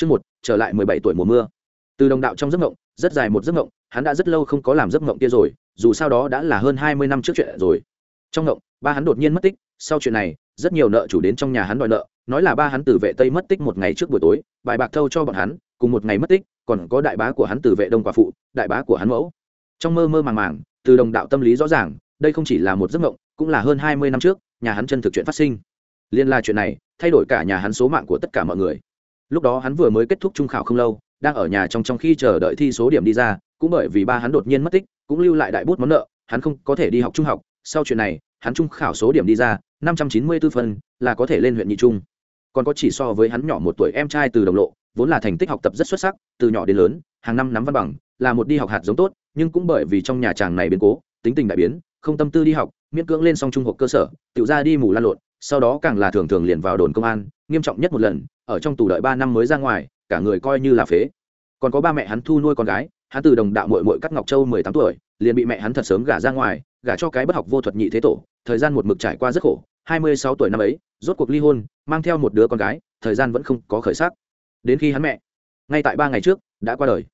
Chương một, trở lại mười bảy tuổi mùa mưa. Từ đồng đạo trong giấc mộng, rất dài một giấc mộng, hắn đã rất lâu không có làm giấc mộng kia rồi, dù sao đó đã là hơn hai mươi năm trước chuyện rồi. Trong mộng, ba hắn đột nhiên mất tích, sau chuyện này, rất nhiều nợ chủ đến trong nhà hắn đòi nợ, nói là ba hắn từ vệ Tây mất tích một ngày trước buổi tối, bài bạc thâu cho bọn hắn, cùng một ngày mất tích, còn có đại bá của hắn từ vệ Đông quả phụ, đại bá của hắn mẫu. Trong mơ mơ màng màng, từ đồng đạo tâm lý rõ ràng, đây không chỉ là một giấc mộng, cũng là hơn hai mươi năm trước, nhà hắn chân thực chuyện phát sinh. Liên la chuyện này, thay đổi cả nhà hắn số mạng của tất cả mọi người lúc đó hắn vừa mới kết thúc trung khảo không lâu, đang ở nhà trong trong khi chờ đợi thi số điểm đi ra, cũng bởi vì ba hắn đột nhiên mất tích, cũng lưu lại đại bút món nợ, hắn không có thể đi học trung học. Sau chuyện này, hắn trung khảo số điểm đi ra, năm trăm chín mươi 594 phân là có thể lên huyện nhị trung. Còn có chỉ so với hắn nhỏ một tuổi em trai từ đồng lộ, vốn là thành tích học tập rất xuất sắc, từ nhỏ đến lớn, hàng năm nắm văn bằng, là một đi học hạt giống tốt, nhưng cũng bởi vì trong nhà chàng này biến cố, tính tình đại biến không tâm tư đi học, miễn cưỡng lên xong trung học cơ sở tự ra đi mù lan lộn, sau đó càng là thường thường liền vào đồn công an, nghiêm trọng nhất một lần, ở trong tù đợi ba năm mới ra ngoài, cả người coi như là phế. Còn có ba mẹ hắn thu nuôi con gái, hắn từ đồng đạo mội mội cắt ngọc châu mười tám tuổi, liền bị mẹ hắn thật sớm gả ra ngoài, gả cho cái bất học vô thuật nhị thế tổ, thời gian một mực trải qua rất khổ, hai mươi sáu tuổi năm ấy, rốt cuộc ly hôn, mang theo một đứa con gái, thời gian vẫn không có khởi sắc. Đến khi hắn mẹ, ngay tại ba ngày trước, đã qua đời.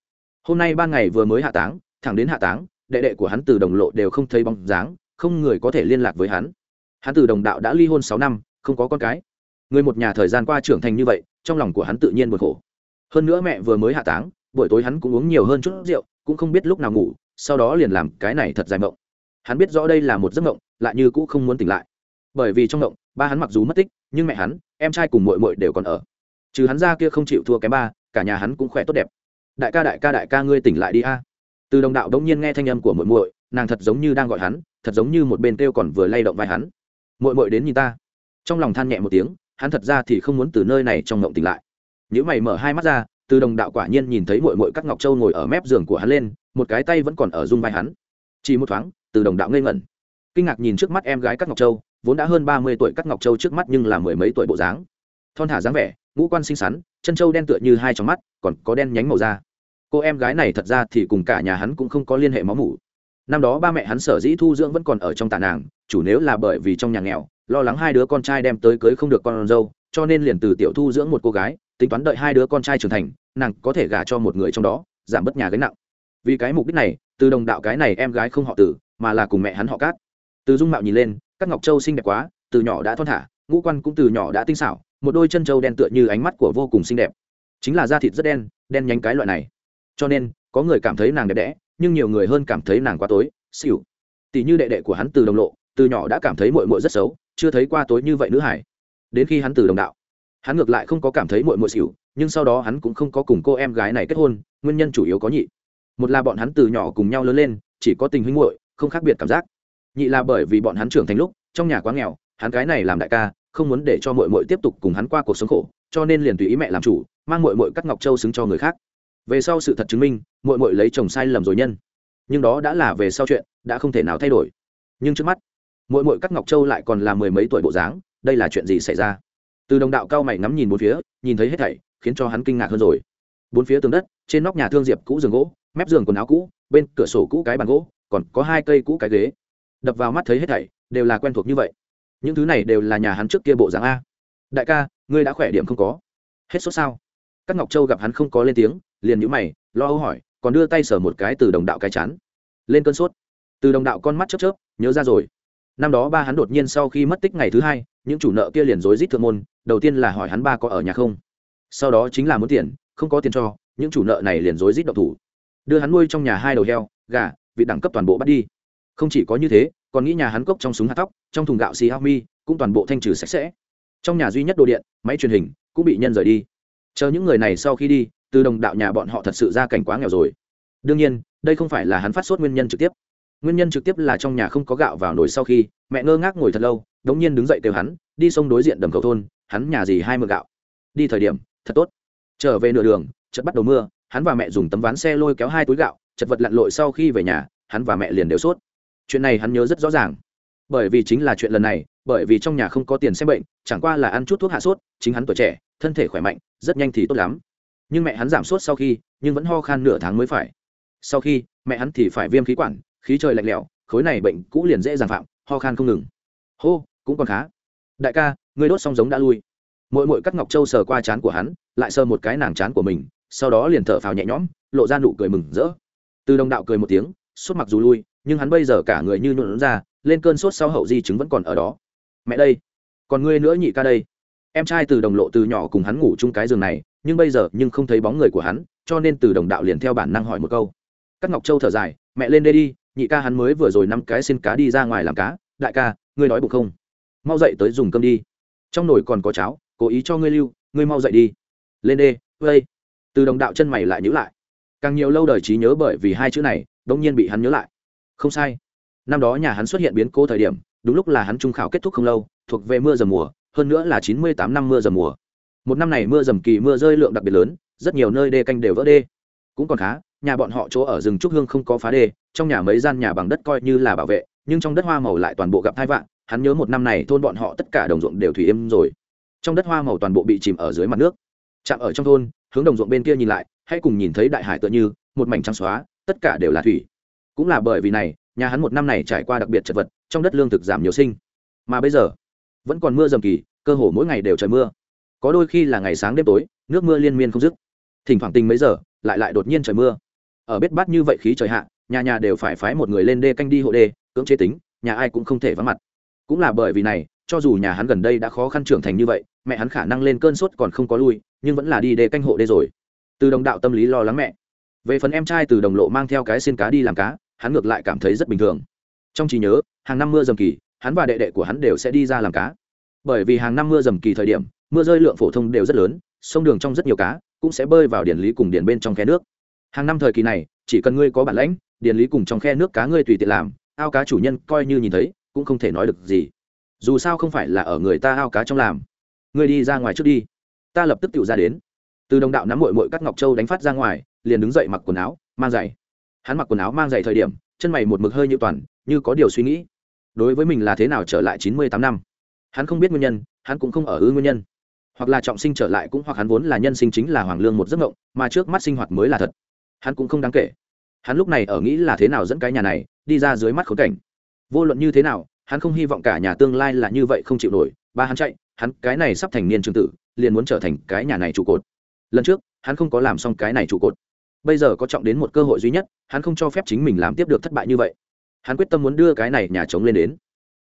Hôm nay ba ngày vừa mới hạ táng, thẳng đến hạ táng đệ đệ của hắn từ đồng lộ đều không thấy bóng dáng, không người có thể liên lạc với hắn. Hắn từ đồng đạo đã ly hôn sáu năm, không có con cái. Người một nhà thời gian qua trưởng thành như vậy, trong lòng của hắn tự nhiên buồn khổ. Hơn nữa mẹ vừa mới hạ táng, buổi tối hắn cũng uống nhiều hơn chút rượu, cũng không biết lúc nào ngủ, sau đó liền làm cái này thật dài mộng. Hắn biết rõ đây là một giấc mộng, lại như cũ không muốn tỉnh lại. Bởi vì trong mộng, ba hắn mặc dù mất tích, nhưng mẹ hắn, em trai cùng mội mội đều còn ở. Trừ hắn ra kia không chịu thua cái ba, cả nhà hắn cũng khỏe tốt đẹp. Đại ca đại ca đại ca ngươi tỉnh lại đi a từ đồng đạo đông nhiên nghe thanh âm của Muội Muội, nàng thật giống như đang gọi hắn thật giống như một bên kêu còn vừa lay động vai hắn. Muội Muội đến nhìn ta. Trong lòng than nhẹ một tiếng hắn thật ra thì không muốn từ nơi này trong ngộng tỉnh lại. Nếu mày mở hai mắt ra từ đồng đạo quả nhiên nhìn thấy Muội Muội các ngọc châu ngồi ở mép giường của hắn lên một cái tay vẫn còn ở rung vai hắn. Chỉ một thoáng từ đồng đạo ngây ngẩn. Kinh ngạc nhìn trước mắt em gái các ngọc châu vốn đã hơn ba mươi tuổi các ngọc châu trước mắt nhưng là mười mấy tuổi bộ dáng. Thon thả dáng vẻ ngũ quan xinh xắn chân châu đen tựa như hai trong mắt còn có đen nhánh màu da cô em gái này thật ra thì cùng cả nhà hắn cũng không có liên hệ máu mủ. Năm đó ba mẹ hắn sở dĩ thu dưỡng vẫn còn ở trong tà nàng, chủ nếu là bởi vì trong nhà nghèo, lo lắng hai đứa con trai đem tới cưới không được con dâu, cho nên liền từ tiểu thu dưỡng một cô gái, tính toán đợi hai đứa con trai trưởng thành, nàng có thể gả cho một người trong đó, giảm bớt nhà gánh nặng. Vì cái mục đích này, từ đồng đạo cái này em gái không họ tử, mà là cùng mẹ hắn họ cát. Từ dung mạo nhìn lên các ngọc châu xinh đẹp quá, từ nhỏ đã thon thả, ngũ quan cũng từ nhỏ đã tinh xảo, một đôi chân châu đen tựa như ánh mắt của vô cùng xinh đẹp. Chính là da thịt rất đen đen nhánh cái loại này cho nên, có người cảm thấy nàng đẹp đẽ, nhưng nhiều người hơn cảm thấy nàng quá tối, xỉu. Tỷ như đệ đệ của hắn từ đồng lộ, từ nhỏ đã cảm thấy mội mội rất xấu, chưa thấy qua tối như vậy nữ hải đến khi hắn từ đồng đạo, hắn ngược lại không có cảm thấy mội mội xỉu, nhưng sau đó hắn cũng không có cùng cô em gái này kết hôn, nguyên nhân chủ yếu có nhị. Một là bọn hắn từ nhỏ cùng nhau lớn lên, chỉ có tình huynh muội, không khác biệt cảm giác. Nhị là bởi vì bọn hắn trưởng thành lúc, trong nhà quá nghèo, hắn gái này làm đại ca, không muốn để cho mội mội tiếp tục cùng hắn qua cuộc sống khổ, cho nên liền tùy ý mẹ làm chủ, mang mội mội cắt ngọc châu xứng cho người khác về sau sự thật chứng minh mội mội lấy chồng sai lầm rồi nhân. Nhưng đó đã là về sau chuyện, đã không thể nào thay đổi. Nhưng trước mắt mội mội các ngọc châu lại còn là mười mấy tuổi bộ dáng, đây là chuyện gì xảy ra? Từ đồng đạo cao mày ngắm nhìn bốn phía, nhìn thấy hết thảy, khiến cho hắn kinh ngạc hơn rồi. Bốn phía tường đất, trên nóc nhà thương diệp cũ giường gỗ, mép giường quần áo cũ, bên cửa sổ cũ cái bàn gỗ, còn có hai cây cũ cái ghế. Đập vào mắt thấy hết thảy, đều là quen thuộc như vậy. Những thứ này đều là nhà hắn trước kia bộ dáng a. Đại ca, ngươi đã khỏe điểm không có. Hết sốt sao? Các ngọc châu gặp hắn không có lên tiếng liền nhíu mày, lo âu hỏi, còn đưa tay sờ một cái từ đồng đạo cái chán. Lên cơn sốt. Từ đồng đạo con mắt chớp chớp, nhớ ra rồi. Năm đó ba hắn đột nhiên sau khi mất tích ngày thứ hai, những chủ nợ kia liền rối rít thượng môn, đầu tiên là hỏi hắn ba có ở nhà không. Sau đó chính là muốn tiền, không có tiền cho, những chủ nợ này liền rối rít độc thủ. Đưa hắn nuôi trong nhà hai đầu heo, gà vị đẳng cấp toàn bộ bắt đi. Không chỉ có như thế, còn nghĩ nhà hắn cốc trong súng hạt tóc, trong thùng gạo xì hao mi cũng toàn bộ thanh trừ sạch sẽ. Trong nhà duy nhất đồ điện, máy truyền hình, cũng bị nhân rời đi. Chờ những người này sau khi đi từ đồng đạo nhà bọn họ thật sự ra cảnh quá nghèo rồi. Đương nhiên, đây không phải là hắn phát sốt nguyên nhân trực tiếp. Nguyên nhân trực tiếp là trong nhà không có gạo vào nồi sau khi, mẹ ngơ ngác ngồi thật lâu, đống nhiên đứng dậy kêu hắn, đi sông đối diện đầm cầu thôn, hắn nhà gì hai mươi gạo? Đi thời điểm, thật tốt. Trở về nửa đường, chợt bắt đầu mưa, hắn và mẹ dùng tấm ván xe lôi kéo hai túi gạo, chật vật lặn lội sau khi về nhà, hắn và mẹ liền đều sốt. Chuyện này hắn nhớ rất rõ ràng. Bởi vì chính là chuyện lần này, bởi vì trong nhà không có tiền xem bệnh, chẳng qua là ăn chút thuốc hạ sốt, chính hắn tuổi trẻ, thân thể khỏe mạnh, rất nhanh thì tốt lắm nhưng mẹ hắn giảm sốt sau khi, nhưng vẫn ho khan nửa tháng mới phải. Sau khi, mẹ hắn thì phải viêm khí quản, khí trời lạnh lẽo, khối này bệnh cũ liền dễ dàng phạm, ho khan không ngừng. Hô, cũng còn khá. Đại ca, ngươi đốt xong giống đã lui. Mỗi mỗi cắt ngọc châu sờ qua chán của hắn, lại sờ một cái nàng chán của mình, sau đó liền thở phào nhẹ nhõm, lộ ra nụ cười mừng rỡ. Từ đồng đạo cười một tiếng, sốt mặc dù lui, nhưng hắn bây giờ cả người như nhuộn ra, lên cơn sốt sau hậu di chứng vẫn còn ở đó. Mẹ đây, còn ngươi nữa nhị ca đây. Em trai từ đồng lộ từ nhỏ cùng hắn ngủ chung cái giường này nhưng bây giờ nhưng không thấy bóng người của hắn, cho nên từ đồng đạo liền theo bản năng hỏi một câu. Các ngọc châu thở dài, mẹ lên đây đi, nhị ca hắn mới vừa rồi năm cái xin cá đi ra ngoài làm cá, đại ca, ngươi nói bụng không? Mau dậy tới dùng cơm đi. Trong nồi còn có cháo, cố ý cho ngươi lưu, ngươi mau dậy đi. Lên đê vây từ đồng đạo chân mày lại nhữ lại. Càng nhiều lâu đời trí nhớ bởi vì hai chữ này đ ỗ n g nhiên bị hắn nhớ lại. Không sai. Năm đó nhà hắn xuất hiện biến cố thời điểm, đúng lúc là hắn trung khảo kết thúc không lâu, thuộc về mưa dầm mùa, hơn nữa là chín mươi tám năm mưa dầm mùa một năm này mưa dầm kỳ mưa rơi lượng đặc biệt lớn, rất nhiều nơi đê canh đều vỡ đê. Cũng còn khá, nhà bọn họ chỗ ở rừng trúc hương không có phá đê, trong nhà mấy gian nhà bằng đất coi như là bảo vệ, nhưng trong đất hoa màu lại toàn bộ gặp hai vạn hắn nhớ một năm này thôn bọn họ tất cả đồng ruộng đều thủy êm rồi. Trong đất hoa màu toàn bộ bị chìm ở dưới mặt nước. Chạm ở trong thôn, hướng đồng ruộng bên kia nhìn lại, hãy cùng nhìn thấy đại hải tựa như, một mảnh trắng xóa, tất cả đều là thủy. Cũng là bởi vì này, nhà hắn một năm này trải qua đặc biệt chật vật, trong đất lương thực giảm nhiều sinh. Mà bây giờ, vẫn còn mưa dầm kỳ, cơ hồ mỗi ngày đều trời mưa có đôi khi là ngày sáng đêm tối, nước mưa liên miên không dứt. Thỉnh thoảng tình mấy giờ, lại lại đột nhiên trời mưa. Ở bết bát như vậy khí trời hạ, nhà nhà đều phải phái một người lên đê canh đi hộ đê, cưỡng chế tính, nhà ai cũng không thể vắng mặt. Cũng là bởi vì này, cho dù nhà hắn gần đây đã khó khăn trưởng thành như vậy, mẹ hắn khả năng lên cơn sốt còn không có lui, nhưng vẫn là đi đê canh hộ đê rồi. Từ đồng đạo tâm lý lo lắng mẹ. Về phần em trai từ đồng lộ mang theo cái xin cá đi làm cá, hắn ngược lại cảm thấy rất bình thường. Trong trí nhớ, hàng năm mưa dầm kỳ, hắn và đệ đệ của hắn đều sẽ đi ra làm cá. Bởi vì hàng năm mưa dầm kỳ thời điểm mưa rơi lượng phổ thông đều rất lớn, sông đường trong rất nhiều cá cũng sẽ bơi vào điển lý cùng điển bên trong khe nước. Hàng năm thời kỳ này, chỉ cần ngươi có bản lãnh điển lý cùng trong khe nước cá ngươi tùy tiện làm, ao cá chủ nhân coi như nhìn thấy, cũng không thể nói được gì. Dù sao không phải là ở người ta ao cá trong làm. Ngươi đi ra ngoài trước đi. Ta lập tức tự ra đến. Từ đồng đạo nắm mội mội các ngọc châu đánh phát ra ngoài, liền đứng dậy mặc quần áo, mang giày. Hắn mặc quần áo mang giày thời điểm, chân mày một mực hơi như toàn, như có điều suy nghĩ. Đối với mình là thế nào trở lại chín mươi tám năm? Hắn không biết nguyên nhân, hắn cũng không ở ư nguyên nhân hoặc là trọng sinh trở lại cũng hoặc hắn vốn là nhân sinh chính là hoàng lương một giấc mộng, mà trước mắt sinh hoạt mới là thật. Hắn cũng không đáng kể. Hắn lúc này ở nghĩ là thế nào dẫn cái nhà này, đi ra dưới mắt khốn cảnh. Vô luận như thế nào, hắn không hy vọng cả nhà tương lai là như vậy không chịu nổi, ba hắn chạy, hắn cái này sắp thành niên trường tử, liền muốn trở thành cái nhà này trụ cột. Lần trước, hắn không có làm xong cái này trụ cột. Bây giờ có trọng đến một cơ hội duy nhất, hắn không cho phép chính mình làm tiếp được thất bại như vậy. Hắn quyết tâm muốn đưa cái này nhà trống lên đến.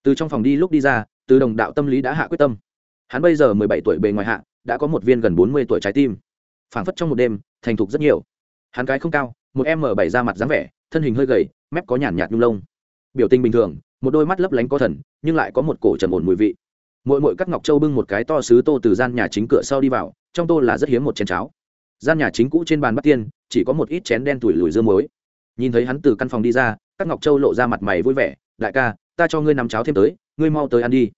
Từ trong phòng đi lúc đi ra, từ đồng đạo tâm lý đã hạ quyết tâm hắn bây giờ mười bảy tuổi bề ngoài hạ, đã có một viên gần bốn mươi tuổi trái tim. Phảng phất trong một đêm, thành thục rất nhiều. Hắn cái không cao, một m bảy ra mặt dáng vẻ, thân hình hơi gầy, mép có nhàn nhạt nhung lông. Biểu tình bình thường, một đôi mắt lấp lánh có thần, nhưng lại có một cổ trầm ổn mùi vị. Mỗi mỗi các ngọc châu bưng một cái to sứ tô từ gian nhà chính cửa sau đi vào, trong tô là rất hiếm một chén cháo. Gian nhà chính cũ trên bàn bắt tiên, chỉ có một ít chén đen tủi lùi dưa muối. Nhìn thấy hắn từ căn phòng đi ra, các ngọc châu lộ ra mặt mày vui vẻ, đại ca, ta cho ngươi nằm cháo thêm tới, ngươi mau tới ăn đi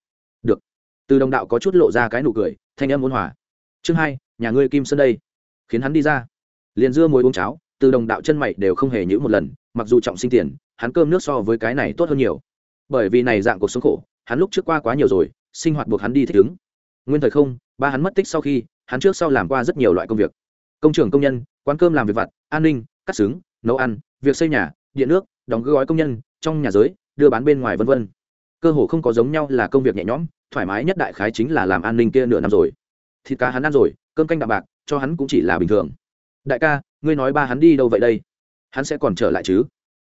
từ đồng đạo có chút lộ ra cái nụ cười, thanh âm ôn hòa. Chương hai, nhà ngươi kim sơn đây. Khiến hắn đi ra. Liền dưa mối uống cháo, từ đồng đạo chân mày đều không hề nhữ một lần, mặc dù trọng sinh tiền, hắn cơm nước so với cái này tốt hơn nhiều. Bởi vì này dạng cuộc sống khổ, hắn lúc trước qua quá nhiều rồi, sinh hoạt buộc hắn đi thích ứng. Nguyên thời không, ba hắn mất tích sau khi, hắn trước sau làm qua rất nhiều loại công việc. Công trường công nhân, quán cơm làm việc vặt, an ninh, cắt xứng, nấu ăn, việc xây nhà, điện nước, đóng gói công nhân, trong nhà giới, đưa bán bên ngoài v v cơ hồ không có giống nhau là công việc nhẹ nhõm thoải mái nhất đại khái chính là làm an ninh kia nửa năm rồi. Thịt cá hắn ăn rồi, cơm canh đạm bạc, cho hắn cũng chỉ là bình thường. Đại ca, ngươi nói ba hắn đi đâu vậy đây? Hắn sẽ còn trở lại chứ?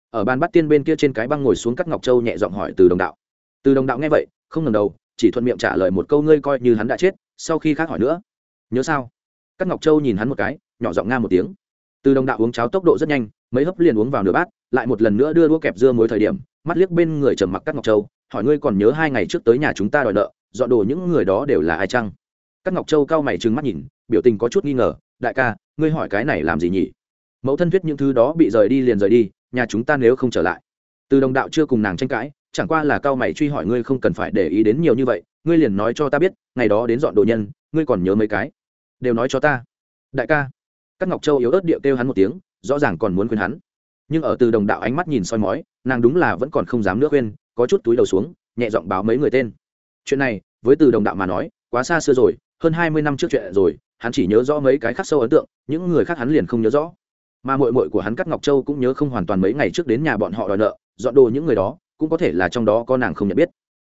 Ở bàn bắt tiên bên kia trên cái băng ngồi xuống cắt ngọc châu nhẹ giọng hỏi từ đồng đạo. Từ đồng đạo nghe vậy, không ngần đầu, chỉ thuận miệng trả lời một câu ngươi coi như hắn đã chết, sau khi khác hỏi nữa. Nhớ sao? Cắt ngọc châu nhìn hắn một cái, nhỏ giọng nga một tiếng. Từ đồng đạo uống cháo tốc độ rất nhanh, mấy hấp liền uống vào nửa bát, lại một lần nữa đưa đũa kẹp dưa mối thời điểm, mắt liếc bên người trầm mặc cắt ngọc châu hỏi ngươi còn nhớ hai ngày trước tới nhà chúng ta đòi nợ, dọn đồ những người đó đều là ai chăng? Các ngọc châu cao mày trừng mắt nhìn, biểu tình có chút nghi ngờ, đại ca, ngươi hỏi cái này làm gì nhỉ? Mẫu thân thuyết những thứ đó bị rời đi liền rời đi, nhà chúng ta nếu không trở lại. Từ đồng đạo chưa cùng nàng tranh cãi, chẳng qua là cao mày truy hỏi ngươi không cần phải để ý đến nhiều như vậy, ngươi liền nói cho ta biết, ngày đó đến dọn đồ nhân, ngươi còn nhớ mấy cái? Đều nói cho ta. Đại ca. Các ngọc châu yếu ớt điệu kêu hắn một tiếng, rõ ràng còn muốn khuyên hắn. Nhưng ở từ đồng đạo ánh mắt nhìn soi mói, nàng đúng là vẫn còn không dám nữa khuyên có chút túi đầu xuống, nhẹ giọng báo mấy người tên. Chuyện này, với từ đồng đạo mà nói, quá xa xưa rồi, hơn hai mươi năm trước chuyện rồi, hắn chỉ nhớ rõ mấy cái khắc sâu ấn tượng, những người khác hắn liền không nhớ rõ. Mà mội mội của hắn cắt ngọc châu cũng nhớ không hoàn toàn mấy ngày trước đến nhà bọn họ đòi nợ, dọn đồ những người đó, cũng có thể là trong đó có nàng không nhận biết.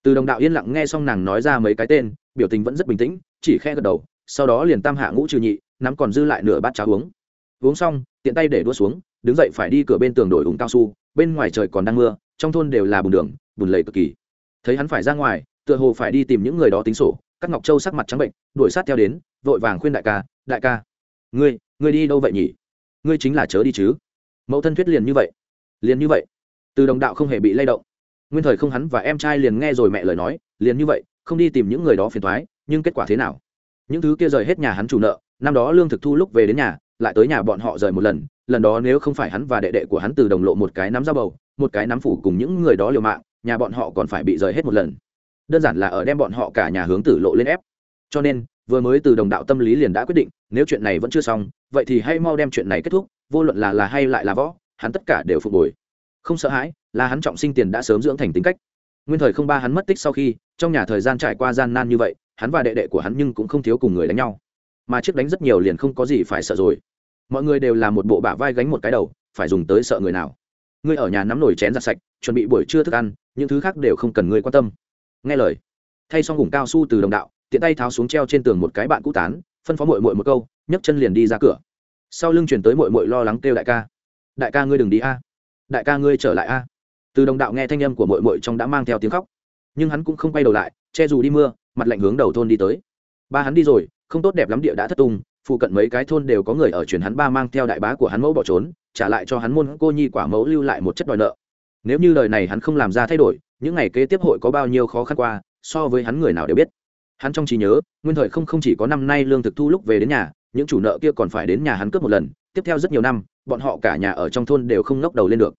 Từ đồng đạo yên lặng nghe xong nàng nói ra mấy cái tên, biểu tình vẫn rất bình tĩnh, chỉ khe gật đầu, sau đó liền tam hạ ngũ trừ nhị, nắm còn dư lại nửa bát cháo uống. Uống xong, tiện tay để đua xuống, đứng dậy phải đi cửa bên tường đổi ủng cao su, bên ngoài trời còn đang mưa, trong thôn đều là bùn đường bùn lầy cực kỳ. Thấy hắn phải ra ngoài, tựa hồ phải đi tìm những người đó tính sổ, các ngọc châu sắc mặt trắng bệnh, đuổi sát theo đến, vội vàng khuyên đại ca đại ca, ngươi ngươi đi đâu vậy nhỉ? Ngươi chính là chớ đi chứ. Mẫu thân thuyết liền như vậy. Liền như vậy. Từ đồng đạo không hề bị lay động. Nguyên thời không hắn và em trai liền nghe rồi mẹ lời nói, liền như vậy, không đi tìm những người đó phiền thoái nhưng kết quả thế nào? Những thứ kia rời hết nhà hắn chủ nợ, năm đó lương thực thu lúc về đến nhà, lại tới nhà bọn họ rời một lần lần đó nếu không phải hắn và đệ đệ của hắn từ đồng lộ một cái nắm dao bầu, một cái nắm phủ cùng những người đó liều mạng nhà bọn họ còn phải bị rời hết một lần. Đơn giản là ở đem bọn họ cả nhà hướng tử lộ lên ép. Cho nên, vừa mới từ đồng đạo tâm lý liền đã quyết định, nếu chuyện này vẫn chưa xong, vậy thì hay mau đem chuyện này kết thúc, vô luận là là hay lại là võ, hắn tất cả đều phục hồi. Không sợ hãi, là hắn trọng sinh tiền đã sớm dưỡng thành tính cách. Nguyên thời không ba hắn mất tích sau khi, trong nhà thời gian trải qua gian nan như vậy, hắn và đệ đệ của hắn nhưng cũng không thiếu cùng người đánh nhau. Mà trước đánh rất nhiều liền không có gì phải sợ rồi. Mọi người đều là một bộ bả vai gánh một cái đầu, phải dùng tới sợ người nào ngươi ở nhà nắm nổi chén giặt sạch, chuẩn bị buổi trưa thức ăn, những thứ khác đều không cần ngươi quan tâm. Nghe lời, thay xong vùng cao su từ đồng đạo, tiện tay tháo xuống treo trên tường một cái bạn cũ tán, phân phó mội mội một câu, nhấc chân liền đi ra cửa. Sau lưng chuyển tới mội mội lo lắng kêu đại ca. Đại ca ngươi đừng đi a. Đại ca ngươi trở lại a. Từ đồng đạo nghe thanh âm của mội mội trong đã mang theo tiếng khóc. Nhưng hắn cũng không quay đầu lại, che dù đi mưa, mặt lạnh hướng đầu thôn đi tới. Ba hắn đi rồi, không tốt đẹp lắm địa đã thất tung phụ cận mấy cái thôn đều có người ở chuyển hắn ba mang theo đại bá của hắn mẫu bỏ trốn, trả lại cho hắn môn cô nhi quả mẫu lưu lại một chất đòi nợ. Nếu như lời này hắn không làm ra thay đổi, những ngày kế tiếp hội có bao nhiêu khó khăn qua, so với hắn người nào đều biết. Hắn trong trí nhớ, nguyên thời không không chỉ có năm nay lương thực thu lúc về đến nhà, những chủ nợ kia còn phải đến nhà hắn cướp một lần, tiếp theo rất nhiều năm, bọn họ cả nhà ở trong thôn đều không ngóc đầu lên được.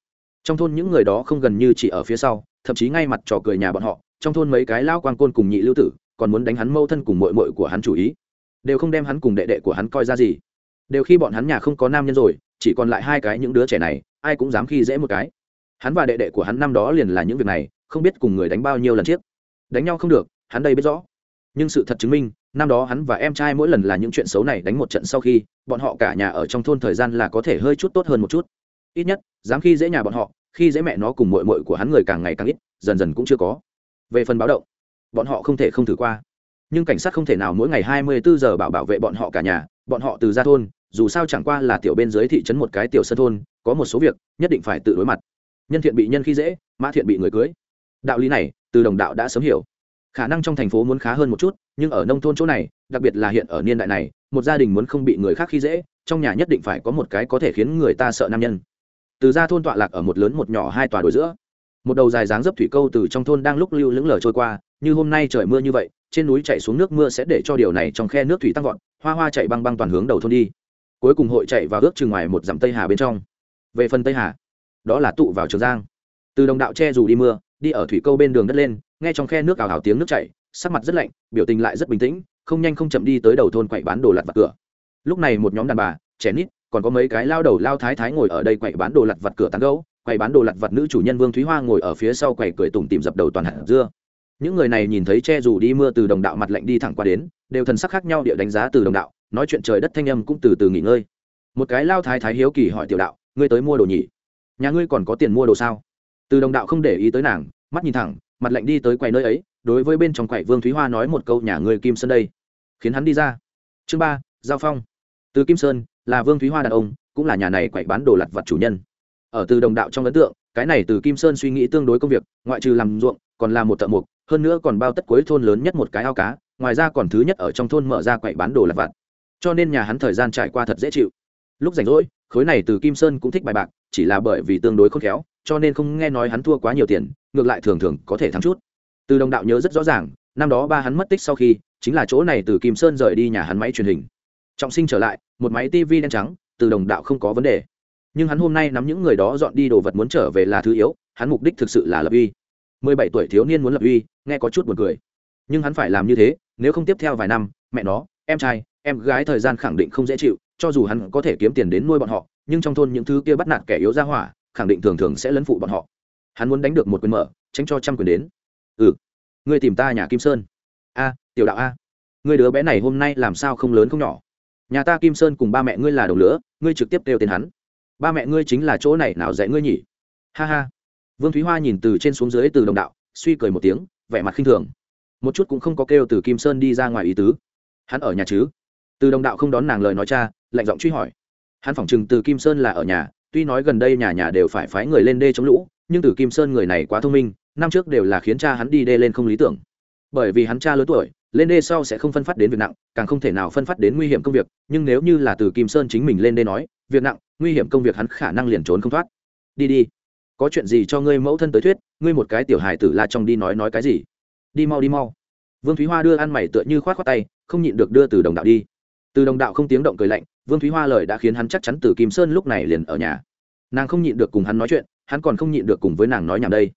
Trong thôn những người đó không gần như chỉ ở phía sau, thậm chí ngay mặt trò cười nhà bọn họ, trong thôn mấy cái lao quan côn cùng nhị lưu tử, còn muốn đánh hắn mâu thân cùng mội mội của hắn chủ ý đều không đem hắn cùng đệ đệ của hắn coi ra gì. Đều khi bọn hắn nhà không có nam nhân rồi, chỉ còn lại hai cái những đứa trẻ này, ai cũng dám khi dễ một cái. Hắn và đệ đệ của hắn năm đó liền là những việc này, không biết cùng người đánh bao nhiêu lần chiếc đánh nhau không được, hắn đây biết rõ. Nhưng sự thật chứng minh, năm đó hắn và em trai mỗi lần là những chuyện xấu này đánh một trận sau khi, bọn họ cả nhà ở trong thôn thời gian là có thể hơi chút tốt hơn một chút. Ít nhất, dám khi dễ nhà bọn họ, khi dễ mẹ nó cùng mội mội của hắn người càng ngày càng ít, dần dần cũng chưa có. Về phần báo động, bọn họ không thể không thử qua nhưng cảnh sát không thể nào mỗi ngày hai mươi bốn giờ bảo bảo vệ bọn họ cả nhà, bọn họ từ ra thôn, dù sao chẳng qua là tiểu bên dưới thị trấn một cái tiểu sân thôn, có một số việc, nhất định phải tự đối mặt. Nhân thiện bị nhân khi dễ, mã thiện bị người cưới. Đạo lý này, từ đồng đạo đã sớm hiểu. Khả năng trong thành phố muốn khá hơn một chút, nhưng ở nông thôn chỗ này, đặc biệt là hiện ở niên đại này, một gia đình muốn không bị người khác khi dễ, trong nhà nhất định phải có một cái có thể khiến người ta sợ nam nhân. Từ ra thôn tọa lạc ở một lớn một nhỏ hai tòa đồi giữa. Một đầu dài dáng dấp thủy câu từ trong thôn đang lúc lưu lững lờ trôi qua như hôm nay trời mưa như vậy, trên núi chạy xuống nước mưa sẽ để cho điều này trong khe nước thủy tăng vọt, hoa hoa chạy băng băng toàn hướng đầu thôn đi. Cuối cùng hội chạy vào ước chừng ngoài một dặm tây hà bên trong. Về phần tây hà, đó là tụ vào trường giang. Từ đồng đạo che dù đi mưa, đi ở thủy câu bên đường đất lên, nghe trong khe nước ảo ảo tiếng nước chảy, sắc mặt rất lạnh, biểu tình lại rất bình tĩnh, không nhanh không chậm đi tới đầu thôn quậy bán đồ lặt vặt cửa. Lúc này một nhóm đàn bà, trẻ nít, còn có mấy cái lao đầu lao thái thái ngồi ở đây quậy bán đồ lặt vặt cửa tán gấu quậy bán đồ lặt vặt nữ chủ nhân vương thúy hoa ngồi ở phía sau quậy cười tủm tìm dập đầu toàn hạt dưa những người này nhìn thấy che dù đi mưa từ đồng đạo mặt lạnh đi thẳng qua đến, đều thần sắc khác nhau địa đánh giá từ đồng đạo, nói chuyện trời đất thanh âm cũng từ từ nghỉ ngơi. Một cái lao thái thái hiếu kỳ hỏi tiểu đạo, ngươi tới mua đồ nhỉ? Nhà ngươi còn có tiền mua đồ sao? Từ đồng đạo không để ý tới nàng, mắt nhìn thẳng, mặt lạnh đi tới quầy nơi ấy, đối với bên trong quầy vương thúy hoa nói một câu, nhà ngươi kim sơn đây. Khiến hắn đi ra. Chương ba, giao phong. Từ kim sơn là vương thúy hoa đàn ông, cũng là nhà này quậy bán đồ lặt vặt chủ nhân. Ở từ đồng đạo trong ấn tượng cái này từ kim sơn suy nghĩ tương đối công việc, ngoại trừ làm ruộng, còn là một thợ mộc, hơn nữa còn bao tất cuối thôn lớn nhất một cái ao cá, ngoài ra còn thứ nhất ở trong thôn mở ra quậy bán đồ lặt vặt. Cho nên nhà hắn thời gian trải qua thật dễ chịu. Lúc rảnh rỗi, khối này từ kim sơn cũng thích bài bạc, chỉ là bởi vì tương đối khôn khéo, cho nên không nghe nói hắn thua quá nhiều tiền, ngược lại thường thường có thể thắng chút. Từ đồng đạo nhớ rất rõ ràng, năm đó ba hắn mất tích sau khi, chính là chỗ này từ kim sơn rời đi nhà hắn máy truyền hình. Trọng sinh trở lại, một máy tv đen trắng, từ đồng đạo không có vấn đề nhưng hắn hôm nay nắm những người đó dọn đi đồ vật muốn trở về là thứ yếu, hắn mục đích thực sự là lập uy. Mười bảy tuổi thiếu niên muốn lập uy, nghe có chút buồn cười. Nhưng hắn phải làm như thế, nếu không tiếp theo vài năm, mẹ nó, em trai, em gái thời gian khẳng định không dễ chịu, cho dù hắn có thể kiếm tiền đến nuôi bọn họ, nhưng trong thôn những thứ kia bắt nạt kẻ yếu ra hỏa, khẳng định thường thường sẽ lấn phụ bọn họ. Hắn muốn đánh được một quyền mở, tránh cho trăm quyền đến. Ừ ngươi tìm ta nhà kim sơn. A, tiểu đạo a. Ngươi đứa bé này hôm nay làm sao không lớn không nhỏ? Nhà ta kim sơn cùng ba mẹ ngươi là đồng lửa ngươi trực tiếp kêu tên hắn ba mẹ ngươi chính là chỗ này nào dạy ngươi nhỉ? Ha ha. Vương thúy hoa nhìn từ trên xuống dưới từ đồng đạo, suy cười một tiếng, vẻ mặt khinh thường. Một chút cũng không có kêu từ kim sơn đi ra ngoài ý tứ. Hắn ở nhà chứ? Từ đồng đạo không đón nàng lời nói cha, lạnh giọng truy hỏi. Hắn phỏng chừng từ kim sơn là ở nhà, tuy nói gần đây nhà nhà đều phải phái người lên đê chống lũ, nhưng từ kim sơn người này quá thông minh, năm trước đều là khiến cha hắn đi đê lên không lý tưởng. Bởi vì hắn cha lớn tuổi, lên đê sau sẽ không phân phát đến việc nặng, càng không thể nào phân phát đến nguy hiểm công việc, nhưng nếu như là từ kim sơn chính mình lên đê nói việc nặng, nguy hiểm công việc hắn khả năng liền trốn không thoát. Đi đi. Có chuyện gì cho ngươi mẫu thân tới thuyết, ngươi một cái tiểu hài tử la trong đi nói nói cái gì? Đi mau đi mau. Vương thúy hoa đưa ăn mày tựa như khoát khoát tay, không nhịn được đưa từ đồng đạo đi. Từ đồng đạo không tiếng động cười lạnh, vương thúy hoa lời đã khiến hắn chắc chắn từ kim sơn lúc này liền ở nhà. Nàng không nhịn được cùng hắn nói chuyện, hắn còn không nhịn được cùng với nàng nói nhảm đây.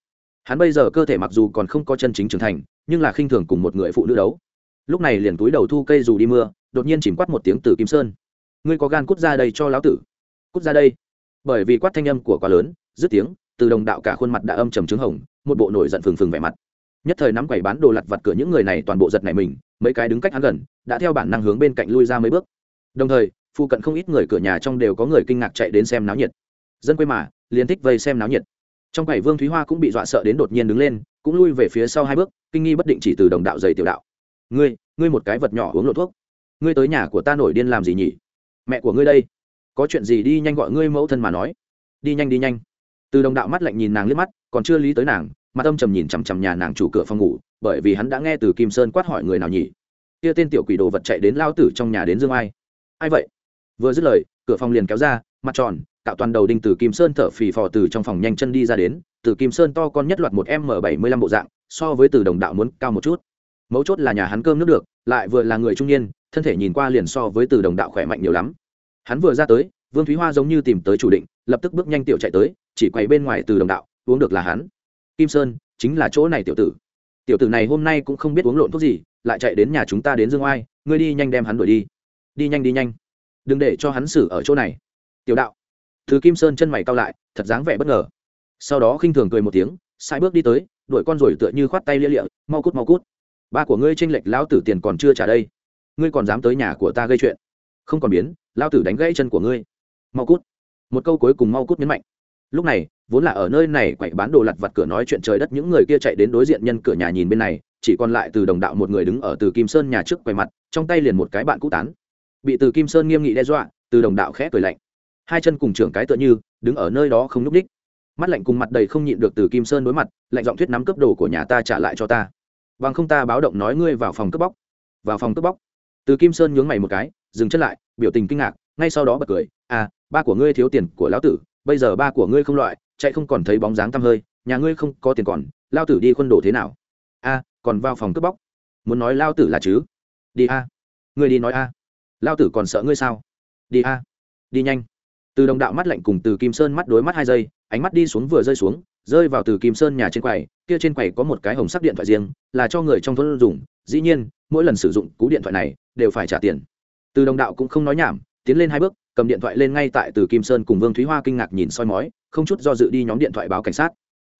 Hắn bây giờ cơ thể mặc dù còn không có chân chính trưởng thành, nhưng là khinh thường cùng một người phụ nữ đấu. Lúc này liền túi đầu thu cây dù đi mưa, đột nhiên chìm quát một tiếng từ kim sơn ngươi có gan cút ra đây cho lão tử. Cút ra đây. Bởi vì quát thanh âm của quá lớn, dứt tiếng, từ đồng đạo cả khuôn mặt đã âm trầm trứng hồng, một bộ nổi giận phừng phừng vẻ mặt. Nhất thời nắm quầy bán đồ lặt vặt cửa những người này toàn bộ giật này mình, mấy cái đứng cách hắn gần, đã theo bản năng hướng bên cạnh lui ra mấy bước. Đồng thời, phụ cận không ít người cửa nhà trong đều có người kinh ngạc chạy đến xem náo nhiệt. Dân quê mà, liền thích vây xem náo nhiệt. Trong quầy vương thúy hoa cũng bị dọa sợ đến đột nhiên đứng lên, cũng lui về phía sau hai bước, kinh nghi bất định chỉ từ đồng đạo dày tiểu đạo. Ngươi ngươi một cái vật nhỏ uống lộ thuốc. Ngươi tới nhà của ta nổi điên làm gì nhỉ? Mẹ của ngươi đây. Có chuyện gì đi nhanh gọi ngươi mẫu thân mà nói. Đi nhanh đi nhanh. Từ đồng đạo mắt lạnh nhìn nàng liếc mắt, còn chưa lý tới nàng mặt âm trầm nhìn chằm chằm nhà nàng chủ cửa phòng ngủ, bởi vì hắn đã nghe từ kim sơn quát hỏi người nào nhỉ? Kia tên tiểu quỷ đồ vật chạy đến lao tử trong nhà đến dương ai. Ai vậy? Vừa dứt lời, cửa phòng liền kéo ra, mặt tròn tạo toàn đầu đinh từ kim sơn thở phì phò từ trong phòng nhanh chân đi ra đến, từ kim sơn to con nhất loạt một m bảy mươi lăm bộ dạng, so với từ đồng đạo muốn cao một chút. Mấu chốt là nhà hắn cơm nước được lại vừa là người trung niên, thân thể nhìn qua liền so với từ đồng đạo khỏe mạnh nhiều lắm. Hắn vừa ra tới, vương thúy hoa giống như tìm tới chủ định, lập tức bước nhanh tiểu chạy tới, chỉ quay bên ngoài từ đồng đạo, uống được là hắn. Kim sơn, chính là chỗ này tiểu tử. Tiểu tử này hôm nay cũng không biết uống lộn thuốc gì, lại chạy đến nhà chúng ta đến dương oai, ngươi đi nhanh đem hắn đuổi đi. Đi nhanh đi nhanh. Đừng để cho hắn xử ở chỗ này. Tiểu đạo. Thứ kim sơn chân mày cao lại, thật dáng vẻ bất ngờ. Sau đó khinh thường cười một tiếng sai bước đi tới, đuổi con rồi tựa như khoát tay lia lịa, mau cút mau cút ba của ngươi tranh lệch lão tử tiền còn chưa trả đây. Ngươi còn dám tới nhà của ta gây chuyện. Không còn biến, lão tử đánh gãy chân của ngươi. Mau cút. Một câu cuối cùng mau cút nhấn mạnh. Lúc này, vốn là ở nơi này quậy bán đồ lặt vặt cửa nói chuyện trời đất, những người kia chạy đến đối diện nhân cửa nhà nhìn bên này, chỉ còn lại từ đồng đạo một người đứng ở từ kim sơn nhà trước quầy mặt, trong tay liền một cái bạn cũ tán. Bị từ kim sơn nghiêm nghị đe dọa, từ đồng đạo khẽ cười lạnh. Hai chân cùng trưởng cái tựa như, đứng ở nơi đó không núp đích mắt lạnh cùng mặt đầy không nhịn được từ kim sơn đối mặt, lạnh giọng thuyết nắm cấp đồ của nhà ta trả lại cho ta bằng không ta báo động nói ngươi vào phòng cướp bóc. Vào phòng cướp bóc. Từ kim sơn nhướng mày một cái, dừng chân lại, biểu tình kinh ngạc, ngay sau đó bật cười à ba của ngươi thiếu tiền của lão tử, bây giờ ba của ngươi không loại, chạy không còn thấy bóng dáng tăm hơi, nhà ngươi không có tiền còn lao tử đi khuân đồ thế nào? A, còn vào phòng cướp bóc. Muốn nói lao tử là chứ? Đi a. Ngươi đi nói a. Lao tử còn sợ ngươi sao? Đi a. Đi nhanh. Từ đồng đạo mắt lạnh cùng từ kim sơn mắt đối mắt hai giây, ánh mắt đi xuống vừa rơi xuống rơi vào từ kim sơn nhà trên quầy, kia trên quầy có một cái hồng sắc điện thoại riêng, là cho người trong thôn dùng, dĩ nhiên, mỗi lần sử dụng cú điện thoại này, đều phải trả tiền. Từ đồng đạo cũng không nói nhảm, tiến lên hai bước, cầm điện thoại lên ngay tại từ kim sơn cùng vương thúy hoa kinh ngạc nhìn soi mói, không chút do dự đi nhóm điện thoại báo cảnh sát.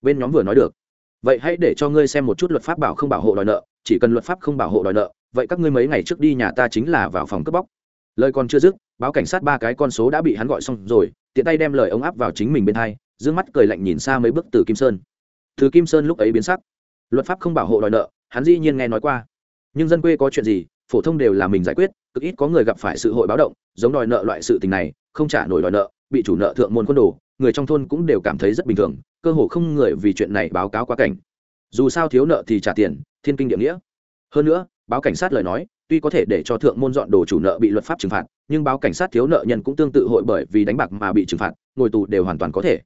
Bên nhóm vừa nói được, vậy hãy để cho ngươi xem một chút luật pháp bảo không bảo hộ đòi nợ, chỉ cần luật pháp không bảo hộ đòi nợ, vậy các ngươi mấy ngày trước đi nhà ta chính là vào phòng cướp bóc. Lời còn chưa dứt, báo cảnh sát ba cái con số đã bị hắn gọi xong rồi, tiện tay đem lời ống áp vào chính mình bên hai d mắt cười lạnh nhìn xa mấy bước từ kim sơn thứ kim sơn lúc ấy biến sắc luật pháp không bảo hộ đòi nợ hắn dĩ nhiên nghe nói qua nhưng dân quê có chuyện gì phổ thông đều là mình giải quyết cực ít có người gặp phải sự hội báo động giống đòi nợ loại sự tình này không trả nổi đòi nợ bị chủ nợ thượng môn quân đồ người trong thôn cũng đều cảm thấy rất bình thường cơ hồ không người vì chuyện này báo cáo quá cảnh dù sao thiếu nợ thì trả tiền thiên kinh địa nghĩa hơn nữa báo cảnh sát lời nói tuy có thể để cho thượng môn dọn đồ chủ nợ bị luật pháp trừng phạt nhưng báo cảnh sát thiếu nợ nhân cũng tương tự hội bởi vì đánh bạc mà bị trừng phạt ngồi tù đều hoàn toàn có thể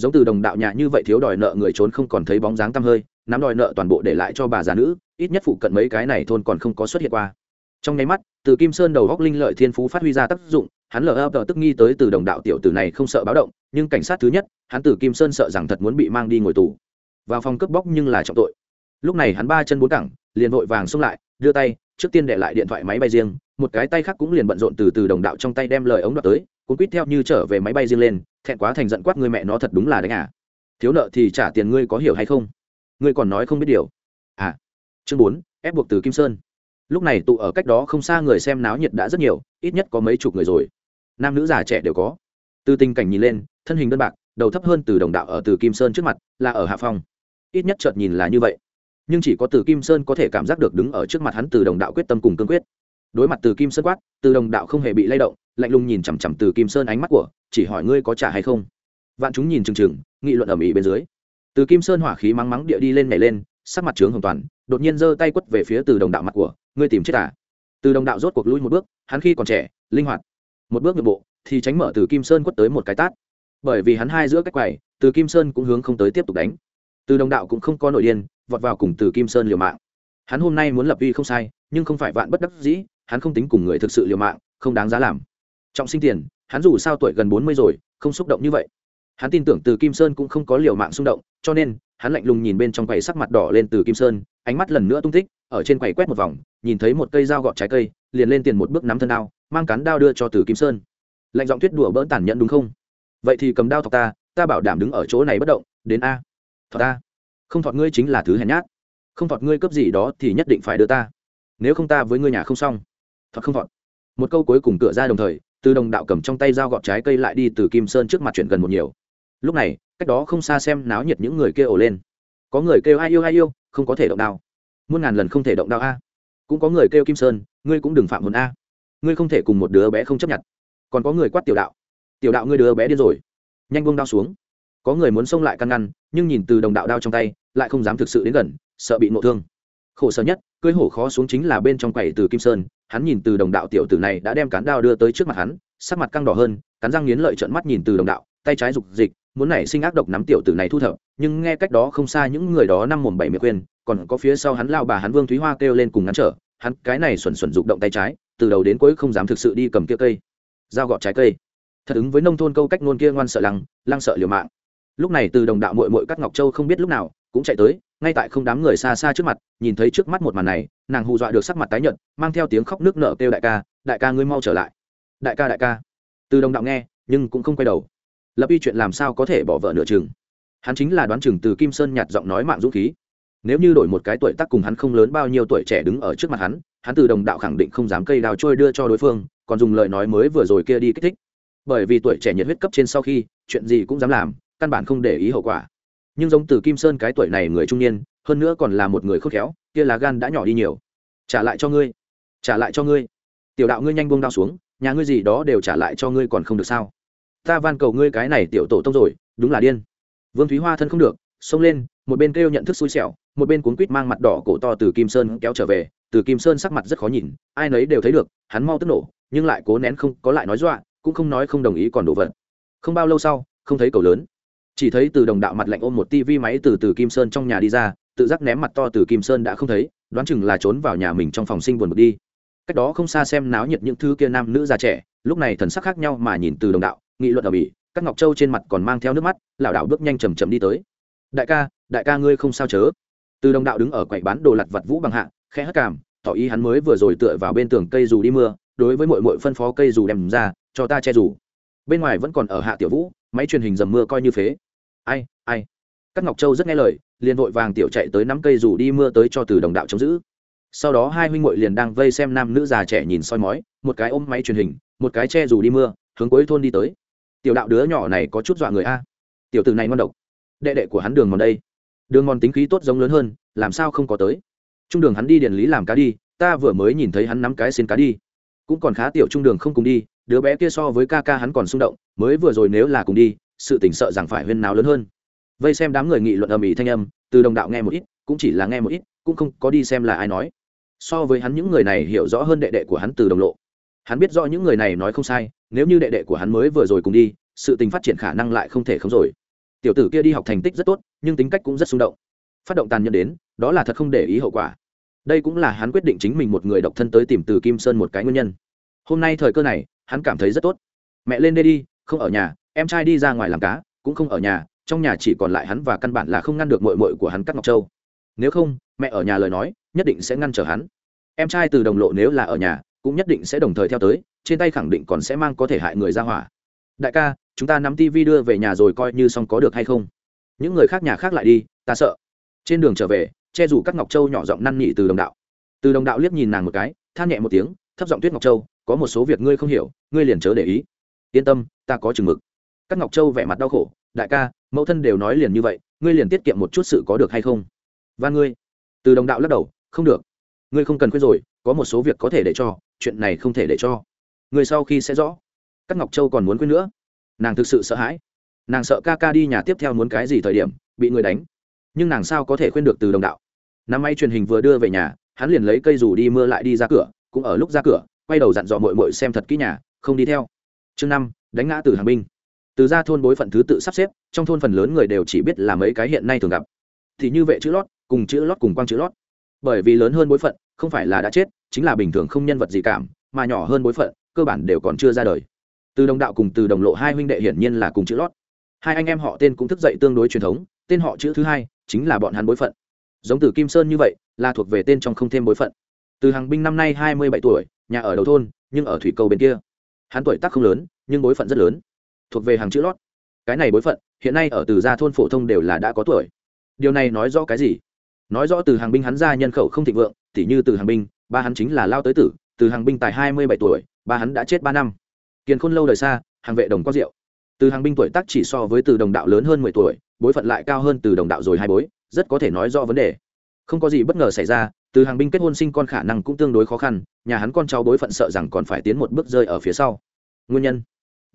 giống từ đồng đạo nhà như vậy thiếu đòi nợ người trốn không còn thấy bóng dáng tăm hơi, nắm đòi nợ toàn bộ để lại cho bà già nữ, ít nhất phụ cận mấy cái này thôn còn không có xuất hiện qua. Trong nháy mắt, từ kim sơn đầu góc linh lợi thiên phú phát huy ra tác dụng, hắn lờ ập tức nghi tới từ đồng đạo tiểu tử này không sợ báo động, nhưng cảnh sát thứ nhất, hắn từ kim sơn sợ rằng thật muốn bị mang đi ngồi tù. Vào phòng cướp bóc nhưng là trọng tội. Lúc này hắn ba chân bốn cẳng, liền vội vàng xông lại, đưa tay, trước tiên để lại điện thoại máy bay riêng, một cái tay khác cũng liền bận rộn từ từ đồng đạo trong tay đem lời ống đoạt tới cuốn quýt theo như trở về máy bay riêng lên, thẹn quá thành giận quát người mẹ nó thật đúng là đánh à. Thiếu nợ thì trả tiền ngươi có hiểu hay không? Ngươi còn nói không biết điều. À. Chương bốn, ép buộc từ kim sơn. Lúc này tụ ở cách đó không xa người xem náo nhiệt đã rất nhiều, ít nhất có mấy chục người rồi. Nam nữ già trẻ đều có. Từ tình cảnh nhìn lên, thân hình đơn bạc, đầu thấp hơn từ đồng đạo ở từ kim sơn trước mặt, là ở hạ phong ít nhất chợt nhìn là như vậy. Nhưng chỉ có từ kim sơn có thể cảm giác được đứng ở trước mặt hắn từ đồng đạo quyết tâm cùng cương quyết. Đối mặt từ kim sơn quát, từ đồng đạo không hề bị lay động lạnh lùng nhìn chằm chằm từ kim sơn ánh mắt của, chỉ hỏi ngươi có trả hay không? Vạn chúng nhìn chừng chừng, nghị luận ầm ĩ bên dưới. Từ kim sơn hỏa khí mắng mắng địa đi lên nhảy lên, sắc mặt trướng hồng toàn, đột nhiên giơ tay quất về phía từ đồng đạo mặt của, ngươi tìm chết à? Từ đồng đạo rốt cuộc lui một bước, hắn khi còn trẻ, linh hoạt. Một bước nội bộ, thì tránh mở từ kim sơn quất tới một cái tát. Bởi vì hắn hai giữa cách quầy, từ kim sơn cũng hướng không tới tiếp tục đánh. Từ đồng đạo cũng không có nội điên, vọt vào cùng từ kim sơn liều mạng. Hắn hôm nay muốn lập uy không sai, nhưng không phải vạn bất đắc dĩ, hắn không tính cùng người thực sự liều mạng, không đáng giá làm trọng sinh tiền, hắn dù sao tuổi gần bốn mươi rồi, không xúc động như vậy. Hắn tin tưởng từ kim sơn cũng không có liều mạng xung động, cho nên, hắn lạnh lùng nhìn bên trong quầy sắc mặt đỏ lên từ kim sơn, ánh mắt lần nữa tung tích, ở trên quầy quét một vòng, nhìn thấy một cây dao gọt trái cây, liền lên tiền một bước nắm thân đao, mang cán đao đưa cho từ kim sơn. Lạnh giọng tuyết đùa bỡn tản nhận đúng không? Vậy thì cầm đao thọc ta ta bảo đảm đứng ở chỗ này bất động, đến a. Thọc ta. Không thọt ngươi chính là thứ hèn nhát. Không thọt ngươi cấp gì đó thì nhất định phải đưa ta. Nếu không ta với ngươi nhà không xong. Thọt không thọt. Một câu cuối cùng cửa ra đồng thời từ đồng đạo cầm trong tay dao gọt trái cây lại đi từ kim sơn trước mặt chuyển gần một nhiều. Lúc này, cách đó không xa xem náo nhiệt những người kêu ổ lên. Có người kêu ai yêu ai yêu, không có thể động đao. Muôn ngàn lần không thể động đao a. Cũng có người kêu kim sơn, ngươi cũng đừng phạm hồn a. Ngươi không thể cùng một đứa bé không chấp nhận. Còn có người quát tiểu đạo. Tiểu đạo ngươi đứa bé điên rồi. Nhanh buông đao xuống. Có người muốn xông lại căn ngăn, nhưng nhìn từ đồng đạo đao trong tay, lại không dám thực sự đến gần, sợ bị nộ thương. Khổ sở nhất, cưới hổ khó xuống chính là bên trong quầy từ kim sơn hắn nhìn từ đồng đạo tiểu tử này đã đem cán đao đưa tới trước mặt hắn, sắc mặt căng đỏ hơn, cắn răng nghiến lợi trợn mắt nhìn từ đồng đạo, tay trái dục dịch, muốn nảy sinh ác độc nắm tiểu tử này thu thập, nhưng nghe cách đó không xa những người đó năm mồm bảy miệng khuyên, còn có phía sau hắn lao bà hắn vương thúy hoa kêu lên cùng ngắn trở, hắn cái này xuẩn xuẩn dục động tay trái, từ đầu đến cuối không dám thực sự đi cầm kia cây dao gọt trái cây. Thật ứng với nông thôn câu cách ngôn kia ngoan sợ lăng lăng sợ liều mạng. Lúc này từ đồng đạo mội mội các ngọc châu không biết lúc nào, cũng chạy tới ngay tại không đám người xa xa trước mặt, nhìn thấy trước mắt một màn này, nàng hù dọa được sắc mặt tái nhợt, mang theo tiếng khóc nước nở kêu đại ca đại ca ngươi mau trở lại. Đại ca đại ca. Từ đồng đạo nghe, nhưng cũng không quay đầu. Lập y chuyện làm sao có thể bỏ vợ nửa chừng? Hắn chính là đoán chừng từ kim sơn nhạt giọng nói mạng dũng khí. Nếu như đổi một cái tuổi tác cùng hắn không lớn bao nhiêu tuổi trẻ đứng ở trước mặt hắn hắn từ đồng đạo khẳng định không dám cây đào trôi đưa cho đối phương, còn dùng lời nói mới vừa rồi kia đi kích thích. Bởi vì tuổi trẻ nhiệt huyết cấp trên sau khi, chuyện gì cũng dám làm, căn bản không để ý hậu quả nhưng giống từ kim sơn cái tuổi này người trung niên, hơn nữa còn là một người khôn khéo, kia lá gan đã nhỏ đi nhiều. Trả lại cho ngươi. Trả lại cho ngươi. Tiểu đạo ngươi nhanh buông đao xuống, nhà ngươi gì đó đều trả lại cho ngươi còn không được sao? Ta van cầu ngươi cái này tiểu tổ tông rồi, đúng là điên. Vương thúy hoa thân không được, xông lên, một bên kêu nhận thức xui xẻo, một bên cuốn quýt mang mặt đỏ cổ to từ kim sơn kéo trở về, từ kim sơn sắc mặt rất khó nhìn, ai nấy đều thấy được, hắn mau tức nổ, nhưng lại cố nén không có lại nói dọa, cũng không nói không đồng ý còn đổ vật không bao lâu sau, không thấy cầu lớn chỉ thấy từ đồng đạo mặt lạnh ôm một tivi máy từ từ kim sơn trong nhà đi ra, tự giác ném mặt to từ kim sơn đã không thấy, đoán chừng là trốn vào nhà mình trong phòng sinh buồn bực đi. Cách đó không xa xem náo nhiệt những thứ kia nam nữ già trẻ, lúc này thần sắc khác nhau mà nhìn từ đồng đạo, nghị luận ở bỉ, các ngọc châu trên mặt còn mang theo nước mắt, lảo đảo bước nhanh chầm chầm đi tới. Đại ca đại ca ngươi không sao chớ? Từ đồng đạo đứng ở quầy bán đồ lặt vặt vũ bằng hạ, khẽ hất cảm tỏ ý hắn mới vừa rồi tựa vào bên tường cây dù đi mưa, đối với mọi mọi phân phó cây dù đem ra, cho ta che dù. Bên ngoài vẫn còn ở hạ tiểu vũ, máy truyền hình dầm mưa coi như phế ai ai. Các ngọc châu rất nghe lời, liền vội vàng tiểu chạy tới nắm cây dù đi mưa tới cho từ đồng đạo chống giữ. Sau đó hai huynh muội liền đang vây xem nam nữ già trẻ nhìn soi mói, một cái ôm máy truyền hình, một cái che dù đi mưa, hướng cuối thôn đi tới. Tiểu đạo đứa nhỏ này có chút dọa người a. Tiểu tử này ngon độc. Đệ đệ của hắn đường mòn đây. Đường mòn tính khí tốt giống lớn hơn, làm sao không có tới? Trung đường hắn đi điện lý làm cá đi, ta vừa mới nhìn thấy hắn nắm cái xin cá đi. Cũng còn khá tiểu trung đường không cùng đi, đứa bé kia so với ca ca hắn còn xung động, mới vừa rồi nếu là cùng đi sự tỉnh sợ rằng phải huyên nào lớn hơn. Vây xem đám người nghị luận ầm ĩ thanh âm, từ đồng đạo nghe một ít, cũng chỉ là nghe một ít, cũng không có đi xem là ai nói. So với hắn những người này hiểu rõ hơn đệ đệ của hắn từ đồng lộ. Hắn biết rõ những người này nói không sai, nếu như đệ đệ của hắn mới vừa rồi cùng đi, sự tình phát triển khả năng lại không thể không rồi. Tiểu tử kia đi học thành tích rất tốt, nhưng tính cách cũng rất xung động. Phát động tàn nhẫn đến, đó là thật không để ý hậu quả. Đây cũng là hắn quyết định chính mình một người độc thân tới tìm từ kim sơn một cái nguyên nhân. Hôm nay thời cơ này, hắn cảm thấy rất tốt. Mẹ lên đây đi, không ở nhà em trai đi ra ngoài làm cá, cũng không ở nhà, trong nhà chỉ còn lại hắn và căn bản là không ngăn được mội mội của hắn cắt ngọc châu. Nếu không, mẹ ở nhà lời nói, nhất định sẽ ngăn trở hắn. Em trai từ đồng lộ nếu là ở nhà, cũng nhất định sẽ đồng thời theo tới, trên tay khẳng định còn sẽ mang có thể hại người ra hỏa. Đại ca, chúng ta nắm tivi đưa về nhà rồi coi như xong có được hay không? Những người khác nhà khác lại đi, ta sợ. Trên đường trở về, che rủ các ngọc châu nhỏ giọng năn nỉ từ đồng đạo. Từ đồng đạo liếc nhìn nàng một cái, than nhẹ một tiếng, thấp giọng tuyết ngọc châu, có một số việc ngươi không hiểu, ngươi liền chớ để ý. Yên tâm, ta có chừng mực các ngọc châu vẻ mặt đau khổ, đại ca, mẫu thân đều nói liền như vậy, ngươi liền tiết kiệm một chút sự có được hay không? Và ngươi. Từ đồng đạo lắc đầu, không được. Ngươi không cần khuyên rồi, có một số việc có thể để cho, chuyện này không thể để cho. Người sau khi sẽ rõ. Các ngọc châu còn muốn quên nữa. Nàng thực sự sợ hãi. Nàng sợ ca ca đi nhà tiếp theo muốn cái gì thời điểm, bị người đánh. Nhưng nàng sao có thể khuyên được từ đồng đạo? Năm may truyền hình vừa đưa về nhà, hắn liền lấy cây dù đi mưa lại đi ra cửa, cũng ở lúc ra cửa, quay đầu dặn dò mội mội xem thật kỹ nhà, không đi theo. Chương năm, đánh ngã từ hàng binh từ ra thôn bối phận thứ tự sắp xếp, trong thôn phần lớn người đều chỉ biết là mấy cái hiện nay thường gặp. Thì như vệ chữ lót, cùng chữ lót cùng quang chữ lót. Bởi vì lớn hơn bối phận, không phải là đã chết, chính là bình thường không nhân vật gì cảm, mà nhỏ hơn bối phận, cơ bản đều còn chưa ra đời. Từ đồng đạo cùng từ đồng lộ hai huynh đệ hiển nhiên là cùng chữ lót. Hai anh em họ tên cũng thức dậy tương đối truyền thống, tên họ chữ thứ hai chính là bọn hắn bối phận. Giống từ kim sơn như vậy, là thuộc về tên trong không thêm bối phận. Từ hàng binh năm nay hai mươi bảy tuổi, nhà ở đầu thôn, nhưng ở thủy cầu bên kia. Hắn tuổi tác không lớn, nhưng bối phận rất lớn thuộc về hàng chữ lót. Cái này bối phận, hiện nay ở từ gia thôn phổ thông đều là đã có tuổi. Điều này nói rõ cái gì? Nói rõ từ hàng binh hắn ra nhân khẩu không thịnh vượng, tỉ như từ hàng binh, ba hắn chính là lao tới tử, từ hàng binh tài hai mươi bảy tuổi, ba hắn đã chết ba năm. Kiền khôn lâu đời xa, hàng vệ đồng có rượu. Từ hàng binh tuổi tác chỉ so với từ đồng đạo lớn hơn mười tuổi, bối phận lại cao hơn từ đồng đạo rồi hai bối, rất có thể nói rõ vấn đề. Không có gì bất ngờ xảy ra, từ hàng binh kết hôn sinh con khả năng cũng tương đối khó khăn, nhà hắn con cháu bối phận sợ rằng còn phải tiến một bước rơi ở phía sau. Nguyên nhân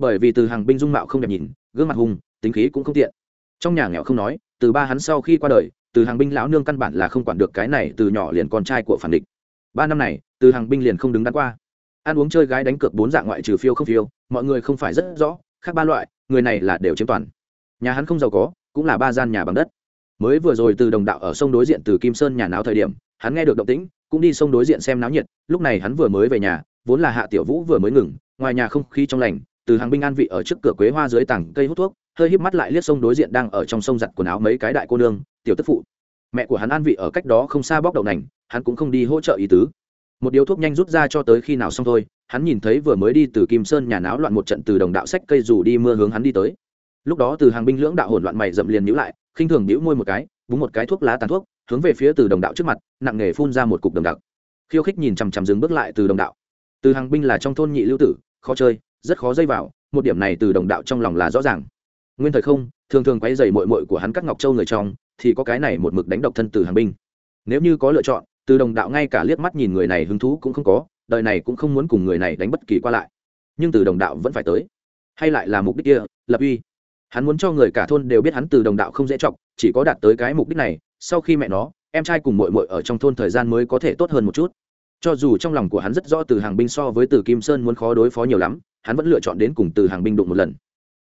bởi vì từ hàng binh dung mạo không đẹp nhìn, gương mặt hùng, tính khí cũng không tiện. Trong nhà nghèo không nói, từ ba hắn sau khi qua đời, từ hàng binh lão nương căn bản là không quản được cái này từ nhỏ liền con trai của phản địch. Ba năm này, từ hàng binh liền không đứng đắn qua. Ăn uống chơi gái đánh cược bốn dạng ngoại trừ phiêu không phiêu, mọi người không phải rất rõ, khác ba loại, người này là đều chiếm toàn. Nhà hắn không giàu có, cũng là ba gian nhà bằng đất. Mới vừa rồi từ đồng đạo ở sông đối diện từ kim sơn nhà náo thời điểm, hắn nghe được động tĩnh, cũng đi sông đối diện xem náo nhiệt, lúc này hắn vừa mới về nhà, vốn là hạ tiểu vũ vừa mới ngừng, ngoài nhà không khí trong lành từ hàng binh an vị ở trước cửa quế hoa dưới tảng cây hút thuốc, hơi híp mắt lại liếc sông đối diện đang ở trong sông giặt quần áo mấy cái đại cô nương, tiểu tức phụ. Mẹ của hắn an vị ở cách đó không xa bóc đầu nành, hắn cũng không đi hỗ trợ ý tứ. Một điếu thuốc nhanh rút ra cho tới khi nào xong thôi, hắn nhìn thấy vừa mới đi từ kim sơn nhà náo loạn một trận từ đồng đạo sách cây dù đi mưa hướng hắn đi tới. Lúc đó từ hàng binh lưỡng đạo hỗn loạn mày dậm liền nhíu lại, khinh thường nhíu môi một cái, búng một cái thuốc lá tàn thuốc, hướng về phía từ đồng đạo trước mặt, nặng nghề phun ra một cục đồng đạo khiêu khích nhìn chằm chằm dừng bước lại từ đồng đạo. Từ hàng binh là trong thôn nhị lưu tử, khó chơi rất khó dây vào, một điểm này từ đồng đạo trong lòng là rõ ràng. Nguyên thời không, thường thường quay dày mội mội của hắn các ngọc châu người trong, thì có cái này một mực đánh độc thân từ hàng binh. Nếu như có lựa chọn, từ đồng đạo ngay cả liếc mắt nhìn người này hứng thú cũng không có, đời này cũng không muốn cùng người này đánh bất kỳ qua lại. Nhưng từ đồng đạo vẫn phải tới. Hay lại là mục đích kia, lập uy. Hắn muốn cho người cả thôn đều biết hắn từ đồng đạo không dễ chọc, chỉ có đạt tới cái mục đích này, sau khi mẹ nó, em trai cùng mội mội ở trong thôn thời gian mới có thể tốt hơn một chút cho dù trong lòng của hắn rất rõ từ hàng binh so với từ kim sơn muốn khó đối phó nhiều lắm, hắn vẫn lựa chọn đến cùng từ hàng binh đụng một lần.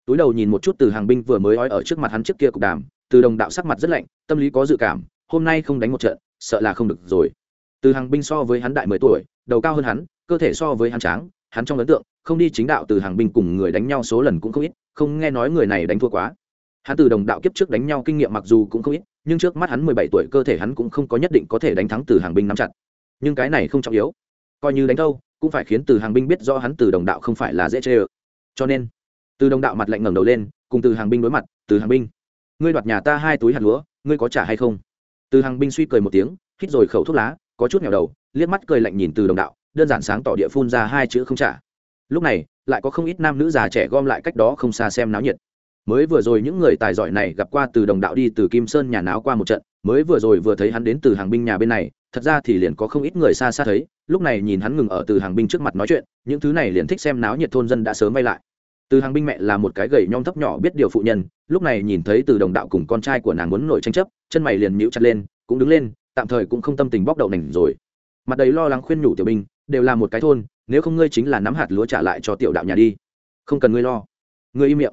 Túi đầu nhìn một chút từ hàng binh vừa mới ói ở trước mặt hắn trước kia cục đàm, từ đồng đạo sắc mặt rất lạnh, tâm lý có dự cảm, hôm nay không đánh một trận, sợ là không được rồi. Từ hàng binh so với hắn đại mười tuổi, đầu cao hơn hắn, cơ thể so với hắn tráng, hắn trong ấn tượng, không đi chính đạo từ hàng binh cùng người đánh nhau số lần cũng không ít, không nghe nói người này đánh thua quá. Hắn từ đồng đạo kiếp trước đánh nhau kinh nghiệm mặc dù cũng không ít, nhưng trước mắt hắn mười bảy tuổi cơ thể hắn cũng không có nhất định có thể đánh thắng từ hàng binh nắm chặt nhưng cái này không trọng yếu. Coi như đánh đâu, cũng phải khiến từ hàng binh biết do hắn từ đồng đạo không phải là dễ chê ơ. Cho nên, từ đồng đạo mặt lạnh ngẩng đầu lên, cùng từ hàng binh đối mặt, từ hàng binh, ngươi đoạt nhà ta hai túi hạt lúa, ngươi có trả hay không? Từ hàng binh suy cười một tiếng, hít rồi khẩu thuốc lá, có chút nghèo đầu, liếc mắt cười lạnh nhìn từ đồng đạo, đơn giản sáng tỏ địa phun ra hai chữ không trả. Lúc này, lại có không ít nam nữ già trẻ gom lại cách đó không xa xem náo nhiệt. Mới vừa rồi những người tài giỏi này gặp qua từ đồng đạo đi từ kim sơn nhà náo qua một trận mới vừa rồi vừa thấy hắn đến từ hàng binh nhà bên này, thật ra thì liền có không ít người xa xa thấy, lúc này nhìn hắn ngừng ở từ hàng binh trước mặt nói chuyện, những thứ này liền thích xem náo nhiệt thôn dân đã sớm vay lại. Từ hàng binh mẹ là một cái gầy nhom thấp nhỏ biết điều phụ nhân, lúc này nhìn thấy từ đồng đạo cùng con trai của nàng muốn nổi tranh chấp, chân mày liền nhíu chặt lên, cũng đứng lên, tạm thời cũng không tâm tình bóc đậu nành rồi. Mặt đầy lo lắng khuyên nhủ tiểu binh, đều là một cái thôn, nếu không ngươi chính là nắm hạt lúa trả lại cho tiểu đạo nhà đi. Không cần ngươi lo. Ngươi im miệng.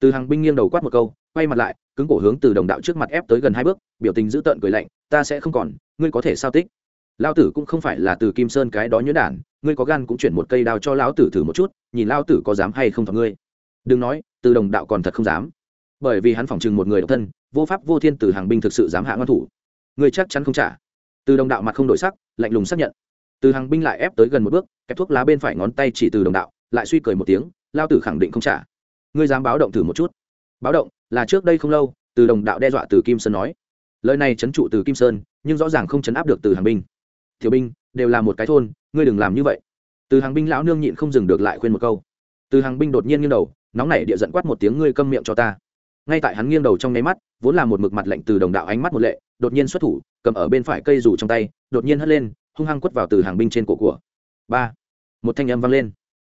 Từ hàng binh nghiêng đầu quát một câu, quay mặt lại cứng cổ hướng từ đồng đạo trước mặt ép tới gần hai bước, biểu tình dữ tợn cười lạnh, ta sẽ không còn, ngươi có thể sao tích? Lao tử cũng không phải là từ kim sơn cái đó nhuyễn đản, ngươi có gan cũng chuyển một cây đao cho lão tử thử một chút, nhìn lao tử có dám hay không thọ ngươi. Đừng nói, từ đồng đạo còn thật không dám. Bởi vì hắn phỏng chừng một người độc thân, vô pháp vô thiên từ hàng binh thực sự dám hạ ngăn thủ. Ngươi chắc chắn không trả. Từ đồng đạo mặt không đổi sắc, lạnh lùng xác nhận. Từ hàng binh lại ép tới gần một bước kẹp thuốc lá bên phải ngón tay chỉ từ đồng đạo, lại suy cười một tiếng lao tử khẳng định không trả. Ngươi dám báo động thử một chút báo động, là trước đây không lâu, từ đồng đạo đe dọa từ kim sơn nói. Lời này chấn trụ từ kim sơn, nhưng rõ ràng không chấn áp được từ hàng binh. Thiếu binh, đều là một cái thôn, ngươi đừng làm như vậy. Từ hàng binh lão nương nhịn không dừng được lại khuyên một câu. Từ hàng binh đột nhiên nghiêng đầu, nóng nảy địa giận quát một tiếng, ngươi câm miệng cho ta. Ngay tại hắn nghiêng đầu trong nháy mắt, vốn là một mực mặt lạnh từ đồng đạo ánh mắt một lệ, đột nhiên xuất thủ, cầm ở bên phải cây rủ trong tay, đột nhiên hất lên, hung hăng quất vào từ hàng binh trên cổ của. Ba, một thanh âm vang lên.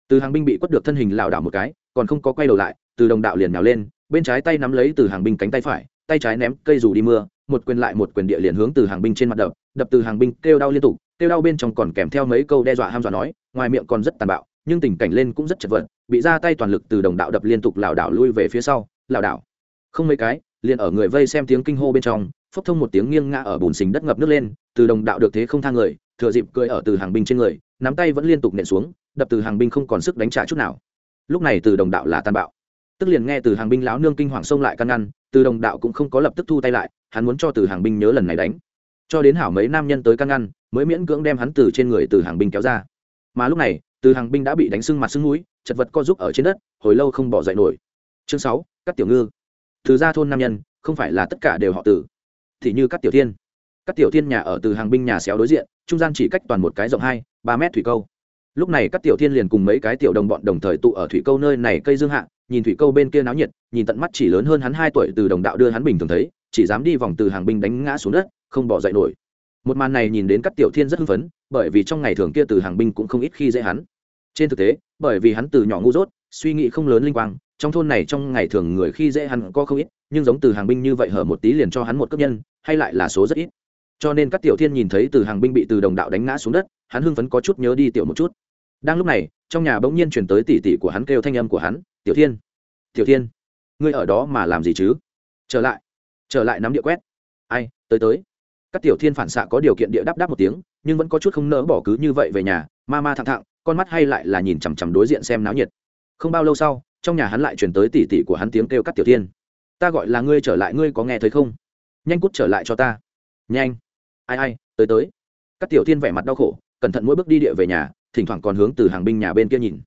Từ hàng binh bị quất được thân hình lảo đảo một cái, còn không có quay đầu lại, từ đồng đạo liền nhào lên bên trái tay nắm lấy từ hàng binh cánh tay phải, tay trái ném cây dù đi mưa, một quyền lại một quyền địa liền hướng từ hàng binh trên mặt đập đập từ hàng binh kêu đau liên tục, kêu đau bên trong còn kèm theo mấy câu đe dọa ham dọa nói, ngoài miệng còn rất tàn bạo, nhưng tình cảnh lên cũng rất chật vật, bị ra tay toàn lực từ đồng đạo đập liên tục lảo đảo lui về phía sau, lảo đảo. Không mấy cái, liền ở người vây xem tiếng kinh hô bên trong, phốc thông một tiếng nghiêng ngã ở bùn xình đất ngập nước lên, từ đồng đạo được thế không thang người, thừa dịp cười ở từ hàng binh trên người, nắm tay vẫn liên tục nện xuống, đập từ hàng binh không còn sức đánh trả chút nào. Lúc này từ đồng đạo là tàn bạo tức liền nghe từ hàng binh láo nương kinh hoàng xông lại căn ngăn, từ đồng đạo cũng không có lập tức thu tay lại, hắn muốn cho từ hàng binh nhớ lần này đánh. Cho đến hảo mấy nam nhân tới căn ngăn, mới miễn cưỡng đem hắn từ trên người từ hàng binh kéo ra. Mà lúc này, từ hàng binh đã bị đánh sưng mặt sưng núi chật vật co giúp ở trên đất, hồi lâu không bỏ dậy nổi. Chương sáu các tiểu ngư. Từ ra thôn nam nhân, không phải là tất cả đều họ tử thì như các tiểu thiên. Các tiểu thiên nhà ở từ hàng binh nhà xéo đối diện, trung gian chỉ cách toàn một cái rộng hai, ba mét thủy câu. Lúc này các tiểu thiên liền cùng mấy cái tiểu đồng bọn đồng thời tụ ở thủy câu nơi này cây dương hạ nhìn thủy câu bên kia náo nhiệt, nhìn tận mắt chỉ lớn hơn hắn hai tuổi từ đồng đạo đưa hắn bình thường thấy, chỉ dám đi vòng từ hàng binh đánh ngã xuống đất, không bỏ dậy nổi. Một màn này nhìn đến các tiểu thiên rất hưng phấn, bởi vì trong ngày thường kia từ hàng binh cũng không ít khi dễ hắn. Trên thực tế, bởi vì hắn từ nhỏ ngu dốt, suy nghĩ không lớn linh quang, trong thôn này trong ngày thường người khi dễ hắn có không ít, nhưng giống từ hàng binh như vậy hở một tí liền cho hắn một cấp nhân, hay lại là số rất ít. Cho nên các tiểu thiên nhìn thấy từ hàng binh bị từ đồng đạo đánh ngã xuống đất, hắn hưng phấn có chút nhớ đi tiểu một chút. Đang lúc này trong nhà bỗng nhiên chuyển tới tỉ tỉ của hắn kêu thanh âm của hắn, tiểu thiên tiểu thiên, ngươi ở đó mà làm gì chứ? Trở lại trở lại nắm địa quét. Ai, tới tới. Các tiểu thiên phản xạ có điều kiện địa đáp đáp một tiếng, nhưng vẫn có chút không nỡ bỏ cứ như vậy về nhà, ma ma thẳng thẳng, con mắt hay lại là nhìn chằm chằm đối diện xem náo nhiệt. Không bao lâu sau, trong nhà hắn lại chuyển tới tỉ tỉ của hắn tiếng kêu các tiểu thiên. Ta gọi là ngươi trở lại, ngươi có nghe thấy không? Nhanh cút trở lại cho ta. Nhanh. Ai ai, tới tới. Các tiểu thiên vẻ mặt đau khổ, cẩn thận mỗi bước đi địa về nhà thỉnh thoảng còn hướng từ hàng binh nhà bên kia nhìn.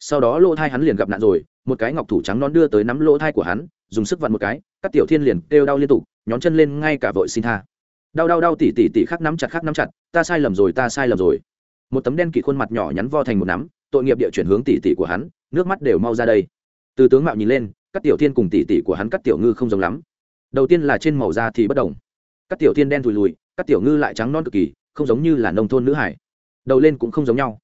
Sau đó lỗ thai hắn liền gặp nạn rồi, một cái ngọc thủ trắng non đưa tới nắm lỗ thai của hắn, dùng sức vặn một cái, các tiểu thiên liền kêu đau liên tục, nhón chân lên ngay cả vội xin tha. Đau đau đau tỉ tỉ tỉ khắc nắm chặt khắc nắm chặt, ta sai lầm rồi, ta sai lầm rồi. Một tấm đen kỵ khuôn mặt nhỏ nhắn vo thành một nắm, tội nghiệp địa chuyển hướng tỉ tỉ của hắn, nước mắt đều mau ra đây. Từ tướng mạo nhìn lên, các tiểu thiên cùng tỉ tỉ của hắn các tiểu ngư không giống lắm. Đầu tiên là trên màu da thì bất đồng. Các tiểu thiên đen thùi lùi, các tiểu ngư lại trắng non cực kỳ, không giống như là nông thôn nữ hải. Đầu lên cũng không giống nhau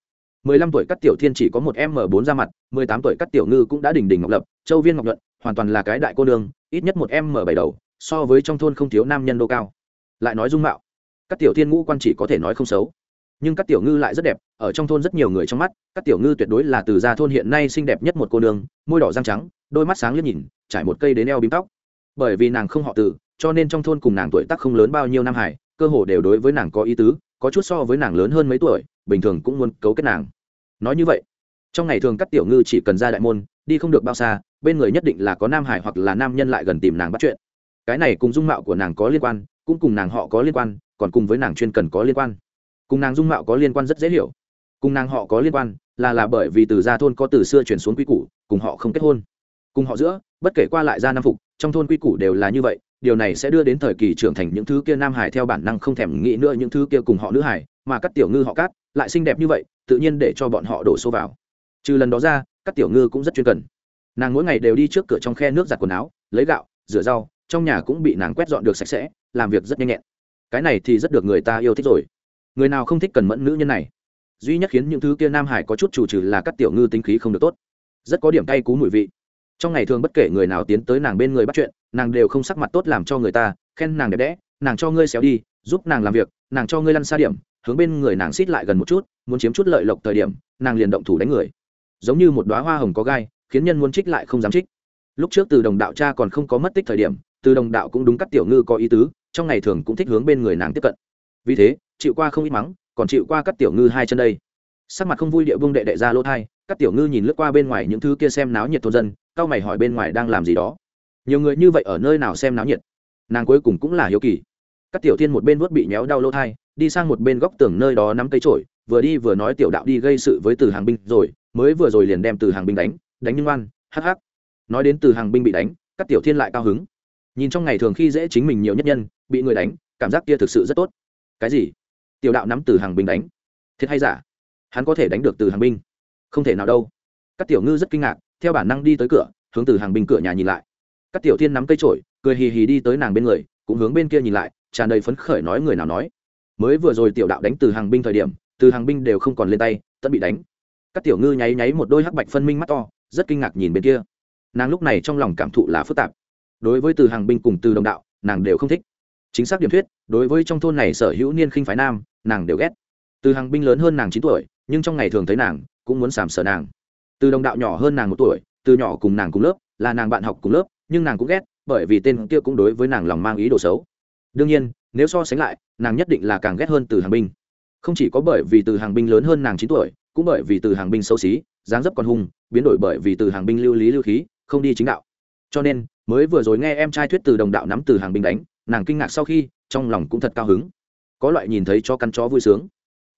mười lăm tuổi Cát tiểu thiên chỉ có một m bốn ra mặt, mười tám tuổi Cát tiểu ngư cũng đã đỉnh đỉnh ngọc lập, châu viên ngọc nhuận, hoàn toàn là cái đại cô nương, ít nhất một m bảy đầu, so với trong thôn không thiếu nam nhân đô cao. Lại nói dung mạo Cát tiểu thiên ngũ quan chỉ có thể nói không xấu. Nhưng Cát tiểu ngư lại rất đẹp, ở trong thôn rất nhiều người trong mắt Cát tiểu ngư tuyệt đối là từ gia thôn hiện nay xinh đẹp nhất một cô nương, môi đỏ răng trắng, đôi mắt sáng liếc nhìn, trải một cây đến eo bím tóc. Bởi vì nàng không họ từ, cho nên trong thôn cùng nàng tuổi tác không lớn bao nhiêu năm hải, cơ hồ đều đối với nàng có ý tứ, có chút so với nàng lớn hơn mấy tuổi, bình thường cũng muốn cấu kết nàng nói như vậy, trong ngày thường các tiểu ngư chỉ cần ra đại môn, đi không được bao xa, bên người nhất định là có nam hải hoặc là nam nhân lại gần tìm nàng bắt chuyện. Cái này cùng dung mạo của nàng có liên quan, cũng cùng nàng họ có liên quan, còn cùng với nàng chuyên cần có liên quan. Cùng nàng dung mạo có liên quan rất dễ hiểu. Cùng nàng họ có liên quan, là là bởi vì từ gia thôn có từ xưa chuyển xuống quy củ, cùng họ không kết hôn. Cùng họ giữa, bất kể qua lại ra nam phục, trong thôn quy củ đều là như vậy điều này sẽ đưa đến thời kỳ trưởng thành những thứ kia nam hải theo bản năng không thèm nghĩ nữa, những thứ kia cùng họ nữ hải, mà các tiểu ngư họ cát lại xinh đẹp như vậy, tự nhiên để cho bọn họ đổ xô vào. Trừ lần đó ra, các tiểu ngư cũng rất chuyên cần. Nàng mỗi ngày đều đi trước cửa trong khe nước giặt quần áo, lấy gạo, rửa rau, trong nhà cũng bị nàng quét dọn được sạch sẽ, làm việc rất nhanh nhẹn. Cái này thì rất được người ta yêu thích rồi. Người nào không thích cần mẫn nữ nhân này? Duy nhất khiến những thứ kia nam hải có chút chủ trừ là các tiểu ngư tinh khí không được tốt. Rất có điểm cay cú mùi vị trong ngày thường bất kể người nào tiến tới nàng bên người bắt chuyện, nàng đều không sắc mặt tốt làm cho người ta, khen nàng đẹp đẽ, nàng cho ngươi xéo đi, giúp nàng làm việc, nàng cho ngươi lăn xa điểm, hướng bên người nàng xít lại gần một chút, muốn chiếm chút lợi lộc thời điểm, nàng liền động thủ đánh người. Giống như một đoá hoa hồng có gai, khiến nhân muốn trích lại không dám trích. Lúc trước từ đồng đạo cha còn không có mất tích thời điểm, từ đồng đạo cũng đúng các tiểu ngư có ý tứ, trong ngày thường cũng thích hướng bên người nàng tiếp cận. Vì thế, chịu qua không ít mắng, còn chịu qua các tiểu ngư hai chân đây. Sắc mặt không vui địa vương đệ đệ ra lỗ thai các tiểu ngư nhìn lướt qua bên ngoài những thứ kia xem náo nhiệt thôn dân cao mày hỏi bên ngoài đang làm gì đó. Nhiều người như vậy ở nơi nào xem náo nhiệt? Nàng cuối cùng cũng là hiếu kỳ. Các tiểu thiên một bên vớt bị méo đau lỗ thai, đi sang một bên góc tường nơi đó nắm cây trổi vừa đi vừa nói tiểu đạo đi gây sự với từ hàng binh rồi, mới vừa rồi liền đem từ hàng binh đánh đánh nhưng oan hắc hắc. Nói đến từ hàng binh bị đánh, các tiểu thiên lại cao hứng. Nhìn trong ngày thường khi dễ chính mình nhiều nhất nhân, bị người đánh, cảm giác kia thực sự rất tốt. Cái gì? Tiểu đạo nắm từ hàng binh đánh. Thiệt hay giả? Hắn có thể đánh được từ hàng binh? Không thể nào đâu. Các tiểu ngư rất kinh ngạc theo bản năng đi tới cửa, hướng từ hàng binh cửa nhà nhìn lại. Các tiểu thiên nắm cây trổi cười hì hì đi tới nàng bên người, cũng hướng bên kia nhìn lại, tràn đầy phấn khởi nói người nào nói. Mới vừa rồi tiểu đạo đánh từ hàng binh thời điểm, từ hàng binh đều không còn lên tay tận bị đánh. Các tiểu ngư nháy nháy một đôi hắc bạch phân minh mắt to, rất kinh ngạc nhìn bên kia. Nàng lúc này trong lòng cảm thụ là phức tạp. Đối với từ hàng binh cùng từ đồng đạo, nàng đều không thích. Chính xác điểm thuyết, đối với trong thôn này sở hữu niên khinh phái nam, nàng đều ghét. Từ hàng binh lớn hơn nàng chín tuổi, nhưng trong ngày thường thấy nàng, cũng muốn sàm sở nàng từ đồng đạo nhỏ hơn nàng một tuổi, từ nhỏ cùng nàng cùng lớp, là nàng bạn học cùng lớp, nhưng nàng cũng ghét, bởi vì tên kia cũng đối với nàng lòng mang ý đồ xấu. Đương nhiên, nếu so sánh lại, nàng nhất định là càng ghét hơn từ hàng binh. Không chỉ có bởi vì từ hàng binh lớn hơn nàng chín tuổi, cũng bởi vì từ hàng binh xấu xí, dáng dấp còn hung, biến đổi bởi vì từ hàng binh lưu lý lưu khí, không đi chính đạo. Cho nên, mới vừa rồi nghe em trai thuyết từ đồng đạo nắm từ hàng binh đánh, nàng kinh ngạc sau khi, trong lòng cũng thật cao hứng. Có loại nhìn thấy cho căn chó vui sướng.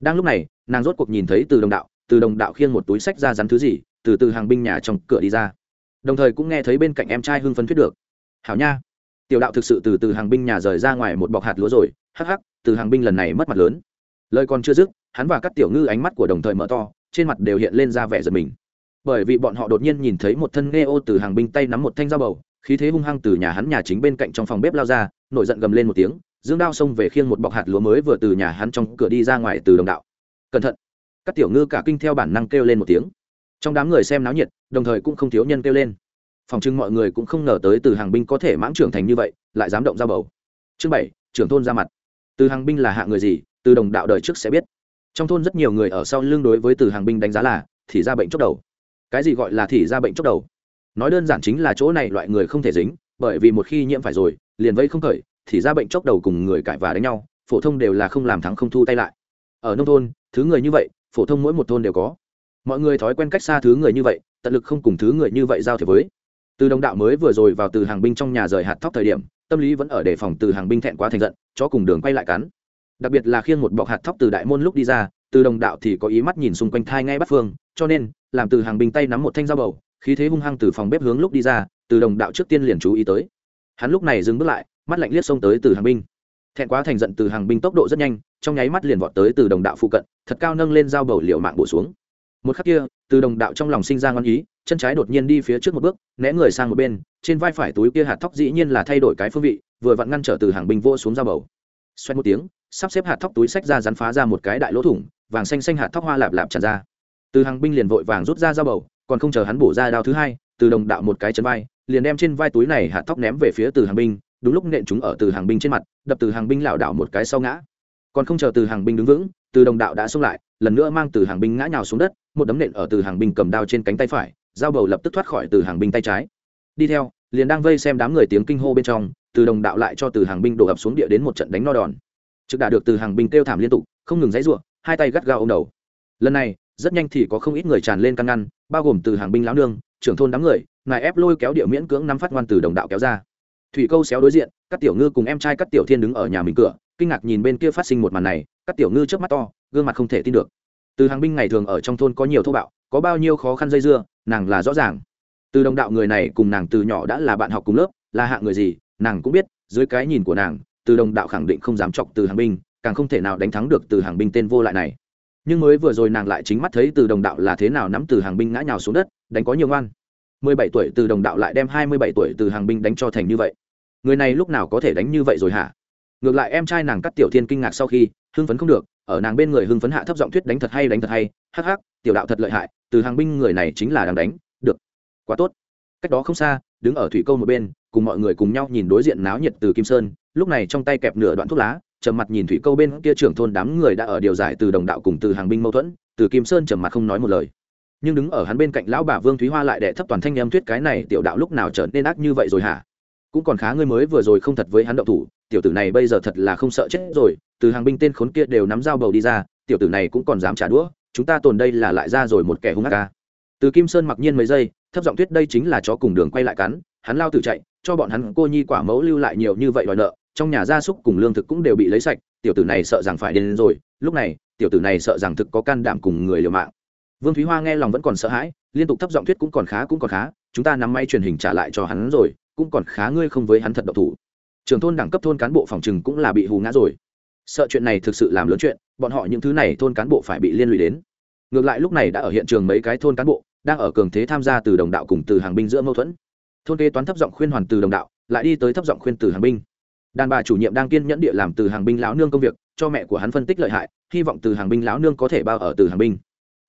Đang lúc này, nàng rốt cuộc nhìn thấy từ đồng đạo, từ đồng đạo khiêng một túi sách ra rắn thứ gì từ từ hàng binh nhà trong cửa đi ra. Đồng thời cũng nghe thấy bên cạnh em trai hưng phấn thuyết được. Hảo nha. Tiểu đạo thực sự từ từ hàng binh nhà rời ra ngoài một bọc hạt lúa rồi. Hắc hắc, từ hàng binh lần này mất mặt lớn. Lời còn chưa dứt, hắn và các tiểu ngư ánh mắt của đồng thời mở to, trên mặt đều hiện lên ra vẻ giật mình. Bởi vì bọn họ đột nhiên nhìn thấy một thân nghe ô từ hàng binh tay nắm một thanh dao bầu, khí thế hung hăng từ nhà hắn nhà chính bên cạnh trong phòng bếp lao ra, nổi giận gầm lên một tiếng, dương đao xông về khiêng một bọc hạt lúa mới vừa từ nhà hắn trong cửa đi ra ngoài từ đồng đạo. Cẩn thận. Các tiểu ngư cả kinh theo bản năng kêu lên một tiếng trong đám người xem náo nhiệt, đồng thời cũng không thiếu nhân kêu lên. Phòng trưng mọi người cũng không ngờ tới từ hàng binh có thể mãng trưởng thành như vậy, lại dám động ra bầu. Chương bảy, trưởng thôn ra mặt. Từ hàng binh là hạ người gì, từ đồng đạo đời trước sẽ biết. Trong thôn rất nhiều người ở sau lưng đối với từ hàng binh đánh giá là, thì ra bệnh chốc đầu. Cái gì gọi là thì ra bệnh chốc đầu? Nói đơn giản chính là chỗ này loại người không thể dính, bởi vì một khi nhiễm phải rồi, liền vây không khởi, thì ra bệnh chốc đầu cùng người cãi và đánh nhau, phổ thông đều là không làm thắng không thu tay lại. Ở nông thôn, thứ người như vậy, phổ thông mỗi một thôn đều có mọi người thói quen cách xa thứ người như vậy, tận lực không cùng thứ người như vậy giao thiệp với. Từ đồng đạo mới vừa rồi vào từ hàng binh trong nhà rời hạt thóc thời điểm, tâm lý vẫn ở đề phòng từ hàng binh thẹn quá thành giận cho cùng đường quay lại cắn. Đặc biệt là khiêng một bọc hạt thóc từ đại môn lúc đi ra, từ đồng đạo thì có ý mắt nhìn xung quanh thai ngay bắt phương, cho nên, làm từ hàng binh tay nắm một thanh dao bầu, khí thế hung hăng từ phòng bếp hướng lúc đi ra, từ đồng đạo trước tiên liền chú ý tới. Hắn lúc này dừng bước lại, mắt lạnh liếc xông tới từ hàng binh. Thẹn quá thành giận từ hàng binh tốc độ rất nhanh, trong nháy mắt liền vọt tới từ đồng đạo phụ cận, thật cao nâng lên dao bầu liệu mạng bổ xuống một khắc kia, từ đồng đạo trong lòng sinh ra ngon ý, chân trái đột nhiên đi phía trước một bước, né người sang một bên, trên vai phải túi kia hạt thóc dĩ nhiên là thay đổi cái phương vị, vừa vặn ngăn trở từ hàng binh vô xuống ra bầu. Xoay một tiếng, sắp xếp hạt thóc túi sách ra rắn phá ra một cái đại lỗ thủng, vàng xanh xanh hạt thóc hoa lạp lạp tràn ra. Từ hàng binh liền vội vàng rút ra ra bầu, còn không chờ hắn bổ ra đao thứ hai, từ đồng đạo một cái chân vai, liền đem trên vai túi này hạt thóc ném về phía từ hàng binh, đúng lúc nện chúng ở từ hàng binh trên mặt, đập từ hàng binh lảo đảo một cái sau ngã. Còn không chờ từ hàng binh đứng vững, từ đồng đạo đã xông lại, lần nữa mang từ hàng binh ngã nhào xuống đất một đấm nện ở từ hàng binh cầm đao trên cánh tay phải dao bầu lập tức thoát khỏi từ hàng binh tay trái. Đi theo, liền đang vây xem đám người tiếng kinh hô bên trong, từ đồng đạo lại cho từ hàng binh đổ ập xuống địa đến một trận đánh no đòn. Trực đã được từ hàng binh kêu thảm liên tục, không ngừng dãy ruộng hai tay gắt gao ô m đầu. Lần này, rất nhanh thì có không ít người tràn lên căn ngăn, bao gồm từ hàng binh lão nương, trưởng thôn đám người, ngài ép lôi kéo địa miễn cưỡng nắm phát ngoan từ đồng đạo kéo ra. Thủy câu xéo đối diện các tiểu ngư cùng em trai các tiểu thiên đứng ở nhà mình cửa, kinh ngạc nhìn bên kia phát sinh một màn này các tiểu ngư trước mắt to, gương mặt không thể tin được từ hàng binh ngày thường ở trong thôn có nhiều thô bạo, có bao nhiêu khó khăn dây dưa, nàng là rõ ràng. Từ đồng đạo người này cùng nàng từ nhỏ đã là bạn học cùng lớp, là hạng người gì, nàng cũng biết, dưới cái nhìn của nàng, từ đồng đạo khẳng định không dám chọc từ hàng binh, càng không thể nào đánh thắng được từ hàng binh tên vô lại này. Nhưng mới vừa rồi nàng lại chính mắt thấy từ đồng đạo là thế nào nắm từ hàng binh ngã nhào xuống đất, đánh có nhiều ngoan. Mười bảy tuổi từ đồng đạo lại đem hai mươi bảy tuổi từ hàng binh đánh cho thành như vậy. Người này lúc nào có thể đánh như vậy rồi hả? Ngược lại em trai nàng cắt tiểu thiên kinh ngạc sau khi, hưng phấn không được ở nàng bên người hưng phấn hạ thấp giọng thuyết đánh thật hay đánh thật hay, hắc hắc, tiểu đạo thật lợi hại, từ hàng binh người này chính là đang đánh, được, quá tốt. Cách đó không xa, đứng ở thủy câu một bên, cùng mọi người cùng nhau nhìn đối diện náo nhiệt từ kim sơn, lúc này trong tay kẹp nửa đoạn thuốc lá, trầm mặt nhìn thủy câu bên kia trưởng thôn đám người đã ở điều giải từ đồng đạo cùng từ hàng binh mâu thuẫn, từ kim sơn trầm mặt không nói một lời. Nhưng đứng ở hắn bên cạnh lão bà vương thúy hoa lại đệ thấp toàn thanh em thuyết cái này tiểu đạo lúc nào trở nên ác như vậy rồi hả? Cũng còn khá ngươi mới vừa rồi không thật với hắn động thủ tiểu tử này bây giờ thật là không sợ chết rồi, từ hàng binh tên khốn kia đều nắm dao bầu đi ra, tiểu tử này cũng còn dám trả đũa, chúng ta tồn đây là lại ra rồi một kẻ hung ác ca. Từ kim sơn mặc nhiên mấy giây, thấp giọng thuyết đây chính là chó cùng đường quay lại cắn, hắn lao tự chạy, cho bọn hắn cô nhi quả mẫu lưu lại nhiều như vậy đòi nợ, trong nhà gia súc cùng lương thực cũng đều bị lấy sạch, tiểu tử này sợ rằng phải đến rồi, lúc này, tiểu tử này sợ rằng thực có can đảm cùng người liều mạng. Vương thúy hoa nghe lòng vẫn còn sợ hãi, liên tục thấp giọng thuyết cũng còn khá cũng còn khá, chúng ta nắm may truyền hình trả lại cho hắn rồi, cũng còn khá ngươi không với hắn thật độc thủ trường thôn đẳng cấp thôn cán bộ phòng trừng cũng là bị hù ngã rồi. Sợ chuyện này thực sự làm lớn chuyện, bọn họ những thứ này thôn cán bộ phải bị liên lụy đến. Ngược lại lúc này đã ở hiện trường mấy cái thôn cán bộ, đang ở cường thế tham gia từ đồng đạo cùng từ hàng binh giữa mâu thuẫn. Thôn kế toán thấp giọng khuyên hoàn từ đồng đạo, lại đi tới thấp giọng khuyên từ hàng binh. Đàn bà chủ nhiệm đang kiên nhẫn địa làm từ hàng binh lão nương công việc, cho mẹ của hắn phân tích lợi hại, hy vọng từ hàng binh lão nương có thể bao ở từ hàng binh.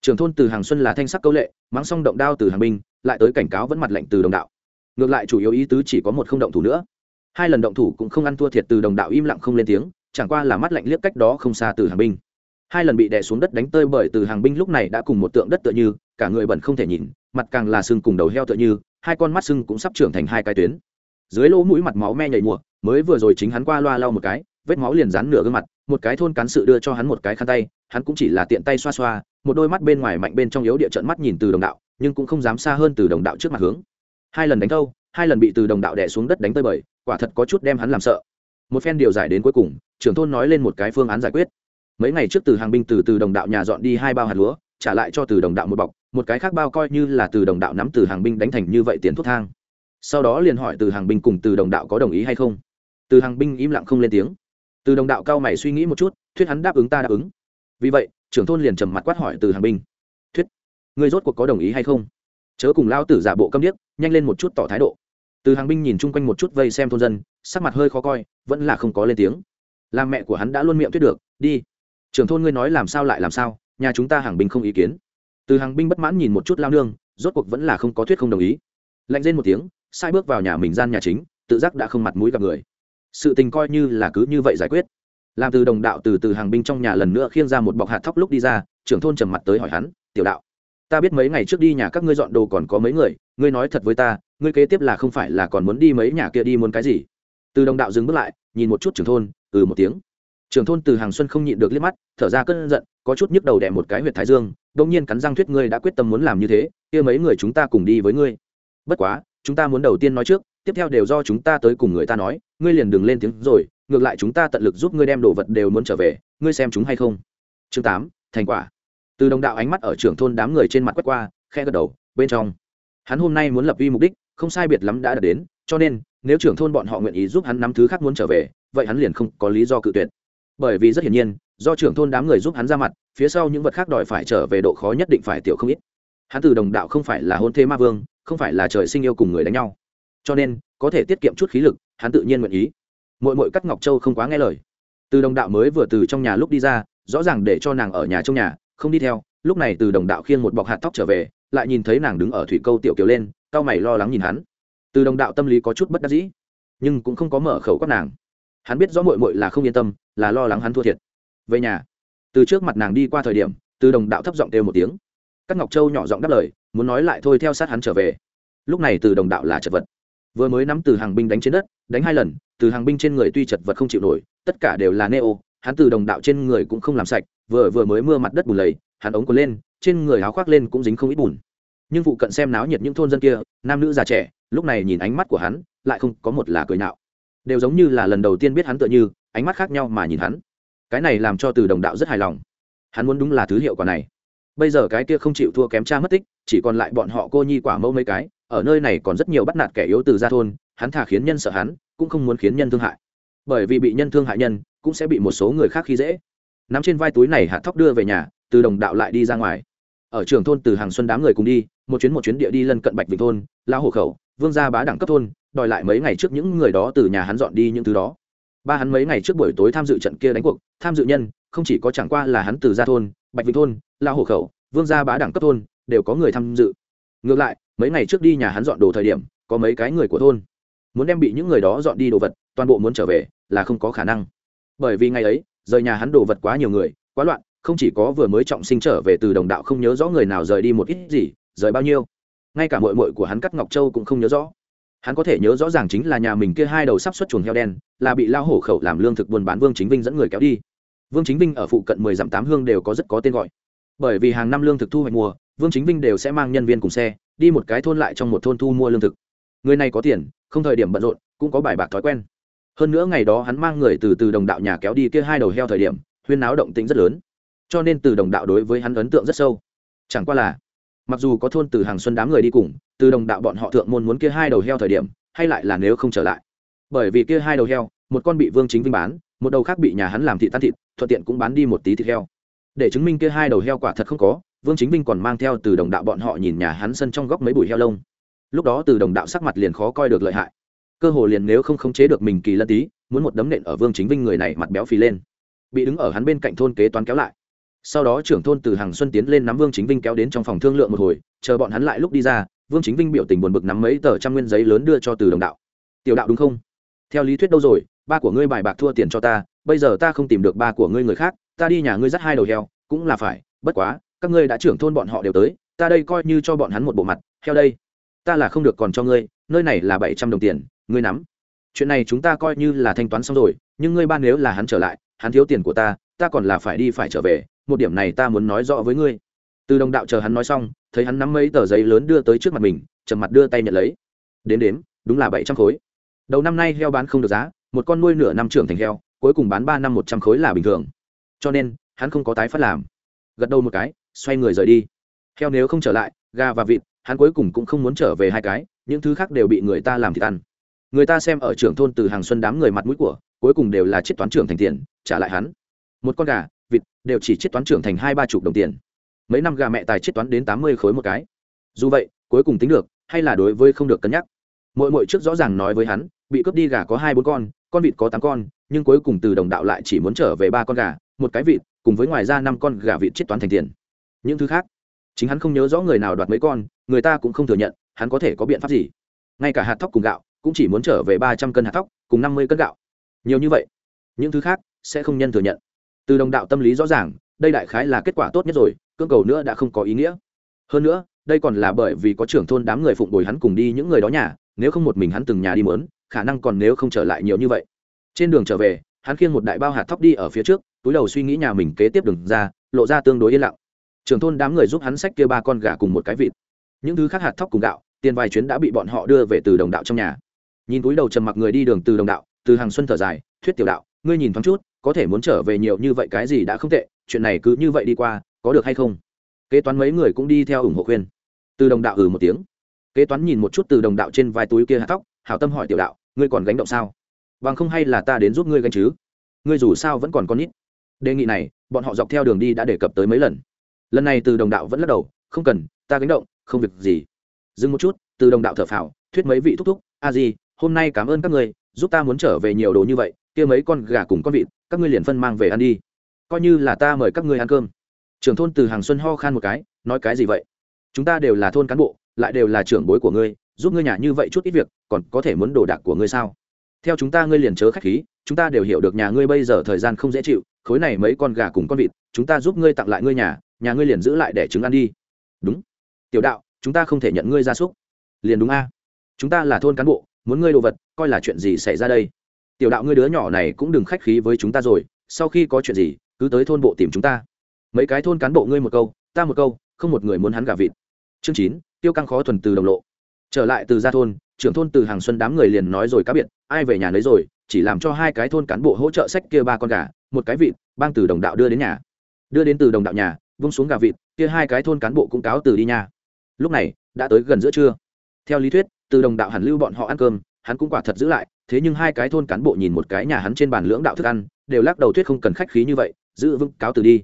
Trưởng thôn từ hàng xuân là thanh sắc câu lệ, mắng xong động đao từ hàng binh, lại tới cảnh cáo vẫn mặt lệnh từ đồng đạo. Ngược lại chủ yếu ý tứ chỉ có một không động thủ nữa hai lần động thủ cũng không ăn thua thiệt từ đồng đạo im lặng không lên tiếng, chẳng qua là mắt lạnh liếc cách đó không xa từ hàng binh. Hai lần bị đè xuống đất đánh tơi bởi từ hàng binh lúc này đã cùng một tượng đất tựa như, cả người bẩn không thể nhìn, mặt càng là sưng cùng đầu heo tựa như, hai con mắt sưng cũng sắp trưởng thành hai cái tuyến. Dưới lỗ mũi mặt máu me nhảy mùa, mới vừa rồi chính hắn qua loa lau một cái, vết máu liền dán nửa gương mặt, một cái thôn cán sự đưa cho hắn một cái khăn tay, hắn cũng chỉ là tiện tay xoa xoa, một đôi mắt bên ngoài mạnh bên trong yếu địa trận mắt nhìn từ đồng đạo, nhưng cũng không dám xa hơn từ đồng đạo trước mặt hướng. Hai lần đánh thâu, hai lần bị từ đồng đạo đè xuống đất đánh tơi bời quả thật có chút đem hắn làm sợ. Một phen điều giải đến cuối cùng, trưởng thôn nói lên một cái phương án giải quyết. Mấy ngày trước từ hàng binh từ từ đồng đạo nhà dọn đi hai bao hạt lúa, trả lại cho từ đồng đạo một bọc, một cái khác bao coi như là từ đồng đạo nắm từ hàng binh đánh thành như vậy tiền thuốc thang. Sau đó liền hỏi từ hàng binh cùng từ đồng đạo có đồng ý hay không. Từ hàng binh im lặng không lên tiếng. Từ đồng đạo cao mày suy nghĩ một chút, thuyết hắn đáp ứng ta đáp ứng. Vì vậy, trưởng thôn liền trầm mặt quát hỏi từ hàng binh. Thuyết người rốt cuộc có đồng ý hay không? Chớ cùng lao tử giả bộ câm điếc, nhanh lên một chút tỏ thái độ từ hàng binh nhìn chung quanh một chút vây xem thôn dân, sắc mặt hơi khó coi, vẫn là không có lên tiếng. Làm mẹ của hắn đã luôn miệng thuyết được, đi. Trưởng thôn ngươi nói làm sao lại làm sao, nhà chúng ta hàng binh không ý kiến. Từ hàng binh bất mãn nhìn một chút lao nương, rốt cuộc vẫn là không có thuyết không đồng ý. Lạnh lên một tiếng, sai bước vào nhà mình gian nhà chính, tự giác đã không mặt mũi gặp người. Sự tình coi như là cứ như vậy giải quyết. Làm từ đồng đạo từ từ hàng binh trong nhà lần nữa khiêng ra một bọc hạt thóc lúc đi ra, trưởng thôn trầm mặt tới hỏi hắn, tiểu đạo, ta biết mấy ngày trước đi nhà các ngươi dọn đồ còn có mấy người, ngươi nói thật với ta ngươi kế tiếp là không phải là còn muốn đi mấy nhà kia đi muốn cái gì? Từ đồng đạo dừng bước lại, nhìn một chút trưởng thôn ừ một tiếng. Trưởng thôn từ hàng xuân không nhịn được liếc mắt, thở ra cơn giận, có chút nhức đầu đẻ một cái huyệt thái dương đông nhiên cắn răng thuyết ngươi đã quyết tâm muốn làm như thế, kia mấy người chúng ta cùng đi với ngươi. Bất quá, chúng ta muốn đầu tiên nói trước, tiếp theo đều do chúng ta tới cùng người ta nói, ngươi liền đừng lên tiếng rồi, ngược lại chúng ta tận lực giúp ngươi đem đồ vật đều muốn trở về, ngươi xem chúng hay không. Chương tám, thành quả. Từ đồng đạo ánh mắt ở trưởng thôn đám người trên mặt quét qua khe gật đầu, bên trong. Hắn hôm nay muốn lập vi mục đích không sai biệt lắm đã đạt đến, cho nên, nếu trưởng thôn bọn họ nguyện ý giúp hắn nắm thứ khác muốn trở về, vậy hắn liền không có lý do cự tuyệt. Bởi vì rất hiển nhiên, do trưởng thôn đám người giúp hắn ra mặt, phía sau những vật khác đòi phải trở về độ khó nhất định phải tiểu không ít. Hắn từ đồng đạo không phải là hôn thế ma vương, không phải là trời sinh yêu cùng người đánh nhau. Cho nên, có thể tiết kiệm chút khí lực, hắn tự nhiên nguyện ý. Mội mội cắt ngọc châu không quá nghe lời. Từ đồng đạo mới vừa từ trong nhà lúc đi ra, rõ ràng để cho nàng ở nhà trong nhà, không đi theo, lúc này từ đồng đạo khiêng một bọc hạt tóc trở về, lại nhìn thấy nàng đứng ở thủy câu tiểu kiều lên cao mày lo lắng nhìn hắn. Từ đồng đạo tâm lý có chút bất đắc dĩ, nhưng cũng không có mở khẩu quát nàng. Hắn biết rõ mội mội là không yên tâm, là lo lắng hắn thua thiệt. Về nhà, từ trước mặt nàng đi qua thời điểm, từ đồng đạo thấp giọng kêu một tiếng. Các ngọc châu nhỏ giọng đáp lời, muốn nói lại thôi theo sát hắn trở về. Lúc này từ đồng đạo là chật vật. Vừa mới nắm từ hàng binh đánh trên đất, đánh hai lần, từ hàng binh trên người tuy chật vật không chịu nổi, tất cả đều là neo. Hắn từ đồng đạo trên người cũng không làm sạch, vừa vừa mới mưa mặt đất bùn lầy, hắn ống còn lên, trên người áo khoác lên cũng dính không ít bùn nhưng phụ cận xem náo nhiệt những thôn dân kia, nam nữ già trẻ, lúc này nhìn ánh mắt của hắn, lại không có một là cười nạo. Đều giống như là lần đầu tiên biết hắn tựa như, ánh mắt khác nhau mà nhìn hắn. Cái này làm cho từ đồng đạo rất hài lòng. Hắn muốn đúng là thứ hiệu quả này. Bây giờ cái kia không chịu thua kém cha mất tích, chỉ còn lại bọn họ cô nhi quả mẫu mấy cái, ở nơi này còn rất nhiều bắt nạt kẻ yếu từ gia thôn, hắn thả khiến nhân sợ hắn, cũng không muốn khiến nhân thương hại. Bởi vì bị nhân thương hại nhân, cũng sẽ bị một số người khác khi dễ. Nắm trên vai túi này hạt thóc đưa về nhà, từ đồng đạo lại đi ra ngoài. Ở trường thôn từ hàng xuân đám người cùng đi một chuyến một chuyến địa đi lân cận bạch vịnh thôn lao hộ khẩu, vương gia bá đẳng cấp thôn, đòi lại mấy ngày trước những người đó từ nhà hắn dọn đi những thứ đó. Ba hắn mấy ngày trước buổi tối tham dự trận kia đánh cuộc, tham dự nhân, không chỉ có chẳng qua là hắn từ gia thôn, bạch vịnh thôn lao hộ khẩu, vương gia bá đẳng cấp thôn, đều có người tham dự. Ngược lại, mấy ngày trước đi nhà hắn dọn đồ thời điểm, có mấy cái người của thôn. Muốn đem bị những người đó dọn đi đồ vật, toàn bộ muốn trở về, là không có khả năng. Bởi vì ngày ấy, rời nhà hắn đồ vật quá nhiều người, quá loạn, không chỉ có vừa mới trọng sinh trở về từ đồng đạo không nhớ rõ người nào rời đi một ít gì rời bao nhiêu. Ngay cả mội mội của hắn cắt ngọc châu cũng không nhớ rõ. Hắn có thể nhớ rõ ràng chính là nhà mình kia hai đầu sắp xuất chuồng heo đen, là bị lao hổ khẩu làm lương thực buôn bán vương chính vinh dẫn người kéo đi. Vương chính vinh ở phụ cận mười dặm tám hương đều có rất có tên gọi. Bởi vì hàng năm lương thực thu hoạch mùa, vương chính vinh đều sẽ mang nhân viên cùng xe, đi một cái thôn lại trong một thôn thu mua lương thực. Người này có tiền, không thời điểm bận rộn, cũng có bài bạc thói quen. Hơn nữa ngày đó hắn mang người từ từ đồng đạo nhà kéo đi kia hai đầu heo thời điểm, huyên náo động tĩnh rất lớn. Cho nên từ đồng đạo đối với hắn ấn tượng rất sâu. Chẳng qua là mặc dù có thôn từ hàng xuân đám người đi cùng, từ đồng đạo bọn họ thượng môn muốn kia hai đầu heo thời điểm, hay lại là nếu không trở lại. Bởi vì kia hai đầu heo, một con bị vương chính vinh bán, một đầu khác bị nhà hắn làm thị tan thịt, thuận tiện cũng bán đi một tí thịt heo. Để chứng minh kia hai đầu heo quả thật không có, vương chính vinh còn mang theo từ đồng đạo bọn họ nhìn nhà hắn sân trong góc mấy bụi heo lông. Lúc đó từ đồng đạo sắc mặt liền khó coi được lợi hại. Cơ hồ liền nếu không khống chế được mình kỳ lân tí, muốn một đấm nện ở vương chính vinh người này mặt béo phì lên. Bị đứng ở hắn bên cạnh thôn kế toán kéo lại sau đó trưởng thôn từ hàng xuân tiến lên nắm vương chính vinh kéo đến trong phòng thương lượng một hồi, chờ bọn hắn lại lúc đi ra, vương chính vinh biểu tình buồn bực nắm mấy tờ trăm nguyên giấy lớn đưa cho từ đồng đạo. Tiểu đạo đúng không? Theo lý thuyết đâu rồi, ba của ngươi bài bạc thua tiền cho ta, bây giờ ta không tìm được ba của ngươi người khác, ta đi nhà ngươi dắt hai đầu heo, cũng là phải, bất quá, các ngươi đã trưởng thôn bọn họ đều tới, ta đây coi như cho bọn hắn một bộ mặt, heo đây, ta là không được còn cho ngươi, nơi này là bảy trăm đồng tiền, ngươi nắm. Chuyện này chúng ta coi như là thanh toán xong rồi, nhưng ngươi ba nếu là hắn trở lại, hắn thiếu tiền của ta ta còn là phải đi phải trở về, một điểm này ta muốn nói rõ với ngươi. Từ đồng đạo chờ hắn nói xong, thấy hắn nắm mấy tờ giấy lớn đưa tới trước mặt mình trầm mặt đưa tay nhận lấy. Đến đếm, đúng là bảy trăm khối. Đầu năm nay heo bán không được giá, một con nuôi nửa năm trưởng thành heo, cuối cùng bán ba năm một trăm khối là bình thường. Cho nên, hắn không có tái phát làm. Gật đầu một cái, xoay người rời đi. Heo nếu không trở lại, gà và vịt, hắn cuối cùng cũng không muốn trở về hai cái, những thứ khác đều bị người ta làm thịt ăn. Người ta xem ở trưởng thôn từ hàng xuân đám người mặt mũi của, cuối cùng đều là chết toán trưởng thành tiền, trả lại hắn một con gà, vịt, đều chỉ chiết toán trưởng thành hai ba chục đồng tiền. Mấy năm gà mẹ tài chiết toán đến tám mươi khối một cái. Dù vậy, cuối cùng tính được, hay là đối với không được cân nhắc. Mỗi mỗi trước rõ ràng nói với hắn, bị cướp đi gà có hai bốn con con vịt có tám con, nhưng cuối cùng từ đồng đạo lại chỉ muốn trở về ba con gà, một cái vịt, cùng với ngoài ra năm con gà vịt chiết toán thành tiền. Những thứ khác, chính hắn không nhớ rõ người nào đoạt mấy con, người ta cũng không thừa nhận, hắn có thể có biện pháp gì. Ngay cả hạt thóc cùng gạo, cũng chỉ muốn trở về ba trăm cân hạt thóc, cùng năm mươi cân gạo. Nhiều như vậy, những thứ khác sẽ không nhân thừa nhận từ đồng đạo tâm lý rõ ràng, đây đại khái là kết quả tốt nhất rồi, cưỡng cầu nữa đã không có ý nghĩa. Hơn nữa, đây còn là bởi vì có trưởng thôn đám người phụng bồi hắn cùng đi những người đó nhà, nếu không một mình hắn từng nhà đi mớn, khả năng còn nếu không trở lại nhiều như vậy. Trên đường trở về, hắn khiêng một đại bao hạt thóc đi ở phía trước, túi đầu suy nghĩ nhà mình kế tiếp đường ra, lộ ra tương đối yên lặng. Trưởng thôn đám người giúp hắn xách kia ba con gà cùng một cái vịt. Những thứ khác hạt thóc cùng gạo, tiền vài chuyến đã bị bọn họ đưa về từ đồng đạo trong nhà. Nhìn túi đầu trầm mặc người đi đường từ đồng đạo, từ hàng xuân thở dài, thuyết tiểu đạo, ngươi nhìn thoáng chút có thể muốn trở về nhiều như vậy cái gì đã không tệ, chuyện này cứ như vậy đi qua, có được hay không? Kế toán mấy người cũng đi theo ủng hộ khuyên. Từ đồng đạo ừ một tiếng. Kế toán nhìn một chút từ đồng đạo trên vai túi kia hạt tóc, hảo tâm hỏi tiểu đạo, ngươi còn gánh động sao? Bằng không hay là ta đến giúp ngươi gánh chứ? Ngươi dù sao vẫn còn con ít đề nghị này, bọn họ dọc theo đường đi đã đề cập tới mấy lần. Lần này từ đồng đạo vẫn lắc đầu, không cần, ta gánh động, không việc gì. Dừng một chút, từ đồng đạo thở phào, thuyết mấy vị thúc thúc, a di, hôm nay cảm ơn các ngươi, giúp ta muốn trở về nhiều đồ như vậy, kia mấy con gà cùng con vịt các ngươi liền phân mang về ăn đi. Coi như là ta mời các ngươi ăn cơm. Trưởng thôn từ hàng xuân ho khan một cái, nói cái gì vậy? Chúng ta đều là thôn cán bộ, lại đều là trưởng bối của ngươi, giúp ngươi nhà như vậy chút ít việc, còn có thể muốn đồ đạc của ngươi sao? Theo chúng ta ngươi liền chớ khách khí, chúng ta đều hiểu được nhà ngươi bây giờ thời gian không dễ chịu, khối này mấy con gà cùng con vịt, chúng ta giúp ngươi tặng lại ngươi nhà nhà ngươi liền giữ lại để trứng ăn đi. Đúng. Tiểu đạo, chúng ta không thể nhận ngươi gia súc. Liền đúng a. Chúng ta là thôn cán bộ, muốn ngươi đồ vật, coi là chuyện gì xảy ra đây? Tiểu đạo ngươi đứa nhỏ này cũng đừng khách khí với chúng ta rồi, sau khi có chuyện gì, cứ tới thôn bộ tìm chúng ta. Mấy cái thôn cán bộ ngươi một câu, ta một câu, không một người muốn hắn gà vịt. Chương chín, tiêu căng khó thuần từ đồng lộ. Trở lại từ gia thôn, trưởng thôn từ hàng xuân đám người liền nói rồi cá biệt, ai về nhà nấy rồi, chỉ làm cho hai cái thôn cán bộ hỗ trợ sách kia ba con gà, một cái vịt, bang từ đồng đạo đưa đến nhà. Đưa đến từ đồng đạo nhà, vung xuống gà vịt, kia hai cái thôn cán bộ cũng cáo từ đi nhà lúc này, đã tới gần giữa trưa. Theo lý thuyết, từ đồng đạo hẳn lưu bọn họ ăn cơm hắn cũng quả thật giữ lại, thế nhưng hai cái thôn cán bộ nhìn một cái nhà hắn trên bàn lưỡng đạo thức ăn, đều lắc đầu thuyết không cần khách khí như vậy, giữ vững, cáo từ đi.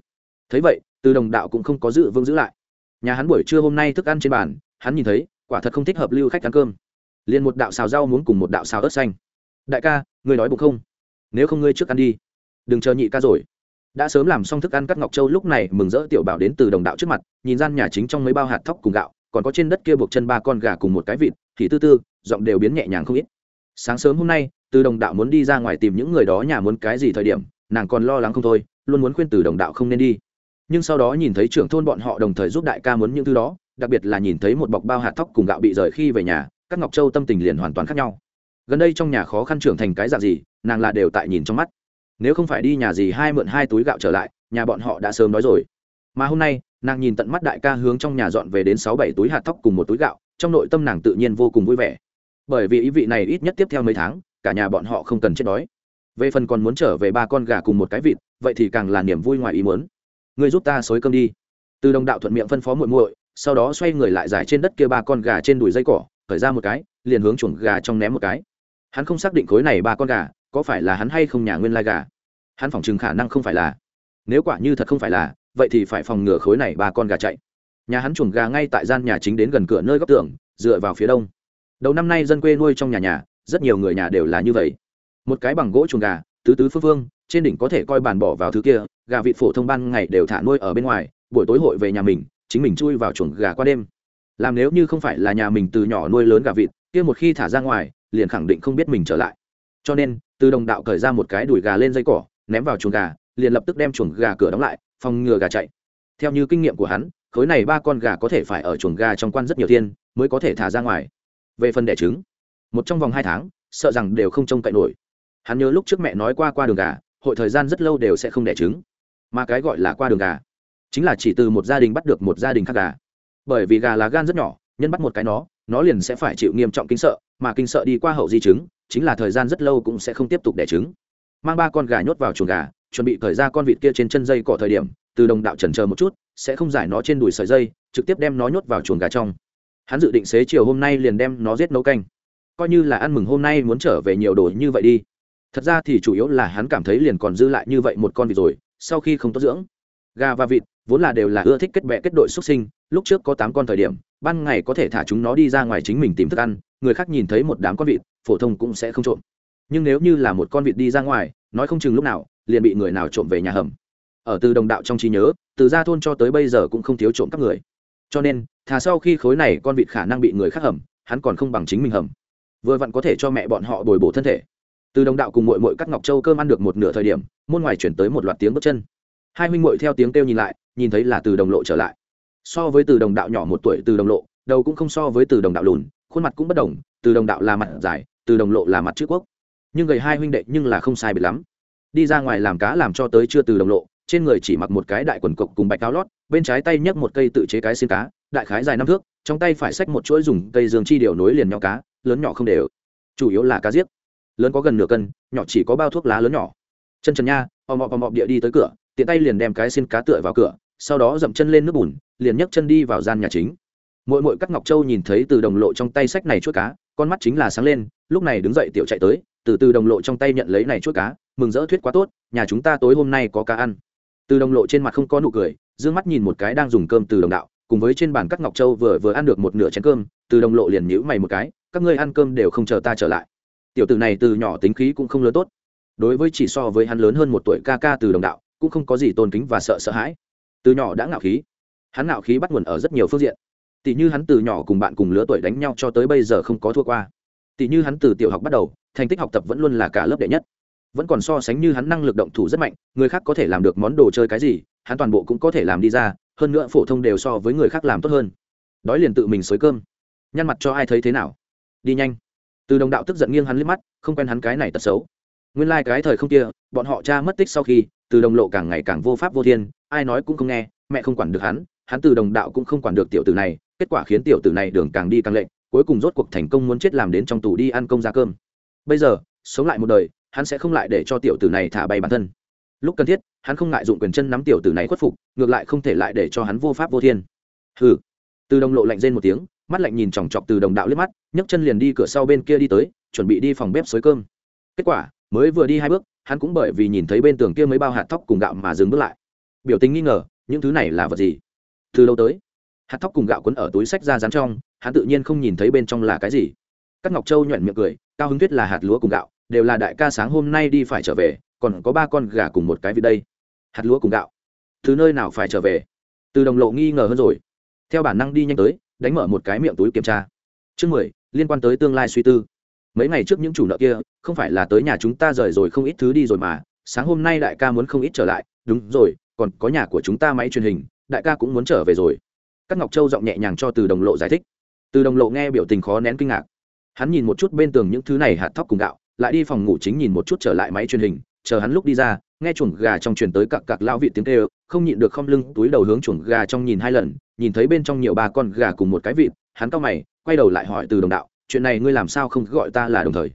Thấy vậy, từ đồng đạo cũng không có giữ vững giữ lại. Nhà hắn buổi trưa hôm nay thức ăn trên bàn, hắn nhìn thấy, quả thật không thích hợp lưu khách ăn cơm. Liền một đạo xào rau muốn cùng một đạo xào ớt xanh. Đại ca, người nói bụng không? Nếu không ngươi trước ăn đi. Đừng chờ nhị ca rồi. Đã sớm làm xong thức ăn các ngọc châu lúc này mừng rỡ tiểu bảo đến từ đồng đạo trước mặt, nhìn gian nhà chính trong mấy bao hạt thóc cùng gạo, còn có trên đất kia buộc chân ba con gà cùng một cái vịt, thì tư tư, giọng đều biến nhẹ nhàng không ít sáng sớm hôm nay, từ đồng đạo muốn đi ra ngoài tìm những người đó nhà muốn cái gì thời điểm, nàng còn lo lắng không thôi, luôn muốn khuyên từ đồng đạo không nên đi. Nhưng sau đó nhìn thấy trưởng thôn bọn họ đồng thời giúp đại ca muốn những thứ đó, đặc biệt là nhìn thấy một bọc bao hạt thóc cùng gạo bị rời khi về nhà, các ngọc châu tâm tình liền hoàn toàn khác nhau. Gần đây trong nhà khó khăn trưởng thành cái dạng gì, nàng là đều tại nhìn trong mắt. Nếu không phải đi nhà gì hai mượn hai túi gạo trở lại, nhà bọn họ đã sớm nói rồi. Mà hôm nay, nàng nhìn tận mắt đại ca hướng trong nhà dọn về đến sáu bảy túi hạt thóc cùng một túi gạo, trong nội tâm nàng tự nhiên vô cùng vui vẻ bởi vì ý vị này ít nhất tiếp theo mấy tháng, cả nhà bọn họ không cần chết đói. Về phần còn muốn trở về ba con gà cùng một cái vịt, vậy thì càng là niềm vui ngoài ý muốn. Người giúp ta xối cơm đi. Từ đồng đạo thuận miệng phân phó muội muội, sau đó xoay người lại giải trên đất kia ba con gà trên đùi dây cỏ khởi ra một cái, liền hướng chuồng gà trong ném một cái. Hắn không xác định khối này ba con gà, có phải là hắn hay không nhà nguyên lai gà. Hắn phỏng chừng khả năng không phải là. Nếu quả như thật không phải là, vậy thì phải phòng ngừa khối này ba con gà chạy. Nhà hắn chuồng gà ngay tại gian nhà chính đến gần cửa nơi góc tường, dựa vào phía đông đầu năm nay dân quê nuôi trong nhà nhà, rất nhiều người nhà đều là như vậy. Một cái bằng gỗ chuồng gà, tứ tứ phương phương, trên đỉnh có thể coi bàn bỏ vào thứ kia, gà vịt phổ thông ban ngày đều thả nuôi ở bên ngoài, buổi tối hội về nhà mình, chính mình chui vào chuồng gà qua đêm. Làm nếu như không phải là nhà mình từ nhỏ nuôi lớn gà vịt, kia một khi thả ra ngoài, liền khẳng định không biết mình trở lại. Cho nên, từ đồng đạo cởi ra một cái đùi gà lên dây cỏ, ném vào chuồng gà, liền lập tức đem chuồng gà cửa đóng lại, phòng ngừa gà chạy. Theo như kinh nghiệm của hắn, khối này ba con gà có thể phải ở chuồng gà trong quan rất nhiều thiên, mới có thể thả ra ngoài về phần đẻ trứng, một trong vòng hai tháng, sợ rằng đều không trông cậy nổi. Hắn nhớ lúc trước mẹ nói qua qua đường gà, hội thời gian rất lâu đều sẽ không đẻ trứng. Mà cái gọi là qua đường gà, chính là chỉ từ một gia đình bắt được một gia đình khác gà. Bởi vì gà là gan rất nhỏ, nhân bắt một cái nó nó liền sẽ phải chịu nghiêm trọng kinh sợ, mà kinh sợ đi qua hậu di chứng, chính là thời gian rất lâu cũng sẽ không tiếp tục đẻ trứng. Mang ba con gà nhốt vào chuồng gà, chuẩn bị thời ra con vịt kia trên chân dây cỏ thời điểm, từ đồng đạo trần chờ một chút, sẽ không giải nó trên đùi sợi dây, trực tiếp đem nó nhốt vào chuồng gà trong hắn dự định xế chiều hôm nay liền đem nó giết nấu canh. Coi như là ăn mừng hôm nay muốn trở về nhiều đồ như vậy đi. Thật ra thì chủ yếu là hắn cảm thấy liền còn dư lại như vậy một con vịt rồi, sau khi không tốt dưỡng. Gà và vịt vốn là đều là ưa thích kết bè kết đội xuất sinh, lúc trước có tám con thời điểm, ban ngày có thể thả chúng nó đi ra ngoài chính mình tìm thức ăn, người khác nhìn thấy một đám con vịt, phổ thông cũng sẽ không trộm. Nhưng nếu như là một con vịt đi ra ngoài, nói không chừng lúc nào, liền bị người nào trộm về nhà hầm. Ở từ đồng đạo trong trí nhớ, từ ra thôn cho tới bây giờ cũng không thiếu trộm các người cho nên, thà sau khi khối này con vịt khả năng bị người khác hầm, hắn còn không bằng chính mình hầm. Vừa vặn có thể cho mẹ bọn họ bồi bổ thân thể. Từ đồng đạo cùng mội mội cắt ngọc châu cơm ăn được một nửa thời điểm, môn ngoài chuyển tới một loạt tiếng bước chân. Hai huynh mội theo tiếng kêu nhìn lại, nhìn thấy là từ đồng lộ trở lại. So với từ đồng đạo nhỏ một tuổi từ đồng lộ, đầu cũng không so với từ đồng đạo lùn, khuôn mặt cũng bất đồng, từ đồng đạo là mặt dài, từ đồng lộ là mặt chữ quốc. Nhưng gầy hai huynh đệ nhưng là không sai biệt lắm. Đi ra ngoài làm cá làm cho tới chưa từ đồng lộ, trên người chỉ mặc một cái đại quần cộc cùng bạch áo lót bên trái tay nhấc một cây tự chế cái xin cá, đại khái dài năm thước, trong tay phải xách một chuỗi dùng cây dương chi điều nối liền nhau cá, lớn nhỏ không đều. Chủ yếu là cá giết lớn có gần nửa cân, nhỏ chỉ có bao thuốc lá lớn nhỏ. Chân trần nha ò mọ ò mọ địa đi tới cửa, tiện tay liền đem cái xin cá tựa vào cửa, sau đó dậm chân lên nước bùn, liền nhấc chân đi vào gian nhà chính. Mỗi mỗi các ngọc châu nhìn thấy từ đồng lộ trong tay sách này chuỗi cá, con mắt chính là sáng lên, lúc này đứng dậy tiểu chạy tới, từ từ đồng lộ trong tay nhận lấy này chuỗi cá, mừng rỡ thuyết quá tốt, nhà chúng ta tối hôm nay có cá ăn từ đồng lộ trên mặt không có nụ cười d mắt nhìn một cái đang dùng cơm từ đồng đạo, cùng với trên bàn các ngọc châu vừa vừa ăn được một nửa chén cơm, từ đồng lộ liền nhữ mày một cái, các ngươi ăn cơm đều không chờ ta trở lại. Tiểu tử này từ nhỏ tính khí cũng không lớn tốt. Đối với chỉ so với hắn lớn hơn một tuổi ca ca từ đồng đạo, cũng không có gì tôn kính và sợ sợ hãi. Từ nhỏ đã ngạo khí. Hắn ngạo khí bắt nguồn ở rất nhiều phương diện. Tỷ như hắn từ nhỏ cùng bạn cùng lứa tuổi đánh nhau cho tới bây giờ không có thua qua. Tỷ như hắn từ tiểu học bắt đầu, thành tích học tập vẫn luôn là cả lớp đệ nhất vẫn còn so sánh như hắn năng lực động thủ rất mạnh, người khác có thể làm được món đồ chơi cái gì, hắn toàn bộ cũng có thể làm đi ra, hơn nữa phổ thông đều so với người khác làm tốt hơn. Đói liền tự mình xới cơm. Nhăn mặt cho ai thấy thế nào? Đi nhanh. Từ đồng đạo tức giận nghiêng hắn liếc mắt, không quen hắn cái này tật xấu. Nguyên lai、like、cái thời không kia, bọn họ cha mất tích sau khi, từ đồng lộ càng ngày càng vô pháp vô thiên, ai nói cũng không nghe, mẹ không quản được hắn hắn từ đồng đạo cũng không quản được tiểu tử này, kết quả khiến tiểu tử này đường càng đi càng lệnh cuối cùng rốt cuộc thành công muốn chết làm đến trong tù đi ăn công ra cơm. Bây giờ, sống lại một đời hắn sẽ không lại để cho tiểu tử này thả bay bản thân. Lúc cần thiết, hắn không ngại dụng quyền chân nắm tiểu tử này khuất phục, ngược lại không thể lại để cho hắn vô pháp vô thiên. Hừ. Từ đồng lộ lạnh rên một tiếng, mắt lạnh nhìn chòng chọc từ đồng đạo liếc mắt, nhấc chân liền đi cửa sau bên kia đi tới, chuẩn bị đi phòng bếp xới cơm. Kết quả, mới vừa đi hai bước, hắn cũng bởi vì nhìn thấy bên tường kia mấy bao hạt thóc cùng gạo mà dừng bước lại. Biểu tình nghi ngờ, những thứ này là vật gì? Từ lâu tới? Hạt thóc cùng gạo quấn ở túi sách ra dán trong, hắn tự nhiên không nhìn thấy bên trong là cái gì. Các ngọc châu nhuận miệng cười, cao hứng tuyết là hạt lúa cùng gạo đều là đại ca sáng hôm nay đi phải trở về, còn có ba con gà cùng một cái vị đây. Hạt lúa cùng gạo. Từ nơi nào phải trở về? Từ đồng lộ nghi ngờ hơn rồi. Theo bản năng đi nhanh tới, đánh mở một cái miệng túi kiểm tra. Chương mười, liên quan tới tương lai suy tư. Mấy ngày trước những chủ nợ kia, không phải là tới nhà chúng ta rời rồi không ít thứ đi rồi mà, sáng hôm nay đại ca muốn không ít trở lại. Đúng rồi, còn có nhà của chúng ta máy truyền hình, đại ca cũng muốn trở về rồi. Các ngọc châu giọng nhẹ nhàng cho từ đồng lộ giải thích. Từ đồng lộ nghe biểu tình khó nén kinh ngạc. Hắn nhìn một chút bên tường những thứ này hạt thóc cùng gạo lại đi phòng ngủ chính nhìn một chút trở lại máy truyền hình, chờ hắn lúc đi ra, nghe chuồng gà trong truyền tới cặc cặc lao vị tiếng kêu, không nhịn được không lưng, túi đầu hướng chuồng gà trong nhìn hai lần, nhìn thấy bên trong nhiều ba con gà cùng một cái vịt, hắn cau mày, quay đầu lại hỏi từ đồng đạo, chuyện này ngươi làm sao không gọi ta là đồng thời?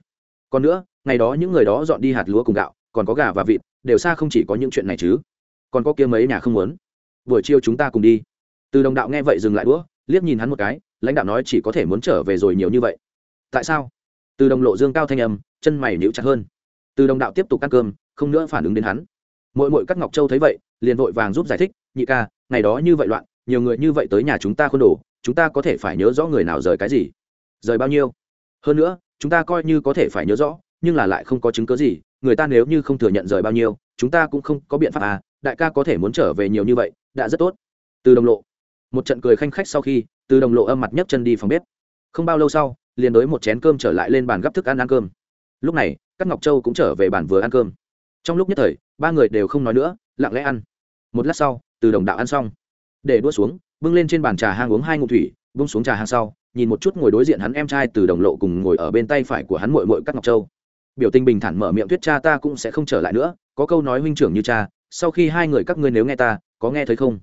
Còn nữa, ngày đó những người đó dọn đi hạt lúa cùng gạo, còn có gà và vịt, đều xa không chỉ có những chuyện này chứ. Còn có kia mấy nhà không muốn. Buổi chiều chúng ta cùng đi. Từ đồng đạo nghe vậy dừng lại đũa, liếc nhìn hắn một cái, lãnh đạo nói chỉ có thể muốn trở về rồi nhiều như vậy. Tại sao? Từ đồng lộ dương cao thanh âm chân mày níu chặt hơn. Từ đồng đạo tiếp tục ăn cơm, không nữa phản ứng đến hắn. Mỗi mỗi các ngọc châu thấy vậy, liền vội vàng giúp giải thích, nhị ca, ngày đó như vậy loạn, nhiều người như vậy tới nhà chúng ta khuôn đồ, chúng ta có thể phải nhớ rõ người nào rời cái gì? Rời bao nhiêu? Hơn nữa, chúng ta coi như có thể phải nhớ rõ, nhưng là lại không có chứng cớ gì, người ta nếu như không thừa nhận rời bao nhiêu, chúng ta cũng không có biện pháp à đại ca có thể muốn trở về nhiều như vậy, đã rất tốt. Từ đồng lộ, một trận cười khanh khách sau khi, từ đồng lộ âm mặt nhấc chân đi phòng bếp. Không bao lâu sau, liền đối một chén cơm trở lại lên bàn gấp thức ăn ăn cơm lúc này các ngọc châu cũng trở về bàn vừa ăn cơm. Trong lúc nhất thời, ba người đều không nói nữa, lặng lẽ ăn. Một lát sau, từ đồng đạo ăn xong. Để đua xuống, bưng lên trên bàn trà hang uống hai ngụ thủy, bưng xuống trà hang sau, nhìn một chút ngồi đối diện hắn em trai từ đồng lộ cùng ngồi ở bên tay phải của hắn mội mội các ngọc châu. Biểu tình bình thản mở miệng thuyết cha ta cũng sẽ không trở lại nữa, có câu nói huynh trưởng như cha, sau khi hai người các ngươi nếu nghe ta, có nghe thấy không?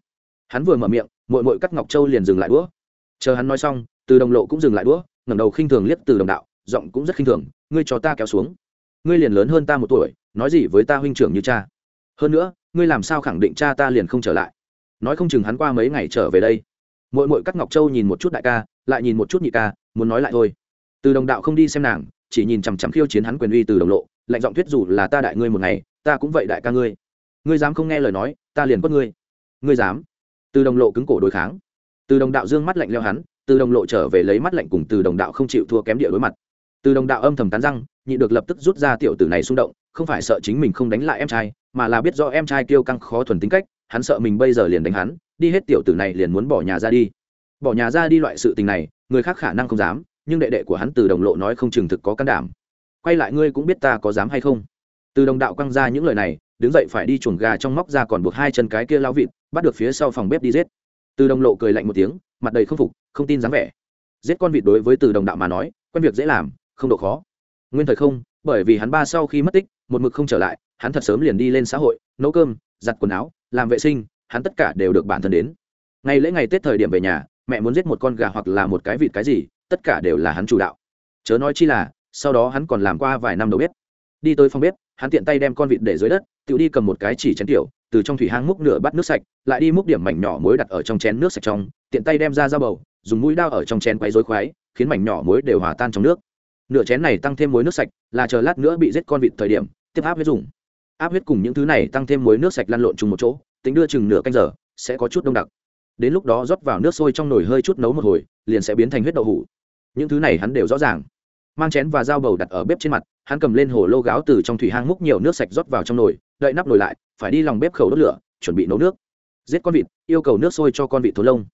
Hắn vừa mở miệng mội mội các ngọc châu liền dừng lại đũa. Chờ hắn nói xong, từ đồng lộ cũng dừng lại đũa, ngẩng đầu khinh thường liếc từ đồng đạo giọng cũng rất khinh thường, ngươi cho ta kéo xuống. Ngươi liền lớn hơn ta một tuổi, nói gì với ta huynh trưởng như cha? Hơn nữa, ngươi làm sao khẳng định cha ta liền không trở lại? Nói không chừng hắn qua mấy ngày trở về đây. Mỗi mỗi các ngọc châu nhìn một chút đại ca, lại nhìn một chút nhị ca, muốn nói lại thôi. Từ đồng đạo không đi xem nàng, chỉ nhìn chằm chằm khiêu chiến hắn quyền uy từ đồng lộ, lạnh giọng thuyết dù là ta đại ngươi một ngày, ta cũng vậy đại ca ngươi. Ngươi dám không nghe lời nói, ta liền quất ngươi. Ngươi dám? Từ đồng lộ cứng cổ đối kháng. Từ đồng đạo dương mắt lạnh leo hắn, từ đồng lộ trở về lấy mắt lạnh cùng từ đồng đạo không chịu thua kém địa đối mặt từ đồng đạo âm thầm cắn răng, nhị được lập tức rút ra tiểu tử này xung động, không phải sợ chính mình không đánh lại em trai, mà là biết do em trai kêu căng khó thuần tính cách, hắn sợ mình bây giờ liền đánh hắn, đi hết tiểu tử này liền muốn bỏ nhà ra đi. Bỏ nhà ra đi loại sự tình này, người khác khả năng không dám, nhưng đệ đệ của hắn từ đồng lộ nói không chừng thực có can đảm. Quay lại ngươi cũng biết ta có dám hay không? Từ đồng đạo quăng ra những lời này, đứng dậy phải đi chuồng gà trong móc ra còn buộc hai chân cái kia lao vịt, bắt được phía sau phòng bếp đi giết. Từ đồng lộ cười lạnh một tiếng, mặt đầy không phục, không tin dám vẻ. Giết con vịt đối với từ đồng đạo mà nói, quen việc dễ làm không độ khó. Nguyên thời không, bởi vì hắn ba sau khi mất tích, một mực không trở lại, hắn thật sớm liền đi lên xã hội, nấu cơm, giặt quần áo, làm vệ sinh, hắn tất cả đều được bản thân đến. Ngày lễ ngày tết thời điểm về nhà, mẹ muốn giết một con gà hoặc là một cái vịt cái gì, tất cả đều là hắn chủ đạo. Chớ nói chi là, sau đó hắn còn làm qua vài năm đầu bếp. Đi tới phòng bếp, hắn tiện tay đem con vịt để dưới đất, tự đi cầm một cái chỉ chén tiểu, từ trong thủy hang múc nửa bát nước sạch, lại đi múc điểm mảnh nhỏ muối đặt ở trong chén nước sạch trong, tiện tay đem ra dao bầu, dùng mũi đao ở trong chén quấy rối khoái, khiến mảnh nhỏ muối đều hòa tan trong nước nửa chén này tăng thêm muối nước sạch, là chờ lát nữa bị giết con vịt thời điểm, tiếp áp huyết dùng. Áp huyết cùng những thứ này tăng thêm muối nước sạch lăn lộn chung một chỗ, tính đưa chừng nửa canh giờ, sẽ có chút đông đặc. Đến lúc đó rót vào nước sôi trong nồi hơi chút nấu một hồi, liền sẽ biến thành huyết đậu hủ. Những thứ này hắn đều rõ ràng. Mang chén và dao bầu đặt ở bếp trên mặt, hắn cầm lên hồ lô gáo từ trong thủy hang múc nhiều nước sạch rót vào trong nồi đậy nắp nồi lại, phải đi lòng bếp khẩu đốt lửa, chuẩn bị nấu nước. Giết con vịt, yêu cầu nước sôi cho con vịt thối lông.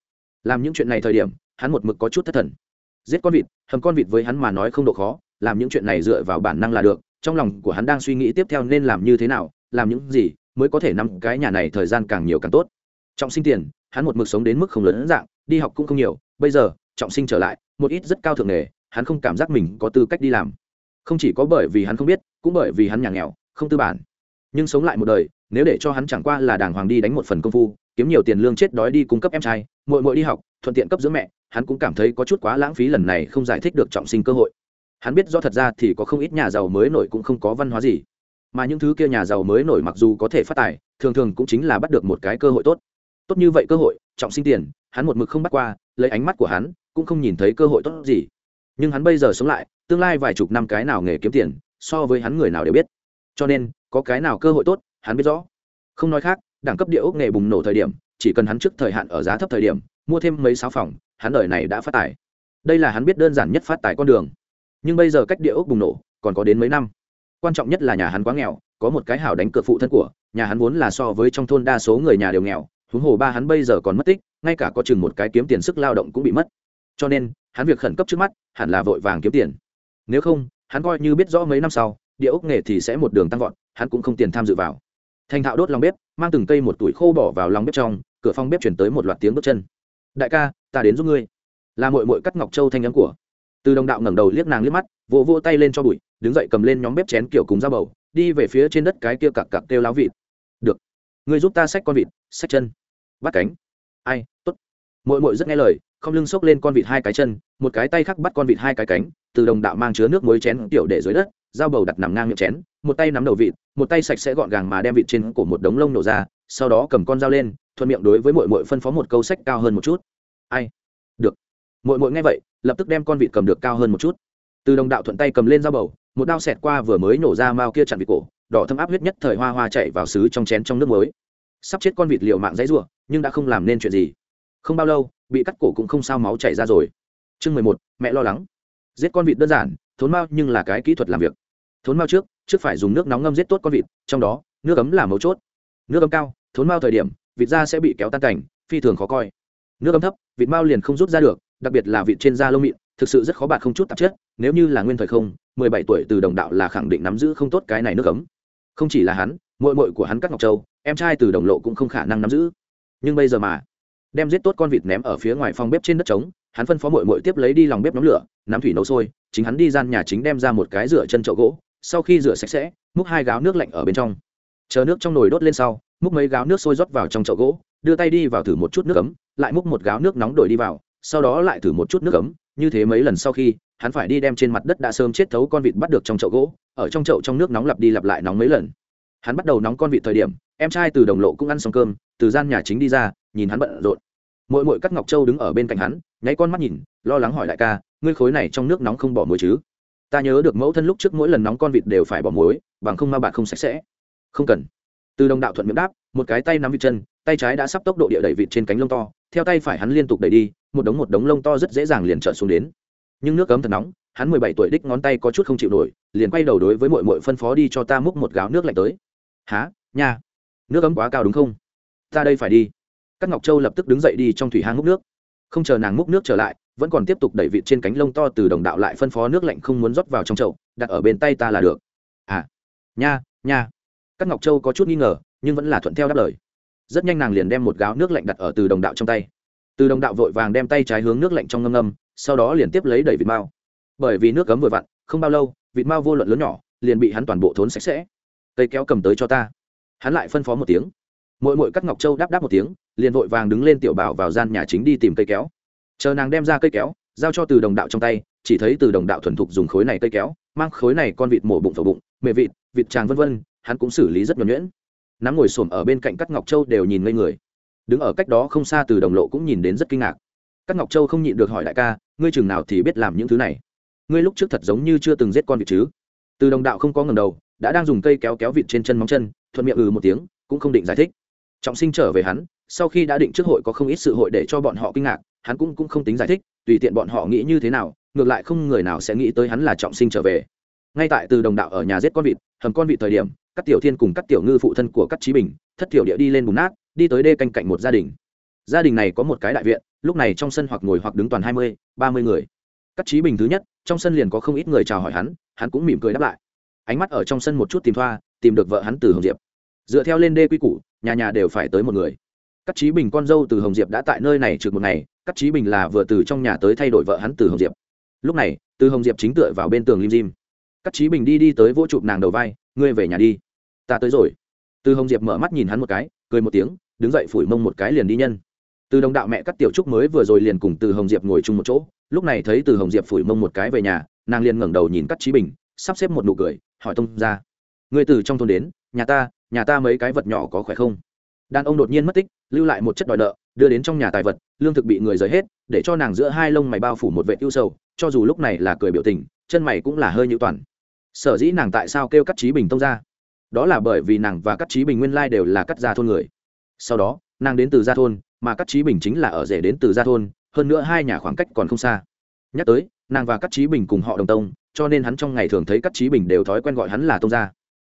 Làm những chuyện này thời điểm, hắn một mực có chút thất thần giết con vịt, hầm con vịt với hắn mà nói không độ khó, làm những chuyện này dựa vào bản năng là được, trong lòng của hắn đang suy nghĩ tiếp theo nên làm như thế nào, làm những gì mới có thể nắm cái nhà này thời gian càng nhiều càng tốt. Trọng sinh tiền, hắn một mực sống đến mức không lớn dạng, đi học cũng không nhiều, bây giờ, trọng sinh trở lại, một ít rất cao thượng nghề, hắn không cảm giác mình có tư cách đi làm. Không chỉ có bởi vì hắn không biết, cũng bởi vì hắn nhà nghèo, không tư bản. Nhưng sống lại một đời nếu để cho hắn chẳng qua là đàng hoàng đi đánh một phần công phu, kiếm nhiều tiền lương chết đói đi cung cấp em trai mội mội đi học, thuận tiện cấp dưỡng mẹ, hắn cũng cảm thấy có chút quá lãng phí lần này không giải thích được trọng sinh cơ hội. Hắn biết do thật ra thì có không ít nhà giàu mới nổi cũng không có văn hóa gì. Mà những thứ kia nhà giàu mới nổi mặc dù có thể phát tài, thường thường cũng chính là bắt được một cái cơ hội tốt. Tốt như vậy cơ hội, trọng sinh tiền, hắn một mực không bắt qua, lấy ánh mắt của hắn, cũng không nhìn thấy cơ hội tốt gì. Nhưng hắn bây giờ sống lại, tương lai vài chục năm cái nào nghề kiếm tiền, so với hắn người nào đều biết. Cho nên, có cái nào cơ hội tốt hắn biết rõ. Không nói khác, đẳng cấp địa ốc nghề bùng nổ thời điểm, chỉ cần hắn trước thời hạn ở giá thấp thời điểm, mua thêm mấy sáu phòng, hắn đời này đã phát tài. Đây là hắn biết đơn giản nhất phát tài con đường. Nhưng bây giờ cách địa ốc bùng nổ, còn có đến mấy năm. Quan trọng nhất là nhà hắn quá nghèo, có một cái hảo đánh cược phụ thân của, nhà hắn vốn là so với trong thôn đa số người nhà đều nghèo, huống hồ ba hắn bây giờ còn mất tích, ngay cả có chừng một cái kiếm tiền sức lao động cũng bị mất. Cho nên, hắn việc khẩn cấp trước mắt, hẳn là vội vàng kiếm tiền. Nếu không, hắn coi như biết rõ mấy năm sau, địa ốc nghề thì sẽ một đường tăng vọt, hắn cũng không tiền tham dự vào thành thạo đốt lòng bếp, mang từng cây một tuổi khô bỏ vào lòng bếp trong, cửa phòng bếp chuyển tới một loạt tiếng bước chân. Đại ca, ta đến giúp ngươi. Là mội mội cắt ngọc châu thanh nhắm của. Từ đồng đạo ngẩng đầu liếc nàng liếc mắt, vỗ vỗ tay lên cho bụi, đứng dậy cầm lên nhóm bếp chén kiểu cùng dao bầu, đi về phía trên đất cái kia cặc cặc kêu láo vịt. Được, ngươi giúp ta xách con vịt, xách chân. Bắt cánh. Ai t ố t mội mội rất nghe lời, không lưng xốc lên con vịt hai cái chân, một cái tay khác bắt con vịt hai cái cánh, từ đồng đạo mang chứa nước muối chén tiểu để dưới đất, dao bầu đặt nằm ngang miệng chén một tay nắm đầu vịt, một tay sạch sẽ gọn gàng mà đem vịt trên cổ một đống lông nổ ra, sau đó cầm con dao lên, thuận miệng đối với mội mội phân phó một câu sách cao hơn một chút. Ai? Được. Mội mội nghe vậy, lập tức đem con vịt cầm được cao hơn một chút. Từ đồng đạo thuận tay cầm lên dao bầu, một đao xẹt qua vừa mới nổ ra mao kia chặn vịt cổ, đỏ thâm áp huyết nhất thời hoa hoa chạy vào xứ trong chén trong nước muối. Sắp chết con vịt liệu mạng dãy rủa, nhưng đã không làm nên chuyện gì. Không bao lâu, bị cắt cổ cũng không sao máu chảy ra rồi. Chương mười một, mẹ lo lắng. Giết con vịt đơn giản, thốn mao nhưng là cái kỹ thuật làm việc. Thốn mao trước trước phải dùng nước nóng ngâm giết tốt con vịt, trong đó, nước ấm là mấu chốt. Nước ấm cao, thốn mao thời điểm, vịt da sẽ bị kéo tan cảnh, phi thường khó coi. Nước ấm thấp, vịt mao liền không rút ra được, đặc biệt là vịt trên da lông mịn, thực sự rất khó bạt không chút tạp chất, nếu như là nguyên thời không, mười bảy tuổi từ đồng đạo là khẳng định nắm giữ không tốt cái này nước ấm. Không chỉ là hắn mội mội của hắn các ngọc châu, em trai từ đồng lộ cũng không khả năng nắm giữ. Nhưng bây giờ mà, đem giết tốt con vịt ném ở phía ngoài phòng bếp trên đất trống, hắn phân phó mội mội tiếp lấy đi lòng bếp nóng lửa, nắm thủy nấu sôi, chính hắn đi gian nhà chính đem ra một cái rửa chân chậu gỗ sau khi rửa sạch sẽ, múc hai gáo nước lạnh ở bên trong. Chờ nước trong nồi đốt lên sau, múc mấy gáo nước sôi rót vào trong chậu gỗ, đưa tay đi vào thử một chút nước ấm, lại múc một gáo nước nóng đổi đi vào, sau đó lại thử một chút nước ấm. Như thế mấy lần sau khi, hắn phải đi đem trên mặt đất đã sớm chết thấu con vịt bắt được trong chậu gỗ, ở trong chậu trong nước nóng lặp đi lặp lại nóng mấy lần. Hắn bắt đầu nóng con vịt thời điểm, em trai từ đồng lộ cũng ăn xong cơm, từ gian nhà chính đi ra, nhìn hắn bận rộn. Mỗi mỗi cắt ngọc châu đứng ở bên cạnh hắn, nháy con mắt nhìn, lo lắng hỏi đại ca, ngươi khối này trong nước nóng không bỏ muối chứ? Ta nhớ được mẫu thân lúc trước mỗi lần nóng con vịt đều phải bỏ muối, bằng không ma bạn không sạch sẽ. Không cần. Từ đồng đạo thuận miệng đáp, một cái tay nắm vịt chân, tay trái đã sắp tốc độ địa đẩy vịt trên cánh lông to, theo tay phải hắn liên tục đẩy đi, một đống một đống lông to rất dễ dàng liền trở xuống đến. Nhưng nước cấm thật nóng, hắn mười bảy tuổi đích ngón tay có chút không chịu nổi, liền quay đầu đối với mội mội phân phó đi cho ta múc một gáo nước lạnh tới. Há nha. Nước cấm quá cao đúng không? Ta đây phải đi. Các ngọc châu lập tức đứng dậy đi trong thủy hang múc nước không chờ nàng múc nước trở lại, vẫn còn tiếp tục đẩy vịt trên cánh lông to từ đồng đạo lại phân phó nước lạnh không muốn rót vào trong chậu, đặt ở bên tay ta là được. À nha nha. Các ngọc châu có chút nghi ngờ, nhưng vẫn là thuận theo đáp lời. Rất nhanh nàng liền đem một gáo nước lạnh đặt ở từ đồng đạo trong tay. Từ đồng đạo vội vàng đem tay trái hướng nước lạnh trong ngâm ngâm, sau đó liền tiếp lấy đẩy vịt mao. Bởi vì nước cấm vừa vặn, không bao lâu, vịt mao vô luận lớn nhỏ, liền bị hắn toàn bộ thốn sạch sẽ. Cây kéo cầm tới cho ta. Hắn lại phân phó một tiếng. Mỗi mỗi các ngọc châu đáp đáp một tiếng liền vội vàng đứng lên tiểu bảo vào gian nhà chính đi tìm cây kéo. Chờ nàng đem ra cây kéo, giao cho từ đồng đạo trong tay, chỉ thấy từ đồng đạo thuần thục dùng khối này cây kéo, mang khối này con vịt mổ bụng vào bụng mề vịt vịt tràng vân vân, hắn cũng xử lý rất nhuẩn nhuyễn. Nắm ngồi xổm ở bên cạnh các ngọc châu đều nhìn ngây người. Đứng ở cách đó không xa từ đồng lộ cũng nhìn đến rất kinh ngạc. Các ngọc châu không nhịn được hỏi đại ca, ngươi chừng nào thì biết làm những thứ này? Ngươi lúc trước thật giống như chưa từng giết con vịt chứ? Từ đồng đạo không có ngầm đầu, đã đang dùng cây kéo kéo vịt trên chân móng chân, thuận miệng ừ một tiếng, cũng không định giải thích. Trọng sinh trở về hắn sau khi đã định trước hội có không ít sự hội để cho bọn họ kinh ngạc hắn cũng, cũng không tính giải thích tùy tiện bọn họ nghĩ như thế nào ngược lại không người nào sẽ nghĩ tới hắn là trọng sinh trở về. Ngay tại từ đồng đạo ở nhà giết con vịt hầm con vịt thời điểm các tiểu thiên cùng các tiểu ngư phụ thân của các trí bình thất tiểu địa đi lên bùn nát đi tới đê canh cạnh một gia đình. Gia đình này có một cái đại viện lúc này trong sân hoặc ngồi hoặc đứng toàn hai mươi ba mươi người. Các trí bình thứ nhất trong sân liền có không ít người chào hỏi hắn hắn cũng mỉm cười đáp lại. Ánh mắt ở trong sân một chút tìm thoa tìm được vợ hắn từ hồng diệp. Dựa theo lên đê quy củ nhà nhà đều phải tới một người. Cát Chí bình con dâu từ hồng diệp đã tại nơi này trực một ngày, Cát Chí bình là vừa từ trong nhà tới thay đổi vợ hắn từ hồng diệp. Lúc này, từ hồng diệp chính tựa vào bên tường lim dim Cát Chí bình đi đi tới vỗ chụp nàng đầu vai, ngươi về nhà đi. Ta tới rồi. Từ hồng diệp mở mắt nhìn hắn một cái, cười một tiếng, đứng dậy phủi mông một cái liền đi nhân. Từ đồng đạo mẹ Cát tiểu trúc mới vừa rồi liền cùng từ hồng diệp ngồi chung một chỗ, lúc này thấy từ hồng diệp phủi mông một cái về nhà, nàng liền ngẩng đầu nhìn Cát Chí bình, sắp xếp một nụ cười, hỏi tông ra, ngươi từ trong thôn đến, nhà ta nhà ta mấy cái vật nhỏ có khỏe không? Đàn ông đột nhiên mất tích, lưu lại một chất đòi nợ, đưa đến trong nhà tài vật, lương thực bị người rời hết, để cho nàng giữa hai lông mày bao phủ một vệ tiêu sầu, cho dù lúc này là cười biểu tình, chân mày cũng là hơi nhữ toàn. Sở dĩ nàng tại sao kêu cắt trí bình tông ra đó là bởi vì nàng và cắt trí bình nguyên lai đều là cắt gia thôn người. Sau đó, nàng đến từ gia thôn, mà cắt trí bình chính là ở rể đến từ gia thôn, hơn nữa hai nhà khoảng cách còn không xa. Nhắc tới, nàng và cắt trí bình cùng họ đồng tông, cho nên hắn trong ngày thường thấy cắt trí bình đều thói quen gọi hắn là tông gia.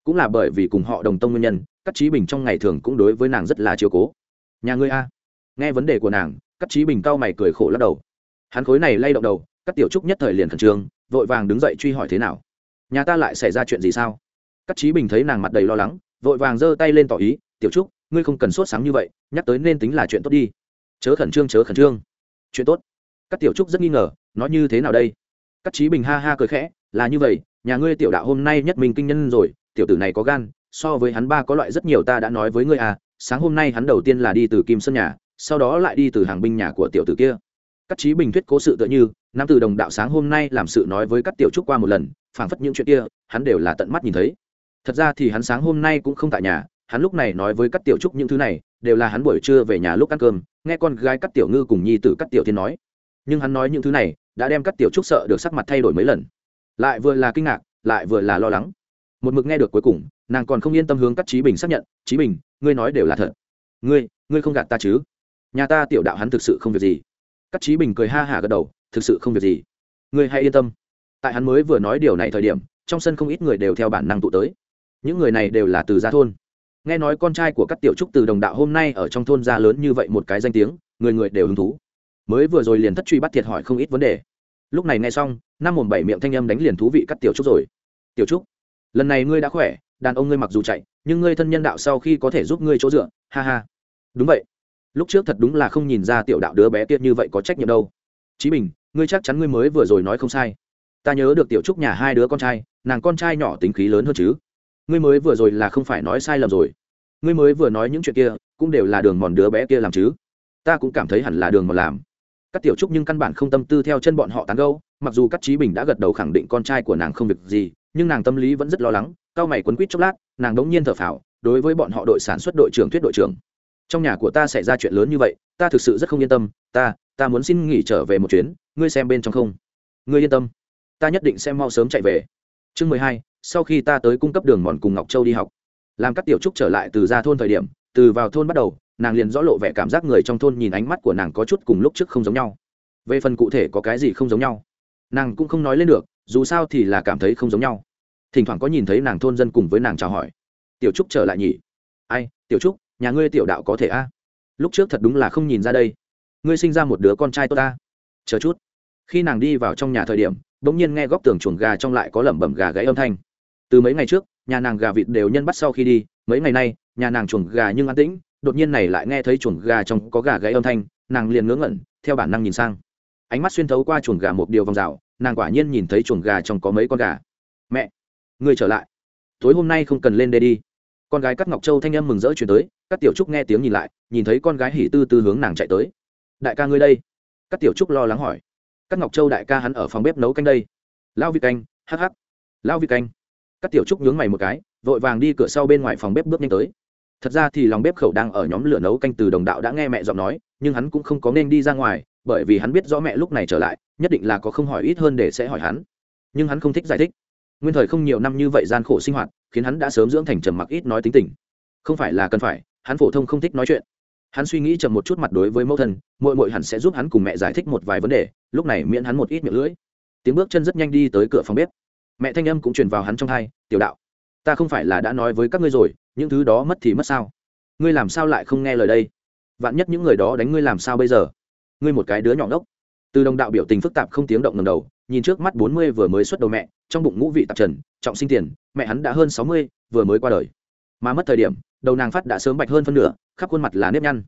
Cũng là bởi vì cùng họ đồng tông nguyên nhân cắt trí bình trong ngày thường cũng đối với nàng rất là chiều cố. Nhà ngươi a? Nghe vấn đề của nàng cắt trí bình cau mày cười khổ lắc đầu. Hắn khối này lay động đầu các tiểu trúc nhất thời liền khẩn trương, vội vàng đứng dậy truy hỏi thế nào? Nhà ta lại xảy ra chuyện gì sao? Cắt trí bình thấy nàng mặt đầy lo lắng, vội vàng giơ tay lên tỏ ý, tiểu trúc, ngươi không cần sốt sáng như vậy, nhắc tới nên tính là chuyện tốt đi. Chớ khẩn trương, chớ khẩn trương. Chuyện tốt? Các tiểu trúc rất nghi ngờ nói như thế nào đây? Các trí bình ha ha cười khẽ, là như vậy, nhà ngươi tiểu đạo hôm nay nhất mình kinh nhân rồi, tiểu tử này có gan so với hắn ba có loại rất nhiều ta đã nói với ngươi à sáng hôm nay hắn đầu tiên là đi từ kim sơn nhà, sau đó lại đi từ hàng binh nhà của tiểu tử kia. Các trí bình thuyết cố sự tựa như, nam từ đồng đạo sáng hôm nay làm sự nói với các tiểu trúc qua một lần, phảng phất những chuyện kia, hắn đều là tận mắt nhìn thấy. Thật ra thì hắn sáng hôm nay cũng không tại nhà, hắn lúc này nói với các tiểu trúc những thứ này, đều là hắn buổi trưa về nhà lúc ăn cơm, nghe con gái các tiểu ngư cùng nhi tử các tiểu thiên nói. Nhưng hắn nói những thứ này, đã đem các tiểu trúc sợ được sắc mặt thay đổi mấy lần. Lại vừa là kinh ngạc, lại vừa là lo lắng. Một mực nghe được cuối cùng nàng còn không yên tâm hướng các trí bình xác nhận, trí bình, ngươi nói đều là thật. Ngươi ngươi không gạt ta chứ? Nhà ta tiểu đạo hắn thực sự không việc gì. Các trí bình cười ha hả gật đầu, thực sự không việc gì. Ngươi hãy yên tâm. Tại hắn mới vừa nói điều này thời điểm, trong sân không ít người đều theo bản năng tụ tới. Những người này đều là từ gia thôn. Nghe nói con trai của các tiểu trúc từ đồng đạo hôm nay ở trong thôn gia lớn như vậy một cái danh tiếng, người người đều hứng thú. Mới vừa rồi liền thất truy bắt thiệt hỏi không ít vấn đề. Lúc này nghe xong, năm mồm bảy miệng thanh âm đánh liền thú vị cắt tiểu trúc rồi. Tiểu trúc, lần này ngươi đã khỏe đàn ông ngươi mặc dù chạy, nhưng ngươi thân nhân đạo sau khi có thể giúp ngươi chỗ dựa, ha ha. Đúng vậy. Lúc trước thật đúng là không nhìn ra tiểu đạo đứa bé tiết như vậy có trách nhiệm đâu. Chí bình, ngươi chắc chắn ngươi mới vừa rồi nói không sai. Ta nhớ được tiểu trúc nhà hai đứa con trai, nàng con trai nhỏ tính khí lớn hơn chứ. Ngươi mới vừa rồi là không phải nói sai lầm rồi. Ngươi mới vừa nói những chuyện kia, cũng đều là đường mòn đứa bé kia làm chứ. Ta cũng cảm thấy hẳn là đường mòn làm. Các tiểu trúc nhưng căn bản không tâm tư theo chân bọn họ tán gâu mặc dù các trí bình đã gật đầu khẳng định con trai của nàng không việc gì, nhưng nàng tâm lý vẫn rất lo lắng cao mày quấn quýt chốc lát, nàng đống nhiên thở phào, đối với bọn họ đội sản xuất đội trưởng thuyết đội trưởng. Trong nhà của ta xảy ra chuyện lớn như vậy, ta thực sự rất không yên tâm, ta ta muốn xin nghỉ trở về một chuyến, ngươi xem bên trong không? Ngươi yên tâm, ta nhất định sẽ mau sớm chạy về. Chương mười hai, sau khi ta tới cung cấp đường mòn cùng ngọc châu đi học. Làm các tiểu trúc trở lại từ ra thôn thời điểm, từ vào thôn bắt đầu, nàng liền rõ lộ vẻ cảm giác người trong thôn nhìn ánh mắt của nàng có chút cùng lúc trước không giống nhau. Về phần cụ thể có cái gì không giống nhau, nàng cũng không nói lên được, dù sao thì là cảm thấy không giống nhau thỉnh thoảng có nhìn thấy nàng thôn dân cùng với nàng chào hỏi. Tiểu trúc trở lại nhỉ? Ai, tiểu trúc, nhà ngươi tiểu đạo có thể a? Lúc trước thật đúng là không nhìn ra đây. Ngươi sinh ra một đứa con trai tốt ta. Chờ chút. Khi nàng đi vào trong nhà thời điểm đ ỗ n g nhiên nghe góc tường chuồng gà trong lại có lẩm bẩm gà gáy âm thanh. Từ mấy ngày trước, nhà nàng gà vịt đều nhân bắt sau khi đi, mấy ngày nay, nhà nàng chuồng gà nhưng an tĩnh, đột nhiên này lại nghe thấy chuồng gà trong có gà gáy âm thanh, nàng liền ngớ ngẩn, theo bản năng nhìn sang. Ánh mắt xuyên thấu qua chuồng gà một điều vòng rào, nàng quả nhiên nhìn thấy chuồng gà trong có mấy con gà. Mẹ người trở lại. Tối hôm nay không cần lên đây đi. Con gái cắt ngọc châu thanh âm mừng rỡ chuyển tới các tiểu trúc nghe tiếng nhìn lại, nhìn thấy con gái hỉ tư tư hướng nàng chạy tới. Đại ca ngươi đây. Các tiểu trúc lo lắng hỏi. Các ngọc châu đại ca hắn ở phòng bếp nấu canh đây. Lao vị canh hh lao vị canh. Các tiểu trúc nhướng mày một cái, vội vàng đi cửa sau bên ngoài phòng bếp bước nhanh tới. Thật ra thì lòng bếp khẩu đang ở nhóm lửa nấu canh từ đồng đạo đã nghe mẹ giọng nói, nhưng hắn cũng không có nên đi ra ngoài, bởi vì hắn biết rõ mẹ lúc này trở lại, nhất định là có không hỏi ít hơn để sẽ hỏi hắn. Nhưng hắn không thích giải thích nguyên thời không nhiều năm như vậy gian khổ sinh hoạt, khiến hắn đã sớm dưỡng thành trầm mặc ít nói tính tình. Không phải là cần phải, hắn phổ thông không thích nói chuyện. Hắn suy nghĩ chậm một chút mặt đối với mẫu thân mội mội hẳn sẽ giúp hắn cùng mẹ giải thích một vài vấn đề, lúc này miễn hắn một ít miệng lưỡi. Tiếng bước chân rất nhanh đi tới cửa phòng bếp. Mẹ thanh âm cũng truyền vào hắn trong hai, tiểu đạo, ta không phải là đã nói với các ngươi rồi, những thứ đó mất thì mất sao? Ngươi làm sao lại không nghe lời đây? Vạn nhất những người đó đánh ngươi làm sao bây giờ? Ngươi một cái đứa nhỏ ngốc. Từ đồng đạo biểu tình phức tạp không tiếng động ngầm đầu, nhìn trước mắt bốn mươi vừa mới xuất đầu mẹ trong bụng ngũ vị tạp trần, trọng sinh tiền, mẹ hắn đã hơn sáu mươi, vừa mới qua đời. Mà mất thời điểm, đầu nàng phát đã sớm bạch hơn phân nửa, khắp khuôn mặt là nếp nhăn.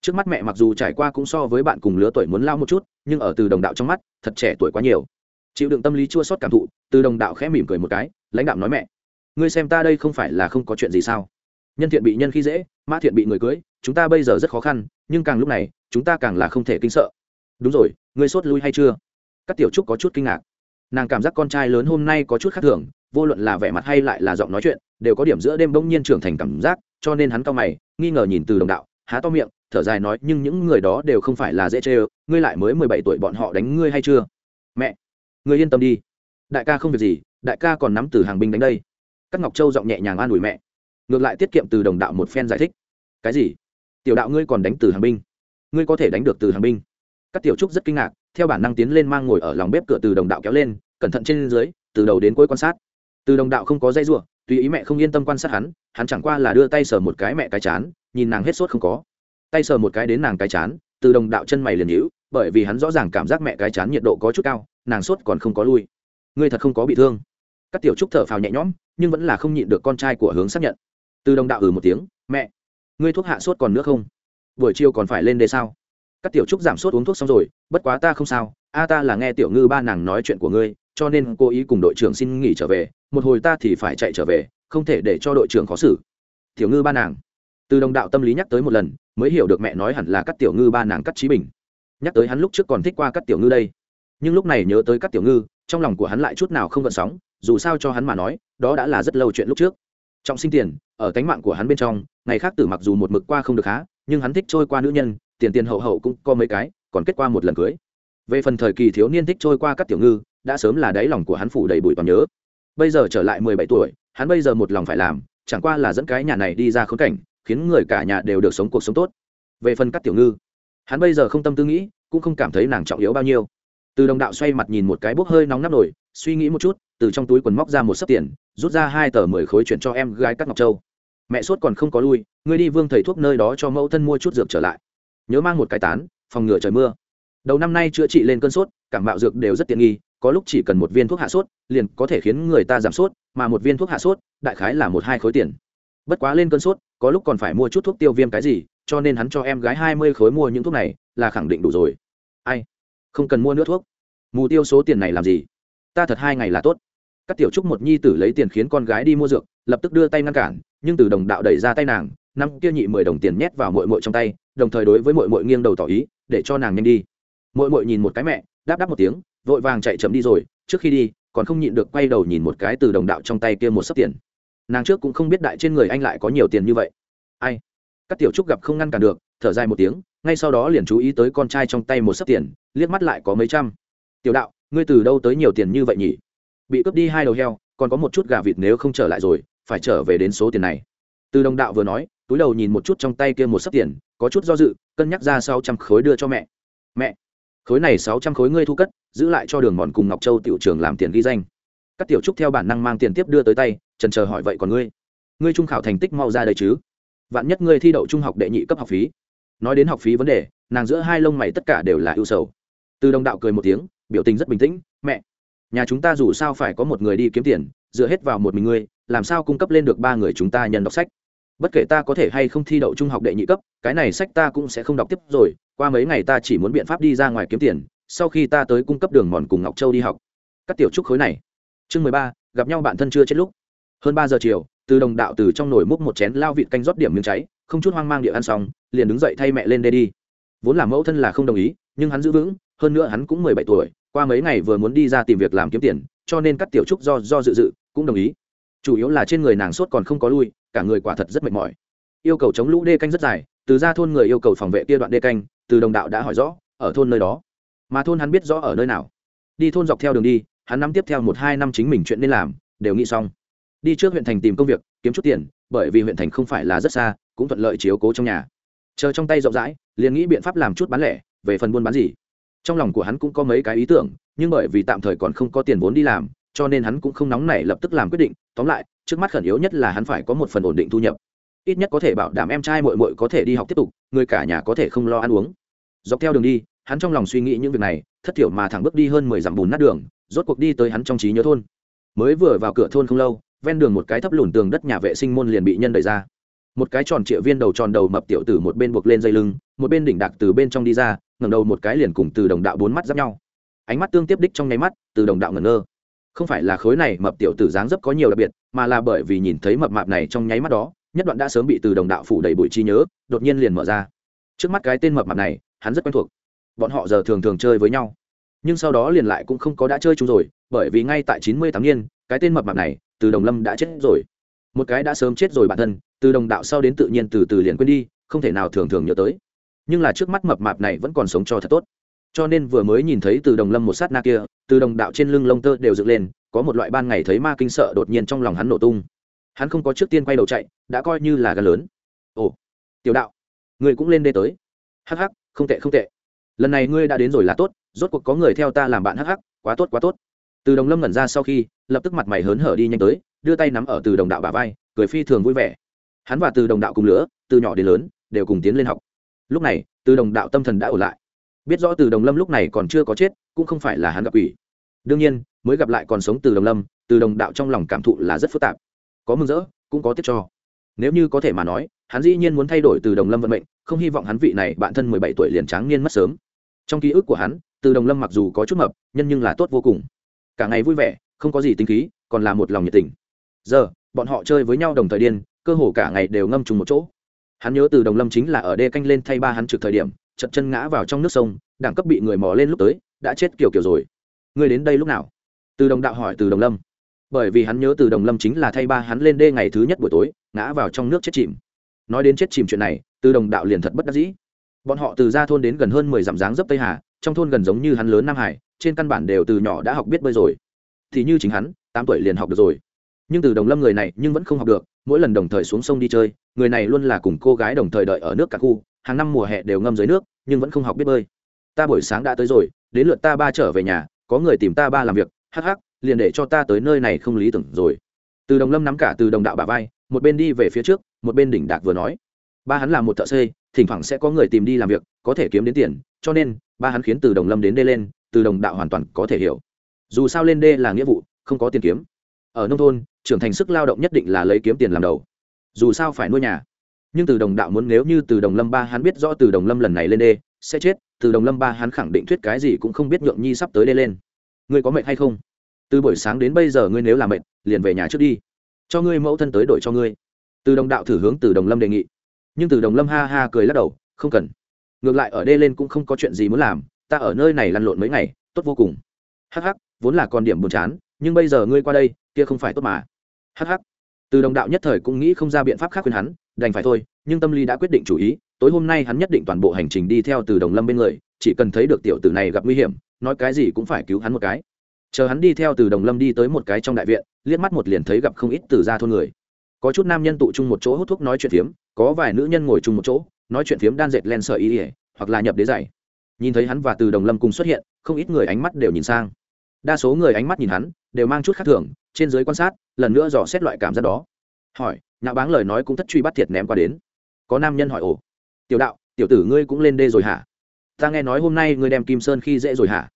Trước mắt mẹ mặc dù trải qua cũng so với bạn cùng lứa tuổi muốn lao một chút, nhưng ở từ đồng đạo trong mắt, thật trẻ tuổi quá nhiều. Chịu đựng tâm lý chua sót cảm thụ, từ đồng đạo khẽ mỉm cười một cái, lãnh đạo nói mẹ, ngươi xem ta đây không phải là không có chuyện gì sao? Nhân thiện bị nhân khi dễ, mã thiện bị người cưới, chúng ta bây giờ rất khó khăn, nhưng càng lúc này, chúng ta càng là không thể kinh sợ. Đúng rồi, ngươi sốt lui hay chưa? Các tiểu trúc có chút kinh ngạc nàng cảm giác con trai lớn hôm nay có chút khác thường, vô luận là vẻ mặt hay lại là giọng nói chuyện, đều có điểm giữa đêm bỗng nhiên trưởng thành cảm giác, cho nên hắn cao mày, nghi ngờ nhìn từ đồng đạo, há to miệng, thở dài nói, nhưng những người đó đều không phải là dễ chê ơ, ngươi lại mới mười bảy tuổi bọn họ đánh ngươi hay chưa? Mẹ, ngươi yên tâm đi. Đại ca không việc gì, đại ca còn nắm từ hàng binh đánh đây. Các ngọc châu giọng nhẹ nhàng an ủi mẹ. Ngược lại tiết kiệm từ đồng đạo một phen giải thích. Cái gì? Tiểu đạo ngươi còn đánh từ hàng binh? Ngươi có thể đánh được từ hàng binh? Các tiểu trúc rất kinh ngạc, theo bản năng tiến lên mang ngồi ở lòng bếp cửa từ đồng đạo kéo lên cẩn thận trên dưới, từ đầu đến cuối quan sát. Từ đồng đạo không có dây r u ộ tùy ý mẹ không yên tâm quan sát hắn hắn chẳng qua là đưa tay sờ một cái mẹ cái chán, nhìn nàng hết sốt không có. Tay sờ một cái đến nàng cái chán, từ đồng đạo chân mày liền hữu bởi vì hắn rõ ràng cảm giác mẹ cái chán nhiệt độ có chút cao, nàng sốt còn không có lui. Ngươi thật không có bị thương. Các tiểu trúc thở phào nhẹ nhõm, nhưng vẫn là không nhịn được con trai của hướng xác nhận. Từ đồng đạo ừ một tiếng, mẹ, ngươi thuốc hạ sốt còn nữa không? Buổi chiều còn phải lên đây sao? Các tiểu trúc giảm sốt uống thuốc xong rồi, bất quá ta không sao, a ta là nghe tiểu ngư ba nàng nói chuyện của ngươi cho nên cô ý cùng đội trưởng xin nghỉ trở về, một hồi ta thì phải chạy trở về, không thể để cho đội trưởng khó xử. Tiểu ngư ba nàng. Từ đồng đạo tâm lý nhắc tới một lần, mới hiểu được mẹ nói hẳn là các tiểu ngư ba nàng cắt trí bình. Nhắc tới hắn lúc trước còn thích qua các tiểu ngư đây. Nhưng lúc này nhớ tới các tiểu ngư, trong lòng của hắn lại chút nào không gợn sóng, dù sao cho hắn mà nói, đó đã là rất lâu chuyện lúc trước. Trọng sinh tiền, ở cánh mạng của hắn bên trong, ngày khác tử mặc dù một mực qua không được há, nhưng hắn thích trôi qua nữ nhân, tiền tiền hậu hậu cũng có mấy cái, còn kết qua một lần cưới. Về phần thời kỳ thiếu niên thích trôi qua các tiểu ngư đã sớm là đáy lòng của hắn phủ đầy bụi toàn nhớ. Bây giờ trở lại mười bảy tuổi, hắn bây giờ một lòng phải làm, chẳng qua là dẫn cái nhà này đi ra khốn cảnh, khiến người cả nhà đều được sống cuộc sống tốt. Về phần các tiểu ngư, hắn bây giờ không tâm tư nghĩ, cũng không cảm thấy nàng trọng yếu bao nhiêu. Từ đồng đạo xoay mặt nhìn một cái bốc hơi nóng nắp nổi suy nghĩ một chút, từ trong túi quần móc ra một sấp tiền, rút ra hai tờ mười khối chuyển cho em gái các ngọc châu. Mẹ sốt còn không có lui, ngươi đi vương thầy thuốc nơi đó cho mẫu thân mua chút dược trở lại. Nhớ mang một cái tán, phòng ngừa trời mưa. Đầu năm nay chữa trị lên cơn sốt, cảm mạo dược đều rất tiện nghi có lúc chỉ cần một viên thuốc hạ sốt, liền có thể khiến người ta giảm sốt, mà một viên thuốc hạ sốt, đại khái là một hai khối tiền. Bất quá lên cơn sốt, có lúc còn phải mua chút thuốc tiêu viêm cái gì, cho nên hắn cho em gái hai mươi khối mua những thuốc này, là khẳng định đủ rồi. Ai? Không cần mua nữa thuốc. Mù tiêu số tiền này làm gì? Ta thật hai ngày là tốt. Các tiểu trúc một nhi tử lấy tiền khiến con gái đi mua dược, lập tức đưa tay ngăn cản, nhưng từ đồng đạo đẩy ra tay nàng, năm kia nhị mười đồng tiền nhét vào mội mội trong tay, đồng thời đối với mội mội nghiêng đầu tỏ ý, để cho nàng nhanh đi. Mội mội nhìn một cái mẹ, đáp đáp một tiếng vội vàng chạy chậm đi rồi, trước khi đi, còn không nhịn được quay đầu nhìn một cái từ đồng đạo trong tay kia một sấp tiền. Nàng trước cũng không biết đại trên người anh lại có nhiều tiền như vậy. Ai? Các tiểu trúc gặp không ngăn cản được, thở dài một tiếng, ngay sau đó liền chú ý tới con trai trong tay một sấp tiền, liếc mắt lại có mấy trăm. Tiểu đạo, ngươi từ đâu tới nhiều tiền như vậy nhỉ? Bị cướp đi hai đầu heo, còn có một chút gà vịt nếu không trở lại rồi, phải trở về đến số tiền này. Từ đồng đạo vừa nói, túi đầu nhìn một chút trong tay kia một sấp tiền, có chút do dự, cân nhắc ra sáu trăm khối đưa cho mẹ. Mẹ, khối này sáu trăm khối ngươi thu cất giữ lại cho đường mòn cùng ngọc châu tiểu trường làm tiền ghi danh. Các tiểu trúc theo bản năng mang tiền tiếp đưa tới tay, trần chờ hỏi vậy còn ngươi? Ngươi trung khảo thành tích mau ra đây chứ? Vạn nhất ngươi thi đậu trung học đệ nhị cấp học phí. Nói đến học phí vấn đề, nàng giữa hai lông mày tất cả đều là ưu sầu. Từ đồng đạo cười một tiếng, biểu tình rất bình tĩnh, mẹ, nhà chúng ta dù sao phải có một người đi kiếm tiền, dựa hết vào một mình ngươi, làm sao cung cấp lên được ba người chúng ta nhân đọc sách? Bất kể ta có thể hay không thi đậu trung học đệ nhị cấp, cái này sách ta cũng sẽ không đọc tiếp rồi, qua mấy ngày ta chỉ muốn biện pháp đi ra ngoài kiếm tiền sau khi ta tới cung cấp đường mòn cùng ngọc châu đi học. Các tiểu trúc khối này. Chương mười ba, gặp nhau bạn thân chưa chết lúc. Hơn ba giờ chiều, từ đồng đạo từ trong nồi múc một chén lao vịt canh rót điểm miếng cháy, không chút hoang mang địa ăn xong, liền đứng dậy thay mẹ lên đê đi. Vốn là mẫu thân là không đồng ý, nhưng hắn giữ vững, hơn nữa hắn cũng mười bảy tuổi, qua mấy ngày vừa muốn đi ra tìm việc làm kiếm tiền, cho nên các tiểu trúc do do dự dự, cũng đồng ý. Chủ yếu là trên người nàng sốt còn không có lui, cả người quả thật rất mệt mỏi. Yêu cầu chống lũ đê canh rất dài, từ ra thôn người yêu cầu phòng vệ kia đoạn đê canh, từ đồng đạo đã hỏi rõ, ở thôn nơi đó mà thôn hắn biết rõ ở nơi nào. Đi thôn dọc theo đường đi, hắn nắm tiếp theo một hai năm chính mình chuyện nên làm, đều nghĩ xong. Đi trước huyện thành tìm công việc, kiếm chút tiền, bởi vì huyện thành không phải là rất xa, cũng thuận lợi chiếu cố trong nhà. Chờ trong tay rộng rãi, liền nghĩ biện pháp làm chút bán lẻ, về phần buôn bán gì. Trong lòng của hắn cũng có mấy cái ý tưởng, nhưng bởi vì tạm thời còn không có tiền vốn đi làm, cho nên hắn cũng không nóng nảy lập tức làm quyết định. Tóm lại, trước mắt khẩn yếu nhất là hắn phải có một phần ổn định thu nhập. Ít nhất có thể bảo đảm em trai mội mội có thể đi học tiếp tục, người cả nhà có thể không lo ăn uống. Dọc theo đường đi hắn trong lòng suy nghĩ những việc này, thất thiểu mà thẳng bước đi hơn mười dặm bùn nát đường, rốt cuộc đi tới hắn trong trí nhớ thôn. Mới vừa vào cửa thôn không lâu, ven đường một cái thấp lùn tường đất nhà vệ sinh môn liền bị nhân đẩy ra. Một cái tròn trịa viên đầu tròn đầu mập tiểu tử một bên buộc lên dây lưng, một bên đỉnh đạc từ bên trong đi ra, ngẩng đầu một cái liền cùng từ đồng đạo bốn mắt giáp nhau. Ánh mắt tương tiếp đích trong nháy mắt, từ đồng đạo ngẩn ngơ. Không phải là khối này mập tiểu tử dáng dấp có nhiều đặc biệt, mà là bởi vì nhìn thấy mập mạp này trong nháy mắt đó, nhất đoạn đã sớm bị từ đồng đạo phủ đầy bụi trí nhớ, đột nhiên liền mở ra. Trước mắt cái tên mập mạp này, hắn rất quen thuộc bọn họ giờ thường thường chơi với nhau. Nhưng sau đó liền lại cũng không có đã chơi chung rồi, bởi vì ngay tại chín mươi tám niên, cái tên mập mạp này, từ đồng lâm đã chết rồi. Một cái đã sớm chết rồi bản thân, từ đồng đạo sau đến tự nhiên từ từ liền quên đi, không thể nào thường thường nhớ tới. Nhưng là trước mắt mập mạp này vẫn còn sống cho thật tốt. Cho nên vừa mới nhìn thấy từ đồng lâm một sát na kia, từ đồng đạo trên lưng lông tơ đều dựng lên, có một loại ban ngày thấy ma kinh sợ đột nhiên trong lòng hắn nổ tung. Hắn không có trước tiên quay đầu chạy, đã coi như là gan lớn. Ồ, tiểu đạo, người cũng lên đây tới. Hắc hắc, không tệ không tệ lần này ngươi đã đến rồi là tốt, rốt cuộc có người theo ta làm bạn hắc hắc, quá tốt quá tốt. Từ đồng lâm ngẩn ra sau khi, lập tức mặt mày hớn hở đi nhanh tới, đưa tay nắm ở từ đồng đạo bà vai, cười phi thường vui vẻ. Hắn và từ đồng đạo cùng lứa từ nhỏ đến lớn, đều cùng tiến lên học. Lúc này, từ đồng đạo tâm thần đã ổn lại. Biết rõ từ đồng lâm lúc này còn chưa có chết, cũng không phải là hắn gặp quỷ. Đương nhiên, mới gặp lại còn sống từ đồng lâm, từ đồng đạo trong lòng cảm thụ là rất phức tạp. Có mừng rỡ, cũng có tiếc cho. Nếu như có thể mà nói, hắn dĩ nhiên muốn thay đổi từ đồng lâm vận mệnh, không hy vọng hắn vị này bạn thân mười bảy tuổi liền tráng niên mất sớm trong ký ức của hắn, từ đồng lâm mặc dù có chút mập, nhân nhưng là tốt vô cùng. Cả ngày vui vẻ, không có gì tính khí, còn là một lòng nhiệt tình. Giờ, bọn họ chơi với nhau đồng thời điên, cơ hồ cả ngày đều ngâm trùng một chỗ. Hắn nhớ từ đồng lâm chính là ở đê canh lên thay ba hắn trực thời điểm, chật chân ngã vào trong nước sông, đẳng cấp bị người mò lên lúc tới, đã chết kiểu kiểu rồi. Người đến đây lúc nào? Từ đồng đạo hỏi từ đồng lâm. Bởi vì hắn nhớ từ đồng lâm chính là thay ba hắn lên đê ngày thứ nhất buổi tối, ngã vào trong nước chết chìm. Nói đến chết chìm chuyện này, từ đồng đạo liền thật bất đắc dĩ bọn họ từ ra thôn đến gần hơn mười dặm dáng dấp tây hà, trong thôn gần giống như hắn lớn nam hải, trên căn bản đều từ nhỏ đã học biết bơi rồi. Thì như chính hắn, tám tuổi liền học được rồi. Nhưng từ đồng lâm người này nhưng vẫn không học được, mỗi lần đồng thời xuống sông đi chơi, người này luôn là cùng cô gái đồng thời đợi ở nước cả khu, hàng năm mùa hè đều ngâm dưới nước, nhưng vẫn không học biết bơi. Ta buổi sáng đã tới rồi, đến lượt ta ba trở về nhà, có người tìm ta ba làm việc, hắc hắc, liền để cho ta tới nơi này không lý tưởng rồi. Từ đồng lâm nắm cả từ đồng đạo bà vai, một bên đi về phía trước, một bên đỉnh đạc vừa nói. Ba hắn là một thợ xây thỉnh thoảng sẽ có người tìm đi làm việc, có thể kiếm đến tiền, cho nên, ba hắn khiến từ đồng lâm đến đê lên, từ đồng đạo hoàn toàn có thể hiểu. Dù sao lên đê là nghĩa vụ, không có tiền kiếm. Ở nông thôn, trưởng thành sức lao động nhất định là lấy kiếm tiền làm đầu. Dù sao phải nuôi nhà. Nhưng từ đồng đạo muốn nếu như từ đồng lâm ba hắn biết rõ từ đồng lâm lần này lên đê, sẽ chết, từ đồng lâm ba hắn khẳng định thuyết cái gì cũng không biết nhượng nhi sắp tới đê lên. Ngươi có mệnh hay không? Từ buổi sáng đến bây giờ ngươi nếu làm mệnh, liền về nhà trước đi. Cho ngươi mẫu thân tới đổi cho ngươi. Từ đồng đạo thử hướng từ đồng lâm đề nghị nhưng từ đồng lâm ha ha cười lắc đầu, không cần. Ngược lại ở đây lên cũng không có chuyện gì muốn làm, ta ở nơi này lăn lộn mấy ngày, tốt vô cùng. Hắc hắc, vốn là còn điểm buồn chán, nhưng bây giờ ngươi qua đây, kia không phải tốt mà. Hắc hắc. Từ đồng đạo nhất thời cũng nghĩ không ra biện pháp khác khuyên hắn, đành phải thôi, nhưng tâm lý đã quyết định chủ ý, tối hôm nay hắn nhất định toàn bộ hành trình đi theo từ đồng lâm bên người, chỉ cần thấy được tiểu tử này gặp nguy hiểm, nói cái gì cũng phải cứu hắn một cái. Chờ hắn đi theo từ đồng lâm đi tới một cái trong đại viện, liếc mắt một liền thấy gặp không ít từ ra thôn người có chút nam nhân tụ chung một chỗ hút thuốc nói chuyện phiếm, có vài nữ nhân ngồi chung một chỗ, nói chuyện phiếm đan dệt len sợi ý ỉa hoặc là nhập đế dày nhìn thấy hắn và từ đồng lâm cùng xuất hiện, không ít người ánh mắt đều nhìn sang. Đa số người ánh mắt nhìn hắn, đều mang chút khác thường, trên giới quan sát, lần nữa dò xét loại cảm giác đó. Hỏi nhạo báng lời nói cũng thất truy bắt thiệt ném qua đến. Có nam nhân hỏi, ồ, tiểu đạo, tiểu tử ngươi cũng lên đê rồi hả? Ta nghe nói hôm nay ngươi đem kim sơn khi dễ rồi hả?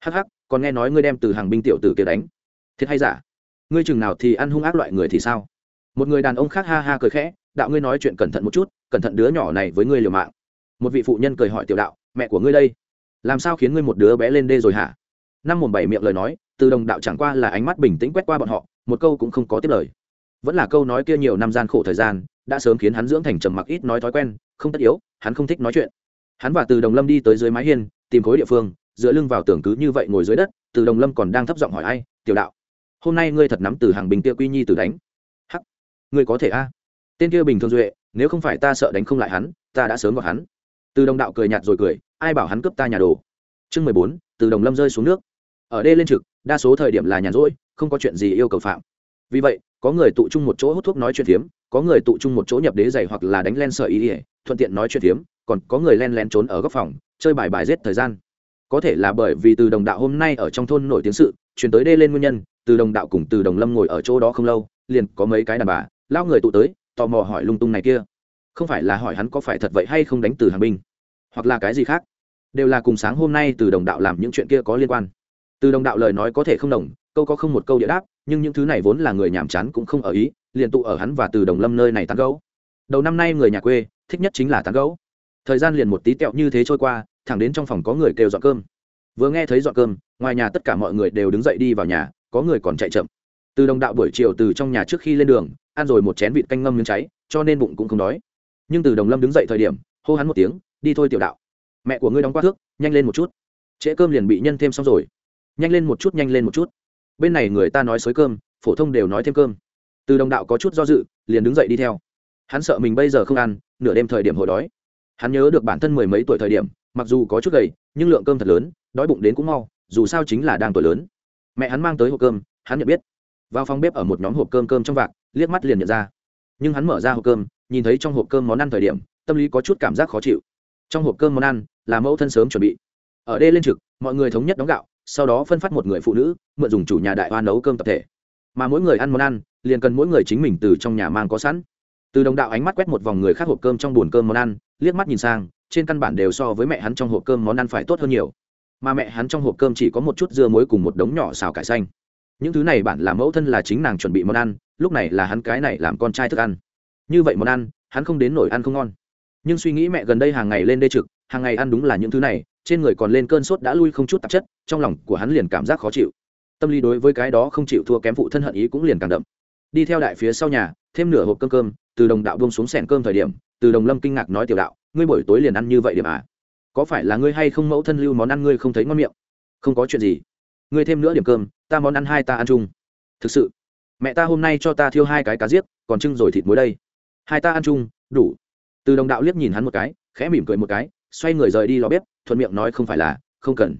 Hắc hắc, còn nghe nói ngươi đem từ hàng binh tiểu tử kia đánh. Thiệt hay giả? Ngươi chừng nào thì ăn hung ác loại người thì sao? Một người đàn ông khác ha ha cười khẽ, đạo ngươi nói chuyện cẩn thận một chút, cẩn thận đứa nhỏ này với ngươi liều mạng. Một vị phụ nhân cười hỏi tiểu đạo, mẹ của ngươi đây, làm sao khiến ngươi một đứa bé lên đê rồi hả? Năm mồm bảy miệng lời nói, từ đồng đạo chẳng qua là ánh mắt bình tĩnh quét qua bọn họ, một câu cũng không có tiếp lời. Vẫn là câu nói kia nhiều năm gian khổ thời gian, đã sớm khiến hắn dưỡng thành trầm mặc ít nói thói quen, không tất yếu, hắn không thích nói chuyện. Hắn và từ đồng lâm đi tới dưới mái hiên, tìm khối địa phương, dựa lưng vào tưởng cứ như vậy ngồi dưới đất, từ đồng lâm còn đang thấp giọng hỏi ai, tiểu đạo, hôm nay ngươi thật nắm từ hàng bình kia quy nhi từ đánh ngươi có thể a? Tên kia bình thường duệ, nếu không phải ta sợ đánh không lại hắn, ta đã sớm gọi hắn. Từ đồng đạo cười nhạt rồi cười, ai bảo hắn cướp ta nhà đồ? Chương mười bốn, từ đồng lâm rơi xuống nước. Ở đây lên trực, đa số thời điểm là nhàn rỗi, không có chuyện gì yêu cầu phạm. Vì vậy, có người tụ chung một chỗ hút thuốc nói chuyện phiếm, có người tụ chung một chỗ nhập đế giày hoặc là đánh len sợi ý ỉa thuận tiện nói chuyện phiếm, còn có người len len trốn ở góc phòng, chơi bài bài giết thời gian. Có thể là bởi vì từ đồng đạo hôm nay ở trong thôn nổi tiếng sự, chuyển tới đê lên nguyên nhân, từ đồng đạo cùng từ đồng lâm ngồi ở chỗ đó không lâu, liền có mấy cái đàn bà lao người tụ tới, tò mò hỏi lung tung này kia. Không phải là hỏi hắn có phải thật vậy hay không đánh từ hàng binh, hoặc là cái gì khác. Đều là cùng sáng hôm nay từ đồng đạo làm những chuyện kia có liên quan. Từ đồng đạo lời nói có thể không đồng, câu có không một câu địa đáp, nhưng những thứ này vốn là người nhàm chán cũng không ở ý, liền tụ ở hắn và từ đồng lâm nơi này tán gấu đầu năm nay người nhà quê, thích nhất chính là tán gấu thời gian liền một tí tẹo như thế trôi qua, thẳng đến trong phòng có người kêu dọn cơm. Vừa nghe thấy dọn cơm, ngoài nhà tất cả mọi người đều đứng dậy đi vào nhà, có người còn chạy chậm từ đồng đạo buổi chiều từ trong nhà trước khi lên đường, ăn rồi một chén vịt canh ngâm miếng cháy, cho nên bụng cũng không đói. Nhưng từ đồng lâm đứng dậy thời điểm, hô hắn một tiếng, đi thôi tiểu đạo. Mẹ của ngươi đóng qua thước, nhanh lên một chút. Trễ cơm liền bị nhân thêm xong rồi. Nhanh lên một chút, nhanh lên một chút. Bên này người ta nói xới cơm, phổ thông đều nói thêm cơm. Từ đồng đạo có chút do dự, liền đứng dậy đi theo. Hắn sợ mình bây giờ không ăn, nửa đêm thời điểm hồi đói. Hắn nhớ được bản thân mười mấy tuổi thời điểm, mặc dù có chút gầy, nhưng lượng cơm thật lớn, đói bụng đến cũng mau, dù sao chính là đang tuổi lớn. Mẹ hắn mang tới hộp cơm, hắn nhận biết vào phòng bếp ở một nhóm hộp cơm cơm trong vạc, liếc mắt liền nhận ra. Nhưng hắn mở ra hộp cơm, nhìn thấy trong hộp cơm món ăn thời điểm, tâm lý có chút cảm giác khó chịu. Trong hộp cơm món ăn, là mẫu thân sớm chuẩn bị. Ở đây lên trực, mọi người thống nhất đóng gạo, sau đó phân phát một người phụ nữ, mượn dùng chủ nhà đại hoa nấu cơm tập thể. Mà mỗi người ăn món ăn, liền cần mỗi người chính mình từ trong nhà mang có sẵn. Từ đồng đạo ánh mắt quét một vòng người khác hộp cơm trong bồn cơm món ăn, liếc mắt nhìn sang, trên căn bản đều so với mẹ hắn trong hộp cơm món ăn phải tốt hơn nhiều. Mà mẹ hắn trong hộp cơm chỉ có một chút dưa muối cùng một đống nhỏ xào cải xanh những thứ này bản là mẫu thân là chính nàng chuẩn bị món ăn, lúc này là hắn cái này làm con trai thức ăn. Như vậy món ăn, hắn không đến nổi ăn không ngon. Nhưng suy nghĩ mẹ gần đây hàng ngày lên đê trực, hàng ngày ăn đúng là những thứ này, trên người còn lên cơn sốt đã lui không chút tạp chất, trong lòng của hắn liền cảm giác khó chịu. Tâm lý đối với cái đó không chịu thua kém phụ thân hận ý cũng liền càng đậm. Đi theo đại phía sau nhà, thêm nửa hộp cơm cơm, từ đồng đạo bông xuống sẻn cơm thời điểm, từ đồng lâm kinh ngạc nói tiểu đạo, ngươi buổi tối liền ăn như vậy điểm à? Có phải là ngươi hay không mẫu thân lưu món ăn ngươi không thấy ngon miệng? Không có chuyện gì. Ngươi thêm nữa điểm cơm ta món ăn hai ta ăn chung. Thực sự, mẹ ta hôm nay cho ta thiêu hai cái cá giết, còn trưng rồi thịt muối đây. Hai ta ăn chung, đủ. Từ đồng đạo liếc nhìn hắn một cái, khẽ mỉm cười một cái, xoay người rời đi lò bếp, thuận miệng nói không phải là, không cần.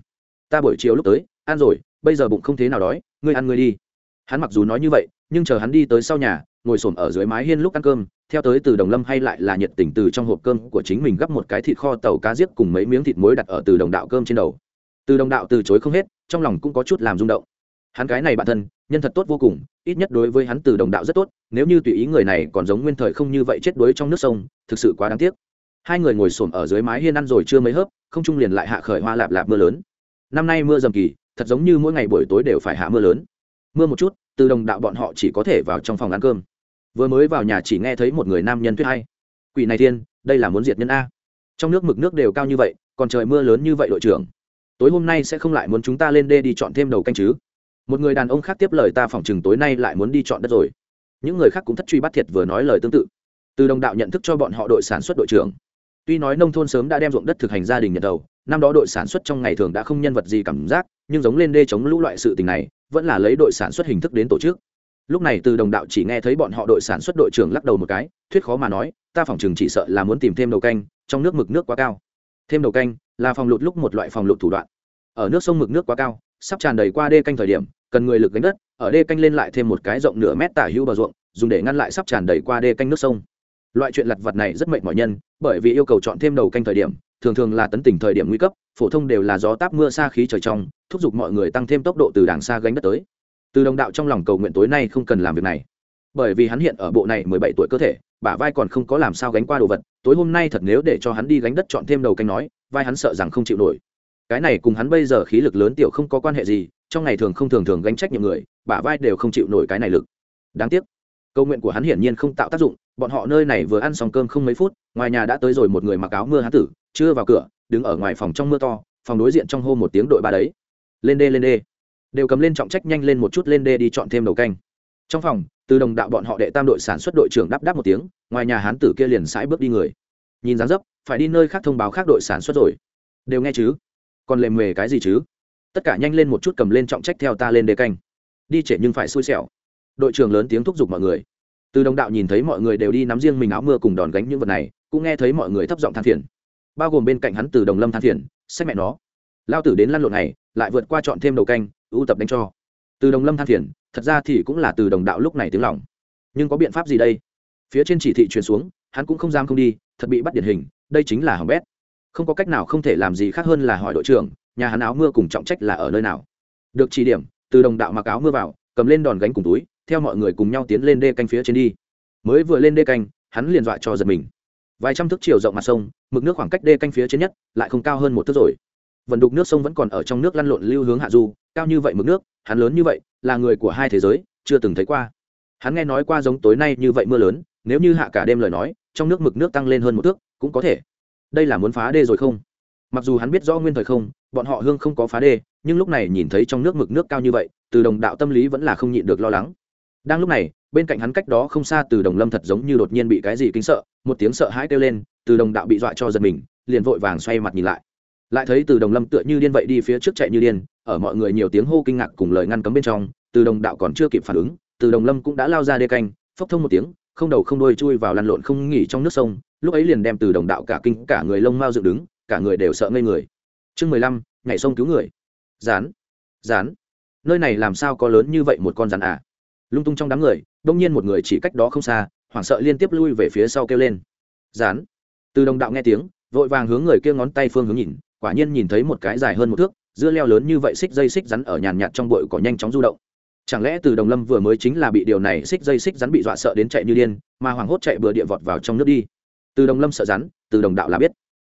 Ta buổi chiều lúc tới, ăn rồi, bây giờ bụng không thế nào đói, ngươi ăn ngươi đi. Hắn mặc dù nói như vậy, nhưng chờ hắn đi tới sau nhà, ngồi xổm ở dưới mái hiên lúc ăn cơm, theo tới từ đồng lâm hay lại là nhiệt tình từ trong hộp cơm của chính mình gấp một cái thịt kho tàu cá giết cùng mấy miếng thịt muối đặt ở từ đồng đạo cơm trên đầu. Từ đồng đạo từ chối không hết, trong lòng cũng có chút làm rung động hắn cái này bản thân, nhân thật tốt vô cùng, ít nhất đối với hắn từ đồng đạo rất tốt, nếu như tùy ý người này còn giống nguyên thời không như vậy chết đuối trong nước sông, thực sự quá đáng tiếc. Hai người ngồi xổm ở dưới mái hiên ăn rồi chưa mấy hớp, không trung liền lại hạ khởi hoa lạp lạp mưa lớn. Năm nay mưa dầm kỳ, thật giống như mỗi ngày buổi tối đều phải hạ mưa lớn. Mưa một chút, từ đồng đạo bọn họ chỉ có thể vào trong phòng ăn cơm. Vừa mới vào nhà chỉ nghe thấy một người nam nhân thuyết hay. Quỷ này thiên, đây là muốn diệt nhân a. Trong nước mực nước đều cao như vậy, còn trời mưa lớn như vậy đội trưởng. Tối hôm nay sẽ không lại muốn chúng ta lên đê đi chọn thêm đầu canh chứ? Một người đàn ông khác tiếp lời ta phỏng chừng tối nay lại muốn đi chọn đất rồi. Những người khác cũng thất truy bắt thiệt vừa nói lời tương tự. Từ đồng đạo nhận thức cho bọn họ đội sản xuất đội trưởng. Tuy nói nông thôn sớm đã đem ruộng đất thực hành gia đình nhận đầu năm đó đội sản xuất trong ngày thường đã không nhân vật gì cảm giác, nhưng giống lên đê chống lũ loại sự tình này, vẫn là lấy đội sản xuất hình thức đến tổ chức. Lúc này từ đồng đạo chỉ nghe thấy bọn họ đội sản xuất đội trưởng lắc đầu một cái, thuyết khó mà nói, ta phỏng chừng chỉ sợ là muốn tìm thêm đầu canh, trong nước mực nước quá cao. Thêm đầu canh là phòng lụt lúc một loại phòng lụt thủ đoạn. Ở nước sông mực nước quá cao, sắp tràn đầy qua đê canh thời điểm cần người lực gánh đất, ở đê canh lên lại thêm một cái rộng nửa mét tả hữu bờ ruộng, dùng để ngăn lại sắp tràn đầy qua đê canh nước sông. Loại chuyện lặt vặt này rất mệnh mọi nhân, bởi vì yêu cầu chọn thêm đầu canh thời điểm, thường thường là tấn tỉnh thời điểm nguy cấp, phổ thông đều là gió táp mưa xa khí trời trong, thúc giục mọi người tăng thêm tốc độ từ đàng xa gánh đất tới. Từ đồng đạo trong lòng cầu nguyện tối nay không cần làm việc này. Bởi vì hắn hiện ở bộ này mười bảy tuổi cơ thể, bả vai còn không có làm sao gánh qua đồ vật, tối hôm nay thật nếu để cho hắn đi gánh đất chọn thêm đầu canh nói, vai hắn sợ rằng không chịu nổi. Cái này cùng hắn bây giờ khí lực lớn tiểu không có quan hệ gì trong ngày thường không thường thường gánh trách nhiệm người, bả vai đều không chịu nổi cái này lực. Đáng tiếc, câu nguyện của hắn hiển nhiên không tạo tác dụng, bọn họ nơi này vừa ăn xong cơm không mấy phút, ngoài nhà đã tới rồi một người mặc áo mưa hán tử, chưa vào cửa, đứng ở ngoài phòng trong mưa to, phòng đối diện trong hô một tiếng đội ba đấy. Lên đê lên đê. Đều cầm lên trọng trách nhanh lên một chút lên đê đi chọn thêm đầu canh. Trong phòng, từ đồng đạo bọn họ đệ tam đội sản xuất đội trưởng đáp đáp một tiếng, ngoài nhà hán tử kia liền sãi bước đi người. Nhìn dáng dấp, phải đi nơi khác thông báo khác đội sản xuất rồi. Đều nghe chứ? Còn lề mề cái gì chứ? Tất cả nhanh lên một chút cầm lên trọng trách theo ta lên đề canh. Đi trễ nhưng phải xui xẻo. Đội trưởng lớn tiếng thúc giục mọi người. Từ đồng đạo nhìn thấy mọi người đều đi nắm riêng mình áo mưa cùng đòn gánh những vật này, cũng nghe thấy mọi người thấp giọng than phiền. Bao gồm bên cạnh hắn từ đồng lâm than phiền sách mẹ nó, lao tử đến lăn lộn này, lại vượt qua chọn thêm đầu canh, ưu tập đánh cho. Từ đồng lâm than phiền, thật ra thì cũng là từ đồng đạo lúc này tiếng lòng. Nhưng có biện pháp gì đây? Phía trên chỉ thị truyền xuống, hắn cũng không dám không đi, thật bị bắt điển hình, đây chính là hỏng bét. Không có cách nào không thể làm gì khác hơn là hỏi đội trưởng nhà hắn áo mưa cùng trọng trách là ở nơi nào? Được chỉ điểm, từ đồng đạo mặc áo mưa vào, cầm lên đòn gánh cùng túi, theo mọi người cùng nhau tiến lên đê canh phía trên đi. Mới vừa lên đê canh, hắn liền dọa cho giật mình. Vài trăm thước chiều rộng mặt sông, mực nước khoảng cách đê canh phía trên nhất, lại không cao hơn một thước rồi. Vận đục nước sông vẫn còn ở trong nước lăn lộn lưu hướng hạ du, cao như vậy mực nước, hắn lớn như vậy, là người của hai thế giới, chưa từng thấy qua. Hắn nghe nói qua giống tối nay như vậy mưa lớn, nếu như hạ cả đêm lời nói, trong nước mực nước tăng lên hơn một thước, cũng có thể. Đây là muốn phá đê rồi không? Mặc dù hắn biết rõ nguyên thời không bọn họ hương không có phá đê, nhưng lúc này nhìn thấy trong nước mực nước cao như vậy, từ đồng đạo tâm lý vẫn là không nhịn được lo lắng. Đang lúc này, bên cạnh hắn cách đó không xa từ đồng lâm thật giống như đột nhiên bị cái gì kinh sợ, một tiếng sợ hãi kêu lên, từ đồng đạo bị dọa cho giật mình, liền vội vàng xoay mặt nhìn lại. Lại thấy từ đồng lâm tựa như điên vậy đi phía trước chạy như điên, ở mọi người nhiều tiếng hô kinh ngạc cùng lời ngăn cấm bên trong, từ đồng đạo còn chưa kịp phản ứng, từ đồng lâm cũng đã lao ra đê canh, phốc thông một tiếng, không đầu không đôi chui vào lăn lộn không nghỉ trong nước sông, lúc ấy liền đem từ đồng đạo cả kinh, cả người lông mau dựng đứng, cả người đều sợ ngây người chương mười lăm, nhảy sông cứu người. Rán rán. Nơi này làm sao có lớn như vậy một con rắn à? Lung tung trong đám người, đông nhiên một người chỉ cách đó không xa, hoảng sợ liên tiếp lui về phía sau kêu lên. Rán. Từ đồng đạo nghe tiếng, vội vàng hướng người kia ngón tay phương hướng nhìn, quả nhiên nhìn thấy một cái dài hơn một thước, dưa leo lớn như vậy xích dây xích rắn ở nhàn nhạt trong bụi cỏ nhanh chóng du động. Chẳng lẽ từ đồng lâm vừa mới chính là bị điều này xích dây xích rắn bị dọa sợ đến chạy như điên, mà hoảng hốt chạy bừa địa vọt vào trong nước đi? Từ đồng lâm sợ rắn, từ đồng đạo là biết.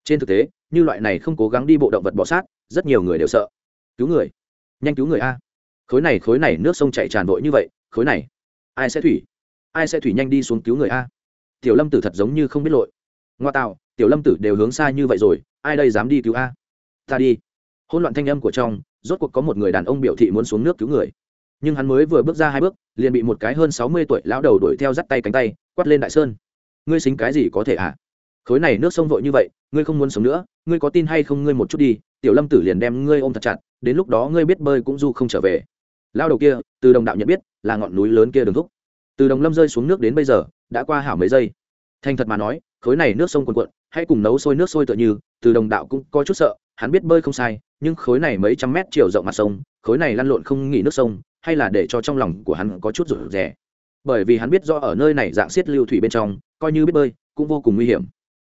Trên thực tế như loại này không cố gắng đi bộ động vật bọ sát, rất nhiều người đều sợ. Cứu người. Nhanh cứu người a. Khối này khối này, nước sông chạy tràn vội như vậy, khối này. Ai sẽ thủy? Ai sẽ thủy nhanh đi xuống cứu người a? Tiểu lâm tử thật giống như không biết lội ngoa tạo, tiểu lâm tử đều hướng xa như vậy rồi, ai đây dám đi cứu a? Ta đi. Hôn loạn thanh âm của trong, rốt cuộc có một người đàn ông biểu thị muốn xuống nước cứu người. Nhưng hắn mới vừa bước ra hai bước, liền bị một cái hơn sáu mươi tuổi lão đầu đuổi theo dắt tay cánh tay, quát lên đại sơn. Ngươi xính cái gì có thể à? Khối này nước sông vội như vậy, ngươi không muốn sống nữa, ngươi có tin hay không ngươi một chút đi, tiểu lâm tử liền đem ngươi ôm thật chặt, đến lúc đó ngươi biết bơi cũng du không trở về. Lao đầu kia, từ đồng đạo nhận biết, là ngọn núi lớn kia đường thúc. Từ đồng lâm rơi xuống nước đến bây giờ, đã qua hảo mấy giây. Thành thật mà nói, khối này nước sông quần quận hãy cùng nấu sôi nước sôi tựa như, từ đồng đạo cũng có chút sợ, hắn biết bơi không sai, nhưng khối này mấy trăm mét chiều rộng mặt sông, khối này lăn lộn không nghỉ nước sông, hay là để cho trong lòng của hắn có chút rủi rẻ bởi vì hắn biết do ở nơi này dạng xiết lưu thủy bên trong, coi như biết bơi, cũng vô cùng nguy hiểm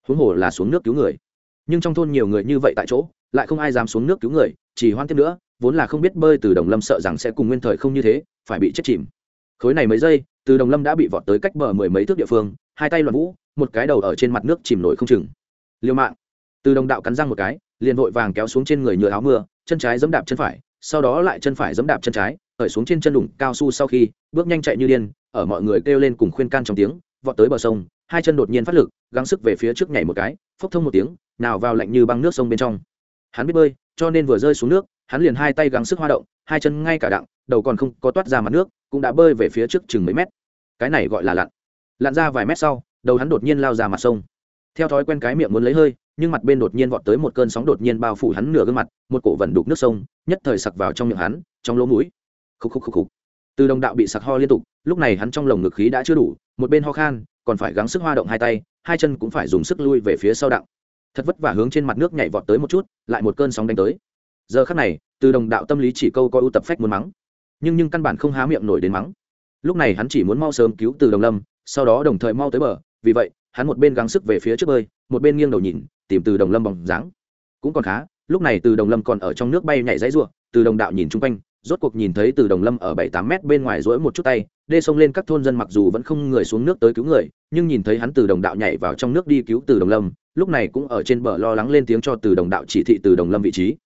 huống hồ là xuống nước cứu người. Nhưng trong thôn nhiều người như vậy tại chỗ, lại không ai dám xuống nước cứu người, chỉ hoan thêm nữa, vốn là không biết bơi từ đồng lâm sợ rằng sẽ cùng nguyên thời không như thế, phải bị chết chìm. Khối này mấy giây, từ đồng lâm đã bị vọt tới cách bờ mười mấy thước địa phương, hai tay loạn vũ, một cái đầu ở trên mặt nước chìm nổi không chừng. Liêu mạng. Từ đồng đạo cắn răng một cái, liền vội vàng kéo xuống trên người nhựa áo mưa, chân trái giẫm đạp chân phải, sau đó lại chân phải giẫm đạp chân trái ở xuống trên chân đủng cao su sau khi, bước nhanh chạy như điên, ở mọi người kêu lên cùng khuyên can trong tiếng, vọt tới bờ sông hai chân đột nhiên phát lực, gắng sức về phía trước nhảy một cái, phốc thông một tiếng, nào vào lạnh như băng nước sông bên trong. Hắn biết bơi, cho nên vừa rơi xuống nước, hắn liền hai tay gắng sức hoa động, hai chân ngay cả đặng, đầu còn không có toát ra mặt nước, cũng đã bơi về phía trước chừng mấy mét. Cái này gọi là lặn. Lặn ra vài mét sau, đầu hắn đột nhiên lao ra mặt sông. Theo thói quen cái miệng muốn lấy hơi, nhưng mặt bên đột nhiên vọt tới một cơn sóng đột nhiên bao phủ hắn nửa gương mặt, một cổ vẩn đục nước sông, nhất thời sặc vào trong miệng hắn, trong lỗ mũi. Khúc khúc khúc khúc. Từ đồng đạo bị sặc ho liên tục, lúc này hắn trong lồng ngực khí đã chưa đủ, một bên ho khan còn phải gắng sức hoa động hai tay, hai chân cũng phải dùng sức lui về phía sau đạo thật vất vả hướng trên mặt nước nhảy vọt tới một chút, lại một cơn sóng đánh tới. Giờ khắc này, từ đồng đạo tâm lý chỉ câu coi ưu tập phách muốn mắng. Nhưng nhưng căn bản không há miệng nổi đến mắng. Lúc này hắn chỉ muốn mau sớm cứu từ đồng lâm, sau đó đồng thời mau tới bờ, vì vậy, hắn một bên gắng sức về phía trước bơi, một bên nghiêng đầu nhìn, tìm từ đồng lâm bóng dáng. Cũng còn khá, lúc này từ đồng lâm còn ở trong nước bay nhảy dãy ruộng từ đồng đạo nhìn chung quanh rốt cuộc nhìn thấy từ đồng lâm ở bảy tám mét bên ngoài rỗi một chút tay, đê sông lên các thôn dân mặc dù vẫn không người xuống nước tới cứu người, nhưng nhìn thấy hắn từ đồng đạo nhảy vào trong nước đi cứu từ đồng lâm, lúc này cũng ở trên bờ lo lắng lên tiếng cho từ đồng đạo chỉ thị từ đồng lâm vị trí.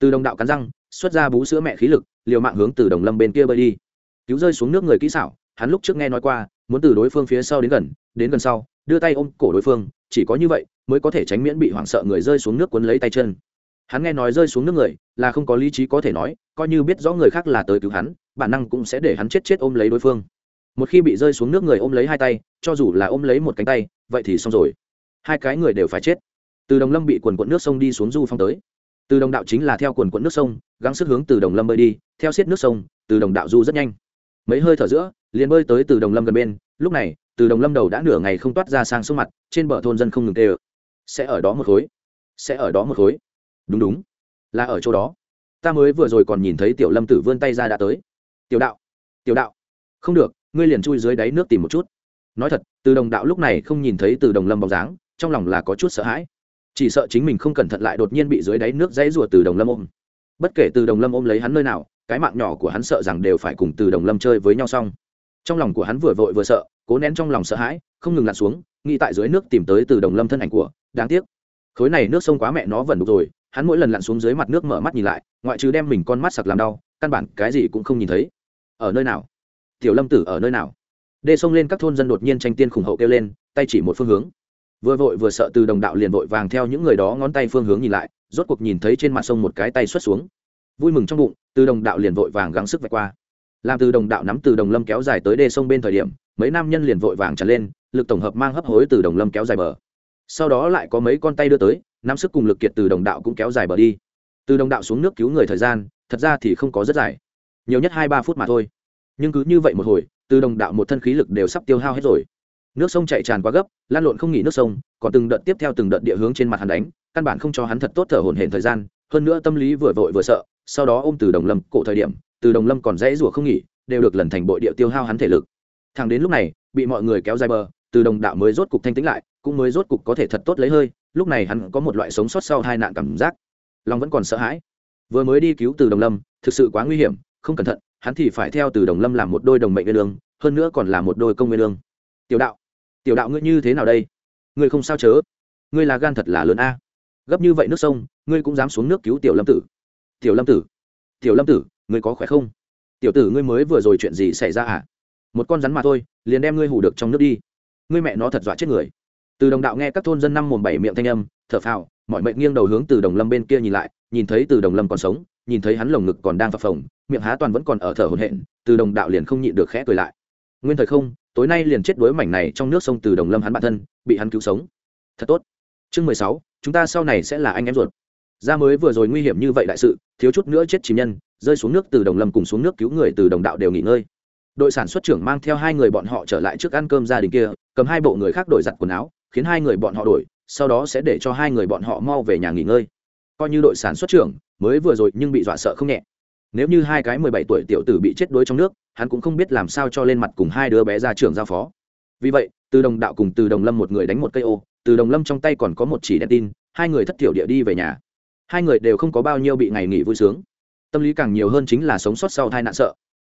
Từ đồng đạo cắn răng, xuất ra bú sữa mẹ khí lực, liều mạng hướng từ đồng lâm bên kia bơi đi. Cứu rơi xuống nước người kỹ xảo, hắn lúc trước nghe nói qua, muốn từ đối phương phía sau đến gần đến gần sau, đưa tay ôm cổ đối phương, chỉ có như vậy mới có thể tránh miễn bị hoảng sợ người rơi xuống nước cuốn lấy tay chân hắn nghe nói rơi xuống nước người, là không có lý trí có thể nói, coi như biết rõ người khác là tới cứu hắn, bản năng cũng sẽ để hắn chết chết ôm lấy đối phương. Một khi bị rơi xuống nước người ôm lấy hai tay, cho dù là ôm lấy một cánh tay, vậy thì xong rồi. Hai cái người đều phải chết. Từ đồng lâm bị quần quận nước sông đi xuống du phong tới. Từ đồng đạo chính là theo quần quận nước sông, gắng sức hướng từ đồng lâm bơi đi, theo xiết nước sông, từ đồng đạo du rất nhanh. Mấy hơi thở giữa, liền bơi tới từ đồng lâm gần bên. Lúc này, từ đồng lâm đầu đã nửa ngày không toát ra sang sông mặt, trên bờ thôn dân không ngừng tê ơ sẽ ở đó một khối. Sẽ ở đó một khối đúng đúng. Là ở chỗ đó. Ta mới vừa rồi còn nhìn thấy tiểu lâm tử vươn tay ra đã tới. Tiểu đạo tiểu đạo. Không được, ngươi liền chui dưới đáy nước tìm một chút. Nói thật, từ đồng đạo lúc này không nhìn thấy từ đồng lâm bóng dáng, trong lòng là có chút sợ hãi. Chỉ sợ chính mình không cẩn thận lại đột nhiên bị dưới đáy nước dãy rùa từ đồng lâm ôm. Bất kể từ đồng lâm ôm lấy hắn nơi nào, cái mạng nhỏ của hắn sợ rằng đều phải cùng từ đồng lâm chơi với nhau xong. Trong lòng của hắn vừa vội vừa sợ, cố nén trong lòng sợ hãi, không ngừng lặn xuống, nghĩ tại dưới nước tìm tới từ đồng lâm thân ảnh của, đáng tiếc. Khối này nước sông quá mẹ nó vẩn đục rồi hắn mỗi lần lặn xuống dưới mặt nước mở mắt nhìn lại, ngoại trừ đem mình con mắt sặc làm đau, căn bản cái gì cũng không nhìn thấy. Ở nơi nào? Tiểu lâm tử ở nơi nào? Đê sông lên các thôn dân đột nhiên tranh tiên khủng hậu kêu lên, tay chỉ một phương hướng. Vừa vội vừa sợ từ đồng đạo liền vội vàng theo những người đó ngón tay phương hướng nhìn lại, rốt cuộc nhìn thấy trên mặt sông một cái tay xuất xuống. Vui mừng trong bụng, từ đồng đạo liền vội vàng gắng sức vạch qua. Làm từ đồng đạo nắm từ đồng lâm kéo dài tới đê sông bên thời điểm, mấy nam nhân liền vội vàng tràn lên, lực tổng hợp mang hấp hối từ đồng lâm kéo dài bờ. Sau đó lại có mấy con tay đưa tới nắm sức cùng lực kiệt từ đồng đạo cũng kéo dài bờ đi. Từ đồng đạo xuống nước cứu người thời gian, thật ra thì không có rất dài. Nhiều nhất hai ba phút mà thôi. Nhưng cứ như vậy một hồi, từ đồng đạo một thân khí lực đều sắp tiêu hao hết rồi. Nước sông chạy tràn quá gấp, lan lộn không nghỉ nước sông, còn từng đợt tiếp theo từng đợt địa hướng trên mặt hắn đánh, căn bản không cho hắn thật tốt thở hổn hển thời gian, hơn nữa tâm lý vừa vội vừa sợ, sau đó ôm từ đồng lâm cổ thời điểm, từ đồng lâm còn dãy rủa không nghỉ, đều được lần thành bội địa tiêu hao hắn thể lực. Thằng đến lúc này, bị mọi người kéo dài bờ, từ đồng đạo mới rốt cục thanh tĩnh lại, cũng mới rốt cục có thể thật tốt lấy hơi lúc này hắn có một loại sống sót sau hai nạn cảm giác. Lòng vẫn còn sợ hãi. Vừa mới đi cứu từ đồng lâm, thực sự quá nguy hiểm, không cẩn thận, hắn thì phải theo từ đồng lâm làm một đôi đồng mệnh nguyên lương, hơn nữa còn là một đôi công nguyên lương. Tiểu đạo tiểu đạo ngươi như thế nào đây? Ngươi không sao chớ. Ngươi là gan thật là lớn a. Gấp như vậy nước sông, ngươi cũng dám xuống nước cứu tiểu lâm tử. Tiểu lâm tử, tiểu lâm tử, ngươi có khỏe không? Tiểu tử ngươi mới vừa rồi chuyện gì xảy ra à? Một con rắn mà thôi, liền đem ngươi hủ được trong nước đi. Ngươi mẹ nó thật dọa chết người từ đồng đạo nghe các thôn dân năm mồm bảy miệng thanh âm, thở phào, mọi mệnh nghiêng đầu hướng từ đồng lâm bên kia nhìn lại, nhìn thấy từ đồng lâm còn sống, nhìn thấy hắn lồng ngực còn đang phập phồng, miệng há toàn vẫn còn ở thở hổn hển, từ đồng đạo liền không nhịn được khẽ cười lại. Nguyên thời không, tối nay liền chết đuối mảnh này trong nước sông từ đồng lâm hắn bản thân, bị hắn cứu sống. Thật tốt. Chương mười sáu, chúng ta sau này sẽ là anh em ruột. Ra mới vừa rồi nguy hiểm như vậy đại sự, thiếu chút nữa chết chìm nhân, rơi xuống nước từ đồng lâm cùng xuống nước cứu người từ đồng đạo đều nghỉ ngơi. Đội sản xuất trưởng mang theo hai người bọn họ trở lại trước ăn cơm gia đình kia, cầm hai bộ người khác đổi giặt quần áo khiến hai người bọn họ đổi, sau đó sẽ để cho hai người bọn họ mau về nhà nghỉ ngơi. Coi như đội sản xuất trưởng mới vừa rồi nhưng bị dọa sợ không nhẹ. Nếu như hai cái mười bảy tuổi tiểu tử bị chết đuối trong nước, hắn cũng không biết làm sao cho lên mặt cùng hai đứa bé ra trường giao phó. Vì vậy, từ đồng đạo cùng từ đồng lâm một người đánh một cây ô, từ đồng lâm trong tay còn có một chỉ đèn tin, hai người thất thiểu địa đi về nhà. Hai người đều không có bao nhiêu bị ngày nghỉ vui sướng. Tâm lý càng nhiều hơn chính là sống sót sau tai nạn sợ.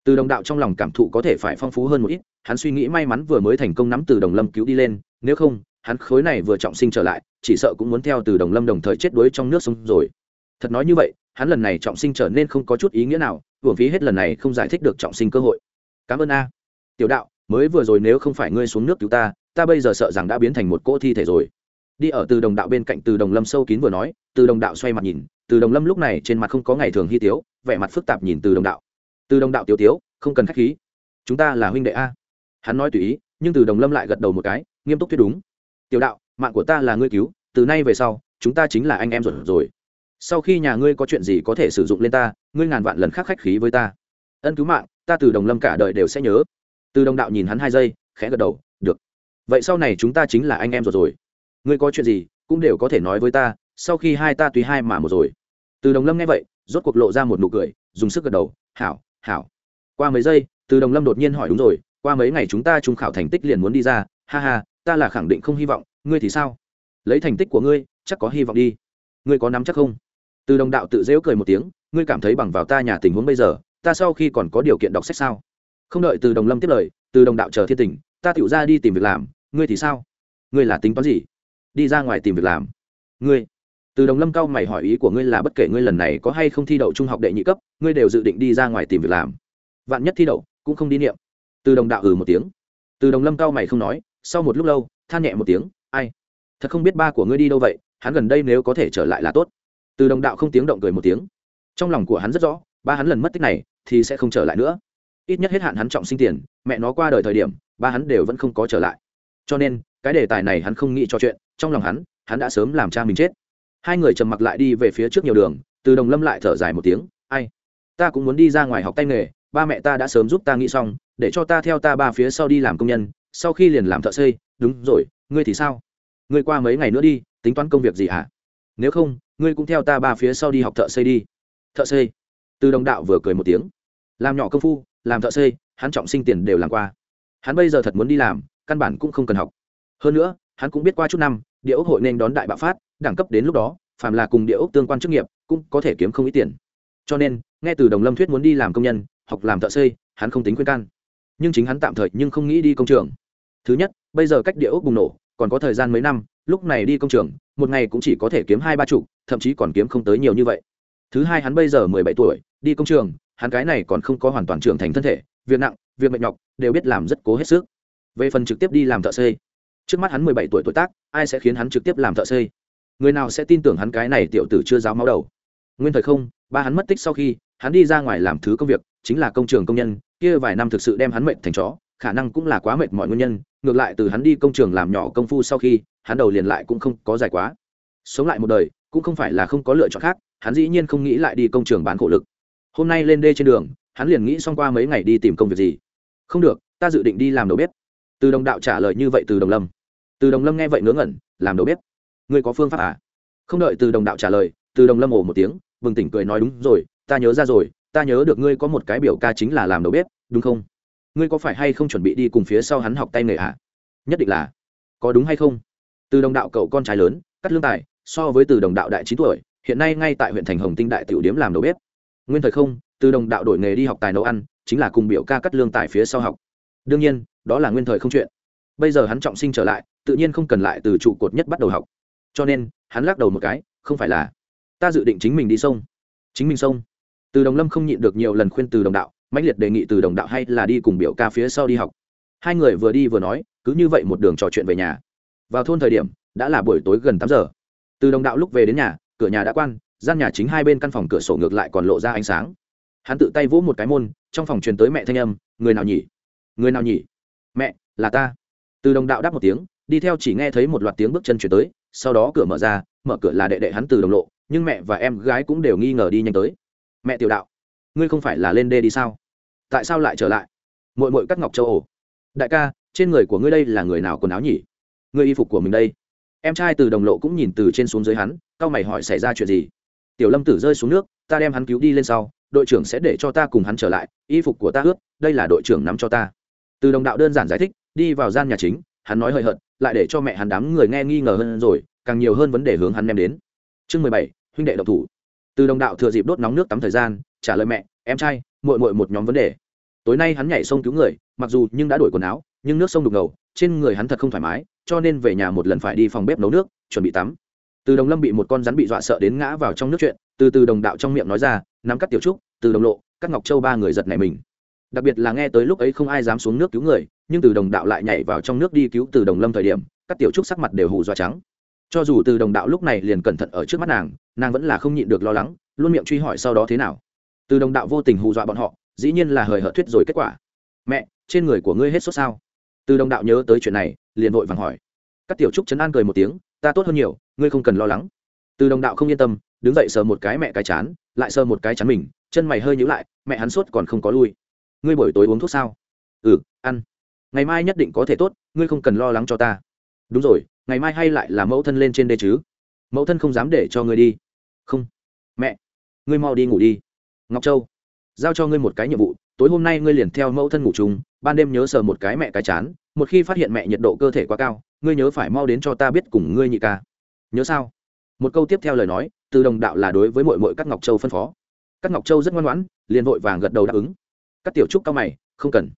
Từ đồng đạo trong lòng cảm thụ có thể phải phong phú hơn một ít, hắn suy nghĩ may mắn vừa mới thành công nắm từ đồng lâm cứu đi lên, nếu không hắn khối này vừa trọng sinh trở lại, chỉ sợ cũng muốn theo từ đồng lâm đồng thời chết đuối trong nước sông rồi. Thật nói như vậy, hắn lần này trọng sinh trở nên không có chút ý nghĩa nào, hưởng phí hết lần này không giải thích được trọng sinh cơ hội. Cảm ơn a. Tiểu đạo, mới vừa rồi nếu không phải ngươi xuống nước cứu ta ta bây giờ sợ rằng đã biến thành một cỗ thi thể rồi. Đi ở từ đồng đạo bên cạnh từ đồng lâm sâu kín vừa nói, từ đồng đạo xoay mặt nhìn, từ đồng lâm lúc này trên mặt không có ngày thường hy tiếu, vẻ mặt phức tạp nhìn từ đồng đạo. Từ đồng đạo tiểu tiếu, không cần k h á c h khí. Chúng ta là huynh đệ a. Hắn nói tùy ý, nhưng từ đồng lâm lại gật đầu một cái, nghiêm túc thuyết đúng tiểu đạo, mạng của ta là ngươi cứu, từ nay về sau, chúng ta chính là anh em ruột rồi. Sau khi nhà ngươi có chuyện gì có thể sử dụng lên ta, ngươi ngàn vạn lần khác khách khí với ta. Ân cứu mạng, ta từ đồng lâm cả đời đều sẽ nhớ. Từ đồng đạo nhìn hắn hai giây, khẽ gật đầu, được. Vậy sau này chúng ta chính là anh em rồi rồi. Ngươi có chuyện gì, cũng đều có thể nói với ta, sau khi hai ta tùy hai mà một rồi. Từ đồng lâm nghe vậy, rốt cuộc lộ ra một nụ cười, dùng sức gật đầu, hảo hảo. Qua mấy giây, từ đồng lâm đột nhiên hỏi đúng rồi, qua mấy ngày chúng ta trung khảo thành tích liền muốn đi ra, ha ha ta là khẳng định không hy vọng, ngươi thì sao? Lấy thành tích của ngươi, chắc có hy vọng đi. Ngươi có nắm chắc không? Từ đồng đạo tự dễu cười một tiếng, ngươi cảm thấy bằng vào ta nhà tình huống bây giờ, ta sau khi còn có điều kiện đọc sách sao? Không đợi từ đồng lâm tiếp lời, từ đồng đạo chờ thiên tình, ta tự ra đi tìm việc làm, ngươi thì sao? Ngươi là tính toán gì? Đi ra ngoài tìm việc làm. Ngươi. Từ đồng lâm cao mày hỏi ý của ngươi là bất kể ngươi lần này có hay không thi đậu trung học đệ nhị cấp, ngươi đều dự định đi ra ngoài tìm việc làm. Vạn nhất thi đậu, cũng không đi niệm. Từ đồng đạo ừ một tiếng. Từ đồng lâm cao mày không nói sau một lúc lâu, than nhẹ một tiếng, ai? Thật không biết ba của ngươi đi đâu vậy? Hắn gần đây nếu có thể trở lại là tốt. Từ đồng đạo không tiếng động cười một tiếng. Trong lòng của hắn rất rõ, ba hắn lần mất tích này thì sẽ không trở lại nữa. Ít nhất hết hạn hắn trọng sinh tiền, mẹ nó qua đời thời điểm, ba hắn đều vẫn không có trở lại. Cho nên, cái đề tài này hắn không nghĩ cho chuyện, trong lòng hắn hắn đã sớm làm cha mình chết. Hai người trầm mặc lại đi về phía trước nhiều đường, từ đồng lâm lại thở dài một tiếng, ai? Ta cũng muốn đi ra ngoài học tay nghề, ba mẹ ta đã sớm giúp ta nghĩ xong, để cho ta theo ta ba phía sau đi làm công nhân sau khi liền làm thợ xây, đúng rồi, ngươi thì sao? Ngươi qua mấy ngày nữa đi, tính toán công việc gì hả? Nếu không, ngươi cũng theo ta ba phía sau đi học thợ xây đi. Thợ xây. Từ đồng đạo vừa cười một tiếng. Làm nhỏ công phu, làm thợ xây, hắn trọng sinh tiền đều làm qua. Hắn bây giờ thật muốn đi làm, căn bản cũng không cần học. Hơn nữa, hắn cũng biết qua chút năm, địa ốc hội nên đón đại bạo phát, đẳng cấp đến lúc đó, phàm là cùng địa ốc tương quan chức nghiệp, cũng có thể kiếm không ít tiền. Cho nên, nghe từ đồng lâm thuyết muốn đi làm công nhân, học làm thợ xây, hắn không tính khuyên can nhưng chính hắn tạm thời nhưng không nghĩ đi công trường. Thứ nhất, bây giờ cách địa ốc bùng nổ, còn có thời gian mấy năm, lúc này đi công trường, một ngày cũng chỉ có thể kiếm hai ba chục, thậm chí còn kiếm không tới nhiều như vậy. Thứ hai, hắn bây giờ mười bảy tuổi, đi công trường, hắn cái này còn không có hoàn toàn trưởng thành thân thể, việc nặng, việc mệt nhọc, đều biết làm rất cố hết sức. Về phần trực tiếp đi làm thợ xây, trước mắt hắn mười bảy tuổi tuổi tác, ai sẽ khiến hắn trực tiếp làm thợ xây? Người nào sẽ tin tưởng hắn cái này tiểu tử chưa giáo máu đầu? Nguyên thời không, ba hắn mất tích sau khi, hắn đi ra ngoài làm thứ công việc, chính là công trường công nhân kia vài năm thực sự đem hắn mệt thành chó, khả năng cũng là quá mệt mọi nguyên nhân, ngược lại từ hắn đi công trường làm nhỏ công phu sau khi, hắn đầu liền lại cũng không có dài quá. Sống lại một đời, cũng không phải là không có lựa chọn khác, hắn dĩ nhiên không nghĩ lại đi công trường bán khổ lực. Hôm nay lên đê trên đường, hắn liền nghĩ xong qua mấy ngày đi tìm công việc gì. Không được, ta dự định đi làm đầu bếp. Từ đồng đạo trả lời như vậy từ đồng lâm. Từ đồng lâm nghe vậy ngớ ngẩn, làm đầu bếp? Ngươi có phương pháp à? Không đợi từ đồng đạo trả lời, từ đồng lâm ồ một tiếng, bừng tỉnh cười nói đúng rồi, ta nhớ ra rồi ta nhớ được ngươi có một cái biểu ca chính là làm đầu bếp, đúng không? Ngươi có phải hay không chuẩn bị đi cùng phía sau hắn học tay nghề à? Nhất định là. Có đúng hay không? Từ đồng đạo cậu con trai lớn, cắt lương tài, so với từ đồng đạo đại chín tuổi, hiện nay ngay tại huyện thành hồng tinh đại tiểu điếm làm đầu bếp. Nguyên thời không, từ đồng đạo đổi nghề đi học tài nấu ăn, chính là cùng biểu ca cắt lương tài phía sau học. Đương nhiên, đó là nguyên thời không chuyện. Bây giờ hắn trọng sinh trở lại, tự nhiên không cần lại từ trụ cột nhất bắt đầu học. Cho nên, hắn lắc đầu một cái, không phải là, ta dự định chính mình đi sông. Chính mình sông? Từ đồng lâm không nhịn được nhiều lần khuyên từ đồng đạo, mãnh liệt đề nghị từ đồng đạo hay là đi cùng biểu ca phía sau đi học. Hai người vừa đi vừa nói, cứ như vậy một đường trò chuyện về nhà. Vào thôn thời điểm, đã là buổi tối gần tám giờ. Từ đồng đạo lúc về đến nhà, cửa nhà đã quan, gian nhà chính hai bên căn phòng cửa sổ ngược lại còn lộ ra ánh sáng. Hắn tự tay vỗ một cái môn, trong phòng truyền tới mẹ thanh âm, người nào nhỉ? Người nào nhỉ? Mẹ, là ta. Từ đồng đạo đáp một tiếng, đi theo chỉ nghe thấy một loạt tiếng bước chân chuyển tới, sau đó cửa mở ra, mở cửa là đệ đệ hắn từ đồng lộ, nhưng mẹ và em gái cũng đều nghi ngờ đi nhanh tới mẹ tiểu đạo ngươi không phải là lên đê đi sao? Tại sao lại trở lại? Mội mội cắt ngọc châu ổ. Đại ca trên người của ngươi đây là người nào quần áo nhỉ? Ngươi y phục của mình đây. Em trai từ đồng lộ cũng nhìn từ trên xuống dưới hắn c mày hỏi xảy ra chuyện gì? Tiểu lâm tử rơi xuống nước ta đem hắn cứu đi lên sau đội trưởng sẽ để cho ta cùng hắn trở lại y phục của ta ướt đây là đội trưởng nắm cho ta. Từ đồng đạo đơn giản giải thích đi vào gian nhà chính hắn nói hời hợt, lại để cho mẹ hắn đám người nghe nghi ngờ hơn rồi càng nhiều hơn vấn đề hướng hắn đem đến. Chương mười bảy huynh đệ độc thủ từ đồng đạo thừa dịp đốt nóng nước tắm thời gian, trả lời mẹ, em trai, muội muội một nhóm vấn đề. Tối nay hắn nhảy sông cứu người, mặc dù nhưng đã đổi quần áo, nhưng nước sông đục ngầu, trên người hắn thật không thoải mái, cho nên về nhà một lần phải đi phòng bếp nấu nước, chuẩn bị tắm. Từ đồng lâm bị một con rắn bị dọa sợ đến ngã vào trong nước chuyện, từ từ đồng đạo trong miệng nói ra, nắm cắt tiểu trúc, từ đồng lộ các ngọc châu ba người giật này mình. Đặc biệt là nghe tới lúc ấy không ai dám xuống nước cứu người, nhưng từ đồng đạo lại nhảy vào trong nước đi cứu từ đồng lâm thời điểm các tiểu trúc sắc mặt đều hù dọa trắng cho dù từ đồng đạo lúc này liền cẩn thận ở trước mắt nàng nàng vẫn là không nhịn được lo lắng, luôn miệng truy hỏi sau đó thế nào. Từ đồng đạo vô tình hù dọa bọn họ, dĩ nhiên là hời hợt thuyết rồi kết quả. Mẹ, trên người của ngươi hết sốt sao? Từ đồng đạo nhớ tới chuyện này, liền vội vàng hỏi. Các tiểu trúc chấn an cười một tiếng, ta tốt hơn nhiều, ngươi không cần lo lắng. Từ đồng đạo không yên tâm, đứng dậy sờ một cái mẹ cái chán, lại sờ một cái chán mình, chân mày hơi nhữ lại, mẹ hắn sốt còn không có lui. Ngươi buổi tối uống thuốc sao? Ừ ăn. Ngày mai nhất định có thể tốt, ngươi không cần lo lắng cho ta. Đúng rồi ngày mai hay lại là mẫu thân lên trên đê chứ? Mẫu thân không dám để cho ngươi đi. Không. Mẹ, ngươi mau đi ngủ đi. Ngọc châu, giao cho ngươi một cái nhiệm vụ, tối hôm nay ngươi liền theo mẫu thân ngủ chung, ban đêm nhớ sờ một cái mẹ cái chán, một khi phát hiện mẹ nhiệt độ cơ thể quá cao, ngươi nhớ phải mau đến cho ta biết cùng ngươi nhị ca. Nhớ sao? Một câu tiếp theo lời nói, từ đồng đạo là đối với mội mội các ngọc châu phân phó. Các ngọc châu rất ngoan ngoãn, liền vội vàng gật đầu đáp ứng. Các tiểu trúc cao mày, không cần.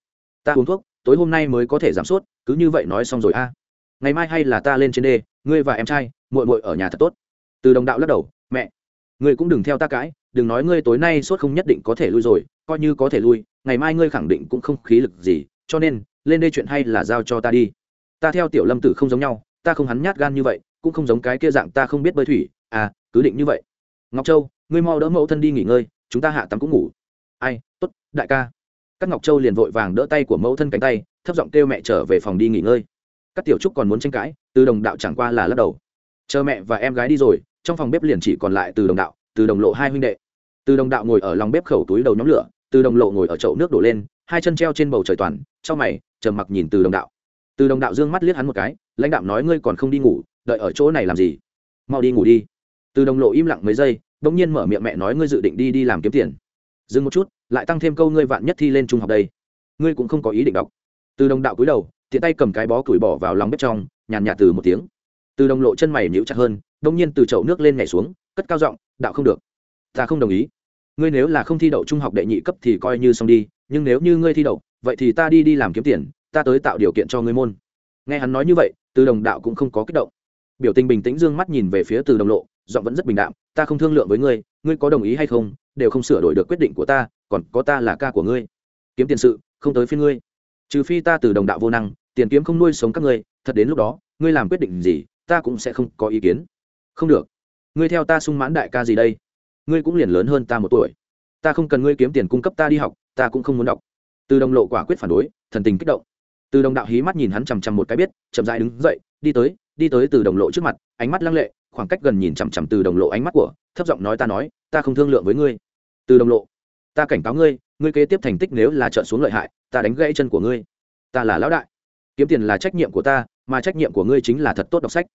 Ta uống thuốc, tối hôm nay mới có thể giảm sốt cứ như vậy nói xong rồi a ngày mai hay là ta lên trên đê, ngươi và em trai, muội muội ở nhà thật tốt. Từ đồng đạo lắc đầu, mẹ, ngươi cũng đừng theo ta cãi, đừng nói ngươi tối nay sốt không nhất định có thể lui rồi, coi như có thể lui, ngày mai ngươi khẳng định cũng không khí lực gì, cho nên, lên đây chuyện hay là giao cho ta đi. Ta theo tiểu lâm tử không giống nhau, ta không hắn nhát gan như vậy, cũng không giống cái kia dạng ta không biết bơi thủy à cứ định như vậy. Ngọc châu, ngươi mau đỡ mẫu thân đi nghỉ ngơi, chúng ta hạ tắm cũng ngủ. Ai t ố t đại ca. Các ngọc châu liền vội vàng đỡ tay của mẫu thân cánh tay, thấp giọng kêu mẹ trở về phòng đi nghỉ ngơi các tiểu trúc còn muốn tranh cãi, từ đồng đạo chẳng qua là lắc đầu. Chờ mẹ và em gái đi rồi, trong phòng bếp liền chỉ còn lại từ đồng đạo, từ đồng lộ hai huynh đệ. Từ đồng đạo ngồi ở lòng bếp khẩu túi đầu nhóm lửa, từ đồng lộ ngồi ở chậu nước đổ lên, hai chân treo trên bầu trời toàn trong mày, trầm mặc nhìn từ đồng đạo. Từ đồng đạo dương mắt liếc hắn một cái, lãnh đạo nói, ngươi còn không đi ngủ, đợi ở chỗ này làm gì? Mau đi ngủ đi. Từ đồng lộ im lặng mấy giây bỗng nhiên mở miệng mẹ nói, ngươi dự định đi đi làm kiếm tiền. Dừng một chút, lại tăng thêm câu ngươi vạn nhất thi lên trung học đây. Ngươi cũng không có ý định đọc. Từ đồng đạo cúi đầu tiện tay cầm cái bó củi bỏ vào lòng bếp trong, nhàn nhạt từ một tiếng. Từ đồng lộ chân mày nhíu chặt hơn, đông nhiên từ chậu nước lên nhảy xuống, cất cao giọng, đạo không được. Ta không đồng ý. Ngươi nếu là không thi đậu trung học đệ nhị cấp thì coi như xong đi, nhưng nếu như ngươi thi đậu, vậy thì ta đi đi làm kiếm tiền, ta tới tạo điều kiện cho ngươi môn. Nghe hắn nói như vậy, từ đồng đạo cũng không có kích động. Biểu tình bình tĩnh d ư ơ n g mắt nhìn về phía từ đồng lộ, giọng vẫn rất bình đạm, ta không thương lượng với ngươi ngươi có đồng ý hay không, đều không sửa đổi được quyết định của ta, còn có ta là ca của ngươi. Kiếm tiền sự, không tới phía ngươi. Trừ phi ta từ đồng đạo vô năng tiền kiếm không nuôi sống các ngươi, thật đến lúc đó, ngươi làm quyết định gì, ta cũng sẽ không có ý kiến. Không được. Ngươi theo ta sung mãn đại ca gì đây? Ngươi cũng liền lớn hơn ta một tuổi. Ta không cần ngươi kiếm tiền cung cấp ta đi học, ta cũng không muốn đọc. Từ đồng lộ quả quyết phản đối, thần tình kích động. Từ đồng đạo hí mắt nhìn hắn chằm chằm một cái biết, chậm dại đứng dậy, đi tới đi tới từ đồng lộ trước mặt, ánh mắt lăng lệ, khoảng cách gần nhìn chằm chằm từ đồng lộ ánh mắt của, thấp giọng nói ta nói, ta không thương lượng với ngươi. Từ đồng lộ, ta cảnh cáo ngươi ngươi kế tiếp thành tích nếu là trợn xuống lợi hại, ta đánh gãy chân của ngươi. Ta là lão đại kiếm tiền là trách nhiệm của ta, mà trách nhiệm của ngươi chính là thật tốt đọc sách.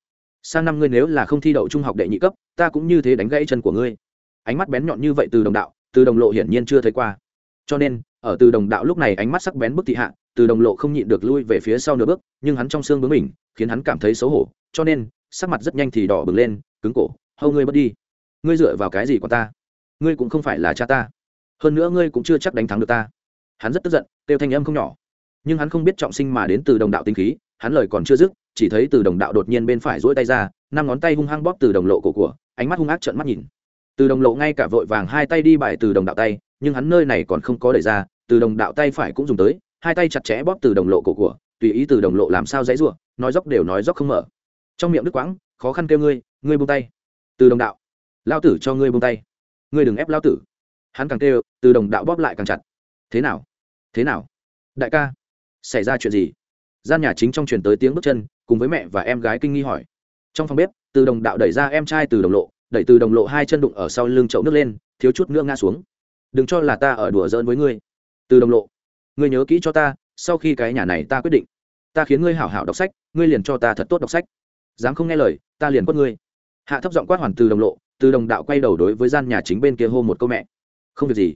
Sang năm ngươi nếu là không thi đậu trung học đệ nhị cấp, ta cũng như thế đánh gãy chân của ngươi. Ánh mắt bén nhọn như vậy từ đồng đạo, từ đồng lộ hiển nhiên chưa thấy qua. Cho nên, ở từ đồng đạo lúc này ánh mắt sắc bén bức thị hạ, từ đồng lộ không nhịn được lui về phía sau nửa bước, nhưng hắn trong xương bướng mình, khiến hắn cảm thấy xấu hổ, cho nên, sắc mặt rất nhanh thì đỏ bừng lên, cứng cổ, hâu ngươi mất đi. Ngươi dựa vào cái gì của ta? Ngươi cũng không phải là cha ta. Hơn nữa ngươi cũng chưa chắc đánh thắng được ta. Hắn rất tức giận, kêu thanh âm không nhỏ nhưng hắn không biết trọng sinh mà đến từ đồng đạo tinh khí, hắn lời còn chưa dứt, chỉ thấy từ đồng đạo đột nhiên bên phải duỗi tay ra, năm ngón tay hung hăng bóp từ đồng lộ cổ của, ánh mắt hung ác trợn mắt nhìn. Từ đồng lộ ngay cả vội vàng hai tay đi bài từ đồng đạo tay, nhưng hắn nơi này còn không có đẩy ra, từ đồng đạo tay phải cũng dùng tới, hai tay chặt chẽ bóp từ đồng lộ cổ của, tùy ý từ đồng lộ làm sao dãy rủa, nói dốc đều nói dốc không mở. Trong miệng đức quãng, khó khăn kêu ngươi ngươi buông tay. Từ đồng đạo, lao tử cho ngươi buông tay. Ngươi đừng ép lao tử. Hắn càng kêu, từ đồng đạo bóp lại càng chặt. Thế nào? Thế nào? Đại ca xảy ra chuyện gì? Gian nhà chính trong truyền tới tiếng bước chân, cùng với mẹ và em gái kinh nghi hỏi. Trong phòng bếp, từ đồng đạo đẩy ra em trai từ đồng lộ, đẩy từ đồng lộ hai chân đụng ở sau lưng chậu nước lên, thiếu chút nữa ngã xuống. Đừng cho là ta ở đùa giỡn với ngươi. Từ đồng lộ. Ngươi nhớ kỹ cho ta, sau khi cái nhà này ta quyết định, ta khiến ngươi hảo hảo đọc sách, ngươi liền cho ta thật tốt đọc sách. Dám không nghe lời, ta liền quất ngươi. Hạ thấp giọng quát hoàn từ đồng lộ, từ đồng đạo quay đầu đối với gian nhà chính bên kia hô một câu mẹ. Không việc gì,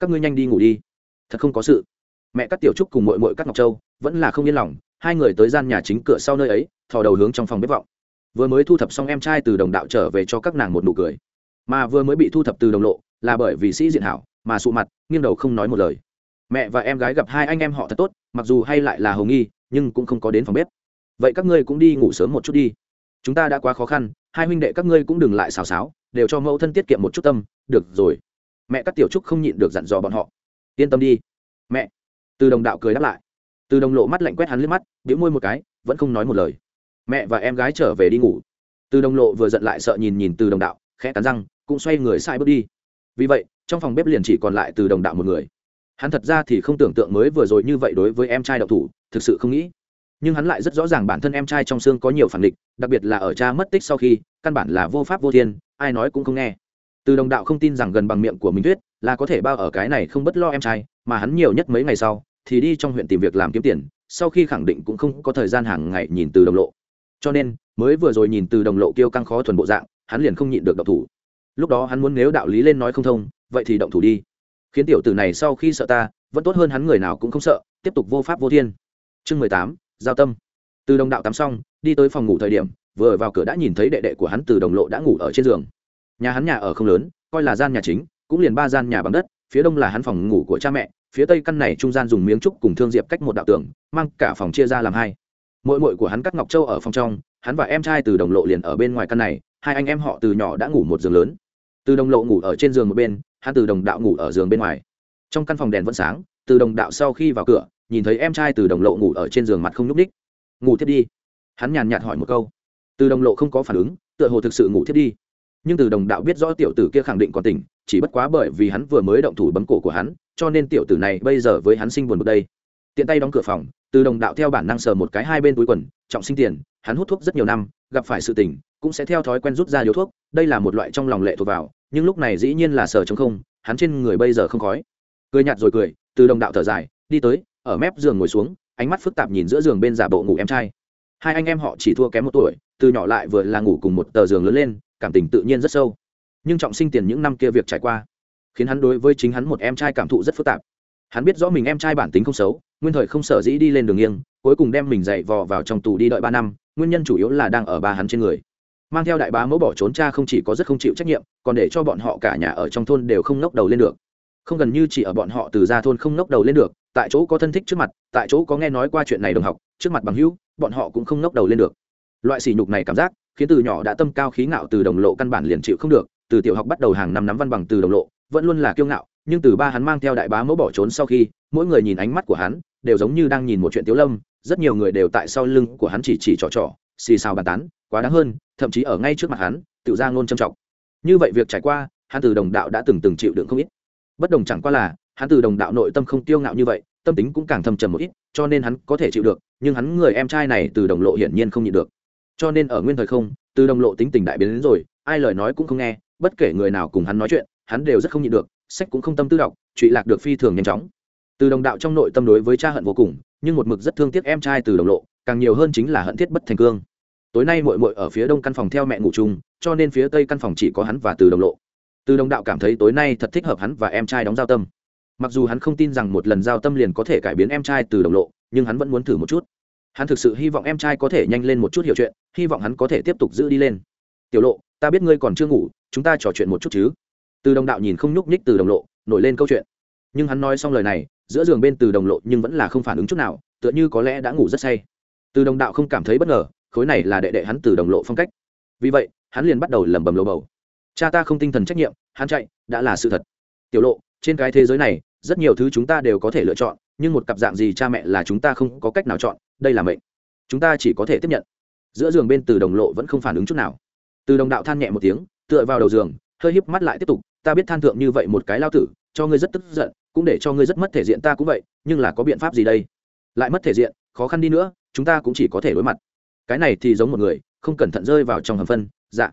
các ngươi nhanh đi ngủ đi, thật không có sự mẹ các tiểu trúc cùng mội mội các ngọc châu vẫn là không yên lòng, hai người tới gian nhà chính cửa sau nơi ấy, thò đầu hướng trong phòng bếp vọng. Vừa mới thu thập xong em trai từ đồng đạo trở về cho các nàng một nụ cười. Mà vừa mới bị thu thập từ đồng lộ là bởi vì sĩ diện hảo, mà sụ mặt, nghiêng đầu không nói một lời. Mẹ và em gái gặp hai anh em họ thật tốt, mặc dù hay lại là hầu nghi, nhưng cũng không có đến phòng bếp. Vậy các ngươi cũng đi ngủ sớm một chút đi. Chúng ta đã quá khó khăn, hai huynh đệ các ngươi cũng đừng lại xào xáo, đều cho mẫu thân tiết kiệm một chút tâm, được rồi. Mẹ các tiểu trúc không nhịn được dặn dò bọn họ. Yên tâm đi. Mẹ từ đồng đạo cười đáp lại. Từ đồng lộ mắt lạnh quét hắn liếc mắt biễu môi một cái, vẫn không nói một lời. Mẹ và em gái trở về đi ngủ. Từ đồng lộ vừa giận lại sợ nhìn nhìn từ đồng đạo, khẽ cắn răng, cũng xoay người sai bước đi. Vì vậy, trong phòng bếp liền chỉ còn lại từ đồng đạo một người. Hắn thật ra thì không tưởng tượng mới vừa rồi như vậy đối với em trai đậu thủ, thực sự không nghĩ. Nhưng hắn lại rất rõ ràng bản thân em trai trong xương có nhiều phản địch, đặc biệt là ở cha mất tích sau khi, căn bản là vô pháp vô thiên, ai nói cũng không nghe. Từ đồng đạo không tin rằng gần bằng miệng của mình thuyết, là có thể bao ở cái này không bất lo em trai, mà hắn nhiều nhất mấy ngày sau thì đi trong huyện tìm việc làm kiếm tiền, sau khi khẳng định cũng không có thời gian hàng ngày nhìn từ đồng lộ. Cho nên, mới vừa rồi nhìn từ đồng lộ kêu căng khó thuần bộ dạng, hắn liền không nhịn được động thủ. Lúc đó hắn muốn nếu đạo lý lên nói không thông, vậy thì động thủ đi. Khiến tiểu tử này sau khi sợ ta, vẫn tốt hơn hắn người nào cũng không sợ, tiếp tục vô pháp vô thiên. Chương mười tám, giao tâm. Từ đồng đạo tắm xong, đi tới phòng ngủ thời điểm, vừa vào cửa đã nhìn thấy đệ đệ của hắn từ đồng lộ đã ngủ ở trên giường. Nhà hắn nhà ở không lớn, coi là gian nhà chính, cũng liền ba gian nhà bằng đất, phía đông là hắn phòng ngủ của cha mẹ phía tây căn này trung gian dùng miếng trúc cùng thương diệp cách một đạo tường, mang cả phòng chia ra làm hai. Mỗi mội của hắn cắt ngọc châu ở phòng trong, hắn và em trai từ đồng lộ liền ở bên ngoài căn này, hai anh em họ từ nhỏ đã ngủ một giường lớn. Từ đồng lộ ngủ ở trên giường một bên, hắn từ đồng đạo ngủ ở giường bên ngoài. Trong căn phòng đèn vẫn sáng, từ đồng đạo sau khi vào cửa, nhìn thấy em trai từ đồng lộ ngủ ở trên giường mặt không n ú c ních ngủ thiết đi. Hắn nhàn nhạt hỏi một câu. Từ đồng lộ không có phản ứng, tựa hồ thực sự ngủ thiết đi. Nhưng từ đồng đạo biết rõ tiểu tử kia khẳng định còn tỉnh, chỉ bất quá bởi vì hắn vừa mới động thủ bấm cổ của hắn cho nên tiểu tử này bây giờ với hắn sinh buồn một đây. Tiện tay đóng cửa phòng, từ đồng đạo theo bản năng sờ một cái hai bên túi quần, trọng sinh tiền, hắn hút thuốc rất nhiều năm, gặp phải sự tỉnh cũng sẽ theo thói quen rút ra điếu thuốc, đây là một loại trong lòng lệ thuộc vào, nhưng lúc này dĩ nhiên là sờ chống không, hắn trên người bây giờ không khói. Cười nhạt rồi cười, từ đồng đạo thở dài, đi tới, ở mép giường ngồi xuống, ánh mắt phức tạp nhìn giữa giường bên giả bộ ngủ em trai. Hai anh em họ chỉ thua kém một tuổi, từ nhỏ lại vừa là ngủ cùng một tờ giường lớn lên, cảm tình tự nhiên rất sâu. Nhưng trọng sinh tiền những năm kia việc trải qua khiến hắn đối với chính hắn một em trai cảm thụ rất phức tạp. Hắn biết rõ mình em trai bản tính không xấu, nguyên thời không sở dĩ đi lên đường nghiêng, cuối cùng đem mình dạy vò vào trong tù đi đợi ba năm, nguyên nhân chủ yếu là đang ở ba hắn trên người. Mang theo đại bá mẫu bỏ trốn cha không chỉ có rất không chịu trách nhiệm, còn để cho bọn họ cả nhà ở trong thôn đều không ngóc đầu lên được. Không gần như chỉ ở bọn họ từ ra thôn không ngóc đầu lên được, tại chỗ có thân thích trước mặt, tại chỗ có nghe nói qua chuyện này đồng học, trước mặt bằng hữu, bọn họ cũng không ngóc đầu lên được. Loại sỉ nhục này cảm giác, khiến từ nhỏ đã tâm cao khí ngạo từ đồng lộ căn bản liền chịu không được, từ tiểu học bắt đầu hàng năm nắm văn bằng từ đồng lộ vẫn luôn là kiêu ngạo, nhưng từ ba hắn mang theo đại bá mẫu bỏ trốn sau khi, mỗi người nhìn ánh mắt của hắn, đều giống như đang nhìn một chuyện tiếu lâm, rất nhiều người đều tại sau lưng của hắn chỉ chỉ trò trò, xì xào bàn tán, quá đáng hơn, thậm chí ở ngay trước mặt hắn, tự ra ngôn trầm trọng. Như vậy việc trải qua, hắn từ đồng đạo đã từng từng chịu đựng không ít. Bất đồng chẳng qua là, hắn từ đồng đạo nội tâm không tiêu ngạo như vậy, tâm tính cũng càng thâm trầm một ít, cho nên hắn có thể chịu được, nhưng hắn người em trai này từ đồng lộ hiển nhiên không nhịn được. Cho nên ở nguyên thời không, từ đồng lộ tính tình đại biến đến rồi, ai lời nói cũng không nghe, bất kể người nào cùng hắn nói chuyện hắn đều rất không nhịn được, sách cũng không tâm tư đọc, trụy lạc được phi thường nhanh chóng. Từ đồng đạo trong nội tâm đối với cha hận vô cùng, nhưng một mực rất thương tiếc em trai từ đồng lộ, càng nhiều hơn chính là hận thiết bất thành cương. Tối nay mội mội ở phía đông căn phòng theo mẹ ngủ chung, cho nên phía tây căn phòng chỉ có hắn và từ đồng lộ. Từ đồng đạo cảm thấy tối nay thật thích hợp hắn và em trai đóng giao tâm. Mặc dù hắn không tin rằng một lần giao tâm liền có thể cải biến em trai từ đồng lộ, nhưng hắn vẫn muốn thử một chút. Hắn thực sự hy vọng em trai có thể nhanh lên một chút hiểu chuyện, hy vọng hắn có thể tiếp tục giữ đi lên. Tiểu lộ, ta biết ngươi còn chưa ngủ, chúng ta trò chuyện một chút chứ từ đồng đạo nhìn không nhúc nhích từ đồng lộ, nổi lên câu chuyện. Nhưng hắn nói xong lời này, giữa giường bên từ đồng lộ nhưng vẫn là không phản ứng chút nào, tựa như có lẽ đã ngủ rất say. Từ đồng đạo không cảm thấy bất ngờ, khối này là đệ đệ hắn từ đồng lộ phong cách. Vì vậy, hắn liền bắt đầu lẩm bẩm lầu bầu. Cha ta không tinh thần trách nhiệm, hắn chạy, đã là sự thật. Tiểu lộ, trên cái thế giới này, rất nhiều thứ chúng ta đều có thể lựa chọn, nhưng một cặp dạng gì cha mẹ là chúng ta không có cách nào chọn, đây là mệnh. Chúng ta chỉ có thể tiếp nhận. Giữa giường bên từ đồng lộ vẫn không phản ứng chút nào. Từ đồng đạo than nhẹ một tiếng, tựa vào đầu giường hơi híp mắt lại tiếp tục, ta biết than thượng như vậy một cái lao tử, cho ngươi rất tức giận, cũng để cho ngươi rất mất thể diện ta cũng vậy, nhưng là có biện pháp gì đây? Lại mất thể diện, khó khăn đi nữa, chúng ta cũng chỉ có thể đối mặt. Cái này thì giống một người, không cẩn thận rơi vào trong hầm phân dạ.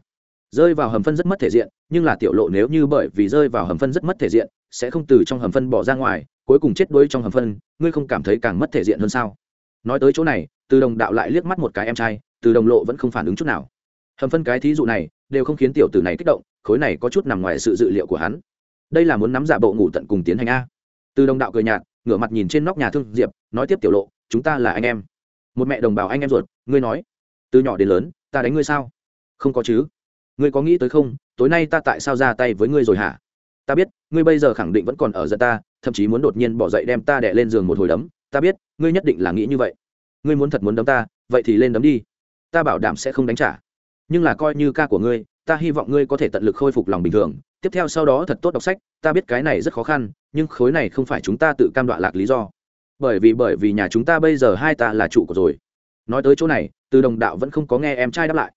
Rơi vào hầm phân rất mất thể diện, nhưng là tiểu lộ nếu như bởi vì rơi vào hầm phân rất mất thể diện, sẽ không từ trong hầm phân bỏ ra ngoài, cuối cùng chết đuối trong hầm phân, ngươi không cảm thấy càng mất thể diện hơn sao? Nói tới chỗ này, từ đồng đạo lại liếc mắt một cái em trai, từ đồng lộ vẫn không phản ứng chút nào. Hầm phân cái thí dụ này, đều không khiến tiểu tử này kích động khối này có chút nằm ngoài sự dự liệu của hắn. Đây là muốn nắm giả bộ ngủ tận cùng tiến hành a. Từ đồng đạo cười nhạt, ngửa mặt nhìn trên nóc nhà thương diệp, nói tiếp tiểu lộ, chúng ta là anh em. Một mẹ đồng bào anh em ruột, ngươi nói, từ nhỏ đến lớn, ta đánh ngươi sao? Không có chứ. Ngươi có nghĩ tới không? Tối nay ta tại sao ra tay với ngươi rồi hả? Ta biết, ngươi bây giờ khẳng định vẫn còn ở giận ta, thậm chí muốn đột nhiên bỏ dậy đem ta đẻ lên giường một hồi đấm. Ta biết, ngươi nhất định là nghĩ như vậy. Ngươi muốn thật muốn đấm ta, vậy thì lên đấm đi. Ta bảo đảm sẽ không đánh trả. Nhưng là coi như ca của ngươi ta hy vọng ngươi có thể tận lực khôi phục lòng bình thường, tiếp theo sau đó thật tốt đọc sách, ta biết cái này rất khó khăn, nhưng khối này không phải chúng ta tự cam đoạ lạc lý do. Bởi vì bởi vì nhà chúng ta bây giờ hai ta là chủ của rồi. Nói tới chỗ này, từ đồng đạo vẫn không có nghe em trai đáp lại.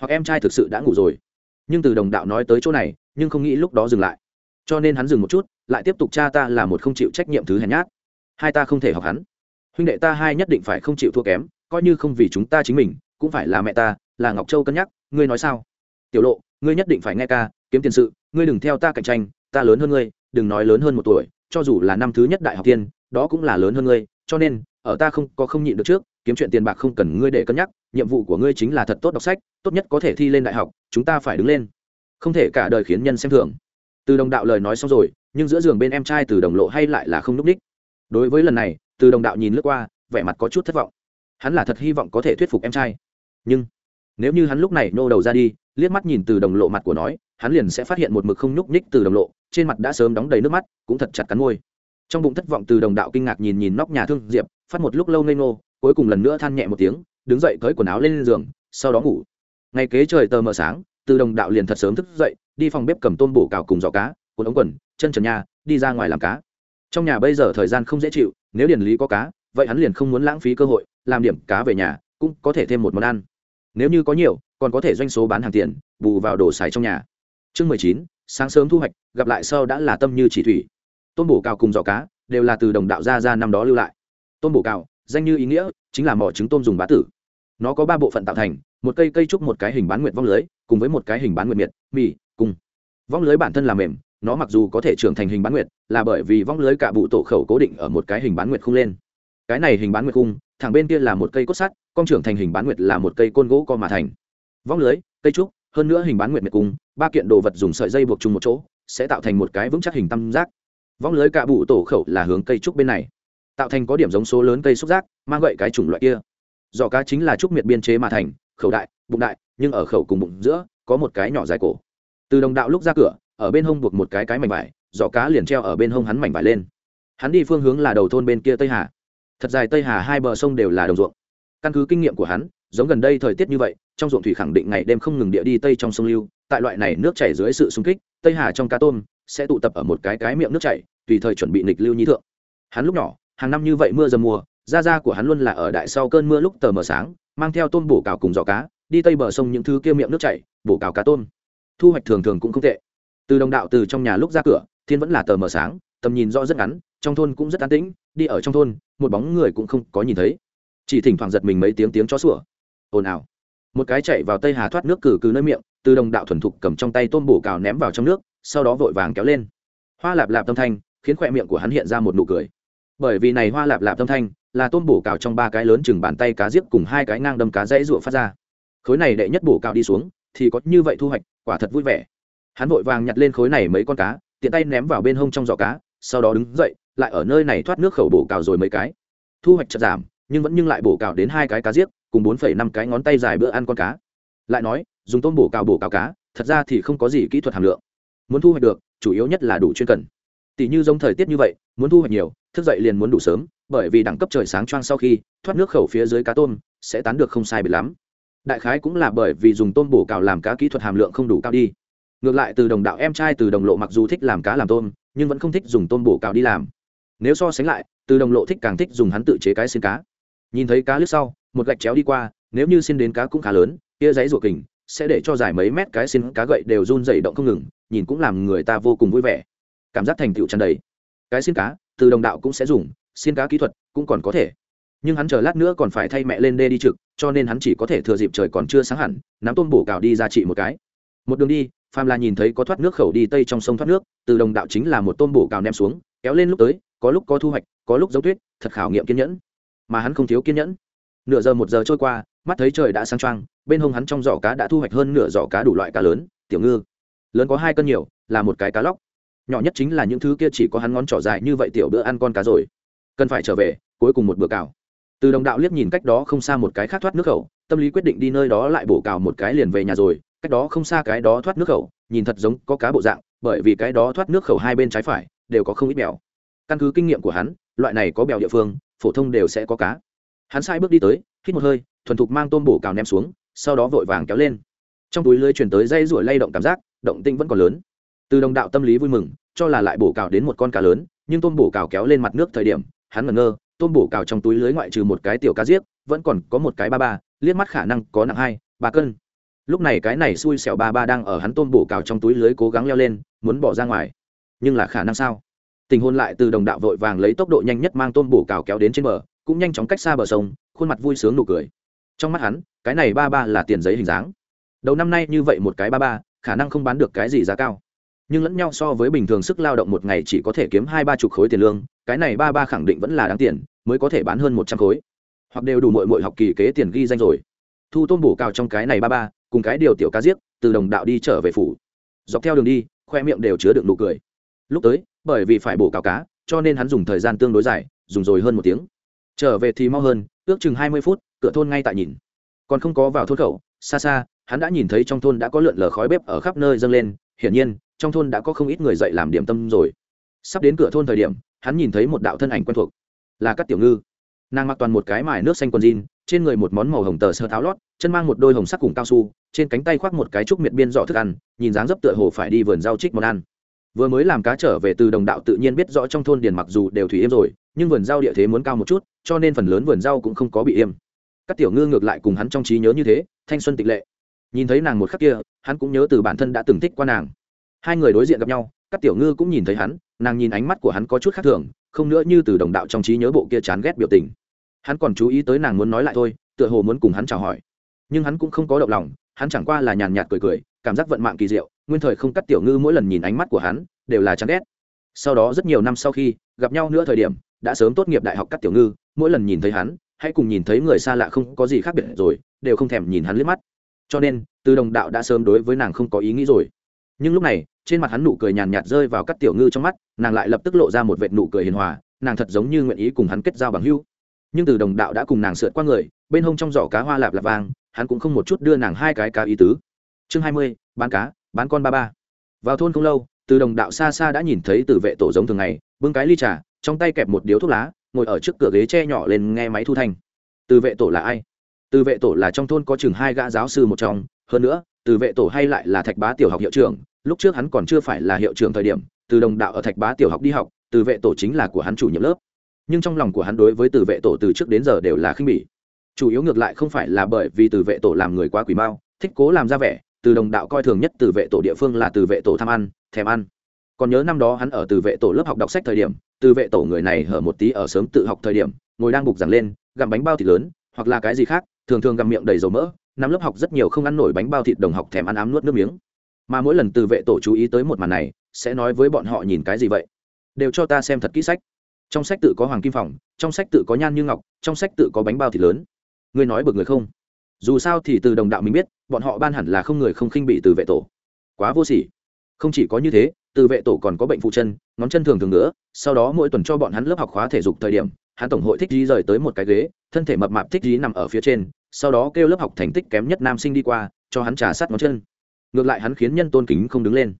Hoặc em trai thực sự đã ngủ rồi. Nhưng từ đồng đạo nói tới chỗ này, nhưng không nghĩ lúc đó dừng lại. Cho nên hắn dừng một chút, lại tiếp tục cha ta là một không chịu trách nhiệm thứ hèn nhát. Hai ta không thể học hắn. Huynh đệ ta hai nhất định phải không chịu thua kém, coi như không vì chúng ta chính mình, cũng phải là mẹ ta, là ngọc châu cân nhắc, ngươi nói sao? Tiểu lộ, ngươi nhất định phải nghe ca, kiếm tiền sự, ngươi đừng theo ta cạnh tranh, ta lớn hơn ngươi, đừng nói lớn hơn một tuổi, cho dù là năm thứ nhất đại học tiên, đó cũng là lớn hơn ngươi, cho nên, ở ta không có không nhịn được trước, kiếm chuyện tiền bạc không cần ngươi để cân nhắc, nhiệm vụ của ngươi chính là thật tốt đọc sách, tốt nhất có thể thi lên đại học, chúng ta phải đứng lên. Không thể cả đời khiến nhân xem thường. Từ đồng đạo lời nói xong rồi, nhưng giữa giường bên em trai từ đồng lộ hay lại là không nút ních. đối với lần này, từ đồng đạo nhìn lướt qua, vẻ mặt có chút thất vọng. Hắn là thật hy vọng có thể thuyết phục em trai. Nhưng, nếu như hắn lúc này nô đầu ra đi liếc mắt nhìn từ đồng lộ mặt của nói, hắn liền sẽ phát hiện một mực không nhúc nhích từ đồng lộ, trên mặt đã sớm đóng đầy nước mắt, cũng thật chặt cắn môi. Trong bụng thất vọng từ đồng đạo kinh ngạc nhìn nhìn nóc nhà thương diệp, phát một lúc lâu ngây ngô, cuối cùng lần nữa than nhẹ một tiếng, đứng dậy cởi quần áo lên giường, sau đó ngủ. Ngày kế trời tờ mờ sáng, từ đồng đạo liền thật sớm thức dậy, đi phòng bếp cầm tôm bổ cào cùng giò cá, cuốn ống quần, chân trần nhà, đi ra ngoài làm cá. Trong nhà bây giờ thời gian không dễ chịu, nếu điển lý có cá, vậy hắn liền không muốn lãng phí cơ hội, làm điểm cá về nhà, cũng có thể thêm một món ăn. Nếu như có nhiều còn có thể doanh số bán hàng tiền, bù vào đồ xài trong nhà. Chương mười chín, sáng sớm thu hoạch, gặp lại sau đã là tâm như chỉ thủy. Tôm bổ cào cùng giò cá đều là từ đồng đạo gia ra năm đó lưu lại. Tôm bổ cào, danh như ý nghĩa, chính là mỏ trứng tôm dùng bá tử. Nó có ba bộ phận tạo thành, một cây cây trúc một cái hình bán nguyệt vong lưới, cùng với một cái hình bán nguyệt miệt, mì, cùng. Vong lưới bản thân là mềm, nó mặc dù có thể trưởng thành hình bán nguyệt, là bởi vì vong lưới cả bụ tổ khẩu cố định ở một cái hình bán nguyệt khung lên. Cái này hình bán nguyệt khung, thẳng bên kia là một cây cốt sắt, con trưởng thành hình bán nguyệt là một cây côn gỗ co mà thành vong lưới, cây trúc, hơn nữa hình bán nguyệt miệt cung ba kiện đồ vật dùng sợi dây buộc chung một chỗ, sẽ tạo thành một cái vững chắc hình tam giác. Vong lưới cả bụ tổ khẩu là hướng cây trúc bên này. Tạo thành có điểm giống số lớn cây xúc giác, mang gậy cái chủng loại kia. Giỏ cá chính là trúc miệt biên chế mà thành, khẩu đại, bụng đại, nhưng ở khẩu cùng bụng giữa, có một cái nhỏ dài cổ. Từ đồng đạo lúc ra cửa, ở bên hông buộc một cái cái mảnh vải, giỏ cá liền treo ở bên hông hắn mảnh vải lên. Hắn đi phương hướng là đầu thôn bên kia tây hà. Thật dài tây hà hai bờ sông đều là đồng ruộng. Căn cứ kinh nghiệm của hắn giống gần đây thời tiết như vậy, trong ruộng thủy khẳng định ngày đêm không ngừng địa đi tây trong sông lưu, tại loại này nước chảy dưới sự xung kích, tây hà trong cá tôm sẽ tụ tập ở một cái cái miệng nước chảy, tùy thời chuẩn bị nịch lưu nhí thượng. Hắn lúc nhỏ, hàng năm như vậy mưa dầm mùa, da da của hắn luôn là ở đại sau cơn mưa lúc tờ mờ sáng, mang theo tôm bổ cào cùng giỏ cá, đi tây bờ sông những thứ kia miệng nước chảy, bổ cào cá tôm. Thu hoạch thường thường cũng không tệ. Từ đồng đạo từ trong nhà lúc ra cửa, thiên vẫn là tờ mờ sáng, tầm nhìn rõ rất ngắn, trong thôn cũng rất an tĩnh, đi ở trong thôn, một bóng người cũng không có nhìn thấy. Chỉ thỉnh thoảng giật mình mấy tiếng tiếng chó sủa ồn ào. Một cái chạy vào tây hà thoát nước cử cử nơi miệng, từ đồng đạo thuần thục cầm trong tay tôm bổ cào ném vào trong nước, sau đó vội vàng kéo lên. Hoa lạp lạp tâm thanh, khiến khoe miệng của hắn hiện ra một nụ cười. Bởi vì này hoa lạp lạp tâm thanh, là tôm bổ cào trong ba cái lớn chừng bàn tay cá diếp cùng hai cái ngang đâm cá dãy ruộng phát ra. Khối này đệ nhất bổ cào đi xuống, thì có như vậy thu hoạch, quả thật vui vẻ. Hắn vội vàng nhặt lên khối này mấy con cá, tiện tay ném vào bên hông trong giỏ cá, sau đó đứng dậy, lại ở nơi này thoát nước khẩu bổ cào rồi mấy cái. Thu hoạch chật giảm, nhưng vẫn nhưng lại bổ cào đến hai cái cá diếp cùng bốn phẩy năm cái ngón tay dài bữa ăn con cá. Lại nói, dùng tôm bổ cào bổ cào cá, thật ra thì không có gì kỹ thuật hàm lượng. Muốn thu hoạch được, chủ yếu nhất là đủ chuyên cần. Tỷ như giống thời tiết như vậy, muốn thu hoạch nhiều, thức dậy liền muốn đủ sớm, bởi vì đẳng cấp trời sáng choang sau khi, thoát nước khẩu phía dưới cá tôm, sẽ tán được không sai biệt lắm. Đại khái cũng là bởi vì dùng tôm bổ cào làm cá kỹ thuật hàm lượng không đủ cao đi. Ngược lại, từ đồng đạo em trai, từ đồng lộ mặc dù thích làm cá làm tôm, nhưng vẫn không thích dùng tôm bổ cào đi làm. Nếu so sánh lại, từ đồng lộ thích càng thích dùng hắn tự chế cái xin cá. Nhìn thấy cá lướt sau một gạch chéo đi qua, nếu như xin đến cá cũng khá lớn, kia giấy ruột kình sẽ để cho dài mấy mét cái xin cá gậy đều run dày động không ngừng, nhìn cũng làm người ta vô cùng vui vẻ. Cảm giác thành tựu tràn đầy. Cái xin cá, từ đồng đạo cũng sẽ dùng, xin cá kỹ thuật cũng còn có thể. Nhưng hắn chờ lát nữa còn phải thay mẹ lên đê đi trực, cho nên hắn chỉ có thể thừa dịp trời còn chưa sáng hẳn, nắm tôm bổ cào đi ra trị một cái. Một đường đi phàm là nhìn thấy có thoát nước khẩu đi tây trong sông thoát nước, từ đồng đạo chính là một tôm bổ cào ném xuống, kéo lên lúc tới, có lúc có thu hoạch, có lúc dấu tuyết, thật khảo nghiệm kiên nhẫn. Mà hắn không thiếu kiên nhẫn nửa giờ một giờ trôi qua, mắt thấy trời đã sáng trăng bên hông hắn trong giỏ cá đã thu hoạch hơn nửa giỏ cá đủ loại cá lớn, tiểu ngư. Lớn có hai cân nhiều, là một cái cá lóc. Nhỏ nhất chính là những thứ kia chỉ có hắn ngón trỏ dài như vậy tiểu bữa ăn con cá rồi. Cần phải trở về, cuối cùng một bữa cào. Từ đồng đạo liếc nhìn cách đó không xa một cái khác thoát nước khẩu, tâm lý quyết định đi nơi đó lại bổ cào một cái liền về nhà rồi. Cách đó không xa cái đó thoát nước khẩu, nhìn thật giống có cá bộ dạng, bởi vì cái đó thoát nước khẩu hai bên trái phải, đều có không ít bèo. Căn cứ kinh nghiệm của hắn, loại này có bèo địa phương, phổ thông đều sẽ có cá hắn sai bước đi tới, hít một hơi, thuần thục mang tôm bổ cào ném xuống, sau đó vội vàng kéo lên. Trong túi lưới chuyển tới dây ruổi lay động cảm giác, động tinh vẫn còn lớn. Từ đồng đạo tâm lý vui mừng, cho là lại bổ cào đến một con cá lớn, nhưng tôm bổ cào kéo lên mặt nước thời điểm, hắn ngẩn ngơ, tôm bổ cào trong túi lưới ngoại trừ một cái tiểu cá giết vẫn còn có một cái ba ba, liếc mắt khả năng có nặng hai, ba cân. Lúc này cái này xui xẻo ba ba đang ở hắn tôm bổ cào trong túi lưới cố gắng leo lên, muốn bỏ ra ngoài. Nhưng là khả năng sao? Tình hôn lại từ đồng đạo vội vàng lấy tốc độ nhanh nhất mang tôm bổ cào kéo đến trên bờ cũng nhanh chóng cách xa bờ sông, khuôn mặt vui sướng nụ cười. Trong mắt hắn, cái này ba ba là tiền giấy hình dáng. Đầu năm nay như vậy một cái ba ba, khả năng không bán được cái gì giá cao. Nhưng lẫn nhau so với bình thường sức lao động một ngày chỉ có thể kiếm hai ba chục khối tiền lương, cái này ba ba khẳng định vẫn là đáng tiền, mới có thể bán hơn một trăm khối. Hoặc đều đủ mọi mọi học kỳ kế tiền ghi danh rồi. Thu tôm bổ cào trong cái này ba ba, cùng cái điều tiểu ca giết, từ đồng đạo đi trở về phủ. Dọc theo đường đi, khoe miệng đều chứa đựng nụ cười. Lúc tới, bởi vì phải bổ cào cá, cho nên hắn dùng thời gian tương đối dài, dùng rồi hơn một tiếng trở về thì mau hơn, ước chừng hai mươi phút, cửa thôn ngay tại nhìn. Còn không có vào thôn khẩu, xa xa, hắn đã nhìn thấy trong thôn đã có lượn lờ khói bếp ở khắp nơi dâng lên. Hiển nhiên, trong thôn đã có không ít người dậy làm điểm tâm rồi. Sắp đến cửa thôn thời điểm, hắn nhìn thấy một đạo thân ảnh quen thuộc, là các tiểu ngư. Nàng mặc toàn một cái mài nước xanh quần jean, trên người một món màu hồng tờ sơ tháo lót, chân mang một đôi hồng sắc cùng cao su, trên cánh tay khoác một cái trúc miệt biên giỏ thức ăn, nhìn dáng dấp tựa hồ phải đi vườn rau trích món ăn. Vừa mới làm cá trở về từ đồng đạo tự nhiên biết rõ trong thôn điền mặc dù đều thủy yêm rồi nhưng vườn rau địa thế muốn cao một chút, cho nên phần lớn vườn rau cũng không có bị yêm. Các tiểu ngư ngược lại cùng hắn trong trí nhớ như thế, thanh xuân tịch lệ. Nhìn thấy nàng một khắc kia, hắn cũng nhớ từ bản thân đã từng thích qua nàng. Hai người đối diện gặp nhau, các tiểu ngư cũng nhìn thấy hắn, nàng nhìn ánh mắt của hắn có chút khác thường, không nữa như từ đồng đạo trong trí nhớ bộ kia chán ghét biểu tình. Hắn còn chú ý tới nàng muốn nói lại thôi, tựa hồ muốn cùng hắn chào hỏi. Nhưng hắn cũng không có động lòng, hắn chẳng qua là nhàn nhạt cười cười, cảm giác vận mạng kỳ diệu, nguyên thời không cắt tiểu ngư mỗi lần nhìn ánh mắt của hắn, đều là chán ghét. Sau đó rất nhiều năm sau khi gặp nhau nữa thời điểm đã sớm tốt nghiệp đại học cắt tiểu ngư, mỗi lần nhìn thấy hắn, hãy cùng nhìn thấy người xa lạ không có gì khác biệt rồi, đều không thèm nhìn hắn liếc mắt. Cho nên, từ đồng đạo đã sớm đối với nàng không có ý nghĩ rồi. Nhưng lúc này, trên mặt hắn nụ cười nhàn nhạt rơi vào các tiểu ngư trong mắt, nàng lại lập tức lộ ra một vệt nụ cười hiền hòa, nàng thật giống như nguyện ý cùng hắn kết giao bằng hưu nhưng từ đồng đạo đã cùng nàng sượt qua người, bên hông trong giỏ cá hoa lạp lạp vàng, hắn cũng không một chút đưa nàng hai cái cá ý tứ. Chương hai mươi, bán cá, bán con ba ba. Vào thôn không lâu, từ đồng đạo xa xa đã nhìn thấy từ vệ tổ giống thường ngày, bưng cái ly trà trong tay kẹp một điếu thuốc lá, ngồi ở trước cửa ghế tre nhỏ lên nghe máy thu thanh. Từ vệ tổ là ai? Từ vệ tổ là trong thôn có chừng hai gã giáo sư một trong. Hơn nữa, từ vệ tổ hay lại là thạch bá tiểu học hiệu trưởng. Lúc trước hắn còn chưa phải là hiệu trưởng thời điểm, từ đồng đạo ở thạch bá tiểu học đi học, từ vệ tổ chính là của hắn chủ nhiệm lớp. Nhưng trong lòng của hắn đối với từ vệ tổ từ trước đến giờ đều là khinh bỉ. Chủ yếu ngược lại không phải là bởi vì từ vệ tổ làm người quá quỷ mao, thích cố làm ra vẻ, từ đồng đạo coi thường nhất từ vệ tổ địa phương là từ vệ tổ tham ăn, thèm ăn còn nhớ năm đó hắn ở từ vệ tổ lớp học đọc sách thời điểm, từ vệ tổ người này hở một tí ở sớm tự học thời điểm, ngồi đang bục giảng lên, gặm bánh bao thịt lớn, hoặc là cái gì khác, thường thường gặm miệng đầy dầu mỡ, năm lớp học rất nhiều không ăn nổi bánh bao thịt đồng học thèm ăn ám nuốt nước miếng. Mà mỗi lần từ vệ tổ chú ý tới một màn này, sẽ nói với bọn họ nhìn cái gì vậy? Đều cho ta xem thật kỹ sách. Trong sách tự có hoàng kim phòng, trong sách tự có nhan như ngọc, trong sách tự có bánh bao thịt lớn. Ngươi nói bực người không? Dù sao thì từ đồng đạo mình biết, bọn họ ban hẳn là không người không khinh bị từ vệ tổ. Quá vô sỉ không chỉ có như thế, từ vệ tổ còn có bệnh phụ chân, ngón chân thường thường nữa, sau đó mỗi tuần cho bọn hắn lớp học khóa thể dục thời điểm, hắn tổng hội thích dí rời tới một cái ghế, thân thể mập mạp thích dí nằm ở phía trên, sau đó kêu lớp học thành tích kém nhất nam sinh đi qua, cho hắn trà sát ngón chân. Ngược lại hắn khiến nhân tôn kính không đứng lên.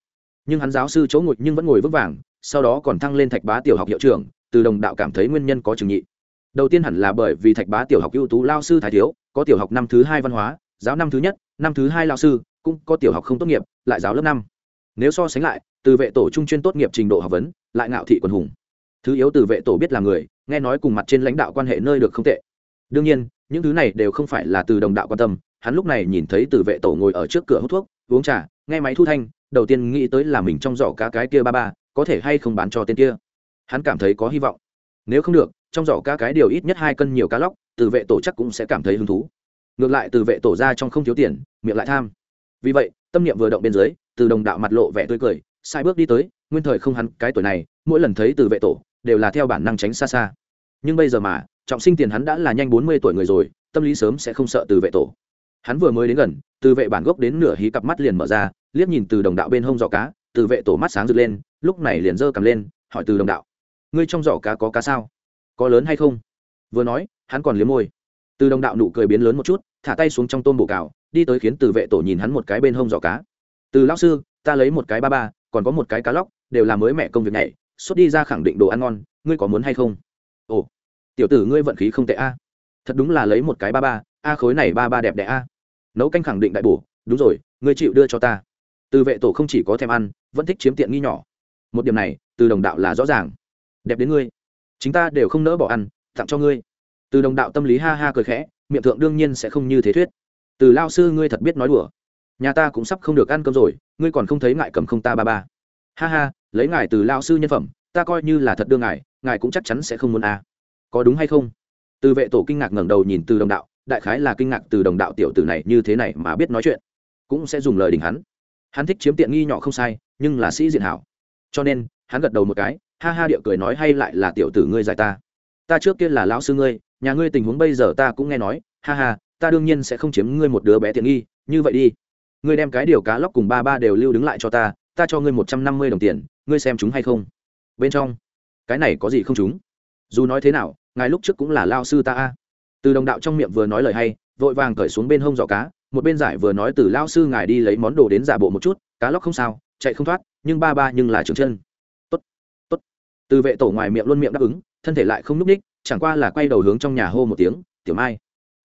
Nhưng hắn giáo sư chỗ ngồi nhưng vẫn ngồi vững vàng, sau đó còn thăng lên thạch bá tiểu học hiệu trưởng, từ đồng đạo cảm thấy nguyên nhân có chừng nhị. Đầu tiên hẳn là bởi vì thạch bá tiểu học ưu tú lao sư thái thiếu, có tiểu học năm thứ hai văn hóa, giáo năm thứ nhất, năm thứ hai lao sư, cũng có tiểu học không tốt nghiệp, lại giáo lớp năm nếu so sánh lại, từ vệ tổ trung chuyên tốt nghiệp trình độ học vấn, lại ngạo thị quần hùng. Thứ yếu từ vệ tổ biết là người, nghe nói cùng mặt trên lãnh đạo quan hệ nơi được không tệ. Đương nhiên, những thứ này đều không phải là từ đồng đạo quan tâm, hắn lúc này nhìn thấy từ vệ tổ ngồi ở trước cửa hút thuốc, uống trà, nghe máy thu thanh, đầu tiên nghĩ tới là mình trong giỏ cá cái kia ba ba, có thể hay không bán cho tên kia. Hắn cảm thấy có hy vọng. Nếu không được, trong giỏ cá cái điều ít nhất hai cân nhiều cá lóc, từ vệ tổ chắc cũng sẽ cảm thấy hứng thú. Ngược lại từ vệ tổ ra trong không thiếu tiền, miệng lại tham. Vì vậy, tâm niệm vừa động bên dưới từ đồng đạo mặt lộ vẻ tươi cười, sai bước đi tới, nguyên thời không hắn cái tuổi này, mỗi lần thấy từ vệ tổ, đều là theo bản năng tránh xa xa. Nhưng bây giờ mà, trọng sinh tiền hắn đã là nhanh bốn mươi tuổi người rồi, tâm lý sớm sẽ không sợ từ vệ tổ. Hắn vừa mới đến gần, từ vệ bản gốc đến nửa hí cặp mắt liền mở ra, liếc nhìn từ đồng đạo bên hông giỏ cá, từ vệ tổ mắt sáng rực lên, lúc này liền giơ cầm lên, hỏi từ đồng đạo, ngươi trong giỏ cá có cá sao? Có lớn hay không? Vừa nói, hắn còn liếm môi. Từ đồng đạo nụ cười biến lớn một chút, thả tay xuống trong tôm bổ cào, đi tới khiến từ vệ tổ nhìn hắn một cái bên hông giỏ cá từ lão sư, ta lấy một cái ba ba, còn có một cái cá lóc, đều là mới mẹ công việc này xuất đi ra khẳng định đồ ăn ngon, ngươi có muốn hay không? Ồ, tiểu tử ngươi vận khí không tệ a. Thật đúng là lấy một cái ba ba, a khối này ba ba đẹp đẽ a. Nấu canh khẳng định đại bổ, đúng rồi, ngươi chịu đưa cho ta. Từ vệ tổ không chỉ có thèm ăn, vẫn thích chiếm tiện nghi nhỏ. Một điểm này, từ đồng đạo là rõ ràng. Đẹp đến ngươi. Chính ta đều không nỡ bỏ ăn, tặng cho ngươi. Từ đồng đạo tâm lý ha ha cười khẽ, miệng thượng đương nhiên sẽ không như thế thuyết. Từ lao sư ngươi thật biết nói đùa nhà ta cũng sắp không được ăn cơm rồi, ngươi còn không thấy ngại cầm không ta ba ba. Ha ha, lấy ngài từ lao sư nhân phẩm, ta coi như là thật đưa ngài ngài cũng chắc chắn sẽ không muốn à. có đúng hay không? Từ vệ tổ kinh ngạc ngẩng đầu nhìn từ đồng đạo, đại khái là kinh ngạc từ đồng đạo tiểu tử này như thế này mà biết nói chuyện. Cũng sẽ dùng lời đình hắn. Hắn thích chiếm tiện nghi nhỏ không sai, nhưng là sĩ diện hảo. Cho nên, hắn gật đầu một cái, ha ha điệu cười nói hay lại là tiểu tử ngươi giải ta. Ta trước kia là lão sư ngươi, nhà ngươi tình huống bây giờ ta cũng nghe nói, ha ha, ta đương nhiên sẽ không chiếm ngươi một đứa bé tiện nghi, như vậy đi ngươi đem cái điều cá lóc cùng ba ba đều lưu đứng lại cho ta ta cho ngươi một trăm năm mươi đồng tiền, ngươi xem chúng hay không? Bên trong, cái này có gì không chúng? Dù nói thế nào, ngài lúc trước cũng là lao sư ta a. Từ đồng đạo trong miệng vừa nói lời hay, vội vàng cởi xuống bên hông giỏ cá, một bên giải vừa nói từ lao sư ngài đi lấy món đồ đến giả bộ một chút, cá lóc không sao, chạy không thoát, nhưng ba ba nhưng là trường chân. Tốt tốt. Từ vệ tổ ngoài miệng luôn miệng đáp ứng, thân thể lại không n ú c ních, chẳng qua là quay đầu hướng trong nhà hô một tiếng, tiểu mai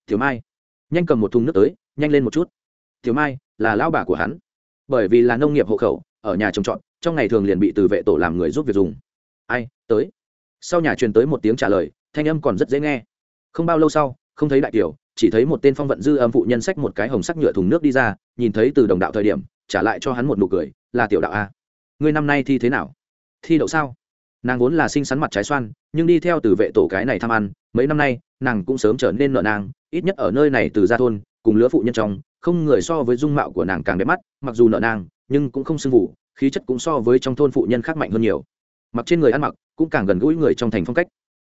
tiểu mai. Nhanh cầm một thùng nước tới, nhanh lên một chút tiểu mai là lao bà của hắn. Bởi vì là nông nghiệp hộ khẩu, ở nhà trồng trọt, trong ngày thường liền bị từ vệ tổ làm người giúp việc dùng. Ai, tới. Sau nhà truyền tới một tiếng trả lời, thanh âm còn rất dễ nghe. Không bao lâu sau, không thấy đại kiều chỉ thấy một tên phong vận dư âm phụ nhân xách một cái hồng sắc nhựa thùng nước đi ra, nhìn thấy từ đồng đạo thời điểm, trả lại cho hắn một nụ cười, là tiểu đạo a, ngươi năm nay thi thế nào? Thi đậu sao? Nàng vốn là sinh sắn mặt trái xoan, nhưng đi theo từ vệ tổ cái này tham ăn, mấy năm nay, nàng cũng sớm trở nên nợ nàng, ít nhất ở nơi này từ ra thôn, cùng lứa phụ nhân trong không người so với dung mạo của nàng càng đẹp mắt, mặc dù nợ nàng, nhưng cũng không sưng vụ, khí chất cũng so với trong thôn phụ nhân khác mạnh hơn nhiều. Mặc trên người ăn mặc, cũng càng gần gũi người trong thành phong cách.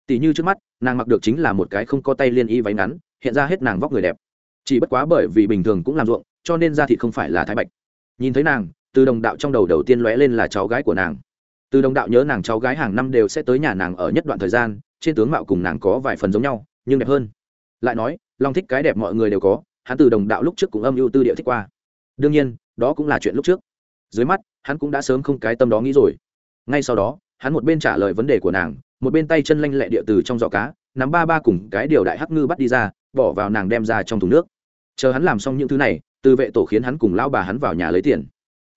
Tỷ như trước mắt, nàng mặc được chính là một cái không có tay liên y váy ngắn, hiện ra hết nàng vóc người đẹp. Chỉ bất quá bởi vì bình thường cũng làm ruộng, cho nên da thịt không phải là thái bạch. Nhìn thấy nàng, từ đồng đạo trong đầu đầu tiên lóe lên là cháu gái của nàng. Từ đồng đạo nhớ nàng cháu gái hàng năm đều sẽ tới nhà nàng ở nhất đoạn thời gian, trên tướng mạo cùng nàng có vài phần giống nhau, nhưng đẹp hơn. Lại nói, long thích cái đẹp mọi người đều có hắn từ đồng đạo lúc trước cũng âm ưu tư địa thích qua. Đương nhiên, đó cũng là chuyện lúc trước. Dưới mắt, hắn cũng đã sớm không cái tâm đó nghĩ rồi. Ngay sau đó, hắn một bên trả lời vấn đề của nàng, một bên tay chân lanh lẹ địa từ trong giỏ cá, nắm ba ba cùng cái điều đại hắc ngư bắt đi ra, bỏ vào nàng đem ra trong thùng nước. Chờ hắn làm xong những thứ này, từ vệ tổ khiến hắn cùng lão bà hắn vào nhà lấy tiền.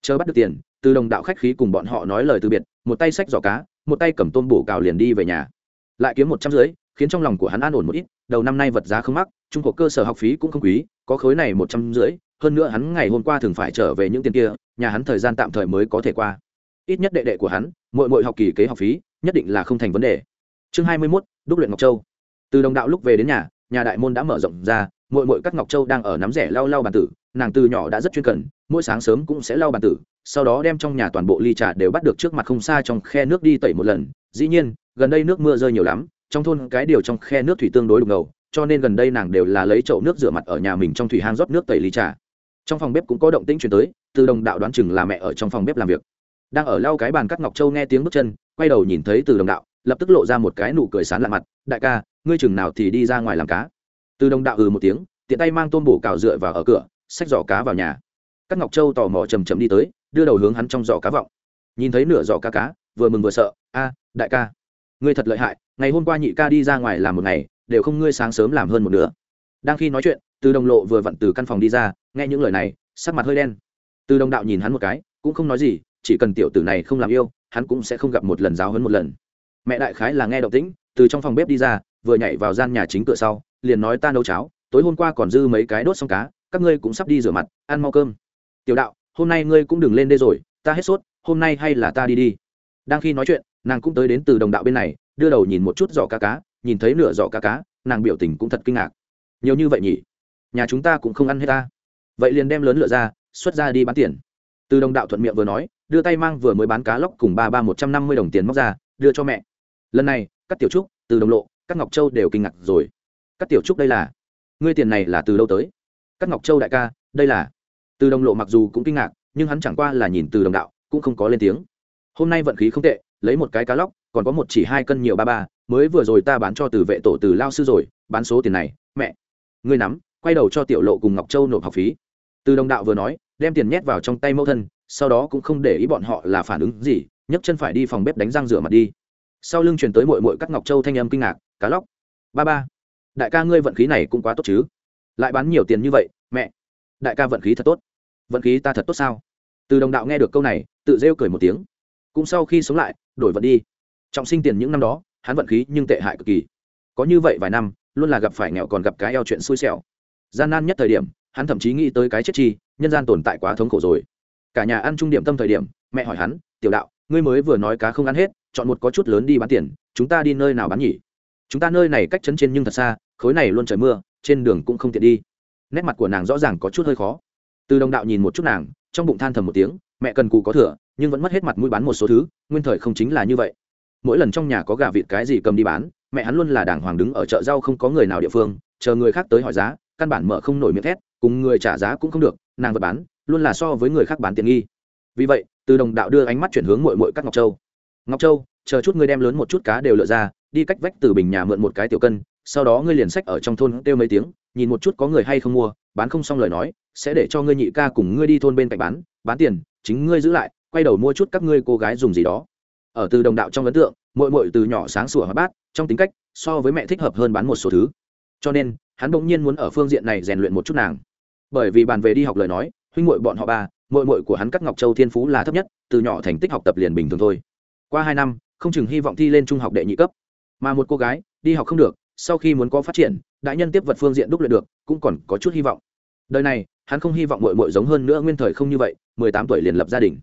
Chờ bắt được tiền, từ đồng đạo khách khí cùng bọn họ nói lời từ biệt, một tay xách giỏ cá, một tay cầm tôm bổ cào liền đi về nhà. Lại kiếm một trăm rưỡi khiến trong lòng của hắn an ổn một ít đầu năm nay vật giá không mắc trung cuộc cơ sở học phí cũng không quý có khối này một trăm rưỡi hơn nữa hắn ngày hôm qua thường phải trở về những tiền kia nhà hắn thời gian tạm thời mới có thể qua. Ít nhất đệ đệ của hắn mỗi mỗi học kỳ kế học phí nhất định là không thành vấn đề. Chương hai mươi 21, đúc luyện ngọc châu. Từ đồng đạo lúc về đến nhà nhà đại môn đã mở rộng ra mỗi mỗi các ngọc châu đang ở nắm rẻ lau lau bàn tử nàng từ nhỏ đã rất chuyên cần mỗi sáng sớm cũng sẽ lau bàn tử sau đó đem trong nhà toàn bộ ly trà đều bắt được trước mặt không xa trong khe nước đi tẩy một lần. Dĩ nhiên gần đây nước mưa rơi nhiều lắm trong thôn cái điều trong khe nước thủy tương đối đục ngầu, cho nên gần đây nàng đều là lấy chậu nước rửa mặt ở nhà mình trong thủy hang rót nước tẩy ly trà. Trong phòng bếp cũng có động tĩnh chuyển tới, từ đồng đạo đoán chừng là mẹ ở trong phòng bếp làm việc. Đang ở lau cái bàn cắt ngọc châu nghe tiếng bước chân, quay đầu nhìn thấy từ đồng đạo, lập tức lộ ra một cái nụ cười sán lạ mặt, đại ca, ngươi chừng nào thì đi ra ngoài làm cá? Từ đồng đạo ừ một tiếng, tiện tay mang tôm bổ cào dựa vào ở cửa, xách giỏ cá vào nhà. Các ngọc châu tò mò chầm chầm đi tới, đưa đầu hướng hắn trong giỏ cá vọng. Nhìn thấy nửa giỏ cá cá, vừa mừng vừa sợ, a, đại ca ngươi thật lợi hại, ngày hôm qua nhị ca đi ra ngoài làm một ngày, đều không ngươi sáng sớm làm hơn một nửa. Đang khi nói chuyện, từ đồng lộ vừa vặn từ căn phòng đi ra, nghe những lời này, sắc mặt hơi đen. Từ đồng đạo nhìn hắn một cái, cũng không nói gì, chỉ cần tiểu tử này không làm yêu, hắn cũng sẽ không gặp một lần giáo hơn một lần. Mẹ đại khái là nghe động tĩnh, từ trong phòng bếp đi ra, vừa nhảy vào gian nhà chính cửa sau, liền nói ta nấu cháo, tối hôm qua còn dư mấy cái đốt xong cá, các ngươi cũng sắp đi rửa mặt, ăn mau cơm. Tiểu đạo, hôm nay ngươi cũng đừng lên đây rồi, ta hết sốt, hôm nay hay là ta đi đi. Đang khi nói chuyện nàng cũng tới đến từ đồng đạo bên này, đưa đầu nhìn một chút giỏ cá cá, nhìn thấy nửa giỏ cá cá, nàng biểu tình cũng thật kinh ngạc. Nhiều như vậy nhỉ? Nhà chúng ta cũng không ăn hết ta. Vậy liền đem lớn lựa ra, xuất ra đi bán tiền. Từ đồng đạo thuận miệng vừa nói, đưa tay mang vừa mới bán cá lóc cùng ba ba một trăm năm mươi đồng tiền móc ra, đưa cho mẹ. Lần này, các tiểu trúc, từ đồng lộ, các ngọc châu đều kinh ngạc rồi. Các tiểu trúc đây là? Ngươi tiền này là từ đâu tới? Các ngọc châu đại ca, đây là? Từ đồng lộ mặc dù cũng kinh ngạc, nhưng hắn chẳng qua là nhìn từ đồng đạo, cũng không có lên tiếng. Hôm nay vận khí không tệ lấy một cái cá lóc, còn có một chỉ hai cân nhiều ba ba, mới vừa rồi ta bán cho từ vệ tổ từ lao sư rồi, bán số tiền này, mẹ. Ngươi nắm, quay đầu cho tiểu lộ cùng ngọc châu nộp học phí. Từ đồng đạo vừa nói, đem tiền nhét vào trong tay mẫu thân, sau đó cũng không để ý bọn họ là phản ứng gì, nhấc chân phải đi phòng bếp đánh răng rửa mặt đi. Sau lưng chuyển tới mội mội cắt ngọc châu thanh âm kinh ngạc, cá lóc, ba ba, đại ca ngươi vận khí này cũng quá tốt chứ? Lại bán nhiều tiền như vậy, mẹ, đại ca vận khí thật tốt. Vận khí ta thật tốt sao? Từ đồng đạo nghe được câu này, tự rêu cười một tiếng cũng sau khi sống lại, đổi vận đi. Trọng sinh tiền những năm đó, hắn vận khí nhưng tệ hại cực kỳ. Có như vậy vài năm, luôn là gặp phải nghèo còn gặp cái eo chuyện xui xẻo. Gian nan nhất thời điểm, hắn thậm chí nghĩ tới cái chết chi, nhân gian tồn tại quá thống khổ rồi. Cả nhà ăn trung điểm tâm thời điểm, mẹ hỏi hắn, tiểu đạo, ngươi mới vừa nói cá không ăn hết, chọn một có chút lớn đi bán tiền, chúng ta đi nơi nào bán nhỉ? Chúng ta nơi này cách chấn trên nhưng thật xa, khối này luôn trời mưa, trên đường cũng không tiện đi. Nét mặt của nàng rõ ràng có chút hơi khó. Từ đồng đạo nhìn một chút nàng, trong bụng than thầm một tiếng mẹ cần cù có thừa, nhưng vẫn mất hết mặt mũi bán một số thứ, nguyên thời không chính là như vậy. Mỗi lần trong nhà có gà vịt cái gì cầm đi bán, mẹ hắn luôn là đàng hoàng đứng ở chợ rau không có người nào địa phương, chờ người khác tới hỏi giá, căn bản mở không nổi miệng thét, cùng người trả giá cũng không được, nàng vật bán, luôn là so với người khác bán tiện nghi. Vì vậy, từ đồng đạo đưa ánh mắt chuyển hướng mội mội các ngọc châu. Ngọc châu, chờ chút ngươi đem lớn một chút cá đều lựa ra, đi cách vách từ bình nhà mượn một cái tiểu cân, sau đó ngươi liền sách ở trong thôn kêu mấy tiếng, nhìn một chút có người hay không mua, bán không xong lời nói, sẽ để cho ngươi nhị ca cùng ngươi đi thôn bên cạnh bán bán tiền, chính ngươi giữ lại, quay đầu mua chút các ngươi cô gái dùng gì đó. Ở từ đồng đạo trong ấn tượng mội mội từ nhỏ sáng sủa hóa bát, trong tính cách, so với mẹ thích hợp hơn bán một số thứ. Cho nên, hắn bỗng nhiên muốn ở phương diện này rèn luyện một chút nàng. Bởi vì bàn về đi học lời nói, huynh muội bọn họ ba, muội muội của hắn cắt ngọc châu thiên phú là thấp nhất, từ nhỏ thành tích học tập liền bình thường thôi. Qua hai năm, không chừng hy vọng thi lên trung học đệ nhị cấp. Mà một cô gái, đi học không được, sau khi muốn có phát triển, đại nhân tiếp vật phương diện đúc luyện được, cũng còn có chút hy vọng. Đời này, hắn không hy vọng muội muội giống hơn nữa nguyên thời không như vậy mười tám tuổi liền lập gia đình.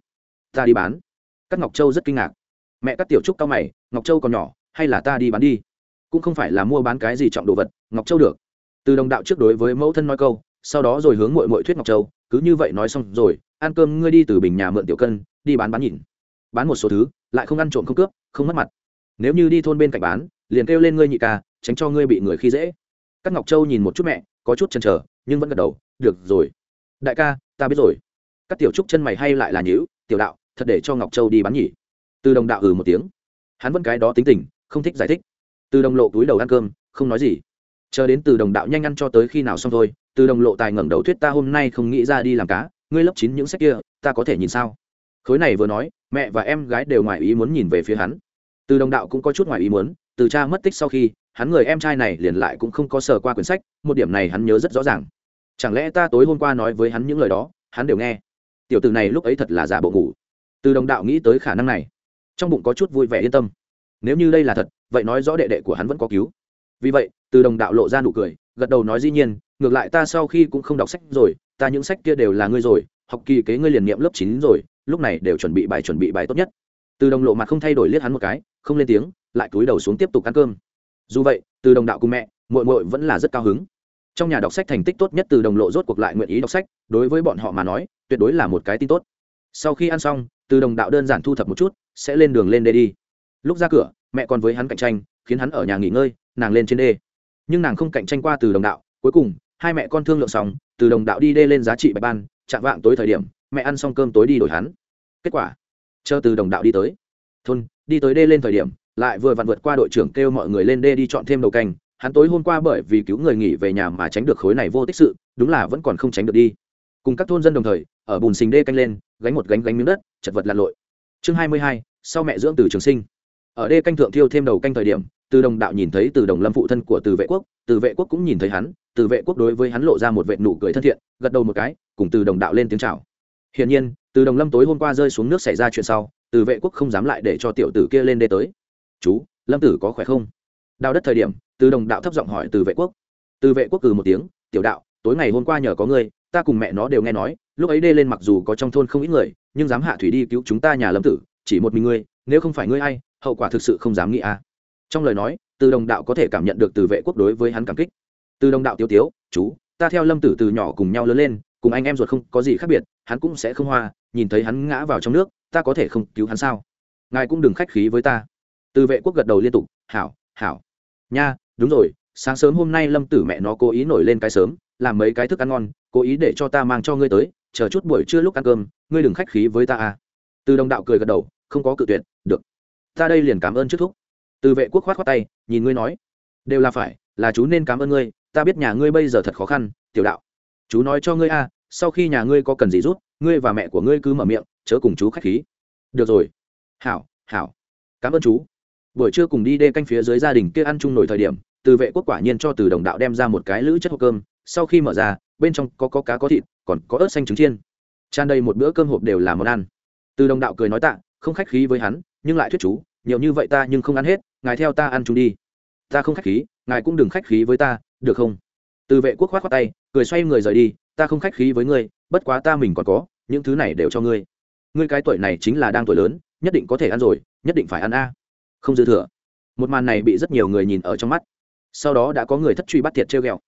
Ta đi bán. Các ngọc châu rất kinh ngạc. Mẹ các tiểu trúc cao mày, ngọc châu còn nhỏ, hay là ta đi bán đi? Cũng không phải là mua bán cái gì trọng đồ vật, ngọc châu được. Từ đồng đạo trước đối với mẫu thân nói câu, sau đó rồi hướng mội mội thuyết ngọc châu, cứ như vậy nói xong rồi, ăn cơm ngươi đi từ bình nhà mượn tiểu cân, đi bán bán nhìn bán một số thứ, lại không ăn trộm không cướp, không mất mặt. Nếu như đi thôn bên cạnh bán, liền kêu lên ngươi nhị ca, tránh cho ngươi bị người khi dễ. Các ngọc châu nhìn một chút mẹ, có chút chần chờ, nhưng vẫn gật đầu, được rồi. Đại ca, ta biết rồi các tiểu trúc chân mày hay lại là nhữ tiểu đạo, thật để cho ngọc châu đi bán nhỉ? Từ đồng đạo ừ một tiếng. Hắn vẫn cái đó tính tình, không thích giải thích. Từ đồng lộ túi đầu ăn cơm, không nói gì. Chờ đến từ đồng đạo nhanh ăn cho tới khi nào xong thôi, từ đồng lộ tài ngẩng đầu thuyết ta hôm nay không nghĩ ra đi làm cá, ngươi lớp chín những sách kia, ta có thể nhìn sao? Khối này vừa nói, mẹ và em gái đều ngoài ý muốn nhìn về phía hắn. Từ đồng đạo cũng có chút ngoài ý muốn, từ cha mất tích sau khi, hắn người em trai này liền lại cũng không có sờ qua quyển sách, một điểm này hắn nhớ rất rõ ràng. Chẳng lẽ ta tối hôm qua nói với hắn những lời đó, hắn đều nghe? Tiểu từ này lúc ấy thật là giả bộ ngủ. Từ đồng đạo nghĩ tới khả năng này, trong bụng có chút vui vẻ yên tâm. Nếu như đây là thật, vậy nói rõ đệ đệ của hắn vẫn có cứu. Vì vậy, từ đồng đạo lộ ra nụ cười, gật đầu nói dĩ nhiên, ngược lại ta sau khi cũng không đọc sách rồi, ta những sách kia đều là ngươi rồi, học kỳ kế ngươi liền nghiệm lớp chín rồi, lúc này đều chuẩn bị bài chuẩn bị bài tốt nhất. Từ đồng lộ mặt không thay đổi liếc hắn một cái, không lên tiếng, lại cúi đầu xuống tiếp tục ăn cơm. Dù vậy, từ đồng đạo cùng mẹ mội mội vẫn là rất cao hứng trong nhà đọc sách thành tích tốt nhất từ đồng lộ rốt cuộc lại nguyện ý đọc sách, đối với bọn họ mà nói, tuyệt đối là một cái tin tốt. Sau khi ăn xong, từ đồng đạo đơn giản thu thập một chút, sẽ lên đường lên đê đi. Lúc ra cửa, mẹ còn với hắn cạnh tranh, khiến hắn ở nhà nghỉ ngơi, nàng lên trên đê. Nhưng nàng không cạnh tranh qua từ đồng đạo, cuối cùng, hai mẹ con thương lượng xong, từ đồng đạo đi đê lên giá trị bạch ban, chạm vạng tối thời điểm, mẹ ăn xong cơm tối đi đổi hắn. Kết quả, chờ từ đồng đạo đi tới. Thôn, đi tới đê lên thời điểm, lại vừa vặn vượt qua đội trưởng kêu mọi người lên đê đi chọn thêm đầu canh hắn tối hôm qua bởi vì cứu người nghỉ về nhà mà tránh được khối này vô tích sự, đúng là vẫn còn không tránh được đi. Cùng các thôn dân đồng thời, ở bùn xình đê canh lên, gánh một gánh gánh miếng đất, chật vật lặn lội. Chương hai mươi hai, sau mẹ dưỡng từ trường sinh. Ở đê canh thượng thiêu thêm đầu canh thời điểm, từ đồng đạo nhìn thấy từ đồng lâm phụ thân của từ vệ quốc, từ vệ quốc cũng nhìn thấy hắn, từ vệ quốc đối với hắn lộ ra một vệ nụ cười thân thiện, gật đầu một cái, cùng từ đồng đạo lên tiếng chào. Hiển nhiên, từ đồng lâm tối hôm qua rơi xuống nước xảy ra chuyện sau, từ vệ quốc không dám lại để cho tiểu tử kia lên đê tới. Chú, lâm tử có khỏe không? Đào đất thời điểm từ đồng đạo thấp giọng hỏi từ vệ quốc. Từ vệ quốc cừ một tiếng, tiểu đạo, tối ngày hôm qua nhờ có ngươi, ta cùng mẹ nó đều nghe nói, lúc ấy đê lên mặc dù có trong thôn không ít người, nhưng dám hạ thủy đi cứu chúng ta nhà lâm tử, chỉ một mình ngươi, nếu không phải ngươi a i hậu quả thực sự không dám nghĩ a trong lời nói, từ đồng đạo có thể cảm nhận được từ vệ quốc đối với hắn cảm kích. Từ đồng đạo tiêu tiếu, chú, ta theo lâm tử từ nhỏ cùng nhau lớn lên, cùng anh em ruột không có gì khác biệt, hắn cũng sẽ không hoa, nhìn thấy hắn ngã vào trong nước, ta có thể không cứu hắn sao? Ngài cũng đừng khách khí với ta. Từ vệ quốc gật đầu liên tục, hảo hảo, nha đúng rồi, sáng sớm hôm nay lâm tử mẹ nó cố ý nổi lên cái sớm, làm mấy cái thức ăn ngon, cố ý để cho ta mang cho ngươi tới, chờ chút buổi trưa lúc ăn cơm, ngươi đừng khách khí với ta à. Từ đồng đạo cười gật đầu, không có cự tuyệt, được. Ta đây liền cảm ơn trước thúc. Từ vệ quốc khoát khoát tay, nhìn ngươi nói. Đều là phải, là chú nên cảm ơn ngươi, ta biết nhà ngươi bây giờ thật khó khăn, tiểu đạo. Chú nói cho ngươi a sau khi nhà ngươi có cần gì rút ngươi và mẹ của ngươi cứ mở miệng, chớ cùng chú khách khí. Được rồi. Hảo hảo. Cảm ơn chú buổi trưa cùng đi đê canh phía dưới gia đình kia ăn chung nổi thời điểm từ vệ quốc quả nhiên cho từ đồng đạo đem ra một cái lữ chất hộp cơm sau khi mở ra bên trong có, có cá có thịt còn có ớt xanh trứng chiên. Tràn đầy một bữa cơm hộp đều là món ăn. Từ đồng đạo cười nói tạ không khách khí với hắn nhưng lại thuyết chú nhiều như vậy ta nhưng không ăn hết ngài theo ta ăn chung đi. Ta không khách khí ngài cũng đừng khách khí với ta được không? Từ vệ quốc khoát khoát tay cười xoay người rời đi ta không khách khí với ngươi bất quá ta mình còn có những thứ này đều cho ngươi. Ngươi cái tuổi này chính là đang tuổi lớn nhất định có thể ăn rồi nhất định phải ăn a không dư thừa. Một màn này bị rất nhiều người nhìn ở trong mắt. Sau đó đã có người thất truy bắt thiệt treo g ẹ o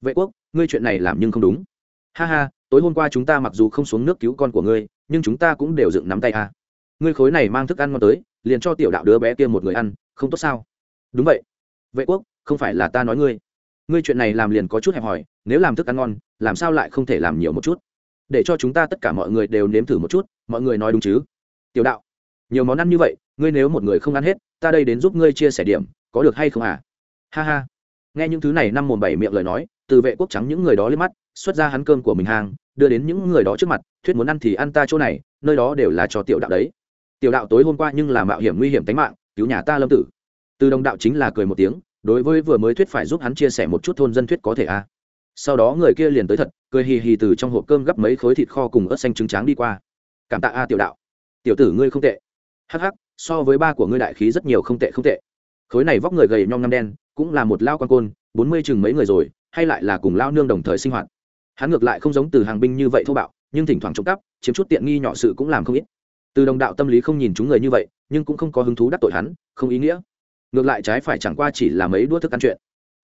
vệ quốc, ngươi chuyện này làm nhưng không đúng. Ha ha, tối hôm qua chúng ta mặc dù không xuống nước cứu con của ngươi, nhưng chúng ta cũng đều dựng nắm tay à. ngươi khối này mang thức ăn ngon tới, liền cho tiểu đạo đứa bé kia một người ăn, không tốt sao? Đúng vậy. Vệ quốc, không phải là ta nói ngươi. Ngươi chuyện này làm liền có chút hẹp hòi, nếu làm thức ăn ngon, làm sao lại không thể làm nhiều một chút? Để cho chúng ta tất cả mọi người đều nếm thử một chút, mọi người nói đúng chứ? Tiểu đạo nhiều món ăn như vậy, ngươi nếu một người không ăn hết, ta đây đến giúp ngươi chia sẻ điểm, có được hay không à? Ha ha. Nghe những thứ này năm mồm bảy miệng lời nói, từ vệ quốc trắng những người đó lên mắt, xuất ra hắn cơm của mình hàng, đưa đến những người đó trước mặt, thuyết muốn ăn thì ăn ta chỗ này, nơi đó đều là cho tiểu đạo đấy. Tiểu đạo tối hôm qua nhưng là mạo hiểm nguy hiểm tính mạng, cứu nhà ta lâm tử. Từ đồng đạo chính là cười một tiếng, đối với vừa mới thuyết phải giúp hắn chia sẻ một chút thôn dân thuyết có thể à? Sau đó người kia liền tới thật, cười hì hì từ trong hộp cơm gấp mấy khối thịt kho cùng ớt xanh trứng tráng đi qua. Cảm tạ a, tiểu đạo. Tiểu tử ngươi không tệ hắc hắc, so với ba của ngươi đại khí rất nhiều không tệ không tệ. Khối này vóc người gầy nhom ngăm đen, cũng là một lao quan côn, bốn mươi chừng mấy người rồi, hay lại là cùng lao nương đồng thời sinh hoạt. Hắn ngược lại không giống từ hàng binh như vậy thô bạo, nhưng thỉnh thoảng trộm cắp, chiếm chút tiện nghi nhỏ sự cũng làm không ít. Từ đồng đạo tâm lý không nhìn chúng người như vậy, nhưng cũng không có hứng thú đắc tội hắn, không ý nghĩa. Ngược lại trái phải chẳng qua chỉ là mấy đua thức ăn chuyện.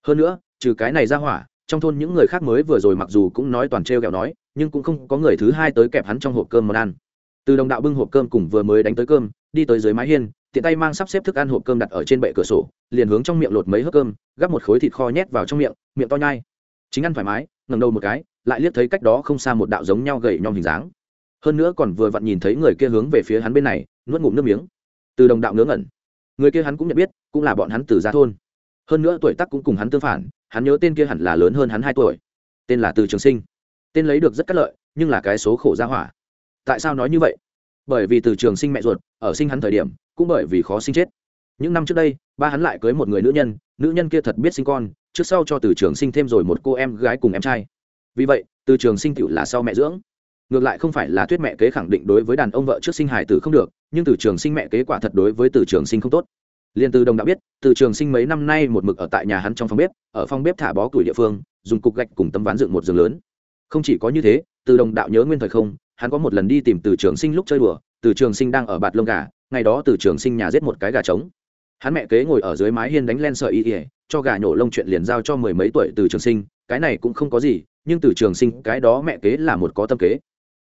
Hơn nữa, trừ cái này ra hỏa, trong thôn những người khác mới vừa rồi mặc dù cũng nói toàn t r e o kẹo nói, nhưng cũng không có người thứ hai tới kẹp hắn trong hộp cơm món ăn. Từ đồng đạo bưng hộp cơm cùng vừa mới đánh tới cơm đi tới dưới mái hiên, tiện tay mang sắp xếp thức ăn hộp cơm đặt ở trên bệ cửa sổ, liền hướng trong miệng lột mấy hớp cơm, gắp một khối thịt kho nhét vào trong miệng miệng to nhai. Chính ăn thoải mái ngầm đầu một cái, lại liếc thấy cách đó không xa một đạo giống nhau gầy nhom hình dáng. Hơn nữa còn vừa vặn nhìn thấy người kia hướng về phía hắn bên này, nuốt ngụm nước miếng. Từ đồng đạo ngớ ngẩn. Người kia hắn cũng nhận biết, cũng là bọn hắn từ gia thôn. Hơn nữa tuổi tác cũng cùng hắn tương phản, hắn nhớ tên kia hẳn là lớn hơn hắn hai tuổi. Tên là từ trường sinh. Tên lấy được rất cắt lợi, nhưng là cái số khổ gia hỏa. Tại sao nói như vậy? Bởi vì từ trường sinh mẹ ruột ở sinh hắn thời điểm, cũng bởi vì khó sinh chết. Những năm trước đây, ba hắn lại cưới một người nữ nhân nữ nhân kia thật biết sinh con, trước sau cho từ trường sinh thêm rồi một cô em gái cùng em trai. Vì vậy, từ trường sinh cựu là sau mẹ dưỡng. Ngược lại không phải là thuyết mẹ kế khẳng định đối với đàn ông vợ trước sinh hài tử không được, nhưng từ trường sinh mẹ kế quả thật đối với từ trường sinh không tốt. Liền từ đồng đã biết, từ trường sinh mấy năm nay một mực ở tại nhà hắn trong phòng bếp, ở phòng bếp thả bó củi địa phương, dùng cục gạch cùng tấm ván dựng một giường lớn. Không chỉ có như thế, từ đồng đạo nhớ nguyên thời không, hắn có một lần đi tìm từ trường sinh lúc chơi đùa từ trường sinh đang ở bạt lông gà, ngày đó từ trường sinh nhà giết một cái gà trống. Hắn mẹ kế ngồi ở dưới mái hiên đánh len sợi y ỉa cho gà nhổ lông chuyện liền giao cho mười mấy tuổi từ trường sinh, cái này cũng không có gì, nhưng từ trường sinh, cái đó mẹ kế là một có tâm kế.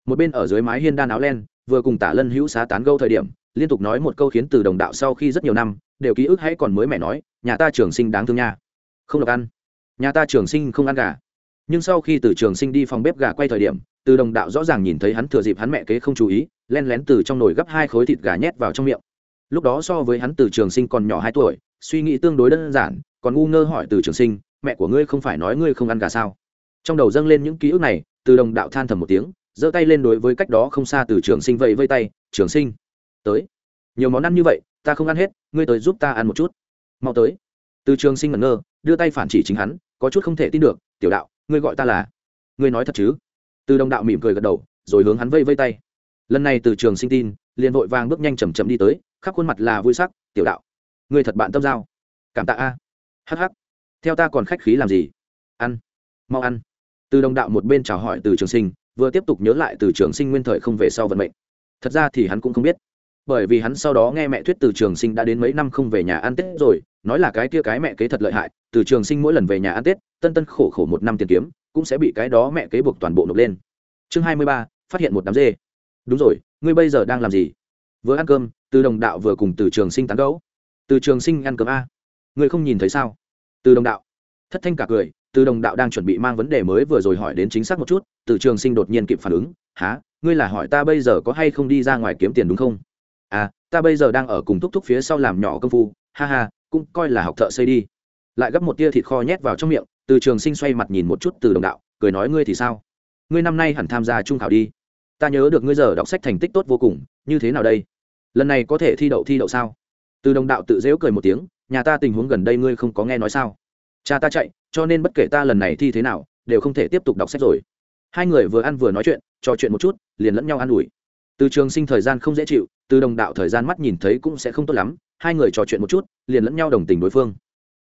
Một bên ở dưới mái hiên đan áo len, vừa cùng tả lân hữu xá tán gâu thời điểm, liên tục nói một câu khiến từ đồng đạo sau khi rất nhiều năm, đều ký ức hãy còn mới mẹ nói, nhà ta trường sinh đáng thương nha. Không được ăn. Nhà ta trường sinh không ăn gà. Nhưng sau khi từ trường sinh đi phòng bếp gà quay thời điểm, từ đồng đạo rõ ràng nhìn thấy hắn thừa dịp hắn mẹ kế không chú ý len lén từ trong nồi gấp hai khối thịt gà nhét vào trong miệng. Lúc đó so với hắn từ trường sinh còn nhỏ hai tuổi, suy nghĩ tương đối đơn giản, còn ngu ngơ hỏi từ trường sinh, mẹ của ngươi không phải nói ngươi không ăn gà sao? Trong đầu dâng lên những ký ức này, từ đồng đạo than thầm một tiếng, giơ tay lên đối với cách đó không xa từ trường sinh vậy vây tay, trường sinh, tới. Nhiều món ăn như vậy, ta không ăn hết, ngươi tới giúp ta ăn một chút. Mau tới. Từ trường sinh ngẩn ngơ, đưa tay phản chỉ chính hắn, có chút không thể tin được, tiểu đạo, ngươi gọi ta là ngươi nói thật chứ? Từ đồng đạo mỉm cười gật đầu, rồi hướng hắn vây vây tay lần này từ trường sinh tin, liền vội vàng bước nhanh chầm chậm đi tới, khắp khuôn mặt là vui sắc, tiểu đạo, người thật bạn tâm giao. Cảm tạ a. Hh theo ta còn khách khí làm gì? Ăn, mau ăn. Từ đồng đạo một bên chào hỏi từ trường sinh, vừa tiếp tục nhớ lại từ trường sinh nguyên thời không về sau vận mệnh. Thật ra thì hắn cũng không biết. Bởi vì hắn sau đó nghe mẹ thuyết từ trường sinh đã đến mấy năm không về nhà ăn tết rồi, nói là cái kia cái mẹ kế thật lợi hại, từ trường sinh mỗi lần về nhà ăn tết, tân tân khổ khổ một năm tiền kiếm, cũng sẽ bị cái đó mẹ kế buộc toàn bộ nộp lên. Chương hai mươi ba, phát hiện một đám dê đúng rồi, ngươi bây giờ đang làm gì? Vừa ăn cơm, từ đồng đạo vừa cùng từ trường sinh tán gấu từ trường sinh ăn cơm a. Ngươi không nhìn thấy sao? Từ đồng đạo. Thất thanh cả cười, từ đồng đạo đang chuẩn bị mang vấn đề mới vừa rồi hỏi đến chính xác một chút, từ trường sinh đột nhiên kịp phản ứng há ngươi là hỏi ta bây giờ có hay không đi ra ngoài kiếm tiền đúng không? À ta bây giờ đang ở cùng thúc thúc phía sau làm nhỏ công phu, ha ha, cũng coi là học thợ xây đi. Lại gấp một tia thịt kho nhét vào trong miệng, từ trường sinh xoay mặt nhìn một chút từ đồng đạo, cười nói, ngươi thì sao? Ngươi năm nay hẳn tham gia trung khảo đi ta nhớ được ngươi giờ đọc sách thành tích tốt vô cùng, như thế nào đây? Lần này có thể thi đậu thi đậu sao? Từ đồng đạo tự dễu cười một tiếng, nhà ta tình huống gần đây ngươi không có nghe nói sao? Cha ta chạy, cho nên bất kể ta lần này thi thế nào, đều không thể tiếp tục đọc sách rồi. Hai người vừa ăn vừa nói chuyện, trò chuyện một chút, liền lẫn nhau an ủi. Từ trường sinh thời gian không dễ chịu, từ đồng đạo thời gian mắt nhìn thấy cũng sẽ không tốt lắm, hai người trò chuyện một chút, liền lẫn nhau đồng tình đối phương.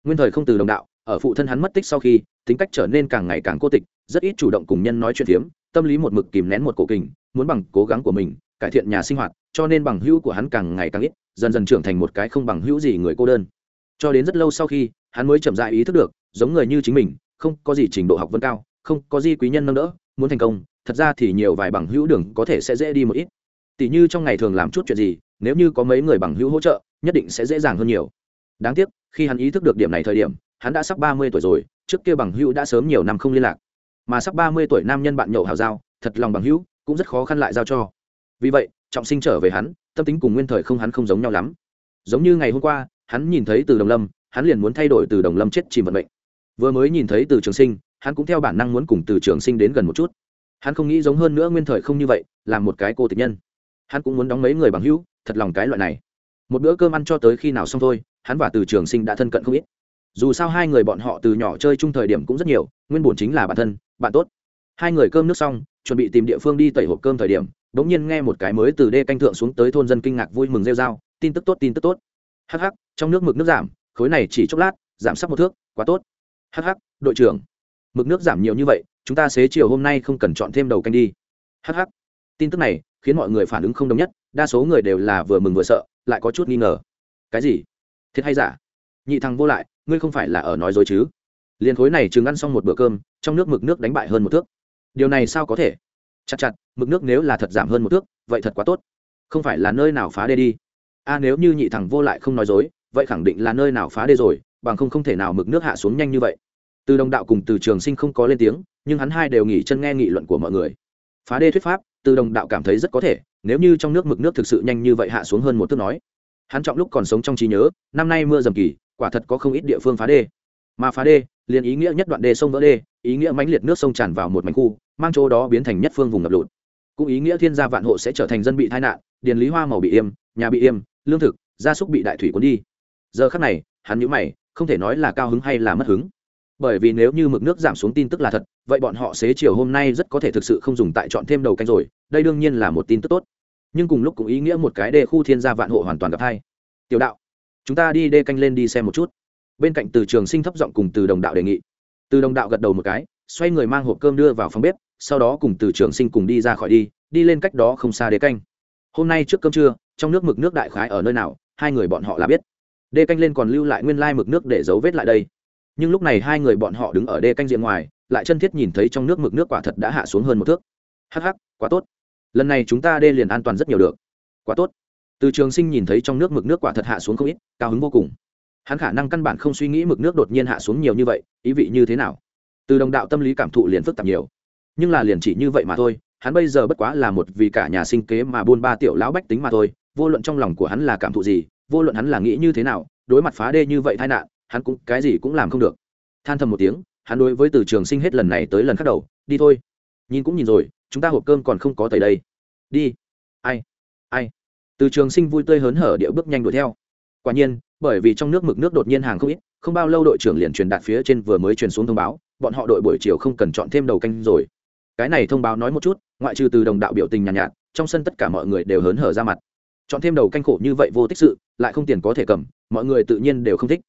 Nguyên thời không từ đồng đạo, ở phụ thân hắn mất tích sau khi, tính cách trở nên càng ngày càng cô tịch, rất ít chủ động cùng nhân nói chuyện phiếm, tâm lý một mực kìm nén một cổ kình muốn bằng cố gắng của mình, cải thiện nhà sinh hoạt, cho nên bằng hữu của hắn càng ngày càng ít, dần dần trưởng thành một cái không bằng hữu gì người cô đơn. Cho đến rất lâu sau khi, hắn mới chậm dại ý thức được, giống người như chính mình, không có gì trình độ học vấn cao, không có gì quý nhân nâng đỡ, muốn thành công, thật ra thì nhiều vài bằng hữu đường có thể sẽ dễ đi một ít. Tỷ như trong ngày thường làm chút chuyện gì, nếu như có mấy người bằng hữu hỗ trợ, nhất định sẽ dễ dàng hơn nhiều. Đáng tiếc, khi hắn ý thức được điểm này thời điểm, hắn đã sắp ba mươi tuổi rồi, trước kia bằng hữu đã sớm nhiều năm không liên lạc. Mà sắp ba mươi tuổi nam nhân bạn nhậu hào giao, thật lòng bằng hữu cũng rất khó khăn lại giao cho. Vì vậy, trọng sinh trở về hắn, tâm tính cùng nguyên thời không hắn không giống nhau lắm. Giống như ngày hôm qua, hắn nhìn thấy từ đồng lâm, hắn liền muốn thay đổi từ đồng lâm chết chìm vận mệnh. Vừa mới nhìn thấy từ trường sinh, hắn cũng theo bản năng muốn cùng từ trường sinh đến gần một chút. Hắn không nghĩ giống hơn nữa nguyên thời không như vậy làm một cái cô tịch nhân. Hắn cũng muốn đóng mấy người bằng hữu, thật lòng cái loại này. Một bữa cơm ăn cho tới khi nào xong thôi, hắn và từ trường sinh đã thân cận không ít. Dù sao hai người bọn họ từ nhỏ chơi chung thời điểm cũng rất nhiều, nguyên bổn chính là bản thân, bạn tốt. Hai người cơm nước xong chuẩn bị tìm địa phương đi tẩy hộp cơm thời điểm đ ỗ n g nhiên nghe một cái mới từ đê canh thượng xuống tới thôn dân kinh ngạc vui mừng rêu r a o tin tức tốt, tin tức tốt. Hh trong nước mực nước giảm, khối này chỉ chốc lát, giảm sắp một thước, quá tốt. Hh đội trưởng, mực nước giảm nhiều như vậy, chúng ta xế chiều hôm nay không cần chọn thêm đầu canh đi. Hh tin tức này khiến mọi người phản ứng không đồng nhất, đa số người đều là vừa mừng vừa sợ, lại có chút nghi ngờ. Cái gì? Thiệt hay giả? Nhị thằng vô lại, ngươi không phải là ở nói dối chứ? Liền khối này chừng ăn xong một bữa cơm, trong nước mực nước đánh bại hơn một thước điều này sao có thể? Chặt chặt, mực nước nếu là thật giảm hơn một thước, vậy thật quá tốt. Không phải là nơi nào phá đê đi? A, nếu như nhị thằng vô lại không nói dối, vậy khẳng định là nơi nào phá đê rồi, bằng không không thể nào mực nước hạ xuống nhanh như vậy. Từ đồng đạo cùng từ trường sinh không có lên tiếng, nhưng hắn hai đều nghỉ chân nghe nghị luận của mọi người. Phá đê thuyết pháp, từ đồng đạo cảm thấy rất có thể, nếu như trong nước mực nước thực sự nhanh như vậy hạ xuống hơn một thước nói. Hắn trọng lúc còn sống trong trí nhớ, năm nay mưa dầm kỳ, quả thật có không ít địa phương phá đê. Mà phá đê liền ý nghĩa nhất đoạn đê sông vỡ đê, ý nghĩa mãnh liệt nước sông tràn vào một mảnh khu, mang chỗ đó biến thành nhất phương vùng ngập lụt. Cũng ý nghĩa thiên gia vạn hộ sẽ trở thành dân bị tai nạn, điền lý hoa màu bị yêm, nhà bị yêm, lương thực, gia súc bị đại thủy cuốn đi. Giờ khắc này, hắn nhíu mày, không thể nói là cao hứng hay là mất hứng. Bởi vì nếu như mực nước giảm xuống tin tức là thật, vậy bọn họ xế chiều hôm nay rất có thể thực sự không dùng tại chọn thêm đầu canh rồi, đây đương nhiên là một tin tức tốt. Nhưng cùng lúc cũng ý nghĩa một cái đê khu thiên gia vạn hộ hoàn toàn gặp hai. Tiểu đạo, chúng ta đi đê canh lên đi xem một chút bên cạnh từ trường sinh thấp giọng cùng từ đồng đạo đề nghị. Từ đồng đạo gật đầu một cái, xoay người mang hộp cơm đưa vào phòng bếp, sau đó cùng từ trường sinh cùng đi ra khỏi đi đi lên cách đó không xa đê canh. Hôm nay trước cơm trưa, trong nước mực nước đại khái ở nơi nào, hai người bọn họ là biết. Đê canh lên còn lưu lại nguyên lai mực nước để dấu vết lại đây. Nhưng lúc này hai người bọn họ đứng ở đê canh diện ngoài, lại chân thiết nhìn thấy trong nước mực nước quả thật đã hạ xuống hơn một thước. Hắc hắc quá tốt. Lần này chúng ta đê liền an toàn rất nhiều được. Quá tốt. Từ trường sinh nhìn thấy trong nước mực nước quả thật hạ xuống không ít, cao hứng vô cùng hắn khả năng căn bản không suy nghĩ mực nước đột nhiên hạ xuống nhiều như vậy, ý vị như thế nào? Từ đồng đạo tâm lý cảm thụ liền phức tạp nhiều. Nhưng là liền chỉ như vậy mà thôi, hắn bây giờ bất quá là một vì cả nhà sinh kế mà buôn ba tiểu lão bách tính mà thôi, vô luận trong lòng của hắn là cảm thụ gì, vô luận hắn là nghĩ như thế nào, đối mặt phá đê như vậy tai nạn, hắn cũng cái gì cũng làm không được. Than thầm một tiếng, hắn đối với từ trường sinh hết lần này tới lần khác đầu, đi thôi. Nhìn cũng nhìn rồi, chúng ta hộp cơm còn không có tới đây. Đi. Ai ai? Từ trường sinh vui tươi hớn hở điệu bước nhanh đuổi theo. Quả nhiên bởi vì trong nước mực nước đột nhiên hàng không ít không bao lâu đội trưởng liền truyền đạt phía trên vừa mới truyền xuống thông báo bọn họ đội buổi chiều không cần chọn thêm đầu canh rồi. Cái này thông báo nói một chút ngoại trừ từ đồng đạo biểu tình nhàn nhạt, nhạt trong sân tất cả mọi người đều hớn hở ra mặt. Chọn thêm đầu canh khổ như vậy vô tích sự lại không tiền có thể cầm mọi người tự nhiên đều không thích.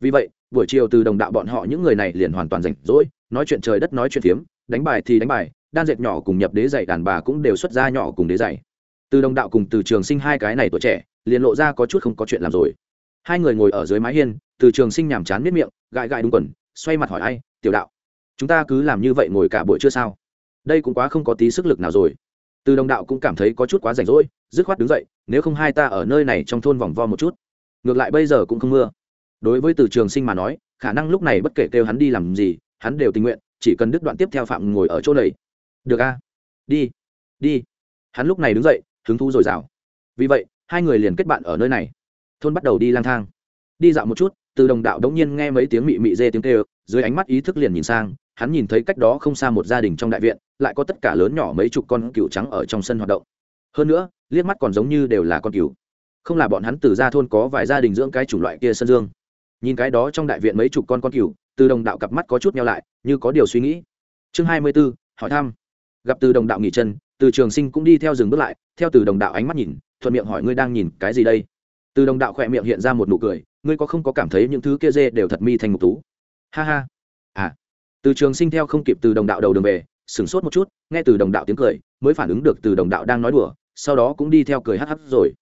Vì vậy buổi chiều từ đồng đạo bọn họ những người này liền hoàn toàn rảnh rỗi nói chuyện trời đất nói chuyện phiếm đánh bài thì đánh bài đan dệt nhỏ cùng nhập đế dạy đàn bà cũng đều xuất ra nhỏ cùng đế dạy từ đồng đạo cùng từ trường sinh hai cái này tuổi trẻ liền lộ ra có chút không có chuyện làm rồi hai người ngồi ở dưới mái hiên, từ trường sinh nhàm chán miết miệng, gãi gãi đúng quần, xoay mặt hỏi ai, tiểu đạo, chúng ta cứ làm như vậy ngồi cả buổi chưa sao? Đây cũng quá không có tí sức lực nào rồi. Từ đồng đạo cũng cảm thấy có chút quá rảnh rỗi, dứt khoát đứng dậy, nếu không hai ta ở nơi này trong thôn vòng vo một chút. Ngược lại bây giờ cũng không mưa. Đối với từ trường sinh mà nói, khả năng lúc này bất kể kêu hắn đi làm gì, hắn đều tình nguyện, chỉ cần đứt đoạn tiếp theo phạm ngồi ở chỗ này. Được a, đi đi. Hắn lúc này đứng dậy, hứng thú dồi dào. Vì vậy, hai người liền kết bạn ở nơi này thôn bắt đầu đi lang thang. Đi dạo một chút, từ đồng đạo đống nhiên nghe mấy tiếng mị mị dê tiếng kêu, dưới ánh mắt ý thức liền nhìn sang, hắn nhìn thấy cách đó không xa một gia đình trong đại viện, lại có tất cả lớn nhỏ mấy chục con cừu trắng ở trong sân hoạt động. Hơn nữa, liếc mắt còn giống như đều là con cừu. Không là bọn hắn từ ra thôn có vài gia đình dưỡng cái chủng loại kia sân dương. Nhìn cái đó trong đại viện mấy chục con con cừu, từ đồng đạo cặp mắt có chút nhau lại, như có điều suy nghĩ. Chương hai mươi b ố hỏi thăm. Gặp từ đồng đạo nghỉ chân, từ trường sinh cũng đi theo dừng bước lại, theo từ đồng đạo ánh mắt nhìn, thuận miệng hỏi ngươi đang nhìn cái gì đây? Từ đồng đạo khỏe miệng hiện ra một nụ cười, ngươi có không có cảm thấy những thứ kia dê đều thật mi thành ngục tú? Ha ha. À. Từ trường sinh theo không kịp từ đồng đạo đầu đường về, sửng sốt một chút, nghe từ đồng đạo tiếng cười, mới phản ứng được từ đồng đạo đang nói đùa, sau đó cũng đi theo cười hắc hắc rồi.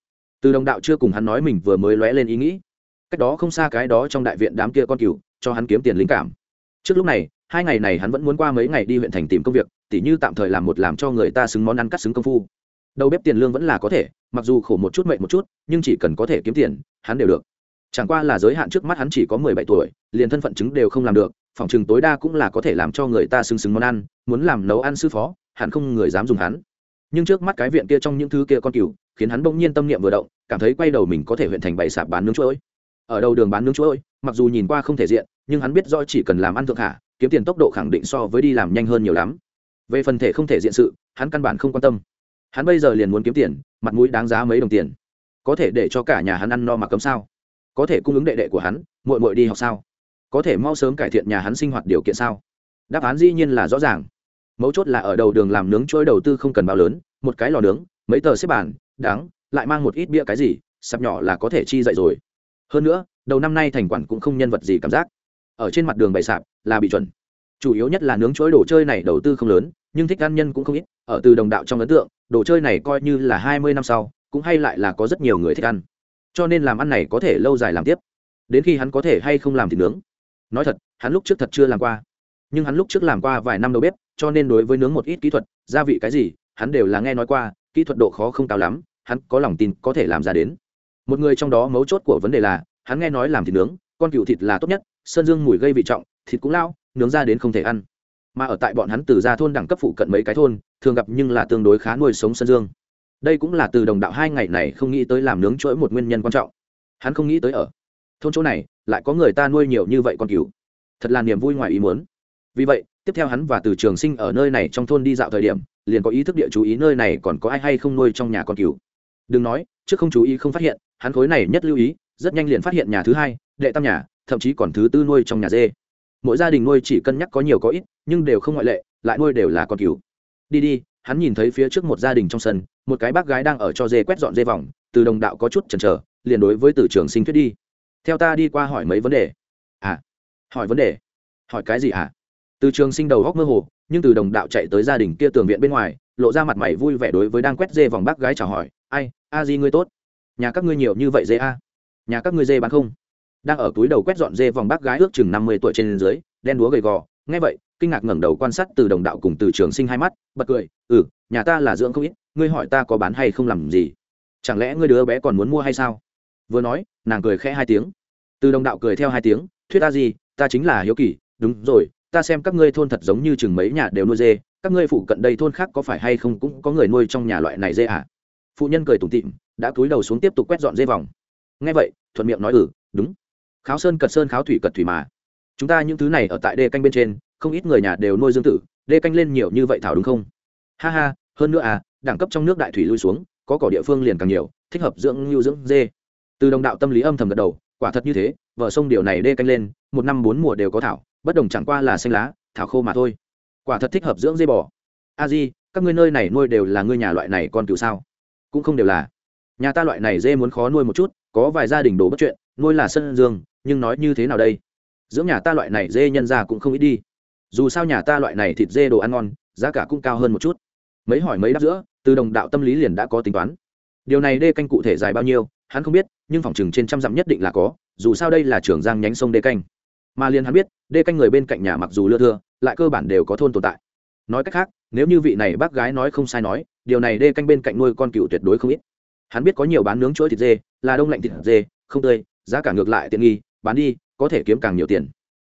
Từ đồng đạo chưa cùng hắn nói mình vừa mới lóe lên ý nghĩ. Cách đó không xa cái đó trong đại viện đám kia con cừu, cho hắn kiếm tiền linh cảm. Trước lúc này, hai ngày này hắn vẫn muốn qua mấy ngày đi huyện thành tìm công việc, tỉ như tạm thời làm một làm cho người ta xứng món ăn cắt xứng công phu đầu bếp tiền lương vẫn là có thể, mặc dù khổ một chút mệnh một chút, nhưng chỉ cần có thể kiếm tiền, hắn đều được. Chẳng qua là giới hạn trước mắt hắn chỉ có mười bảy tuổi, liền thân phận chứng đều không làm được, phòng chừng tối đa cũng là có thể làm cho người ta xứng xứng món ăn, muốn làm nấu ăn sư phó, hẳn không người dám dùng hắn. Nhưng trước mắt cái viện kia trong những thứ kia con cừu, khiến hắn bỗng nhiên tâm niệm vừa động, cảm thấy quay đầu mình có thể huyện thành bày sạp bán nướng chuỗi ở đầu đường bán nướng chuỗi mặc dù nhìn qua không thể diện, nhưng hắn biết rõ chỉ cần làm ăn thượng hạ, kiếm tiền tốc độ khẳng định so với đi làm nhanh hơn nhiều lắm. Về phần thể không thể diện sự, hắn căn bản không quan tâm hắn bây giờ liền muốn kiếm tiền, mặt mũi đáng giá mấy đồng tiền. Có thể để cho cả nhà hắn ăn no mặc cấm sao? Có thể cung ứng đệ đệ của hắn, muội muội đi học sao? Có thể mau sớm cải thiện nhà hắn sinh hoạt điều kiện sao? Đáp án dĩ nhiên là rõ ràng. Mấu chốt là ở đầu đường làm nướng chuỗi đầu tư không cần bao lớn, một cái lò nướng, mấy tờ xếp bàn đáng lại mang một ít bia cái gì, sạp nhỏ là có thể chi dậy rồi. Hơn nữa, đầu năm nay thành quản cũng không nhân vật gì cảm giác. Ở trên mặt đường bày sạp là bị chuẩn. Chủ yếu nhất là nướng chuỗi đồ chơi này đầu tư không lớn nhưng thích ăn nhân cũng không ít, ở từ đồng đạo trong ấn tượng, đồ chơi này coi như là hai mươi năm sau, cũng hay lại là có rất nhiều người thích ăn. Cho nên làm ăn này có thể lâu dài làm tiếp. Đến khi hắn có thể hay không làm thịt nướng. Nói thật, hắn lúc trước thật chưa làm qua. Nhưng hắn lúc trước làm qua vài năm đầu bếp, cho nên đối với nướng một ít kỹ thuật, gia vị cái gì, hắn đều là nghe nói qua, kỹ thuật độ khó không cao lắm, hắn có lòng tin có thể làm ra đến. Một người trong đó mấu chốt của vấn đề là, hắn nghe nói làm thịt nướng, con cựu thịt là tốt nhất, sơn dương mùi gây vị trọng, thịt cũng lao, nướng ra đến không thể ăn mà ở tại bọn hắn từ ra thôn đẳng cấp phụ cận mấy cái thôn, thường gặp nhưng là tương đối khá nuôi sống sân dương. Đây cũng là từ đồng đạo hai ngày này không nghĩ tới làm nướng chuỗi một nguyên nhân quan trọng. Hắn không nghĩ tới ở thôn chỗ này, lại có người ta nuôi nhiều như vậy con cừu. Thật là niềm vui ngoài ý muốn. Vì vậy, tiếp theo hắn và từ trường sinh ở nơi này trong thôn đi dạo thời điểm, liền có ý thức địa chú ý nơi này còn có ai hay không nuôi trong nhà con cừu. Đừng nói, trước không chú ý không phát hiện, hắn khối này nhất lưu ý, rất nhanh liền phát hiện nhà thứ hai, đệ tam nhà, thậm chí còn thứ tư nuôi trong nhà dê mỗi gia đình nuôi chỉ cân nhắc có nhiều có ít, nhưng đều không ngoại lệ, lại nuôi đều là con cừu. Đi đi, hắn nhìn thấy phía trước một gia đình trong sân, một cái bác gái đang ở cho dê quét dọn dê vòng, từ đồng đạo có chút chần chờ, liền đối với từ trường sinh thuyết đi. Theo ta đi qua hỏi mấy vấn đề. À hỏi vấn đề? Hỏi cái gì à? từ trường sinh đầu góc mơ hồ, nhưng từ đồng đạo chạy tới gia đình kia tường viện bên ngoài, lộ ra mặt mày vui vẻ đối với đang quét dê vòng bác gái chào hỏi. Ai, a di ngươi tốt. Nhà các ngươi nhiều như vậy dê a? Nhà các ngươi dê bán không? Đang ở túi đầu quét dọn dê vòng bác gái ước chừng năm mươi tuổi trên dưới, đen đúa gầy gò. Nghe vậy, kinh ngạc ngẩng đầu quan sát từ đồng đạo cùng từ trường sinh hai mắt, bật cười ừ nhà ta là dưỡng không ít, ngươi hỏi ta có bán hay không làm gì? Chẳng lẽ ngươi đứa bé còn muốn mua hay sao? Vừa nói, nàng cười khẽ hai tiếng. Từ đồng đạo cười theo hai tiếng, thuyết ta gì, ta chính là hiếu kỳ, đúng rồi, ta xem các ngươi thôn thật giống như chừng mấy nhà đều nuôi dê, các ngươi phụ cận đây thôn khác có phải hay không cũng có người nuôi trong nhà loại này dê à? Phụ nhân cười tủm tịm đã cúi đầu xuống tiếp tục quét dọn dê vòng. Nghe vậy, thuận miệng nói ừ đúng kháo sơn cật sơn kháo thủy cật thủy mà. Chúng ta những thứ này ở tại đê canh bên trên, không ít người nhà đều nuôi dương tử, đê canh lên nhiều như vậy thảo đúng không? Ha ha, hơn nữa à đẳng cấp trong nước đại thủy lui xuống, có cỏ địa phương liền càng nhiều, thích hợp dưỡng lưu dưỡng dê. Từ đồng đạo tâm lý âm thầm gật đầu, quả thật như thế, vợ sông điều này đê canh lên, một năm bốn mùa đều có thảo, bất đồng chẳng qua là xanh lá, thảo khô mà thôi. Quả thật thích hợp dưỡng dê bò. A di, các ngươi nơi này nuôi đều là ngươi nhà loại này con cựu sao? Cũng không đều là. Nhà ta loại này dê muốn khó nuôi một chút, có vài gia đình đồ bất chuyện, nuôi là sân dương nhưng nói như thế nào đây? Dưỡng nhà ta loại này dê nhân ra cũng không ít đi. Dù sao nhà ta loại này thịt dê đồ ăn ngon, giá cả cũng cao hơn một chút. Mấy hỏi mấy đáp giữa, từ đồng đạo tâm lý liền đã có tính toán. Điều này đê canh cụ thể dài bao nhiêu, hắn không biết, nhưng phòng chừng trên trăm dặm nhất định là có, dù sao đây là trường giang nhánh sông đê canh. Mà liền hắn biết, đê canh người bên cạnh nhà mặc dù lưa thưa, lại cơ bản đều có thôn tồn tại. Nói cách khác, nếu như vị này bác gái nói không sai nói, điều này đê canh bên cạnh nuôi con cựu tuyệt đối không ít. Hắn biết có nhiều bán nướng chuỗi thịt dê, là đông lạnh thịt dê, không tươi, giá cả ngược lại tiện nghi bán đi, có thể kiếm càng nhiều tiền.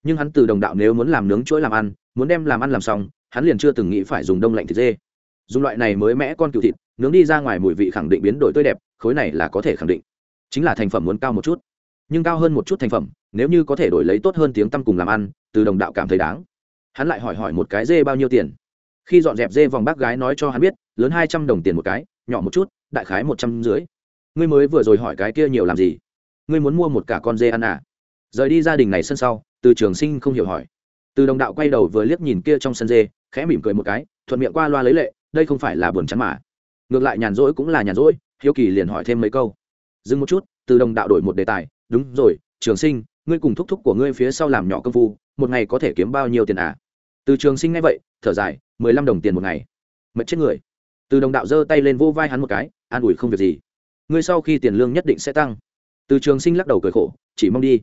Nhưng hắn từ đồng đạo nếu muốn làm nướng chuỗi làm ăn, muốn đem làm ăn làm xong, hắn liền chưa từng nghĩ phải dùng đông lạnh thịt dê. Dùng loại này mới mẽ con cựu thịt, nướng đi ra ngoài mùi vị khẳng định biến đổi tươi đẹp, khối này là có thể khẳng định. Chính là thành phẩm muốn cao một chút. Nhưng cao hơn một chút thành phẩm, nếu như có thể đổi lấy tốt hơn tiếng tăm cùng làm ăn, từ đồng đạo cảm thấy đáng. Hắn lại hỏi hỏi một cái dê bao nhiêu tiền. Khi dọn dẹp dê vòng bác gái nói cho hắn biết, lớn hai trăm đồng tiền một cái, nhỏ một chút, đại khái một trăm dưới ngươi mới vừa rồi hỏi cái kia nhiều làm gì? Ngươi muốn mua một cả con dê ăn à? Rời đi gia đình này sân sau, từ trường sinh không hiểu hỏi. Từ đồng đạo quay đầu vừa liếc nhìn kia trong sân dê, khẽ mỉm cười một cái, thuận miệng qua loa lấy lệ, đây không phải là buồn chán mà. Ngược lại nhàn rỗi cũng là nhàn rỗi, hiếu kỳ liền hỏi thêm mấy câu. Dừng một chút, từ đồng đạo đổi một đề tài, đúng rồi, trường sinh, ngươi cùng thúc thúc của ngươi phía sau làm nhỏ công phu, một ngày có thể kiếm bao nhiêu tiền à? Từ trường sinh ngay vậy, thở dài, mười lăm đồng tiền một ngày. Mệt chết người. Từ đồng đạo giơ tay lên vô vai hắn một cái, an ủi không việc gì. Ngươi sau khi tiền lương nhất định sẽ tăng. Từ trường sinh lắc đầu cười khổ, chỉ mong đi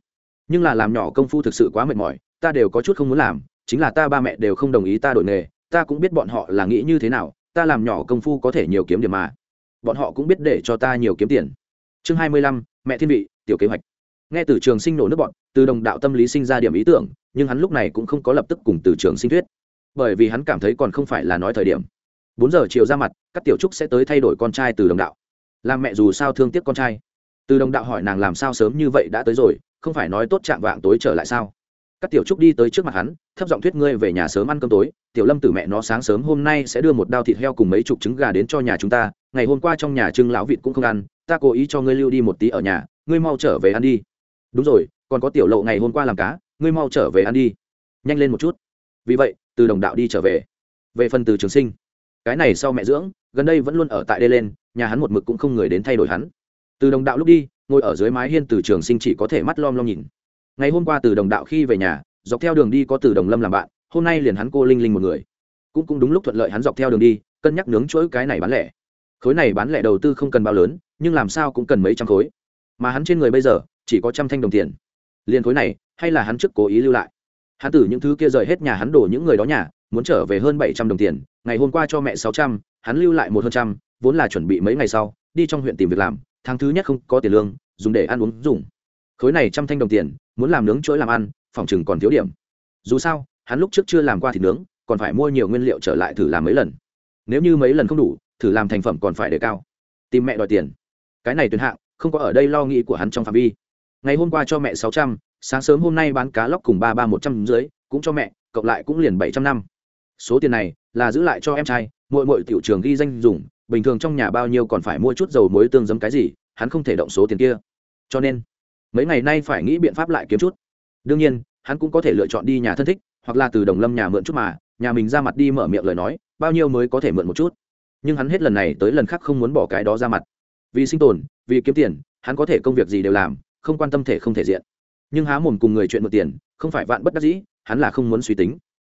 nhưng là làm nhỏ công phu thực sự quá mệt mỏi, ta đều có chút không muốn làm, chính là ta ba mẹ đều không đồng ý ta đổi nghề, ta cũng biết bọn họ là nghĩ như thế nào, ta làm nhỏ công phu có thể nhiều kiếm điểm mà. Bọn họ cũng biết để cho ta nhiều kiếm tiền. Chương hai mươi lăm, mẹ thiên vị, tiểu kế hoạch. Nghe từ trường sinh nổ nước bọn, từ đồng đạo tâm lý sinh ra điểm ý tưởng, nhưng hắn lúc này cũng không có lập tức cùng từ trường sinh thuyết. Bởi vì hắn cảm thấy còn không phải là nói thời điểm. Bốn giờ chiều ra mặt, các tiểu trúc sẽ tới thay đổi con trai từ đồng đạo. Làm mẹ dù sao thương tiếc con trai. Từ đồng đạo hỏi nàng làm sao sớm như vậy đã tới rồi không phải nói tốt chạm vạng tối trở lại sao? Các tiểu trúc đi tới trước mặt hắn, thấp giọng thuyết ngươi về nhà sớm ăn cơm tối, tiểu lâm tử mẹ nó sáng sớm hôm nay sẽ đưa một đao thịt heo cùng mấy chục trứng gà đến cho nhà chúng ta, ngày hôm qua trong nhà trưng lão vịt cũng không ăn, ta cố ý cho ngươi lưu đi một tí ở nhà, ngươi mau trở về ăn đi. Đúng rồi, còn có tiểu lộ ngày hôm qua làm cá, ngươi mau trở về ăn đi. Nhanh lên một chút. Vì vậy, từ đồng đạo đi trở về. Về phần từ trường sinh, cái này sau mẹ dưỡng, gần đây vẫn luôn ở tại đây lên, nhà hắn một mực cũng không người đến thay đổi hắn. Từ đồng đạo lúc đi ngồi ở dưới mái hiên từ trường sinh chỉ có thể mắt lom lom nhìn. Ngày hôm qua từ đồng đạo khi về nhà, dọc theo đường đi có từ đồng lâm làm bạn, hôm nay liền hắn cô linh linh một người. Cũng cũng đúng lúc thuận lợi hắn dọc theo đường đi, cân nhắc nướng chuỗi cái này bán lẻ. Khối này bán lẻ đầu tư không cần bao lớn, nhưng làm sao cũng cần mấy trăm khối. Mà hắn trên người bây giờ, chỉ có trăm thanh đồng tiền. Liền khối này, hay là hắn trước cố ý lưu lại? Hắn từ những thứ kia rời hết nhà hắn đổ những người đó nhà, muốn trở về hơn bảy trăm đồng tiền, ngày hôm qua cho mẹ sáu trăm, hắn lưu lại một hơn trăm, vốn là chuẩn bị mấy ngày sau, đi trong huyện tìm việc làm tháng thứ nhất không có tiền lương, dùng để ăn uống dùng. Khối này trăm thanh đồng tiền, muốn làm nướng chuỗi làm ăn, phòng chừng còn thiếu điểm. Dù sao, hắn lúc trước chưa làm qua thịt nướng, còn phải mua nhiều nguyên liệu trở lại thử làm mấy lần. Nếu như mấy lần không đủ, thử làm thành phẩm còn phải đề cao. Tìm mẹ đòi tiền. Cái này tuyệt hạng, không có ở đây lo nghĩ của hắn trong phạm vi. Ngày hôm qua cho mẹ sáu trăm, sáng sớm hôm nay bán cá lóc cùng ba ba một trăm dưới, cũng cho mẹ, cộng lại cũng liền bảy trăm năm. Số tiền này là giữ lại cho em trai mỗi mỗi tiểu trường ghi danh dùng bình thường trong nhà bao nhiêu còn phải mua chút dầu muối tương giấm cái gì, hắn không thể động số tiền kia. Cho nên, mấy ngày nay phải nghĩ biện pháp lại kiếm chút. Đương nhiên, hắn cũng có thể lựa chọn đi nhà thân thích, hoặc là từ đồng lâm nhà mượn chút mà, nhà mình ra mặt đi mở miệng lời nói, bao nhiêu mới có thể mượn một chút. Nhưng hắn hết lần này tới lần khác không muốn bỏ cái đó ra mặt. Vì sinh tồn, vì kiếm tiền, hắn có thể công việc gì đều làm, không quan tâm thể không thể diện. Nhưng há mồm cùng người chuyện mượn tiền, không phải vạn bất đắc dĩ, hắn là không muốn suy tính.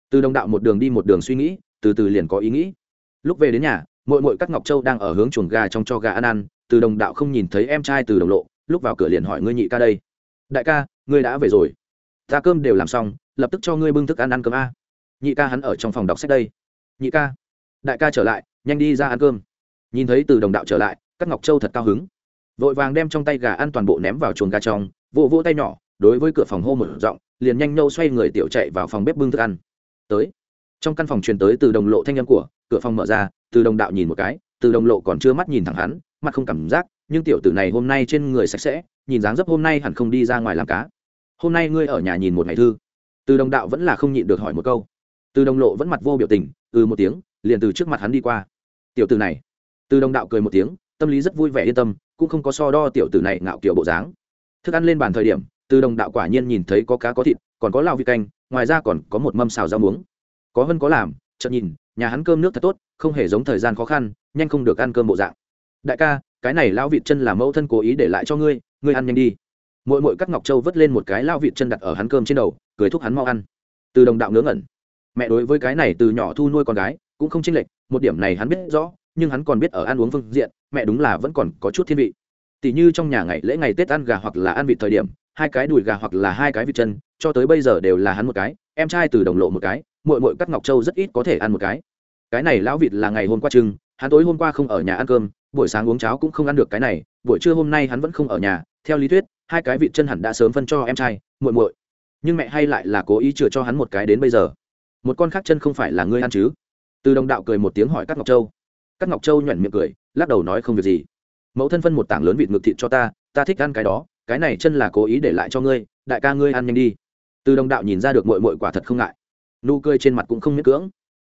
Từ đồng đạo một đường đi một đường suy nghĩ, từ từ liền có ý nghĩ. Lúc về đến nhà mội mội các ngọc châu đang ở hướng chuồng gà trong cho gà ăn ăn, từ đồng đạo không nhìn thấy em trai từ đồng lộ, lúc vào cửa liền hỏi ngươi nhị ca đây. Đại ca, ngươi đã về rồi. Ta cơm đều làm xong, lập tức cho ngươi bưng thức ăn ăn cơm a. Nhị ca hắn ở trong phòng đọc sách đây. Nhị ca. Đại ca trở lại, nhanh đi ra ăn cơm. Nhìn thấy từ đồng đạo trở lại, các ngọc châu thật cao hứng. Vội vàng đem trong tay gà ăn toàn bộ ném vào chuồng gà trong, vỗ vỗ tay nhỏ, đối với cửa phòng hô một giọng, liền nhanh nhâu xoay người tiểu chạy vào phòng bếp bưng thức ăn. Tới. Trong căn phòng truyền tới từ đồng lộ thanh âm của cửa phòng mở ra, từ đồng đạo nhìn một cái, từ đồng lộ còn chưa mắt nhìn thẳng hắn, mặt không cảm giác, nhưng tiểu tử này hôm nay trên người sạch sẽ, nhìn dáng dấp hôm nay hẳn không đi ra ngoài làm cá. Hôm nay ngươi ở nhà nhìn một ngày thư. Từ đồng đạo vẫn là không nhịn được hỏi một câu. Từ đồng lộ vẫn mặt vô biểu tình ừ một tiếng, liền từ trước mặt hắn đi qua. Tiểu tử này. Từ đồng đạo cười một tiếng, tâm lý rất vui vẻ yên tâm, cũng không có so đo tiểu tử này ngạo kiểu bộ dáng. Thức ăn lên bàn thời điểm, từ đồng đạo quả nhiên nhìn thấy có cá có thịt, còn có lao vị canh, ngoài ra còn có một mâm xào rau muống. Có hơn có làm chợt nhìn, nhà hắn cơm nước thật tốt, không hề giống thời gian khó khăn, nhanh không được ăn cơm bộ dạng. Đại ca, cái này lão vịt chân là mẫu thân cố ý để lại cho ngươi ngươi ăn nhanh đi. Mỗi mỗi các ngọc châu vớt lên một cái lão vịt chân đặt ở hắn cơm trên đầu, cười thúc hắn mau ăn. Từ đồng đạo ngớ ngẩn. Mẹ đối với cái này từ nhỏ thu nuôi con gái, cũng không chênh lệch, một điểm này hắn biết rõ, nhưng hắn còn biết ở ăn uống phương diện, mẹ đúng là vẫn còn có chút thiên vị. Tỷ như trong nhà ngày lễ ngày tết ăn gà hoặc là ăn vịt thời điểm, hai cái đùi gà hoặc là hai cái vịt chân, cho tới bây giờ đều là hắn một cái, em trai từ đồng lộ một cái muội muội cắt ngọc châu rất ít có thể ăn một cái. Cái này lão vịt là ngày hôm qua trưng, hắn tối hôm qua không ở nhà ăn cơm, buổi sáng uống cháo cũng không ăn được cái này, buổi trưa hôm nay hắn vẫn không ở nhà, theo lý thuyết, hai cái vịt chân hẳn đã sớm phân cho em trai, muội muội. Nhưng mẹ hay lại là cố ý chừa cho hắn một cái đến bây giờ. Một con khác chân không phải là ngươi ăn chứ? Từ đồng đạo cười một tiếng hỏi các ngọc châu. Các ngọc châu nhoẻn miệng cười, lắc đầu nói không việc gì. Mẫu thân phân một tảng lớn vịt ngực thịt cho ta ta thích ăn cái đó, cái này chân là cố ý để lại cho ngươi, đại ca ngươi ăn nhanh đi. Từ đồng đạo nhìn ra được mội mội quả thật không ngại nụ cười trên mặt cũng không miễn cưỡng.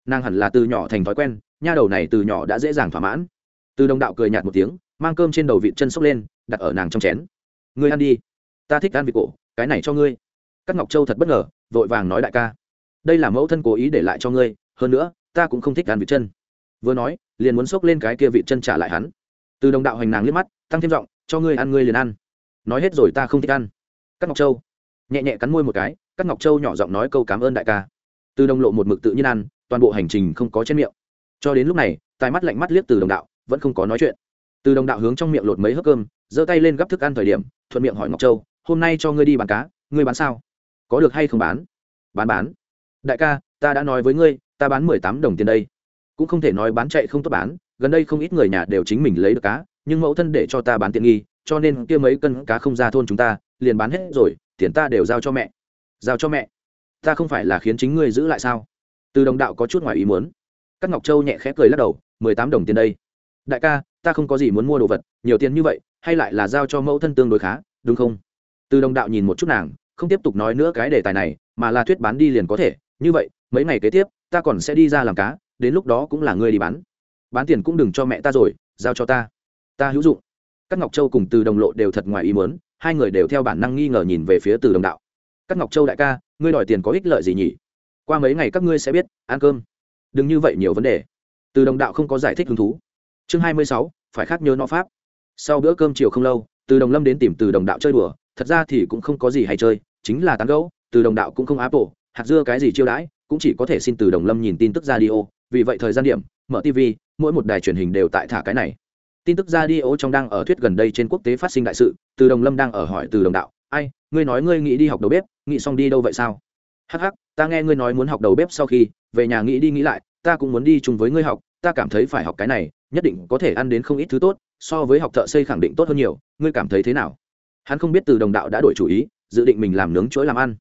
Nàng hẳn là từ nhỏ thành thói quen, nha đầu này từ nhỏ đã dễ dàng thỏa mãn. Từ đồng đạo cười nhạt một tiếng, mang cơm trên đầu vịt chân xốc lên, đặt ở nàng trong chén. Ngươi ăn đi. Ta thích ăn vịt cổ, cái này cho ngươi. Các ngọc châu thật bất ngờ, vội vàng nói đại ca. Đây là mẫu thân cố ý để lại cho ngươi, hơn nữa, ta cũng không thích ăn vịt chân. Vừa nói, liền muốn xốc lên cái kia vịt chân trả lại hắn. Từ đồng đạo hành nàng liếc mắt, tăng thêm giọng, cho ngươi ăn, ngươi liền ăn. Nói hết rồi ta không thích ăn. Các ngọc châu nhẹ nhẹ cắn môi một cái các ngọc châu nhỏ giọng nói câu cảm ơn đại ca từ đồng lộ một mực tự nhiên ăn, toàn bộ hành trình không có trên miệng. Cho đến lúc này, tai mắt lạnh mắt liếc từ đồng đạo, vẫn không có nói chuyện. Từ đồng đạo hướng trong miệng lột mấy hớp cơm, giơ tay lên gắp thức ăn thời điểm, thuận miệng hỏi ngọc châu, hôm nay cho ngươi đi bán cá, ngươi bán sao? Có được hay không bán? Bán bán. Đại ca, ta đã nói với ngươi, ta bán mười tám đồng tiền đây. Cũng không thể nói bán chạy không tốt bán, gần đây không ít người nhà đều chính mình lấy được cá, nhưng mẫu thân để cho ta bán tiện nghi, cho nên kia mấy cân cá không ra thôn chúng ta, liền bán hết rồi, tiền ta đều giao cho mẹ. Giao cho mẹ? Ta không phải là khiến chính ngươi giữ lại sao? Từ đồng đạo có chút ngoài ý muốn. Các ngọc châu nhẹ khẽ cười lắc đầu, mười tám đồng tiền đây. Đại ca, ta không có gì muốn mua đồ vật, nhiều tiền như vậy, hay lại là giao cho mẫu thân tương đối khá, đúng không? Từ đồng đạo nhìn một chút nàng, không tiếp tục nói nữa cái đề tài này, mà là thuyết bán đi liền có thể. Như vậy, mấy ngày kế tiếp, ta còn sẽ đi ra làm cá, đến lúc đó cũng là ngươi đi bán. Bán tiền cũng đừng cho mẹ ta rồi, giao cho ta. Ta hữu dụng. Các ngọc châu cùng từ đồng lộ đều thật ngoài ý muốn, hai người đều theo bản năng nghi ngờ nhìn về phía từ đồng đạo. Các ngọc châu đại ca ngươi đòi tiền có ích lợi gì nhỉ? Qua mấy ngày các ngươi sẽ biết, ăn cơm. Đừng như vậy nhiều vấn đề. Từ đồng đạo không có giải thích hứng thú. Chương hai mươi sáu, phải khác nhớ nó pháp. Sau bữa cơm chiều không lâu, từ đồng lâm đến tìm từ đồng đạo chơi đùa. Thật ra thì cũng không có gì hay chơi, chính là tán gẫu. Từ đồng đạo cũng không áp bộ hạt dưa cái gì chiêu đãi, cũng chỉ có thể xin từ đồng lâm nhìn tin tức radio vì vậy thời gian điểm, mở tv mỗi một đài truyền hình đều tại thả cái này. Tin tức radio trong đang ở thuyết gần đây trên quốc tế phát sinh đại sự, từ đồng lâm đang ở hỏi từ đồng đạo, ai ngươi nói ngươi nghĩ đi học đầu bếp nghĩ xong đi đâu vậy sao? Hắc hắc, ta nghe ngươi nói muốn học đầu bếp sau khi về nhà nghĩ đi nghĩ lại ta cũng muốn đi chung với ngươi học ta cảm thấy phải học cái này nhất định có thể ăn đến không ít thứ tốt so với học thợ xây khẳng định tốt hơn nhiều ngươi cảm thấy thế nào? Hắn không biết từ đồng đạo đã đổi chủ ý dự định mình làm nướng chuỗi làm ăn.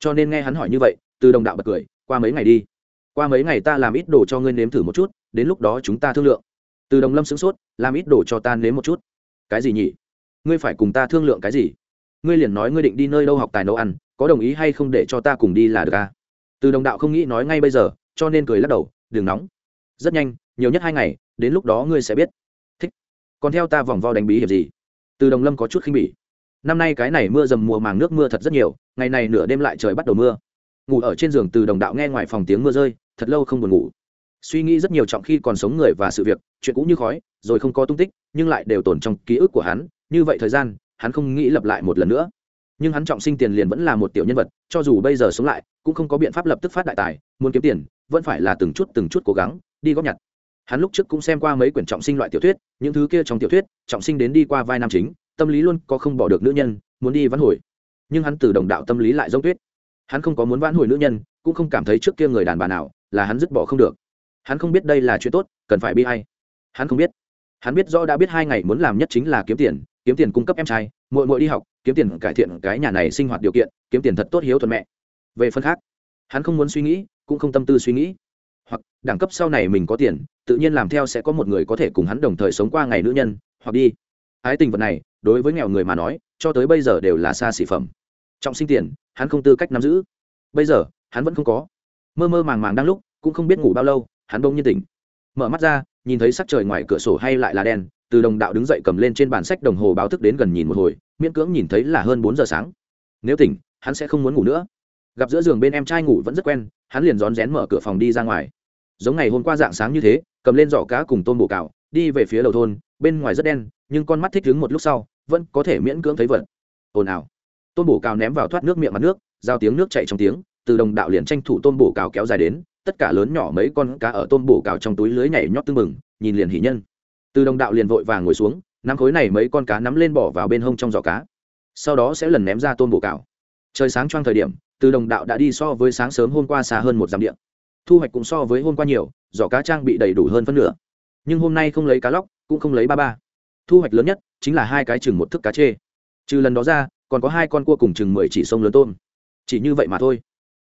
Cho nên nghe hắn hỏi như vậy từ đồng đạo bật cười qua mấy ngày đi. Qua mấy ngày ta làm ít đồ cho ngươi nếm thử một chút đến lúc đó chúng ta thương lượng. Từ đồng lâm sửng sốt làm ít đồ cho ta nếm một chút. Cái gì nhỉ? Ngươi phải cùng ta thương lượng cái gì? Ngươi liền nói ngươi định đi nơi đâu học tài nấu ăn, có đồng ý hay không để cho ta cùng đi là được à? từ đồng đạo không nghĩ nói ngay bây giờ, cho nên cười lắc đầu, đừng nóng. Rất nhanh, nhiều nhất hai ngày, đến lúc đó ngươi sẽ biết. Thích. Còn theo ta vòng vo đánh bí hiệp gì? Từ đồng lâm có chút khinh bỉ. Năm nay cái này mưa dầm mùa màng nước mưa thật rất nhiều, ngày này nửa đêm lại trời bắt đầu mưa. Ngủ ở trên giường từ đồng đạo nghe ngoài phòng tiếng mưa rơi, thật lâu không buồn ngủ. Suy nghĩ rất nhiều trọng khi còn sống người và sự việc, chuyện cũ như khói, rồi không có tung tích, nhưng lại đều tồn trong ký ức của hắn, như vậy thời gian hắn không nghĩ lập lại một lần nữa. Nhưng hắn trọng sinh tiền liền vẫn là một tiểu nhân vật, cho dù bây giờ sống lại, cũng không có biện pháp lập tức phát đại tài, muốn kiếm tiền, vẫn phải là từng chút từng chút cố gắng, đi góp nhặt. Hắn lúc trước cũng xem qua mấy quyển trọng sinh loại tiểu thuyết, những thứ kia trong tiểu thuyết, trọng sinh đến đi qua vai nam chính, tâm lý luôn có không bỏ được nữ nhân, muốn đi vãn hồi. Nhưng hắn từ đồng đạo tâm lý lại giống tuyết. Hắn không có muốn vãn hồi nữ nhân, cũng không cảm thấy trước kia người đàn bà nào là hắn dứt bỏ không được. Hắn không biết đây là chuyện tốt, cần phải bi hay hắn không biết. Hắn biết rõ đã biết hai ngày muốn làm nhất chính là kiếm tiền kiếm tiền cung cấp em trai, muội muội đi học, kiếm tiền cải thiện cái nhà này sinh hoạt điều kiện, kiếm tiền thật tốt hiếu thuận mẹ. Về phần khác, hắn không muốn suy nghĩ, cũng không tâm tư suy nghĩ. Hoặc, đẳng cấp sau này mình có tiền, tự nhiên làm theo sẽ có một người có thể cùng hắn đồng thời sống qua ngày nữ nhân, hoặc đi. Ái tình vật này, đối với nghèo người mà nói, cho tới bây giờ đều là xa xỉ phẩm. Trọng sinh tiền, hắn không tư cách nắm giữ. Bây giờ, hắn vẫn không có. Mơ mơ màng màng đang lúc, cũng không biết ngủ bao lâu, hắn bỗng nhiên tỉnh. Mở mắt ra nhìn thấy sắc trời ngoài cửa sổ hay lại là đen, từ đồng đạo đứng dậy cầm lên trên bàn sách đồng hồ báo thức đến gần nhìn một hồi, miễn cưỡng nhìn thấy là hơn bốn giờ sáng. Nếu tỉnh, hắn sẽ không muốn ngủ nữa. Gặp giữa giường bên em trai ngủ vẫn rất quen, hắn liền rón rén mở cửa phòng đi ra ngoài. Giống ngày hôm qua dạng sáng như thế, cầm lên giỏ cá cùng tôm bổ cào đi về phía đầu thôn, bên ngoài rất đen, nhưng con mắt thích đứng một lúc sau, vẫn có thể miễn cưỡng thấy vật. Ồn ào. Tôm bổ cào ném vào thoát nước miệng mặt nước, giao tiếng nước chạy trong tiếng, từ đồng đạo liền tranh thủ tôm bổ cào kéo dài đến tất cả lớn nhỏ mấy con cá ở tôm bổ cào trong túi lưới nhảy nhót tưng mừng nhìn liền hỉ nhân. Từ đồng đạo liền vội vàng ngồi xuống, nắm khối này mấy con cá nắm lên bỏ vào bên hông trong giỏ cá. Sau đó sẽ lần ném ra tôm bổ cào. Trời sáng choang thời điểm, từ đồng đạo đã đi so với sáng sớm hôm qua xa hơn một dặm điện thu hoạch cũng so với hôm qua nhiều, giỏ cá trang bị đầy đủ hơn phân nửa. Nhưng hôm nay không lấy cá lóc, cũng không lấy ba ba. Thu hoạch lớn nhất chính là hai cái chừng một thức cá chê. Trừ lần đó ra, còn có hai con cua cùng chừng mười chỉ sông lớn tôm. Chỉ như vậy mà thôi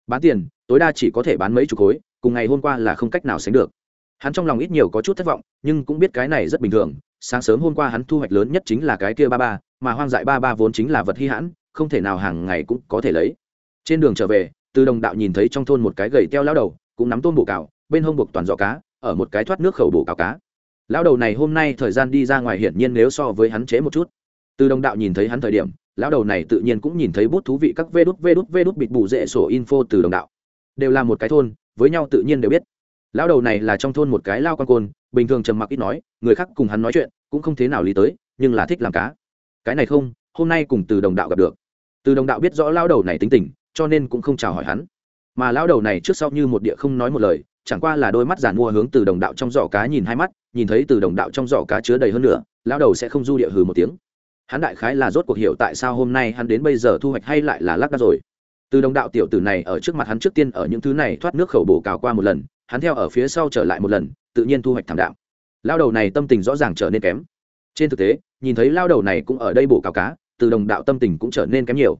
bán tiền, tối đa chỉ có thể bán mấy chục khối, cùng ngày hôm qua là không cách nào sánh được. Hắn trong lòng ít nhiều có chút thất vọng, nhưng cũng biết cái này rất bình thường, sáng sớm hôm qua hắn thu hoạch lớn nhất chính là cái kia ba ba, mà hoang dại ba ba vốn chính là vật hy hãn, không thể nào hàng ngày cũng có thể lấy. Trên đường trở về, từ đồng đạo nhìn thấy trong thôn một cái gầy teo lao đầu, cũng nắm tôm bổ cào, bên hông buộc toàn giỏ cá, ở một cái thoát nước khẩu bổ cào cá. Lão đầu này hôm nay thời gian đi ra ngoài hiển nhiên nếu so với hắn chế một chút. Từ đồng đạo nhìn thấy hắn thời điểm lão đầu này tự nhiên cũng nhìn thấy bút thú vị các vê đút vê đút vê đút bịt bù dễ sổ info từ đồng đạo. Đều là một cái thôn, với nhau tự nhiên đều biết. Lão đầu này là trong thôn một cái lao quan côn, bình thường trầm mặc ít nói, người khác cùng hắn nói chuyện, cũng không thế nào lý tới, nhưng là thích làm cá. Cái này không, hôm nay cùng từ đồng đạo gặp được. Từ đồng đạo biết rõ lao đầu này tính tình, cho nên cũng không chào hỏi hắn. Mà lao đầu này trước sau như một địa không nói một lời, chẳng qua là đôi mắt giàn mua hướng từ đồng đạo trong giỏ cá nhìn hai mắt, nhìn thấy từ đồng đạo trong giỏ cá chứa đầy hơn nữa lao đầu sẽ không du địa hừ một tiếng hắn đại khái là rốt cuộc hiểu tại sao hôm nay hắn đến bây giờ thu hoạch hay lại là lắc đắc rồi. Từ đồng đạo tiểu tử này ở trước mặt hắn trước tiên ở những thứ này thoát nước khẩu bổ cào qua một lần, hắn theo ở phía sau trở lại một lần, tự nhiên thu hoạch thảm đạo lao đầu này tâm tình rõ ràng trở nên kém. Trên thực tế, nhìn thấy lao đầu này cũng ở đây bổ cào cá, từ đồng đạo tâm tình cũng trở nên kém nhiều.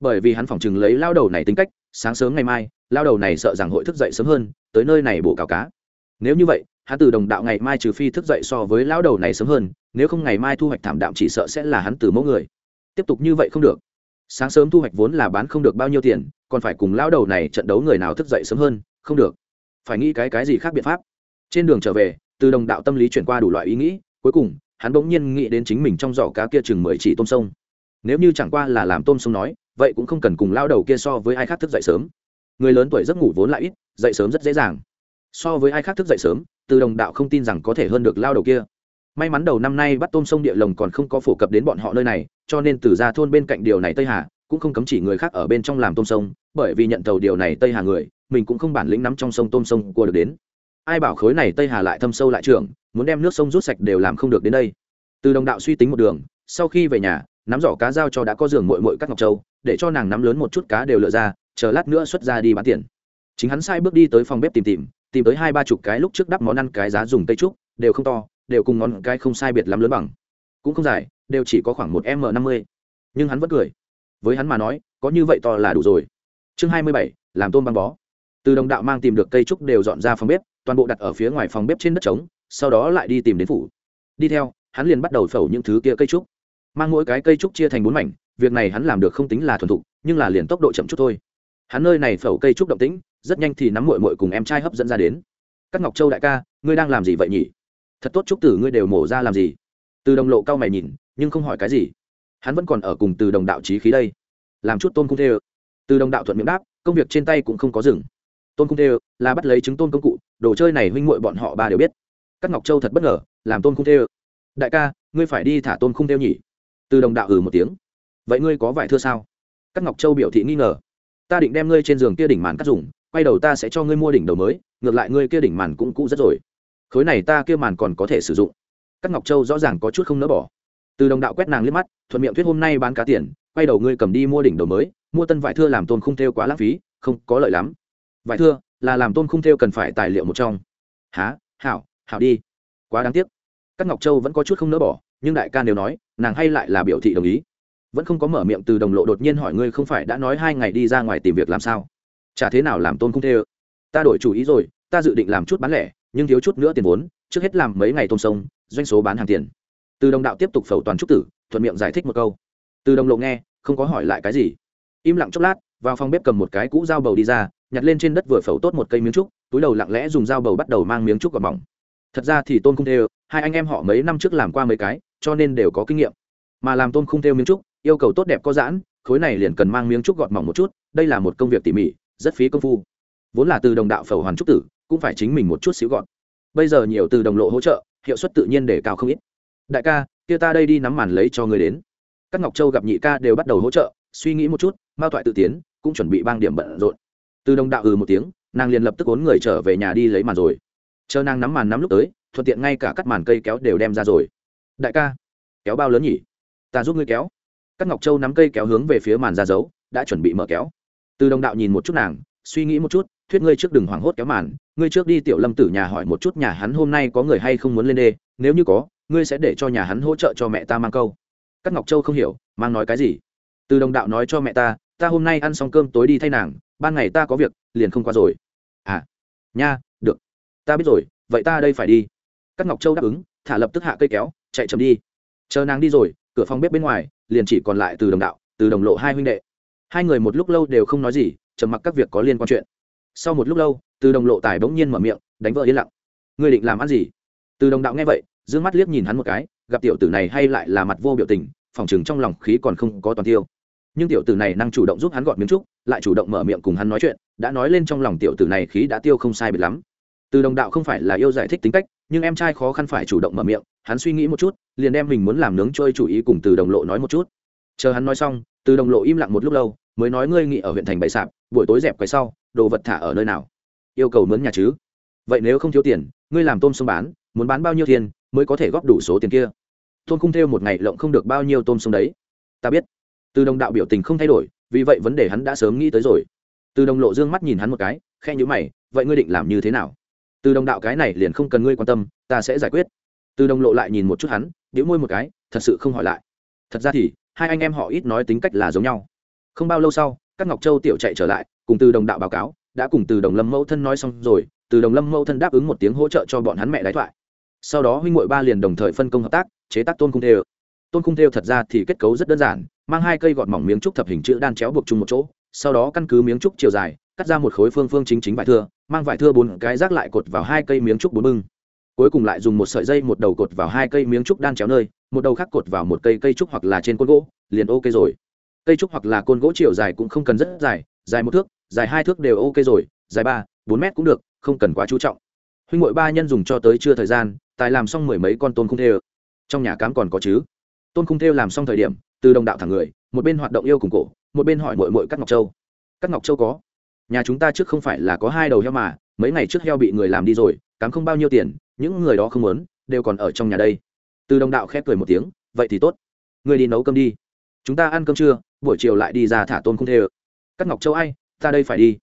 Bởi vì hắn phỏng chừng lấy lao đầu này tính cách, sáng sớm ngày mai, lao đầu này sợ rằng hội thức dậy sớm hơn, tới nơi này bổ cào cá. Nếu như vậy hắn từ đồng đạo ngày mai trừ phi thức dậy so với lão đầu này sớm hơn, nếu không ngày mai thu hoạch thảm đạm chỉ sợ sẽ là hắn từ mẫu người. Tiếp tục như vậy không được. Sáng sớm thu hoạch vốn là bán không được bao nhiêu tiền, còn phải cùng lão đầu này trận đấu người nào thức dậy sớm hơn, không được. Phải nghĩ cái cái gì khác biện pháp. Trên đường trở về, từ đồng đạo tâm lý chuyển qua đủ loại ý nghĩ, cuối cùng, hắn bỗng nhiên nghĩ đến chính mình trong giỏ cá kia chừng mười chỉ tôm sông. Nếu như chẳng qua là làm tôm sông nói, vậy cũng không cần cùng lao đầu kia so với ai khác thức dậy sớm. Người lớn tuổi giấc ngủ vốn lại ít, dậy sớm rất dễ dàng. So với ai khác thức dậy sớm từ đồng đạo không tin rằng có thể hơn được lao đầu kia. May mắn đầu năm nay bắt tôm sông địa lồng còn không có phổ cập đến bọn họ nơi này, cho nên từ ra thôn bên cạnh điều này tây hà cũng không cấm chỉ người khác ở bên trong làm tôm sông, bởi vì nhận tàu điều này tây hà người, mình cũng không bản lĩnh nắm trong sông tôm sông của được đến. Ai bảo khối này tây hà lại thâm sâu lại trưởng, muốn đem nước sông rút sạch đều làm không được đến đây. Từ đồng đạo suy tính một đường, sau khi về nhà, nắm giỏ cá giao cho đã có giường mội mội các ngọc châu, để cho nàng nắm lớn một chút cá đều lựa ra, chờ lát nữa xuất ra đi bán tiền. Chính hắn sai bước đi tới phòng bếp tìm tìm tìm tới hai ba chục cái lúc trước đắp món ăn cái giá dùng tây trúc, đều không to, đều cùng ngón cái không sai biệt lắm lớn bằng. Cũng không dài, đều chỉ có khoảng một m năm mươi. Nhưng hắn vẫn cười. Với hắn mà nói, có như vậy to là đủ rồi. Chương hai mươi bảy, làm tôm băng bó. Từ đồng đạo mang tìm được cây trúc đều dọn ra phòng bếp, toàn bộ đặt ở phía ngoài phòng bếp trên đất trống, sau đó lại đi tìm đến phủ. Đi theo, hắn liền bắt đầu phẩu những thứ kia cây trúc. Mang mỗi cái cây trúc chia thành bốn mảnh, việc này hắn làm được không tính là thuần thục, nhưng là liền tốc độ chậm chút thôi. Hắn nơi này phẩu cây trúc động tĩnh rất nhanh thì nắm mội mội cùng em trai hấp dẫn ra đến. Các ngọc châu đại ca, ngươi đang làm gì vậy nhỉ? Thật tốt, chúc tử ngươi đều mổ ra làm gì? Từ đồng lộ cao mày nhìn, nhưng không hỏi cái gì. Hắn vẫn còn ở cùng từ đồng đạo trí khí đây. Làm chút tôm cung thê từ đồng đạo thuận miệng đáp, công việc trên tay cũng không có dừng. Tôn cung thê là bắt lấy trứng tôn công cụ, đồ chơi này huynh muội bọn họ ba đều biết. Các ngọc châu thật bất ngờ, làm tôn cung thê đại ca, ngươi phải đi thả tôn cung thêu nhỉ? Từ đồng đạo ừ một tiếng. Vậy ngươi có vải thưa sao? Các ngọc châu biểu thị nghi ngờ. Ta định đem ngươi trên giường kia đỉnh màn cắt dùng quay đầu ta sẽ cho ngươi mua đỉnh đầu mới, ngược lại ngươi kia đỉnh màn cũng cũ rất rồi. Khối này ta kia màn còn có thể sử dụng. Các ngọc châu rõ ràng có chút không nỡ bỏ. Từ đồng đạo quét nàng liếc mắt, thuận miệng thuyết hôm nay bán cá tiền, quay đầu ngươi cầm đi mua đỉnh đầu mới, mua tân vải thưa làm tôn không thêu quá lãng phí, không có lợi lắm. Vải thưa là làm tôn không thêu cần phải tài liệu một trong. Há hảo hảo đi. Quá đáng tiếc. Các ngọc châu vẫn có chút không nỡ bỏ, nhưng đại ca nếu nói, nàng hay lại là biểu thị đồng ý. Vẫn không có mở miệng từ đồng lộ đột nhiên hỏi ngươi không phải đã nói hai ngày đi ra ngoài tìm việc làm sao? Chả thế nào làm tôn không thê ta đổi chủ ý rồi, ta dự định làm chút bán lẻ, nhưng thiếu chút nữa tiền vốn, trước hết làm mấy ngày tôm sông, doanh số bán hàng tiền. Từ đồng đạo tiếp tục phẩu toàn trúc tử, thuận miệng giải thích một câu. Từ đồng lộ nghe, không có hỏi lại cái gì. Im lặng chốc lát, vào phòng bếp cầm một cái cũ dao bầu đi ra, nhặt lên trên đất vừa phẩu tốt một cây miếng trúc, túi đầu lặng lẽ dùng dao bầu bắt đầu mang miếng trúc gọt mỏng. Thật ra thì tôm không thêu hai anh em họ mấy năm trước làm qua mấy cái, cho nên đều có kinh nghiệm. Mà làm tôm không thêu miếng trúc, yêu cầu tốt đẹp có giãn, khối này liền cần mang miếng trúc gọt mỏng một chút, đây là một công việc tỉ mỉ rất phí công phu. Vốn là từ đồng đạo phẩu hoàn trúc tử, cũng phải chính mình một chút xíu gọn. Bây giờ nhiều từ đồng lộ hỗ trợ, hiệu suất tự nhiên để cao không ít. Đại ca, kia ta đây đi nắm màn lấy cho người đến. Các ngọc châu gặp nhị ca đều bắt đầu hỗ trợ, suy nghĩ một chút, mao thoại tự tiến, cũng chuẩn bị bang điểm bận rộn. Từ đồng đạo ừ một tiếng, nàng liền lập tức ốn người trở về nhà đi lấy màn rồi. Chờ nàng nắm màn nắm lúc tới, thuận tiện ngay cả cắt màn cây kéo đều đem ra rồi. Đại ca, kéo bao lớn nhỉ? Ta giúp ngươi kéo. Các ngọc châu nắm cây kéo hướng về phía màn ra giấu đã chuẩn bị mở kéo từ đồng đạo nhìn một chút nàng, suy nghĩ một chút, thuyết ngươi trước đừng hoảng hốt kéo màn, ngươi trước đi tiểu lâm tử nhà hỏi một chút nhà hắn hôm nay có người hay không muốn lên đê, nếu như có, ngươi sẽ để cho nhà hắn hỗ trợ cho mẹ ta mang câu. Các ngọc châu không hiểu, mang nói cái gì? Từ đồng đạo nói cho mẹ ta ta hôm nay ăn xong cơm tối đi thay nàng, ban ngày ta có việc, liền không qua rồi. À nha, được. Ta biết rồi, vậy ta đây phải đi. Các ngọc châu đáp ứng, thả lập tức hạ cây kéo, chạy chậm đi. Chờ nàng đi rồi, cửa phòng bếp bên ngoài, liền chỉ còn lại từ đồng đạo, từ đồng lộ hai huynh đệ hai người một lúc lâu đều không nói gì, trầm mặc các việc có liên quan chuyện. Sau một lúc lâu, từ đồng lộ tài bỗng nhiên mở miệng, đánh vợ yên lặng. Ngươi định làm ăn gì? Từ đồng đạo nghe vậy d mắt liếc nhìn hắn một cái, gặp tiểu tử này hay lại là mặt vô biểu tình, phòng chừng trong lòng khí còn không có toàn tiêu. Nhưng tiểu tử này năng chủ động giúp hắn gọn miếng trúc, lại chủ động mở miệng cùng hắn nói chuyện, đã nói lên trong lòng tiểu tử này khí đã tiêu không sai biệt lắm. Từ đồng đạo không phải là yêu giải thích tính cách, nhưng em trai khó khăn phải chủ động mở miệng, hắn suy nghĩ một chút, liền đem mình muốn làm nướng trôi chủ ý cùng từ đồng lộ nói một chút. Chờ hắn nói xong, từ đồng lộ im lặng một lúc lâu mới nói ngươi nghị ở huyện thành bậy sạp, buổi tối dẹp quay sau, đồ vật thả ở nơi nào? Yêu cầu mướn nhà chứ? Vậy nếu không thiếu tiền, ngươi làm tôm sông bán, muốn bán bao nhiêu tiền mới có thể góp đủ số tiền kia? Tôn khung theo một ngày lộng không được bao nhiêu tôm sông đấy. Ta biết. Từ đồng đạo biểu tình không thay đổi, vì vậy vấn đề hắn đã sớm nghĩ tới rồi. Từ đồng lộ dương mắt nhìn hắn một cái khe nhữ mày, vậy ngươi định làm như thế nào? Từ đồng đạo cái này liền không cần ngươi quan tâm, ta sẽ giải quyết. Từ đồng lộ lại nhìn một chút hắn đĩu môi một cái, thật sự không hỏi lại. Thật ra thì, hai anh em họ ít nói tính cách là giống nhau không bao lâu sau, các ngọc châu tiểu chạy trở lại, cùng từ đồng đạo báo cáo, đã cùng từ đồng lâm mẫu thân nói xong rồi, từ đồng lâm mẫu thân đáp ứng một tiếng hỗ trợ cho bọn hắn mẹ đái thoại. Sau đó huynh m ba liền đồng thời phân công hợp tác, chế tác tôn cung thêu. Tôn cung thêu thật ra thì kết cấu rất đơn giản, mang hai cây gọt mỏng miếng trúc thập hình chữ đan chéo buộc chung một chỗ, sau đó căn cứ miếng trúc chiều dài, cắt ra một khối phương phương chính chính vải thưa, mang vải thưa bốn cái rác lại cột vào hai cây miếng trúc bốn bưng. Cuối cùng lại dùng một sợi dây một đầu cột vào hai cây miếng trúc đan chéo nơi, một đầu khác cột vào một cây cây trúc hoặc là trên côn gỗ, liền ok rồi cây trúc hoặc là côn gỗ chiều dài cũng không cần rất dài dài một thước, dài hai thước đều ok rồi, dài ba, bốn mét cũng được, không cần quá chú trọng. Huynh ngội ba nhân dùng cho tới chưa thời gian, tài làm xong mười mấy con tôn khung thêu. Trong nhà cám còn có chứ? Tôn khung thêu làm xong thời điểm, từ đồng đạo thẳng người, một bên hoạt động yêu cùng cổ, một bên hỏi mội mội các ngọc châu. Các ngọc châu có. Nhà chúng ta trước không phải là có hai đầu heo mà, mấy ngày trước heo bị người làm đi rồi, cám không bao nhiêu tiền, những người đó không muốn, đều còn ở trong nhà đây. Từ đồng đạo khép cười một tiếng, vậy thì tốt. Người đi nấu cơm đi chúng ta ăn cơm trưa, buổi chiều lại đi ra thả tôn không thê ơ. Các ngọc châu ai? Ta đây phải đi.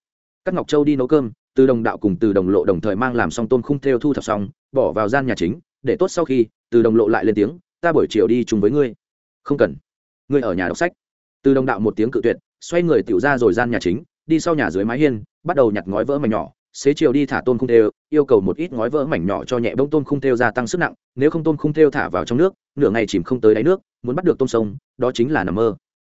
Các ngọc châu đi nấu cơm, từ đồng đạo cùng từ đồng lộ đồng thời mang làm xong tôn khung theo thu thập xong, bỏ vào gian nhà chính, để tốt sau khi, từ đồng lộ lại lên tiếng, ta buổi chiều đi chung với ngươi. Không cần. Ngươi ở nhà đọc sách. Từ đồng đạo một tiếng cự tuyệt, xoay người tiểu ra rồi gian nhà chính, đi sau nhà dưới mái hiên, bắt đầu nhặt ngói vỡ mảnh nhỏ xế chiều đi thả tôm khung thêu, yêu cầu một ít ngói vỡ mảnh nhỏ cho nhẹ bông tôm khung thêu gia tăng sức nặng, nếu không tôm khung thêu thả vào trong nước, nửa ngày chìm không tới đáy nước, muốn bắt được tôm sông, đó chính là nằm mơ.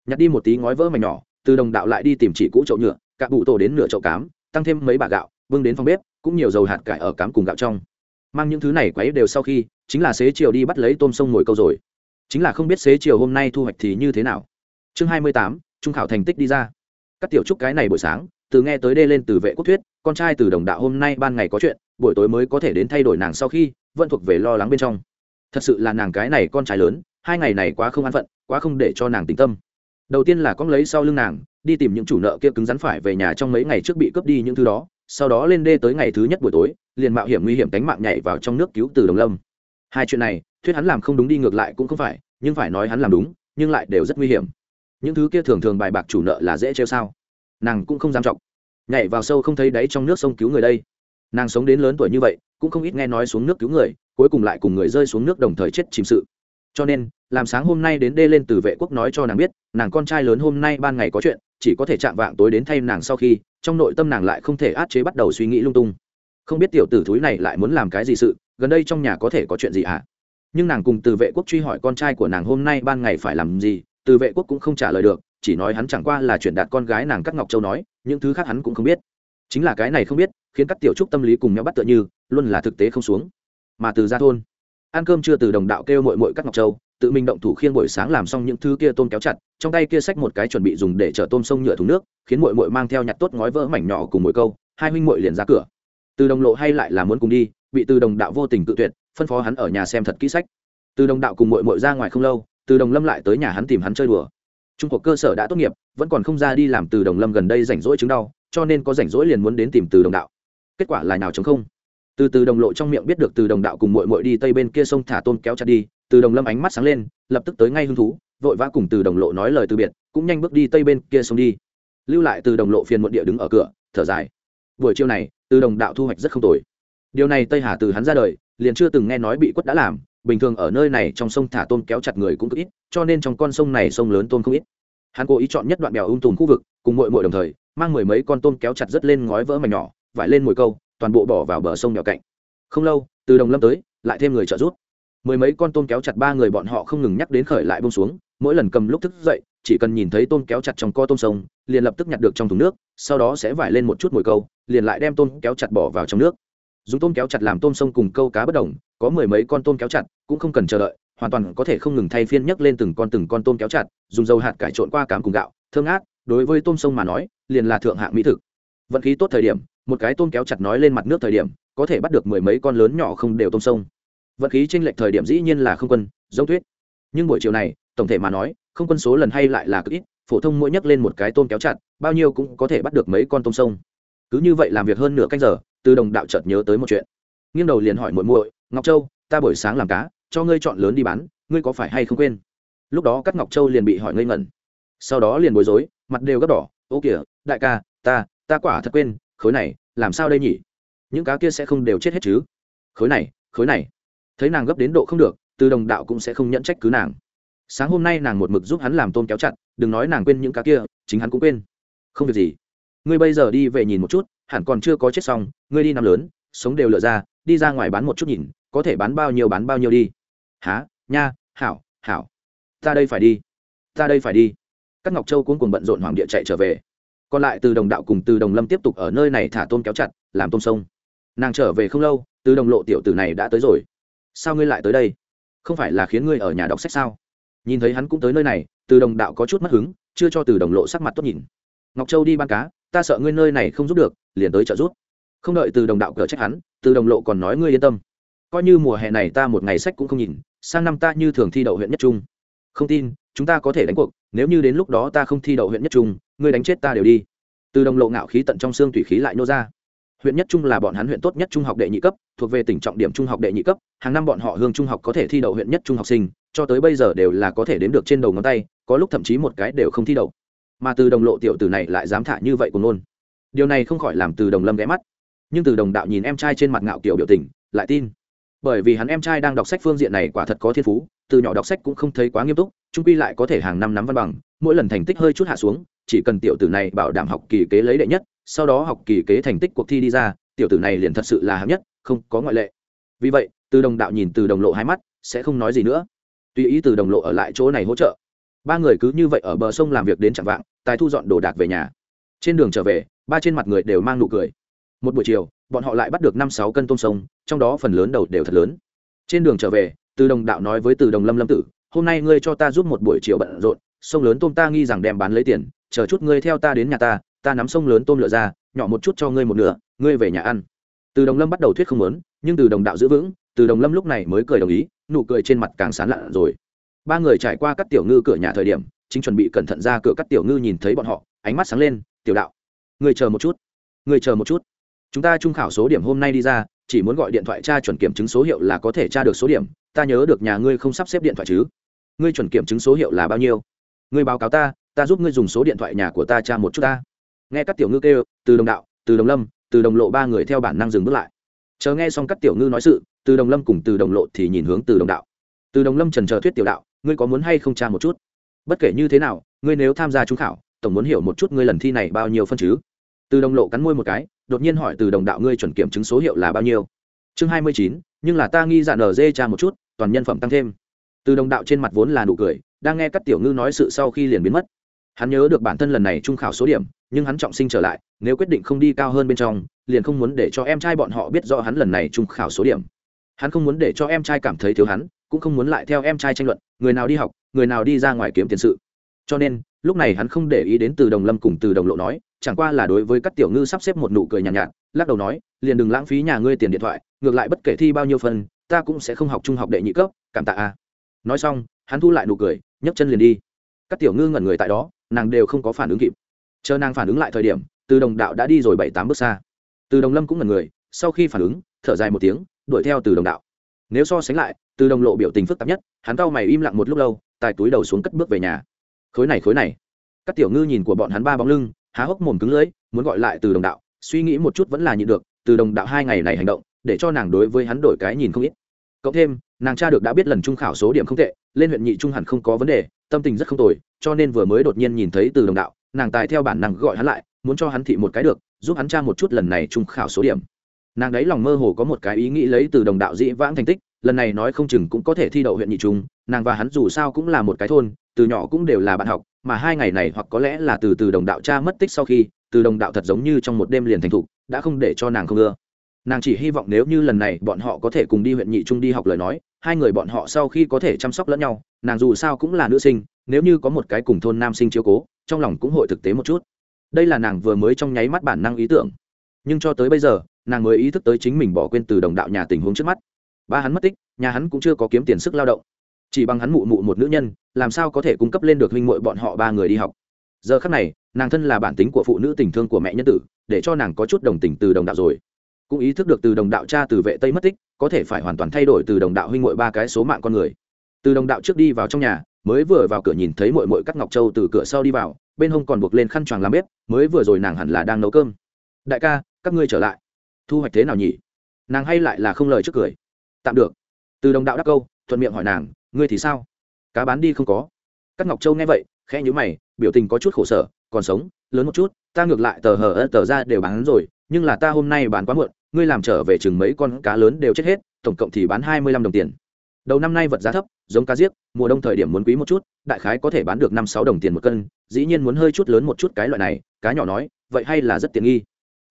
Nhặt đi một tí ngói vỡ mảnh nhỏ, từ đồng đạo lại đi tìm chỉ cũ chậu nhựa, cả bụ tổ đến nửa chậu cám, tăng thêm mấy bả gạo, vương đến phòng bếp, cũng nhiều dầu hạt cải ở cám cùng gạo trong. Mang những thứ này quấy đều sau khi, chính là xế chiều đi bắt lấy tôm sông ngồi câu rồi. Chính là không biết xế chiều hôm nay thu hoạch thì như thế nào. Chương hai mươi tám, trung khảo thành tích đi ra. Các tiểu trúc cái này buổi sáng từ nghe tới đê lên từ vệ quốc thuyết, con trai từ đồng đạo hôm nay ban ngày có chuyện, buổi tối mới có thể đến thay đổi nàng sau khi, vẫn thuộc về lo lắng bên trong. Thật sự là nàng cái này con trai lớn, hai ngày này quá không an phận, quá không để cho nàng tính tâm. Đầu tiên là con lấy sau lưng nàng, đi tìm những chủ nợ kia cứng rắn phải về nhà trong mấy ngày trước bị cướp đi những thứ đó, sau đó lên đê tới ngày thứ nhất buổi tối, liền mạo hiểm nguy hiểm đánh mạng nhảy vào trong nước cứu từ đồng lâm. Hai chuyện này, thuyết hắn làm không đúng đi ngược lại cũng không phải, nhưng phải nói hắn làm đúng, nhưng lại đều rất nguy hiểm. Những thứ kia thường thường bài bạc chủ nợ là dễ trêu sao? Nàng cũng không dám trọng nhảy vào sâu không thấy đáy trong nước sông cứu người đây. Nàng sống đến lớn tuổi như vậy, cũng không ít nghe nói xuống nước cứu người, cuối cùng lại cùng người rơi xuống nước đồng thời chết chìm sự. Cho nên, làm sáng hôm nay đến đê lên từ vệ quốc nói cho nàng biết, nàng con trai lớn hôm nay ban ngày có chuyện, chỉ có thể chạm vạng tối đến thay nàng sau khi, trong nội tâm nàng lại không thể át chế bắt đầu suy nghĩ lung tung. Không biết tiểu tử thúi này lại muốn làm cái gì sự, gần đây trong nhà có thể có chuyện gì ạ à? nhưng nàng cùng từ vệ quốc truy hỏi con trai của nàng hôm nay ban ngày phải làm gì, từ vệ quốc cũng không trả lời được chỉ nói hắn chẳng qua là chuyển đạt con gái nàng cắt ngọc châu nói, những thứ khác hắn cũng không biết. Chính là cái này không biết, khiến các tiểu trúc tâm lý cùng nhau bắt tựa như, luôn là thực tế không xuống. Mà từ ra thôn, ăn cơm chưa từ đồng đạo kêu mội mội cắt ngọc châu, tự mình động thủ khiên buổi sáng làm xong những thứ kia tôm kéo chặt, trong tay kia xách một cái chuẩn bị dùng để chở tôm sông nhựa thùng nước, khiến mội mội mang theo nhặt tốt ngói vỡ mảnh nhỏ cùng mỗi câu, hai huynh mội liền ra cửa. Từ đồng lộ hay lại là muốn cùng đi, bị từ đồng đạo vô tình tự tuyệt, phân phó hắn ở nhà xem thật kỹ sách. Từ đồng đạo cùng mội mội ra ngoài không lâu, từ đồng lâm lại tới nhà hắn tìm hắn chơi đùa trung cuộc cơ sở đã tốt nghiệp, vẫn còn không ra đi làm từ đồng lâm gần đây rảnh rỗi chứng đau, cho nên có rảnh rỗi liền muốn đến tìm từ đồng đạo. Kết quả là nào chống không. Từ từ đồng lộ trong miệng biết được từ đồng đạo cùng mội mội đi tây bên kia sông thả tôm kéo chặt đi, từ đồng lâm ánh mắt sáng lên, lập tức tới ngay hứng thú, vội vã cùng từ đồng lộ nói lời từ biệt, cũng nhanh bước đi tây bên kia sông đi. Lưu lại từ đồng lộ phiền muộn địa đứng ở cửa, thở dài. Buổi chiều này, từ đồng đạo thu hoạch rất không tồi. Điều này tây hà từ hắn ra đời, liền chưa từng nghe nói bị quất đã làm bình thường ở nơi này trong sông thả tôm kéo chặt người cũng cực ít, cho nên trong con sông này sông lớn tôm không ít. Hắn cố ý chọn nhất đoạn bèo ung tùm khu vực, cùng mội mội đồng thời, mang mười mấy con tôm kéo chặt rất lên ngói vỡ mảnh nhỏ, vải lên mồi câu, toàn bộ bỏ vào bờ sông nhỏ cạnh. Không lâu, từ đồng lâm tới, lại thêm người trợ giúp. Mười mấy con tôm kéo chặt ba người bọn họ không ngừng nhắc đến khởi lại bông xuống, mỗi lần cầm lúc thức dậy, chỉ cần nhìn thấy tôm kéo chặt trong co tôm sông, liền lập tức nhặt được trong thùng nước, sau đó sẽ vải lên một chút mồi câu, liền lại đem tôm kéo chặt bỏ vào trong nước dùng tôm kéo chặt làm tôm sông cùng câu cá bất đồng, có mười mấy con tôm kéo chặt, cũng không cần chờ đợi, hoàn toàn có thể không ngừng thay phiên nhấc lên từng con từng con tôm kéo chặt, dùng dầu hạt cải trộn qua cám cùng gạo, thơm ngát, đối với tôm sông mà nói, liền là thượng hạng mỹ thực. Vận khí tốt thời điểm, một cái tôm kéo chặt nói lên mặt nước thời điểm, có thể bắt được mười mấy con lớn nhỏ không đều tôm sông. Vận khí tranh lệch thời điểm dĩ nhiên là không quân, giống thuyết nhưng buổi chiều này, tổng thể mà nói, không quân số lần hay lại là cực ít, phổ thông mỗi nhấc lên một cái tôm kéo chặt, bao nhiêu cũng có thể bắt được mấy con tôm sông. Cứ như vậy làm việc hơn nửa canh giờ từ đồng đạo chợt nhớ tới một chuyện. Nghiêng đầu liền hỏi muội muội, ngọc châu, ta buổi sáng làm cá, cho ngươi chọn lớn đi bán, ngươi có phải hay không quên? Lúc đó các ngọc châu liền bị hỏi ngây ngẩn. Sau đó liền bối rối, mặt đều gấp đỏ, ô kìa, đại ca, ta ta quả thật quên, khối này, làm sao đây nhỉ? Những cá kia sẽ không đều chết hết chứ? Khối này khối này. Thấy nàng gấp đến độ không được, từ đồng đạo cũng sẽ không nhận trách cứ nàng. Sáng hôm nay nàng một mực giúp hắn làm tôm kéo chặt, đừng nói nàng quên những cá kia, chính hắn cũng quên. Không việc gì. Ngươi bây giờ đi về nhìn một chút hẳn còn chưa có chết xong, ngươi đi năm lớn, sống đều lựa ra, đi ra ngoài bán một chút nhìn, có thể bán bao nhiêu bán bao nhiêu đi. Há nha, hảo hảo. Ta đây phải đi. Ta đây phải đi. Các ngọc châu cuốn cuồng bận rộn hoàng địa chạy trở về. Còn lại từ đồng đạo cùng từ đồng lâm tiếp tục ở nơi này thả tôm kéo chặt, làm tôm sông. Nàng trở về không lâu, từ đồng lộ tiểu tử này đã tới rồi. Sao ngươi lại tới đây? Không phải là khiến ngươi ở nhà đọc sách sao? Nhìn thấy hắn cũng tới nơi này, từ đồng đạo có chút mất hứng, chưa cho từ đồng lộ sắc mặt tốt nhìn. Ngọc châu đi ban cá, ta sợ ngươi nơi này không giúp được liền tới trợ giúp. Không đợi từ đồng đạo cờ trách hắn, từ đồng lộ còn nói ngươi yên tâm. Coi như mùa hè này ta một ngày sách cũng không nhìn, sang năm ta như thường thi đậu huyện nhất trung. Không tin, chúng ta có thể đánh cuộc, nếu như đến lúc đó ta không thi đậu huyện nhất trung, ngươi đánh chết ta đều đi. Từ đồng lộ ngạo khí tận trong xương tùy khí lại nô ra. Huyện nhất trung là bọn hắn huyện tốt nhất trung học đệ nhị cấp, thuộc về tỉnh trọng điểm trung học đệ nhị cấp, hàng năm bọn họ hương trung học có thể thi đậu huyện nhất trung học sinh, cho tới bây giờ đều là có thể đếm được trên đầu ngón tay, có lúc thậm chí một cái đều không thi đậu. Mà từ đồng lộ tiểu tử này lại dám thả như vậy của nôn điều này không khỏi làm từ đồng lâm ghé mắt. Nhưng từ đồng đạo nhìn em trai trên mặt ngạo kiểu biểu tình, lại tin. Bởi vì hắn em trai đang đọc sách phương diện này quả thật có thiên phú, từ nhỏ đọc sách cũng không thấy quá nghiêm túc, trung quy lại có thể hàng năm nắm văn bằng, mỗi lần thành tích hơi chút hạ xuống, chỉ cần tiểu tử này bảo đảm học kỳ kế lấy đệ nhất, sau đó học kỳ kế thành tích cuộc thi đi ra, tiểu tử này liền thật sự là hạng nhất, không có ngoại lệ. Vì vậy, từ đồng đạo nhìn từ đồng lộ hai mắt, sẽ không nói gì nữa. Tùy ý từ đồng lộ ở lại chỗ này hỗ trợ, ba người cứ như vậy ở bờ sông làm việc đến chẳng vạng, tài thu dọn đồ đạc về nhà. Trên đường trở về ba trên mặt người đều mang nụ cười. Một buổi chiều, bọn họ lại bắt được năm sáu cân tôm sông, trong đó phần lớn đầu đều thật lớn. Trên đường trở về, từ đồng đạo nói với từ đồng lâm lâm tử, hôm nay ngươi cho ta giúp một buổi chiều bận rộn, sông lớn tôm ta nghi rằng đem bán lấy tiền, chờ chút ngươi theo ta đến nhà ta ta nắm sông lớn tôm lựa ra, nhỏ một chút cho ngươi một nửa, ngươi về nhà ăn. Từ đồng lâm bắt đầu thuyết không lớn nhưng từ đồng đạo giữ vững, từ đồng lâm lúc này mới cười đồng ý, nụ cười trên mặt càng sán lạ rồi. Ba người trải qua các tiểu ngư cửa nhà thời điểm, chính chuẩn bị cẩn thận ra cửa các tiểu ngư nhìn thấy bọn họ, ánh mắt sáng lên, tiểu đạo người chờ một chút. Người chờ một chút. Chúng ta trung khảo số điểm hôm nay đi ra, chỉ muốn gọi điện thoại tra chuẩn kiểm chứng số hiệu là có thể tra được số điểm. Ta nhớ được nhà ngươi không sắp xếp điện thoại chứ. Ngươi chuẩn kiểm chứng số hiệu là bao nhiêu? Ngươi báo cáo ta ta giúp ngươi dùng số điện thoại nhà của ta tra một chút ta. Nghe các tiểu ngư kêu, từ đồng đạo, từ đồng lâm, từ đồng lộ ba người theo bản năng dừng bước lại. Chờ nghe xong các tiểu ngư nói sự, từ đồng lâm cùng từ đồng lộ thì nhìn hướng từ đồng đạo. Từ đồng lâm trần chờ thuyết tiểu đạo, ngươi có muốn hay không tra một chút? Bất kể như thế nào, ngươi nếu tham gia trung khảo, tổng muốn hiểu một chút ngươi lần thi này bao nhiêu phân chứ? Từ đồng lộ cắn môi một cái, đột nhiên hỏi từ đồng đạo ngươi chuẩn kiểm chứng số hiệu là bao nhiêu? Chương hai mươi chín, nhưng là ta nghi dạ nở dê tra một chút, toàn nhân phẩm tăng thêm. Từ đồng đạo trên mặt vốn là nụ cười, đang nghe các tiểu ngư nói sự sau khi liền biến mất. Hắn nhớ được bản thân lần này trung khảo số điểm, nhưng hắn trọng sinh trở lại, nếu quyết định không đi cao hơn bên trong, liền không muốn để cho em trai bọn họ biết rõ hắn lần này trung khảo số điểm. Hắn không muốn để cho em trai cảm thấy thiếu hắn, cũng không muốn lại theo em trai tranh luận, người nào đi học, người nào đi ra ngoài kiếm tiền sự. Cho nên, lúc này hắn không để ý đến từ đồng lâm cùng từ đồng lộ nói chẳng qua là đối với các tiểu ngư sắp xếp một nụ cười nhàn nhạt, nhạt lắc đầu nói liền đừng lãng phí nhà ngươi tiền điện thoại ngược lại bất kể thi bao nhiêu phần ta cũng sẽ không học trung học đệ nhị cấp cảm tạ a. Nói xong hắn thu lại nụ cười nhấc chân liền đi. Các tiểu ngư ngẩn người tại đó nàng đều không có phản ứng kịp. Chờ nàng phản ứng lại thời điểm từ đồng đạo đã đi rồi bảy tám bước xa. Từ đồng lâm cũng ngẩn người sau khi phản ứng thở dài một tiếng đuổi theo từ đồng đạo. Nếu so sánh lại từ đồng lộ biểu tình phức tạp nhất hắn cau mày im lặng một lúc lâu tài túi đầu xuống cất bước về nhà. Khối này khối này. Các tiểu ngư nhìn của bọn hắn ba bóng lưng há hốc mồm cứng lưỡi, muốn gọi lại từ đồng đạo, suy nghĩ một chút vẫn là nhịn được, từ đồng đạo hai ngày này hành động, để cho nàng đối với hắn đổi cái nhìn không ít. Cộng thêm, nàng cha được đã biết lần trung khảo số điểm không tệ, lên huyện nhị trung hẳn không có vấn đề, tâm tình rất không tồi, cho nên vừa mới đột nhiên nhìn thấy từ đồng đạo, nàng tài theo bản năng gọi hắn lại, muốn cho hắn thị một cái được, giúp hắn tra một chút lần này trung khảo số điểm. Nàng đấy lòng mơ hồ có một cái ý nghĩ lấy từ đồng đạo dĩ vãng thành tích, lần này nói không chừng cũng có thể thi đậu huyện nhị trung, nàng và hắn dù sao cũng là một cái thôn, từ nhỏ cũng đều là bạn học mà hai ngày này hoặc có lẽ là từ từ đồng đạo cha mất tích sau khi, từ đồng đạo thật giống như trong một đêm liền thành thục, đã không để cho nàng không ưa. Nàng chỉ hy vọng nếu như lần này bọn họ có thể cùng đi huyện nhị trung đi học lời nói, hai người bọn họ sau khi có thể chăm sóc lẫn nhau, nàng dù sao cũng là nữ sinh, nếu như có một cái cùng thôn nam sinh chiếu cố, trong lòng cũng hội thực tế một chút. Đây là nàng vừa mới trong nháy mắt bản năng ý tưởng. Nhưng cho tới bây giờ, nàng mới ý thức tới chính mình bỏ quên từ đồng đạo nhà tình huống trước mắt. Ba hắn mất tích, nhà hắn cũng chưa có kiếm tiền sức lao động chỉ bằng hắn mụ mụ một nữ nhân, làm sao có thể cung cấp lên được huynh muội bọn họ ba người đi học? Giờ khắc này, nàng thân là bản tính của phụ nữ tình thương của mẹ nhân tử, để cho nàng có chút đồng tình từ đồng đạo rồi. Cũng ý thức được từ đồng đạo cha từ vệ tây mất tích, có thể phải hoàn toàn thay đổi từ đồng đạo huynh muội ba cái số mạng con người. Từ đồng đạo trước đi vào trong nhà, mới vừa vào cửa nhìn thấy mội mội cắt ngọc châu từ cửa sau đi vào, bên hông còn buộc lên khăn choàng làm bếp, mới vừa rồi nàng hẳn là đang nấu cơm. Đại ca, các ngươi trở lại. Thu hoạch thế nào nhỉ? Nàng hay lại là không lời trước cười. Tạm được. Từ đồng đạo đắc câu, thuận miệng hỏi nàng ngươi thì sao? Cá bán đi không có. Các ngọc châu nghe vậy khẽ nhíu mày biểu tình có chút khổ sở còn sống lớn một chút ta ngược lại tờ hờ tờ ra đều bán rồi nhưng là ta hôm nay bán quá muộn ngươi làm trở về chừng mấy con cá lớn đều chết hết tổng cộng thì bán hai mươi lăm đồng tiền. Đầu năm nay vật giá thấp giống cá diếc, mùa đông thời điểm muốn quý một chút đại khái có thể bán được năm sáu đồng tiền một cân dĩ nhiên muốn hơi chút lớn một chút cái loại này cá nhỏ nói vậy hay là rất tiện nghi.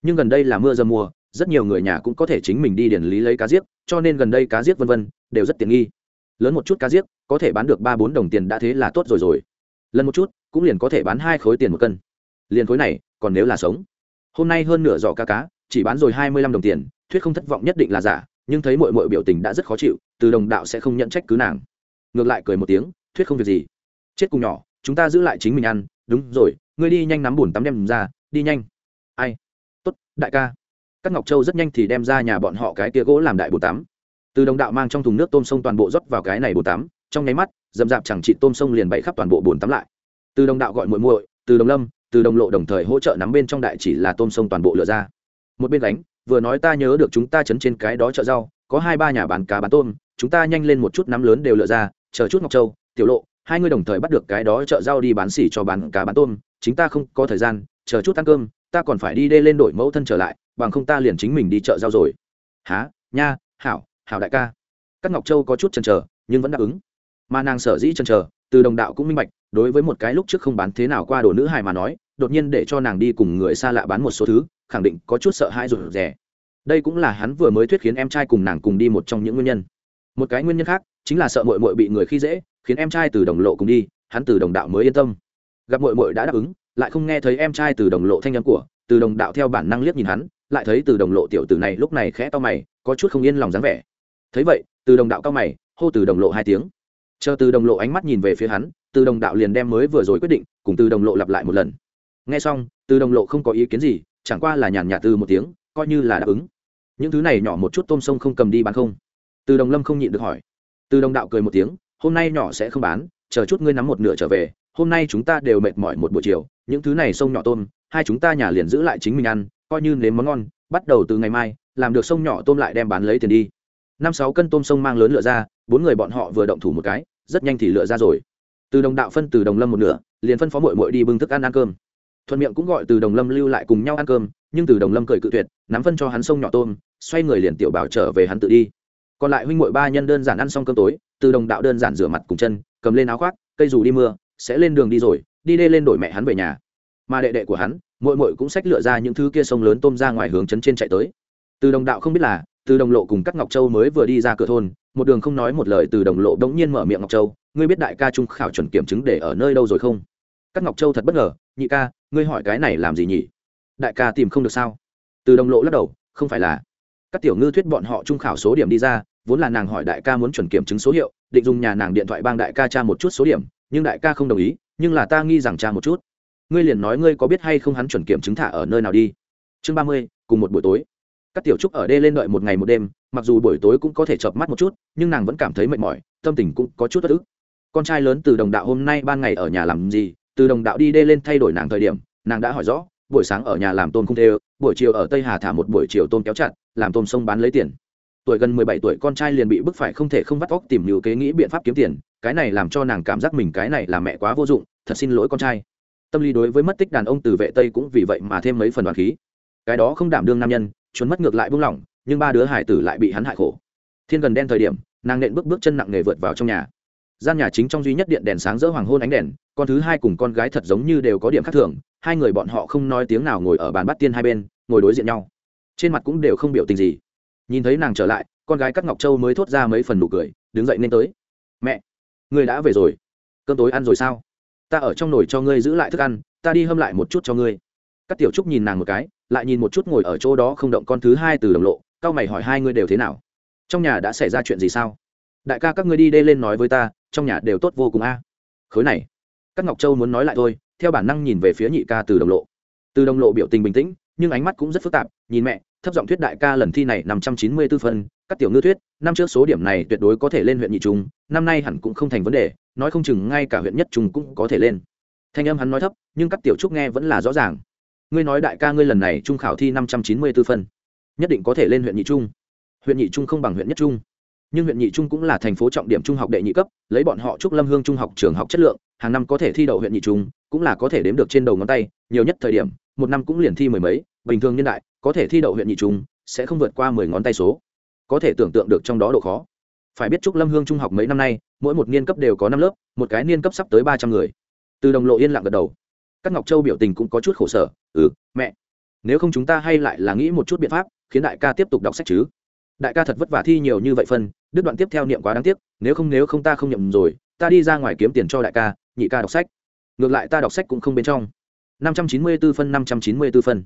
Nhưng gần đây là mưa dầm mùa rất nhiều người nhà cũng có thể chính mình đi điển lý lấy cá diếc, cho nên gần đây cá diếc vân vân đều rất tiện nghi lớn một chút cá giết có thể bán được ba bốn đồng tiền đã thế là tốt rồi rồi. Lần một chút, cũng liền có thể bán hai khối tiền một cân. Liền khối này, còn nếu là sống. Hôm nay hơn nửa giỏ cá cá, chỉ bán rồi hai mươi lăm đồng tiền, thuyết không thất vọng nhất định là giả, nhưng thấy mọi mọi biểu tình đã rất khó chịu, từ đồng đạo sẽ không nhận trách cứ nàng. Ngược lại cười một tiếng, thuyết không việc gì. Chết cùng nhỏ, chúng ta giữ lại chính mình ăn, đúng rồi, ngươi đi nhanh nắm bùn tắm đem ra, đi nhanh. Ai? Tốt, đại ca. Các ngọc châu rất nhanh thì đem ra nhà bọn họ cái kia gỗ làm đại bồn tắm từ đồng đạo mang trong thùng nước tôm sông toàn bộ rót vào cái này bồn tắm, trong nháy mắt, dầm dạp chẳng chị tôm sông liền bậy khắp toàn bộ bồn tắm lại. Từ đồng đạo gọi muội muội, từ đồng lâm, từ đồng lộ đồng thời hỗ trợ nắm bên trong đại chỉ là tôm sông toàn bộ lựa ra. Một bên đánh vừa nói ta nhớ được chúng ta chấn trên cái đó chợ rau, có hai ba nhà bán cá bán tôm, chúng ta nhanh lên một chút nắm lớn đều lựa ra, chờ chút ngọc châu, tiểu lộ, hai người đồng thời bắt được cái đó chợ rau đi bán xỉ cho bán cá bán tôm, chính ta không có thời gian, chờ chút ăn cơm, ta còn phải đi đê lên đổi mẫu thân trở lại, bằng không ta liền chính mình đi chợ rau rồi. Há nha, hảo hảo đại ca. Các ngọc châu có chút chần chờ, nhưng vẫn đáp ứng. Mà nàng sở dĩ chần chờ, từ đồng đạo cũng minh bạch, đối với một cái lúc trước không bán thế nào qua đồ nữ hài mà nói, đột nhiên để cho nàng đi cùng người xa lạ bán một số thứ, khẳng định có chút sợ hãi rồi rẻ. đây cũng là hắn vừa mới thuyết khiến em trai cùng nàng cùng đi một trong những nguyên nhân. Một cái nguyên nhân khác, chính là sợ mội mội bị người khi dễ, khiến em trai từ đồng lộ cùng đi, hắn từ đồng đạo mới yên tâm. Gặp mội mội đã đáp ứng, lại không nghe thấy em trai từ đồng lộ thanh âm của, từ đồng đạo theo bản năng liếc nhìn hắn, lại thấy từ đồng lộ tiểu tử này lúc này khẽ to mày, có chút không yên lòng dáng vẻ thấy vậy, từ đồng đạo cao mày, hô từ đồng lộ hai tiếng. Chờ từ đồng lộ ánh mắt nhìn về phía hắn, từ đồng đạo liền đem mới vừa rồi quyết định cùng từ đồng lộ lặp lại một lần. Nghe xong, từ đồng lộ không có ý kiến gì, chẳng qua là nhàn nhạt từ một tiếng, coi như là đáp ứng. Những thứ này nhỏ một chút tôm sông không cầm đi bán không? Từ đồng lâm không nhịn được hỏi. Từ đồng đạo cười một tiếng, hôm nay nhỏ sẽ không bán, chờ chút ngươi nắm một nửa trở về, hôm nay chúng ta đều mệt mỏi một buổi chiều, những thứ này sông nhỏ tôm, hai chúng ta nhà liền giữ lại chính mình ăn, coi như nếm món ngon, bắt đầu từ ngày mai, làm được sông nhỏ tôm lại đem bán lấy tiền đi năm sáu cân tôm sông mang lớn lựa ra, bốn người bọn họ vừa động thủ một cái, rất nhanh thì lựa ra rồi. Từ đồng đạo phân từ đồng lâm một nửa, liền phân phó mội mội đi bưng thức ăn ăn cơm. Thuận miệng cũng gọi từ đồng lâm lưu lại cùng nhau ăn cơm, nhưng từ đồng lâm cười cự tuyệt, nắm phân cho hắn sông nhỏ tôm, xoay người liền tiểu bảo trở về hắn tự đi. Còn lại huynh mội ba nhân đơn giản ăn xong cơm tối, từ đồng đạo đơn giản rửa mặt cùng chân, cầm lên áo khoác, cây dù đi mưa, sẽ lên đường đi rồi, đi đê lên đổi mẹ hắn về nhà. Mà đệ đệ của hắn mội mội cũng xách lựa ra những thứ kia sông lớn tôm ra ngoài hướng chấn trên chạy tới. Từ đồng đạo không biết là từ đồng lộ cùng các ngọc châu mới vừa đi ra cửa thôn, một đường không nói một lời từ đồng lộ đống nhiên mở miệng ngọc châu, ngươi biết đại ca trung khảo chuẩn kiểm chứng để ở nơi đâu rồi không? Các ngọc châu thật bất ngờ, nhị ca, ngươi hỏi cái này làm gì nhỉ? Đại ca tìm không được sao? Từ đồng lộ lắc đầu, không phải là. Các tiểu ngư thuyết bọn họ trung khảo số điểm đi ra, vốn là nàng hỏi đại ca muốn chuẩn kiểm chứng số hiệu, định dùng nhà nàng điện thoại bang đại ca tra một chút số điểm, nhưng đại ca không đồng ý, nhưng là ta nghi rằng tra một chút. Ngươi liền nói ngươi có biết hay không hắn chuẩn kiểm chứng thả ở nơi nào đi? Chương ba mươi, cùng một buổi tối các tiểu trúc ở đây lên đợi một ngày một đêm, mặc dù buổi tối cũng có thể chợp mắt một chút, nhưng nàng vẫn cảm thấy mệt mỏi, tâm tình cũng có chút thất ức. Con trai lớn từ đồng đạo hôm nay ban ngày ở nhà làm gì, từ đồng đạo đi đê lên thay đổi nàng thời điểm, nàng đã hỏi rõ, buổi sáng ở nhà làm tôm không thê buổi chiều ở tây hà thả một buổi chiều tôm kéo chặt, làm tôm sông bán lấy tiền. Tuổi gần mười bảy tuổi con trai liền bị bức phải không thể không vắt óc tìm nhiều kế nghĩ biện pháp kiếm tiền, cái này làm cho nàng cảm giác mình cái này là mẹ quá vô dụng, thật xin lỗi con trai. Tâm lý đối với mất tích đàn ông từ vệ tây cũng vì vậy mà thêm mấy phần đoàn khí. Cái đó không đảm đương nam nhân chuẩn mất ngược lại buông lỏng, nhưng ba đứa hải tử lại bị hắn hại khổ. Thiên gần đen thời điểm, nàng nện bước bước chân nặng nề vượt vào trong nhà. Gian nhà chính trong duy nhất điện đèn sáng rỡ hoàng hôn ánh đèn, con thứ hai cùng con gái thật giống như đều có điểm khác thường, hai người bọn họ không nói tiếng nào ngồi ở bàn bắt tiên hai bên, ngồi đối diện nhau. Trên mặt cũng đều không biểu tình gì. Nhìn thấy nàng trở lại, con gái cắt ngọc châu mới thốt ra mấy phần nụ cười, đứng dậy nên tới. Mẹ, người đã về rồi. Cơm tối ăn rồi sao? Ta ở trong nồi cho ngươi giữ lại thức ăn, ta đi hâm lại một chút cho ngươi các tiểu trúc nhìn nàng một cái, lại nhìn một chút ngồi ở chỗ đó không động con thứ hai từ đồng lộ, cao mày hỏi hai ngươi đều thế nào? Trong nhà đã xảy ra chuyện gì sao? Đại ca các ngươi đi đê lên nói với ta, trong nhà đều tốt vô cùng a. Khối này các ngọc châu muốn nói lại thôi, theo bản năng nhìn về phía nhị ca từ đồng lộ. Từ đồng lộ biểu tình bình tĩnh, nhưng ánh mắt cũng rất phức tạp, nhìn mẹ, thấp giọng thuyết đại ca lần thi này năm trăm chín mươi 594 phân các tiểu ngư thuyết, năm trước số điểm này tuyệt đối có thể lên huyện nhị trung, năm nay hẳn cũng không thành vấn đề, nói không chừng ngay cả huyện nhất trung cũng có thể lên. Thanh âm hắn nói thấp, nhưng các tiểu trúc nghe vẫn là rõ ràng ngươi nói đại ca ngươi lần này trung khảo thi năm trăm chín mươi 594 phân, nhất định có thể lên huyện nhị trung. Huyện nhị trung không bằng huyện nhất trung. Nhưng huyện nhị trung cũng là thành phố trọng điểm trung học đệ nhị cấp, lấy bọn họ trúc lâm hương trung học trường học chất lượng, hàng năm có thể thi đậu huyện nhị trung, cũng là có thể đếm được trên đầu ngón tay, nhiều nhất thời điểm, một năm cũng liền thi mười mấy, bình thường niên đại, có thể thi đậu huyện nhị trung, sẽ không vượt qua mười ngón tay số. Có thể tưởng tượng được trong đó độ khó. Phải biết trúc lâm hương trung học mấy năm nay, mỗi một niên cấp đều có năm lớp, một cái niên cấp sắp tới ba trăm người. Từ đồng lộ yên lặng gật đầu các ngọc châu biểu tình cũng có chút khổ sở. Ừ mẹ. Nếu không chúng ta hay lại là nghĩ một chút biện pháp, khiến đại ca tiếp tục đọc sách chứ. Đại ca thật vất vả thi nhiều như vậy phân, đứt đoạn tiếp theo niệm quá đáng tiếc. Nếu không nếu không ta không nhậm rồi, ta đi ra ngoài kiếm tiền cho đại ca, nhị ca đọc sách. Ngược lại ta đọc sách cũng không bên trong. Năm trăm chín mươi 594 phân, năm trăm chín mươi 594 phân.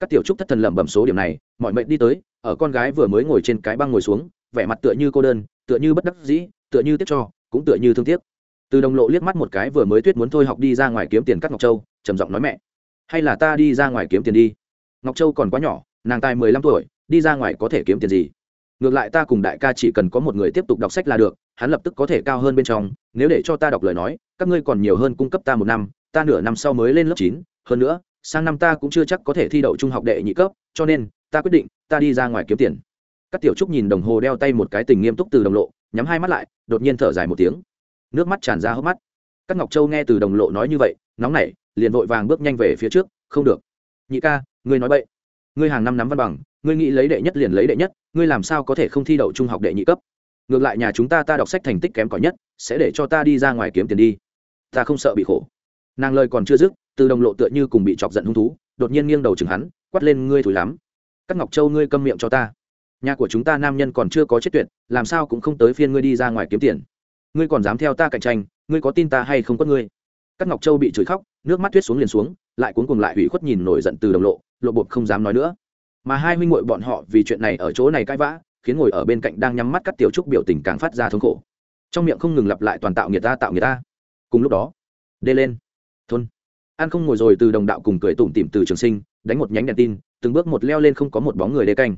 Các tiểu trúc thất thần lẩm bẩm số điểm này, mọi mệnh đi tới, ở con gái vừa mới ngồi trên cái băng ngồi xuống, vẻ mặt tựa như cô đơn, tựa như bất đắc dĩ, tựa như tiếc cho, cũng tựa như thương tiếc. Từ đồng lộ liếc mắt một cái vừa mới tuyết muốn thôi học đi ra ngoài kiếm tiền cắt ngọc châu trầm giọng nói mẹ. Hay là ta đi ra ngoài kiếm tiền đi. Ngọc châu còn quá nhỏ, nàng tài mười lăm tuổi, đi ra ngoài có thể kiếm tiền gì? Ngược lại ta cùng đại ca chỉ cần có một người tiếp tục đọc sách là được, hắn lập tức có thể cao hơn bên trong. Nếu để cho ta đọc lời nói, các ngươi còn nhiều hơn cung cấp ta một năm, ta nửa năm sau mới lên lớp chín. Hơn nữa, sang năm ta cũng chưa chắc có thể thi đậu trung học đệ nhị cấp, cho nên, ta quyết định, ta đi ra ngoài kiếm tiền. Các tiểu trúc nhìn đồng hồ đeo tay một cái tình nghiêm túc từ đồng lộ, nhắm hai mắt lại, đột nhiên thở dài một tiếng. Nước mắt tràn ra hốc mắt các ngọc châu nghe từ đồng lộ nói như vậy, nóng nảy, liền vội vàng bước nhanh về phía trước, không được. Nhị ca, ngươi nói vậy ngươi hàng năm nắm văn bằng, ngươi nghĩ lấy đệ nhất liền lấy đệ nhất, ngươi làm sao có thể không thi đậu trung học đệ nhị cấp? Ngược lại nhà chúng ta ta đọc sách thành tích kém cỏi nhất, sẽ để cho ta đi ra ngoài kiếm tiền đi. Ta không sợ bị khổ. Nàng lời còn chưa dứt, từ đồng lộ tựa như cùng bị chọc giận hung thú, đột nhiên nghiêng đầu chừng hắn, quát lên, ngươi thủi lắm. Các ngọc châu ngươi câm miệng cho ta. Nhà của chúng ta nam nhân còn chưa có chết tuyệt, làm sao cũng không tới phiên ngươi đi ra ngoài kiếm tiền. Ngươi còn dám theo ta cạnh tranh ngươi có tin ta hay không có ngươi? Các ngọc châu bị chửi khóc, nước mắt tuyết xuống liền xuống, lại cuốn cùng lại hủy khuất nhìn nổi giận từ đồng lộ lộ bột không dám nói nữa. Mà hai huynh muội bọn họ vì chuyện này ở chỗ này cãi vã, khiến ngồi ở bên cạnh đang nhắm mắt cắt tiểu trúc biểu tình càng phát ra thống khổ. Trong miệng không ngừng lặp lại toàn tạo người ta, tạo người ta. Cùng lúc đó, đê lên. Thôn. An không ngồi rồi từ đồng đạo cùng cười tủm tỉm từ trường sinh, đánh một nhánh đèn tin, từng bước một leo lên không có một bóng người đê canh.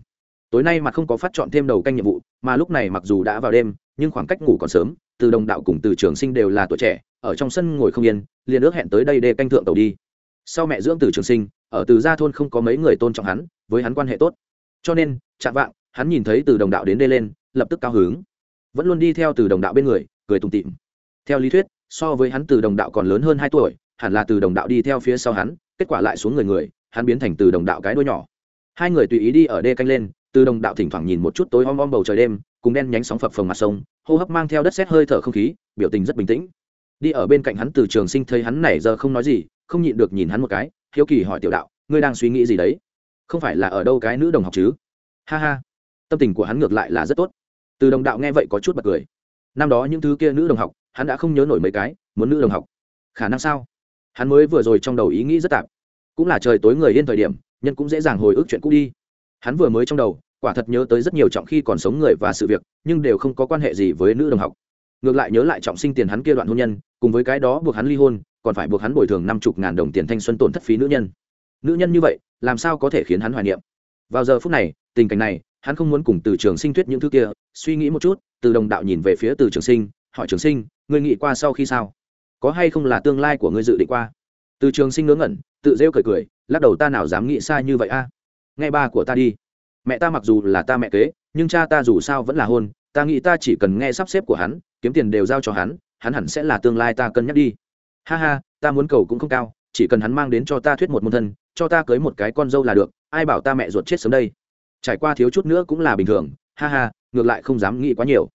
Tối nay mặt không có phát chọn thêm đầu canh nhiệm vụ, mà lúc này mặc dù đã vào đêm, nhưng khoảng cách ngủ còn sớm từ đồng đạo cùng từ trường sinh đều là tuổi trẻ, ở trong sân ngồi không yên, liền ước hẹn tới đây đê canh thượng tàu đi. Sau mẹ dưỡng từ trường sinh, ở từ gia thôn không có mấy người tôn trọng hắn, với hắn quan hệ tốt. Cho nên, chạm vạng, hắn nhìn thấy từ đồng đạo đến đây lên, lập tức cao hứng. Vẫn luôn đi theo từ đồng đạo bên người, cười tùng tịm theo lý thuyết, so với hắn từ đồng đạo còn lớn hơn hai tuổi, hẳn là từ đồng đạo đi theo phía sau hắn, kết quả lại xuống người người, hắn biến thành từ đồng đạo cái đuôi nhỏ. Hai người tùy ý đi ở đê canh lên, từ đồng đạo thỉnh thoảng nhìn một chút tối om om bầu trời đêm cùng đen nhánh sóng phập phồng mặt sông, hô hấp mang theo đất xét hơi thở không khí, biểu tình rất bình tĩnh. Đi ở bên cạnh hắn từ trường sinh thấy hắn nảy giờ không nói gì, không nhịn được nhìn hắn một cái, hiếu kỳ hỏi tiểu đạo, ngươi đang suy nghĩ gì đấy? Không phải là ở đâu cái nữ đồng học chứ? Ha ha. Tâm tình của hắn ngược lại là rất tốt. Từ đồng đạo nghe vậy có chút bật cười. Năm đó những thứ kia nữ đồng học, hắn đã không nhớ nổi mấy cái, muốn nữ đồng học. Khả năng sao? Hắn mới vừa rồi trong đầu ý nghĩ rất tạp. Cũng là trời tối người yên thời điểm, nhân cũng dễ dàng hồi ức chuyện cũ đi. Hắn vừa mới trong đầu quả thật nhớ tới rất nhiều trọng khi còn sống người và sự việc, nhưng đều không có quan hệ gì với nữ đồng học. Ngược lại nhớ lại trọng sinh tiền hắn kia đoạn hôn nhân, cùng với cái đó buộc hắn ly hôn, còn phải buộc hắn bồi thường năm chục ngàn đồng tiền thanh xuân tổn thất phí nữ nhân. Nữ nhân như vậy, làm sao có thể khiến hắn hoài niệm? Vào giờ phút này, tình cảnh này, hắn không muốn cùng từ trường sinh thuyết những thứ kia, suy nghĩ một chút, từ đồng đạo nhìn về phía từ trường sinh, hỏi trường sinh, ngươi nghĩ qua sau khi sao? Có hay không là tương lai của ngươi dự định qua? Từ trường sinh ngớ ngẩn, tự rêu cười cười, lắc đầu ta nào dám nghĩ sai như vậy a? Nghe ba của ta đi mẹ ta mặc dù là ta mẹ kế, nhưng cha ta dù sao vẫn là hôn, ta nghĩ ta chỉ cần nghe sắp xếp của hắn, kiếm tiền đều giao cho hắn hắn hẳn sẽ là tương lai ta cân nhắc đi. Ha ha, ta muốn cầu cũng không cao, chỉ cần hắn mang đến cho ta thuyết một môn thân, cho ta cưới một cái con dâu là được, ai bảo ta mẹ ruột chết sớm đây? Trải qua thiếu chút nữa cũng là bình thường, ha ha, ngược lại không dám nghĩ quá nhiều.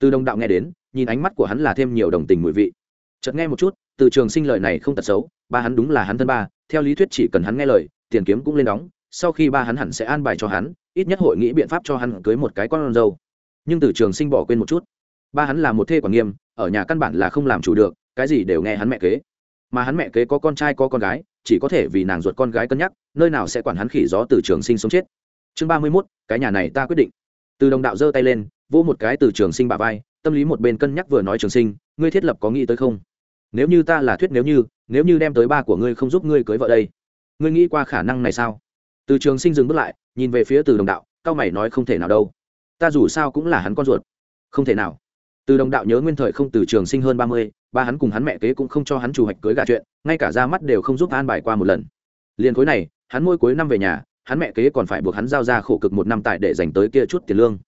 Từ đồng đạo nghe đến, nhìn ánh mắt của hắn là thêm nhiều đồng tình mùi vị. Chợt nghe một chút, từ trường sinh lời này không tật xấu, ba hắn đúng là hắn thân ba, theo lý thuyết chỉ cần hắn nghe lời, tiền kiếm cũng lên đóng, sau khi ba hắn hẳn sẽ an bài cho hắn ít nhất hội nghĩ biện pháp cho hắn cưới một cái con dâu. Nhưng từ trường sinh bỏ quên một chút. Ba hắn là một thê quản nghiêm, ở nhà căn bản là không làm chủ được, cái gì đều nghe hắn mẹ kế. Mà hắn mẹ kế có con trai, có con gái, chỉ có thể vì nàng ruột con gái cân nhắc, nơi nào sẽ quản hắn khỉ gió từ trường sinh sống chết. Chương ba mươi mốt, cái nhà này ta quyết định. Từ đồng đạo giơ tay lên, vỗ một cái từ trường sinh bà vai, tâm lý một bên cân nhắc vừa nói trường sinh, ngươi thiết lập có nghĩ tới không? Nếu như ta là thuyết, nếu như nếu như đem tới ba của ngươi không giúp ngươi cưới vợ đây, ngươi nghĩ qua khả năng này sao? Từ trường sinh dừng bước lại, nhìn về phía từ đồng đạo, cao mày nói không thể nào đâu. Ta dù sao cũng là hắn con ruột. Không thể nào. Từ đồng đạo nhớ nguyên thời không từ trường sinh hơn ba mươi, ba hắn cùng hắn mẹ kế cũng không cho hắn chủ hạch cưới gà chuyện, ngay cả ra mắt đều không giúp an bài qua một lần. Liền khối này, hắn môi cuối năm về nhà, hắn mẹ kế còn phải buộc hắn giao ra khổ cực một năm tại để dành tới kia chút tiền lương.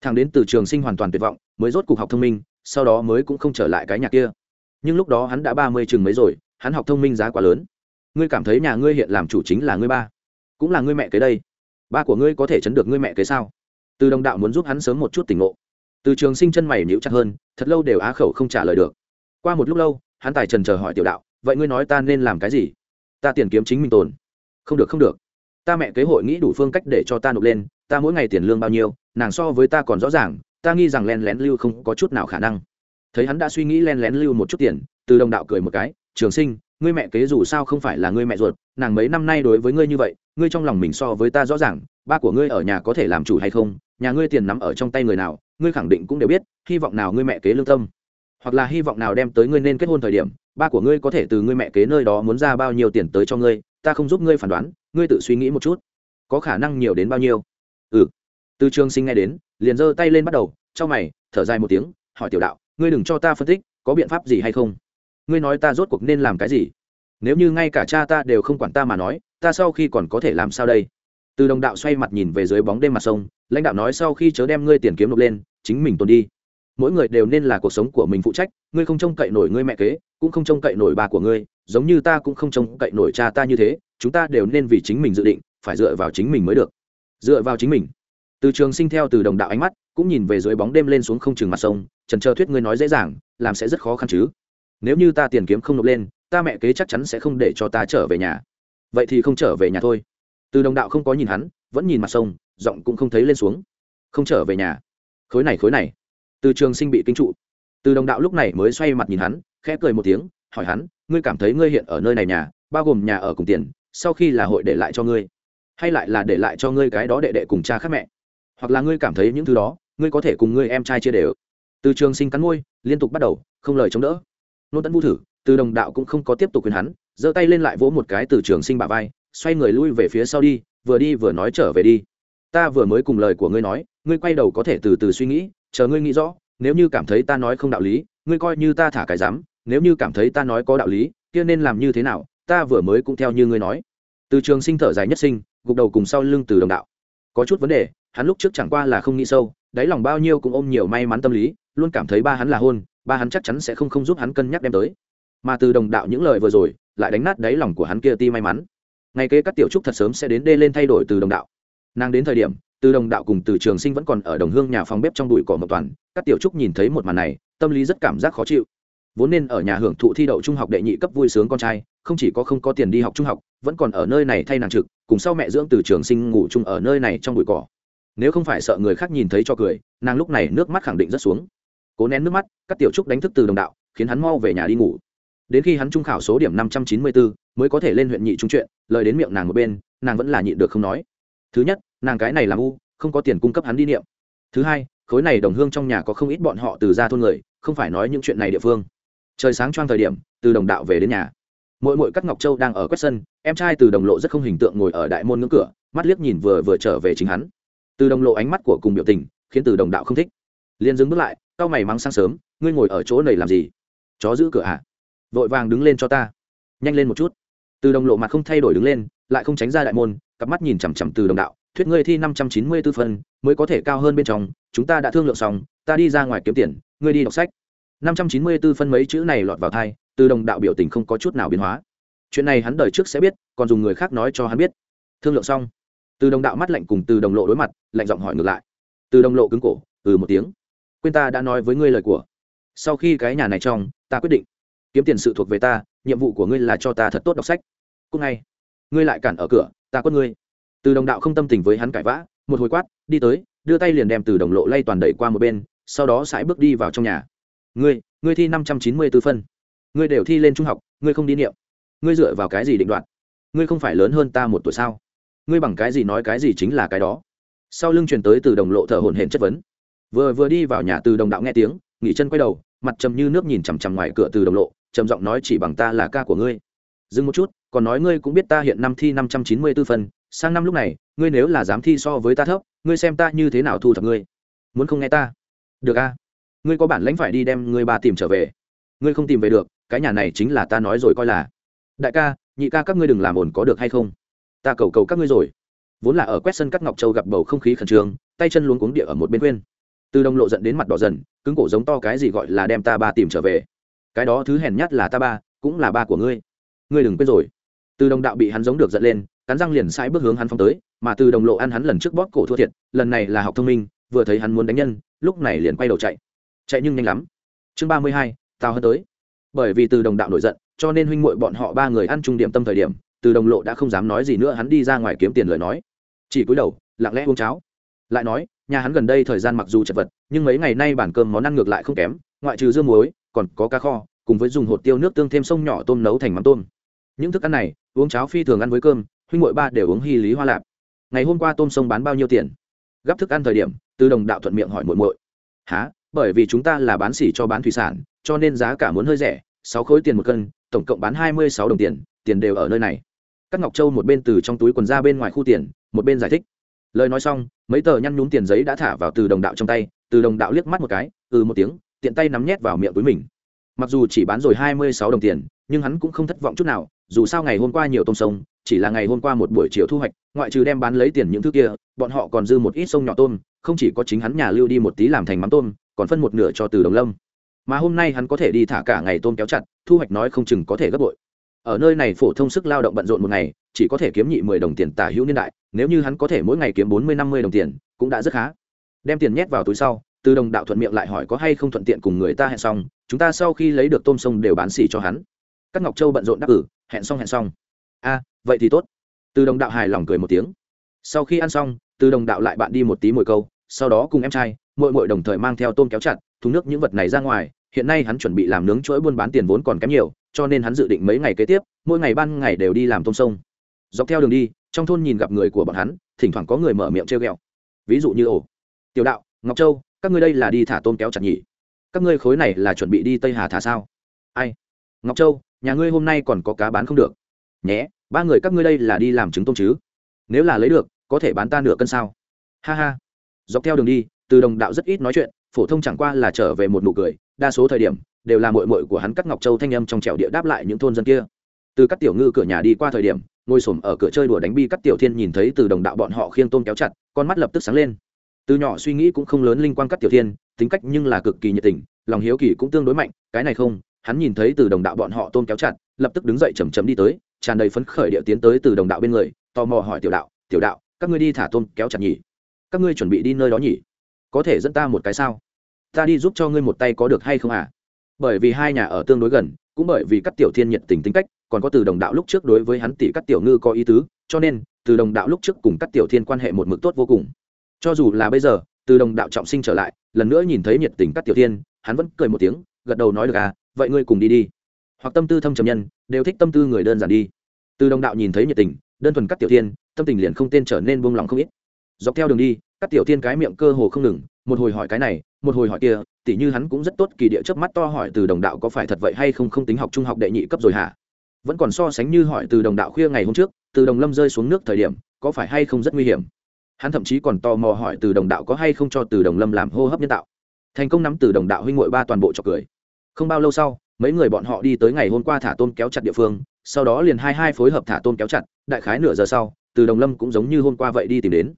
Thằng đến từ trường sinh hoàn toàn tuyệt vọng, mới rốt cuộc học thông minh, sau đó mới cũng không trở lại cái nhà kia. Nhưng lúc đó hắn đã ba mươi chừng mấy rồi, hắn học thông minh giá quá lớn. Ngươi cảm thấy nhà ngươi hiện làm chủ chính là ngươi ba cũng là ngươi mẹ kế đây. Ba của ngươi có thể chấn được ngươi mẹ kế sao? Từ đồng đạo muốn giúp hắn sớm một chút tỉnh ngộ. Từ trường sinh chân mày nhíu chặt hơn, thật lâu đều á khẩu không trả lời được. Qua một lúc lâu, hắn tài trần chờ hỏi tiểu đạo, vậy ngươi nói ta nên làm cái gì? Ta tiền kiếm chính mình tồn. Không được không được. Ta mẹ kế hội nghĩ đủ phương cách để cho ta nộp lên, ta mỗi ngày tiền lương bao nhiêu, nàng so với ta còn rõ ràng, ta nghi rằng len lén lưu không có chút nào khả năng. Thấy hắn đã suy nghĩ len lén lưu một chút tiền, từ đồng đạo cười một cái, trường sinh ngươi mẹ kế dù sao không phải là ngươi mẹ ruột, nàng mấy năm nay đối với ngươi như vậy, ngươi trong lòng mình so với ta rõ ràng, ba của ngươi ở nhà có thể làm chủ hay không, nhà ngươi tiền nắm ở trong tay người nào, ngươi khẳng định cũng đều biết, hy vọng nào ngươi mẹ kế lương tâm. Hoặc là hy vọng nào đem tới ngươi nên kết hôn thời điểm, ba của ngươi có thể từ ngươi mẹ kế nơi đó muốn ra bao nhiêu tiền tới cho ngươi, ta không giúp ngươi phản đoán, ngươi tự suy nghĩ một chút. Có khả năng nhiều đến bao nhiêu? Ừ. Từ trường sinh nghe đến, liền giơ tay lên bắt đầu cho mày, thở dài một tiếng, hỏi tiểu đạo, ngươi đừng cho ta phân tích, có biện pháp gì hay không? Ngươi nói ta rốt cuộc nên làm cái gì? Nếu như ngay cả cha ta đều không quản ta mà nói, ta sau khi còn có thể làm sao đây? Từ đồng đạo xoay mặt nhìn về dưới bóng đêm mặt sông, lãnh đạo nói sau khi chớ đem ngươi tiền kiếm nộp lên, chính mình tồn đi. Mỗi người đều nên là cuộc sống của mình phụ trách, ngươi không trông cậy nổi ngươi mẹ kế, cũng không trông cậy nổi bà của ngươi, giống như ta cũng không trông cậy nổi cha ta như thế, chúng ta đều nên vì chính mình dự định, phải dựa vào chính mình mới được. Dựa vào chính mình. Từ trường sinh theo từ đồng đạo ánh mắt, cũng nhìn về dưới bóng đêm lên xuống không chừng mặt sông, trần trơ thuyết ngươi nói dễ dàng, làm sẽ rất khó khăn chứ nếu như ta tiền kiếm không nộp lên, ta mẹ kế chắc chắn sẽ không để cho ta trở về nhà. Vậy thì không trở về nhà thôi. Từ đồng đạo không có nhìn hắn, vẫn nhìn mặt sông, giọng cũng không thấy lên xuống. Không trở về nhà. Khối này khối này. Từ trường sinh bị kinh trụ. Từ đồng đạo lúc này mới xoay mặt nhìn hắn, khẽ cười một tiếng, hỏi hắn, ngươi cảm thấy ngươi hiện ở nơi này nhà, bao gồm nhà ở cùng tiền, sau khi là hội để lại cho ngươi, hay lại là để lại cho ngươi cái đó đệ đệ cùng cha khác mẹ? Hoặc là ngươi cảm thấy những thứ đó, ngươi có thể cùng ngươi em trai chia đều? Từ trường sinh cắn môi, liên tục bắt đầu, không lời chống đỡ nôn tấn vu thử, từ đồng đạo cũng không có tiếp tục khuyên hắn, giơ tay lên lại vỗ một cái từ trường sinh bả vai, xoay người lui về phía sau đi, vừa đi vừa nói trở về đi. Ta vừa mới cùng lời của ngươi nói, ngươi quay đầu có thể từ từ suy nghĩ, chờ ngươi nghĩ rõ, nếu như cảm thấy ta nói không đạo lý, ngươi coi như ta thả cái dám nếu như cảm thấy ta nói có đạo lý, kia nên làm như thế nào, ta vừa mới cũng theo như ngươi nói. Từ trường sinh thở dài nhất sinh, gục đầu cùng sau lưng từ đồng đạo. Có chút vấn đề, hắn lúc trước chẳng qua là không nghĩ sâu, đáy lòng bao nhiêu cũng ôm nhiều may mắn tâm lý, luôn cảm thấy ba hắn là hôn ba hắn chắc chắn sẽ không không giúp hắn cân nhắc đem tới. Mà từ đồng đạo những lời vừa rồi, lại đánh nát đáy lòng của hắn kia ti may mắn. Ngay kế các tiểu trúc thật sớm sẽ đến đê lên thay đổi từ đồng đạo. Nàng đến thời điểm, từ đồng đạo cùng từ trường sinh vẫn còn ở đồng hương nhà phòng bếp trong đùi cỏ mộc toàn, các tiểu trúc nhìn thấy một màn này, tâm lý rất cảm giác khó chịu. Vốn nên ở nhà hưởng thụ thi đậu trung học đệ nhị cấp vui sướng con trai, không chỉ có không có tiền đi học trung học, vẫn còn ở nơi này thay nàng trực, cùng sau mẹ dưỡng từ trường sinh ngủ chung ở nơi này trong bụi cỏ. Nếu không phải sợ người khác nhìn thấy cho cười, nàng lúc này nước mắt khẳng định rất xuống cố nén nước mắt, các tiểu trúc đánh thức từ đồng đạo, khiến hắn mau về nhà đi ngủ. Đến khi hắn trung khảo số điểm năm trăm chín mươi bốn mới có thể lên huyện nhị trung chuyện, lời đến miệng nàng một bên, nàng vẫn là nhịn được không nói. Thứ nhất, nàng cái này làm u, không có tiền cung cấp hắn đi niệm. Thứ hai, khối này đồng hương trong nhà có không ít bọn họ từ ra thôn người, không phải nói những chuyện này địa phương. Trời sáng choang thời điểm, từ đồng đạo về đến nhà. Mỗi mỗi các ngọc châu đang ở quét sân, em trai từ đồng lộ rất không hình tượng ngồi ở đại môn ngưỡng cửa, mắt liếc nhìn vừa vừa trở về chính hắn. Từ đồng lộ ánh mắt của cùng biểu tình, khiến từ đồng đạo không thích. Liền dừng bước lại tao mày mắng sáng sớm, ngươi ngồi ở chỗ này làm gì? Chó giữ cửa à vội vàng đứng lên cho ta. Nhanh lên một chút. Từ đồng lộ mặt không thay đổi đứng lên, lại không tránh ra đại môn, cặp mắt nhìn chằm chằm từ đồng đạo. Thuyết ngươi thi năm trăm chín mươi b ố phân mới có thể cao hơn bên trong. Chúng ta đã thương lượng xong, ta đi ra ngoài kiếm tiền, ngươi đi đọc sách. năm trăm chín mươi b ố phân mấy chữ này lọt vào thai, từ đồng đạo biểu tình không có chút nào biến hóa. Chuyện này hắn đời trước sẽ biết, còn dùng người khác nói cho hắn biết. Thương lượng xong, từ đồng đạo mắt lạnh cùng từ đồng lộ đối mặt, lạnh giọng hỏi ngược lại. Từ đồng lộ cứng cổ ừ một tiếng quên ta đã nói với ngươi lời của. Sau khi cái nhà này trong, ta quyết định kiếm tiền sự thuộc về ta, nhiệm vụ của ngươi là cho ta thật tốt đọc sách. Cúc ngay, ngươi lại cản ở cửa, ta quất ngươi. Từ đồng đạo không tâm tình với hắn cãi vã, một hồi quát, đi tới, đưa tay liền đem từ đồng lộ lay toàn đẩy qua một bên, sau đó sải bước đi vào trong nhà. Ngươi ngươi thi năm trăm chín mươi tư phân. Ngươi đều thi lên trung học, ngươi không đi niệm. Ngươi dựa vào cái gì định đoạt? Ngươi không phải lớn hơn ta một tuổi sao? Ngươi bằng cái gì nói cái gì chính là cái đó? Sau lưng truyền tới từ đồng lộ thở hổn hển chất vấn vừa vừa đi vào nhà từ đồng đạo nghe tiếng, nghỉ chân quay đầu, mặt trầm như nước nhìn chằm chằm ngoài cửa từ đồng lộ, trầm giọng nói chỉ bằng ta là ca của ngươi. Dừng một chút, còn nói ngươi cũng biết ta hiện năm thi năm trăm chín mươi b ố phân, sang năm lúc này, ngươi nếu là dám thi so với ta thấp, ngươi xem ta như thế nào thu thập ngươi. Muốn không nghe ta? Được a. Ngươi có bản lãnh phải đi đem ngươi bà tìm trở về. Ngươi không tìm về được, cái nhà này chính là ta nói rồi coi là. Đại ca, nhị ca các ngươi đừng làm ổn có được hay không? Ta cầu cầu các ngươi rồi. Vốn là ở quét sân cắt ngọc châu gặp bầu không khí khẩn trương, tay chân luống cuống địa ở một bên quên từ đồng lộ dẫn đến mặt đỏ dần, cứng cổ giống to cái gì gọi là đem ta ba tìm trở về. Cái đó thứ hèn nhát là ta ba, cũng là ba của ngươi. Ngươi đừng quên rồi. Từ đồng đạo bị hắn giống được giận lên, cắn răng liền sai bước hướng hắn phong tới, mà từ đồng lộ ăn hắn lần trước bóp cổ thua thiệt, lần này là học thông minh, vừa thấy hắn muốn đánh nhân, lúc này liền quay đầu chạy. Chạy nhưng nhanh lắm. Chương ba mươi hai, tao hơn tới. Bởi vì từ đồng đạo nổi giận, cho nên huynh muội bọn họ ba người ăn trung điểm tâm thời điểm, từ đồng lộ đã không dám nói gì nữa, hắn đi ra ngoài kiếm tiền lời nói. Chỉ cúi đầu, lặng lẽ uống cháo lại nói, nhà hắn gần đây thời gian mặc dù chật vật, nhưng mấy ngày nay bản cơm món ăn ngược lại không kém, ngoại trừ dưa muối, còn có cá kho, cùng với dùng hột tiêu nước tương thêm sông nhỏ tôm nấu thành mắm tôm. Những thức ăn này, uống cháo phi thường ăn với cơm, huynh muội ba đều uống hy lý hoa lạp. Ngày hôm qua tôm sông bán bao nhiêu tiền? Gấp thức ăn thời điểm, từ đồng đạo thuận miệng hỏi muội muội. Há bởi vì chúng ta là bán xỉ cho bán thủy sản, cho nên giá cả muốn hơi rẻ, sáu khối tiền một cân, tổng cộng bán hai mươi sáu đồng tiền tiền đều ở nơi này. Các ngọc châu một bên từ trong túi quần ra bên ngoài khu tiền, một bên giải thích lời nói xong, mấy tờ nhăn nhúm tiền giấy đã thả vào từ đồng đạo trong tay, từ đồng đạo liếc mắt một cái ừ một tiếng, tiện tay nắm nhét vào miệng túi mình. Mặc dù chỉ bán rồi hai mươi sáu đồng tiền, nhưng hắn cũng không thất vọng chút nào, dù sao ngày hôm qua nhiều tôm sông, chỉ là ngày hôm qua một buổi chiều thu hoạch, ngoại trừ đem bán lấy tiền những thứ kia, bọn họ còn dư một ít sông nhỏ tôm, không chỉ có chính hắn nhà lưu đi một tí làm thành mắm tôm, còn phân một nửa cho từ đồng lâm. Mà hôm nay hắn có thể đi thả cả ngày tôm kéo chặt, thu hoạch nói không chừng có thể gấp bội. Ở nơi này phổ thông sức lao động bận rộn một ngày chỉ có thể kiếm nhị mười đồng tiền tả hữu niên đại, nếu như hắn có thể mỗi ngày kiếm bốn mươi, năm mươi đồng tiền, cũng đã rất khá. Đem tiền nhét vào túi sau, từ đồng đạo thuận miệng lại hỏi có hay không thuận tiện cùng người ta hẹn xong, chúng ta sau khi lấy được tôm sông đều bán xỉ cho hắn. Các ngọc châu bận rộn đáp ử hẹn xong hẹn xong. A, vậy thì tốt. Từ đồng đạo hài lòng cười một tiếng. Sau khi ăn xong, từ đồng đạo lại bạn đi một tí mồi câu, sau đó cùng em trai, mội mội đồng thời mang theo tôm kéo chặt, thùng nước những vật này ra ngoài. Hiện nay hắn chuẩn bị làm nướng chuỗi buôn bán tiền vốn còn kém nhiều, cho nên hắn dự định mấy ngày kế tiếp, mỗi ngày ban ngày đều đi làm tôm sông dọc theo đường đi, trong thôn nhìn gặp người của bọn hắn, thỉnh thoảng có người mở miệng treo ghẹo. Ví dụ như ổ tiểu đạo, ngọc châu, các ngươi đây là đi thả tôm kéo chặt nhỉ? Các ngươi khối này là chuẩn bị đi tây hà thả sao? Ai? Ngọc châu, nhà ngươi hôm nay còn có cá bán không được. Nhé, ba người các ngươi đây là đi làm trứng tôm chứ? Nếu là lấy được, có thể bán ta nửa cân sao? Ha ha. Dọc theo đường đi, từ đồng đạo rất ít nói chuyện, phổ thông chẳng qua là trở về một nụ cười, đa số thời điểm, đều là mội mội của hắn cắt ngọc châu thanh âm trong trẻo địa đáp lại những thôn dân kia từ các tiểu ngư cửa nhà đi qua thời điểm, ngồi xổm ở cửa chơi đùa đánh bi các tiểu thiên nhìn thấy từ đồng đạo bọn họ khiêng tôm kéo chặt, con mắt lập tức sáng lên. Từ nhỏ suy nghĩ cũng không lớn linh quan các tiểu thiên, tính cách nhưng là cực kỳ nhiệt tình, lòng hiếu kỳ cũng tương đối mạnh, cái này không, hắn nhìn thấy từ đồng đạo bọn họ tôm kéo chặt, lập tức đứng dậy chầm chầm đi tới, tràn đầy phấn khởi địa tiến tới từ đồng đạo bên người, tò mò hỏi tiểu đạo tiểu đạo, các ngươi đi thả tôm kéo chặt nhỉ? Các ngươi chuẩn bị đi nơi đó nhỉ? Có thể dẫn ta một cái sao? Ta đi giúp cho ngươi một tay có được hay không à? Bởi vì hai nhà ở tương đối gần, cũng bởi vì các tiểu thiên nhiệt tình tính cách còn có từ đồng đạo lúc trước đối với hắn tỷ cắt tiểu ngư có ý tứ, cho nên, từ đồng đạo lúc trước cùng cắt tiểu thiên quan hệ một mực tốt vô cùng. Cho dù là bây giờ, từ đồng đạo trọng sinh trở lại, lần nữa nhìn thấy nhiệt tình cắt tiểu thiên, hắn vẫn cười một tiếng, gật đầu nói được à vậy ngươi cùng đi đi. Hoặc tâm tư thâm trầm nhân, đều thích tâm tư người đơn giản đi. Từ đồng đạo nhìn thấy nhiệt tình, đơn thuần cắt tiểu thiên, tâm tình liền không tên trở nên buông lòng không ít. Dọc theo đường đi cắt tiểu thiên cái miệng cơ hồ không ngừng, một hồi hỏi cái này, một hồi hỏi kia, tỉ như hắn cũng rất tốt kỳ địa chớp mắt to hỏi từ đồng đạo có phải thật vậy hay không không tính học trung học đệ nhị cấp rồi hả? Vẫn còn so sánh như hỏi từ đồng đạo khuya ngày hôm trước, từ đồng lâm rơi xuống nước thời điểm, có phải hay không rất nguy hiểm? Hắn thậm chí còn tò mò hỏi từ đồng đạo có hay không cho từ đồng lâm làm hô hấp nhân tạo. Thành công nắm từ đồng đạo huynh ngội ba toàn bộ trọc cười. Không bao lâu sau, mấy người bọn họ đi tới ngày hôm qua thả tôm kéo chặt địa phương, sau đó liền hai hai phối hợp thả tôm kéo chặt, đại khái nửa giờ sau, từ đồng lâm cũng giống như hôm qua vậy đi tìm đến.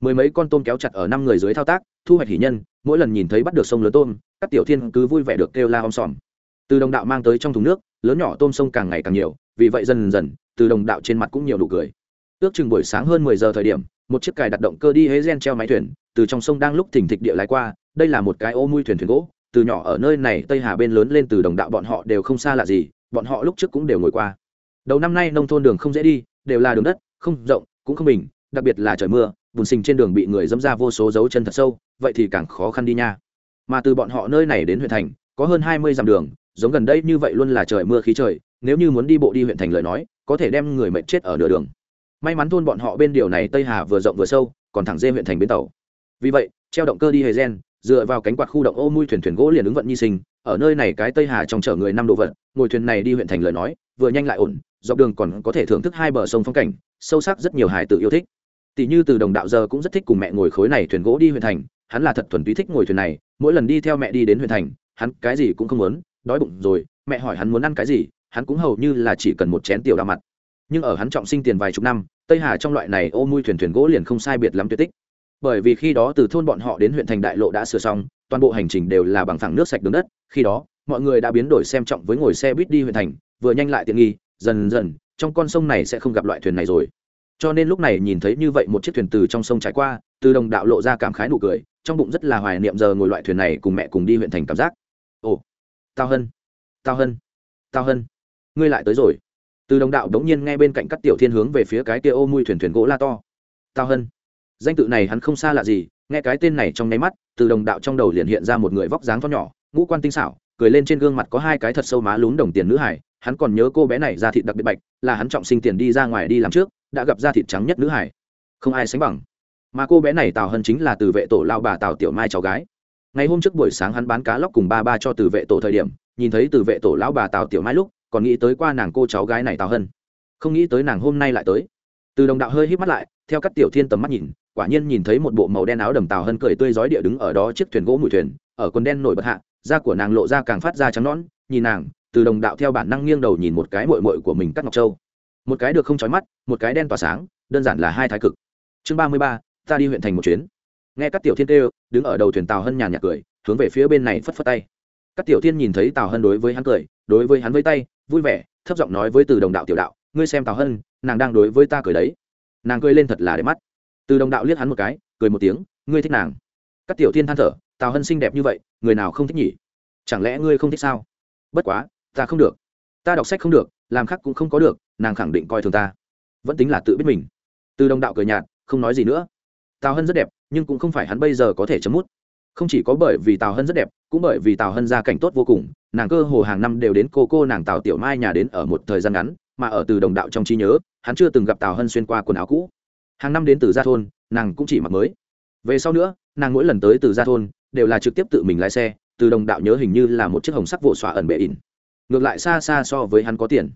Mười mấy con tôm kéo chặt ở năm người dưới thao tác, thu hoạch hỷ nhân, mỗi lần nhìn thấy bắt được sông lớn tôm, các tiểu thiên cứ vui vẻ được kêu la om sòm từ đồng đạo mang tới trong thùng nước, lớn nhỏ tôm sông càng ngày càng nhiều, vì vậy dần dần, từ đồng đạo trên mặt cũng nhiều đủ cười. Ước chừng buổi sáng hơn mười giờ thời điểm, một chiếc cài đặt động cơ đi hế gen treo máy thuyền, từ trong sông đang lúc thỉnh thịch địa lái qua, đây là một cái ô mui thuyền thuyền gỗ, từ nhỏ ở nơi này, tây hà bên lớn lên từ đồng đạo bọn họ đều không xa lạ gì, bọn họ lúc trước cũng đều ngồi qua. Đầu năm nay nông thôn đường không dễ đi, đều là đường đất, không rộng, cũng không bình, đặc biệt là trời mưa, bùn sình trên đường bị người dẫm ra vô số dấu chân thật sâu, vậy thì càng khó khăn đi nha. Mà từ bọn họ nơi này đến huyện thành, có hơn hai mươi dặm đường giống gần đây như vậy luôn là trời mưa khí trời, nếu như muốn đi bộ đi huyện thành lời nói, có thể đem người mệt chết ở nửa đường. May mắn thôn bọn họ bên điều này tây hà vừa rộng vừa sâu, còn thẳng dê huyện thành bến tàu. Vì vậy, treo động cơ đi hề gen, dựa vào cánh quạt khu động ô mui thuyền thuyền gỗ liền ứng vận nhi sinh, ở nơi này cái tây hà trong chở người năm độ vận ngồi thuyền này đi huyện thành lời nói, vừa nhanh lại ổn, dọc đường còn có thể thưởng thức hai bờ sông phong cảnh, sâu sắc rất nhiều hải tự yêu thích. Tỷ như từ đồng đạo giờ cũng rất thích cùng mẹ ngồi khối này thuyền gỗ đi huyện thành, hắn là thật thuần túy thích ngồi thuyền này, mỗi lần đi theo mẹ đi đến huyện thành, hắn cái gì cũng không muốn đói bụng rồi, mẹ hỏi hắn muốn ăn cái gì, hắn cũng hầu như là chỉ cần một chén tiểu đa mặt. Nhưng ở hắn trọng sinh tiền vài chục năm, tây hà trong loại này ô mui thuyền thuyền gỗ liền không sai biệt lắm tuyệt tích. Bởi vì khi đó từ thôn bọn họ đến huyện thành đại lộ đã sửa xong, toàn bộ hành trình đều là bằng thẳng nước sạch đường đất, khi đó, mọi người đã biến đổi xem trọng với ngồi xe buýt đi huyện thành, vừa nhanh lại tiện nghi, dần dần, trong con sông này sẽ không gặp loại thuyền này rồi. Cho nên lúc này nhìn thấy như vậy một chiếc thuyền từ trong sông trải qua, từ đồng đạo lộ ra cảm khái nụ cười, trong bụng rất là hoài niệm giờ ngồi loại thuyền này cùng mẹ cùng đi huyện thành cảm giác. Ồ tao hân tao hân tao hân. Ngươi lại tới rồi. Từ đồng đạo đống nhiên nghe bên cạnh các tiểu thiên hướng về phía cái kia ô mui thuyền thuyền gỗ la to. Tao hân. Danh tự này hắn không xa lạ gì, nghe cái tên này trong nháy mắt, từ đồng đạo trong đầu liền hiện ra một người vóc dáng to nhỏ, ngũ quan tinh xảo, cười lên trên gương mặt có hai cái thật sâu má lún đồng tiền nữ hải. Hắn còn nhớ cô bé này ra thịt đặc biệt bạch, là hắn trọng sinh tiền đi ra ngoài đi làm trước, đã gặp ra thịt trắng nhất nữ hải. Không ai sánh bằng. Mà cô bé này tào hân chính là từ vệ tổ lao bà tào tiểu mai cháu gái ngày hôm trước buổi sáng hắn bán cá lóc cùng ba ba cho từ vệ tổ thời điểm, nhìn thấy từ vệ tổ lão bà tào tiểu mai lúc, còn nghĩ tới qua nàng cô cháu gái này tào hân. Không nghĩ tới nàng hôm nay lại tới. Từ đồng đạo hơi hít mắt lại, theo các tiểu thiên tầm mắt nhìn, quả nhiên nhìn thấy một bộ màu đen áo đầm tào hân cười tươi rói địa đứng ở đó chiếc thuyền gỗ mùi thuyền, ở quần đen nổi bật hạ, da của nàng lộ ra càng phát ra trắng nõn, nhìn nàng, từ đồng đạo theo bản năng nghiêng đầu nhìn một cái mội mội của mình cắt ngọc châu. Một cái được không trói mắt, một cái đen tỏa sáng, đơn giản là hai thái cực. Chương ba mươi ba, ta đi huyện thành một chuyến nghe các tiểu thiên kêu, đứng ở đầu thuyền tào hân nhàn nhạt cười, hướng về phía bên này phất phất tay. Các tiểu thiên nhìn thấy tào hân đối với hắn cười, đối với hắn với tay, vui vẻ, thấp giọng nói với từ đồng đạo tiểu đạo, ngươi xem tào hân, nàng đang đối với ta cười đấy. Nàng cười lên thật là đẹp mắt. Từ đồng đạo liếc hắn một cái, cười một tiếng, ngươi thích nàng. Các tiểu thiên than thở, tào hân xinh đẹp như vậy, người nào không thích nhỉ? Chẳng lẽ ngươi không thích sao? Bất quá, ta không được. Ta đọc sách không được, làm khác cũng không có được, nàng khẳng định coi thường ta. Vẫn tính là tự biết mình. Từ đồng đạo cười nhạt, không nói gì nữa tào hân rất đẹp, nhưng cũng không phải hắn bây giờ có thể chấm mút. Không chỉ có bởi vì tào hân rất đẹp, cũng bởi vì tào hân gia cảnh tốt vô cùng, nàng cơ hồ hàng năm đều đến cô cô nàng tào tiểu mai nhà đến ở một thời gian ngắn, mà ở từ đồng đạo trong trí nhớ, hắn chưa từng gặp tào hân xuyên qua quần áo cũ. Hàng năm đến từ gia thôn, nàng cũng chỉ mặc mới. Về sau nữa, nàng mỗi lần tới từ gia thôn, đều là trực tiếp tự mình lái xe, từ đồng đạo nhớ hình như là một chiếc hồng sắc vỗ xỏa ẩn bệ ỉn. Ngược lại xa xa so với hắn có tiền.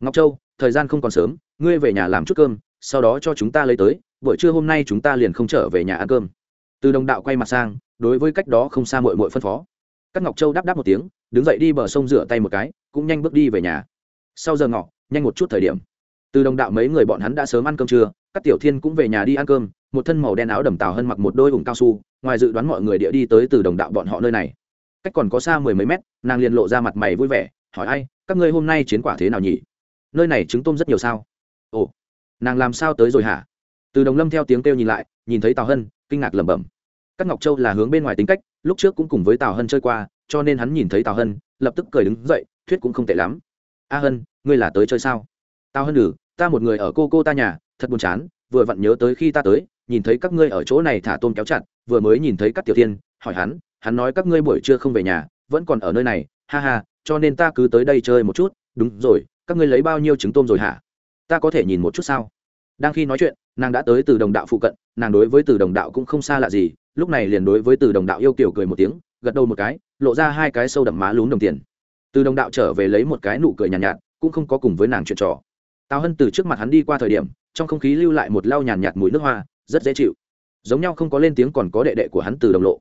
Ngọc châu, thời gian không còn sớm, ngươi về nhà làm chút cơm, sau đó cho chúng ta lấy tới buổi trưa hôm nay chúng ta liền không trở về nhà ăn cơm. Từ đồng đạo quay mặt sang, đối với cách đó không xa mội mội phân phó. Các ngọc châu đáp đáp một tiếng, đứng dậy đi bờ sông rửa tay một cái, cũng nhanh bước đi về nhà. Sau giờ ngọ, nhanh một chút thời điểm. Từ đồng đạo mấy người bọn hắn đã sớm ăn cơm trưa, các tiểu thiên cũng về nhà đi ăn cơm, một thân màu đen áo đầm tàu hơn mặc một đôi ủng cao su, ngoài dự đoán mọi người địa đi tới từ đồng đạo bọn họ nơi này. Cách còn có xa mười mấy mét, nàng liền lộ ra mặt mày vui vẻ, hỏi ai, các ngươi hôm nay chiến quả thế nào nhỉ? Nơi này trứng tôm rất nhiều sao? Ồ, nàng làm sao tới rồi hả? Từ đồng lâm theo tiếng kêu nhìn lại nhìn thấy tào hân kinh ngạc lẩm bẩm các ngọc châu là hướng bên ngoài tính cách lúc trước cũng cùng với tào hân chơi qua cho nên hắn nhìn thấy tào hân lập tức cười đứng dậy thuyết cũng không tệ lắm a hân ngươi là tới chơi sao tào hân ử ta một người ở cô cô ta nhà thật buồn chán vừa vặn nhớ tới khi ta tới nhìn thấy các ngươi ở chỗ này thả tôm kéo chặt vừa mới nhìn thấy các tiểu tiên hỏi hắn hắn nói các ngươi buổi trưa không về nhà vẫn còn ở nơi này ha ha cho nên ta cứ tới đây chơi một chút đúng rồi các ngươi lấy bao nhiêu trứng tôm rồi hả ta có thể nhìn một chút sao đang khi nói chuyện nàng đã tới từ đồng đạo phụ cận nàng đối với từ đồng đạo cũng không xa lạ gì lúc này liền đối với từ đồng đạo yêu kiểu cười một tiếng gật đầu một cái lộ ra hai cái sâu đậm má lún đồng tiền. Từ đồng đạo trở về lấy một cái nụ cười nhàn nhạt, nhạt cũng không có cùng với nàng chuyện trò. Tào hân từ trước mặt hắn đi qua thời điểm trong không khí lưu lại một lau nhàn nhạt mùi nước hoa rất dễ chịu. Giống nhau không có lên tiếng còn có đệ đệ của hắn từ đồng lộ.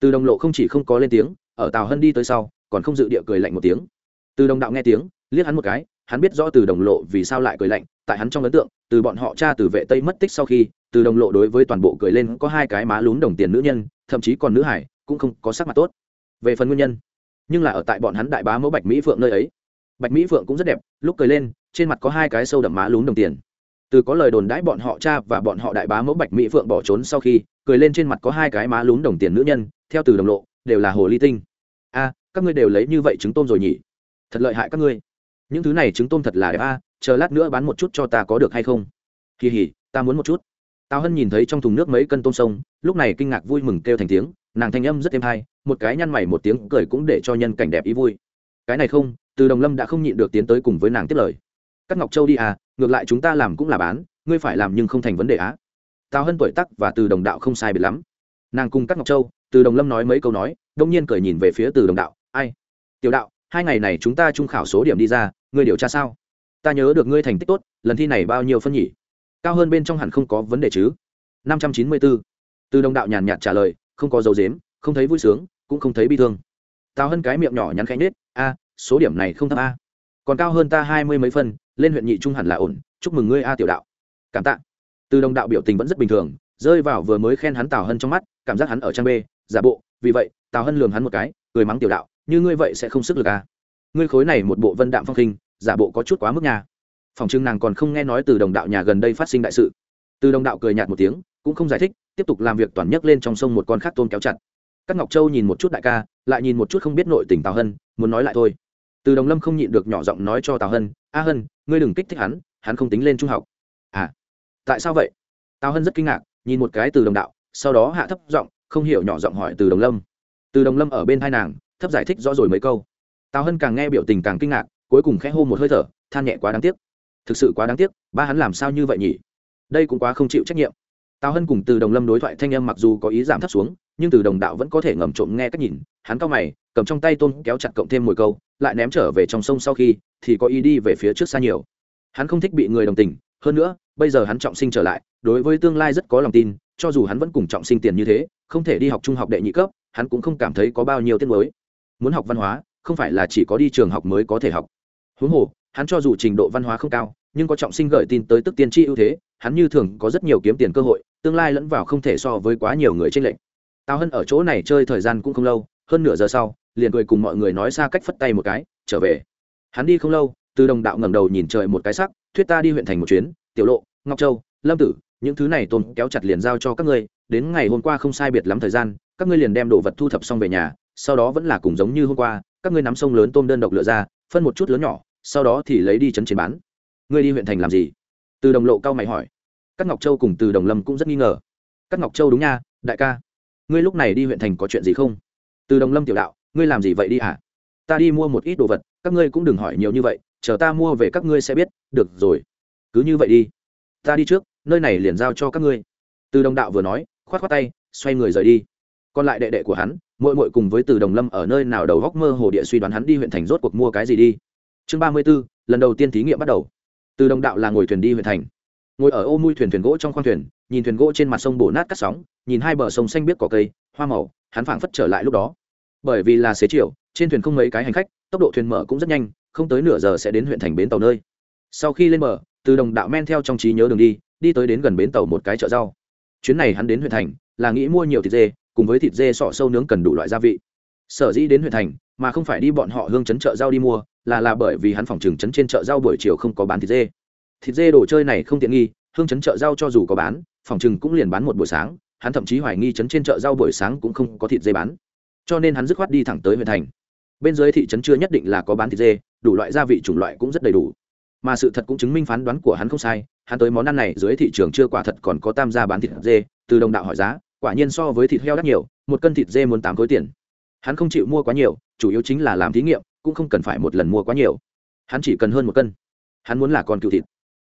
Từ đồng lộ không chỉ không có lên tiếng ở tào hân đi tới sau còn không dự địa cười lạnh một tiếng. Từ đồng đạo nghe tiếng liếc hắn một cái hắn biết rõ từ đồng lộ vì sao lại cười lạnh tại hắn trong ấn tượng, từ bọn họ cha từ vệ tây mất tích sau khi, từ đồng lộ đối với toàn bộ cười lên có hai cái má lún đồng tiền nữ nhân, thậm chí còn nữ hải, cũng không có sắc mặt tốt. Về phần nguyên nhân, nhưng là ở tại bọn hắn đại bá mẫu bạch mỹ phượng nơi ấy. Bạch mỹ phượng cũng rất đẹp, lúc cười lên, trên mặt có hai cái sâu đậm má lún đồng tiền. Từ có lời đồn đãi bọn họ cha và bọn họ đại bá mẫu bạch mỹ phượng bỏ trốn sau khi, cười lên trên mặt có hai cái má lún đồng tiền nữ nhân, theo từ đồng lộ, đều là hồ ly tinh. A, các ngươi đều lấy như vậy trứng tôm rồi nhỉ? Thật lợi hại các ngươi những thứ này trứng tôm thật là đẹp a, chờ lát nữa bán một chút cho ta có được hay không? Kỳ hỉ, ta muốn một chút. Tào hân nhìn thấy trong thùng nước mấy cân tôm sông, lúc này kinh ngạc vui mừng kêu thành tiếng, nàng thanh âm rất êm hay, một cái nhăn mày một tiếng cười cũng để cho nhân cảnh đẹp ý vui. Cái này không, từ đồng lâm đã không nhịn được tiến tới cùng với nàng tiếp lời. Các ngọc châu đi à ngược lại chúng ta làm cũng là bán, ngươi phải làm nhưng không thành vấn đề á. Tào hân tuổi tắc và từ đồng đạo không sai biệt lắm. Nàng cùng các ngọc châu, từ đồng lâm nói mấy câu nói, đông nhiên cười nhìn về phía từ đồng đạo, ai? Tiểu đạo hai ngày này chúng ta trung khảo số điểm đi ra, ngươi điều tra sao? Ta nhớ được ngươi thành tích tốt, lần thi này bao nhiêu phân nhỉ? Cao hơn bên trong hẳn không có vấn đề chứ? Năm trăm chín mươi bốn từ đồng đạo nhàn nhạt trả lời, không có dấu dếm không thấy vui sướng, cũng không thấy bi thương. Tào hân cái miệng nhỏ nhắn khánh nết a, số điểm này không thấp a. Còn cao hơn ta hai mươi mấy phân, lên huyện nhị trung hẳn là ổn, chúc mừng ngươi a tiểu đạo. Cảm tạ. Từ đồng đạo biểu tình vẫn rất bình thường, rơi vào vừa mới khen hắn tào hân trong mắt, cảm giác hắn ở trang b, giả bộ, vì vậy, tào hân lường hắn một cái, cười mắng tiểu đạo như ngươi vậy sẽ không sức lực à. ngươi khối này một bộ vân đạm phong khinh giả bộ có chút quá mức nhà phòng trưng nàng còn không nghe nói từ đồng đạo nhà gần đây phát sinh đại sự. Từ đồng đạo cười nhạt một tiếng, cũng không giải thích, tiếp tục làm việc toàn nhấc lên trong sông một con khác tôn kéo chặt. Các ngọc châu nhìn một chút đại ca, lại nhìn một chút không biết nội tình tào hân, muốn nói lại thôi. Từ đồng lâm không nhịn được nhỏ giọng nói cho tào hân, a hân, ngươi đừng kích thích hắn hắn không tính lên trung học. À tại sao vậy? Tào hân rất kinh ngạc, nhìn một cái từ đồng đạo, sau đó hạ thấp giọng, không hiểu nhỏ giọng hỏi từ đồng lâm. Từ đồng lâm ở bên hai nàng thấp giải thích rõ rồi mấy câu. Tào hân càng nghe biểu tình càng kinh ngạc, cuối cùng khẽ hô một hơi thở, than nhẹ quá đáng tiếc. Thực sự quá đáng tiếc, ba hắn làm sao như vậy nhỉ? Đây cũng quá không chịu trách nhiệm. Tào hân cùng từ đồng lâm đối thoại thanh âm mặc dù có ý giảm thấp xuống, nhưng từ đồng đạo vẫn có thể ngầm trộm nghe cách nhìn. Hắn cao mày, cầm trong tay tôn kéo chặt cộng thêm mồi câu, lại ném trở về trong sông sau khi, thì có ý đi về phía trước xa nhiều. Hắn không thích bị người đồng tình, hơn nữa, bây giờ hắn trọng sinh trở lại, đối với tương lai rất có lòng tin, cho dù hắn vẫn cùng trọng sinh tiền như thế, không thể đi học trung học đệ nhị cấp, hắn cũng không cảm thấy có bao nhiêu tiết mới muốn học văn hóa, không phải là chỉ có đi trường học mới có thể học. Huống hồ, hắn cho dù trình độ văn hóa không cao, nhưng có trọng sinh gợi tin tới tức tiên tri ưu thế, hắn như thường có rất nhiều kiếm tiền cơ hội, tương lai lẫn vào không thể so với quá nhiều người tranh lệch. Tào hân ở chỗ này chơi thời gian cũng không lâu, hơn nửa giờ sau, liền cười cùng mọi người nói xa cách phất tay một cái, trở về. Hắn đi không lâu, từ đồng đạo ngẩng đầu nhìn trời một cái sắc, thuyết ta đi huyện thành một chuyến, tiểu lộ, ngọc châu, lâm tử, những thứ này tôn kéo chặt liền giao cho các ngươi, đến ngày hôm qua không sai biệt lắm thời gian, các ngươi liền đem đồ vật thu thập xong về nhà sau đó vẫn là cùng giống như hôm qua, các ngươi nắm sông lớn tôm đơn độc lựa ra, phân một chút lớn nhỏ, sau đó thì lấy đi chấn chiến bán. Ngươi đi huyện thành làm gì? Từ đồng lộ cao mày hỏi. Các ngọc châu cùng từ đồng lâm cũng rất nghi ngờ. Các ngọc châu đúng nha, đại ca. Ngươi lúc này đi huyện thành có chuyện gì không? Từ đồng lâm tiểu đạo, ngươi làm gì vậy đi hả? Ta đi mua một ít đồ vật, các ngươi cũng đừng hỏi nhiều như vậy, chờ ta mua về các ngươi sẽ biết. Được rồi. Cứ như vậy đi. Ta đi trước, nơi này liền giao cho các ngươi. Từ đồng đạo vừa nói k h o á t k h o á t tay, xoay người rời đi còn lại đệ đệ của hắn mội mội cùng với từ đồng lâm ở nơi nào đầu góc mơ hồ địa suy đoán hắn đi huyện thành rốt cuộc mua cái gì đi. Chương ba mươi b ố lần đầu tiên thí nghiệm bắt đầu. Từ đồng đạo là ngồi thuyền đi huyện thành. Ngồi ở ô mui thuyền thuyền gỗ trong khoang thuyền, nhìn thuyền gỗ trên mặt sông bổ nát cắt sóng, nhìn hai bờ sông xanh biếc cỏ cây, hoa màu, hắn phảng phất trở lại lúc đó. Bởi vì là xế chiều, trên thuyền không mấy cái hành khách, tốc độ thuyền mở cũng rất nhanh, không tới nửa giờ sẽ đến huyện thành bến tàu nơi. Sau khi lên bờ, từ đồng đạo men theo trong trí nhớ đường đi đi tới đến gần bến tàu một cái chợ rau. Chuyến này hắn đến huyện thành, là nghĩ mua nhiều thịt dê cùng với thịt dê sọ sâu nướng cần đủ loại gia vị. Sở dĩ đến huyện thành, mà không phải đi bọn họ hương chấn chợ rau đi mua, là là bởi vì hắn phòng trừng chấn trên chợ rau buổi chiều không có bán thịt dê. Thịt dê đồ chơi này không tiện nghi, hương chấn chợ rau cho dù có bán, phòng trừng cũng liền bán một buổi sáng, hắn thậm chí hoài nghi chấn trên chợ rau buổi sáng cũng không có thịt dê bán. Cho nên hắn dứt khoát đi thẳng tới huyện thành. Bên dưới thị trấn chưa nhất định là có bán thịt dê, đủ loại gia vị chủng loại cũng rất đầy đủ. Mà sự thật cũng chứng minh phán đoán của hắn không sai, hắn tới món ăn này dưới thị trường chưa quả thật còn có tam gia bán thịt dê, từ đồng đạo hỏi giá quả nhiên so với thịt heo đắt nhiều, một cân thịt dê muốn tám khối tiền. Hắn không chịu mua quá nhiều, chủ yếu chính là làm thí nghiệm, cũng không cần phải một lần mua quá nhiều. Hắn chỉ cần hơn một cân. Hắn muốn là con cựu thịt.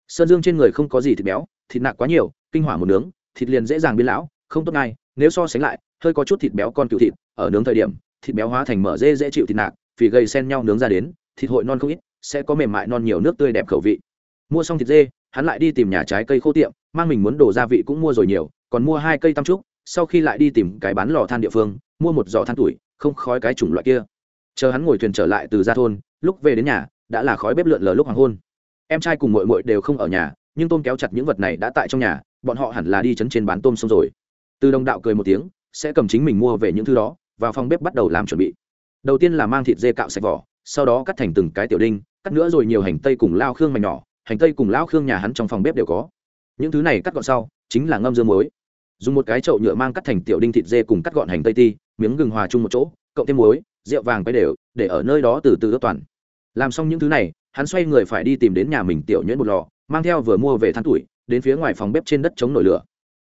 Sơn dương trên người không có gì thịt béo, thịt nạc quá nhiều, kinh hỏa một nướng, thịt liền dễ dàng biến lão, không tốt ngay, nếu so sánh lại, hơi có chút thịt béo con cựu thịt, ở nướng thời điểm, thịt béo hóa thành mở dê dễ chịu thịt nạc, vì gầy sen nhau nướng ra đến, thịt hội non không ít, sẽ có mềm mại non nhiều nước tươi đẹp khẩu vị. Mua xong thịt dê, hắn lại đi tìm nhà trái cây khô tiệm, mang mình muốn đổ gia vị cũng mua rồi nhiều, còn mua hai cây tam trúc sau khi lại đi tìm cái bán lò than địa phương, mua một giỏ than tuổi, không khói cái chủng loại kia. Chờ hắn ngồi thuyền trở lại từ ra thôn, lúc về đến nhà, đã là khói bếp lượn lờ lúc hoàng hôn. Em trai cùng mội mội đều không ở nhà, nhưng tôm kéo chặt những vật này đã tại trong nhà, bọn họ hẳn là đi chấn trên bán tôm xong rồi. Từ đồng đạo cười một tiếng, sẽ cầm chính mình mua về những thứ đó, vào phòng bếp bắt đầu làm chuẩn bị. Đầu tiên là mang thịt dê cạo sạch vỏ, sau đó cắt thành từng cái tiểu đinh, cắt nữa rồi nhiều hành tây cùng lao khương mảnh nhỏ, hành tây cùng lao khương nhà hắn trong phòng bếp đều có. Những thứ này cắt gọn sau, chính là ngâm dưa muối dùng một cái chậu nhựa mang cắt thành tiểu đinh thịt dê cùng cắt gọn hành tây ti, miếng gừng hòa chung một chỗ, cộng thêm muối, rượu vàng quay đều, để ở nơi đó từ từ ướp toàn. Làm xong những thứ này, hắn xoay người phải đi tìm đến nhà mình tiểu nhuyễn một lò, mang theo vừa mua về than tuổi, đến phía ngoài phòng bếp trên đất chống nổi lửa.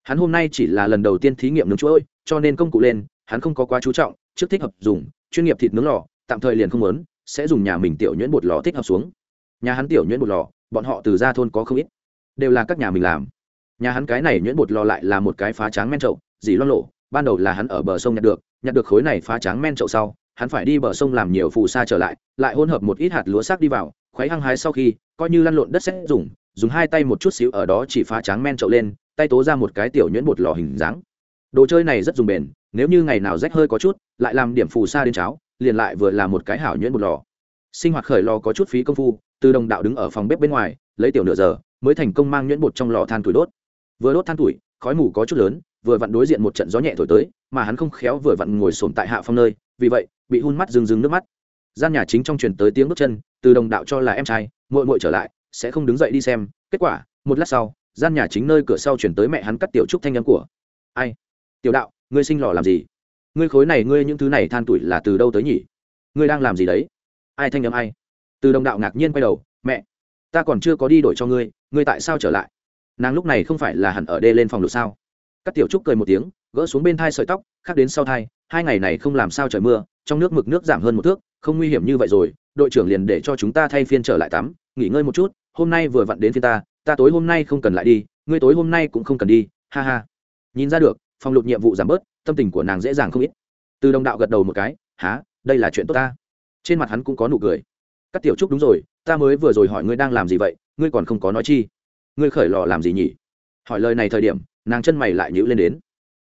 Hắn hôm nay chỉ là lần đầu tiên thí nghiệm nướng chuỗi cho nên công cụ lên, hắn không có quá chú trọng, trước thích hợp dùng, chuyên nghiệp thịt nướng lò, tạm thời liền không lớn sẽ dùng nhà mình tiểu nhuyễn bột lò thích hợp xuống. Nhà hắn tiểu nhuyễn bột lò, bọn họ từ ra thôn có không ít, đều là các nhà mình làm nhà hắn cái này nhuyễn bột lò lại là một cái phá tráng men trậu dì loan lộ, ban đầu là hắn ở bờ sông nhặt được nhặt được khối này phá tráng men trậu sau, hắn phải đi bờ sông làm nhiều phù sa trở lại lại hỗn hợp một ít hạt lúa xác đi vào, khuấy hăng hái sau khi, coi như lăn lộn đất xét dùng dùng hai tay một chút xíu ở đó chỉ phá tráng men trậu lên, tay tố ra một cái tiểu nhuyễn bột lò hình dáng. Đồ chơi này rất dùng bền, nếu như ngày nào rách hơi có chút, lại làm điểm phù sa đến cháo, liền lại vừa là một cái hảo nhuyễn bột lò. Sinh hoạt khởi lò có chút phí công phu, từ đồng đạo đứng ở phòng bếp bên ngoài, lấy tiểu nửa giờ, mới thành công mang nhuyễn bột trong lò than tuổi đốt vừa đốt than tuổi, khói mù có chút lớn, vừa vặn đối diện một trận gió nhẹ thổi tới, mà hắn không khéo vừa vặn ngồi sồn tại hạ phong nơi, vì vậy, bị hun mắt rừng rừng nước mắt. Gian nhà chính trong truyền tới tiếng bước chân, từ đồng đạo cho là em trai, muội muội trở lại, sẽ không đứng dậy đi xem. Kết quả, một lát sau, gian nhà chính nơi cửa sau chuyển tới mẹ hắn cắt tiểu trúc thanh âm của. Ai? Tiểu đạo, ngươi sinh lò làm gì? Ngươi khối này, ngươi những thứ này than tuổi là từ đâu tới nhỉ? Ngươi đang làm gì đấy? Ai thanh âm ai? Từ đồng đạo ngạc nhiên quay đầu, mẹ, ta còn chưa có đi đổi cho ngươi ngươi tại sao trở lại? Nàng lúc này không phải là hẳn ở đê lên phòng lụt sao? Các tiểu trúc cười một tiếng, gỡ xuống bên thai sợi tóc, khác đến sau thai, hai ngày này không làm sao trời mưa, trong nước mực nước giảm hơn một thước, không nguy hiểm như vậy rồi, đội trưởng liền để cho chúng ta thay phiên trở lại tắm, nghỉ ngơi một chút, hôm nay vừa vặn đến phiên ta ta tối hôm nay không cần lại đi, ngươi tối hôm nay cũng không cần đi, ha ha. Nhìn ra được, phòng lục nhiệm vụ giảm bớt, tâm tình của nàng dễ dàng không ít. Từ đồng đạo gật đầu một cái há đây là chuyện tốt ta. Trên mặt hắn cũng có nụ cười. Các tiểu trúc, đúng rồi, ta mới vừa rồi hỏi ngươi đang làm gì vậy, ngươi còn không có nói chi ngươi khởi lò làm gì nhỉ? Hỏi lời này thời điểm, nàng chân mày lại nhữ lên đến.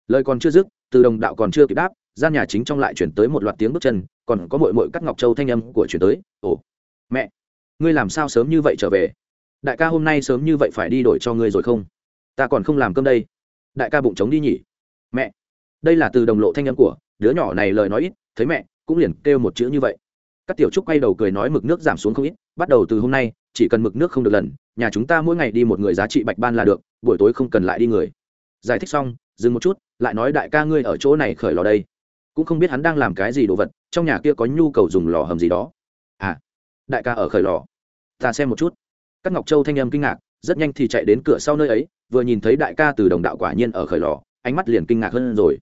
Lời còn chưa dứt, từ đồng đạo còn chưa kịp đáp, gian nhà chính trong lại chuyển tới một loạt tiếng bước chân, còn có mội mội cắt ngọc châu thanh âm của chuyển tới. Ồ, mẹ, ngươi làm sao sớm như vậy trở về? Đại ca hôm nay sớm như vậy phải đi đổi cho ngươi rồi không? Ta còn không làm cơm đây. Đại ca bụng trống đi nhỉ? Mẹ, đây là từ đồng lộ thanh âm của, đứa nhỏ này lời nói ít, thấy mẹ, cũng liền kêu một chữ như vậy. Các tiểu trúc quay đầu cười nói mực nước giảm xuống không ít, bắt đầu từ hôm nay chỉ cần mực nước không được lần, nhà chúng ta mỗi ngày đi một người giá trị bạch ban là được, buổi tối không cần lại đi người. Giải thích xong, dừng một chút, lại nói đại ca ngươi ở chỗ này khởi lò đây. Cũng không biết hắn đang làm cái gì đồ vật, trong nhà kia có nhu cầu dùng lò hầm gì đó. À đại ca ở khởi lò. Ta xem một chút. Các ngọc châu thanh âm kinh ngạc, rất nhanh thì chạy đến cửa sau nơi ấy, vừa nhìn thấy đại ca từ đồng đạo quả nhiên ở khởi lò, ánh mắt liền kinh ngạc hơn rồi.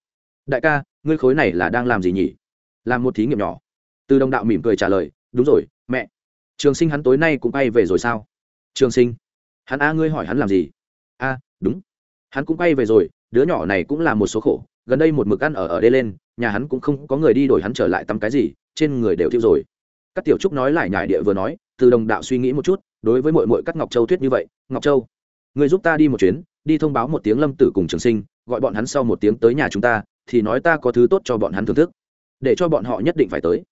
Đại ca, ngươi khối này là đang làm gì nhỉ? Làm một thí nghiệm nhỏ. Từ đồng đạo mỉm cười trả lời, đúng rồi, mẹ trường sinh hắn tối nay cũng bay về rồi sao? Trường sinh, hắn a, ngươi hỏi hắn làm gì? A, đúng. Hắn cũng bay về rồi, đứa nhỏ này cũng là một số khổ, gần đây một mực ăn ở ở đây lên, nhà hắn cũng không có người đi đổi hắn trở lại tắm cái gì, trên người đều thiêu rồi. Các tiểu trúc nói lại nhải địa vừa nói, từ đồng đạo suy nghĩ một chút, đối với mội mội các ngọc châu thuyết như vậy, ngọc châu người giúp ta đi một chuyến, đi thông báo một tiếng lâm tử cùng trường sinh, gọi bọn hắn sau một tiếng tới nhà chúng ta, thì nói ta có thứ tốt cho bọn hắn thưởng thức, để cho bọn họ nhất định phải tới.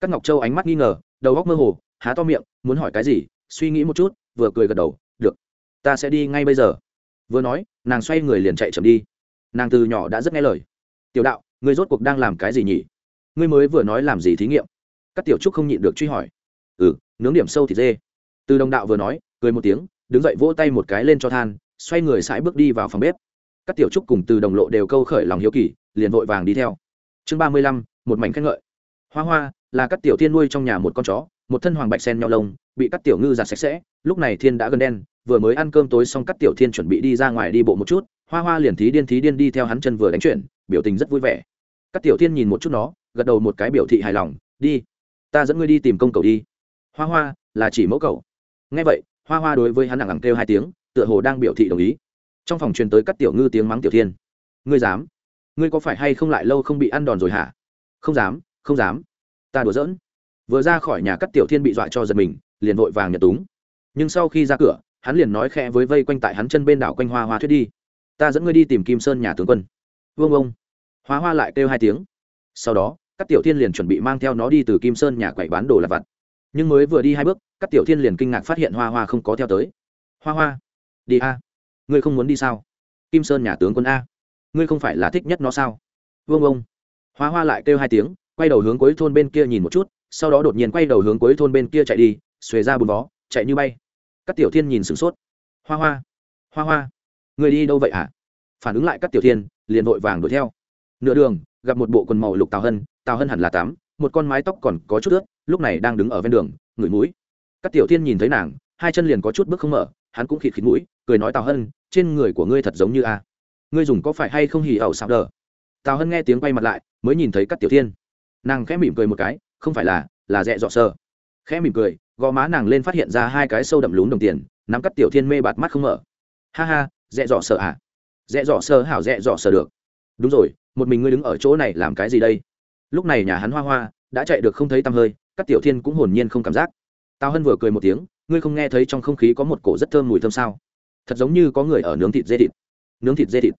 Các ngọc châu ánh mắt nghi ngờ, đầu góc mơ hồ há to miệng, muốn hỏi cái gì, suy nghĩ một chút, vừa cười gật đầu, được, ta sẽ đi ngay bây giờ. Vừa nói, nàng xoay người liền chạy chậm đi. Nàng từ nhỏ đã rất nghe lời. Tiểu đạo người rốt cuộc đang làm cái gì nhỉ? Ngươi mới vừa nói làm gì thí nghiệm? Các tiểu trúc không nhịn được truy hỏi. Ừ nướng điểm sâu thịt dê. Từ đồng đạo vừa nói, cười một tiếng, đứng dậy vỗ tay một cái lên cho than, xoay người sải bước đi vào phòng bếp. Các tiểu trúc cùng từ đồng lộ đều câu khởi lòng hiếu kỳ, liền vội vàng đi theo. Chương ba mươi lăm, một mảnh khen ngợi. Hoa hoa, là các tiểu tiên nuôi trong nhà một con chó một thân hoàng bạch sen nhau lông, bị cắt tiểu ngư giặt sạch sẽ, lúc này thiên đã gần đen, vừa mới ăn cơm tối xong cắt tiểu thiên chuẩn bị đi ra ngoài đi bộ một chút, hoa hoa liền thí điên thí điên đi theo hắn chân vừa đánh chuyển, biểu tình rất vui vẻ. Cắt tiểu thiên nhìn một chút nó, gật đầu một cái biểu thị hài lòng, đi, ta dẫn ngươi đi tìm công cầu đi. Hoa hoa, là chỉ mẫu cầu. Ngay vậy, hoa hoa đối với hắn nặng ẳng kêu hai tiếng, tựa hồ đang biểu thị đồng ý. Trong phòng truyền tới cắt tiểu ngư tiếng mắng tiểu thiên. Ngươi dám? Ngươi có phải hay không lại lâu không bị ăn đòn rồi hả? Không dám không dám. Ta đùa giỡn vừa ra khỏi nhà cắt tiểu thiên bị dọa cho giật mình, liền vội vàng nhật túng. Nhưng sau khi ra cửa, hắn liền nói khẽ với vây quanh tại hắn chân bên đảo quanh hoa hoa thuyết đi. Ta dẫn ngươi đi tìm kim sơn nhà tướng quân. Vương ông. Hoa hoa lại kêu hai tiếng. Sau đó các tiểu thiên liền chuẩn bị mang theo nó đi từ kim sơn nhà quậy bán đồ lặt vặt. Nhưng mới vừa đi hai bước các tiểu thiên liền kinh ngạc phát hiện hoa hoa không có theo tới. Hoa hoa, đi a. Ngươi không muốn đi sao? Kim sơn nhà tướng quân a. Ngươi không phải là thích nhất nó sao? Vương ông. Hoa hoa lại kêu hai tiếng, quay đầu hướng cuối thôn bên kia nhìn một chút sau đó đột nhiên quay đầu hướng cuối thôn bên kia chạy đi, xuề ra bùn vó, chạy như bay. Các tiểu thiên nhìn sửng sốt. Hoa hoa hoa hoa, người đi đâu vậy hả phản ứng lại các tiểu thiên, liền vội vàng đuổi theo. Nửa đường, gặp một bộ quần màu lục tào hân tào hân hẳn là tám, một con mái tóc còn có chút ướt, lúc này đang đứng ở ven đường, ngửi mũi. Các tiểu thiên nhìn thấy nàng, hai chân liền có chút bước không mở, hắn cũng khịt khịt mũi, cười nói tào hân, trên người của ngươi thật giống như a. Ngươi dùng có phải hay không hỉ ẩu xạo đờ? Tào hân nghe tiếng quay mặt lại, mới nhìn thấy các tiểu thiên. Nàng khẽ mỉm cười một cái không phải là là dẹ dọ sơ. Khẽ mỉm cười, gò má nàng lên phát hiện ra hai cái sâu đậm lún đồng tiền, nắm cắt tiểu thiên mê bạt mắt không mở. Ha ha dẹ dọ sợ à? Dẹ dọ sơ hảo dẹ dọ sơ được. Đúng rồi, một mình ngươi đứng ở chỗ này làm cái gì đây? Lúc này nhà hắn hoa hoa đã chạy được không thấy tăm hơi, các tiểu thiên cũng hồn nhiên không cảm giác. Tao hân vừa cười một tiếng, ngươi không nghe thấy trong không khí có một cổ rất thơm mùi thơm sao? Thật giống như có người ở nướng thịt dê thịt. Nướng thịt dê thịt.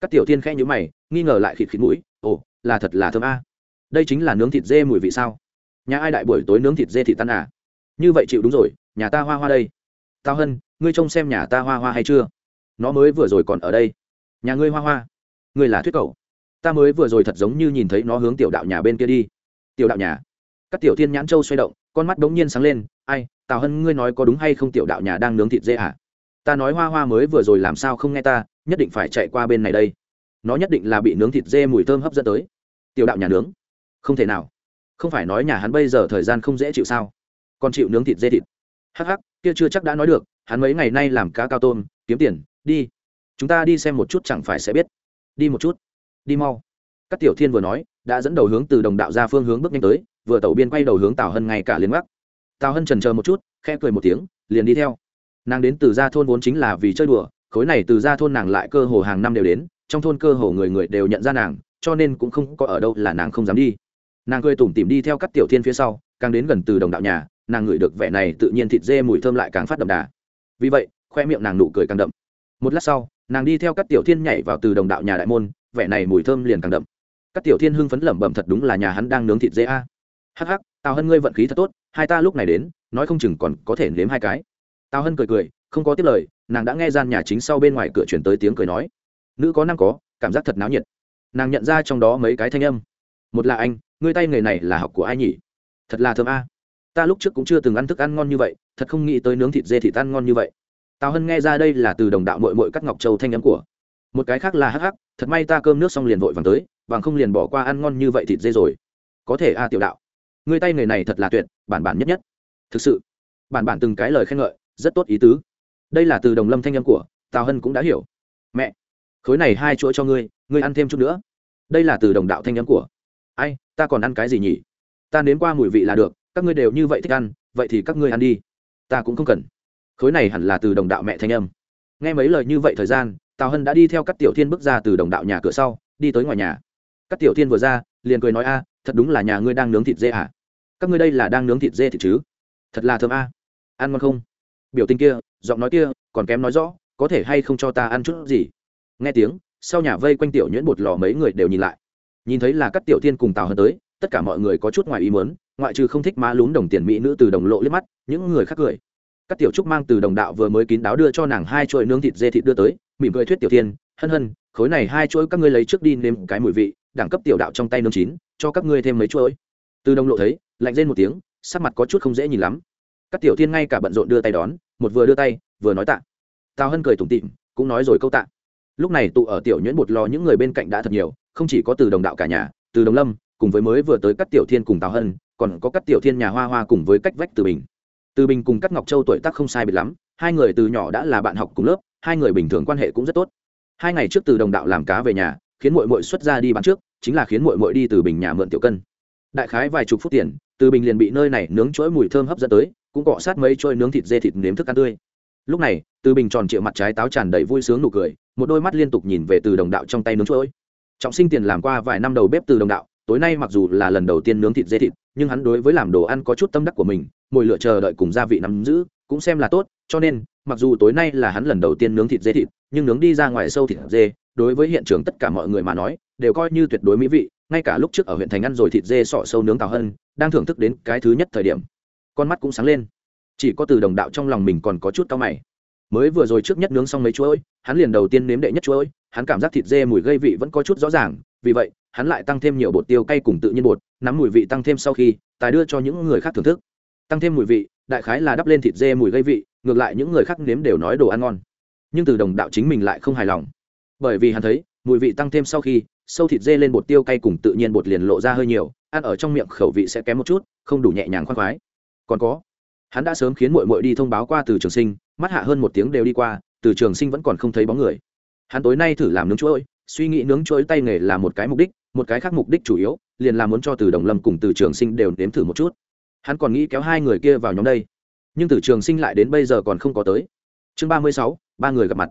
Các tiểu thiên khẽ nhữ mày, nghi ngờ lại khịt khịt mũi, ồ, là thật là thơm a. Đây chính là nướng thịt dê mùi vị sao? Nhà ai đại buổi tối nướng thịt dê thịt tan à? Như vậy chịu đúng rồi, nhà ta hoa hoa đây. Tao hân, ngươi trông xem nhà ta hoa hoa hay chưa? Nó mới vừa rồi còn ở đây. Nhà ngươi hoa hoa? Ngươi là thuyết cầu ta mới vừa rồi thật giống như nhìn thấy nó hướng tiểu đạo nhà bên kia đi. Tiểu đạo nhà. Các tiểu thiên nhãn châu xoay động, con mắt đống nhiên sáng lên. Ai, tào hân, ngươi nói có đúng hay không tiểu đạo nhà đang nướng thịt dê à? Ta nói hoa hoa mới vừa rồi làm sao không nghe ta, nhất định phải chạy qua bên này đây. Nó nhất định là bị nướng thịt dê mùi thơm hấp dẫn tới. Tiểu đạo nhà nướng. Không thể nào không phải nói nhà hắn bây giờ thời gian không dễ chịu sao? Còn chịu nướng thịt dê thịt. Hắc hắc, kia chưa chắc đã nói được, hắn mấy ngày nay làm cá cao tôm, kiếm tiền, đi. Chúng ta đi xem một chút chẳng phải sẽ biết. Đi một chút. Đi mau. Các tiểu thiên vừa nói, đã dẫn đầu hướng từ đồng đạo ra phương hướng bước nhanh tới, vừa tẩu biên quay đầu hướng tào hân ngay cả liền gác tào hân trần chờ một chút, khẽ cười một tiếng, liền đi theo. Nàng đến từ gia thôn vốn chính là vì chơi đùa, khối này từ gia thôn nàng lại cơ hồ hàng năm đều đến, trong thôn cơ hồ người người đều nhận ra nàng, cho nên cũng không có ở đâu là nàng không dám đi nàng cười tủm tỉm đi theo các tiểu thiên phía sau, càng đến gần từ đồng đạo nhà, nàng ngửi được vẻ này tự nhiên thịt dê mùi thơm lại càng phát đậm đà. Vì vậy, khoe miệng nàng nụ cười càng đậm. Một lát sau, nàng đi theo các tiểu thiên nhảy vào từ đồng đạo nhà đại môn, vẻ này mùi thơm liền càng đậm. Các tiểu thiên hưng phấn lẩm bẩm thật đúng là nhà hắn đang nướng thịt dê a. Hắc hắc, tào hân ngươi vận khí thật tốt, hai ta lúc này đến, nói không chừng còn có thể nếm hai cái. Tào hân cười cười, không có tiếp lời, nàng đã nghe gian nhà chính sau bên ngoài cửa chuyển tới tiếng cười nói. Nữ có năng có, cảm giác thật náo nhiệt. Nàng nhận ra trong đó mấy cái thanh âm một là anh, ngươi tay nghề này là học của ai nhỉ? Thật là thơm a. Ta lúc trước cũng chưa từng ăn thức ăn ngon như vậy, thật không nghĩ tới nướng thịt dê thịt ăn ngon như vậy. Tào hân nghe ra đây là từ đồng đạo mội mội cắt ngọc châu thanh nhắm của. Một cái khác là hắc hắc, thật may ta cơm nước xong liền vội vàng tới vàng không liền bỏ qua ăn ngon như vậy thịt dê rồi. Có thể a, tiểu đạo. Ngươi tay nghề này thật là tuyệt, bản bản nhất nhất. Thực sự, bản bản từng cái lời khen ngợi, rất tốt ý tứ. Đây là từ đồng lâm thanh nhắm của, tào hân cũng đã hiểu. Mẹ, khối này hai chuỗi cho ngươi ngươi ăn thêm chút nữa. Đây là từ đồng đạo thanh nhắm của ai, ta còn ăn cái gì nhỉ? Ta nếm qua mùi vị là được, các ngươi đều như vậy thích ăn, vậy thì các ngươi ăn đi. Ta cũng không cần. Khối này hẳn là từ đồng đạo mẹ thanh âm. Nghe mấy lời như vậy thời gian, tào hân đã đi theo các tiểu thiên bước ra từ đồng đạo nhà cửa sau, đi tới ngoài nhà. Các tiểu thiên vừa ra, liền cười nói, a, thật đúng là nhà ngươi đang nướng thịt dê à? Các ngươi đây là đang nướng thịt dê thịt chứ? Thật là thơm a. Ăn ngon không? Biểu tình kia, giọng nói kia, còn kém nói rõ, có thể hay không cho ta ăn chút gì? Nghe tiếng, sau nhà vây quanh tiểu nhuyễn bột lò mấy người đều nhìn lại nhìn thấy là các tiểu thiên cùng tào hân tới, tất cả mọi người có chút ngoài ý muốn, ngoại trừ không thích má lún đồng tiền mỹ nữ từ đồng lộ liếc mắt, những người khác cười. Các tiểu trúc mang từ đồng đạo vừa mới kín đáo đưa cho nàng hai chuỗi nướng thịt dê thịt đưa tới, mỉm cười thuyết tiểu tiên hân hân, khối này hai chuỗi các ngươi lấy trước đi nếm cái mùi vị, đẳng cấp tiểu đạo trong tay nướng chín, cho các ngươi thêm mấy chuỗi từ đồng lộ thấy, lạnh lên một tiếng, sắc mặt có chút không dễ nhìn lắm. Các tiểu tiên ngay cả bận rộn đưa tay đón, một vừa đưa tay, vừa nói tạ. Tào hân cười tủm tịm cũng nói rồi câu tạ lúc này tụ ở tiểu nhuyễn bột lò những người bên cạnh đã thật nhiều, không chỉ có từ đồng đạo cả nhà, từ đồng lâm, cùng với mới vừa tới các tiểu thiên cùng tào hân, còn có các tiểu thiên nhà hoa hoa cùng với cách vách từ bình. Từ bình cùng các ngọc châu tuổi tác không sai biệt lắm, hai người từ nhỏ đã là bạn học cùng lớp, hai người bình thường quan hệ cũng rất tốt. Hai ngày trước từ đồng đạo làm cá về nhà, khiến mội mội xuất ra đi bán trước, chính là khiến mội mội đi từ bình nhà mượn tiểu cân. Đại khái vài chục phút tiền, từ bình liền bị nơi này nướng chuỗi mùi thơm hấp dẫn tới, cũng cọ sát mấy chuỗi nướng thịt dê thịt nếm thức ăn tươi lúc này, từ bình tròn triệu mặt trái táo tràn đầy vui sướng nụ cười, một đôi mắt liên tục nhìn về từ đồng đạo trong tay nướng chuỗi trọng sinh tiền làm qua vài năm đầu bếp từ đồng đạo, tối nay mặc dù là lần đầu tiên nướng thịt dê thịt, nhưng hắn đối với làm đồ ăn có chút tâm đắc của mình mồi lựa chờ đợi cùng gia vị nắm giữ, cũng xem là tốt, cho nên, mặc dù tối nay là hắn lần đầu tiên nướng thịt dê thịt, nhưng nướng đi ra ngoài sâu thịt dê, đối với hiện trường tất cả mọi người mà nói, đều coi như tuyệt đối mỹ vị, ngay cả lúc trước ở huyện thành ăn rồi thịt dê sọ sâu nướng tào hân, đang thưởng thức đến cái thứ nhất thời điểm. Con mắt cũng sáng lên chỉ có từ đồng đạo trong lòng mình còn có chút cao mày. Mới vừa rồi trước nhất nướng xong mấy chuối hắn liền đầu tiên nếm đệ nhất chuối hắn cảm giác thịt dê mùi gây vị vẫn có chút rõ ràng, vì vậy, hắn lại tăng thêm nhiều bột tiêu cay cùng tự nhiên bột, nắm mùi vị tăng thêm sau khi, tài đưa cho những người khác thưởng thức. Tăng thêm mùi vị, đại khái là đắp lên thịt dê mùi gây vị, ngược lại những người khác nếm đều nói đồ ăn ngon. Nhưng từ đồng đạo chính mình lại không hài lòng. Bởi vì hắn thấy, mùi vị tăng thêm sau khi, sâu thịt dê lên bột tiêu cay cùng tự nhiên bột liền lộ ra hơi nhiều, ăn ở trong miệng khẩu vị sẽ kém một chút, không đủ nhẹ nhàng khoan khoái. Còn có hắn đã sớm khiến mội mội đi thông báo qua từ trường sinh, mắt hạ hơn một tiếng đều đi qua, từ trường sinh vẫn còn không thấy bóng người. Hắn tối nay thử làm nướng chuỗi suy nghĩ nướng chuỗi tay nghề là một cái mục đích, một cái khác mục đích chủ yếu, liền là muốn cho từ đồng lâm cùng từ trường sinh đều nếm thử một chút. Hắn còn nghĩ kéo hai người kia vào nhóm đây. Nhưng từ trường sinh lại đến bây giờ còn không có tới. Chương ba mươi sáu, ba người gặp mặt.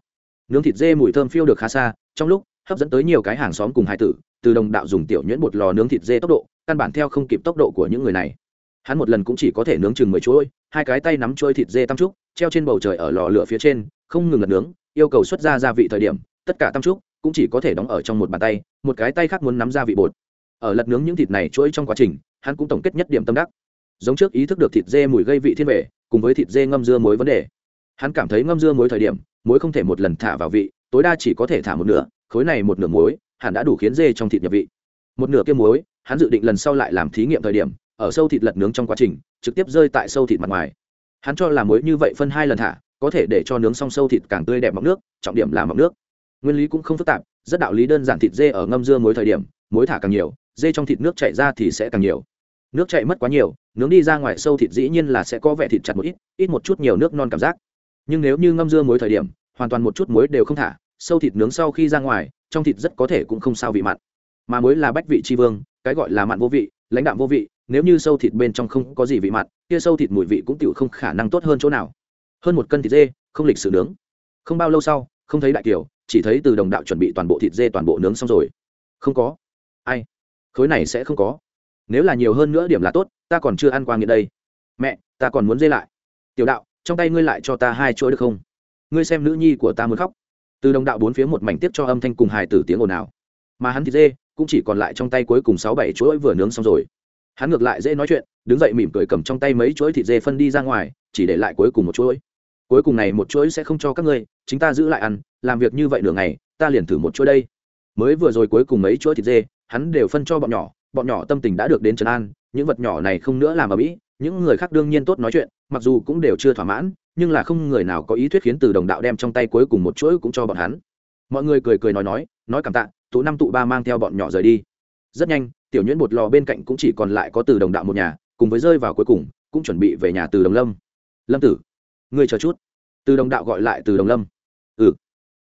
Nướng thịt dê mùi thơm phiêu được khá xa, trong lúc hấp dẫn tới nhiều cái hàng xóm cùng hai tử, từ đồng đạo dùng tiểu nhuyễn một lò nướng thịt dê tốc độ, căn bản theo không kịp tốc độ của những người này. Hắn một lần cũng chỉ có thể nướng chừng mười chuỗi hai cái tay nắm trôi thịt dê tam trúc, treo trên bầu trời ở lò lửa phía trên, không ngừng lật nướng, yêu cầu xuất ra gia vị thời điểm, tất cả tam trúc cũng chỉ có thể đóng ở trong một bàn tay, một cái tay khác muốn nắm gia vị bột. Ở lật nướng những thịt này chuỗi trong quá trình, hắn cũng tổng kết nhất điểm tâm đắc. Giống trước ý thức được thịt dê mùi gây vị thiên vệ cùng với thịt dê ngâm dưa muối vấn đề. Hắn cảm thấy ngâm dưa muối thời điểm, muối không thể một lần thả vào vị, tối đa chỉ có thể thả một nửa, khối này một nửa muối hắn đã đủ khiến dê trong thịt nhập vị. Một nửa kia muối, hắn dự định lần sau lại làm thí nghiệm thời điểm ở sâu thịt lật nướng trong quá trình, trực tiếp rơi tại sâu thịt mặt ngoài. Hắn cho là muối như vậy phân hai lần thả, có thể để cho nướng xong sâu thịt càng tươi đẹp mọc nước, trọng điểm là mọc nước. Nguyên lý cũng không phức tạp, rất đạo lý đơn giản thịt dê ở ngâm dưa muối thời điểm, muối thả càng nhiều, dê trong thịt nước chảy ra thì sẽ càng nhiều. Nước chảy mất quá nhiều, nướng đi ra ngoài sâu thịt dĩ nhiên là sẽ có vẻ thịt chặt một ít ít một chút nhiều nước non cảm giác. Nhưng nếu như ngâm dưa muối thời điểm, hoàn toàn một chút muối đều không thả, sâu thịt nướng sau khi ra ngoài, trong thịt rất có thể cũng không sao vị mặn. Mà muối là bách vị tri vương, cái gọi là mặn vô vị, lãnh đạm vô vị nếu như sâu thịt bên trong không có gì vị mặn, kia sâu thịt mùi vị cũng tựu không khả năng tốt hơn chỗ nào. Hơn một cân thịt dê, không lịch sử nướng. Không bao lâu sau, không thấy đại kiều, chỉ thấy từ đồng đạo chuẩn bị toàn bộ thịt dê toàn bộ nướng xong rồi. Không có. Ai? Khối này sẽ không có. Nếu là nhiều hơn nữa điểm là tốt, ta còn chưa ăn qua nghiện đây. Mẹ, ta còn muốn dê lại. Tiểu đạo, trong tay ngươi lại cho ta hai chuỗi được không? Ngươi xem nữ nhi của ta muốn khóc. Từ đồng đạo bốn phía một mảnh tiếp cho âm thanh cùng hài tử tiếng ồn ào. Mà hắn thịt dê cũng chỉ còn lại trong tay cuối cùng sáu bảy chuỗi vừa nướng xong rồi hắn ngược lại dễ nói chuyện, đứng dậy mỉm cười cầm trong tay mấy chuỗi thịt dê phân đi ra ngoài, chỉ để lại cuối cùng một chuỗi. Cuối cùng này một chuỗi sẽ không cho các ngươi, chính ta giữ lại ăn, làm việc như vậy nửa ngày, ta liền thử một chuỗi đây. Mới vừa rồi cuối cùng mấy chuỗi thịt dê, hắn đều phân cho bọn nhỏ bọn nhỏ tâm tình đã được đến trấn an, những vật nhỏ này không nữa làm ở mỹ những người khác đương nhiên tốt nói chuyện, mặc dù cũng đều chưa thỏa mãn, nhưng là không người nào có ý thuyết khiến từ đồng đạo đem trong tay cuối cùng một chuỗi cũng cho bọn hắn. Mọi người cười cười nói nói nói cảm tạ, tụ năm tụ ba mang theo bọn nhỏ rời đi. Rất nhanh tiểu nhuyễn bột lò bên cạnh cũng chỉ còn lại có từ đồng đạo một nhà, cùng với rơi vào cuối cùng, cũng chuẩn bị về nhà từ đồng lâm. Lâm tử, ngươi chờ chút. Từ đồng đạo gọi lại từ đồng lâm. Ừ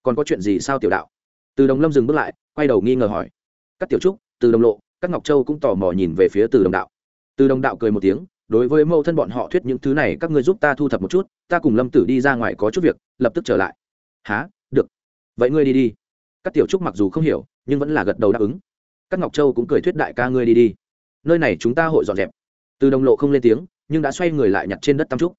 còn có chuyện gì sao tiểu đạo? Từ đồng lâm dừng bước lại, quay đầu nghi ngờ hỏi. Các tiểu trúc, từ đồng lộ, các ngọc châu cũng tò mò nhìn về phía từ đồng đạo. Từ đồng đạo cười một tiếng, đối với mẫu thân bọn họ thuyết những thứ này, các ngươi giúp ta thu thập một chút, ta cùng lâm tử đi ra ngoài có chút việc, lập tức trở lại. Há được. Vậy ngươi đi đi. Các tiểu trúc mặc dù không hiểu, nhưng vẫn là gật đầu đáp ứng các ngọc châu cũng cười thuyết đại ca ngươi đi đi. Nơi này chúng ta hội dọn dẹp. Từ đồng lộ không lên tiếng, nhưng đã xoay người lại nhặt trên đất tam trúc.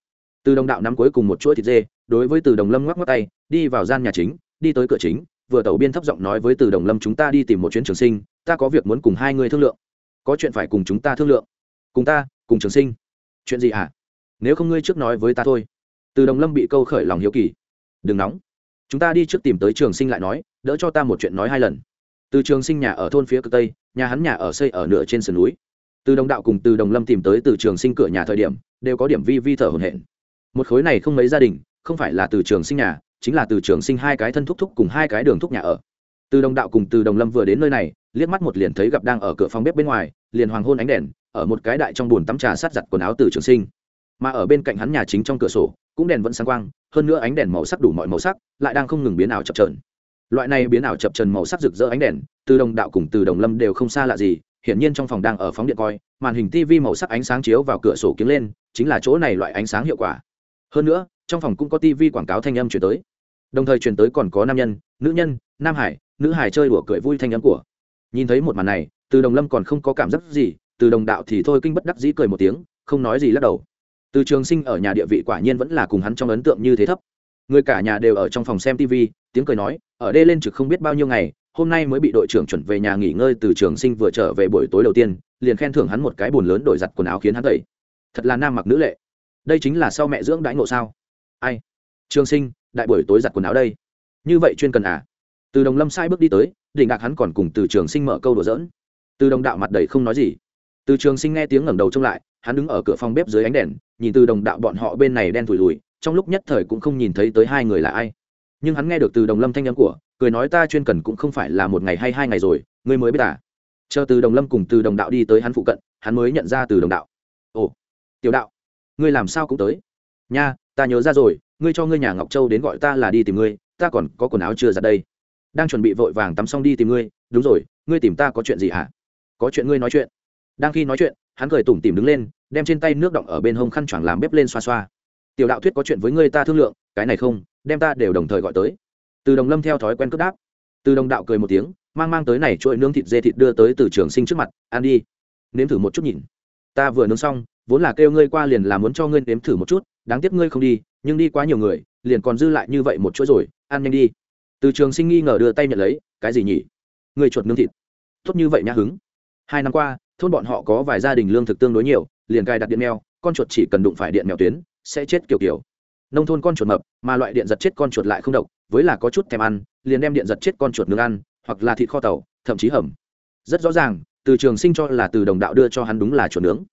Từ đồng đạo nắm cuối cùng một chuỗi thịt dê, đối với từ đồng lâm ngoắc ngoắc tay, đi vào gian nhà chính, đi tới cửa chính, vừa tẩu biên thấp giọng nói với từ đồng lâm chúng ta đi tìm một chuyến trường sinh, ta có việc muốn cùng hai người thương lượng. Có chuyện phải cùng chúng ta thương lượng. Cùng ta, cùng trường sinh. Chuyện gì hả à? nếu không ngươi trước nói với ta thôi. Từ đồng lâm bị câu khởi lòng hiếu kỳ. Đừng nóng. Chúng ta đi trước tìm tới trường sinh lại nói, đỡ cho ta một chuyện nói hai lần từ trường sinh nhà ở thôn phía cực tây, nhà hắn nhà ở xây ở nửa trên sườn núi. Từ đồng đạo cùng từ đồng lâm tìm tới từ trường sinh cửa nhà thời điểm, đều có điểm vi vi thở hồn hển. Một khối này không mấy gia đình, không phải là từ trường sinh nhà, chính là từ trường sinh hai cái thân thúc thúc cùng hai cái đường thúc nhà ở. Từ đồng đạo cùng từ đồng lâm vừa đến nơi này, liếc mắt một liền thấy gặp đang ở cửa phòng bếp bên ngoài, liền hoàng hôn ánh đèn, ở một cái đại trong bồn tắm trà sát giặt quần áo từ trường sinh. Mà ở bên cạnh hắn nhà chính trong cửa sổ, cũng đèn vẫn sáng quang, hơn nữa ánh đèn màu sắc đủ mọi màu sắc, lại đang không ngừng biến ảo chập trờn loại này biến ảo chập trần màu sắc rực rỡ ánh đèn, từ đồng đạo cùng từ đồng lâm đều không xa lạ gì, hiển nhiên trong phòng đang ở phóng điện coi, màn hình tv màu sắc ánh sáng chiếu vào cửa sổ kiếm lên, chính là chỗ này loại ánh sáng hiệu quả. Hơn nữa, trong phòng cũng có tv quảng cáo thanh âm chuyển tới. Đồng thời chuyển tới còn có nam nhân, nữ nhân, nam hải, nữ hải chơi đùa cười vui thanh âm của. Nhìn thấy một màn này, từ đồng lâm còn không có cảm giác gì, từ đồng đạo thì thôi kinh bất đắc dĩ cười một tiếng, không nói gì lắc đầu. Từ trường sinh ở nhà địa vị quả nhiên vẫn là cùng hắn trong ấn tượng như thế thấp người cả nhà đều ở trong phòng xem tv tiếng cười nói, ở đây lên trực không biết bao nhiêu ngày, hôm nay mới bị đội trưởng chuẩn về nhà nghỉ ngơi từ trường sinh vừa trở về buổi tối đầu tiên, liền khen thưởng hắn một cái bồn lớn đổi giặt quần áo khiến hắn tẩy. Thật là nam mặc nữ lệ. Đây chính là sau mẹ dưỡng đãi ngộ sao? Ai? Trường sinh, đại buổi tối giặt quần áo đây. Như vậy chuyên cần à? Từ đồng lâm sai bước đi tới đỉnh đạc hắn còn cùng từ trường sinh mở câu đùa dỡn từ đồng đạo mặt đầy không nói gì. Từ trường sinh nghe tiếng ngẩng đầu trông lại, hắn đứng ở cửa phòng bếp dưới ánh đèn, nhìn từ đồng đạo bọn họ bên này đen thùi lùi trong lúc nhất thời cũng không nhìn thấy tới hai người là ai. Nhưng hắn nghe được từ đồng lâm thanh âm của, cười nói ta chuyên cần cũng không phải là một ngày hay hai ngày rồi, ngươi mới biết à? Chờ từ đồng lâm cùng từ đồng đạo đi tới hắn phụ cận, hắn mới nhận ra từ đồng đạo. Ồ, tiểu đạo, ngươi làm sao cũng tới? Nha, ta nhớ ra rồi, ngươi cho ngươi nhà ngọc châu đến gọi ta là đi tìm ngươi, ta còn có quần áo chưa ra đây. Đang chuẩn bị vội vàng tắm xong đi tìm ngươi, đúng rồi, ngươi tìm ta có chuyện gì hả? Có chuyện ngươi nói chuyện. Đang khi nói chuyện, hắn cười tủm tìm đứng lên, đem trên tay nước động ở bên hông khăn choàng làm bếp lên xoa xoa tiểu đạo thuyết có chuyện với ngươi ta thương lượng, cái này không, đem ta đều đồng thời gọi tới. Từ đồng lâm theo thói quen cướp đáp. Từ đồng đạo cười một tiếng, mang mang tới này chuỗi nướng thịt dê thịt đưa tới từ trường sinh trước mặt, ăn đi, nếm thử một chút nhìn. Ta vừa nướng xong, vốn là kêu ngươi qua liền là muốn cho ngươi nếm thử một chút, đáng tiếc ngươi không đi, nhưng đi quá nhiều người, liền còn dư lại như vậy một chuỗi rồi, ăn nhanh đi. Từ trường sinh nghi ngờ đưa tay nhận lấy, cái gì nhỉ? Ngươi chuột nướng thịt. Tốt như vậy nhã hứng. Hai năm qua, thôn bọn họ có vài gia đình lương thực tương đối nhiều, liền cài đặt điện mèo, con chuột chỉ cần đụng phải điện mèo tuyến sẽ chết kiểu kiểu. Nông thôn con chuột mập, mà loại điện giật chết con chuột lại không độc, với là có chút thèm ăn, liền đem điện giật chết con chuột nướng ăn, hoặc là thịt kho tàu, thậm chí hầm. Rất rõ ràng, từ trường sinh cho là từ đồng đạo đưa cho hắn đúng là chuột nướng.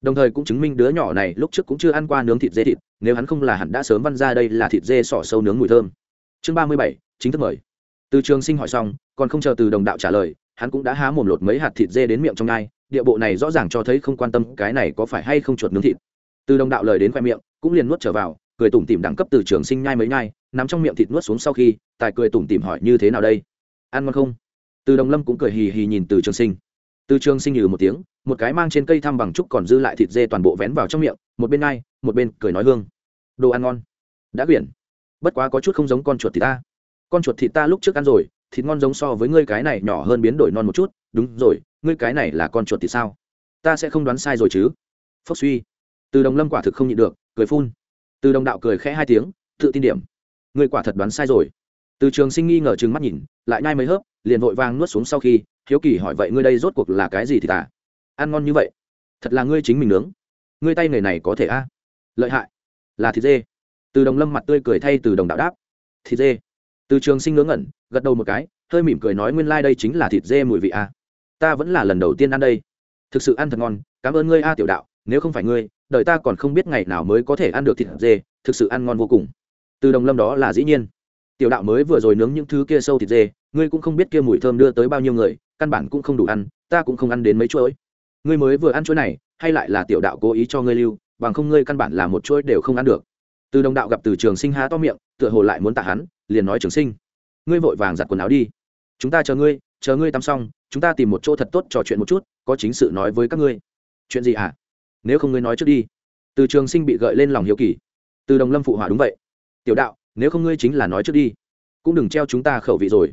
Đồng thời cũng chứng minh đứa nhỏ này lúc trước cũng chưa ăn qua nướng thịt dê thịt, nếu hắn không là hắn đã sớm văn ra đây là thịt dê sỏ sâu nướng mùi thơm. Chương ba mươi bảy, chính thức mời. Từ trường sinh hỏi xong, còn không chờ từ đồng đạo trả lời, hắn cũng đã há mồm lột mấy hạt thịt dê đến miệng trong ngai địa bộ này rõ ràng cho thấy không quan tâm cái này có phải hay không chuột nướng thịt từ đồng đạo lời đến khoe miệng, cũng liền nuốt trở vào, cười tủm tỉm đẳng cấp từ trường sinh nhai mấy nhai, nắm trong miệng thịt nuốt xuống sau khi, tài cười tủm tỉm hỏi như thế nào đây? Ăn ngon không? Từ đồng lâm cũng cười hì hì nhìn từ trường sinh. Từ trường sinh nhừ một tiếng, một cái mang trên cây thăm bằng trúc còn dư lại thịt dê toàn bộ vén vào trong miệng, một bên ngai một bên cười nói hương. Đồ ăn ngon. Đã quyển. Bất quá có chút không giống con chuột thịt ta. Con chuột thịt ta lúc trước ăn rồi, thịt ngon giống so với ngươi cái này nhỏ hơn biến đổi non một chút. Đúng rồi, ngươi cái này là con chuột thịt sao? Ta sẽ không đoán sai rồi chứ. Phốc suy từ đồng lâm quả thực không nhịn được, cười phun. Từ đồng đạo cười khẽ hai tiếng, tự tin điểm. Ngươi quả thật đoán sai rồi. Từ trường sinh nghi ngờ chừng mắt nhìn, lại nhai mấy hớp, liền vội vàng nuốt xuống sau khi, hiếu kỳ hỏi vậy ngươi đây rốt cuộc là cái gì thì tả ăn ngon như vậy? Thật là ngươi chính mình nướng. Ngươi tay nghề này có thể a? Lợi hại. Là thịt dê. Từ đồng lâm mặt tươi cười thay từ đồng đạo đáp. Thịt dê. Từ trường sinh ngớ ngẩn, gật đầu một cái, hơi mỉm cười nói nguyên lai、like、đây chính là thịt dê mùi vị a. Ta vẫn là lần đầu tiên ăn đây. Thực sự ăn thật ngon, cảm ơn ngươi a tiểu đạo nếu không phải ngươi đợi ta còn không biết ngày nào mới có thể ăn được thịt dê, thực sự ăn ngon vô cùng. Từ đồng lâm đó là dĩ nhiên. Tiểu đạo mới vừa rồi nướng những thứ kia sâu thịt dê, ngươi cũng không biết kia mùi thơm đưa tới bao nhiêu người, căn bản cũng không đủ ăn, ta cũng không ăn đến mấy chuỗi. Ngươi mới vừa ăn chuỗi này, hay lại là tiểu đạo cố ý cho ngươi lưu, bằng không ngươi căn bản là một chuỗi đều không ăn được. Từ đồng đạo gặp từ trường sinh há to miệng, tựa hồ lại muốn tạ hắn, liền nói trường sinh, ngươi vội vàng giặt quần áo đi. Chúng ta chờ ngươi chờ ngươi tắm xong, chúng ta tìm một chỗ thật tốt trò chuyện một chút, có chính sự nói với các ngươi. Chuyện gì hả? à? Nếu không ngươi nói trước đi. Từ trường sinh bị gợi lên lòng hiếu kỳ. Từ đồng lâm phụ hỏa đúng vậy. Tiểu đạo, nếu không ngươi chính là nói trước đi, cũng đừng treo chúng ta khẩu vị rồi.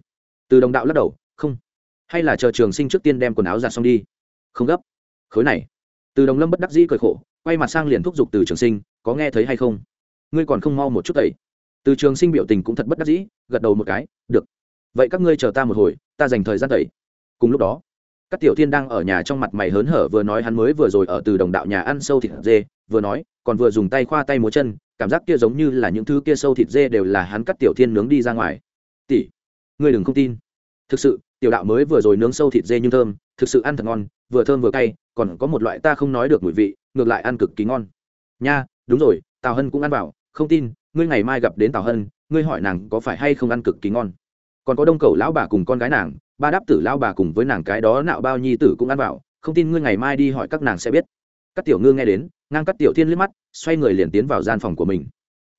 Từ đồng đạo lắc đầu, không. Hay là chờ trường sinh trước tiên đem quần áo giặt xong đi. Không gấp. Khối này. Từ đồng lâm bất đắc dĩ cười khổ, quay mặt sang liền thúc giục từ trường sinh, có nghe thấy hay không? Ngươi còn không mau một chút tẩy từ trường sinh biểu tình cũng thật bất đắc dĩ, gật đầu một cái, được. Vậy các ngươi chờ ta một hồi, ta dành thời gian tẩy cùng lúc đó các tiểu thiên đang ở nhà trong mặt mày hớn hở vừa nói hắn mới vừa rồi ở từ đồng đạo nhà ăn sâu thịt dê, vừa nói, còn vừa dùng tay khoa tay múa chân, cảm giác kia giống như là những thứ kia sâu thịt dê đều là hắn cắt tiểu thiên nướng đi ra ngoài. Tỷ, ngươi đừng không tin. Thực sự, tiểu đạo mới vừa rồi nướng sâu thịt dê nhưng thơm, thực sự ăn thật ngon, vừa thơm vừa cay, còn có một loại ta không nói được mùi vị, ngược lại ăn cực kỳ ngon. Nha, đúng rồi, tào hân cũng ăn vào, không tin, ngươi ngày mai gặp đến tào hân, ngươi hỏi nàng có phải hay không ăn cực kỳ ngon. Còn có đông cầu lão bà cùng con gái nàng ba đáp tử lao bà cùng với nàng cái đó nạo bao nhi tử cũng ăn vào, không tin ngươi ngày mai đi hỏi các nàng sẽ biết. Các tiểu ngư nghe đến, ngang các tiểu thiên liếc mắt, xoay người liền tiến vào gian phòng của mình.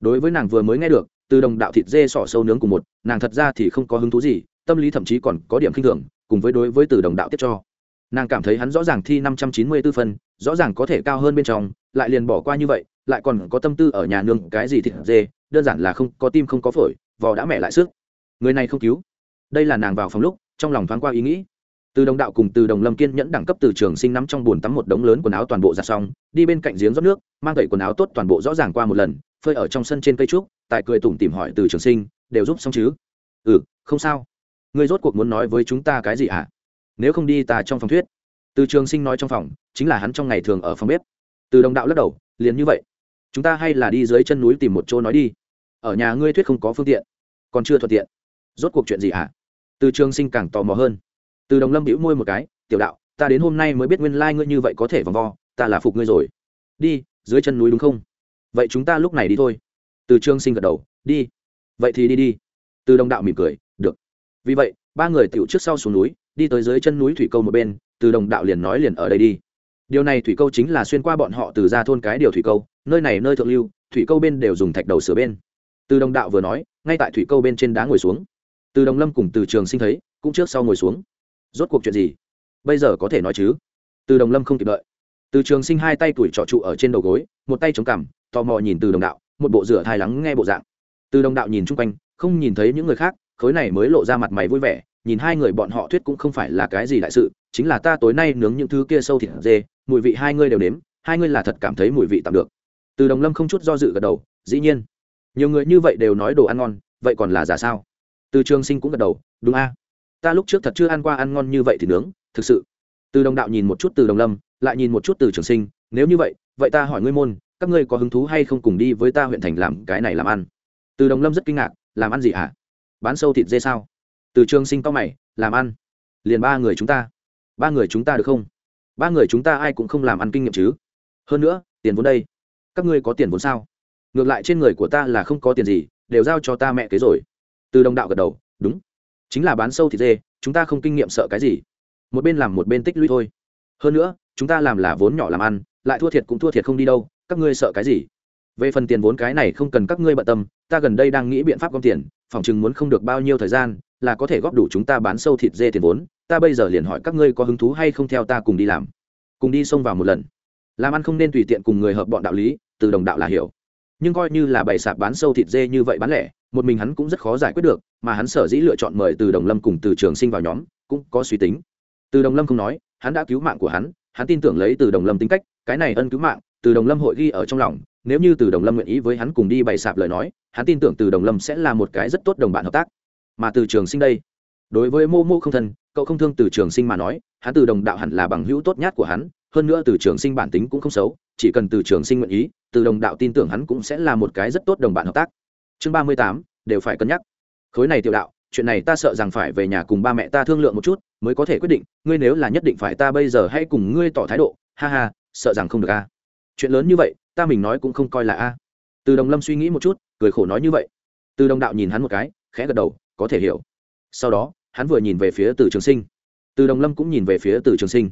Đối với nàng vừa mới nghe được, từ đồng đạo thịt dê sọ sâu nướng cùng một, nàng thật ra thì không có hứng thú gì, tâm lý thậm chí còn có điểm khinh thường, cùng với đối với từ đồng đạo tiếp cho. Nàng cảm thấy hắn rõ ràng thi năm trăm chín mươi b ố phân, rõ ràng có thể cao hơn bên trong, lại liền bỏ qua như vậy, lại còn có tâm tư ở nhà nương cái gì thịt dê, đơn giản là không có tim không có phổi, vò đã mẹ lại sức. Người này không cứu. Đây là nàng vào phòng lúc trong lòng thoáng qua ý nghĩ. Từ đồng đạo cùng từ đồng lâm kiên nhẫn đẳng cấp từ trường sinh nắm trong bồn tắm một đống lớn quần áo toàn bộ ra xong, đi bên cạnh giếng rót nước, mang tẩy quần áo tốt toàn bộ rõ ràng qua một lần, phơi ở trong sân trên cây trúc, tại cười tủm tìm hỏi từ trường sinh, đều giúp xong chứ? Ừ không sao. Ngươi rốt cuộc muốn nói với chúng ta cái gì ạ? À? nếu không đi ta trong phòng thuyết. Từ trường sinh nói trong phòng, chính là hắn trong ngày thường ở phòng bếp. Từ đồng đạo lắc đầu, liền như vậy, chúng ta hay là đi dưới chân núi tìm một chỗ nói đi. Ở nhà ngươi thuyết không có phương tiện, còn chưa thuận tiện. Rốt cuộc chuyện gì ạ? à? Từ trường sinh càng tò mò hơn. Từ đồng lâm hữu môi một cái, tiểu đạo, ta đến hôm nay mới biết nguyên lai、like、ngươi như vậy có thể vòng vo, ta là phục ngươi rồi. Đi, dưới chân núi đúng không? Vậy chúng ta lúc này đi thôi. Từ trương sinh gật đầu, đi. Vậy thì đi đi. Từ đồng đạo mỉm cười, được. Vì vậy, ba người tựu trước sau xuống núi, đi tới dưới chân núi thủy câu một bên, từ đồng đạo liền nói liền ở đây đi. Điều này thủy câu chính là xuyên qua bọn họ từ ra thôn cái điều thủy câu, nơi này nơi thượng lưu, thủy câu bên đều dùng thạch đầu sửa bên. Từ đồng đạo vừa nói, ngay tại thủy câu bên trên đá ngồi xuống từ đồng lâm cùng từ trường sinh thấy, cũng trước sau ngồi xuống. Rốt cuộc chuyện gì? Bây giờ có thể nói chứ? Từ đồng lâm không kịp đợi. Từ trường sinh hai tay tuổi trọ trụ ở trên đầu gối, một tay chống cằm, tò mò nhìn từ đồng đạo, một bộ rửa thai lắng nghe bộ dạng. Từ đồng đạo nhìn chung quanh, không nhìn thấy những người khác, khối này mới lộ ra mặt mày vui vẻ, nhìn hai người bọn họ thuyết cũng không phải là cái gì đại sự, chính là ta tối nay nướng những thứ kia sâu thịt dê, mùi vị hai ngươi đều nếm, hai ngươi là thật cảm thấy mùi vị tạm được. Từ đồng lâm không chút do dự gật đầu, dĩ nhiên. Nhiều người như vậy đều nói đồ ăn ngon, vậy còn là giả sao? Từ trường sinh cũng gật đầu, đúng a. Ta lúc trước thật chưa ăn qua ăn ngon như vậy thì nướng, thực sự. Từ đồng đạo nhìn một chút từ đồng lâm, lại nhìn một chút từ trường sinh, nếu như vậy vậy ta hỏi ngươi môn, các ngươi có hứng thú hay không cùng đi với ta huyện thành làm cái này làm ăn? Từ đồng lâm rất kinh ngạc, làm ăn gì hả? Bán sâu thịt dê sao? Từ trường sinh cao mày, làm ăn? Liền ba người chúng ta. Ba người chúng ta được không? Ba người chúng ta ai cũng không làm ăn kinh nghiệm chứ. Hơn nữa, tiền vốn đây. Các ngươi có tiền vốn sao? Ngược lại trên người của ta là không có tiền gì, đều giao cho ta mẹ kế rồi từ đồng đạo gật đầu, đúng. Chính là bán sâu thịt dê, chúng ta không kinh nghiệm sợ cái gì. Một bên làm một bên tích lũy thôi. Hơn nữa, chúng ta làm là vốn nhỏ làm ăn, lại thua thiệt cũng thua thiệt không đi đâu, các ngươi sợ cái gì? Về phần tiền vốn cái này không cần các ngươi bận tâm, ta gần đây đang nghĩ biện pháp gom tiền, phòng chừng muốn không được bao nhiêu thời gian, là có thể góp đủ chúng ta bán sâu thịt dê tiền vốn. Ta bây giờ liền hỏi các ngươi có hứng thú hay không theo ta cùng đi làm. Cùng đi xông vào một lần. Làm ăn không nên tùy tiện cùng người hợp bọn đạo lý, từ đồng đạo là hiểu. Nhưng coi như là bày sạp bán sâu thịt dê như vậy bán lẻ một mình hắn cũng rất khó giải quyết được, mà hắn sở dĩ lựa chọn mời từ đồng lâm cùng từ trường sinh vào nhóm, cũng có suy tính. Từ đồng lâm không nói, hắn đã cứu mạng của hắn hắn tin tưởng lấy từ đồng lâm tính cách, cái này ân cứu mạng, từ đồng lâm hội ghi ở trong lòng, nếu như từ đồng lâm nguyện ý với hắn cùng đi bày sạp lời nói, hắn tin tưởng từ đồng lâm sẽ là một cái rất tốt đồng bạn hợp tác. Mà từ trường sinh đây, đối với mô mô không thân, cậu không thương từ trường sinh mà nói, hắn từ đồng đạo hẳn là bằng hữu tốt nhất của hắn, hơn nữa từ trường sinh bản tính cũng không xấu, chỉ cần từ trường sinh nguyện ý, từ đồng đạo tin tưởng hắn cũng sẽ là một cái rất tốt đồng bạn hợp tác chương ba mươi tám, đều phải cân nhắc. Khối này tiểu đạo, chuyện này ta sợ rằng phải về nhà cùng ba mẹ ta thương lượng một chút, mới có thể quyết định, ngươi nếu là nhất định phải ta bây giờ hãy cùng ngươi tỏ thái độ. Ha ha, sợ rằng không được a. Chuyện lớn như vậy, ta mình nói cũng không coi là a. Từ đồng lâm suy nghĩ một chút, cười khổ nói như vậy. Từ đồng đạo nhìn hắn một cái, khẽ gật đầu, có thể hiểu. Sau đó, hắn vừa nhìn về phía từ trường sinh. Từ đồng lâm cũng nhìn về phía từ trường sinh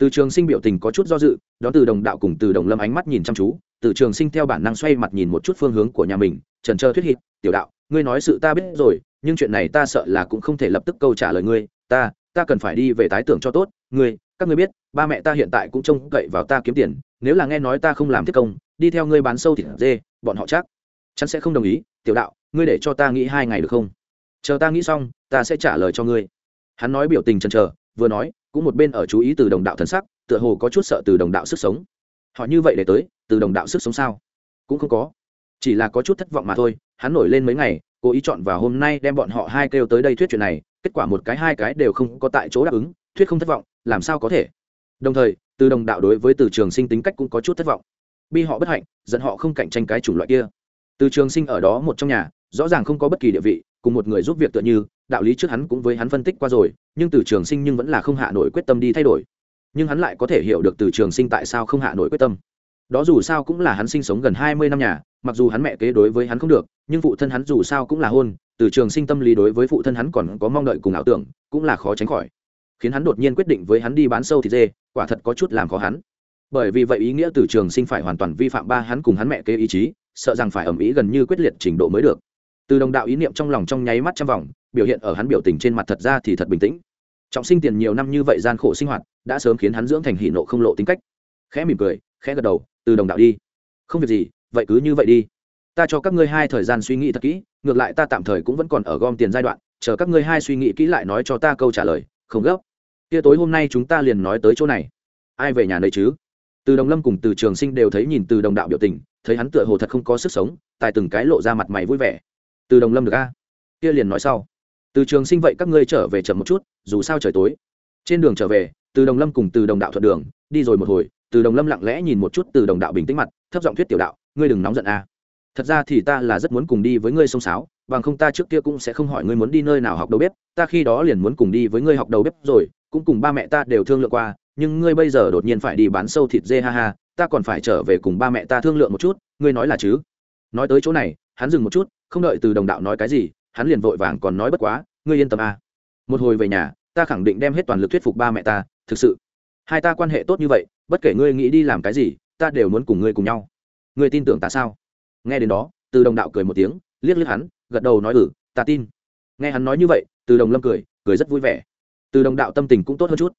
từ trường sinh biểu tình có chút do dự, đó từ đồng đạo cùng từ đồng lâm ánh mắt nhìn chăm chú, từ trường sinh theo bản năng xoay mặt nhìn một chút phương hướng của nhà mình, trần trơ thuyết hít tiểu đạo, ngươi nói sự ta biết rồi, nhưng chuyện này ta sợ là cũng không thể lập tức câu trả lời ngươi. Ta ta cần phải đi về tái tưởng cho tốt. Ngươi, các ngươi biết, ba mẹ ta hiện tại cũng trông cậy vào ta kiếm tiền, nếu là nghe nói ta không làm thiết công, đi theo ngươi bán sâu thịt dê, bọn họ chắc chắn sẽ không đồng ý. Tiểu đạo, ngươi để cho ta nghĩ hai ngày được không? Chờ ta nghĩ xong, ta sẽ trả lời cho ngươi. Hắn nói biểu tình chần chờ, vừa nói cũng một bên ở chú ý từ đồng đạo thần sắc, tựa hồ có chút sợ từ đồng đạo sức sống. Họ như vậy để tới, từ đồng đạo sức sống sao? Cũng không có. Chỉ là có chút thất vọng mà thôi, hắn nổi lên mấy ngày, cố ý chọn vào hôm nay đem bọn họ hai kêu tới đây thuyết chuyện này, kết quả một cái hai cái đều không có tại chỗ đáp ứng, thuyết không thất vọng, làm sao có thể? Đồng thời, từ đồng đạo đối với từ trường sinh tính cách cũng có chút thất vọng. Bi họ bất hạnh dẫn họ không cạnh tranh cái chủng loại kia. Từ trường sinh ở đó một trong nhà, rõ ràng không có bất kỳ địa vị, cùng một người giúp việc tựa như đạo lý trước hắn cũng với hắn phân tích qua rồi, nhưng từ trường sinh nhưng vẫn là không hạ nổi quyết tâm đi thay đổi. Nhưng hắn lại có thể hiểu được từ trường sinh tại sao không hạ nổi quyết tâm. Đó dù sao cũng là hắn sinh sống gần hai mươi năm nhà, mặc dù hắn mẹ kế đối với hắn không được, nhưng phụ thân hắn dù sao cũng là hôn, từ trường sinh tâm lý đối với phụ thân hắn còn có mong đợi cùng ảo tưởng, cũng là khó tránh khỏi. Khiến hắn đột nhiên quyết định với hắn đi bán sâu thịt dê, quả thật có chút làm khó hắn. Bởi vì vậy ý nghĩa từ trường sinh phải hoàn toàn vi phạm ba hắn cùng hắn mẹ kế ý chí, sợ rằng phải ẩm ý gần như quyết liệt trình độ mới được. Từ đồng đạo ý niệm trong lòng trong nháy mắt trăm vòng biểu hiện ở hắn biểu tình trên mặt thật ra thì thật bình tĩnh. Trọng sinh tiền nhiều năm như vậy gian khổ sinh hoạt, đã sớm khiến hắn dưỡng thành hỷ nộ không lộ tính cách. Khẽ mỉm cười, khẽ gật đầu, từ đồng đạo đi. Không việc gì, vậy cứ như vậy đi. Ta cho các ngươi hai thời gian suy nghĩ thật kỹ, ngược lại ta tạm thời cũng vẫn còn ở gom tiền giai đoạn, chờ các ngươi hai suy nghĩ kỹ lại nói cho ta câu trả lời, không gấp. Kia tối hôm nay chúng ta liền nói tới chỗ này. Ai về nhà nơi chứ? Từ đồng lâm cùng từ trường sinh đều thấy nhìn từ đồng đạo biểu tình, thấy hắn tựa hồ thật không có sức sống tại từng cái lộ ra mặt mày vui vẻ. Từ đồng lâm được a? Kia liền nói sau từ trường sinh vậy các ngươi trở về chậm một chút, dù sao trời tối. Trên đường trở về, từ đồng lâm cùng từ đồng đạo thuận đường, đi rồi một hồi, từ đồng lâm lặng lẽ nhìn một chút từ đồng đạo bình tĩnh mặt, thấp giọng thuyết tiểu đạo, ngươi đừng nóng giận a. Thật ra thì ta là rất muốn cùng đi với ngươi sông sáo, bằng không ta trước kia cũng sẽ không hỏi ngươi muốn đi nơi nào học đầu bếp, ta khi đó liền muốn cùng đi với ngươi học đầu bếp rồi, cũng cùng ba mẹ ta đều thương lượng qua, nhưng ngươi bây giờ đột nhiên phải đi bán sâu thịt dê ha ha, ta còn phải trở về cùng ba mẹ ta thương lượng một chút, ngươi nói là chứ? Nói tới chỗ này, hắn dừng một chút, không đợi từ đồng đạo nói cái gì hắn liền vội vàng còn nói bất quá, ngươi yên tâm à một hồi về nhà, ta khẳng định đem hết toàn lực thuyết phục ba mẹ ta, thực sự. Hai ta quan hệ tốt như vậy, bất kể ngươi nghĩ đi làm cái gì, ta đều muốn cùng ngươi cùng nhau. Ngươi tin tưởng ta sao? Nghe đến đó, từ đồng đạo cười một tiếng, liếc liếc hắn, gật đầu nói ừ ta tin. Nghe hắn nói như vậy, từ đồng lâm cười cười rất vui vẻ. Từ đồng đạo tâm tình cũng tốt hơn chút.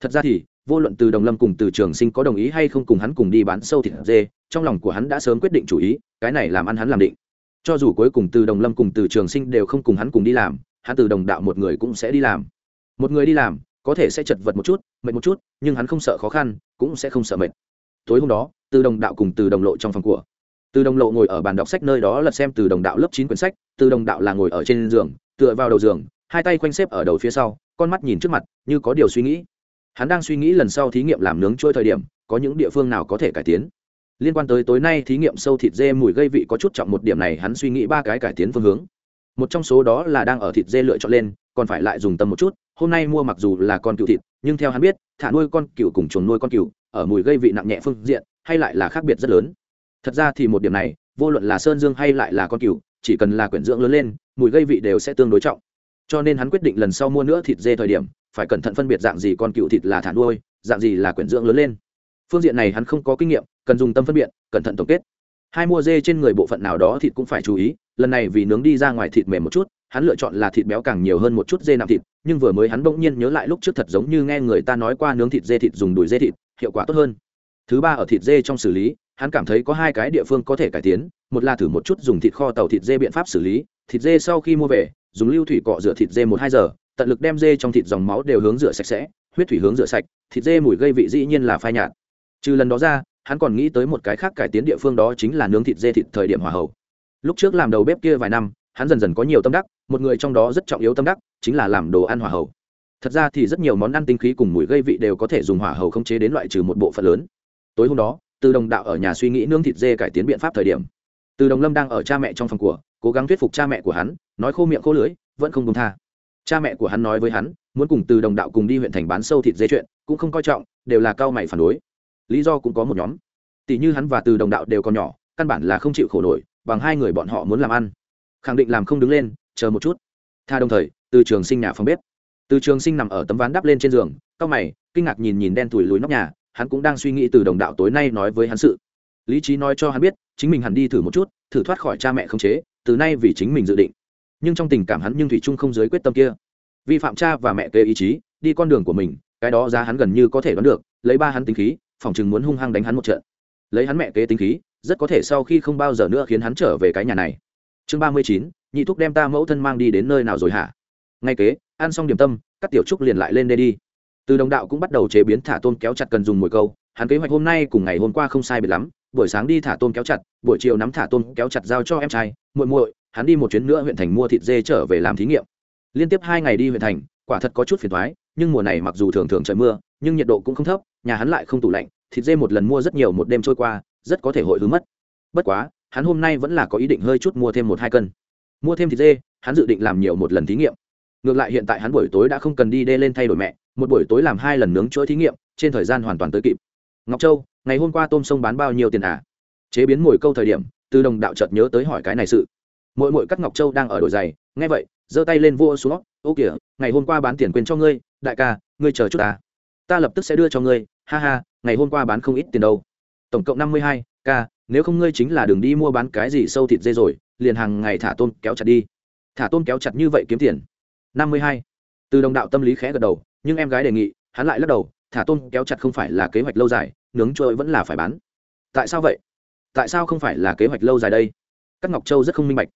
Thật ra thì, vô luận từ đồng lâm cùng từ trường sinh có đồng ý hay không cùng hắn cùng đi bán sâu thịt dê, trong lòng của hắn đã sớm quyết định chủ ý, cái này làm ăn hắn làm định cho dù cuối cùng từ đồng lâm cùng từ trường sinh đều không cùng hắn cùng đi làm, hắn từ đồng đạo một người cũng sẽ đi làm. Một người đi làm, có thể sẽ chật vật một chút, mệt một chút, nhưng hắn không sợ khó khăn, cũng sẽ không sợ mệt. Tối hôm đó, từ đồng đạo cùng từ đồng lộ trong phòng của. Từ đồng lộ ngồi ở bàn đọc sách nơi đó lật xem từ đồng đạo lớp chín quyển sách, từ đồng đạo là ngồi ở trên giường, tựa vào đầu giường, hai tay quanh xếp ở đầu phía sau, con mắt nhìn trước mặt, như có điều suy nghĩ. Hắn đang suy nghĩ lần sau thí nghiệm làm nướng trôi thời điểm, có những địa phương nào có thể cải tiến liên quan tới tối nay thí nghiệm sâu thịt dê mùi gây vị có chút trọng một điểm này hắn suy nghĩ ba cái cải tiến phương hướng. Một trong số đó là đang ở thịt dê lựa chọn lên, còn phải lại dùng tâm một chút, hôm nay mua mặc dù là con cừu thịt, nhưng theo hắn biết, thả nuôi con cừu cùng chuồng nuôi con cừu, ở mùi gây vị nặng nhẹ phương diện, hay lại là khác biệt rất lớn. Thật ra thì một điểm này, vô luận là sơn dương hay lại là con cừu, chỉ cần là quyển dưỡng lớn lên, mùi gây vị đều sẽ tương đối trọng. Cho nên hắn quyết định lần sau mua nữa thịt dê thời điểm, phải cẩn thận phân biệt dạng gì con cừu thịt là thả nuôi, dạng gì là quyển dưỡng lớn lên. Phương diện này hắn không có kinh nghiệm cần dùng tâm phân biệt, cẩn thận tổng kết. Hai mua dê trên người bộ phận nào đó thịt cũng phải chú ý, lần này vì nướng đi ra ngoài thịt mềm một chút, hắn lựa chọn là thịt béo càng nhiều hơn một chút dê nạm thịt, nhưng vừa mới hắn bỗng nhiên nhớ lại lúc trước thật giống như nghe người ta nói qua nướng thịt dê thịt dùng đùi dê thịt, hiệu quả tốt hơn. Thứ ba ở thịt dê trong xử lý, hắn cảm thấy có hai cái địa phương có thể cải tiến, một là thử một chút dùng thịt kho tàu thịt dê biện pháp xử lý, thịt dê sau khi mua về, dùng lưu thủy cọ rửa thịt dê một hai giờ, tận lực đem dê trong thịt dòng máu đều hướng rửa sạch sẽ, huyết thủy hướng rửa sạch, thịt dê mùi gây vị dĩ nhiên là phai nhạt. Trừ lần đó ra hắn còn nghĩ tới một cái khác cải tiến địa phương đó chính là nướng thịt dê thịt thời điểm hỏa hậu. Lúc trước làm đầu bếp kia vài năm, hắn dần dần có nhiều tâm đắc, một người trong đó rất trọng yếu tâm đắc, chính là làm đồ ăn hỏa hậu. Thật ra thì rất nhiều món ăn tinh khí cùng mùi gây vị đều có thể dùng hỏa hậu không chế đến loại trừ một bộ phận lớn. Tối hôm đó, từ đồng đạo ở nhà suy nghĩ nướng thịt dê cải tiến biện pháp thời điểm. Từ đồng lâm đang ở cha mẹ trong phòng của, cố gắng thuyết phục cha mẹ của hắn, nói khô miệng khô lưới vẫn không công tha. Cha mẹ của hắn nói với hắn, muốn cùng từ đồng đạo cùng đi huyện thành bán sâu thịt dê chuyện, cũng không coi trọng, đều là cao mày phản đối lý do cũng có một nhóm. Tỷ như hắn và từ đồng đạo đều còn nhỏ, căn bản là không chịu khổ nổi, bằng hai người bọn họ muốn làm ăn. Khẳng định làm không đứng lên, chờ một chút. Tha đồng thời, từ trường sinh nhà phòng bếp. Từ trường sinh nằm ở tấm ván đắp lên trên giường cao mày, kinh ngạc nhìn nhìn đen tủi lùi nóc nhà, hắn cũng đang suy nghĩ từ đồng đạo tối nay nói với hắn sự. Lý trí nói cho hắn biết, chính mình hẳn đi thử một chút, thử thoát khỏi cha mẹ không chế, từ nay vì chính mình dự định. Nhưng trong tình cảm hắn nhưng thủy trung không giới quyết tâm kia. Vi phạm cha và mẹ kê ý chí, đi con đường của mình, cái đó ra hắn gần như có thể đoán được, lấy ba hắn tính khí phòng chừng muốn hung hăng đánh hắn một trận. Lấy hắn mẹ kế tính khí, rất có thể sau khi không bao giờ nữa khiến hắn trở về cái nhà này. Chương ba mươi chín, nhị thúc đem ta mẫu thân mang đi đến nơi nào rồi hả? Ngay kế, ăn xong điểm tâm, các tiểu trúc liền lại lên đây đi. Từ đồng đạo cũng bắt đầu chế biến thả tôm kéo chặt cần dùng mồi câu. Hắn kế hoạch hôm nay cùng ngày hôm qua không sai biệt lắm. Buổi sáng đi thả tôm kéo chặt, buổi chiều nắm thả tôm kéo chặt giao cho em trai. Muội muội, hắn đi một chuyến nữa huyện thành mua thịt dê trở về làm thí nghiệm. Liên tiếp hai ngày đi huyện thành, quả thật có chút phiền thoái nhưng mùa này mặc dù thường thường trời mưa, nhưng nhiệt độ cũng không thấp nhà hắn lại không tủ lạnh, thịt dê một lần mua rất nhiều một đêm trôi qua, rất có thể hội hứa mất. Bất quá, hắn hôm nay vẫn là có ý định hơi chút mua thêm một hai cân. Mua thêm thịt dê, hắn dự định làm nhiều một lần thí nghiệm. Ngược lại hiện tại hắn buổi tối đã không cần đi đê lên thay đổi mẹ, một buổi tối làm hai lần nướng chuỗi thí nghiệm, trên thời gian hoàn toàn tới kịp. Ngọc châu, ngày hôm qua tôm sông bán bao nhiêu tiền à? Chế biến mồi câu thời điểm, từ đồng đạo chợt nhớ tới hỏi cái này sự. Mỗi mỗi cắt ngọc châu đang ở đổi giày, nghe vậy, giơ tay lên vua xuống, ô kìa, ngày hôm qua bán tiền quên cho ngươi, đại ca, ngươi chờ chút ta. Ta lập tức sẽ đưa cho ngươi ha ha, ngày hôm qua bán không ít tiền đâu. Tổng cộng năm mươi hai k nếu không ngươi chính là đường đi mua bán cái gì sâu thịt dê rồi, liền hàng ngày thả tôm kéo chặt đi. Thả tôm kéo chặt như vậy kiếm tiền. năm mươi hai. Từ đồng đạo tâm lý khẽ gật đầu, nhưng em gái đề nghị, hắn lại lắc đầu, thả tôm kéo chặt không phải là kế hoạch lâu dài, nướng trôi vẫn là phải bán. Tại sao vậy? Tại sao không phải là kế hoạch lâu dài đây? Các ngọc châu rất không minh bạch.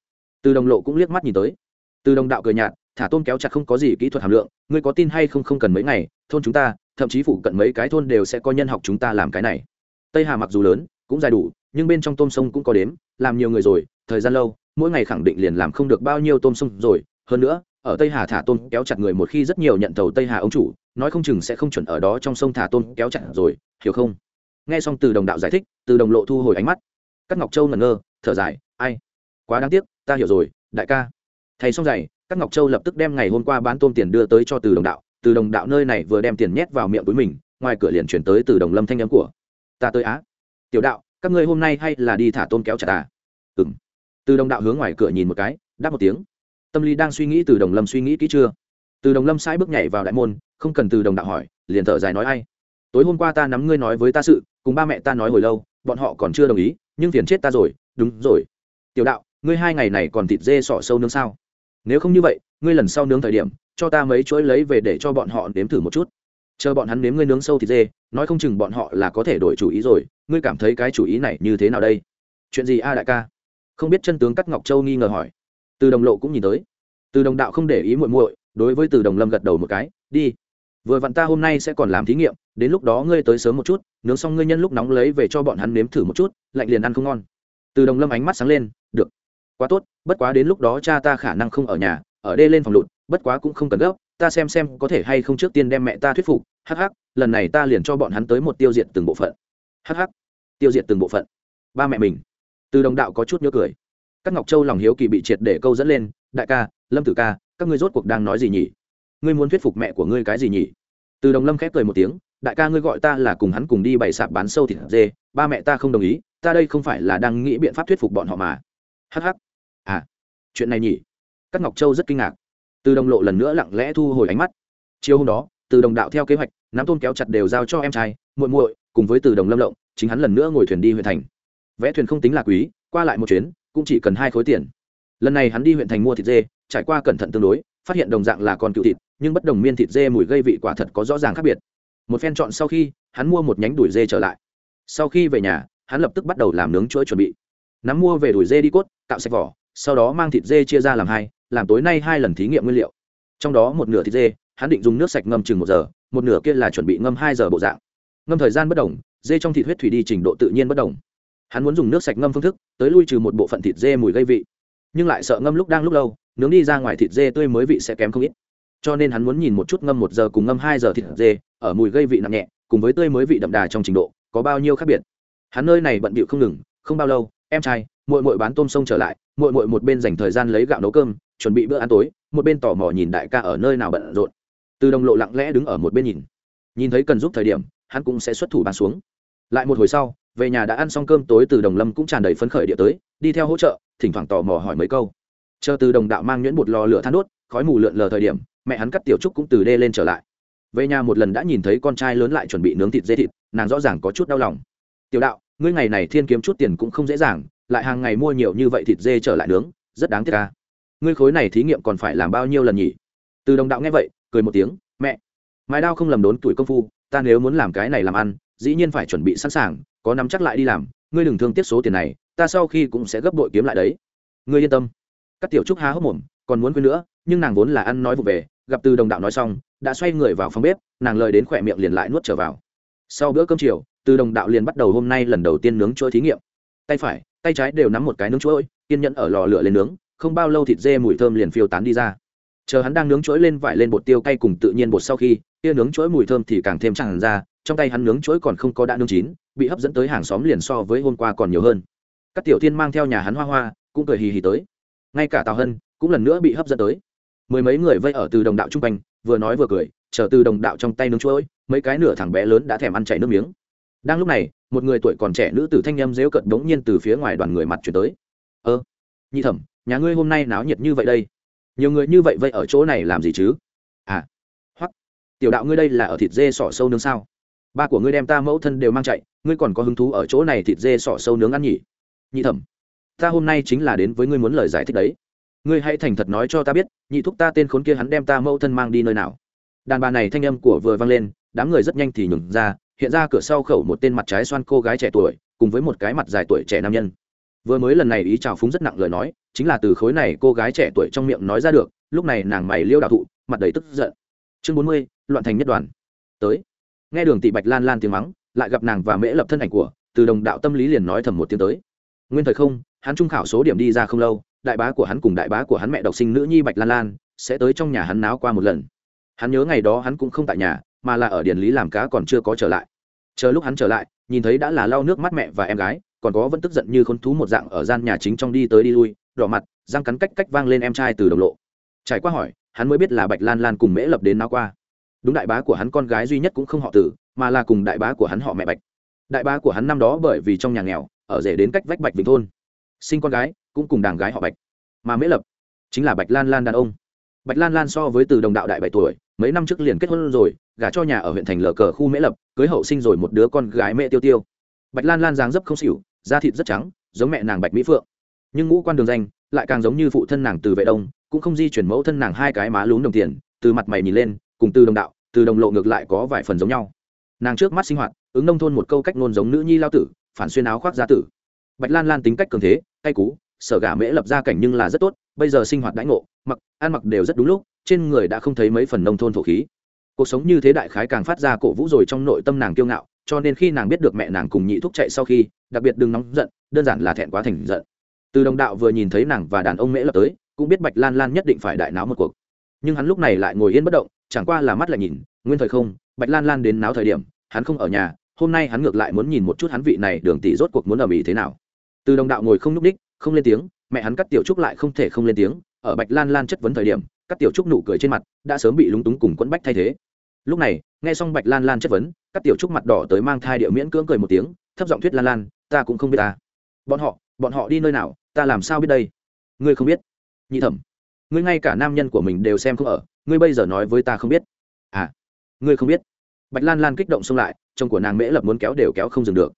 Từ đồng lộ cũng liếc mắt nhìn tới. Từ đồng đạo cười nhạt, thả tôm kéo chặt không có gì kỹ thuật hàm lượng, ngươi có tin hay không không cần mấy ngày, thôn chúng ta thậm chí phụ cận mấy cái thôn đều sẽ có nhân học chúng ta làm cái này. Tây hà mặc dù lớn, cũng dài đủ, nhưng bên trong tôm sông cũng có đếm, làm nhiều người rồi, thời gian lâu, mỗi ngày khẳng định liền làm không được bao nhiêu tôm sông rồi. Hơn nữa, ở tây hà thả tôm kéo chặt người một khi rất nhiều nhận tàu tây hà ông chủ, nói không chừng sẽ không chuẩn ở đó trong sông thả tôm kéo chặt rồi, hiểu không? Nghe xong từ đồng đạo giải thích, từ đồng lộ thu hồi ánh mắt. Các ngọc châu ngẩn ngơ, thở dài, ai? Quá đáng tiếc, ta hiểu rồi, đại ca. Thầy xong giày các ngọc châu lập tức đem ngày hôm qua bán tôm tiền đưa tới cho từ đồng đạo từ đồng đạo nơi này vừa đem tiền nhét vào miệng với mình, ngoài cửa liền chuyển tới từ đồng lâm thanh nhắm của, ta tới á. Tiểu đạo, các ngươi hôm nay hay là đi thả tôm kéo chặt à ừ m từ đồng đạo hướng ngoài cửa nhìn một cái, đáp một tiếng. Tâm lý đang suy nghĩ từ đồng lâm suy nghĩ kỹ chưa? Từ đồng lâm sai bước nhảy vào đại môn, không cần từ đồng đạo hỏi, liền thở dài nói ai? Tối hôm qua ta nắm ngươi nói với ta sự, cùng ba mẹ ta nói hồi lâu, bọn họ còn chưa đồng ý, nhưng phiền chết ta rồi. Đúng rồi. Tiểu đạo, ngươi hai ngày này còn thịt dê sỏ sâu nướng sao? Nếu không như vậy, ngươi lần sau nướng thời điểm cho ta mấy chuỗi lấy về để cho bọn họ nếm thử một chút. Chờ bọn hắn nếm ngươi nướng sâu thịt dê, nói không chừng bọn họ là có thể đổi chủ ý rồi. Ngươi cảm thấy cái chủ ý này như thế nào đây? Chuyện gì a đại ca? Không biết chân tướng cắt ngọc châu nghi ngờ hỏi. Từ đồng lộ cũng nhìn tới. Từ đồng đạo không để ý muội muội, đối với từ đồng lâm gật đầu một cái, đi. Vừa vặn ta hôm nay sẽ còn làm thí nghiệm, đến lúc đó ngươi tới sớm một chút, nướng xong ngươi nhân lúc nóng lấy về cho bọn hắn nếm thử một chút, lạnh liền ăn không ngon. Từ đồng lâm ánh mắt sáng lên, được. Quá tốt, bất quá đến lúc đó cha ta khả năng không ở nhà, ở đây lên phòng lụt bất quá cũng không cần gấp, ta xem xem có thể hay không trước tiên đem mẹ ta thuyết phục, hắc hắc, lần này ta liền cho bọn hắn tới một tiêu diệt từng bộ phận. Hắc hắc, tiêu diệt từng bộ phận. Ba mẹ mình. Từ đồng đạo có chút nhớ cười. Các ngọc châu lòng hiếu kỳ bị triệt để câu dẫn lên, đại ca, lâm tử ca, các ngươi rốt cuộc đang nói gì nhỉ? Ngươi muốn thuyết phục mẹ của ngươi cái gì nhỉ? Từ đồng lâm khép cười một tiếng, đại ca ngươi gọi ta là cùng hắn cùng đi bày sạp bán sâu thịt dê, ba mẹ ta không đồng ý, ta đây không phải là đang nghĩ biện pháp thuyết phục bọn họ mà. Hh à chuyện này nhỉ? Các ngọc châu rất kinh ngạc từ đồng lộ lần nữa lặng lẽ thu hồi ánh mắt. Chiều hôm đó, từ đồng đạo theo kế hoạch, nắm tôn kéo chặt đều giao cho em trai, muội muội, cùng với từ đồng lâm lộng, chính hắn lần nữa ngồi thuyền đi huyện thành. Vẽ thuyền không tính là quý, qua lại một chuyến, cũng chỉ cần hai khối tiền. Lần này hắn đi huyện thành mua thịt dê, trải qua cẩn thận tương đối, phát hiện đồng dạng là con cựu thịt, nhưng bất đồng miên thịt dê mùi gây vị quả thật có rõ ràng khác biệt. Một phen chọn sau khi, hắn mua một nhánh đùi dê trở lại. Sau khi về nhà, hắn lập tức bắt đầu làm nướng chuỗi chuẩn bị. Nắm mua về đùi dê đi cốt, cạo sạch vỏ sau đó mang thịt dê chia ra làm hai, làm tối nay hai lần thí nghiệm nguyên liệu. Trong đó một nửa thịt dê, hắn định dùng nước sạch ngâm chừng một giờ, một nửa kia là chuẩn bị ngâm hai giờ bộ dạng. Ngâm thời gian bất đồng, dê trong thịt huyết thủy đi trình độ tự nhiên bất đồng. Hắn muốn dùng nước sạch ngâm phương thức, tới lui trừ một bộ phận thịt dê mùi gây vị. Nhưng lại sợ ngâm lúc đang lúc lâu, nướng đi ra ngoài thịt dê tươi mới vị sẽ kém không ít. Cho nên hắn muốn nhìn một chút ngâm một giờ cùng ngâm hai giờ thịt dê, ở mùi gây vị nặng nhẹ, cùng với tươi mới vị đậm đà trong trình độ, có bao nhiêu khác biệt. Hắn nơi này bận bịu không ngừng, không bao lâu, em trai muội muội bán tôm sông trở lại, muội muội một bên dành thời gian lấy gạo nấu cơm, chuẩn bị bữa ăn tối, một bên tò mò nhìn đại ca ở nơi nào bận rộn. Từ đồng lộ lặng lẽ đứng ở một bên nhìn. Nhìn thấy cần giúp thời điểm, hắn cũng sẽ xuất thủ bàn xuống. Lại một hồi sau, về nhà đã ăn xong cơm tối từ đồng lâm cũng tràn đầy phấn khởi địa tới, đi theo hỗ trợ, thỉnh thoảng tò mò hỏi mấy câu. Chờ từ đồng đạo mang nhuyễn một lò lửa than đốt, khói mù lượn lờ thời điểm, mẹ hắn cắt tiểu trúc cũng từ đê lên trở lại. Về nhà một lần đã nhìn thấy con trai lớn lại chuẩn bị nướng thịt dê thịt, nàng rõ ràng có chút đau lòng. Tiểu đạo, ngươi ngày này thiên kiếm chút tiền cũng không dễ dàng lại hàng ngày mua nhiều như vậy thịt dê trở lại nướng, rất đáng tiếc ca ngươi khối này thí nghiệm còn phải làm bao nhiêu lần nhỉ? Từ đồng đạo nghe vậy, cười một tiếng, mẹ mái đao không lầm đốn tuổi công phu, ta nếu muốn làm cái này làm ăn, dĩ nhiên phải chuẩn bị sẵn sàng, có nắm chắc lại đi làm, ngươi đừng thương tiếc số tiền này, ta sau khi cũng sẽ gấp đội kiếm lại đấy. Ngươi yên tâm. Các tiểu trúc há hốc mồm, còn muốn quên nữa, nhưng nàng vốn là ăn nói vụ về, gặp từ đồng đạo nói xong, đã xoay người vào phòng bếp, nàng lời đến khỏe miệng liền lại nuốt trở vào. Sau bữa cơm chiều, từ đồng đạo liền bắt đầu hôm nay lần đầu tiên nướng chuỗi thí nghiệm. Tay phải tay trái đều nắm một cái nướng chuỗi, kiên nhẫn ở lò lửa lên nướng, không bao lâu thịt dê mùi thơm liền phiêu tán đi ra. Chờ hắn đang nướng chuỗi lên vải lên bột tiêu cay cùng tự nhiên bột sau khi, kia nướng chuỗi mùi thơm thì càng thêm tràn ra, trong tay hắn nướng chuỗi còn không có đã nướng chín, bị hấp dẫn tới hàng xóm liền so với hôm qua còn nhiều hơn. Các tiểu tiên mang theo nhà hắn hoa hoa, cũng cười hì hì tới. Ngay cả tào hân, cũng lần nữa bị hấp dẫn tới. Mười mấy người vây ở từ đồng đạo trung quanh, vừa nói vừa cười, chờ từ đồng đạo trong tay nướng chuỗi, mấy cái nửa thằng bé lớn đã thèm ăn chảy nước miếng. Đang lúc này một người tuổi còn trẻ nữ tử thanh em dễu cận đống nhiên từ phía ngoài đoàn người mặt chuyển tới. Ơ, nhị thẩm, nhà ngươi hôm nay náo nhiệt như vậy đây. Nhiều người như vậy vậy ở chỗ này làm gì chứ? À hoặc tiểu đạo ngươi đây là ở thịt dê sỏ sâu nướng sao? Ba của ngươi đem ta mẫu thân đều mang chạy, ngươi còn có hứng thú ở chỗ này thịt dê sỏ sâu nướng ăn nhỉ? Nhị thẩm, ta hôm nay chính là đến với ngươi muốn lời giải thích đấy. Ngươi hãy thành thật nói cho ta biết, nhị thúc ta tên khốn kia hắn đem ta mẫu thân mang đi nơi nào. Đàn bà này thanh âm của vừa vang lên, đám người rất nhanh thì nhường ra hiện ra cửa sau khẩu một tên mặt trái xoan cô gái trẻ tuổi, cùng với một cái mặt dài tuổi trẻ nam nhân. Vừa mới lần này ý chào phúng rất nặng lời nói, chính là từ khối này cô gái trẻ tuổi trong miệng nói ra được, lúc này nàng mày liêu đạo thụ, mặt đầy tức giận. Chương bốn mươi, loạn thành nhất đoàn. Tới. Nghe đường tị bạch lan lan tiếng mắng, lại gặp nàng và mễ lập thân ảnh của, từ đồng đạo tâm lý liền nói thầm một tiếng tới. Nguyên thời không, hắn trung khảo số điểm đi ra không lâu, đại bá của hắn cùng đại bá của hắn mẹ độc sinh nữ nhi bạch lan lan, sẽ tới trong nhà hắn náo qua một lần. Hắn nhớ ngày đó hắn cũng không tại nhà, mà là ở điền lý làm cá còn chưa có trở lại chờ lúc hắn trở lại, nhìn thấy đã là lau nước mắt mẹ và em gái, còn có vẫn tức giận như khốn thú một dạng ở gian nhà chính trong đi tới đi lui, đỏ mặt, răng cắn cách cách vang lên em trai từ đồng lộ. Trải qua hỏi, hắn mới biết là bạch lan lan cùng mễ lập đến náo qua. Đúng đại bá của hắn con gái duy nhất cũng không họ tử, mà là cùng đại bá của hắn họ mẹ bạch. Đại bá của hắn năm đó bởi vì trong nhà nghèo, ở rể đến cách vách bạch vĩnh thôn. Sinh con gái, cũng cùng đảng gái họ bạch. Mà mễ lập chính là bạch lan lan đàn ông bạch lan lan so với từ đồng đạo đại bảy tuổi, mấy năm trước liền kết hôn rồi, gả cho nhà ở huyện thành lờ cờ khu mễ lập, cưới hậu sinh rồi một đứa con gái mẹ tiêu tiêu. Bạch lan lan dáng dấp không xỉu, da thịt rất trắng, giống mẹ nàng bạch mỹ phượng. Nhưng ngũ quan đường danh, lại càng giống như phụ thân nàng từ vệ đông, cũng không di chuyển mẫu thân nàng hai cái má lún đồng tiền, từ mặt mày nhìn lên, cùng từ đồng đạo, từ đồng lộ ngược lại có vài phần giống nhau. Nàng trước mắt sinh hoạt, ứng nông thôn một câu cách nôn giống nữ nhi lao tử, phản xuyên áo khoác gia tử. Bạch lan lan tính cách cường thế, cay cú sở gà mễ lập ra cảnh nhưng là rất tốt, bây giờ sinh hoạt đãi ngộ, mặc, ăn mặc đều rất đúng lúc, trên người đã không thấy mấy phần nông thôn thổ khí. Cuộc sống như thế đại khái càng phát ra cổ vũ rồi trong nội tâm nàng kiêu ngạo, cho nên khi nàng biết được mẹ nàng cùng nhị thúc chạy sau khi, đặc biệt đừng nóng giận, đơn giản là thẹn quá thành giận. Từ đồng đạo vừa nhìn thấy nàng và đàn ông mễ lập tới, cũng biết bạch lan lan nhất định phải đại náo một cuộc. Nhưng hắn lúc này lại ngồi yên bất động, chẳng qua là mắt lại nhìn, nguyên thời không, bạch lan lan đến náo thời điểm, hắn không ở nhà, hôm nay hắn ngược lại muốn nhìn một chút hắn vị này đường tỷ rốt cuộc muốn ở mỹ thế nào. Từ đồng đạo ngồi không nhúc ních không lên tiếng, mẹ hắn cắt tiểu trúc lại không thể không lên tiếng, ở bạch lan lan chất vấn thời điểm, cắt tiểu trúc nụ cười trên mặt đã sớm bị lúng túng cùng quẫn bách thay thế. Lúc này, nghe xong bạch lan lan chất vấn, cắt tiểu trúc mặt đỏ tới mang thai điệu miễn cưỡng cười một tiếng, thấp giọng thuyết lan lan, ta cũng không biết ta. Bọn họ bọn họ đi nơi nào, ta làm sao biết đây? Ngươi không biết. Nhị thẩm, ngươi ngay cả nam nhân của mình đều xem không ở, ngươi bây giờ nói với ta không biết. À ngươi không biết. Bạch lan lan kích động xông lại, chồng của nàng mễ lập muốn kéo đều kéo không dừng được.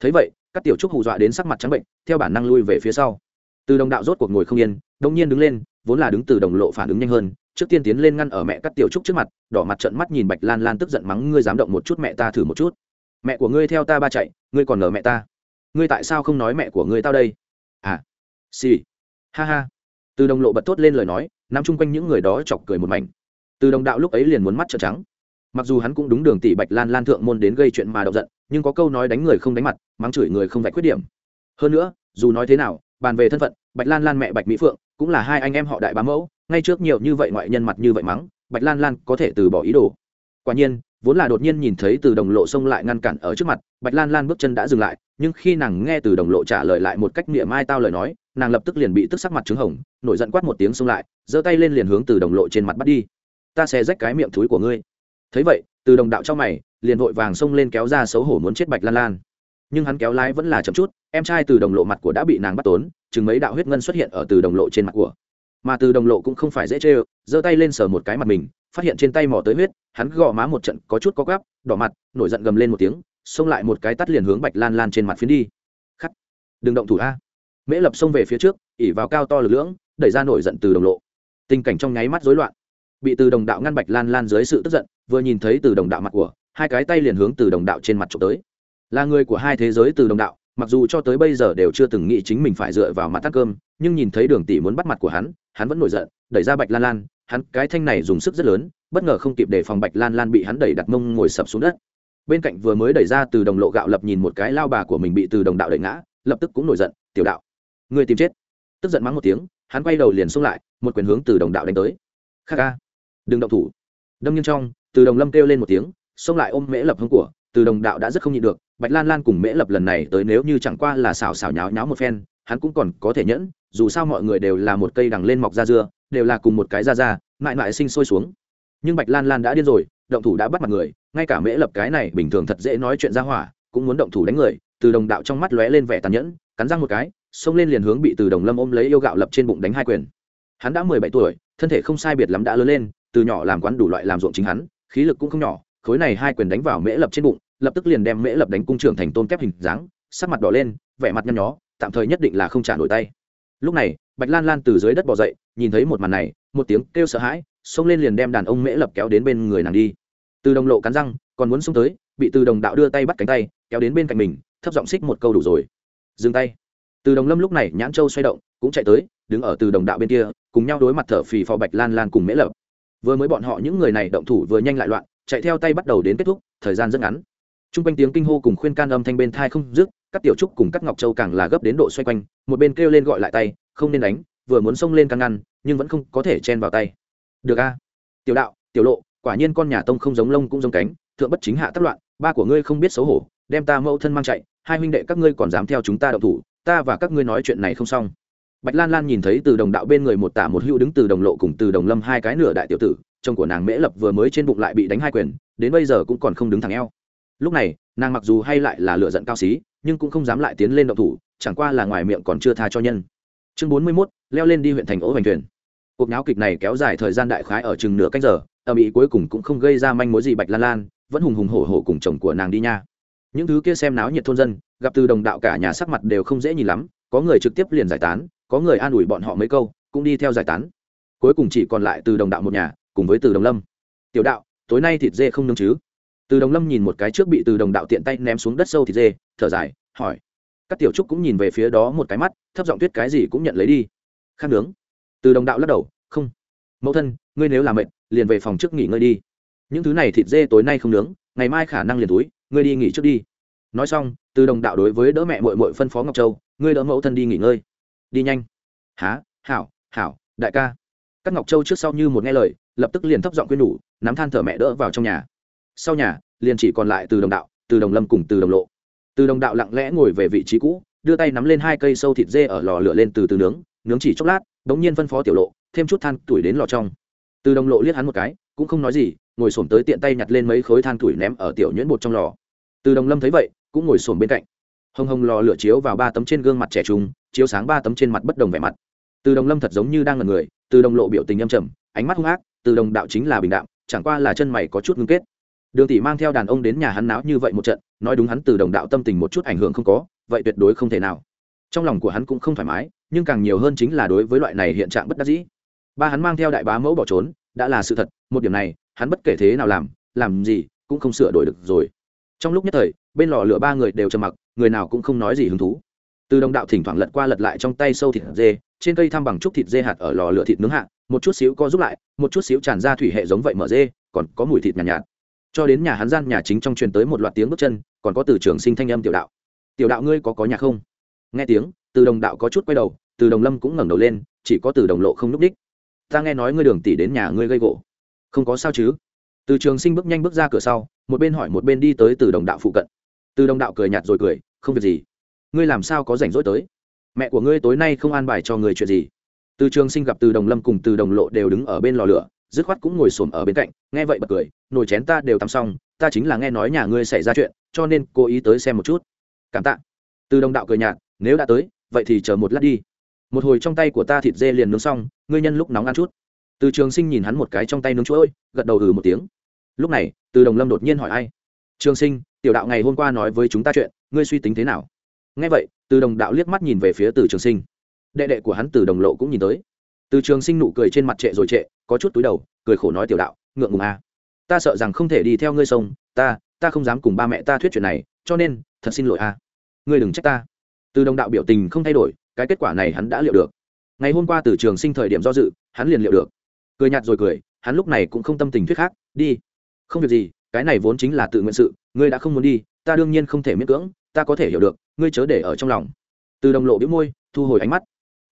Thấy vậy các tiểu trúc hù dọa đến sắc mặt trắng bệnh, theo bản năng lui về phía sau. Từ đồng đạo rốt cuộc ngồi không yên đông nhiên đứng lên, vốn là đứng từ đồng lộ phản ứng nhanh hơn, trước tiên tiến lên ngăn ở mẹ các tiểu trúc trước mặt, đỏ mặt trận mắt nhìn bạch lan lan tức giận mắng, ngươi dám động một chút mẹ ta thử một chút. Mẹ của ngươi theo ta ba chạy, ngươi còn ngờ mẹ ta. Ngươi tại sao không nói mẹ của ngươi tao đây? À xì、sì. ha ha. Từ đồng lộ bật thốt lên lời nói nằm chung quanh những người đó chọc cười một mảnh. Từ đồng đạo lúc ấy liền muốn mắt trợn trắng mặc dù hắn cũng đúng đường tỷ bạch lan lan thượng môn đến gây chuyện mà động giận, nhưng có câu nói đánh người không đánh mặt, mắng chửi người không vạch khuyết điểm. Hơn nữa, dù nói thế nào, bàn về thân phận, bạch lan lan mẹ bạch mỹ phượng cũng là hai anh em họ đại bá mẫu, ngay trước nhiều như vậy ngoại nhân mặt như vậy mắng, bạch lan lan có thể từ bỏ ý đồ. Quả nhiên, vốn là đột nhiên nhìn thấy từ đồng lộ xông lại ngăn cản ở trước mặt, bạch lan lan bước chân đã dừng lại, nhưng khi nàng nghe từ đồng lộ trả lời lại một cách miệng mai tao lời nói, nàng lập tức liền bị tức sắc mặt trứng hồng, nổi giận quát một tiếng xông lại, giơ tay lên liền hướng từ đồng lộ trên mặt bắt đi. Ta sẽ rách cái miệng thúi của ngươi thấy vậy, từ đồng đạo trong mày, liền vội vàng xông lên kéo ra xấu hổ muốn chết bạch lan lan. Nhưng hắn kéo lái vẫn là chậm chút, em trai từ đồng lộ mặt của đã bị nàng bắt tốn, chừng mấy đạo huyết ngân xuất hiện ở từ đồng lộ trên mặt của. Mà từ đồng lộ cũng không phải dễ chê, giơ tay lên sờ một cái mặt mình, phát hiện trên tay mỏ tới huyết, hắn gõ má một trận, có chút có gắp đỏ mặt, nổi giận gầm lên một tiếng, xông lại một cái tắt liền hướng bạch lan lan trên mặt phiến đi. Khắc. Đừng động thủ a. Mễ lập xông về phía trước, ỉ vào cao to lực lưỡng, đẩy ra nổi giận từ đồng lộ. Tình cảnh trong nháy mắt rối loạn bị từ đồng đạo ngăn bạch lan lan dưới sự tức giận, vừa nhìn thấy từ đồng đạo mặt của, hai cái tay liền hướng từ đồng đạo trên mặt trộm tới. Là người của hai thế giới từ đồng đạo, mặc dù cho tới bây giờ đều chưa từng nghĩ chính mình phải dựa vào mặt tắt cơm, nhưng nhìn thấy đường tỷ muốn bắt mặt của hắn hắn vẫn nổi giận, đẩy ra bạch lan lan, hắn cái thanh này dùng sức rất lớn, bất ngờ không kịp để phòng bạch lan lan bị hắn đẩy đặt mông ngồi sập xuống đất. Bên cạnh vừa mới đẩy ra từ đồng lộ gạo lập nhìn một cái lao bà của mình bị từ đồng đạo đẩy ngã, lập tức cũng nổi giận, tiểu đạo người tìm chết. Tức giận mắng một tiếng, hắn quay đầu liền xông lại, một quyền hướng từ đồng đạo đánh tới. Kha kha đừng động thủ. Đâm nghiêng trong, từ đồng lâm kêu lên một tiếng, xông lại ôm mễ lập hông của, từ đồng đạo đã rất không nhịn được, bạch lan lan cùng mễ lập lần này tới nếu như chẳng qua là xào xào nháo nháo một phen, hắn cũng còn có thể nhẫn, dù sao mọi người đều là một cây đằng lên mọc ra dưa, đều là cùng một cái da da, mãi mãi sinh sôi xuống. Nhưng bạch lan lan đã điên rồi, động thủ đã bắt mặt người, ngay cả mễ lập cái này bình thường thật dễ nói chuyện ra hỏa, cũng muốn động thủ đánh người, từ đồng đạo trong mắt lóe lên vẻ tàn nhẫn, cắn răng một cái, xông lên liền hướng bị từ đồng lâm ôm lấy yêu gạo lập trên bụng đánh hai quyền. Hắn đã mười bảy tuổi, thân thể không sai biệt lắm đã lớn lên từ nhỏ làm quán đủ loại làm ruộng chính hắn, khí lực cũng không nhỏ, khối này hai quyền đánh vào mễ lập trên bụng, lập tức liền đem mễ lập đánh cung trưởng thành tôn kép hình dáng, sắc mặt đỏ lên, vẻ mặt nhăn nhó, tạm thời nhất định là không trả nổi tay. Lúc này, bạch lan lan từ dưới đất bỏ dậy, nhìn thấy một màn này, một tiếng kêu sợ hãi, xông lên liền đem đàn ông mễ lập kéo đến bên người nàng đi. Từ đồng lộ cắn răng, còn muốn xông tới, bị từ đồng đạo đưa tay bắt cánh tay, kéo đến bên cạnh mình, thấp giọng xích một câu đủ rồi. Dừng tay. Từ đồng lâm lúc này nhãn châu xoay động, cũng chạy tới, đứng ở từ đồng đạo bên kia, cùng nhau đối mặt thở phì phò bạch lan lan cùng mễ lập vừa mới bọn họ những người này động thủ vừa nhanh lại loạn, chạy theo tay bắt đầu đến kết thúc, thời gian rất ngắn. T r u n g quanh tiếng kinh hô cùng khuyên can âm thanh bên thai không dứt, các tiểu trúc cùng các ngọc châu càng là gấp đến độ xoay quanh, một bên kêu lên gọi lại tay, không nên đánh, vừa muốn xông lên căn ngăn, nhưng vẫn không có thể chen vào tay. Được a. Tiểu đạo, tiểu lộ, quả nhiên con nhà tông không giống lông cũng giống cánh, thượng bất chính hạ tất loạn, ba của ngươi không biết xấu hổ, đem ta mẫu thân mang chạy, hai huynh đệ các ngươi còn dám theo chúng ta đậu thủ, ta và các ngươi nói chuyện này không xong bạch lan lan nhìn thấy từ đồng đạo bên người một tả một hữu đứng từ đồng lộ cùng từ đồng lâm hai cái nửa đại tiểu tử, chồng của nàng mễ lập vừa mới trên bụng lại bị đánh hai quyền, đến bây giờ cũng còn không đứng thẳng eo. Lúc này, nàng mặc dù hay lại là lựa giận cao xí, nhưng cũng không dám lại tiến lên động thủ, chẳng qua là ngoài miệng còn chưa tha cho nhân. Chương bốn mươi mốt, leo lên đi huyện thành ố hoành thuyền. Cuộc náo kịch này kéo dài thời gian đại khái ở chừng nửa canh giờ ở mỹ cuối cùng cũng không gây ra manh mối gì bạch lan lan, vẫn hùng hùng hổ hổ cùng chồng của nàng đi nha. Những thứ kia xem náo nhiệt thôn dân, gặp từ đồng đạo cả nhà sắc mặt đều không dễ nhìn lắm, có người trực tiếp liền giải tán có người an ủi bọn họ mấy câu, cũng đi theo giải tán. Cuối cùng chỉ còn lại từ đồng đạo một nhà, cùng với từ đồng lâm. Tiểu đạo, tối nay thịt dê không nương chứ? Từ đồng lâm nhìn một cái trước bị từ đồng đạo tiện tay ném xuống đất sâu thịt dê, thở dài, hỏi. Các tiểu trúc cũng nhìn về phía đó một cái mắt, thấp giọng tuyết cái gì cũng nhận lấy đi. Khăn nướng. Từ đồng đạo lắc đầu, không. Mẫu thân, ngươi nếu làm mệt, liền về phòng trước nghỉ ngơi đi. Những thứ này thịt dê tối nay không nướng, ngày mai khả năng liền túi, ngươi đi nghỉ trước đi. Nói xong, từ đồng đạo đối với đỡ mẹ mội mội phân phó ngọc châu, ngươi đỡ mẫu thân đi nghỉ ngơi đi nhanh. Há, hảo hảo, đại ca. Các ngọc châu trước sau như một nghe lời, lập tức liền thấp giọng quyên nhủ, nắm than thở mẹ đỡ vào trong nhà. Sau nhà, liền chỉ còn lại từ đồng đạo, từ đồng lâm cùng từ đồng lộ. Từ đồng đạo lặng lẽ ngồi về vị trí cũ, đưa tay nắm lên hai cây sâu thịt dê ở lò lửa lên từ từ nướng nướng chỉ chốc lát đ ố n g nhiên phân phó tiểu lộ, thêm chút than tuổi đến lò trong. Từ đồng lộ liếc hắn một cái, cũng không nói gì, ngồi xổm tới tiện tay nhặt lên mấy khối than tuổi ném ở tiểu nhuyễn bột trong lò. Từ đồng lâm thấy vậy, cũng ngồi xổm bên cạnh hồng hồng lò lửa chiếu vào ba tấm trên gương mặt trẻ trung, chiếu sáng ba tấm trên mặt bất đồng vẻ mặt. Từ đồng lâm thật giống như đang ngần người, từ đồng lộ biểu tình âm trầm, ánh mắt hung ác, từ đồng đạo chính là bình đạo chẳng qua là chân mày có chút ngưng kết. Đường tỷ mang theo đàn ông đến nhà hắn náo như vậy một trận, nói đúng hắn từ đồng đạo tâm tình một chút ảnh hưởng không có, vậy tuyệt đối không thể nào. Trong lòng của hắn cũng không thoải mái, nhưng càng nhiều hơn chính là đối với loại này hiện trạng bất đắc dĩ. Ba hắn mang theo đại bá mẫu bỏ trốn, đã là sự thật, một điểm này, hắn bất kể thế nào làm làm gì, cũng không sửa đổi được rồi. Trong lúc nhất thời bên lò lửa ba người đều trầm mặc người nào cũng không nói gì hứng thú. Từ đồng đạo thỉnh thoảng lật qua lật lại trong tay sâu thịt dê trên cây thăm bằng chút thịt dê hạt ở lò lửa thịt nướng hạ một chút xíu co giúp lại một chút xíu tràn ra thủy hệ giống vậy mở dê còn có mùi thịt nhàn nhạt, nhạt. Cho đến nhà hắn gian nhà chính trong truyền tới một loạt tiếng bước chân còn có từ trường sinh thanh âm tiểu đạo. Tiểu đạo ngươi có có nhà không? Nghe tiếng từ đồng đạo có chút quay đầu từ đồng lâm cũng ngẩng đầu lên chỉ có từ đồng lộ không núp đích. Ta nghe nói ngươi đường tỷ đến nhà ngươi gây gỗ. Không có sao chứ. Từ trường sinh bước nhanh bước ra cửa sau một bên hỏi một bên đi tới từ đồng đạo phụ cận từ đồng đạo cười nhạt rồi cười, không việc gì. Ngươi làm sao có rảnh rỗi tới? Mẹ của ngươi tối nay không an bài cho người chuyện gì? Từ trường sinh gặp từ đồng lâm cùng từ đồng lộ đều đứng ở bên lò lửa, dứt khoát cũng ngồi xổm ở bên cạnh, nghe vậy bật cười, nồi chén ta đều tắm xong, ta chính là nghe nói nhà ngươi xảy ra chuyện, cho nên cố ý tới xem một chút. Cảm tạ. Từ đồng đạo cười nhạt, nếu đã tới, vậy thì chờ một lát đi. Một hồi trong tay của ta thịt dê liền nướng xong, ngươi nhân lúc nóng ăn chút. Từ trường sinh nhìn hắn một cái trong tay nướng chuỗi, gật đầu ừ một tiếng. Lúc này, từ đồng lâm đột nhiên hỏi ai? Trường sinh, tiểu đạo ngày hôm qua nói với chúng ta chuyện, ngươi suy tính thế nào? Nghe vậy, từ đồng đạo liếc mắt nhìn về phía từ trường sinh. Đệ đệ của hắn từ đồng lộ cũng nhìn tới. Từ trường sinh nụ cười trên mặt trệ rồi trệ, có chút túi đầu, cười khổ nói tiểu đạo, ngượng ngùng à. ta sợ rằng không thể đi theo ngươi sông, ta ta không dám cùng ba mẹ ta thuyết chuyện này, cho nên, thật xin lỗi à. ngươi đừng trách ta. Từ đồng đạo biểu tình không thay đổi, cái kết quả này hắn đã liệu được. Ngày hôm qua từ trường sinh thời điểm do dự, hắn liền liệu được. Cười nhạt rồi cười, hắn lúc này cũng không tâm tình thuyết khác, đi. Không việc gì cái này vốn chính là tự nguyện sự, ngươi đã không muốn đi, ta đương nhiên không thể miễn cưỡng, ta có thể hiểu được, ngươi chớ để ở trong lòng. Từ đồng lộ biếu môi, thu hồi ánh mắt.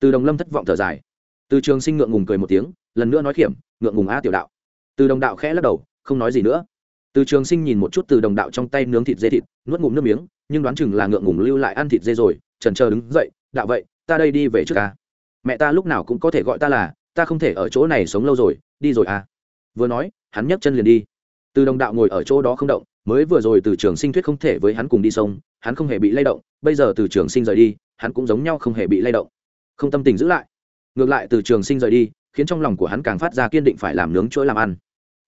Từ đồng lâm thất vọng thở dài. Từ trường sinh ngượng ngùng cười một tiếng, lần nữa nói kiểm ngượng ngùng a tiểu đạo. Từ đồng đạo khẽ lắc đầu, không nói gì nữa. Từ trường sinh nhìn một chút từ đồng đạo trong tay nướng thịt dê thịt, nuốt ngụm nước miếng, nhưng đoán chừng là ngượng ngùng lưu lại ăn thịt dê rồi trần chờ đứng dậy, đạo vậy, ta đây đi về trước ca mẹ ta lúc nào cũng có thể gọi ta là, ta không thể ở chỗ này sống lâu rồi, đi rồi à. Vừa nói, hắn nhấc chân liền đi từ đồng đạo ngồi ở chỗ đó không động, mới vừa rồi từ trường sinh thuyết không thể với hắn cùng đi sông, hắn không hề bị lay động, bây giờ từ trường sinh rời đi, hắn cũng giống nhau không hề bị lay động. Không tâm tình giữ lại. Ngược lại từ trường sinh rời đi, khiến trong lòng của hắn càng phát ra kiên định phải làm nướng chuỗi làm ăn.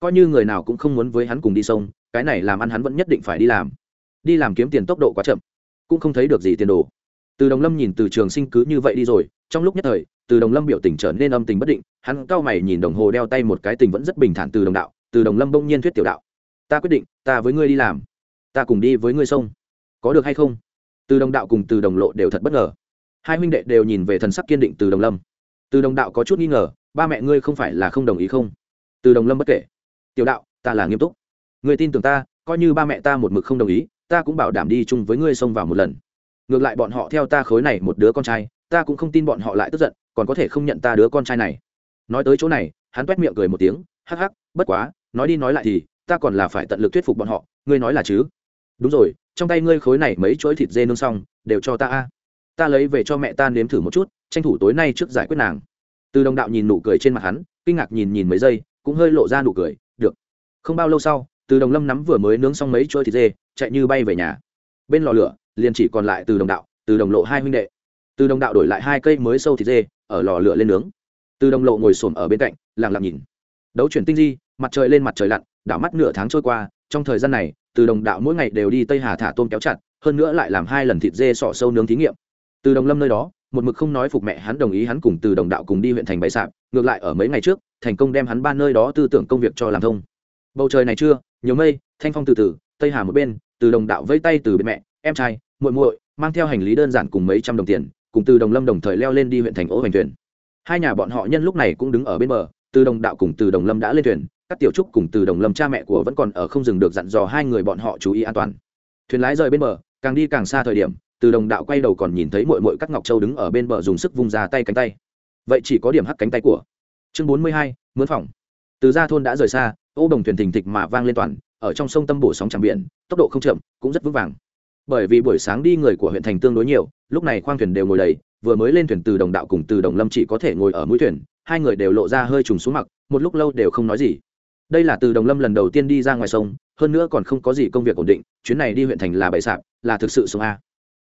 Coi như người nào cũng không muốn với hắn cùng đi sông, cái này làm ăn hắn vẫn nhất định phải đi làm. Đi làm kiếm tiền tốc độ quá chậm, cũng không thấy được gì tiền đồ. Từ đồng lâm nhìn từ trường sinh cứ như vậy đi rồi, trong lúc nhất thời, từ đồng lâm biểu tình trở nên âm tình bất định, hắn cau mày nhìn đồng hồ đeo tay một cái tình vẫn rất bình thản từ đồng đạo từ đồng lâm bỗng nhiên thuyết tiểu đạo, ta quyết định, ta với ngươi đi làm, ta cùng đi với ngươi sông. Có được hay không? Từ đồng đạo cùng từ đồng lộ đều thật bất ngờ. Hai huynh đệ đều nhìn về thần sắc kiên định từ đồng lâm. Từ đồng đạo có chút nghi ngờ, ba mẹ ngươi không phải là không đồng ý không? Từ đồng lâm bất kể, tiểu đạo, ta là nghiêm túc. Người tin tưởng ta, coi như ba mẹ ta một mực không đồng ý, ta cũng bảo đảm đi chung với ngươi xông vào một lần. Ngược lại bọn họ theo ta khối này một đứa con trai, ta cũng không tin bọn họ lại tức giận, còn có thể không nhận ta đứa con trai này. Nói tới chỗ này, hắn t miệng cười một tiếng, hắc hắc, bất quá nói đi nói lại thì, ta còn là phải tận lực thuyết phục bọn họ, ngươi nói là chứ? Đúng rồi, trong tay ngươi khối này mấy chuỗi thịt dê nương xong, đều cho ta a. Ta lấy về cho mẹ ta nếm thử một chút, tranh thủ tối nay trước giải quyết nàng. Từ đồng đạo nhìn nụ cười trên mặt hắn, kinh ngạc nhìn nhìn mấy giây, cũng hơi lộ ra nụ cười, được. Không bao lâu sau, từ đồng lâm nắm vừa mới nướng xong mấy chuỗi thịt dê, chạy như bay về nhà. Bên lò lửa, liền chỉ còn lại từ đồng đạo, từ đồng lộ hai huynh đệ. Từ đồng đạo đổi lại hai cây mới sâu thịt dê, ở lò lửa lên nướng. Từ đồng lộ ngồi xổm ở bên cạnh, lặng lặng nhìn đấu chuyển tinh di, mặt trời lên mặt trời lặn, đảo mắt nửa tháng trôi qua, trong thời gian này, từ đồng đạo mỗi ngày đều đi tây hà thả tôm kéo chặt, hơn nữa lại làm hai lần thịt dê sọ sâu nướng thí nghiệm. Từ đồng lâm nơi đó, một mực không nói phục mẹ hắn đồng ý hắn cùng từ đồng đạo cùng đi huyện thành bày sạp, ngược lại ở mấy ngày trước, thành công đem hắn ba nơi đó tư tưởng công việc cho làm thông. Bầu trời này chưa nhiều mây, thanh phong từ từ, tây hà một bên, từ đồng đạo vây tay từ bên mẹ, em trai, muội muội, mang theo hành lý đơn giản cùng mấy trăm đồng tiền, cùng từ đồng lâm đồng thời leo lên đi huyện thành ô hoành thuyền. Hai nhà bọn họ nhân lúc này cũng đứng ở bên bờ từ đồng đạo cùng từ đồng lâm đã lên thuyền, các tiểu trúc cùng từ đồng lâm cha mẹ của vẫn còn ở không dừng được dặn dò hai người bọn họ chú ý an toàn. Thuyền lái rời bên bờ, càng đi càng xa thời điểm, từ đồng đạo quay đầu còn nhìn thấy mội mội các ngọc châu đứng ở bên bờ dùng sức vung ra tay cánh tay. Vậy chỉ có điểm hắc cánh tay của chương bốn mươi hai, mướn phòng. Từ ra thôn đã rời xa, ô đồng thuyền thình thịch mà vang lên toàn, ở trong sông tâm bổ sóng tràng biển, tốc độ không chậm, cũng rất vững vàng. Bởi vì buổi sáng đi người của huyện thành tương đối nhiều, lúc này khoang thuyền đều ngồi đầy, vừa mới lên thuyền từ đồng đạo cùng từ đồng lâm chỉ có thể ngồi ở mũi thuyền hai người đều lộ ra hơi trùng xuống mặt, một lúc lâu đều không nói gì. Đây là từ đồng lâm lần đầu tiên đi ra ngoài sông, hơn nữa còn không có gì công việc ổn định, chuyến này đi huyện thành là bậy sạp, là thực sự sông a.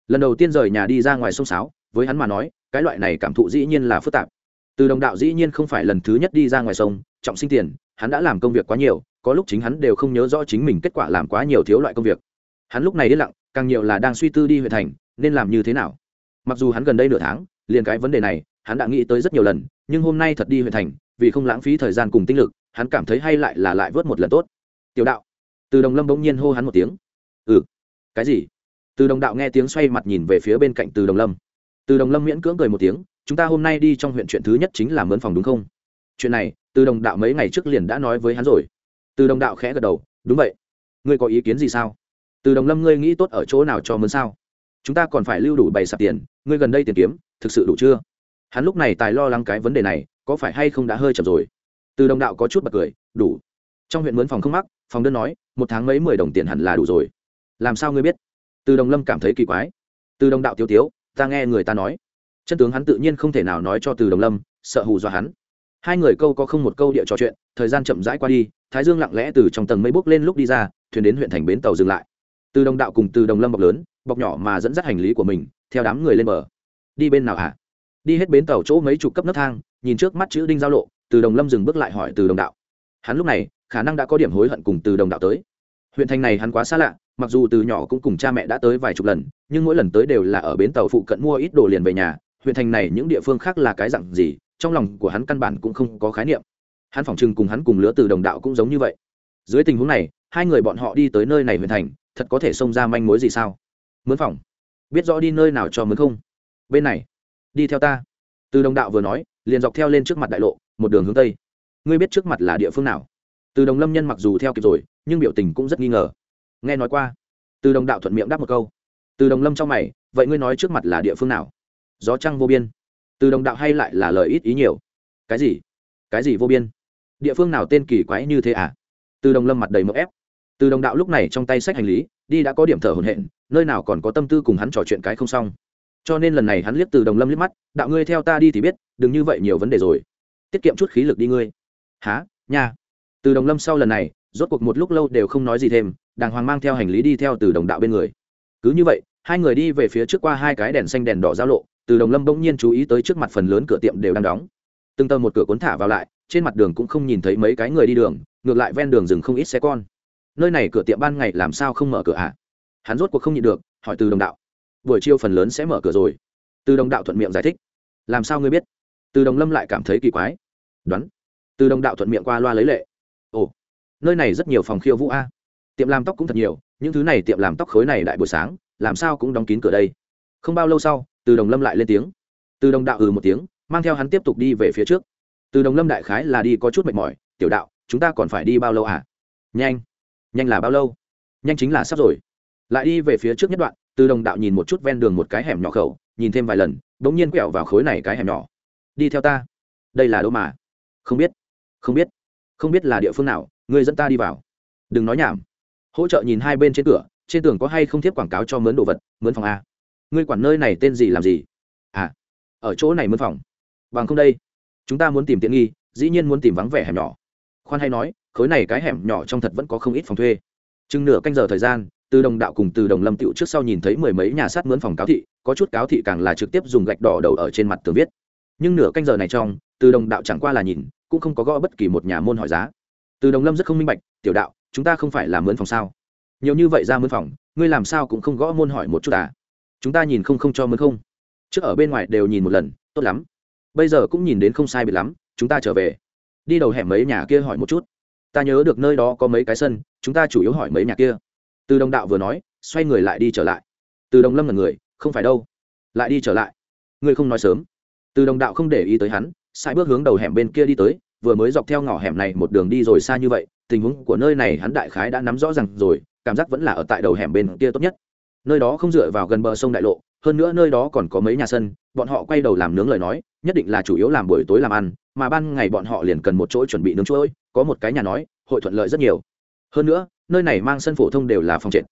Lần đầu tiên rời nhà đi ra ngoài sông sáo, với hắn mà nói, cái loại này cảm thụ dĩ nhiên là phức tạp. Từ đồng đạo dĩ nhiên không phải lần thứ nhất đi ra ngoài sông, trọng sinh tiền, hắn đã làm công việc quá nhiều, có lúc chính hắn đều không nhớ rõ chính mình kết quả làm quá nhiều thiếu loại công việc. Hắn lúc này đi lặng, càng nhiều là đang suy tư đi huyện thành, nên làm như thế nào. Mặc dù hắn gần đây nửa tháng, liền cái vấn đề này hắn đã nghĩ tới rất nhiều lần, nhưng hôm nay thật đi huyện thành, vì không lãng phí thời gian cùng tinh lực, hắn cảm thấy hay lại là lại vớt một lần tốt. Tiểu đạo. Từ đồng lâm bỗng nhiên hô hắn một tiếng. Ừ. Cái gì? Từ đồng đạo nghe tiếng xoay mặt nhìn về phía bên cạnh từ đồng lâm. Từ đồng lâm miễn cưỡng cười một tiếng, chúng ta hôm nay đi trong huyện chuyện thứ nhất chính là mướn phòng đúng không? Chuyện này, từ đồng đạo mấy ngày trước liền đã nói với hắn rồi. Từ đồng đạo khẽ gật đầu, đúng vậy. Ngươi có ý kiến gì sao? Từ đồng lâm ngươi nghĩ tốt ở chỗ nào cho mướn sao? Chúng ta còn phải lưu đủ bày sạp tiền, ngươi gần đây tiền kiếm, thực sự đủ chưa? Hắn lúc này tài lo lắng cái vấn đề này, có phải hay không đã hơi chậm rồi? Từ đồng đạo có chút bật cười, đủ. Trong huyện mướn phòng không mắc, phòng đơn nói, một tháng mấy mười đồng tiền hẳn là đủ rồi. Làm sao ngươi biết? Từ đồng lâm cảm thấy kỳ quái. Từ đồng đạo tiêu tiếu, ta nghe người ta nói. Chân tướng hắn tự nhiên không thể nào nói cho từ đồng lâm, sợ hù dọa hắn. Hai người câu có không một câu địa trò chuyện, thời gian chậm rãi qua đi, thái dương lặng lẽ từ trong tầng mây bốc lên lúc đi ra, thuyền đến huyện thành bến tàu dừng lại. Từ đồng đạo cùng từ đồng lâm bọc lớn, bọc nhỏ mà dẫn dắt hành lý của mình, theo đám người lên bờ. Đi bên nào hả? Đi hết bến tàu chỗ mấy chục cấp nấc thang, nhìn trước mắt chữ đinh giao lộ, từ đồng lâm dừng bước lại hỏi từ đồng đạo. Hắn lúc này, khả năng đã có điểm hối hận cùng từ đồng đạo tới. Huyện thành này hắn quá xa lạ, mặc dù từ nhỏ cũng cùng cha mẹ đã tới vài chục lần, nhưng mỗi lần tới đều là ở bến tàu phụ cận mua ít đồ liền về nhà, huyện thành này những địa phương khác là cái dặn gì, trong lòng của hắn căn bản cũng không có khái niệm. Hắn phỏng chừng cùng hắn cùng lứa từ đồng đạo cũng giống như vậy. Dưới tình huống này, hai người bọn họ đi tới nơi này huyện thành, thật có thể xông ra manh mối gì sao? Mướn phòng. Biết rõ đi nơi nào cho mướn không? Bên này đi theo ta. Từ đồng đạo vừa nói, liền dọc theo lên trước mặt đại lộ, một đường hướng tây. Ngươi biết trước mặt là địa phương nào? Từ đồng lâm nhân mặc dù theo kịp rồi, nhưng biểu tình cũng rất nghi ngờ. Nghe nói qua. Từ đồng đạo thuận miệng đáp một câu. Từ đồng lâm trong mày, vậy ngươi nói trước mặt là địa phương nào? Gió trăng vô biên. Từ đồng đạo hay lại là lời ít ý nhiều. Cái gì? Cái gì vô biên? Địa phương nào tên kỳ quái như thế à? Từ đồng lâm mặt đầy mỡ ép. Từ đồng đạo lúc này trong tay sách hành lý, đi đã có điểm thở hồn hện nơi nào còn có tâm tư cùng hắn trò chuyện cái không xong cho nên lần này hắn liếc từ đồng lâm liếc mắt, đạo ngươi theo ta đi thì biết, đừng như vậy nhiều vấn đề rồi. Tiết kiệm chút khí lực đi ngươi. Há nha. Từ đồng lâm sau lần này, rốt cuộc một lúc lâu đều không nói gì thêm, đàng hoàng mang theo hành lý đi theo từ đồng đạo bên người. Cứ như vậy, hai người đi về phía trước qua hai cái đèn xanh đèn đỏ giao lộ, từ đồng lâm bỗng nhiên chú ý tới trước mặt phần lớn cửa tiệm đều đang đóng. Từng tờ một cửa cuốn thả vào lại, trên mặt đường cũng không nhìn thấy mấy cái người đi đường, ngược lại ven đường dừng không ít xe con. Nơi này cửa tiệm ban ngày làm sao không mở cửa ạ à? hắn rốt cuộc không nhịn được, hỏi từ đồng đạo buổi chiều phần lớn sẽ mở cửa rồi. Từ đồng đạo thuận miệng giải thích. Làm sao ngươi biết? Từ đồng lâm lại cảm thấy kỳ quái. Đoán. Từ đồng đạo thuận miệng qua loa lấy lệ. Ồ, nơi này rất nhiều phòng khiêu vũ a. Tiệm làm tóc cũng thật nhiều, những thứ này tiệm làm tóc khối này đại buổi sáng, làm sao cũng đóng kín cửa đây. Không bao lâu sau, từ đồng lâm lại lên tiếng. Từ đồng đạo ừ một tiếng, mang theo hắn tiếp tục đi về phía trước. Từ đồng lâm đại khái là đi có chút mệt mỏi, tiểu đạo, chúng ta còn phải đi bao lâu à? Nhanh. Nhanh là bao lâu? Nhanh chính là sắp rồi lại đi về phía trước nhất đoạn, từ đồng đạo nhìn một chút ven đường một cái hẻm nhỏ khẩu, nhìn thêm vài lần đ ỗ n g nhiên quẹo vào khối này cái hẻm nhỏ. Đi theo ta. Đây là đâu mà? Không biết. Không biết. Không biết là địa phương nào người dẫn ta đi vào. Đừng nói nhảm. Hỗ trợ nhìn hai bên trên cửa, trên tường có hay không thiếp quảng cáo cho mướn đồ vật, mướn phòng a. Ngươi quản nơi này tên gì làm gì? À ở chỗ này mướn phòng. Bằng không đây, chúng ta muốn tìm tiện nghi, dĩ nhiên muốn tìm vắng vẻ hẻm nhỏ. Khoan hay nói, khối này cái hẻm nhỏ trong thật vẫn có không ít phòng thuê. Chừng nửa canh giờ thời gian từ đồng đạo cùng từ đồng lâm tiệu trước sau nhìn thấy mười mấy nhà sát mướn phòng cáo thị, có chút cáo thị càng là trực tiếp dùng gạch đỏ đầu ở trên mặt tường viết. Nhưng nửa canh giờ này trong, từ đồng đạo chẳng qua là nhìn, cũng không có gõ bất kỳ một nhà môn hỏi giá. Từ đồng lâm rất không minh bạch, tiểu đạo, chúng ta không phải là mướn phòng sao? Nhiều như vậy ra mướn phòng, ngươi làm sao cũng không gõ môn hỏi một chút à? Chúng ta nhìn không không cho mướn không. Trước ở bên ngoài đều nhìn một lần, tốt lắm. Bây giờ cũng nhìn đến không sai biệt lắm, chúng ta trở về. Đi đầu hẻm mấy nhà kia hỏi một chút. Ta nhớ được nơi đó có mấy cái sân, chúng ta chủ yếu hỏi mấy nhà kia từ đồng đạo vừa nói, xoay người lại đi trở lại. Từ đồng lâm là người, không phải đâu. Lại đi trở lại. Ngươi không nói sớm. Từ đồng đạo không để ý tới hắn sai bước hướng đầu hẻm bên kia đi tới, vừa mới dọc theo ngõ hẻm này một đường đi rồi xa như vậy, tình huống của nơi này hắn đại khái đã nắm rõ ràng rồi, cảm giác vẫn là ở tại đầu hẻm bên kia tốt nhất. Nơi đó không dựa vào gần bờ sông đại lộ, hơn nữa nơi đó còn có mấy nhà sân, bọn họ quay đầu làm nướng lời nói, nhất định là chủ yếu làm buổi tối làm ăn, mà ban ngày bọn họ liền cần một chỗ chuẩn bị nướng chuỗi có một cái nhà nói, hội thuận lợi rất nhiều. Hơn nữa nơi này mang sân phổ thông đều là phòng trệt.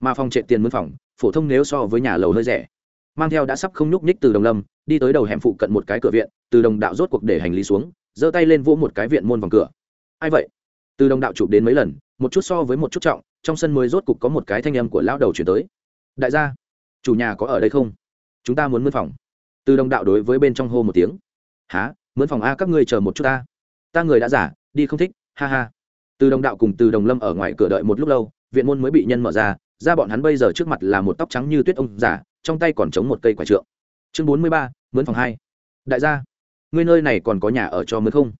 Mà phòng trệt tiền mướn phòng, phổ thông nếu so với nhà lầu hơi rẻ. Mang theo đã sắp không nhúc nhích từ đồng lâm, đi tới đầu hẻm phụ cận một cái cửa viện, từ đồng đạo rốt cuộc để hành lý xuống, giơ tay lên vỗ một cái viện môn vòng cửa. Ai vậy? Từ đồng đạo chụp đến mấy lần, một chút so với một chút trọng, trong sân mới rốt cục có một cái thanh âm của lão đầu chuyển tới. Đại gia, chủ nhà có ở đây không? Chúng ta muốn mướn phòng. Từ đồng đạo đối với bên trong hô một tiếng. Há mướn phòng a, các ngươi chờ một chút ta ta người đã giả, đi không thích, ha ha từ đồng đạo cùng từ đồng lâm ở ngoài cửa đợi một lúc lâu, viện môn mới bị nhân mở ra ra bọn hắn bây giờ trước mặt là một tóc trắng như tuyết ông giả trong tay còn chống một cây quả trượng. Chương bốn mươi ba, mướn phòng hai. Đại gia, ngươi nơi này còn có nhà ở cho mướn không?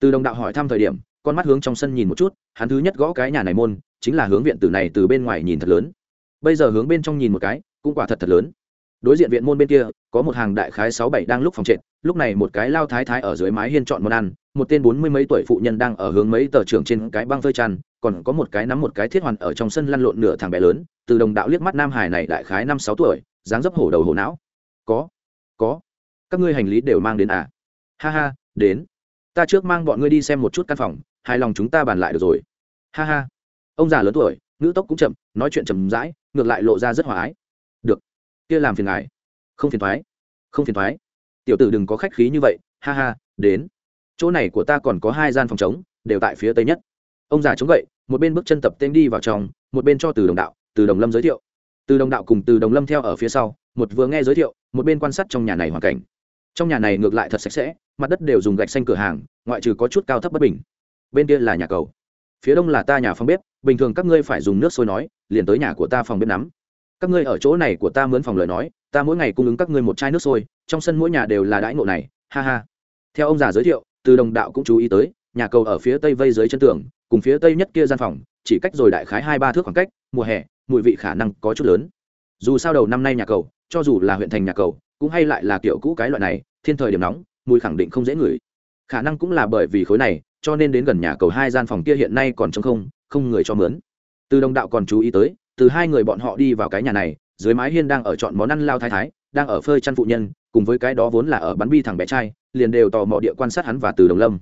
Từ đồng đạo hỏi thăm thời điểm, con mắt hướng trong sân nhìn một chút, hắn thứ nhất gõ cái nhà này môn, chính là hướng viện tử này từ bên ngoài nhìn thật lớn. Bây giờ hướng bên trong nhìn một cái, cũng quả thật thật lớn đối diện viện môn bên kia, có một hàng đại khái sáu bảy đang lúc phòng trệt, lúc này một cái lao thái thái ở dưới mái hiên chọn món ăn, một tên bốn mươi mấy tuổi phụ nhân đang ở hướng mấy tờ trưởng trên cái băng phơi chăn, còn có một cái nắm một cái thiết hoàn ở trong sân lăn lộn nửa thằng bé lớn, từ đồng đạo liếc mắt nam hải này đại khái năm sáu tuổi, dáng dấp hổ đầu hổ não. Có có, các ngươi hành lý đều mang đến à? Ha ha, đến. Ta trước mang bọn ngươi đi xem một chút căn phòng, hài lòng chúng ta bàn lại được rồi. Ha ha. Ông già lớn tuổi, ngữ tốc cũng chậm, nói chuyện chậm rãi, ngược lại lộ ra rất hòa ái kia làm phiền ngài. Không phiền thoái, không phiền thoái. Tiểu tử đừng có khách khí như vậy, ha ha, đến. Chỗ này của ta còn có hai gian phòng chống đều tại phía tây nhất. Ông già chống gậy, một bên bước chân tập tên đi vào trong, một bên cho từ đồng đạo, từ đồng lâm giới thiệu. Từ đồng đạo cùng từ đồng lâm theo ở phía sau, một vừa nghe giới thiệu, một bên quan sát trong nhà này hoàn cảnh. Trong nhà này ngược lại thật sạch sẽ, mặt đất đều dùng gạch xanh cửa hàng, ngoại trừ có chút cao thấp bất bình. Bên kia là nhà cầu. Phía đông là ta nhà phòng bếp, bình thường các ngươi phải dùng nước sôi nói, liền tới nhà của ta phòng bếp nắm các ngươi ở chỗ này của ta mướn phòng lời nói, ta mỗi ngày cung ứng các ngươi một chai nước sôi, trong sân mỗi nhà đều là đãi ngộ này, ha ha. Theo ông già giới thiệu, từ đồng đạo cũng chú ý tới, nhà cầu ở phía tây vây dưới chân tường, cùng phía tây nhất kia gian phòng, chỉ cách rồi đại khái hai ba thước khoảng cách, mùa hè, mùi vị khả năng có chút lớn. Dù sao đầu năm nay nhà cầu, cho dù là huyện thành nhà cầu, cũng hay lại là kiểu cũ cái loại này, thiên thời điểm nóng, mùi khẳng định không dễ ngửi. Khả năng cũng là bởi vì khối này, cho nên đến gần nhà cầu hai gian phòng kia hiện nay còn trống không không người cho mướn. Từ đồng đạo còn chú ý tới từ hai người bọn họ đi vào cái nhà này, dưới mái hiên đang ở chọn món ăn lao thái thái, đang ở phơi chăn phụ nhân, cùng với cái đó vốn là ở bắn bi thằng bé trai, liền đều tò mò địa quan sát hắn và từ đồng lâm.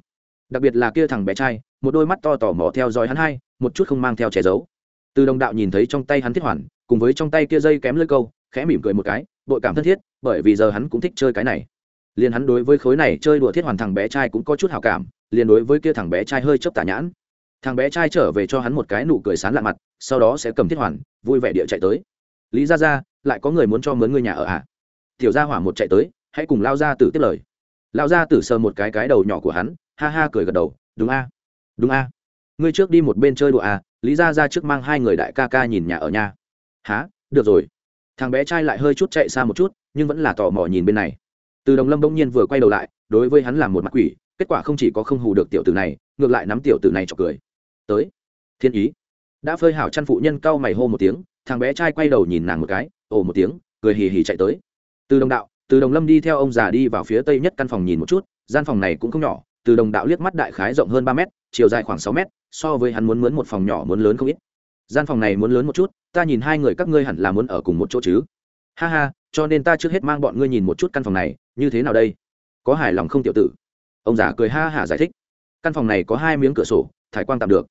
Đặc biệt là kia thằng bé trai, một đôi mắt to tò mò theo dõi hắn hai, một chút không mang theo che giấu. Từ đồng đạo nhìn thấy trong tay hắn thiết hoàn, cùng với trong tay kia dây kém lơi câu, khẽ mỉm cười một cái, bội cảm thân thiết, bởi vì giờ hắn cũng thích chơi cái này. Liền hắn đối với khối này chơi đùa thiết hoàn thằng bé trai cũng có chút hào cảm, liền đối với kia thằng bé trai hơi chớp tả nhãn thằng bé trai trở về cho hắn một cái nụ cười sán lạ mặt, sau đó sẽ cầm thiết hoàn, vui vẻ địa chạy tới. Lý ra ra lại có người muốn cho mướn người nhà ở ạ à? tiểu gia hỏa một chạy tới, hãy cùng lao ra tử tiếp lời. Lao ra tử sờ một cái cái đầu nhỏ của hắn, ha ha cười gật đầu, đúng a đúng a. Ngươi trước đi một bên chơi đùa a lý ra ra trước mang hai người đại ca ca nhìn nhà ở nhà há được rồi. Thằng bé trai lại hơi chút chạy xa một chút, nhưng vẫn là tò mò nhìn bên này. Từ đồng lâm bỗng nhiên vừa quay đầu lại, đối với hắn làm một mặt quỷ, kết quả không chỉ có không hù được tiểu tử này, ngược lại nắm tiểu tử này chọc cười tới. Thiên ý. Đã phơi hảo chăn phụ nhân cau mày hô một tiếng, thằng bé trai quay đầu nhìn nàng một cái, ồ một tiếng, cười hì hì chạy tới. Từ đồng đạo, từ đồng lâm đi theo ông già đi vào phía tây nhất căn phòng nhìn một chút, gian phòng này cũng không nhỏ, từ đồng đạo liếc mắt đại khái rộng hơn ba mét, chiều dài khoảng sáu mét, so với hắn muốn mướn một phòng nhỏ muốn lớn không ít. Gian phòng này muốn lớn một chút, ta nhìn hai người các ngươi hẳn là muốn ở cùng một chỗ chứ. Ha ha, cho nên ta trước hết mang bọn ngươi nhìn một chút căn phòng này, như thế nào đây? Có hài lòng không tiểu tử? Ông già cười ha hả giải thích. Căn phòng này có hai miếng cửa sổ, thải quang tạm được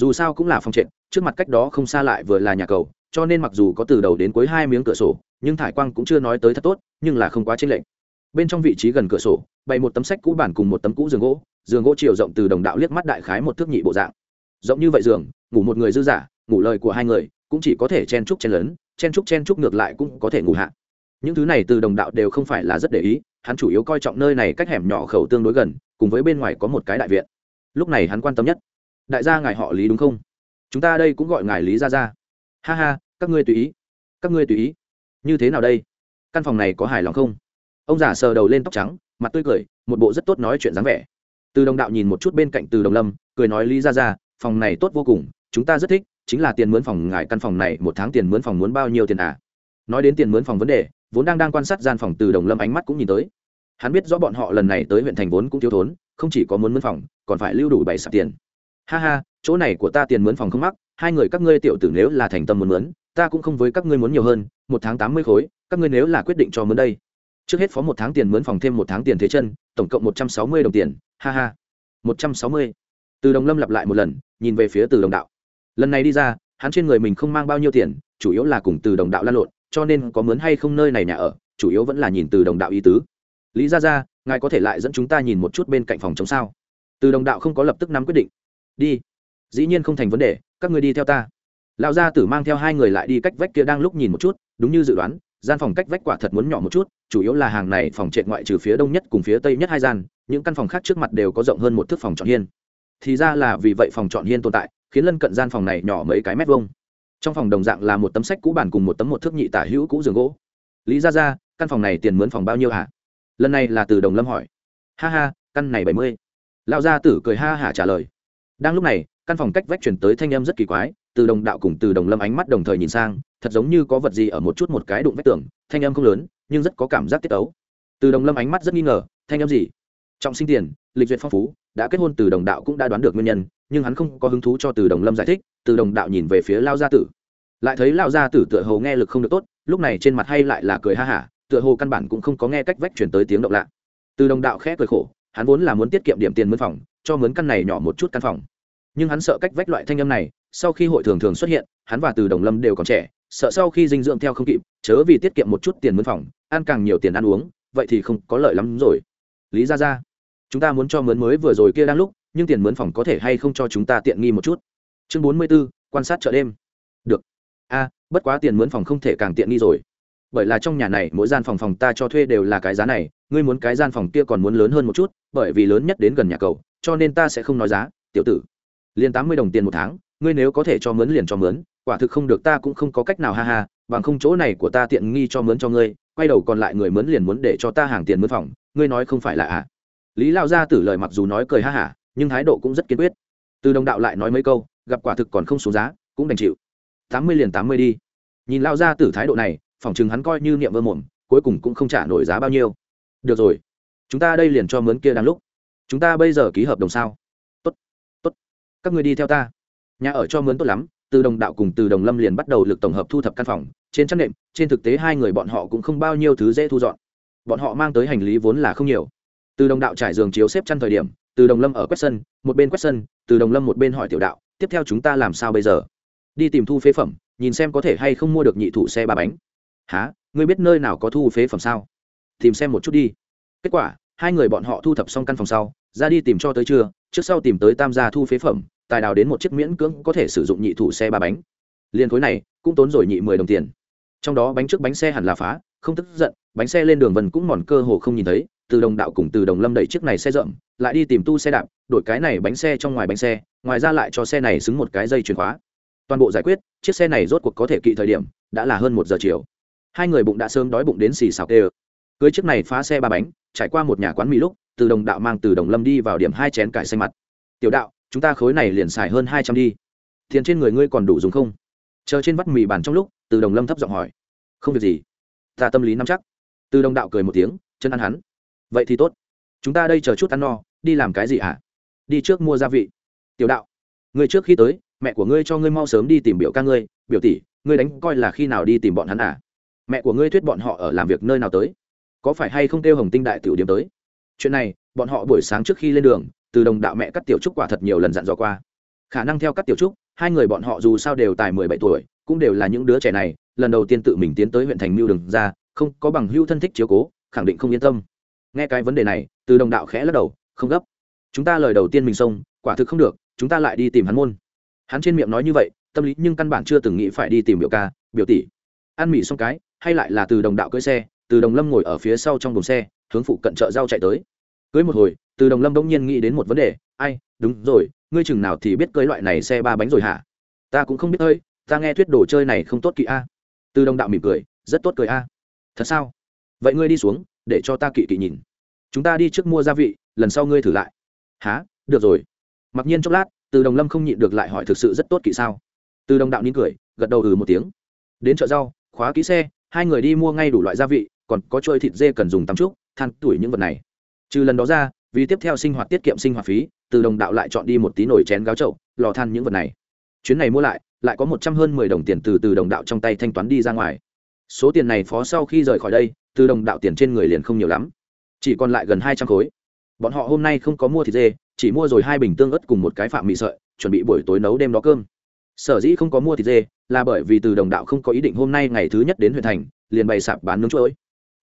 dù sao cũng là phòng trệt, trước mặt cách đó không xa lại vừa là nhà cầu, cho nên mặc dù có từ đầu đến cuối hai miếng cửa sổ, nhưng thải quang cũng chưa nói tới thật tốt, nhưng là không quá chênh lệch. Bên trong vị trí gần cửa sổ, bày một tấm sách cũ bản cùng một tấm cũ giường gỗ giường gỗ chiều rộng từ đồng đạo liếc mắt đại khái một thước nhị bộ dạng. Rộng như vậy giường, ngủ một người dư giả, ngủ lời của hai người, cũng chỉ có thể chen trúc chen lớn chen trúc chen trúc ngược lại cũng có thể ngủ hạ. Những thứ này từ đồng đạo đều không phải là rất để ý, hắn chủ yếu coi trọng nơi này cách hẻm nhỏ khẩu tương đối gần, cùng với bên ngoài có một cái đại viện. Lúc này hắn quan tâm nhất đại gia ngài họ lý đúng không? Chúng ta đây cũng gọi ngài lý ra ra ha ha, các ngươi tùy ý, các ngươi tùy ý. Như thế nào đây? Căn phòng này có hài lòng không? Ông già sờ đầu lên tóc trắng, mặt tươi cười, một bộ rất tốt nói chuyện dáng vẻ. Từ đồng đạo nhìn một chút bên cạnh từ đồng lâm, cười nói, lý ra ra phòng này tốt vô cùng, chúng ta rất thích, chính là tiền mướn phòng ngài căn phòng này, một tháng tiền mướn phòng muốn bao nhiêu tiền à? Nói đến tiền mướn phòng vấn đề, vốn đang đang quan sát gian phòng từ đồng lâm ánh mắt cũng nhìn tới. Hắn biết rõ bọn họ lần này tới huyện thành vốn cũng thiếu thốn, không chỉ có muốn mướn phòng, còn phải lưu đủ bảy sạp tiền ha ha, chỗ này của ta tiền mướn phòng không mắc, hai người các ngươi tiểu tử nếu là thành tâm muốn mướn, ta cũng không với các ngươi muốn nhiều hơn, một tháng tám mươi khối, các ngươi nếu là quyết định cho mướn đây. Trước hết phó một tháng tiền mướn phòng thêm một tháng tiền thế chân, tổng cộng một trăm sáu mươi đồng tiền, ha ha. Một trăm sáu mươi. Từ đồng lâm lặp lại một lần, nhìn về phía từ đồng đạo. Lần này đi ra, hắn trên người mình không mang bao nhiêu tiền, chủ yếu là cùng từ đồng đạo lan lộn, cho nên có mướn hay không nơi này nhà ở, chủ yếu vẫn là nhìn từ đồng đạo ý tứ. Lý ra ra ngài có thể lại dẫn chúng ta nhìn một chút bên cạnh phòng chống sao? Từ đồng đạo không có lập tức nắm quyết định đi. Dĩ nhiên không thành vấn đề, các người đi theo ta. Lão gia tử mang theo hai người lại đi cách vách kia đang lúc nhìn một chút, đúng như dự đoán, gian phòng cách vách quả thật muốn nhỏ một chút, chủ yếu là hàng này phòng trệt ngoại trừ phía đông nhất cùng phía tây nhất hai gian, những căn phòng khác trước mặt đều có rộng hơn một thước phòng trọn hiên. Thì ra là vì vậy phòng trọn hiên tồn tại, khiến lân cận gian phòng này nhỏ mấy cái mét vuông. Trong phòng đồng dạng là một tấm sách cũ bản cùng một tấm một thước nhị tả hữu cũ giường gỗ. Lý ra ra căn phòng này tiền mướn phòng bao nhiêu hả? Lần này là từ đồng lâm hỏi. Ha ha, căn này bảy mươi. Lão gia tử cười ha hả trả lời đang lúc này, căn phòng cách vách chuyển tới thanh âm rất kỳ quái, từ đồng đạo cùng từ đồng lâm ánh mắt đồng thời nhìn sang, thật giống như có vật gì ở một chút một cái đụng vách tường, thanh âm không lớn, nhưng rất có cảm giác tiết ấu từ đồng lâm ánh mắt rất nghi ngờ, thanh âm gì? Trọng sinh tiền, lịch duyệt phong phú, đã kết hôn từ đồng đạo cũng đã đoán được nguyên nhân, nhưng hắn không có hứng thú cho từ đồng lâm giải thích, từ đồng đạo nhìn về phía lao gia tử. Lại thấy lao gia tử tựa hồ nghe lực không được tốt, lúc này trên mặt hay lại là cười ha hả, tựa hồ căn bản cũng không có nghe cách vách chuyển tới tiếng động lạ. Từ đồng đạo khẽ cười khổ, hắn vốn là muốn tiết kiệm điểm tiền mướn phòng cho mướn căn này nhỏ một chút căn phòng. Nhưng hắn sợ cách vách loại thanh âm này, sau khi hội thường thường xuất hiện, hắn và từ đồng lâm đều còn trẻ, sợ sau khi dinh dưỡng theo không kịp, chớ vì tiết kiệm một chút tiền mướn phòng, ăn càng nhiều tiền ăn uống, vậy thì không có lợi lắm rồi. Lý ra ra chúng ta muốn cho mướn mới vừa rồi kia đang lúc, nhưng tiền mướn phòng có thể hay không cho chúng ta tiện nghi một chút? Chương bốn mươi b ố quan sát chợ đêm. Được. A, bất quá tiền mướn phòng không thể càng tiện nghi rồi. Bởi là trong nhà này, mỗi gian phòng phòng ta cho thuê đều là cái giá này, ngươi muốn cái gian phòng kia còn muốn lớn hơn một chút, bởi vì lớn nhất đến gần nhà cầu cho nên ta sẽ không nói giá, tiểu tử. Liền tám mươi đồng tiền một tháng, ngươi nếu có thể cho mướn liền cho mướn, quả thực không được ta cũng không có cách nào, ha ha, bằng không chỗ này của ta tiện nghi cho mướn cho ngươi, quay đầu còn lại người mướn liền muốn để cho ta hàng tiền mướn phòng, ngươi nói không phải là à? Lý lao gia tử lời mặc dù nói cười ha hả, nhưng thái độ cũng rất kiên quyết. Từ đồng đạo lại nói mấy câu, gặp quả thực còn không xuống giá, cũng đành chịu. Tám mươi liền tám mươi đi. Nhìn lao gia tử thái độ này phỏng chừng hắn coi như niệm vơ mồm, cuối cùng cũng không trả nổi giá bao nhiêu. Được rồi, chúng ta đây liền cho mướn kia đang lúc chúng ta bây giờ ký hợp đồng sao? Tốt tốt. Các người đi theo ta. Nhà ở cho mướn tốt lắm, từ đồng đạo cùng từ đồng lâm liền bắt đầu lực tổng hợp thu thập căn phòng. Trên chắc nệm, trên thực tế hai người bọn họ cũng không bao nhiêu thứ dễ thu dọn. Bọn họ mang tới hành lý vốn là không nhiều. Từ đồng đạo trải giường chiếu xếp chăn thời điểm, từ đồng lâm ở quét sân, một bên quét sân, từ đồng lâm một bên hỏi tiểu đạo, tiếp theo chúng ta làm sao bây giờ? Đi tìm thu phế phẩm, nhìn xem có thể hay không mua được nhị thủ xe ba bánh. Há ngươi biết nơi nào có thu phế phẩm sao? Tìm xem một chút đi. Kết quả hai người bọn họ thu thập xong căn phòng sau, ra đi tìm cho tới trưa, trước sau tìm tới tam gia thu phế phẩm, tài đào đến một chiếc miễn cưỡng có thể sử dụng nhị thủ xe ba bánh. Liên khối này cũng tốn rồi nhị mười đồng tiền. Trong đó bánh trước bánh xe hẳn là phá, không tức giận, bánh xe lên đường vần cũng mòn cơ hồ không nhìn thấy, từ đồng đạo cùng từ đồng lâm đẩy chiếc này xe rộng lại đi tìm tu xe đạp, đổi cái này bánh xe trong ngoài bánh xe, ngoài ra lại cho xe này xứng một cái dây chuyển khóa. Toàn bộ giải quyết, chiếc xe này rốt cuộc có thể kỵ thời điểm, đã là hơn một giờ chiều. Hai người bụng đã sớm đói bụng đến xì xào kê cưới chiếc này phá xe ba bánh, trải qua một nhà quán mì lúc, từ đồng đạo mang từ đồng lâm đi vào điểm hai chén cải xanh mặt. Tiểu đạo, chúng ta khối này liền xài hơn hai trăm đi. Tiền trên người ngươi còn đủ dùng không? Chờ trên vắt mì bàn trong lúc, từ đồng lâm thấp giọng hỏi. Không việc gì. Ta tâm lý nắm chắc. Từ đồng đạo cười một tiếng, chân ăn hắn. Vậy thì tốt. Chúng ta đây chờ chút ăn no, đi làm cái gì ạ à? đi trước mua gia vị. Tiểu đạo, ngươi trước khi tới, mẹ của ngươi cho ngươi mau sớm đi tìm biểu ca ngươi. Biểu tỷ, ngươi đánh coi là khi nào đi tìm bọn hắn à mẹ của ngươi thuyết bọn họ ở làm việc nơi nào tới? Có phải hay không kêu hồng tinh đại tiểu điểm tới? Chuyện này, bọn họ buổi sáng trước khi lên đường, từ đồng đạo mẹ cắt tiểu trúc quả thật nhiều lần dặn dò qua. Khả năng theo cắt tiểu trúc, hai người bọn họ dù sao đều tài mười bảy tuổi, cũng đều là những đứa trẻ này, lần đầu tiên tự mình tiến tới huyện thành mưu đường ra, không có bằng hưu thân thích chiếu cố, khẳng định không yên tâm. Nghe cái vấn đề này, từ đồng đạo khẽ lắc đầu, không gấp. Chúng ta lời đầu tiên mình xông, quả thực không được, chúng ta lại đi tìm hắn môn. Hắn trên miệng nói như vậy, tâm lý nhưng căn bản chưa từng nghĩ phải đi tìm biểu ca, biểu tỷ. Ăn mì xong cái, hay lại là từ đồng đạo cưỡi xe từ đồng lâm ngồi ở phía sau trong đồn xe, hướng phụ cận chợ rau chạy tới. Cưới một hồi, từ đồng lâm bỗng nhiên nghĩ đến một vấn đề, ai, đúng rồi, ngươi chừng nào thì biết cưới loại này xe ba bánh rồi hả? Ta cũng không biết ơi, ta nghe thuyết đồ chơi này không tốt kỵ a. Từ đồng đạo mỉm cười, rất tốt cười a. Thật sao? Vậy ngươi đi xuống, để cho ta kỵ kỵ nhìn. Chúng ta đi trước mua gia vị, lần sau ngươi thử lại. Há được rồi. Mặc nhiên chốc lát, từ đồng lâm không nhịn được lại hỏi, thực sự rất tốt kỵ sao? Từ đồng đạo nín cười, gật đầu ừ một tiếng. Đến chợ rau, khóa kỹ xe, hai người đi mua ngay đủ loại gia vị còn có trôi thịt dê cần dùng tắm trúc, than tuổi những vật này. Trừ lần đó ra, vì tiếp theo sinh hoạt tiết kiệm sinh hoạt phí, từ đồng đạo lại chọn đi một tí nồi chén gáo trậu lò than những vật này. Chuyến này mua lại lại có một trăm hơn mười đồng tiền từ từ đồng đạo trong tay thanh toán đi ra ngoài. Số tiền này phó sau khi rời khỏi đây, từ đồng đạo tiền trên người liền không nhiều lắm. Chỉ còn lại gần hai trăm khối. Bọn họ hôm nay không có mua thịt dê, chỉ mua rồi hai bình tương ớt cùng một cái phạm mì sợi, chuẩn bị buổi tối nấu đêm đó cơm. Sở dĩ không có mua thịt dê, là bởi vì từ đồng đạo không có ý định hôm nay ngày thứ nhất đến huyện thành, liền bày sạp bán nướng chuỗi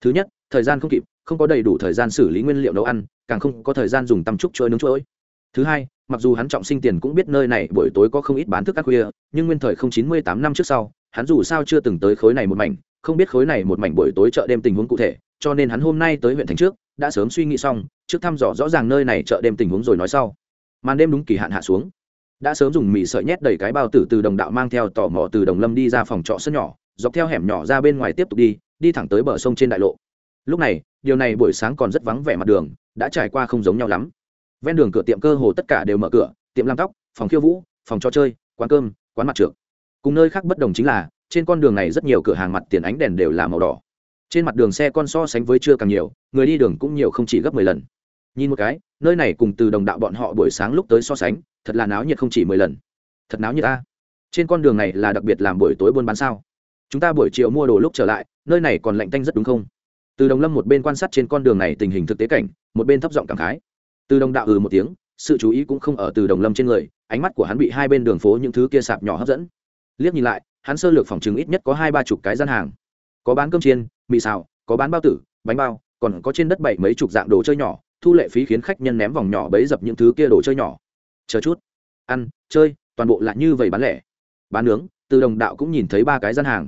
thứ nhất, thời gian không kịp, không có đầy đủ thời gian xử lý nguyên liệu nấu ăn, càng không có thời gian dùng tăm trúc chuỗi nướng chuỗi. Thứ hai, mặc dù hắn trọng sinh tiền cũng biết nơi này buổi tối có không ít bán thức ăn khuya, nhưng nguyên thời không chín mươi tám năm trước sau, hắn dù sao chưa từng tới khối này một mảnh, không biết khối này một mảnh buổi tối chợ đêm tình huống cụ thể, cho nên hắn hôm nay tới huyện thành trước, đã sớm suy nghĩ xong, trước thăm dò rõ ràng nơi này chợ đêm tình huống rồi nói sau. Màn đêm đúng kỳ hạn hạ xuống. Đã sớm dùng mì sợi nhét đầy cái bao tử từ đồng đạo mang theo tò mò từ đồng lâm đi ra phòng trọ sân nhỏ dọc theo hẻm nhỏ ra bên ngoài tiếp tục đi đi thẳng tới bờ sông trên đại lộ. Lúc này, điều này buổi sáng còn rất vắng vẻ mặt đường, đã trải qua không giống nhau lắm. Ven đường cửa tiệm cơ hồ tất cả đều mở cửa, tiệm làm tóc, phòng khiêu vũ, phòng trò chơi, quán cơm, quán mặt trượt cùng nơi khác bất đồng chính là, trên con đường này rất nhiều cửa hàng mặt tiền ánh đèn đều là màu đỏ. Trên mặt đường xe con so sánh với chưa càng nhiều, người đi đường cũng nhiều không chỉ gấp mười lần. Nhìn một cái, nơi này cùng từ đồng đạo bọn họ buổi sáng lúc tới so sánh, thật là náo nhiệt không chỉ mười lần. Thật náo nhiệt ta trên con đường này là đặc biệt làm buổi tối buôn bán sao chúng ta buổi chiều mua đồ lúc trở lại, nơi này còn lạnh tanh rất đúng không? Từ đồng lâm một bên quan sát trên con đường này tình hình thực tế cảnh, một bên thấp giọng cảm khái. Từ đồng đạo ừ một tiếng, sự chú ý cũng không ở từ đồng lâm trên người, ánh mắt của hắn bị hai bên đường phố những thứ kia sạp nhỏ hấp dẫn. Liếc nhìn lại, hắn sơ lược phòng chứng ít nhất có hai ba chục cái gian hàng. Có bán cơm chiên, mì xào, có bán bao tử, bánh bao, còn có trên đất bảy mấy chục dạng đồ chơi nhỏ, thu lệ phí khiến khách nhân ném vòng nhỏ bấy dập những thứ kia đồ chơi nhỏ. Chờ chút. Ăn, chơi, toàn bộ lại như vậy bán lẻ. Bán nướng, từ đồng đạo cũng nhìn thấy ba cái gian hàng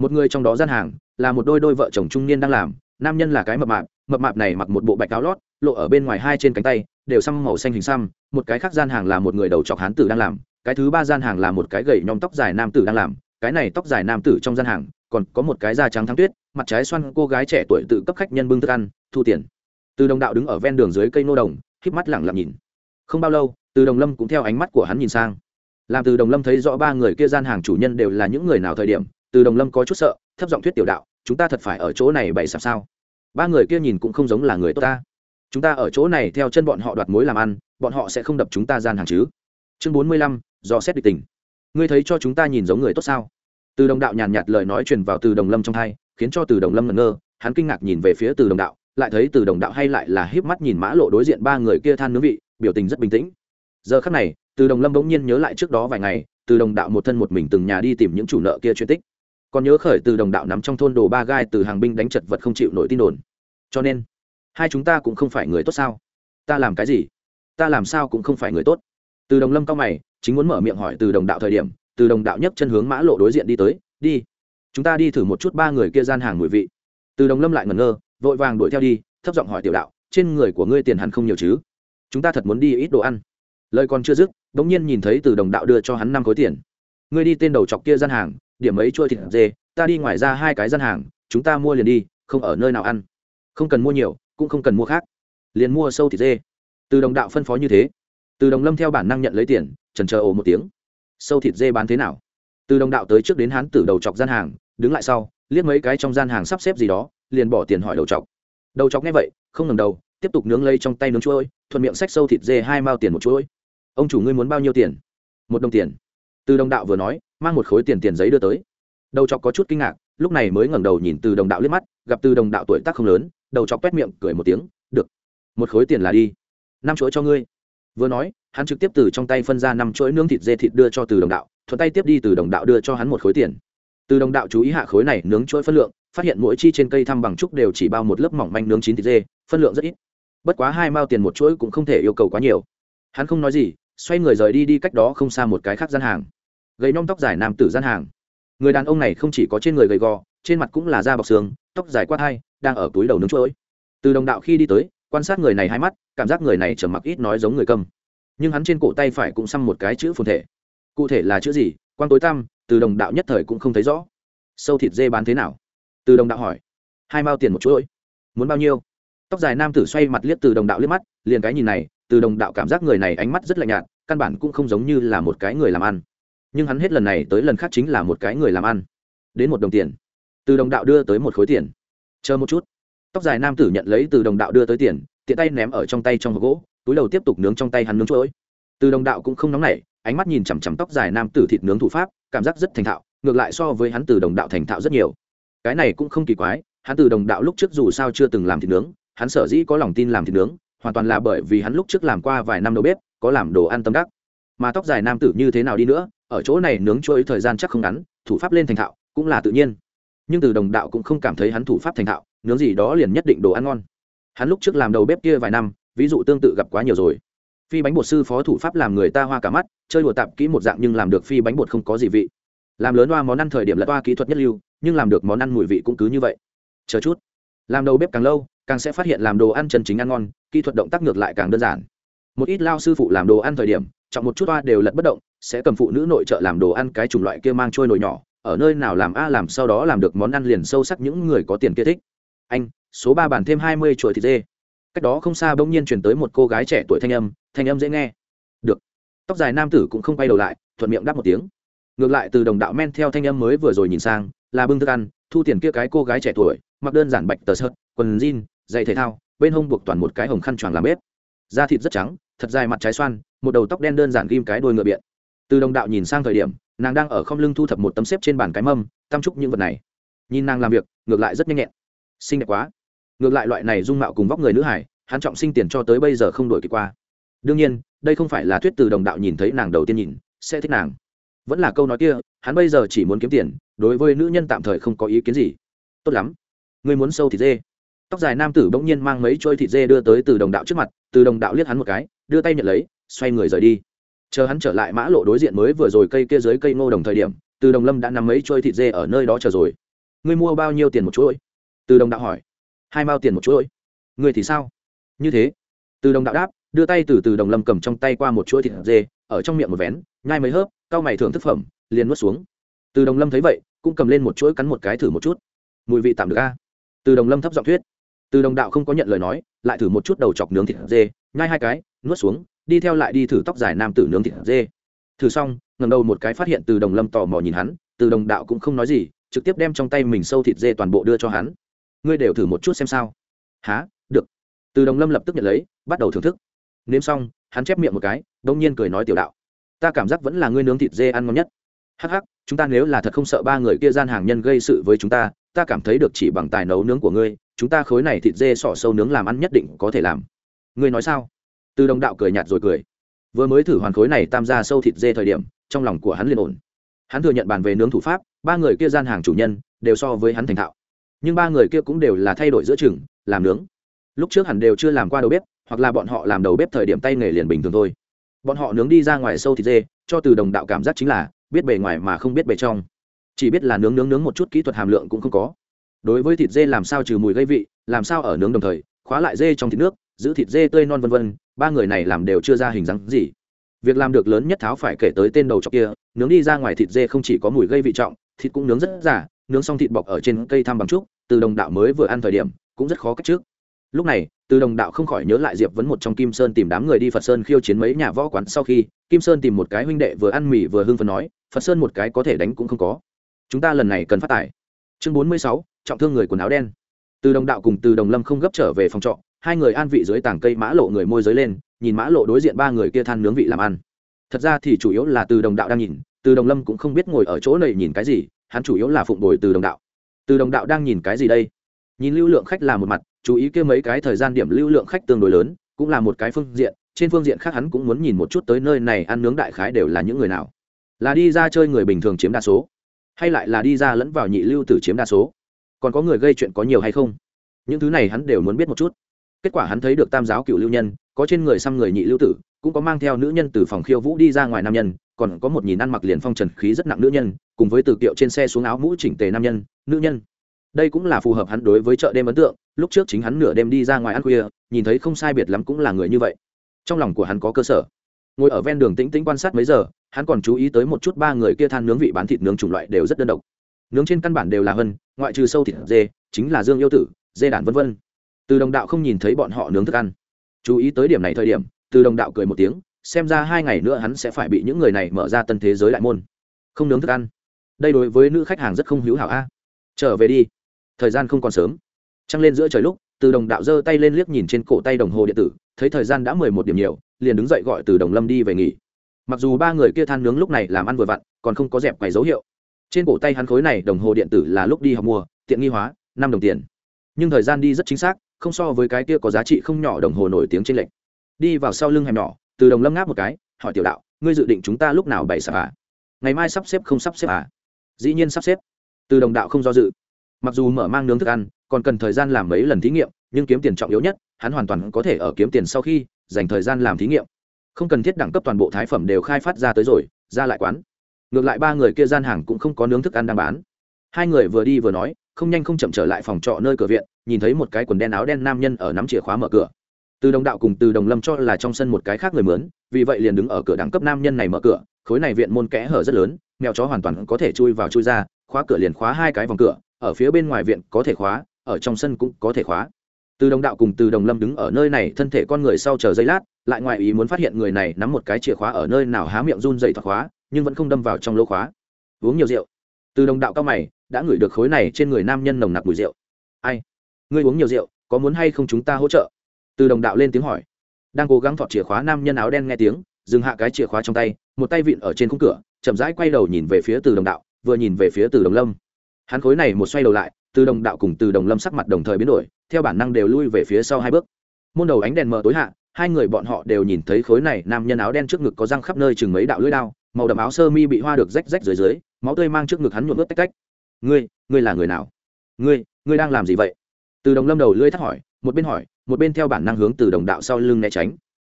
một người trong đó gian hàng, là một đôi đôi vợ chồng trung niên đang làm. Nam nhân là cái mập mạp mập mạp này mặc một bộ bạch áo lót, lộ ở bên ngoài hai trên cánh tay, đều xăm màu xanh hình xăm. Một cái khác gian hàng là một người đầu chọc hán tử đang làm, cái thứ ba gian hàng là một cái gầy nhom tóc dài nam tử đang làm. Cái này tóc dài nam tử trong gian hàng, còn có một cái da trắng thắng tuyết, mặt trái xoăn, cô gái trẻ tuổi tự cấp khách nhân bưng thức ăn, thu tiền. Từ đồng đạo đứng ở ven đường dưới cây nô đồng híp mắt lẳng lặng nhìn. Không bao lâu, từ đồng lâm cũng theo ánh mắt của hắn nhìn sang. Làm từ đồng lâm thấy rõ ba người kia gian hàng chủ nhân đều là những người nào thời điểm từ đồng lâm có chút sợ, thấp giọng thuyết tiểu đạo, chúng ta thật phải ở chỗ này bày sạp sao? Ba người kia nhìn cũng không giống là người tốt ta. Chúng ta ở chỗ này theo chân bọn họ đoạt mối làm ăn, bọn họ sẽ không đập chúng ta gian hàng chứ? Chương bốn mươi lăm do xét địch tình. Ngươi thấy cho chúng ta nhìn giống người tốt sao? Từ đồng đạo nhàn nhạt lời nói truyền vào từ đồng lâm trong thai khiến cho từ đồng lâm ngẩn ngơ, hắn kinh ngạc nhìn về phía từ đồng đạo, lại thấy từ đồng đạo hay lại là híp mắt nhìn mã lộ đối diện ba người kia than nướng vị, biểu tình rất bình tĩnh. Giờ khắc này, từ đồng lâm bỗng nhiên nhớ lại trước đó vài ngày, từ đồng đạo một thân một mình từng nhà đi tìm những chủ nợ kia chuyện tích còn nhớ khởi từ đồng đạo nắm trong thôn đồ ba gai từ hàng binh đánh chật vật không chịu nổi tin đồn. Cho nên, hai chúng ta cũng không phải người tốt sao? Ta làm cái gì? Ta làm sao cũng không phải người tốt. Từ đồng lâm cao mày, chính muốn mở miệng hỏi từ đồng đạo thời điểm, từ đồng đạo nhấc chân hướng mã lộ đối diện đi tới, đi, chúng ta đi thử một chút ba người kia gian hàng mùi vị. Từ đồng lâm lại ngẩn ngơ, vội vàng đuổi theo đi, thấp giọng hỏi tiểu đạo, trên người của ngươi tiền hẳn không nhiều chứ? Chúng ta thật muốn đi ít đồ ăn. Lời còn chưa dứt bỗng nhiên nhìn thấy từ đồng đạo đưa cho hắn năm khối tiền. Ngươi đi tên đầu chọc kia gian hàng điểm ấy chua thịt dê, ta đi ngoài ra hai cái gian hàng, chúng ta mua liền đi, không ở nơi nào ăn. Không cần mua nhiều, cũng không cần mua khác. Liền mua sâu thịt dê. Từ đồng đạo phân phó như thế. Từ đồng lâm theo bản năng nhận lấy tiền trần chờ ồ một tiếng. Sâu thịt dê bán thế nào? Từ đồng đạo tới trước đến hán tử đầu chọc gian hàng, đứng lại sau, liếc mấy cái trong gian hàng sắp xếp gì đó, liền bỏ tiền hỏi đầu chọc. Đầu chọc nghe vậy, không ngầm đầu, tiếp tục nướng lây trong tay nướng chuỗi thuận miệng xách sâu thịt dê hai mao tiền một chuỗi ông chủ ngươi muốn bao nhiêu tiền? Một đồng tiền từ đồng đạo vừa nói, mang một khối tiền tiền giấy đưa tới. Đầu chọc có chút kinh ngạc, lúc này mới ngẩng đầu nhìn từ đồng đạo liếc mắt, gặp từ đồng đạo tuổi tác không lớn, đầu chọc quét miệng, cười một tiếng, được, một khối tiền là đi. Năm chuỗi cho ngươi. Vừa nói, hắn trực tiếp từ trong tay phân ra năm chuỗi nướng thịt dê thịt đưa cho từ đồng đạo, thuận tay tiếp đi từ đồng đạo đưa cho hắn một khối tiền. Từ đồng đạo chú ý hạ khối này, nướng chuỗi phân lượng, phát hiện mỗi chi trên cây thăm bằng trúc đều chỉ bao một lớp mỏng manh nướng chín thịt dê, phân lượng rất ít. Bất quá hai mao tiền một chuỗi cũng không thể yêu cầu quá nhiều. Hắn không nói gì xoay người rời đi đi cách đó không xa một cái khác gian hàng. Gầy nhom tóc dài nam tử gian hàng. Người đàn ông này không chỉ có trên người gầy gò, trên mặt cũng là da bọc xương, tóc dài quát hai, đang ở túi đầu nướng chuỗi từ đồng đạo khi đi tới, quan sát người này hai mắt, cảm giác người này trầm mặc ít nói giống người câm nhưng hắn trên cổ tay phải cũng xăm một cái chữ phồn thể. Cụ thể là chữ gì quan tối tăm, từ đồng đạo nhất thời cũng không thấy rõ. Sâu thịt dê bán thế nào? Từ đồng đạo hỏi. Hai mao tiền một chuỗi. Muốn bao nhiêu? Tóc dài nam tử xoay mặt liếc từ đồng đạo liếc mắt, liền cái nhìn này từ đồng đạo cảm giác người này ánh mắt rất lạnh nhạt, căn bản cũng không giống như là một cái người làm ăn. Nhưng hắn hết lần này tới lần khác chính là một cái người làm ăn. Đến một đồng tiền. Từ đồng đạo đưa tới một khối tiền. Chờ một chút. Tóc dài nam tử nhận lấy từ đồng đạo đưa tới tiền, tiện tay ném ở trong tay trong hộp gỗ, túi đầu tiếp tục nướng trong tay hắn nướng chuỗi từ đồng đạo cũng không nóng nảy, ánh mắt nhìn chằm chằm tóc dài nam tử thịt nướng thủ pháp, cảm giác rất thành thạo, ngược lại so với hắn từ đồng đạo thành thạo rất nhiều. Cái này cũng không kỳ quái, hắn từ đồng đạo lúc trước dù sao chưa từng làm thịt nướng, hắn sở dĩ có lòng tin làm thịt nướng hoàn toàn là bởi vì hắn lúc trước làm qua vài năm đầu bếp, có làm đồ ăn tâm đắc. Mà tóc dài nam tử như thế nào đi nữa, ở chỗ này nướng trôi thời gian chắc không ngắn, thủ pháp lên thành thạo, cũng là tự nhiên. Nhưng từ đồng đạo cũng không cảm thấy hắn thủ pháp thành thạo, nướng gì đó liền nhất định đồ ăn ngon. Hắn lúc trước làm đầu bếp kia vài năm, ví dụ tương tự gặp quá nhiều rồi. Phi bánh bột sư phó thủ pháp làm người ta hoa cả mắt, chơi đùa tạp kỹ một dạng nhưng làm được phi bánh bột không có gì vị. Làm lớn hoa món ăn thời điểm là toa kỹ thuật nhất lưu, nhưng làm được món ăn mùi vị cũng cứ như vậy. Chờ chút làm đầu bếp càng lâu, càng sẽ phát hiện làm đồ ăn chân chính ăn ngon, kỹ thuật động tác ngược lại càng đơn giản. Một ít lao sư phụ làm đồ ăn thời điểm, chọn một chút toa đều lật bất động, sẽ cầm phụ nữ nội trợ làm đồ ăn cái chủng loại kia mang trôi nồi nhỏ, ở nơi nào làm a làm sau đó làm được món ăn liền sâu sắc những người có tiền kia thích. Anh, số ba bàn thêm hai mươi chuỗi thịt dê. Cách đó không xa bỗng nhiên chuyển tới một cô gái trẻ tuổi thanh âm thanh âm dễ nghe. Được. Tóc dài nam tử cũng không quay đầu lại, thuận miệng đáp một tiếng. Ngược lại từ đồng đạo men theo thanh âm mới vừa rồi nhìn sang, là bưng thức ăn, thu tiền kia cái cô gái trẻ tuổi mặc đơn giản bạch tờ sợt, quần jean, giày thể thao, bên hông buộc toàn một cái hồng khăn choàng làm bếp. Da thịt rất trắng, thật dài mặt trái xoan, một đầu tóc đen đơn giản ghim cái đôi ngựa biện. Từ đồng đạo nhìn sang thời điểm, nàng đang ở không lưng thu thập một tấm xếp trên bàn cái mâm, tam trúc những vật này. Nhìn nàng làm việc, ngược lại rất nhanh nhẹn. Xinh đẹp quá. Ngược lại loại này dung mạo cùng vóc người nữ hải, hắn trọng sinh tiền cho tới bây giờ không đổi kịp qua. Đương nhiên, đây không phải là thuyết từ đồng đạo nhìn thấy nàng đầu tiên nhìn, sẽ thích nàng. Vẫn là câu nói kia, hắn bây giờ chỉ muốn kiếm tiền, đối với nữ nhân tạm thời không có ý kiến gì. Tốt lắm ngươi muốn sâu thịt dê. Tóc dài nam tử bỗng nhiên mang mấy trôi thịt dê đưa tới từ đồng đạo trước mặt, từ đồng đạo liếc hắn một cái, đưa tay nhận lấy, xoay người rời đi. Chờ hắn trở lại mã lộ đối diện mới vừa rồi cây kia dưới cây ngô đồng thời điểm, từ đồng lâm đã nằm mấy trôi thịt dê ở nơi đó chờ rồi. Ngươi mua bao nhiêu tiền một chuỗi từ đồng đạo hỏi. Hai mao tiền một chuỗi ngươi thì sao? Như thế. Từ đồng đạo đáp, đưa tay từ từ đồng lâm cầm trong tay qua một chuỗi thịt dê, ở trong miệng một vén, nhai mấy hớp cao mày thưởng thức phẩm, liền nuốt xuống. Từ đồng lâm thấy vậy, cũng cầm lên một chuỗi cắn một cái thử một chút. Mùi vị tạm được a từ đồng lâm thấp giọng thuyết. Từ đồng đạo không có nhận lời nói, lại thử một chút đầu chọc nướng thịt dê, nhai hai cái, nuốt xuống, đi theo lại đi thử tóc dài nam tử nướng thịt dê. Thử xong ngầm đầu một cái phát hiện từ đồng lâm tò mò nhìn hắn, từ đồng đạo cũng không nói gì, trực tiếp đem trong tay mình sâu thịt dê toàn bộ đưa cho hắn. Ngươi đều thử một chút xem sao. Há được. Từ đồng lâm lập tức nhận lấy, bắt đầu thưởng thức. Nếm xong, hắn chép miệng một cái đông nhiên cười nói tiểu đạo, ta cảm giác vẫn là ngươi nướng thịt dê ăn ngon nhất. Hắc hắc, chúng ta nếu là thật không sợ ba người kia gian hàng nhân gây sự với chúng ta ta cảm thấy được chỉ bằng tài nấu nướng của ngươi, chúng ta khối này thịt dê sỏ sâu nướng làm ăn nhất định có thể làm. Ngươi nói sao? Từ đồng đạo cười nhạt rồi cười. Vừa mới thử hoàn khối này tam gia sâu thịt dê thời điểm, trong lòng của hắn liền ổn. Hắn thừa nhận bàn về nướng thủ pháp, ba người kia gian hàng chủ nhân đều so với hắn thành thạo. Nhưng ba người kia cũng đều là thay đổi giữa chừng, làm nướng. Lúc trước hẳn đều chưa làm qua đầu bếp, hoặc là bọn họ làm đầu bếp thời điểm tay nghề liền bình thường thôi. Bọn họ nướng đi ra ngoài sâu thịt dê, cho từ đồng đạo cảm giác chính là biết bề ngoài mà không biết bề trong chỉ biết là nướng nướng nướng một chút kỹ thuật hàm lượng cũng không có. Đối với thịt dê làm sao trừ mùi gây vị, làm sao ở nướng đồng thời, khóa lại dê trong thịt nước, giữ thịt dê tươi non vân vân, ba người này làm đều chưa ra hình dáng gì. Việc làm được lớn nhất tháo phải kể tới tên đầu chọc kia, nướng đi ra ngoài thịt dê không chỉ có mùi gây vị trọng, thịt cũng nướng rất giả nướng xong thịt bọc ở trên cây thăm bằng trúc, từ đồng đạo mới vừa ăn thời điểm, cũng rất khó cách trước. Lúc này, từ đồng đạo không khỏi nhớ lại diệp vấn một trong kim sơn tìm đám người đi phật sơn khiêu chiến mấy nhà võ quán sau khi, kim sơn tìm một cái huynh đệ vừa ăn mì vừa hưng phấn nói, phật sơn một cái có thể đánh cũng không có chúng ta lần này cần phát tài chương bốn mươi sáu, trọng thương người quần áo đen. Từ đồng đạo cùng từ đồng lâm không gấp trở về phòng trọ, hai người an vị dưới tảng cây mã lộ người môi giới lên, nhìn mã lộ đối diện ba người kia than nướng vị làm ăn. Thật ra thì chủ yếu là từ đồng đạo đang nhìn, từ đồng lâm cũng không biết ngồi ở chỗ này nhìn cái gì, hắn chủ yếu là phụng đổi từ đồng đạo. Từ đồng đạo đang nhìn cái gì đây? Nhìn lưu lượng khách là một mặt, chú ý kia mấy cái thời gian điểm lưu lượng khách tương đối lớn, cũng là một cái phương diện, trên phương diện khác hắn cũng muốn nhìn một chút tới nơi này ăn nướng đại khái đều là những người nào. Là đi ra chơi người bình thường chiếm đa số hay lại là đi ra lẫn vào nhị lưu tử chiếm đa số? Còn có người gây chuyện có nhiều hay không? Những thứ này hắn đều muốn biết một chút. Kết quả hắn thấy được tam giáo cựu lưu nhân, có trên người xăm người nhị lưu tử, cũng có mang theo nữ nhân từ phòng khiêu vũ đi ra ngoài nam nhân, còn có một nhìn ăn mặc liền phong trần khí rất nặng nữ nhân, cùng với từ kiệu trên xe xuống áo mũ chỉnh tề nam nhân, nữ nhân. Đây cũng là phù hợp hắn đối với chợ đêm ấn tượng, lúc trước chính hắn nửa đêm đi ra ngoài ăn khuya, nhìn thấy không sai biệt lắm cũng là người như vậy. Trong lòng của hắn có cơ sở ngồi ở ven đường tĩnh tĩnh quan sát mấy giờ hắn còn chú ý tới một chút ba người kia than nướng vị bán thịt nướng chủng loại đều rất đơn độc. Nướng trên căn bản đều là hân, ngoại trừ sâu thịt dê chính là dương yêu tử dê đản vân vân. Từ đồng đạo không nhìn thấy bọn họ nướng thức ăn. Chú ý tới điểm này thời điểm từ đồng đạo cười một tiếng xem ra hai ngày nữa hắn sẽ phải bị những người này mở ra tân thế giới đại môn. Không nướng thức ăn. Đây đối với nữ khách hàng rất không hữu hảo a. Trở về đi. Thời gian không còn sớm. Trăng lên giữa trời lúc từ đồng đạo giơ tay lên liếc nhìn trên cổ tay đồng hồ điện tử thấy thời gian đã mười một điểm nhiều, liền đứng dậy gọi từ đồng lâm đi về nghỉ. Mặc dù ba người kia than nướng lúc này làm ăn vừa vặn, còn không có dẹp quầy dấu hiệu. Trên cổ tay hắn khối này đồng hồ điện tử là lúc đi học mua, tiện nghi hóa, năm đồng tiền. Nhưng thời gian đi rất chính xác, không so với cái kia có giá trị không nhỏ đồng hồ nổi tiếng trên lệnh đi vào sau lưng hẻm nhỏ, từ đồng lâm ngáp một cái, hỏi tiểu đạo, ngươi dự định chúng ta lúc nào bày sạp à? Ngày mai sắp xếp không sắp xếp à? Dĩ nhiên sắp xếp. Từ đồng đạo không do dự. Mặc dù mở mang nướng thức ăn, còn cần thời gian làm mấy lần thí nghiệm nhưng kiếm tiền trọng yếu nhất, hắn hoàn toàn có thể ở kiếm tiền sau khi dành thời gian làm thí nghiệm. Không cần thiết đẳng cấp toàn bộ thái phẩm đều khai phát ra tới rồi, ra lại quán. Ngược lại ba người kia gian hàng cũng không có nướng thức ăn đang bán. Hai người vừa đi vừa nói, không nhanh không chậm trở lại phòng trọ nơi cửa viện, nhìn thấy một cái quần đen áo đen nam nhân ở nắm chìa khóa mở cửa. Từ đồng đạo cùng từ đồng lâm cho là trong sân một cái khác người mướn, vì vậy liền đứng ở cửa đẳng cấp nam nhân này mở cửa, khối này viện môn kẽ hở rất lớn, mèo chó hoàn toàn có thể chui vào chui ra, khóa cửa liền khóa hai cái vòng cửa, ở phía bên ngoài viện có thể khóa, ở trong sân cũng có thể khóa từ đồng đạo cùng từ đồng lâm đứng ở nơi này, thân thể con người sau chờ giây lát, lại ngoài ý muốn phát hiện người này nắm một cái chìa khóa ở nơi nào há miệng run dày thoát khóa, nhưng vẫn không đâm vào trong lỗ khóa. Uống nhiều rượu. Từ đồng đạo cao mày, đã ngửi được khối này trên người nam nhân nồng nặc mùi rượu. Ai? Ngươi uống nhiều rượu, có muốn hay không chúng ta hỗ trợ? Từ đồng đạo lên tiếng hỏi. Đang cố gắng thọt chìa khóa, nam nhân áo đen nghe tiếng, dừng hạ cái chìa khóa trong tay, một tay vịn ở trên khung cửa, chậm rãi quay đầu nhìn về phía từ đồng đạo, vừa nhìn về phía từ đồng lâm. Hắn khối này một xoay đầu lại, từ đồng đạo cùng từ đồng lâm sắc mặt đồng thời biến đổi theo bản năng đều lui về phía sau hai bước. Môn đầu ánh đèn mờ tối hạ, hai người bọn họ đều nhìn thấy khối này nam nhân áo đen trước ngực có răng khắp nơi chừng mấy đạo lưỡi đao, màu đậm áo sơ mi bị hoa được rách rách dưới dưới, máu tươi mang trước ngực hắn nhuộm ướt tách tách. Ngươi ngươi là người nào? Ngươi ngươi đang làm gì vậy? Từ đồng lâm đầu lưỡi thắt hỏi, một bên hỏi, một bên theo bản năng hướng từ đồng đạo sau lưng né tránh.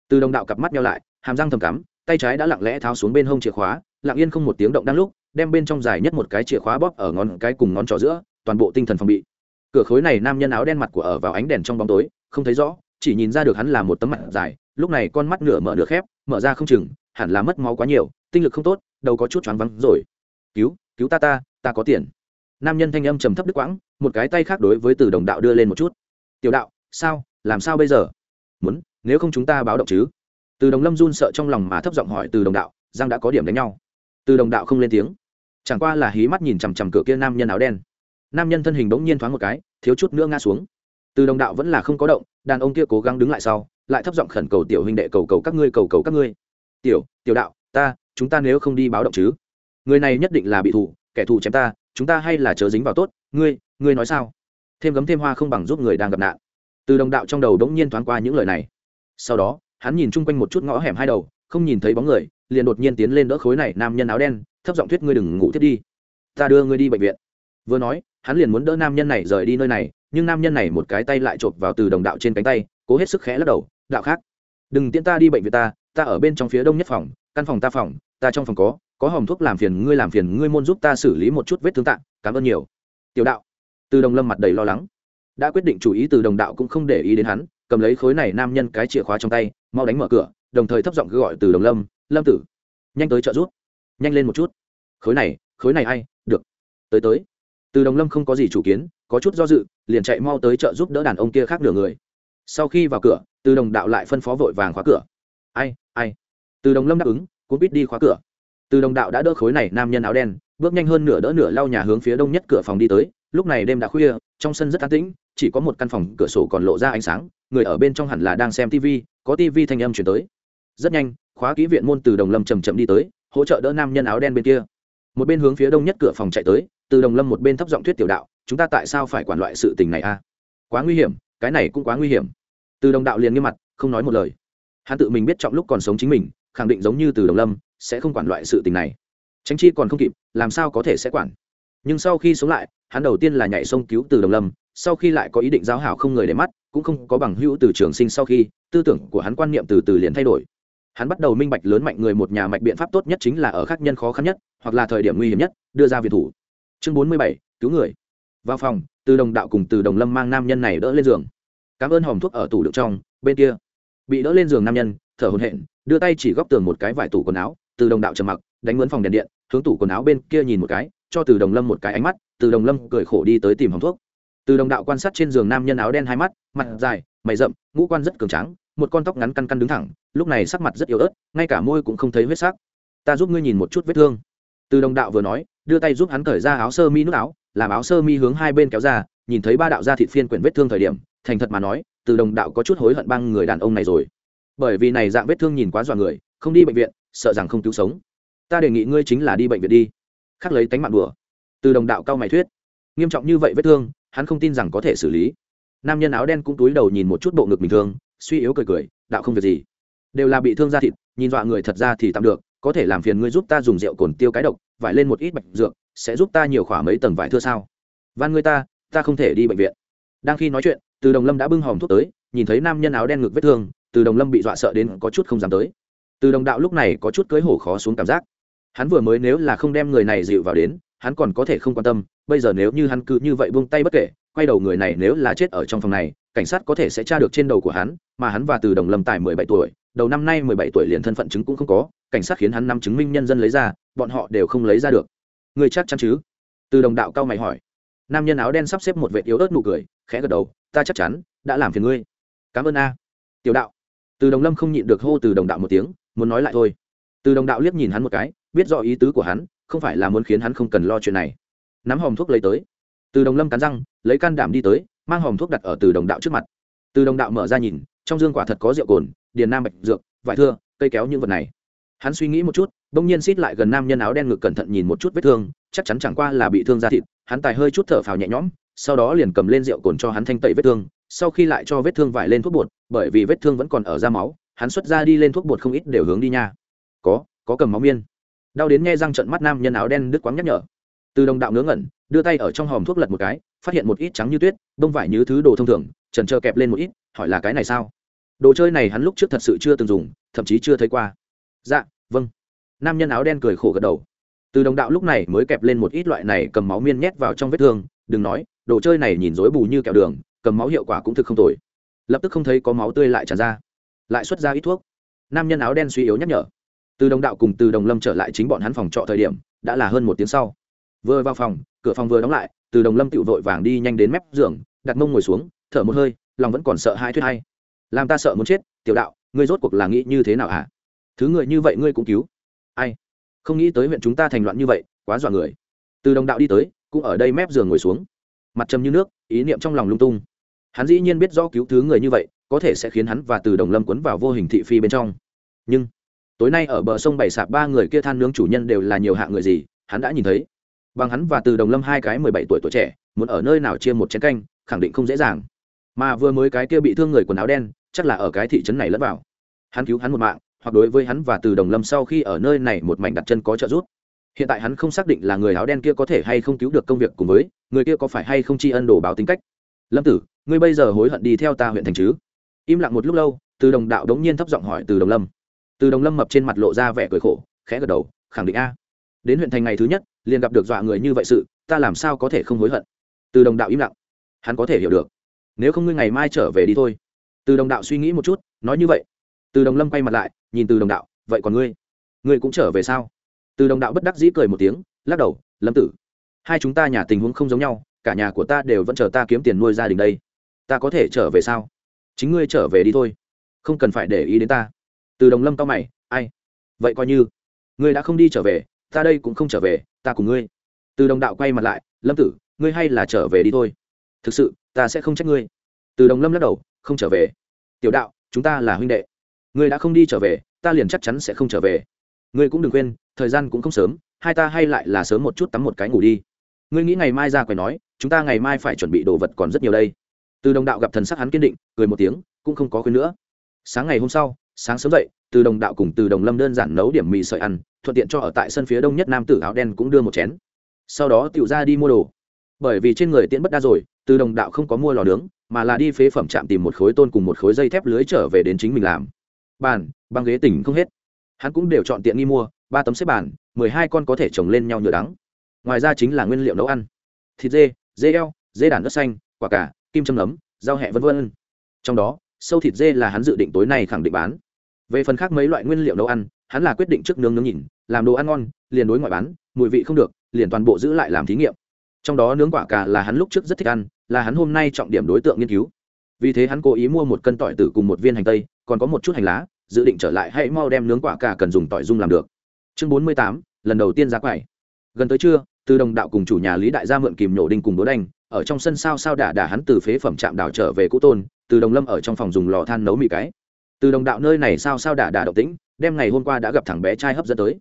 Từ đồng đạo cặp mắt nhau lại, hàm răng thầm cắm, tay trái đã lặng lẽ tháo xuống bên hông chìa khóa, lặng yên không một tiếng động đang lúc, đem bên trong dài nhất một cái chìa khóa bóp ở ngón cái cùng ngón trỏ giữa, toàn bộ tinh thần phòng bị cửa khối này nam nhân áo đen mặt của ở vào ánh đèn trong bóng tối, không thấy rõ, chỉ nhìn ra được hắn là một tấm mặt dài, lúc này con mắt nửa mở nửa khép, mở ra không chừng, hẳn là mất máu quá nhiều, tinh lực không tốt đâu có chút choáng vắng rồi. Cứu cứu ta ta ta có tiền. Nam nhân thanh âm trầm thấp đứt quãng, một cái tay khác đối với từ đồng đạo đưa lên một chút. Tiểu đạo, sao, làm sao bây giờ? Muốn, nếu không chúng ta báo động chứ? Từ đồng lâm run sợ trong lòng mà thấp giọng hỏi từ đồng đạo, giang đã có điểm đánh nhau. Từ đồng đạo không lên tiếng. Chẳng qua là hí mắt nhìn chằm chằm cửa kia nam nhân áo đen nam nhân thân hình bỗng nhiên thoáng một cái, thiếu chút nữa ngã xuống. Từ đồng đạo vẫn là không có động, đàn ông kia cố gắng đứng lại sau, lại thấp giọng khẩn cầu tiểu huynh đệ cầu cầu các ngươi, cầu cầu các ngươi. Tiểu tiểu đạo, ta, chúng ta nếu không đi báo động chứ? Người này nhất định là bị thủ kẻ thù chém ta, chúng ta hay là chớ dính vào tốt, ngươi ngươi nói sao? Thêm gấm thêm hoa không bằng giúp người đang gặp nạn. Từ đồng đạo trong đầu đống nhiên thoáng qua những lời này. Sau đó, hắn nhìn chung quanh một chút ngõ hẻm hai đầu, không nhìn thấy bóng người, liền đột nhiên tiến lên đỡ khối này nam nhân áo đen, thấp giọng thuyết ngươi đừng ngủ thiết đi. Ta đưa ngươi đi bệnh viện. Vừa nói hắn liền muốn đỡ nam nhân này rời đi nơi này, nhưng nam nhân này một cái tay lại chộp vào từ đồng đạo trên cánh tay, cố hết sức khẽ lắc đầu, đạo khác, đừng tiễn ta đi bệnh viện ta ta ở bên trong phía đông nhất phòng, căn phòng ta phòng, ta trong phòng có có hòm thuốc làm phiền ngươi làm phiền ngươi môn giúp ta xử lý một chút vết thương tạng cảm ơn nhiều. Tiểu đạo, từ đồng lâm mặt đầy lo lắng, đã quyết định chủ ý từ đồng đạo cũng không để ý đến hắn, cầm lấy khối này nam nhân cái chìa khóa trong tay, mau đánh mở cửa, đồng thời thấp giọng cứ gọi từ đồng lâm lâm tử, nhanh tới trợ giúp, nhanh lên một chút. Khối này khối này ai, được, tới tới từ đồng lâm không có gì chủ kiến, có chút do dự, liền chạy mau tới chợ giúp đỡ đàn ông kia khác nửa người. Sau khi vào cửa, từ đồng đạo lại phân phó vội vàng khóa cửa. Ai ai? Từ đồng lâm đáp ứng cũng biết đi khóa cửa. Từ đồng đạo đã đỡ khối này nam nhân áo đen, bước nhanh hơn nửa đỡ nửa lau nhà hướng phía đông nhất cửa phòng đi tới. Lúc này đêm đã khuya, trong sân rất an tĩnh, chỉ có một căn phòng cửa sổ còn lộ ra ánh sáng, người ở bên trong hẳn là đang xem tv có tv thanh âm chuyển tới. Rất nhanh, khóa kỹ viện môn từ đồng lâm chầm chậm đi tới, hỗ trợ đỡ nam nhân áo đen bên kia. Một bên hướng phía đông nhất cửa phòng chạy tới từ đồng lâm một bên thấp giọng thuyết tiểu đạo, chúng ta tại sao phải quản loại sự tình này a? Quá nguy hiểm, cái này cũng quá nguy hiểm. Từ đồng đạo liền nghiêm mặt, không nói một lời. Hắn tự mình biết trọng lúc còn sống chính mình, khẳng định giống như từ đồng lâm, sẽ không quản loại sự tình này. Tránh chi còn không kịp, làm sao có thể sẽ quản? Nhưng sau khi sống lại, hắn đầu tiên là nhảy sông cứu từ đồng lâm, sau khi lại có ý định giáo hảo không người để mắt, cũng không có bằng hữu từ trường sinh sau khi, tư tưởng của hắn quan niệm từ từ liền thay đổi. Hắn bắt đầu minh bạch lớn mạnh người một nhà mạch biện pháp tốt nhất chính là ở khác nhân khó khăn nhất, hoặc là thời điểm nguy hiểm nhất, đưa ra việt thủ chương bốn mươi bảy, cứu người. Vào phòng, từ đồng đạo cùng từ đồng lâm mang nam nhân này đỡ lên giường. Cảm ơn hòm thuốc ở tủ đựng trong, bên kia. Bị đỡ lên giường nam nhân, thở hồn hện đưa tay chỉ góc tường một cái vải tủ quần áo. Từ đồng đạo trầm mặc, đánh mướn phòng đèn điện, hướng tủ quần áo bên kia nhìn một cái, cho từ đồng lâm một cái ánh mắt. Từ đồng lâm cười khổ đi tới tìm hòm thuốc. Từ đồng đạo quan sát trên giường nam nhân áo đen hai mắt, mặt dài, mày rậm, ngũ quan rất cường tráng, một con tóc ngắn căn căn đứng thẳng, lúc này sắc mặt rất yếu ớt, ngay cả môi cũng không thấy huyết sắc. Ta giúp ngươi nhìn một chút vết thương từ đồng đạo vừa nói, đưa tay giúp hắn cởi ra áo sơ mi nút áo, làm áo sơ mi hướng hai bên kéo ra, nhìn thấy ba đạo da thịt phiên quyển vết thương thời điểm, thành thật mà nói, từ đồng đạo có chút hối hận băng người đàn ông này rồi. Bởi vì này dạng vết thương nhìn quá dọa người, không đi bệnh viện, sợ rằng không cứu sống. Ta đề nghị ngươi chính là đi bệnh viện đi. Khắc lấy tánh mạng đùa. Từ đồng đạo cao mày thuyết. Nghiêm trọng như vậy vết thương, hắn không tin rằng có thể xử lý. Nam nhân áo đen cũng túi đầu nhìn một chút bộ ngực bình thường suy yếu cười cười, đạo không việc gì. Đều là bị thương da thịt, nhìn dọa người thật ra thì tạm được có thể làm phiền ngươi giúp ta dùng rượu cồn tiêu cái độc, vải lên một ít bạch dược, sẽ giúp ta nhiều khỏa mấy tầng vải thưa sao? Van ngươi ta ta không thể đi bệnh viện. Đang khi nói chuyện, từ đồng lâm đã bưng hòm thuốc tới, nhìn thấy nam nhân áo đen ngực vết thương, từ đồng lâm bị dọa sợ đến có chút không dám tới. Từ đồng đạo lúc này có chút cưới hổ khó xuống cảm giác. Hắn vừa mới nếu là không đem người này dịu vào đến, hắn còn có thể không quan tâm, bây giờ nếu như hắn cứ như vậy buông tay bất kể, quay đầu người này nếu là chết ở trong phòng này, cảnh sát có thể sẽ tra được trên đầu của hắn, mà hắn và từ đồng lâm tài mười bảy tuổi đầu năm nay mười bảy tuổi liền thân phận chứng cũng không có, cảnh sát khiến hắn năm chứng minh nhân dân lấy ra, bọn họ đều không lấy ra được. Người chắc chắn chứ? Từ đồng đạo cao mày hỏi. Nam nhân áo đen sắp xếp một vệ yếu ớt nụ cười, khẽ gật đầu, ta chắc chắn, đã làm phiền ngươi. Cảm ơn a. Tiểu đạo. Từ đồng lâm không nhịn được hô từ đồng đạo một tiếng, muốn nói lại thôi. Từ đồng đạo liếc nhìn hắn một cái, biết rõ ý tứ của hắn, không phải là muốn khiến hắn không cần lo chuyện này. Nắm hòm thuốc lấy tới. Từ đồng lâm cắn răng, lấy can đảm đi tới, mang hòm thuốc đặt ở từ đồng đạo trước mặt. Từ đồng đạo mở ra nhìn trong dương quả thật có rượu cồn, điền nam bạch dược, vải thưa, cây kéo những vật này. Hắn suy nghĩ một chút, bỗng nhiên xít lại gần nam nhân áo đen ngực cẩn thận nhìn một chút vết thương, chắc chắn chẳng qua là bị thương da thịt, hắn tài hơi chút thở phào nhẹ nhõm, sau đó liền cầm lên rượu cồn cho hắn thanh tẩy vết thương, sau khi lại cho vết thương vải lên thuốc bột, bởi vì vết thương vẫn còn ở da máu, hắn xuất ra đi lên thuốc bột không ít đều hướng đi nha. Có có cầm máu miên. Đau đến nghe răng trận mắt nam nhân áo đen đứt quáng nhắc nhở. Từ đồng đạo ngớ ngẩn, đưa tay ở trong hòm thuốc lật một cái, phát hiện một ít trắng như tuyết bông vải như thứ đồ thông thường, trần trơ kẹp lên một ít hỏi là cái này sao? Đồ chơi này hắn lúc trước thật sự chưa từng dùng, thậm chí chưa thấy qua. Dạ vâng. Nam nhân áo đen cười khổ gật đầu. Từ đồng đạo lúc này mới kẹp lên một ít loại này cầm máu miên nhét vào trong vết thương, đừng nói, đồ chơi này nhìn rối bù như kẹo đường, cầm máu hiệu quả cũng thực không tồi. Lập tức không thấy có máu tươi lại tràn ra. Lại xuất ra ít thuốc. Nam nhân áo đen suy yếu nhắc nhở. Từ đồng đạo cùng từ đồng lâm trở lại chính bọn hắn phòng trọ thời điểm, đã là hơn một tiếng sau. Vừa vào phòng, cửa phòng vừa đóng lại, từ đồng lâm tự vội vàng đi nhanh đến mép giường, đặt mông ngồi xuống, thở một hơi lòng vẫn còn sợ hai thuyết hay. Làm ta sợ muốn chết, tiểu đạo, ngươi rốt cuộc là nghĩ như thế nào hả? Thứ người như vậy ngươi cũng cứu. Ai? Không nghĩ tới huyện chúng ta thành loạn như vậy, quá dọa người. Từ đồng đạo đi tới, cũng ở đây mép giường ngồi xuống. Mặt trầm như nước, ý niệm trong lòng lung tung. Hắn dĩ nhiên biết rõ cứu thứ người như vậy, có thể sẽ khiến hắn và từ đồng lâm quấn vào vô hình thị phi bên trong. Nhưng, tối nay ở bờ sông bảy sạp ba người kia than nướng chủ nhân đều là nhiều hạng người gì, hắn đã nhìn thấy. Bằng hắn và từ đồng lâm hai cái mười bảy tuổi tuổi trẻ, muốn ở nơi nào chia một chén canh, khẳng định không dễ dàng mà vừa mới cái kia bị thương người quần áo đen, chắc là ở cái thị trấn này lẫn vào. Hắn cứu hắn một mạng, hoặc đối với hắn và từ đồng lâm sau khi ở nơi này một mảnh đặt chân có trợ giúp. Hiện tại hắn không xác định là người áo đen kia có thể hay không cứu được công việc cùng với, người kia có phải hay không tri ân đồ báo tính cách. Lâm tử, ngươi bây giờ hối hận đi theo ta huyện thành chứ? Im lặng một lúc lâu, từ đồng đạo đống nhiên thấp giọng hỏi từ đồng lâm. Từ đồng lâm mập trên mặt lộ ra vẻ cười khổ, khẽ gật đầu, khẳng định a. Đến huyện thành ngày thứ nhất, liền gặp được dọa người như vậy sự, ta làm sao có thể không hối hận? Từ đồng đạo im lặng. Hắn có thể hiểu được nếu không ngươi ngày mai trở về đi thôi. Từ đồng đạo suy nghĩ một chút, nói như vậy. Từ đồng lâm quay mặt lại, nhìn từ đồng đạo, vậy còn ngươi? Ngươi cũng trở về sao? Từ đồng đạo bất đắc dĩ cười một tiếng, lắc đầu, lâm tử, hai chúng ta nhà tình huống không giống nhau, cả nhà của ta đều vẫn chờ ta kiếm tiền nuôi gia đình đây. Ta có thể trở về sao? Chính ngươi trở về đi thôi. Không cần phải để ý đến ta. Từ đồng lâm cao mày, ai? Vậy coi như. Ngươi đã không đi trở về, ta đây cũng không trở về, ta cùng ngươi. Từ đồng đạo quay mặt lại, lâm tử, ngươi hay là trở về đi thôi thực sự, ta sẽ không trách ngươi. Từ đồng lâm lắc đầu, không trở về. Tiểu đạo, chúng ta là huynh đệ. Ngươi đã không đi trở về, ta liền chắc chắn sẽ không trở về. Ngươi cũng đừng quên, thời gian cũng không sớm, hai ta hay lại là sớm một chút tắm một cái ngủ đi. Ngươi nghĩ ngày mai ra quầy nói, chúng ta ngày mai phải chuẩn bị đồ vật còn rất nhiều đây. Từ đồng đạo gặp thần sắc hắn kiên định, cười một tiếng, cũng không có khuyên nữa. Sáng ngày hôm sau, sáng sớm dậy, từ đồng đạo cùng từ đồng lâm đơn giản nấu điểm mì sợi ăn, thuận tiện cho ở tại sân phía đông nhất nam tử áo đen cũng đưa một chén. Sau đó tiểu ra đi mua đồ bởi vì trên người tiễn bất đa rồi, từ đồng đạo không có mua lò nướng, mà là đi phế phẩm trạm tìm một khối tôn cùng một khối dây thép lưới trở về đến chính mình làm. Bàn, băng ghế tỉnh không hết. Hắn cũng đều chọn tiện nghi mua, ba tấm xếp bàn, mười hai con có thể trồng lên nhau nhựa đắng. Ngoài ra chính là nguyên liệu nấu ăn. Thịt dê dê eo, dê đàn đất xanh, quả cà, kim châm nấm, rau hẹ v v trong đó, sâu thịt dê là hắn dự định tối nay khẳng định bán. Về phần khác mấy loại nguyên liệu nấu ăn, hắn là quyết định trước nướng nướng nhìn, làm đồ ăn ngon, liền đối ngoại bán, mùi vị không được, liền toàn bộ giữ lại làm thí nghiệm trong đó nướng quả cà là hắn lúc trước rất thích ăn, là hắn hôm nay trọng điểm đối tượng nghiên cứu. Vì thế hắn cố ý mua một cân tỏi tử cùng một viên hành tây, còn có một chút hành lá, dự định trở lại hãy mau đem nướng quả cà cần dùng tỏi dung làm được. Chương bốn mươi tám, lần đầu tiên ra quầy. Gần tới trưa, từ đồng đạo cùng chủ nhà lý đại gia mượn kìm nhổ đinh cùng đố đanh, ở trong sân sao sao đả đả hắn từ phế phẩm trạm đảo trở về cũ tôn, từ đồng lâm ở trong phòng dùng lò than nấu mì cái. Từ đồng đạo nơi này sao sao đả đả động tĩnh, đem ngày hôm qua đã gặp thằng bé trai hấp dẫn tới.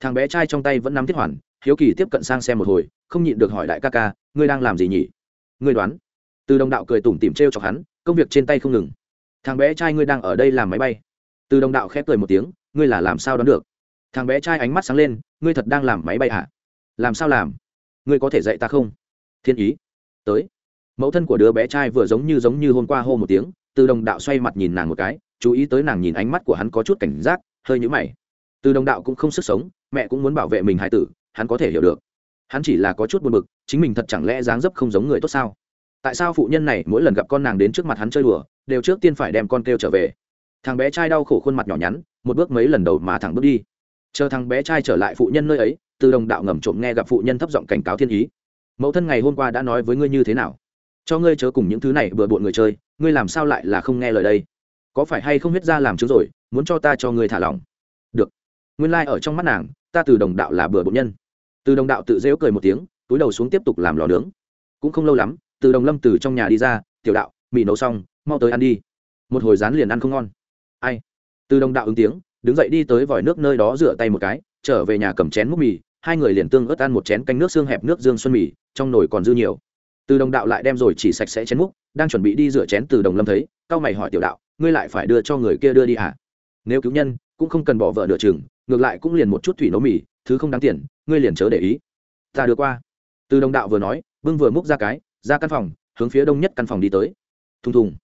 Thằng bé trai trong tay vẫn nắm thiết hoàn, hiếu kỳ tiếp cận sang xem một hồi không nhịn được hỏi đại ca ca, ngươi đang làm gì nhỉ? Ngươi đoán. Từ đồng đạo cười tủm tỉm t r chọc hắn, công việc trên tay không ngừng. Thằng bé trai ngươi đang ở đây làm máy bay. Từ đồng đạo khép cười một tiếng, ngươi là làm sao đoán được? Thằng bé trai ánh mắt sáng lên, ngươi thật đang làm máy bay hả? Làm sao làm? Ngươi có thể dạy ta không? Thiên ý. Tới. Mẫu thân của đứa bé trai vừa giống như giống như hôm qua hô một tiếng, từ đồng đạo xoay mặt nhìn nàng một cái, chú ý tới nàng nhìn ánh mắt của hắn có chút cảnh giác, hơi nhũ mày. Từ đồng đạo cũng không sức sống, mẹ cũng muốn bảo vệ mình hải tử, hắn có thể hiểu được hắn chỉ là có chút buồn bực, chính mình thật chẳng lẽ dáng dấp không giống người tốt sao? Tại sao phụ nhân này mỗi lần gặp con nàng đến trước mặt hắn chơi đùa, đều trước tiên phải đem con kêu trở về? Thằng bé trai đau khổ khuôn mặt nhỏ nhắn, một bước mấy lần đầu mà thẳng bước đi. Chờ thằng bé trai trở lại phụ nhân nơi ấy, từ đồng đạo ngầm trộm nghe gặp phụ nhân thấp giọng cảnh cáo thiên ý. Mẫu thân ngày hôm qua đã nói với ngươi như thế nào? Cho ngươi chớ cùng những thứ này bừa bộn người chơi, ngươi làm sao lại là không nghe lời đây? Có phải hay không biết ra làm chứng rồi, muốn cho ta cho ngươi thả lỏng? Được. Nguyên lai、like、ở trong mắt nàng, ta từ đồng đạo là bừa bộn nhân từ đồng đạo tự dễu cười một tiếng, túi đầu xuống tiếp tục làm lò nướng. Cũng không lâu lắm, từ đồng lâm từ trong nhà đi ra, tiểu đạo, mì nấu xong, mau tới ăn đi. Một hồi rán liền ăn không ngon. Ai? Từ đồng đạo ứng tiếng, đứng dậy đi tới vòi nước nơi đó rửa tay một cái, trở về nhà cầm chén múc mì, hai người liền tương ớt ăn một chén canh nước xương hẹp nước dương xuân mì, trong nồi còn dư nhiều. Từ đồng đạo lại đem rồi chỉ sạch sẽ chén múc, đang chuẩn bị đi rửa chén từ đồng lâm thấy cao mày hỏi tiểu đạo, ngươi lại phải đưa cho người kia đưa đi hả? Nếu cứu nhân, cũng không cần bỏ vợ nửa chừng, ngược lại cũng liền một chút thủy nấu mì thứ không đáng tiền, ngươi liền chớ để ý. Ta đưa qua. Từ đồng đạo vừa nói, bưng vừa múc ra cái, ra căn phòng, hướng phía đông nhất căn phòng đi tới. Thùng thùng.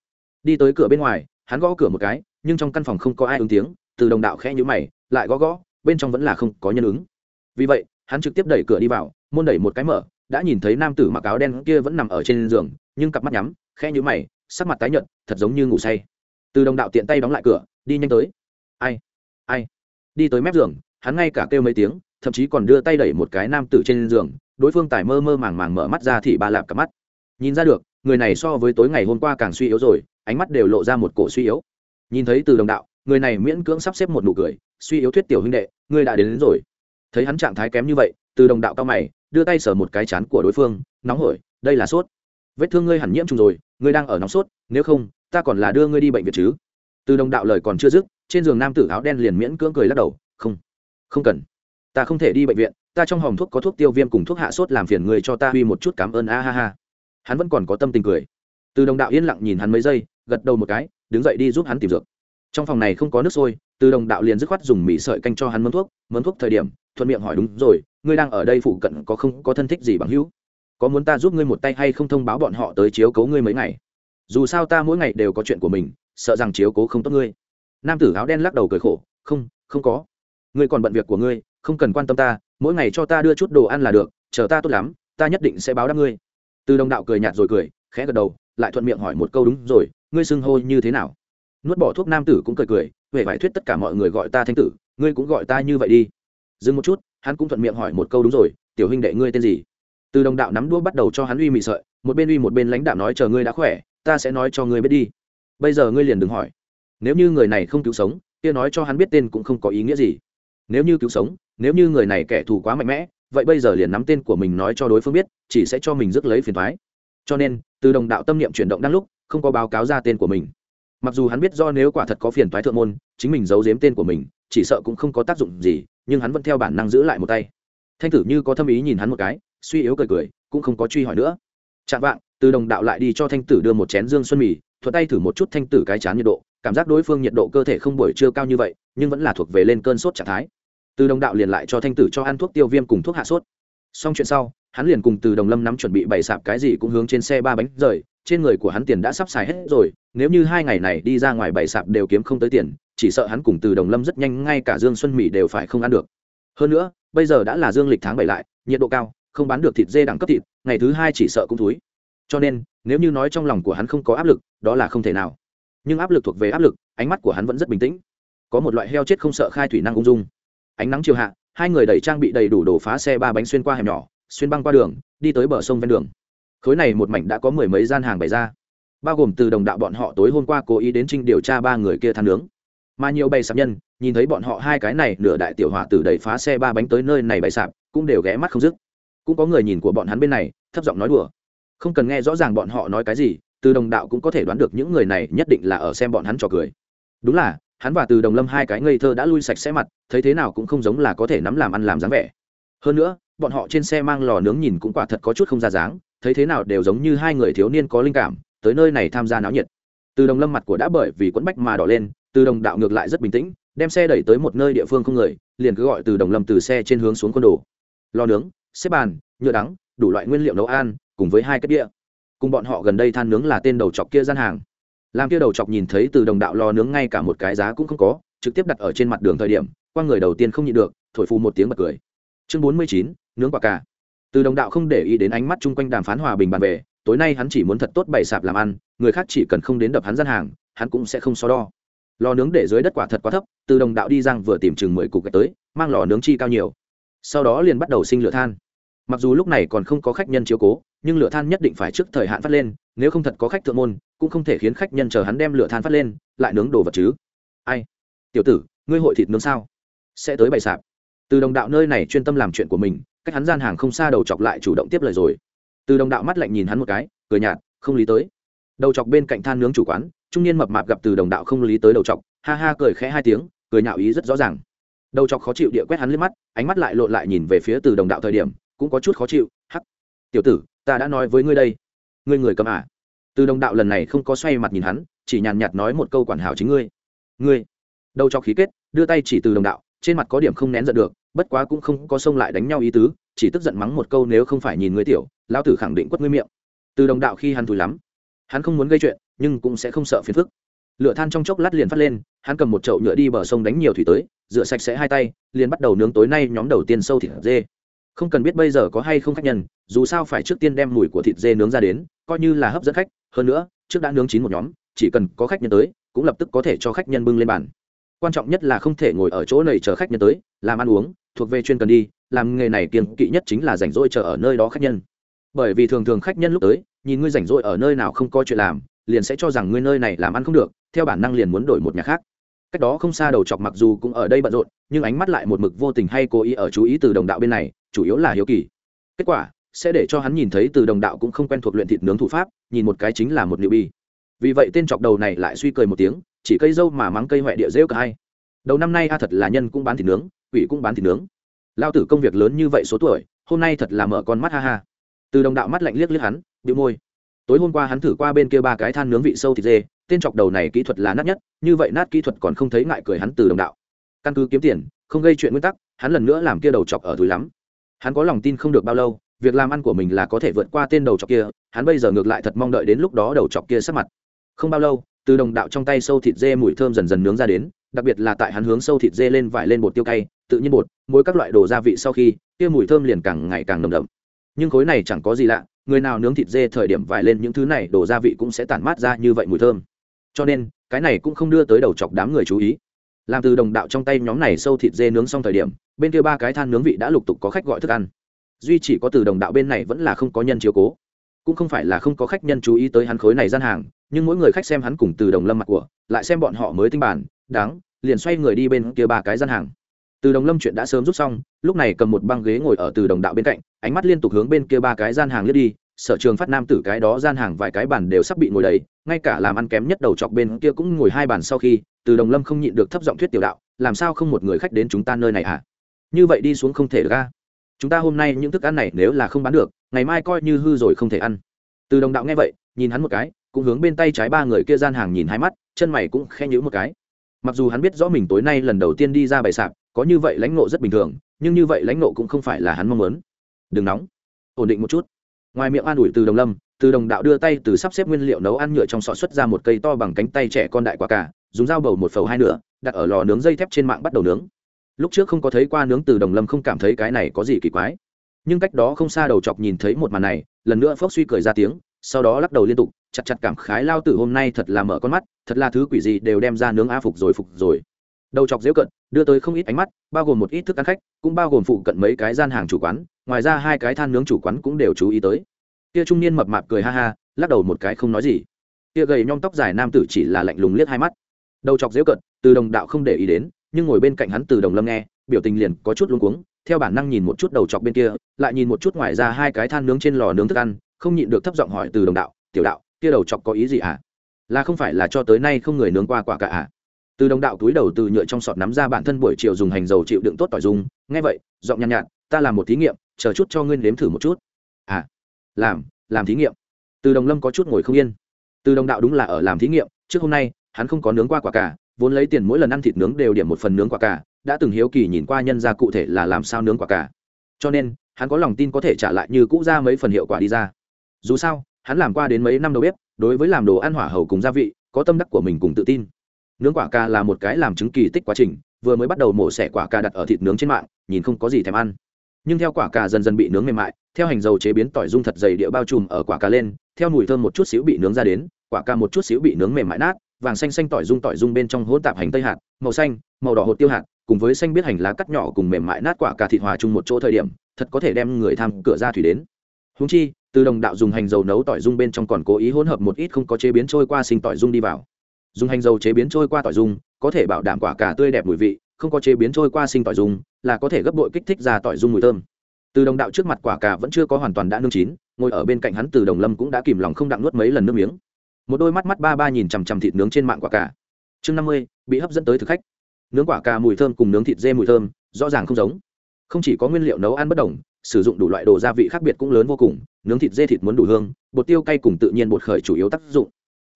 Đi tới cửa bên ngoài, hắn gõ cửa một cái, nhưng trong căn phòng không có ai ứng tiếng, từ đồng đạo khẽ nhữ mày, lại gõ gõ, bên trong vẫn là không có nhân ứng. Vì vậy, hắn trực tiếp đẩy cửa đi vào, môn đẩy một cái mở, đã nhìn thấy nam tử mặc áo đen kia vẫn nằm ở trên giường, nhưng cặp mắt nhắm, khẽ nhữ mày, sắc mặt tái nhợt, thật giống như ngủ say. Từ đồng đạo tiện tay đóng lại cửa, đi nhanh tới. Ai? Ai? Đi tới mép giường, hắn ngay cả kêu mấy tiếng thậm chí còn đưa tay đẩy một cái nam tử trên giường đối phương tài mơ mơ màng màng mở mắt ra thì ba lạp cả mắt. Nhìn ra được người này so với tối ngày hôm qua càng suy yếu rồi ánh mắt đều lộ ra một cổ suy yếu. Nhìn thấy từ đồng đạo người này miễn cưỡng sắp xếp một nụ cười suy yếu thuyết tiểu huynh đệ ngươi đã đến, đến rồi. Thấy hắn trạng thái kém như vậy từ đồng đạo cao mày đưa tay sờ một cái chán của đối phương nóng hổi đây là sốt. Vết thương ngươi hẳn nhiễm trùng rồi ngươi đang ở nóng sốt nếu không ta còn là đưa ngươi đi bệnh viện chứ. Từ đồng đạo lời còn chưa dứt trên giường nam tử áo đen liền miễn cưỡng cười lắc đầu không không cần ta không thể đi bệnh viện, ta trong hòm thuốc có thuốc tiêu viêm cùng thuốc hạ sốt làm phiền người cho ta huy một chút cảm ơn, a ha ha. Hắn vẫn còn có tâm tình cười. Từ đồng đạo yên lặng nhìn hắn mấy giây, gật đầu một cái, đứng dậy đi giúp hắn tìm dược. Trong phòng này không có nước sôi, từ đồng đạo liền dứt khoát dùng mì sợi canh cho hắn mớn thuốc mớn thuốc thời điểm, thuận miệng hỏi đúng rồi, ngươi đang ở đây phụ cận có không, có thân thích gì bằng hữu? Có muốn ta giúp ngươi một tay hay không thông báo bọn họ tới chiếu cố ngươi mấy ngày? Dù sao ta mỗi ngày đều có chuyện của mình, sợ rằng chiếu cố không tốt ngươi. Nam tử áo đen lắc đầu cười khổ, không không có. Ngươi còn bận việc của ngươi không cần quan tâm ta, mỗi ngày cho ta đưa chút đồ ăn là được, chờ ta tốt lắm, ta nhất định sẽ báo đáp ngươi. Từ đồng đạo cười nhạt rồi cười, khẽ gật đầu, lại thuận miệng hỏi một câu đúng rồi, ngươi xưng hô như thế nào? Nuốt bỏ thuốc nam tử cũng cười cười huệ vải thuyết tất cả mọi người gọi ta thanh tử, ngươi cũng gọi ta như vậy đi. Dừng một chút, hắn cũng thuận miệng hỏi một câu đúng rồi, tiểu huynh đệ ngươi tên gì? Từ đồng đạo nắm đũa bắt đầu cho hắn uy mị sợi, một bên uy một bên lãnh đạo nói chờ ngươi đã khỏe, ta sẽ nói cho ngươi biết đi. Bây giờ ngươi liền đừng hỏi. Nếu như người này không cứu sống, kia nói cho hắn biết tên cũng không có ý nghĩa gì. Nếu như cứu sống nếu như người này kẻ thù quá mạnh mẽ, vậy bây giờ liền nắm tên của mình nói cho đối phương biết, chỉ sẽ cho mình rước lấy phiền thoái cho nên, từ đồng đạo tâm niệm chuyển động đang lúc, không có báo cáo ra tên của mình. Mặc dù hắn biết do nếu quả thật có phiền thoái thượng môn, chính mình giấu giếm tên của mình, chỉ sợ cũng không có tác dụng gì, nhưng hắn vẫn theo bản năng giữ lại một tay. Thanh tử như có thâm ý nhìn hắn một cái, suy yếu cười cười, cũng không có truy hỏi nữa. Chạm vạng, từ đồng đạo lại đi cho thanh tử đưa một chén dương xuân mì thuật tay thử một chút thanh tử cái chán nhiệt độ, cảm giác đối phương nhiệt độ cơ thể không buổi trưa cao như vậy, nhưng vẫn là thuộc về lên cơn sốt trạng thái từ đồng đạo liền lại cho thanh tử cho ăn thuốc tiêu viêm cùng thuốc hạ sốt. Xong chuyện sau, hắn liền cùng từ đồng lâm nắm chuẩn bị bày sạp cái gì cũng hướng trên xe ba bánh rời, trên người của hắn tiền đã sắp xài hết rồi, nếu như hai ngày này đi ra ngoài bày sạp đều kiếm không tới tiền, chỉ sợ hắn cùng từ đồng lâm rất nhanh ngay cả dương xuân mỹ đều phải không ăn được. Hơn nữa, bây giờ đã là dương lịch tháng bảy lại, nhiệt độ cao, không bán được thịt dê đẳng cấp thịt, ngày thứ hai chỉ sợ cũng thúi. Cho nên, nếu như nói trong lòng của hắn không có áp lực, đó là không thể nào. Nhưng áp lực thuộc về áp lực, ánh mắt của hắn vẫn rất bình tĩnh. Có một loại heo chết không sợ khai thủy năng ung dung ánh nắng chiều hạ, hai người đẩy trang bị đầy đủ đổ phá xe ba bánh xuyên qua hẻm nhỏ, xuyên băng qua đường, đi tới bờ sông ven đường. Khối này một mảnh đã có mười mấy gian hàng bày ra, bao gồm từ đồng đạo bọn họ tối hôm qua cố ý đến trinh điều tra ba người kia than nướng. Mà nhiều bày sạp nhân, nhìn thấy bọn họ hai cái này nửa đại tiểu họa từ đẩy phá xe ba bánh tới nơi này bày sạp, cũng đều ghé mắt không dứt. Cũng có người nhìn của bọn hắn bên này, thấp giọng nói đùa. Không cần nghe rõ ràng bọn họ nói cái gì, từ đồng đạo cũng có thể đoán được những người này nhất định là ở xem bọn hắn trò cười. Đúng là hắn và từ đồng lâm hai cái ngây thơ đã lui sạch sẽ mặt, thấy thế nào cũng không giống là có thể nắm làm ăn làm dáng vẻ. Hơn nữa, bọn họ trên xe mang lò nướng nhìn cũng quả thật có chút không ra dáng, thấy thế nào đều giống như hai người thiếu niên có linh cảm, tới nơi này tham gia náo nhiệt. Từ đồng lâm mặt của đã bởi vì quẫn bách mà đỏ lên, từ đồng đạo ngược lại rất bình tĩnh, đem xe đẩy tới một nơi địa phương không người, liền cứ gọi từ đồng lâm từ xe trên hướng xuống con đồ. Lò nướng, xếp bàn, nhựa đắng, đủ loại nguyên liệu nấu ăn, cùng với hai cái đĩa cùng bọn họ gần đây than nướng là tên đầu chọc kia gian hàng làm kia đầu chọc nhìn thấy từ đồng đạo lò nướng ngay cả một cái giá cũng không có, trực tiếp đặt ở trên mặt đường thời điểm, qua người đầu tiên không nhịn được, thổi phù một tiếng bật cười. Chương bốn mươi chín, nướng quả cà. Từ đồng đạo không để ý đến ánh mắt chung quanh đàm phán hòa bình bàn về tối nay hắn chỉ muốn thật tốt bày sạp làm ăn, người khác chỉ cần không đến đập hắn gian hàng, hắn cũng sẽ không so đo. Lò nướng để dưới đất quả thật quá thấp, từ đồng đạo đi giang vừa tìm chừng mười cục gạch tới, mang lò nướng chi cao nhiều. Sau đó liền bắt đầu sinh lửa than. Mặc dù lúc này còn không có khách nhân chiếu cố, nhưng lửa than nhất định phải trước thời hạn phát lên, nếu không thật có khách thượng môn cũng không thể khiến khách nhân chờ hắn đem lửa than phát lên, lại nướng đồ vật chứ. Ai? Tiểu tử, ngươi hội thịt nướng sao? Sẽ tới bày sạp. Từ đồng đạo nơi này chuyên tâm làm chuyện của mình, cách hắn gian hàng không xa đầu chọc lại chủ động tiếp lời rồi. Từ đồng đạo mắt lạnh nhìn hắn một cái, cười nhạt, không lý tới. Đầu chọc bên cạnh than nướng chủ quán, trung niên mập mạp gặp từ đồng đạo không lý tới đầu chọc, ha ha cười khẽ hai tiếng, cười nhạo ý rất rõ ràng. Đầu chọc khó chịu địa quét hắn lên mắt, ánh mắt lại lộn lại nhìn về phía từ đồng đạo thời điểm, cũng có chút khó chịu, hắc, tiểu tử, ta đã nói với ngươi đây. Ngươi người cầm à? Từ đồng đạo lần này không có xoay mặt nhìn hắn, chỉ nhàn nhạt nói một câu quản hảo chính ngươi. Ngươi. Đầu cho khí kết, đưa tay chỉ từ đồng đạo, trên mặt có điểm không nén giận được, bất quá cũng không có xông lại đánh nhau ý tứ, chỉ tức giận mắng một câu nếu không phải nhìn ngươi tiểu, lão tử khẳng định quất ngươi miệng. Từ đồng đạo khi hắn thùi lắm, hắn không muốn gây chuyện, nhưng cũng sẽ không sợ phiền phức. Lửa than trong chốc lát liền phát lên, hắn cầm một chậu nhựa đi bờ sông đánh nhiều thủy tới, rửa sạch sẽ hai tay, liền bắt đầu nướng tối nay nhóm đầu tiên sâu thịt dê không cần biết bây giờ có hay không khách nhân, dù sao phải trước tiên đem mùi của thịt dê nướng ra đến, coi như là hấp dẫn khách. Hơn nữa, trước đã nướng chín một nhóm, chỉ cần có khách nhân tới, cũng lập tức có thể cho khách nhân bưng lên bàn. Quan trọng nhất là không thể ngồi ở chỗ này chờ khách nhân tới, làm ăn uống, thuộc về chuyên cần đi, làm nghề này kiêng kỵ nhất chính là rảnh rỗi chờ ở nơi đó khách nhân. Bởi vì thường thường khách nhân lúc tới, nhìn ngươi rảnh rỗi ở nơi nào không có chuyện làm, liền sẽ cho rằng ngươi nơi này làm ăn không được, theo bản năng liền muốn đổi một nhà khác cách đó không xa đầu chọc mặc dù cũng ở đây bận rộn, nhưng ánh mắt lại một mực vô tình hay cố ý ở chú ý từ đồng đạo bên này, chủ yếu là hiếu kỳ. Kết quả, sẽ để cho hắn nhìn thấy từ đồng đạo cũng không quen thuộc luyện thịt nướng thủ pháp, nhìn một cái chính là một liệu bi vì vậy tên chọc đầu này lại suy cười một tiếng, chỉ cây dâu mà mắng cây huệ địa rêu cả hai đầu năm nay a thật là nhân cũng bán thịt nướng, quỷ cũng bán thịt nướng. Lao tử công việc lớn như vậy số tuổi, hôm nay thật là mở con mắt ha ha. Từ đồng đạo mắt lạnh liếc liếc hắn bị môi. Tối hôm qua hắn thử qua bên kia ba cái than nướng vị sâu thịt dê tên chọc đầu này kỹ thuật là nát nhất, như vậy nát kỹ thuật còn không thấy ngại cười hắn từ đồng đạo. Căn cứ kiếm tiền, không gây chuyện nguyên tắc, hắn lần nữa làm kia đầu chọc ở túi lắm. Hắn có lòng tin không được bao lâu, việc làm ăn của mình là có thể vượt qua tên đầu chọc kia, hắn bây giờ ngược lại thật mong đợi đến lúc đó đầu chọc kia sắp mặt. Không bao lâu, từ đồng đạo trong tay sâu thịt dê mùi thơm dần dần nướng ra đến, đặc biệt là tại hắn hướng sâu thịt dê lên vải lên bột tiêu cay, tự nhiên bột, mỗi các loại đồ gia vị sau khi, kia mùi thơm liền càng ngày càng nồng đậm. Nhưng khối này chẳng có gì lạ, người nào nướng thịt dê thời điểm vải lên những thứ này, đồ gia vị cũng sẽ tản mát ra như vậy mùi thơm cho nên, cái này cũng không đưa tới đầu chọc đám người chú ý. Làm từ đồng đạo trong tay nhóm này sâu thịt dê nướng xong thời điểm, bên kia ba cái than nướng vị đã lục tục có khách gọi thức ăn. Duy chỉ có từ đồng đạo bên này vẫn là không có nhân chiếu cố. Cũng không phải là không có khách nhân chú ý tới hắn khối này gian hàng, nhưng mỗi người khách xem hắn cùng từ đồng lâm mặt của, lại xem bọn họ mới tinh bản, đáng, liền xoay người đi bên kia ba cái gian hàng. Từ đồng lâm chuyện đã sớm rút xong, lúc này cầm một băng ghế ngồi ở từ đồng đạo bên cạnh, ánh mắt liên tục hướng bên kia ba cái gian hàng lướt đi sở trường phát nam tử cái đó gian hàng vài cái bàn đều sắp bị ngồi đầy, ngay cả làm ăn kém nhất đầu chọc bên kia cũng ngồi hai bàn sau khi, từ đồng lâm không nhịn được thấp giọng thuyết tiểu đạo, làm sao không một người khách đến chúng ta nơi này à như vậy đi xuống không thể ra chúng ta hôm nay những thức ăn này nếu là không bán được, ngày mai coi như hư rồi không thể ăn. Từ đồng đạo nghe vậy, nhìn hắn một cái, cũng hướng bên tay trái ba người kia gian hàng nhìn hai mắt, chân mày cũng khe nhữ một cái. Mặc dù hắn biết rõ mình tối nay lần đầu tiên đi ra bày sạp, có như vậy lãnh nộ rất bình thường, nhưng như vậy lãnh nộ cũng không phải là hắn mong muốn. Đừng nóng. Ổn định một chút ngoài miệng an ủi từ đồng lâm, từ đồng đạo đưa tay từ sắp xếp nguyên liệu nấu ăn nhựa trong sọ xuất ra một cây to bằng cánh tay trẻ con đại quả cả dùng dao bầu một phẩu hai nửa, đặt ở lò nướng dây thép trên mạng bắt đầu nướng. Lúc trước không có thấy qua nướng từ đồng lâm không cảm thấy cái này có gì kỳ quái. Nhưng cách đó không xa đầu chọc nhìn thấy một màn này, lần nữa phốc suy cười ra tiếng, sau đó lắc đầu liên tục, chặt chặt cảm khái lao tử hôm nay thật là mở con mắt, thật là thứ quỷ gì đều đem ra nướng a phục rồi phục rồi. Đầu chọc dễu cận, đưa tới không ít ánh mắt, bao gồm một ít thức ăn khách, cũng bao gồm phụ cận mấy cái gian hàng chủ quán ngoài ra hai cái than nướng chủ quán cũng đều chú ý tới kia trung niên mập mạp cười ha ha lắc đầu một cái không nói gì kia gầy nhom tóc dài nam tử chỉ là lạnh lùng liếc hai mắt đầu chọc dễu cận từ đồng đạo không để ý đến nhưng ngồi bên cạnh hắn từ đồng lâm nghe biểu tình liền có chút luống cuống theo bản năng nhìn một chút đầu chọc bên kia lại nhìn một chút ngoài ra hai cái than nướng trên lò nướng thức ăn không nhịn được thấp giọng hỏi từ đồng đạo tiểu đạo kia đầu chọc có ý gì ạ à? là không phải là cho tới nay không người nướng qua quả cả ạ à? từ đồng đạo túi đầu từ nhựa trong sọt nắm ra bản thân buổi chiều dùng hành dầu chịu đựng tốt tỏi dùng nghe vậy giọng nhàn nhạt, nhạt ta làm một thí nghiệm chờ chút cho ngươi nếm thử một chút. À làm làm thí nghiệm. Từ đồng lâm có chút ngồi không yên. Từ đồng đạo đúng là ở làm thí nghiệm, trước hôm nay, hắn không có nướng qua quả cả vốn lấy tiền mỗi lần ăn thịt nướng đều điểm một phần nướng quả cả đã từng hiếu kỳ nhìn qua nhân ra cụ thể là làm sao nướng quả cả cho nên, hắn có lòng tin có thể trả lại như cũ ra mấy phần hiệu quả đi ra. Dù sao, hắn làm qua đến mấy năm đầu bếp, đối với làm đồ ăn hỏa hầu cùng gia vị, có tâm đắc của mình cùng tự tin. Nướng quả cà là một cái làm chứng kỳ tích quá trình, vừa mới bắt đầu mổ xẻ quả cà đặt ở thịt nướng trên mạng, nhìn không có gì thèm ăn nhưng theo quả cà dần dần bị nướng mềm mại, theo hành dầu chế biến tỏi dung thật dày địa bao trùm ở quả cà lên, theo mùi thơm một chút xíu bị nướng ra đến, quả cà một chút xíu bị nướng mềm mại nát, vàng xanh xanh tỏi dung tỏi dung bên trong hỗn tạp hành tây hạt, màu xanh, màu đỏ hột tiêu hạt, cùng với xanh biết hành lá cắt nhỏ cùng mềm mại nát quả cà thịt hòa chung một chỗ thời điểm, thật có thể đem người tham cửa ra thủy đến. Húng chi, từ đồng đạo dùng hành dầu nấu tỏi dung bên trong còn cố ý hỗn hợp một ít không có chế biến trôi qua sinh tỏi dung đi vào. Dùng hành dầu chế biến trôi qua tỏi dung, có thể bảo đảm quả cà tươi đẹp mùi vị, không có chế biến trôi qua sinh tỏi dung là có thể gấp bội kích thích ra tỏi dung mùi thơm. Từ đồng đạo trước mặt quả cà vẫn chưa có hoàn toàn đã nương chín, ngồi ở bên cạnh hắn từ đồng lâm cũng đã kìm lòng không đặng nuốt mấy lần nước miếng. Một đôi mắt mắt ba ba nhìn chằm chằm thịt nướng trên mạng quả cà. Chương năm mươi, bị hấp dẫn tới thực khách. Nướng quả cà mùi thơm cùng nướng thịt dê mùi thơm, rõ ràng không giống. Không chỉ có nguyên liệu nấu ăn bất đồng, sử dụng đủ loại đồ gia vị khác biệt cũng lớn vô cùng, nướng thịt dê thịt muốn đủ hương, bột tiêu cay cùng tự nhiên bột khởi chủ yếu tác dụng.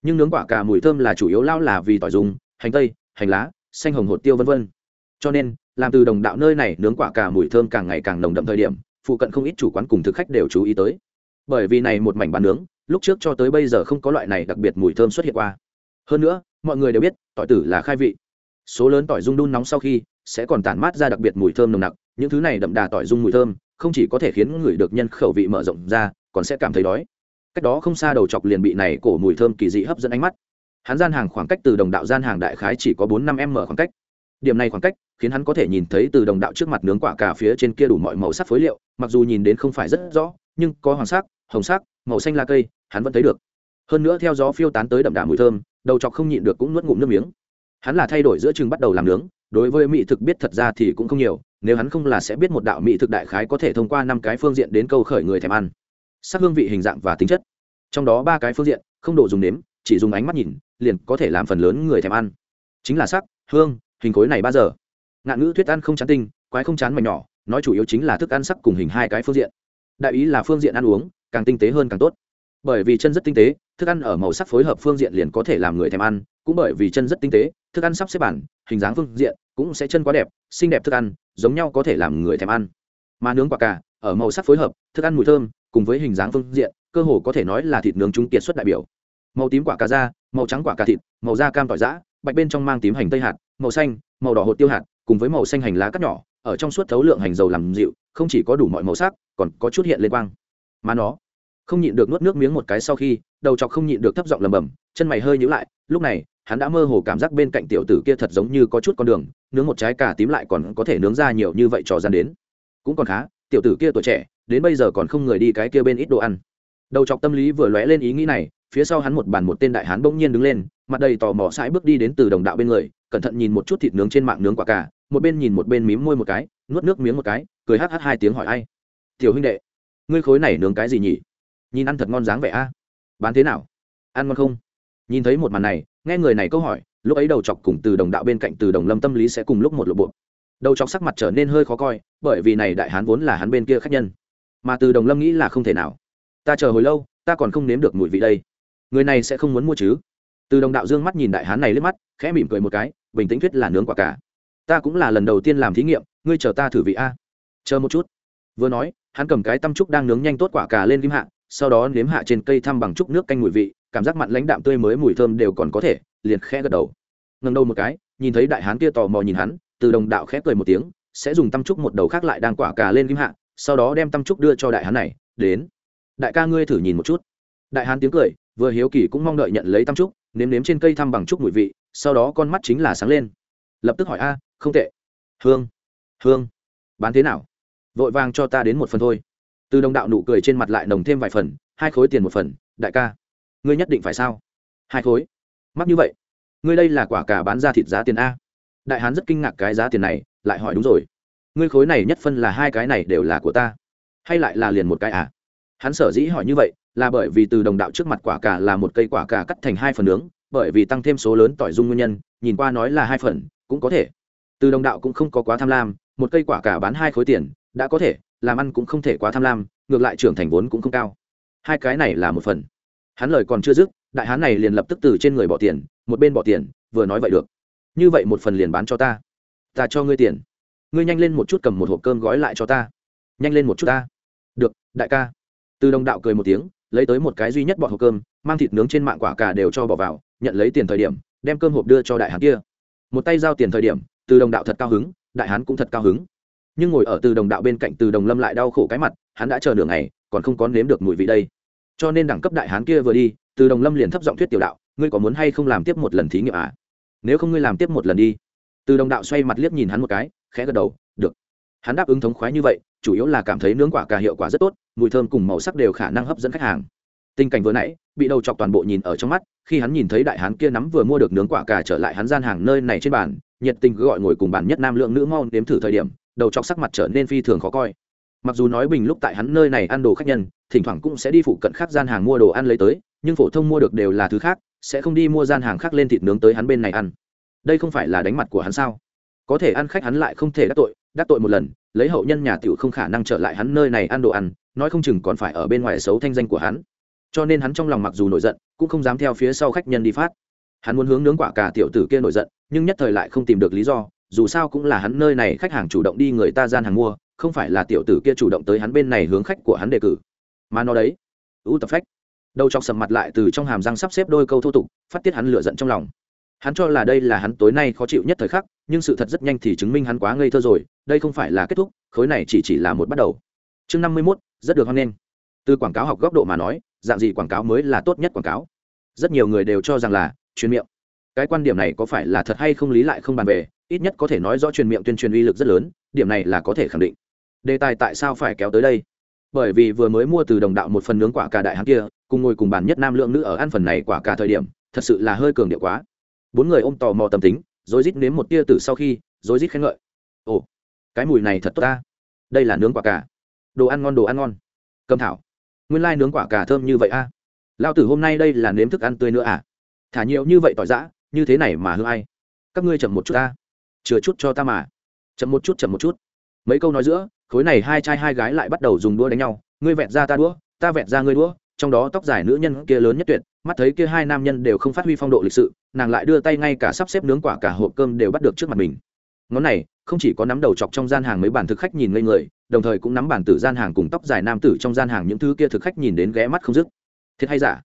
Nhưng nướng quả cà mùi thơm là chủ yếu lao là vì tỏi dùng, hành tây, hành lá, xanh hồng hột tiêu v v cho nên làm từ đồng đạo nơi này nướng quả cà mùi thơm càng ngày càng nồng đậm thời điểm, phụ cận không ít chủ quán cùng thực khách đều chú ý tới. Bởi vì này một mảnh bán nướng, lúc trước cho tới bây giờ không có loại này đặc biệt mùi thơm xuất hiện qua. Hơn nữa, mọi người đều biết, tỏi tử là khai vị. Số lớn tỏi rung đun nóng sau khi, sẽ còn tản mát ra đặc biệt mùi thơm nồng nặc. Những thứ này đậm đà tỏi rung mùi thơm, không chỉ có thể khiến người được nhân khẩu vị mở rộng ra, còn sẽ cảm thấy đói. Cách đó không xa đầu chọc liền bị này cổ mùi thơm kỳ dị hấp dẫn ánh mắt. Hắn gian hàng khoảng cách từ đồng đạo gian hàng đại khái chỉ có bốn năm m khoảng cách điểm này khoảng cách khiến hắn có thể nhìn thấy từ đồng đạo trước mặt nướng quả cà phía trên kia đủ mọi màu sắc phối liệu, mặc dù nhìn đến không phải rất rõ, nhưng có hoàng sắc, hồng sắc, màu xanh la cây, hắn vẫn thấy được. Hơn nữa theo gió phiêu tán tới đậm đà mùi thơm, đầu chọc không nhịn được cũng nuốt ngụm nước miếng. Hắn là thay đổi giữa chừng bắt đầu làm nướng, đối với mỹ thực biết thật ra thì cũng không nhiều, nếu hắn không là sẽ biết một đạo mỹ thực đại khái có thể thông qua năm cái phương diện đến câu khởi người thèm ăn. Sắc hương vị hình dạng và tính chất. Trong đó ba cái phương diện, không đồ dùng nếm, chỉ dùng ánh mắt nhìn, liền có thể làm phần lớn người thèm ăn. Chính là sắc, hương hình khối này ba giờ. Ngạn ngữ thuyết ăn không chán tinh, quái không chán mảnh nhỏ, nói chủ yếu chính là thức ăn sắc cùng hình hai cái phương diện. Đại ý là phương diện ăn uống, càng tinh tế hơn càng tốt. Bởi vì chân rất tinh tế, thức ăn ở màu sắc phối hợp phương diện liền có thể làm người thèm ăn, cũng bởi vì chân rất tinh tế, thức ăn sắp xếp bản, hình dáng phương diện cũng sẽ chân quá đẹp, xinh đẹp thức ăn, giống nhau có thể làm người thèm ăn. Mà nướng quả cà, ở màu sắc phối hợp, thức ăn mùi thơm, cùng với hình dáng phương diện, cơ hồ có thể nói là thịt nướng chúng kiệt xuất đại biểu. Màu tím quả cà da, màu trắng quả cà thịt, màu da cam tỏi giã, bạch bên trong mang tím hành tây hạt màu xanh, màu đỏ hột tiêu hạt, cùng với màu xanh hành lá cắt nhỏ, ở trong suốt thấu lượng hành dầu làm dịu, không chỉ có đủ mọi màu sắc, còn có chút hiện lên quang. Mà nó không nhịn được nuốt nước miếng một cái sau khi, đầu chọc không nhịn được thấp giọng lầm bầm, chân mày hơi nhữ lại, lúc này, hắn đã mơ hồ cảm giác bên cạnh tiểu tử kia thật giống như có chút con đường, nướng một trái cà tím lại còn có thể nướng ra nhiều như vậy trò gian đến. Cũng còn khá, tiểu tử kia tuổi trẻ, đến bây giờ còn không người đi cái kia bên ít đồ ăn. Đầu chọc tâm lý vừa lóe lên ý nghĩ này, phía sau hắn một bàn một tên đại hán bỗng nhiên đứng lên, mặt đầy tò mò sãi bước đi đến từ đồng đạo bên người cẩn thận nhìn một chút thịt nướng trên mạng nướng quả cả, một bên nhìn một bên mím môi một cái nuốt nước miếng một cái cười hắt hắt hai tiếng hỏi ai. Tiểu huynh đệ ngươi khối này nướng cái gì nhỉ? Nhìn ăn thật ngon dáng vẻ a. Bán thế nào? Ăn ngon không? Nhìn thấy một màn này nghe người này câu hỏi lúc ấy đầu chọc cùng từ đồng đạo bên cạnh từ đồng lâm tâm lý sẽ cùng lúc một lộ bộ. Đầu chọc sắc mặt trở nên hơi khó coi bởi vì này đại hán vốn là hắn bên kia khách nhân. Mà từ đồng lâm nghĩ là không thể nào. Ta chờ hồi lâu ta còn không nếm được mùi vị đây. Người này sẽ không muốn mua chứ? Từ đồng đạo dương mắt nhìn đại hán này lên mắt khẽ mỉm cười một cái, bình tĩnh thuyết là nướng quả cả. Ta cũng là lần đầu tiên làm thí nghiệm, ngươi chờ ta thử vị a. Chờ một chút. Vừa nói, hắn cầm cái tăm trúc đang nướng nhanh tốt quả cà lên kim hạ, sau đó nếm hạ trên cây thăm bằng trúc nước canh mùi vị, cảm giác mặn lãnh đạm tươi mới mùi thơm đều còn có thể, liền khẽ gật đầu. Ngần đầu một cái, nhìn thấy đại hán kia tò mò nhìn hắn, từ đồng đạo khẽ cười một tiếng, sẽ dùng tăm trúc một đầu khác lại đang quả cà lên kim hạ, sau đó đem tăm trúc đưa cho đại hán này, đến. Đại ca ngươi thử nhìn một chút. Đại hán tiếng cười, vừa hiếu kỳ cũng mong đợi nhận lấy tăm trúc nếm nếm trên cây thăm bằng chút mùi vị, sau đó con mắt chính là sáng lên. Lập tức hỏi, a, không tệ. Hương hương, bán thế nào? Vội vàng cho ta đến một phần thôi. Từ đồng đạo nụ cười trên mặt lại nồng thêm vài phần, hai khối tiền một phần, đại ca, ngươi nhất định phải sao? Hai khối. Mắc như vậy? Ngươi đây là quả cả bán ra thịt giá tiền a? Đại hán rất kinh ngạc cái giá tiền này, lại hỏi, đúng rồi. Ngươi khối này nhất phân là hai cái này đều là của ta, hay lại là liền một cái à? Hắn sở dĩ hỏi như vậy là bởi vì từ đồng đạo trước mặt quả cả là một cây quả cả cắt thành hai phần nướng, bởi vì tăng thêm số lớn tỏi dung nguyên nhân, nhìn qua nói là hai phần, cũng có thể. Từ đồng đạo cũng không có quá tham lam, một cây quả cả bán hai khối tiền, đã có thể, làm ăn cũng không thể quá tham lam, ngược lại trưởng thành vốn cũng không cao. Hai cái này là một phần. Hắn lời còn chưa dứt, đại hán này liền lập tức từ trên người bỏ tiền, một bên bỏ tiền, vừa nói vậy được. Như vậy một phần liền bán cho ta. Ta cho ngươi tiền. Ngươi nhanh lên một chút cầm một hộp cơm gói lại cho ta. Nhanh lên một chút ta. Được, đại ca. Từ đồng đạo cười một tiếng lấy tới một cái duy nhất bọt hộp cơm, mang thịt nướng trên mạng quả cà đều cho bỏ vào, nhận lấy tiền thời điểm, đem cơm hộp đưa cho đại hán kia. Một tay giao tiền thời điểm, từ đồng đạo thật cao hứng, đại hán cũng thật cao hứng. Nhưng ngồi ở từ đồng đạo bên cạnh từ đồng lâm lại đau khổ cái mặt, hắn đã chờ nửa ngày, còn không có nếm được mùi vị đây. Cho nên đẳng cấp đại hán kia vừa đi, từ đồng lâm liền thấp giọng thuyết tiểu đạo, ngươi có muốn hay không làm tiếp một lần thí nghiệm à? Nếu không ngươi làm tiếp một lần đi. Từ đồng đạo xoay mặt liếc nhìn hắn một cái, khẽ gật đầu, được hắn đáp ứng thống khoái như vậy, chủ yếu là cảm thấy nướng quả cà hiệu quả rất tốt, mùi thơm cùng màu sắc đều khả năng hấp dẫn khách hàng. Tình cảnh vừa nãy, bị đầu chọc toàn bộ nhìn ở trong mắt, khi hắn nhìn thấy đại hán kia nắm vừa mua được nướng quả cà trở lại hắn gian hàng nơi này trên bàn, nhiệt tình gọi ngồi cùng bàn nhất nam lượng nữ mau nếm thử thời điểm, đầu chọc sắc mặt trở nên phi thường khó coi. Mặc dù nói bình lúc tại hắn nơi này ăn đồ khách nhân, thỉnh thoảng cũng sẽ đi phụ cận khác gian hàng mua đồ ăn lấy tới, nhưng phổ thông mua được đều là thứ khác, sẽ không đi mua gian hàng khác lên thịt nướng tới hắn bên này ăn. Đây không phải là đánh mặt của hắn sao? Có thể ăn khách hắn lại không thể đắc tội đắc tội một lần, lấy hậu nhân nhà tiểu không khả năng trở lại hắn nơi này ăn đồ ăn, nói không chừng còn phải ở bên ngoài xấu thanh danh của hắn. Cho nên hắn trong lòng mặc dù nổi giận, cũng không dám theo phía sau khách nhân đi phát. Hắn muốn hướng nướng quả cả tiểu tử kia nổi giận, nhưng nhất thời lại không tìm được lý do, dù sao cũng là hắn nơi này khách hàng chủ động đi người ta gian hàng mua, không phải là tiểu tử kia chủ động tới hắn bên này hướng khách của hắn đề cử. Mà nó đấy, ưu tập phách. Đầu chọc sầm mặt lại từ trong hàm răng sắp xếp đôi câu thô tục, phát tiết hắn lửa giận trong lòng hắn cho là đây là hắn tối nay khó chịu nhất thời khắc, nhưng sự thật rất nhanh thì chứng minh hắn quá ngây thơ rồi, đây không phải là kết thúc, khối này chỉ chỉ là một bắt đầu. Chương năm mươi mốt, rất được hoan nghênh. Từ quảng cáo học góc độ mà nói, dạng gì quảng cáo mới là tốt nhất quảng cáo. Rất nhiều người đều cho rằng là truyền miệng. Cái quan điểm này có phải là thật hay không lý lại không bàn về, ít nhất có thể nói rõ truyền miệng tuyên truyền uy lực rất lớn, điểm này là có thể khẳng định. Đề tài tại sao phải kéo tới đây? Bởi vì vừa mới mua từ đồng đạo một phần nướng quả cà đại hắn kia, cùng ngồi cùng bàn nhất nam lượng nữ ở ăn phần này quả cà thời điểm, thật sự là hơi cường điệu quá bốn người ôm tò mò tâm tính, rồi rít nếm một tia tử sau khi, rồi rít khen ngợi. Ồ, cái mùi này thật tốt ta. Đây là nướng quả cà. Đồ ăn ngon, đồ ăn ngon. Cầm thảo. Nguyên lai nướng quả cà thơm như vậy a. À? lao tử hôm nay đây là nếm thức ăn tươi nữa à? Thả nhiều như vậy tỏi giã, như thế này mà hư ai? Các ngươi chậm một chút ta. Chừa chút cho ta mà. Chậm một chút, chậm một chút. Mấy câu nói giữa, khối này hai trai hai gái lại bắt đầu dùng đũa đánh nhau. Ngươi vẹt ra ta đũa, ta vẹt ra ngươi đũa, trong đó tóc dài nữ nhân kia lớn nhất tuyệt, mắt thấy kia hai nam nhân đều không phát huy phong độ lịch sự nàng lại đưa tay ngay cả sắp xếp nướng quả cả hộp cơm đều bắt được trước mặt mình. Ngón này, không chỉ có nắm đầu chọc trong gian hàng mấy bản thực khách nhìn ngây người, đồng thời cũng nắm bản tử gian hàng cùng tóc dài nam tử trong gian hàng những thứ kia thực khách nhìn đến ghé mắt không dứt. Thiệt hay giả?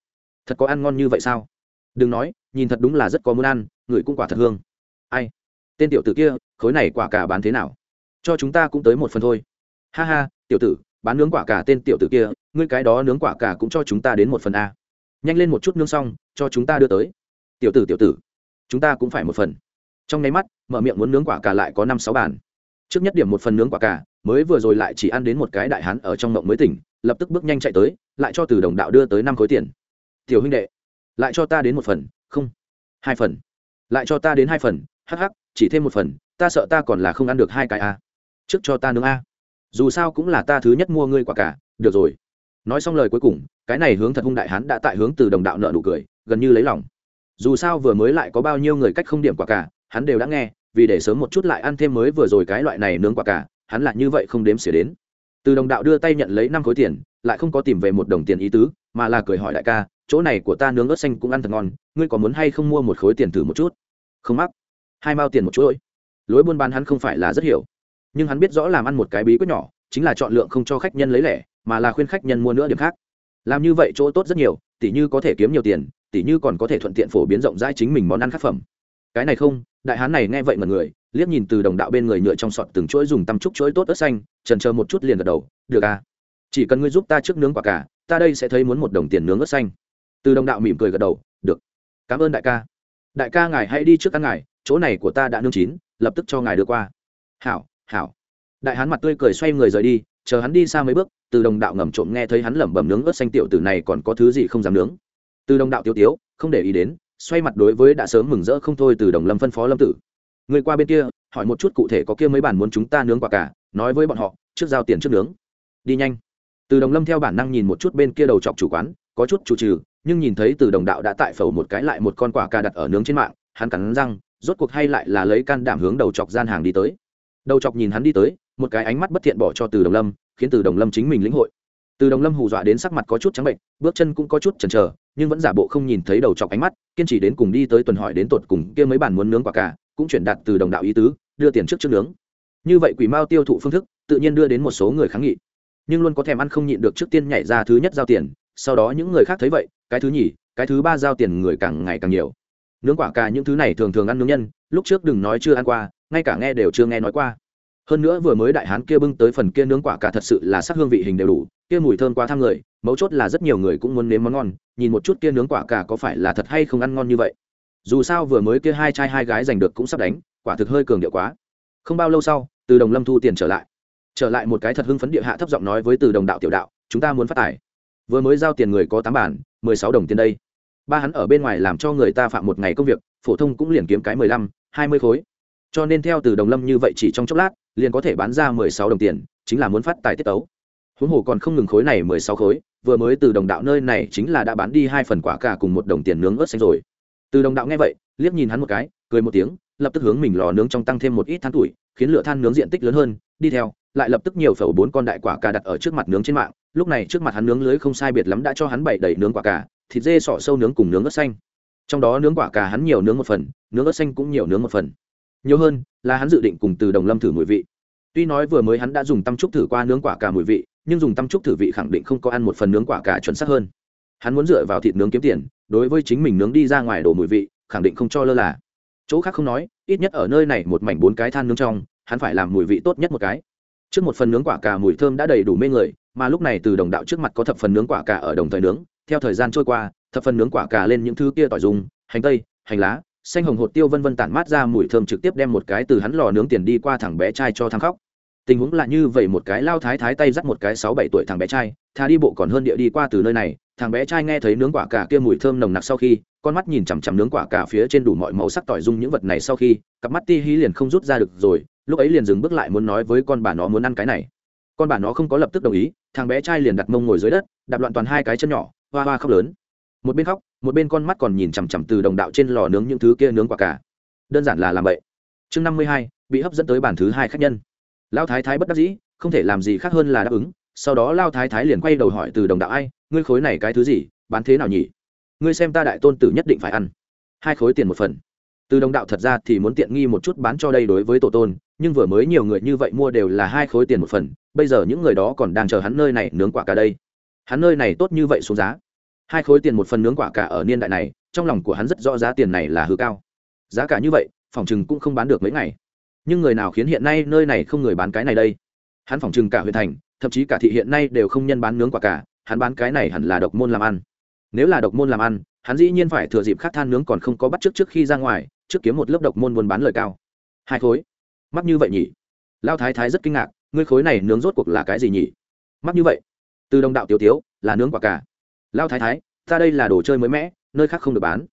Thật có ăn ngon như vậy sao? Đừng nói, nhìn thật đúng là rất có muốn ăn, người cũng quả thật hương. Ai? Tên tiểu tử kia, khối này quả cả bán thế nào? Cho chúng ta cũng tới một phần thôi. Ha ha, tiểu tử, bán nướng quả cả tên tiểu tử kia, ngươi cái đó nướng quả cả cũng cho chúng ta đến một phần a. Nhanh lên một chút nướng xong, cho chúng ta đưa tới tiểu tử tiểu tử, chúng ta cũng phải một phần. Trong nháy mắt, mở miệng muốn nướng quả cả lại có năm sáu bàn. Trước nhất điểm một phần nướng quả cả mới vừa rồi lại chỉ ăn đến một cái đại hán ở trong mộng mới tỉnh, lập tức bước nhanh chạy tới, lại cho từ đồng đạo đưa tới năm khối tiền. Tiểu huynh đệ, lại cho ta đến một phần, không, hai phần. Lại cho ta đến hai phần hh chỉ thêm một phần, ta sợ ta còn là không ăn được hai cái a. Trước cho ta nướng a. Dù sao cũng là ta thứ nhất mua ngươi quả cả được rồi. Nói xong lời cuối cùng, cái này hướng thật hung đại hán đã tại hướng từ đồng đạo nợ nụ cười, gần như lấy lòng dù sao vừa mới lại có bao nhiêu người cách không điểm quả cả, hắn đều đã nghe, vì để sớm một chút lại ăn thêm mới vừa rồi cái loại này nướng quả cả, hắn lại như vậy không đếm xỉa đến. Từ đồng đạo đưa tay nhận lấy năm khối tiền, lại không có tìm về một đồng tiền ý tứ, mà là cười hỏi đại ca, chỗ này của ta nướng ớt xanh cũng ăn thật ngon, ngươi có muốn hay không mua một khối tiền thử một chút? Không mắc. Hai mao tiền một chuỗi. Lối buôn bán hắn không phải là rất hiểu. Nhưng hắn biết rõ làm ăn một cái bí quyết nhỏ, chính là chọn lượng không cho khách nhân lấy lẻ, mà là khuyên khách nhân mua nữa điểm khác. Làm như vậy chỗ tốt rất nhiều, tỉ như có thể kiếm nhiều tiền tỉ như còn có thể thuận tiện phổ biến rộng rãi chính mình món ăn khác phẩm. Cái này không, đại hán này nghe vậy mà người, liếc nhìn từ đồng đạo bên người nhựa trong sọt từng chuỗi dùng tăm trúc chuỗi tốt ớt xanh, trần chờ một chút liền gật đầu, được à chỉ cần ngươi giúp ta trước nướng quả cả ta đây sẽ thấy muốn một đồng tiền nướng ớt xanh. Từ đồng đạo mỉm cười gật đầu, được, cảm ơn đại ca. Đại ca ngài hãy đi trước ăn ngài, chỗ này của ta đã nướng chín, lập tức cho ngài đưa qua. Hảo hảo. Đại hán mặt tươi cười xoay người rời đi, chờ hắn đi xa mấy bước, từ đồng đạo ngầm trộm nghe thấy hắn lẩm bẩm nướng ớt xanh tiểu tử này còn có thứ gì không dám nướng từ đồng đạo tiêu tiếu, không để ý đến, xoay mặt đối với đã sớm mừng rỡ không thôi từ đồng lâm phân phó lâm tử. Người qua bên kia, hỏi một chút cụ thể có kia mấy bản muốn chúng ta nướng quả cả, nói với bọn họ, trước giao tiền trước nướng. Đi nhanh. Từ đồng lâm theo bản năng nhìn một chút bên kia đầu chọc chủ quán, có chút chủ trừ, nhưng nhìn thấy từ đồng đạo đã tại phẩu một cái lại một con quả cà đặt ở nướng trên mạng, hắn cắn răng, rốt cuộc hay lại là lấy can đảm hướng đầu chọc gian hàng đi tới. Đầu chọc nhìn hắn đi tới, một cái ánh mắt bất thiện bỏ cho từ đồng lâm, khiến từ đồng lâm chính mình lĩnh hội. Từ đồng lâm hù dọa đến sắc mặt có chút trắng bệnh, bước chân cũng có chút chần chờ nhưng vẫn giả bộ không nhìn thấy đầu chọc ánh mắt, kiên trì đến cùng đi tới tuần hỏi đến tột cùng kia mấy bản muốn nướng quả cả, cũng chuyển đạt từ đồng đạo ý tứ, đưa tiền trước trước nướng. Như vậy quỷ mao tiêu thụ phương thức, tự nhiên đưa đến một số người kháng nghị. Nhưng luôn có thèm ăn không nhịn được trước tiên nhảy ra thứ nhất giao tiền, sau đó những người khác thấy vậy, cái thứ nhì, cái thứ ba giao tiền người càng ngày càng nhiều. Nướng quả cà những thứ này thường thường ăn nướng nhân, lúc trước đừng nói chưa ăn qua, ngay cả nghe đều chưa nghe nói qua. Hơn nữa vừa mới đại hán kia bưng tới phần kia nướng quả cà thật sự là sắc hương vị hình đều đủ kia mùi thơm quá tham người, mấu chốt là rất nhiều người cũng muốn nếm món ngon, nhìn một chút kia nướng quả cả có phải là thật hay không ăn ngon như vậy. Dù sao vừa mới kia hai trai hai gái giành được cũng sắp đánh, quả thực hơi cường điệu quá. Không bao lâu sau, từ đồng lâm thu tiền trở lại. Trở lại một cái thật hưng phấn địa hạ thấp giọng nói với từ đồng đạo tiểu đạo, chúng ta muốn phát tài. Vừa mới giao tiền người có tám bản, mười sáu đồng tiền đây. Ba hắn ở bên ngoài làm cho người ta phạm một ngày công việc, phổ thông cũng liền kiếm cái mười lăm, hai mươi khối. Cho nên theo từ đồng lâm như vậy chỉ trong chốc lát, liền có thể bán ra mười sáu đồng tiền, chính là muốn phát tài tiết tấu huống hồ còn không ngừng khối này mười sáu khối, vừa mới từ đồng đạo nơi này chính là đã bán đi hai phần quả cả cùng một đồng tiền nướng ớt xanh rồi. Từ đồng đạo nghe vậy, liếc nhìn hắn một cái, cười một tiếng, lập tức hướng mình lò nướng trong tăng thêm một ít than tuổi, khiến lửa than nướng diện tích lớn hơn, đi theo, lại lập tức nhiều phẩu bốn con đại quả cà đặt ở trước mặt nướng trên mạng, lúc này trước mặt hắn nướng lưới không sai biệt lắm đã cho hắn bảy đầy nướng quả cà thịt dê sọ sâu nướng cùng nướng ớt xanh. Trong đó nướng quả cà hắn nhiều nướng một phần, nướng ớt xanh cũng nhiều nướng một phần. Nhiều hơn, là hắn dự định cùng từ đồng lâm thử mùi vị. Tuy nói vừa mới hắn đã dùng tăm trúc thử qua nướng quả cà mùi vị nhưng dùng tăm trúc thử vị khẳng định không có ăn một phần nướng quả cà chuẩn xác hơn. Hắn muốn dựa vào thịt nướng kiếm tiền, đối với chính mình nướng đi ra ngoài đổ mùi vị, khẳng định không cho lơ là. Chỗ khác không nói, ít nhất ở nơi này một mảnh bốn cái than nướng trong, hắn phải làm mùi vị tốt nhất một cái. Trước một phần nướng quả cà mùi thơm đã đầy đủ mê người, mà lúc này từ đồng đạo trước mặt có thập phần nướng quả cà ở đồng thời nướng, theo thời gian trôi qua, thập phần nướng quả cà lên những thứ kia tỏi dùng, hành tây, hành lá, xanh hồng hột tiêu vân vân tản mát ra mùi thơm trực tiếp đem một cái từ hắn lò nướng tiền đi qua thẳng bé trai cho thằng khóc tình huống là như vậy một cái lao thái thái tay dắt một cái sáu bảy tuổi thằng bé trai, thà đi bộ còn hơn địa đi qua từ nơi này, thằng bé trai nghe thấy nướng quả cà kia mùi thơm nồng nặc sau khi, con mắt nhìn chằm chằm nướng quả cà phía trên đủ mọi màu sắc tỏi dung những vật này sau khi, cặp mắt ti hí liền không rút ra được rồi, lúc ấy liền dừng bước lại muốn nói với con bà nó muốn ăn cái này. Con bà nó không có lập tức đồng ý, thằng bé trai liền đặt mông ngồi dưới đất, đạp loạn toàn hai cái chân nhỏ, hoa hoa khóc lớn. Một bên khóc, một bên con mắt còn nhìn chằm chằm từ đồng đạo trên lò nướng những thứ kia nướng quả cả đơn giản là làm vậy chương năm mươi hai, bị hấp dẫn tới bản thứ hai khách nhân lao thái thái bất đắc dĩ, không thể làm gì khác hơn là đáp ứng, sau đó lao thái thái liền quay đầu hỏi từ đồng đạo ai, ngươi khối này cái thứ gì, bán thế nào nhỉ? Ngươi xem ta đại tôn tử nhất định phải ăn. Hai khối tiền một phần. Từ đồng đạo thật ra thì muốn tiện nghi một chút bán cho đây đối với tổ tôn, nhưng vừa mới nhiều người như vậy mua đều là hai khối tiền một phần, bây giờ những người đó còn đang chờ hắn nơi này nướng quả cả đây. Hắn nơi này tốt như vậy xuống giá. Hai khối tiền một phần nướng quả cả ở niên đại này, trong lòng của hắn rất rõ giá tiền này là hư cao. Giá cả như vậy, phòng chừng cũng không bán được mấy ngày nhưng người nào khiến hiện nay nơi này không người bán cái này đây? Hắn phỏng chừng cả huyện thành, thậm chí cả thị hiện nay đều không nhân bán nướng quả cả, hắn bán cái này hẳn là độc môn làm ăn. Nếu là độc môn làm ăn, hắn dĩ nhiên phải thừa dịp khát than nướng còn không có bắt trước trước khi ra ngoài, trước kiếm một lớp độc môn buôn bán lời cao. Hai khối. Mắc như vậy nhỉ? Lao thái thái rất kinh ngạc, ngươi khối này nướng rốt cuộc là cái gì nhỉ? Mắc như vậy. Từ đồng đạo tiểu tiếu, là nướng quả cả. Lao thái thái, ta đây là đồ chơi mới mẻ, nơi khác không được bán.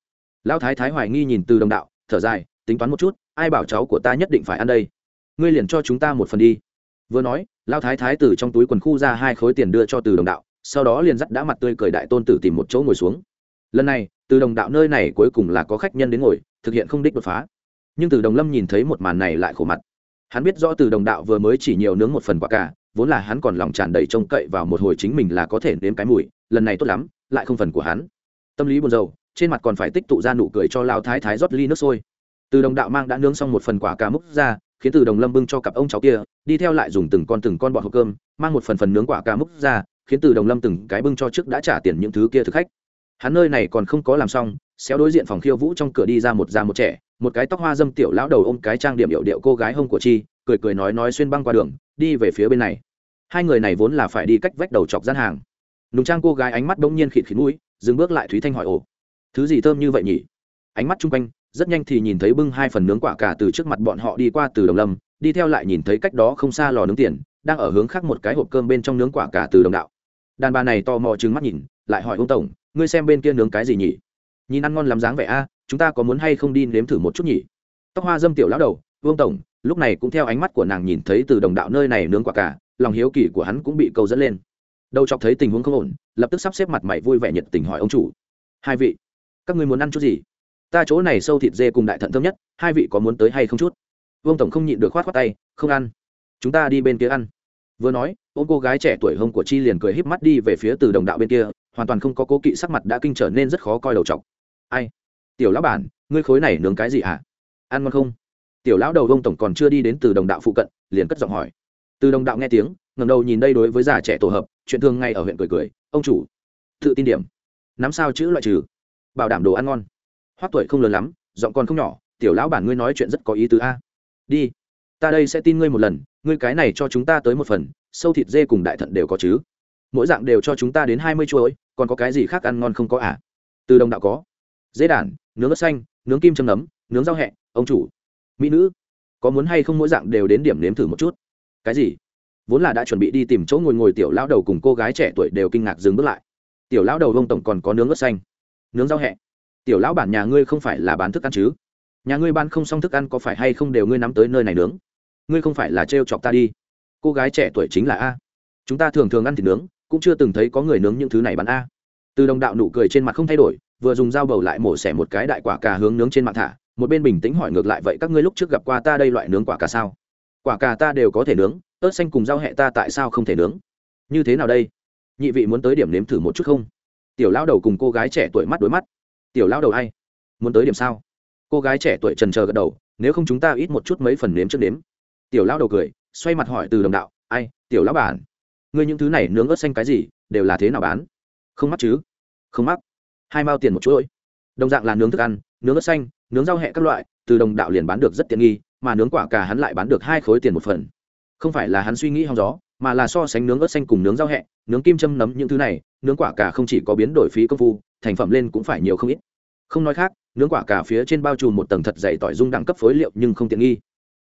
Lao thái thái hoài nghi nhìn từ đồng đạo, thở dài, tính toán một chút ai bảo cháu của ta nhất định phải ăn đây? Ngươi liền cho chúng ta một phần đi. Vừa nói lao thái thái từ trong túi quần khu ra hai khối tiền đưa cho từ đồng đạo, sau đó liền dắt đã mặt tươi cười đại tôn tử tìm một chỗ ngồi xuống. Lần này, từ đồng đạo nơi này cuối cùng là có khách nhân đến ngồi, thực hiện không đích đột phá. Nhưng từ đồng lâm nhìn thấy một màn này lại khổ mặt. Hắn biết rõ từ đồng đạo vừa mới chỉ nhiều nướng một phần quả cả vốn là hắn còn lòng tràn đầy trông cậy vào một hồi chính mình là có thể nếm cái mùi, lần này tốt lắm, lại không phần của hắn. Tâm lý buồn rầu, trên mặt còn phải tích tụ ra nụ cười cho lao thái thái rót ly nước sôi từ đồng đạo mang đã nướng xong một phần quả cà múc ra, khiến từ đồng lâm bưng cho cặp ông cháu kia, đi theo lại dùng từng con từng con bọt hộp cơm, mang một phần phần nướng quả cà múc ra, khiến từ đồng lâm từng cái bưng cho trước đã trả tiền những thứ kia thực khách. Hắn nơi này còn không có làm xong, xéo đối diện phòng khiêu vũ trong cửa đi ra một già một trẻ, một cái tóc hoa dâm tiểu lão đầu ôm cái trang điểm hiệu điệu cô gái hông của chi, cười cười nói nói xuyên băng qua đường, đi về phía bên này. Hai người này vốn là phải đi cách vách đầu chọc gian hàng. Nùng trang cô gái ánh mắt bỗng nhiên khịt khịt mũi, dừng bước lại thúy thanh hỏi, ồ, thứ gì thơm như vậy nhỉ? Ánh mắt chung quanh rất nhanh thì nhìn thấy bưng hai phần nướng quả cả từ trước mặt bọn họ đi qua từ đồng lâm, đi theo lại nhìn thấy cách đó không xa lò nướng tiền, đang ở hướng khác một cái hộp cơm bên trong nướng quả cả từ đồng đạo. Đàn bà này to mò trừng mắt nhìn, lại hỏi ông tổng, ngươi xem bên kia nướng cái gì nhỉ? Nhìn ăn ngon lắm dáng vẻ a, chúng ta có muốn hay không đi nếm thử một chút nhỉ? Tóc hoa dâm tiểu lão đầu, vương tổng, lúc này cũng theo ánh mắt của nàng nhìn thấy từ đồng đạo nơi này nướng quả cả, lòng hiếu kỳ của hắn cũng bị câu dẫn lên. Đầu chọc thấy tình huống không ổn, lập tức sắp xếp mặt mày vui vẻ nhiệt tình hỏi ông chủ, hai vị, các người muốn ăn chút gì? Ta chỗ này sâu thịt dê cùng đại thận thơm nhất, hai vị có muốn tới hay không chút? Vương tổng không nhịn được khoát khoát tay, không ăn. Chúng ta đi bên kia ăn. Vừa nói, ô cô gái trẻ tuổi hông của chi liền cười híp mắt đi về phía từ đồng đạo bên kia, hoàn toàn không có cố kỵ sắc mặt đã kinh trở nên rất khó coi đầu chọc. Ai? Tiểu lão bản, ngươi khối này nướng cái gì hả? Ăn ngon không? Tiểu lão đầu vông tổng còn chưa đi đến từ đồng đạo phụ cận, liền cất giọng hỏi. Từ đồng đạo nghe tiếng ngầm đầu nhìn đây đối với già trẻ tổ hợp, chuyện thường ngay ở huyện cười cười, ông chủ, tự tin điểm. Nắm sao chữ loại trừ? Bảo đảm đồ ăn ngon hoắc tuổi không lớn lắm, giọng còn không nhỏ, tiểu lão bản ngươi nói chuyện rất có ý tứ a. Đi, ta đây sẽ tin ngươi một lần, ngươi cái này cho chúng ta tới một phần, sâu thịt dê cùng đại thận đều có chứ. Mỗi dạng đều cho chúng ta đến hai mươi chuỗi còn có cái gì khác ăn ngon không có à? Từ đồng đạo có. Dê đản, nướng ớt xanh, nướng kim châm nấm, nướng rau hẹ, ông chủ. Mỹ nữ, có muốn hay không mỗi dạng đều đến điểm nếm thử một chút? Cái gì? Vốn là đã chuẩn bị đi tìm chỗ ngồi ngồi tiểu lão đầu cùng cô gái trẻ tuổi đều kinh ngạc dừng bước lại. Tiểu lão đầu vông tổng còn có nướng ớt xanh, nướng rau hẹ tiểu lão bản nhà ngươi không phải là bán thức ăn chứ? Nhà ngươi bán không xong thức ăn có phải hay không đều ngươi nắm tới nơi này nướng? Ngươi không phải là trêu chọc ta đi. Cô gái trẻ tuổi chính là a. Chúng ta thường thường ăn thịt nướng, cũng chưa từng thấy có người nướng những thứ này bán a. Từ đồng đạo nụ cười trên mặt không thay đổi, vừa dùng dao bầu lại mổ xẻ một cái đại quả cà hướng nướng trên mặt thả, một bên bình tĩnh hỏi ngược lại, vậy các ngươi lúc trước gặp qua ta đây loại nướng quả cà sao? Quả cà ta đều có thể nướng, ớt xanh cùng rau hẹ ta tại sao không thể nướng? Như thế nào đây? Nhị vị muốn tới điểm nếm thử một chút không? Tiểu lao đầu cùng cô gái trẻ tuổi mắt đối mắt tiểu lao đầu hay. Muốn tới điểm sao? Cô gái trẻ tuổi trần chờ gật đầu, nếu không chúng ta ít một chút mấy phần nếm trước nếm. Tiểu lao đầu cười, xoay mặt hỏi từ đồng đạo, ai, tiểu lão bản, ngươi những thứ này nướng ớt xanh cái gì, đều là thế nào bán? Không mắc chứ. Không mắc. Hai mao tiền một chuỗi. Đồng dạng là nướng thức ăn, nướng ớt xanh, nướng rau hẹ các loại, từ đồng đạo liền bán được rất tiện nghi, mà nướng quả cà hắn lại bán được hai khối tiền một phần. Không phải là hắn suy nghĩ hong gió, mà là so sánh nướng ớt xanh cùng nướng rau hẹ, nướng kim châm nấm những thứ này, nướng quả cà không chỉ có biến đổi phí công phu thành phẩm lên cũng phải nhiều không ít. Không nói khác, nướng quả cà phía trên bao trùm một tầng thật dày tỏi dung đẳng cấp phối liệu nhưng không tiện nghi.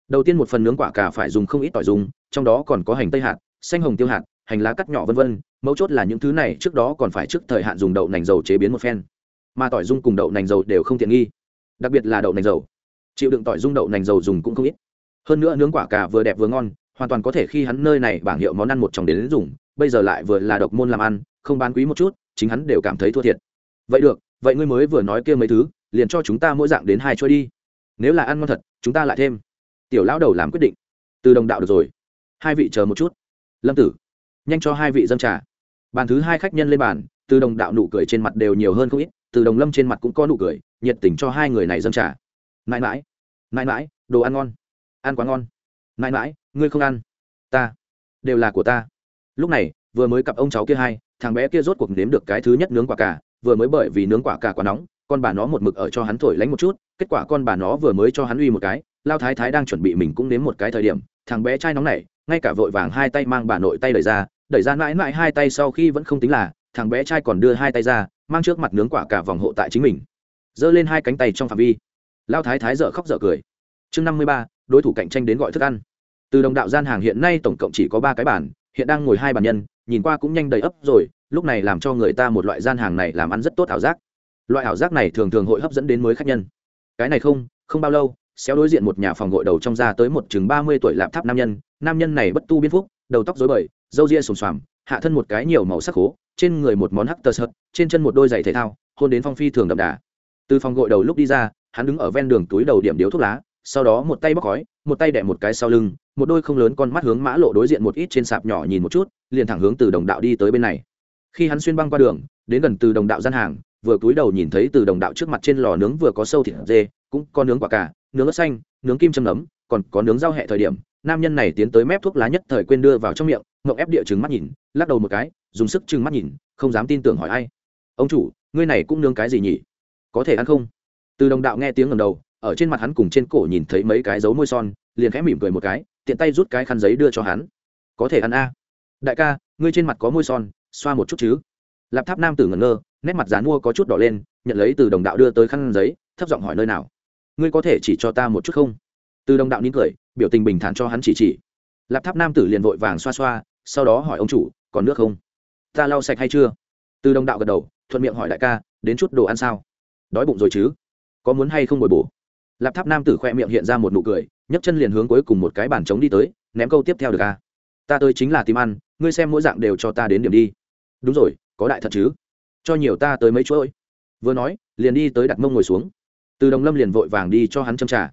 Đầu tiên một phần nướng quả cà phải dùng không ít tỏi dung, trong đó còn có hành tây hạt, xanh hồng tiêu hạt, hành lá cắt nhỏ vân vân, mấu chốt là những thứ này trước đó còn phải trước thời hạn dùng đậu nành dầu chế biến một phen. Mà tỏi dung cùng đậu nành dầu đều không tiện nghi, đặc biệt là đậu nành dầu. Chịu đựng tỏi dung đậu nành dầu dùng cũng không ít. Hơn nữa nướng quả cà vừa đẹp vừa ngon, hoàn toàn có thể khi hắn nơi này bảng hiệu món ăn một chồng đến dùng, bây giờ lại vừa là độc môn làm ăn, không bán quý một chút, chính hắn đều cảm thấy thua thiệt vậy được, vậy ngươi mới vừa nói kia mấy thứ, liền cho chúng ta mỗi dạng đến hai chuỗi đi. Nếu là ăn ngon thật, chúng ta lại thêm. Tiểu lão đầu làm quyết định. Từ đồng đạo được rồi. Hai vị chờ một chút. Lâm tử, nhanh cho hai vị dân trà. Bàn thứ hai khách nhân lên bàn, từ đồng đạo nụ cười trên mặt đều nhiều hơn không ít, từ đồng lâm trên mặt cũng có nụ cười, nhiệt tình cho hai người này dân trà. Mãi mãi mãi mãi, đồ ăn ngon. Ăn quá ngon. Mãi mãi, ngươi không ăn. Ta, đều là của ta. Lúc này, vừa mới cặp ông cháu kia hai, thằng bé kia rốt cuộc nếm được cái thứ nhất nướng quả cả vừa mới bởi vì nướng quả cà quá nóng, con bà nó một mực ở cho hắn thổi lánh một chút, kết quả con bà nó vừa mới cho hắn uy một cái, lao thái thái đang chuẩn bị mình cũng nếm một cái thời điểm, thằng bé trai nóng này, ngay cả vội vàng hai tay mang bà nội tay đẩy ra đẩy ra mãi mãi hai tay sau khi vẫn không tính là, thằng bé trai còn đưa hai tay ra, mang trước mặt nướng quả cả vòng hộ tại chính mình. Giơ lên hai cánh tay trong phạm vi. Lao thái thái dở khóc dở cười. Chương năm mươi ba, đối thủ cạnh tranh đến gọi thức ăn. Từ đồng đạo gian hàng hiện nay tổng cộng chỉ có ba cái bàn hiện đang ngồi hai bàn nhân, nhìn qua cũng nhanh đầy ấp rồi, lúc này làm cho người ta một loại gian hàng này làm ăn rất tốt ảo giác. Loại ảo giác này thường thường hội hấp dẫn đến mới khách nhân. Cái này không không bao lâu, xéo đối diện một nhà phòng gội đầu trong ra tới một chừng ba mươi tuổi lạp tháp nam nhân nam nhân này bất tu biên phúc, đầu tóc dối bời, râu ria sùng xoàm, hạ thân một cái nhiều màu sắc khố trên người một món hắc tơ sợt, trên chân một đôi giày thể thao, hôn đến phong phi thường đậm đà. Từ phòng gội đầu lúc đi ra, hắn đứng ở ven đường túi đầu điểm điếu thuốc lá sau đó một tay bóc khói, một tay đẻ một cái sau lưng, một đôi không lớn con mắt hướng mã lộ đối diện một ít trên sạp nhỏ nhìn một chút, liền thẳng hướng từ đồng đạo đi tới bên này. Khi hắn xuyên băng qua đường, đến gần từ đồng đạo gian hàng, vừa cúi đầu nhìn thấy từ đồng đạo trước mặt trên lò nướng vừa có sâu thịt dê, cũng có nướng quả cà, nướng ớt xanh, nướng kim châm nấm, còn có nướng rau hẹ thời điểm, nam nhân này tiến tới mép thuốc lá nhất thời quên đưa vào trong miệng, ngậm ép địa trứng mắt nhìn, lắc đầu một cái, dùng sức trừng mắt nhìn, không dám tin tưởng hỏi ai. Ông chủ, ngươi này cũng nướng cái gì nhỉ? Có thể ăn không? Từ đồng đạo nghe tiếng ngầm đầu ở trên mặt hắn cùng trên cổ nhìn thấy mấy cái dấu môi son, liền khẽ mỉm cười một cái, tiện tay rút cái khăn giấy đưa cho hắn. Có thể ăn a. Đại ca, ngươi trên mặt có môi son, xoa một chút chứ. Lạp tháp nam tử ngẩn ngơ, nét mặt dán mua có chút đỏ lên, nhận lấy từ đồng đạo đưa tới khăn giấy, thấp giọng hỏi nơi nào. Ngươi có thể chỉ cho ta một chút không? Từ đồng đạo nín cười, biểu tình bình thản cho hắn chỉ chỉ. Lạp tháp nam tử liền vội vàng xoa xoa, sau đó hỏi ông chủ, còn nước không? Ta lau sạch hay chưa? Từ đồng đạo gật đầu, thuận miệng hỏi đại ca, đến chút đồ ăn sao? Đói bụng rồi chứ? Có muốn hay không bồi bổ? Lạp tháp nam tử khoe miệng hiện ra một nụ cười, nhấc chân liền hướng cuối cùng một cái bàn trống đi tới, ném câu tiếp theo được ca ta tới chính là tìm ăn, ngươi xem mỗi dạng đều cho ta đến điểm đi. Đúng rồi, có đại thật chứ? Cho nhiều ta tới mấy chuỗi vừa nói, liền đi tới đặt mông ngồi xuống. Từ đồng lâm liền vội vàng đi cho hắn châm trả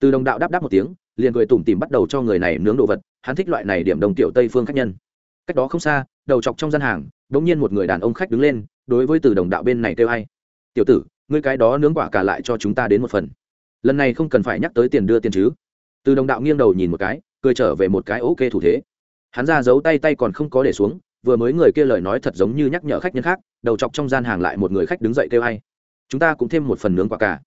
từ đồng đạo đáp đáp một tiếng, liền cười tủm tìm bắt đầu cho người này nướng đồ vật, hắn thích loại này điểm đồng tiểu tây phương khách nhân. Cách đó không xa, đầu chọc trong gian hàng đ ỗ n g nhiên một người đàn ông khách đứng lên, đối với từ đồng đạo bên này kêu hay tiểu tử, ngươi cái đó nướng quả cả lại cho chúng ta đến một phần lần này không cần phải nhắc tới tiền đưa tiền chứ? Từ đồng đạo nghiêng đầu nhìn một cái, cười trở về một cái ok thủ thế. Hắn ra giấu tay tay còn không có để xuống, vừa mới người kia lời nói thật giống như nhắc nhở khách nhân khác, đầu chọc trong gian hàng lại một người khách đứng dậy kêu hay chúng ta cũng thêm một phần nướng quả cả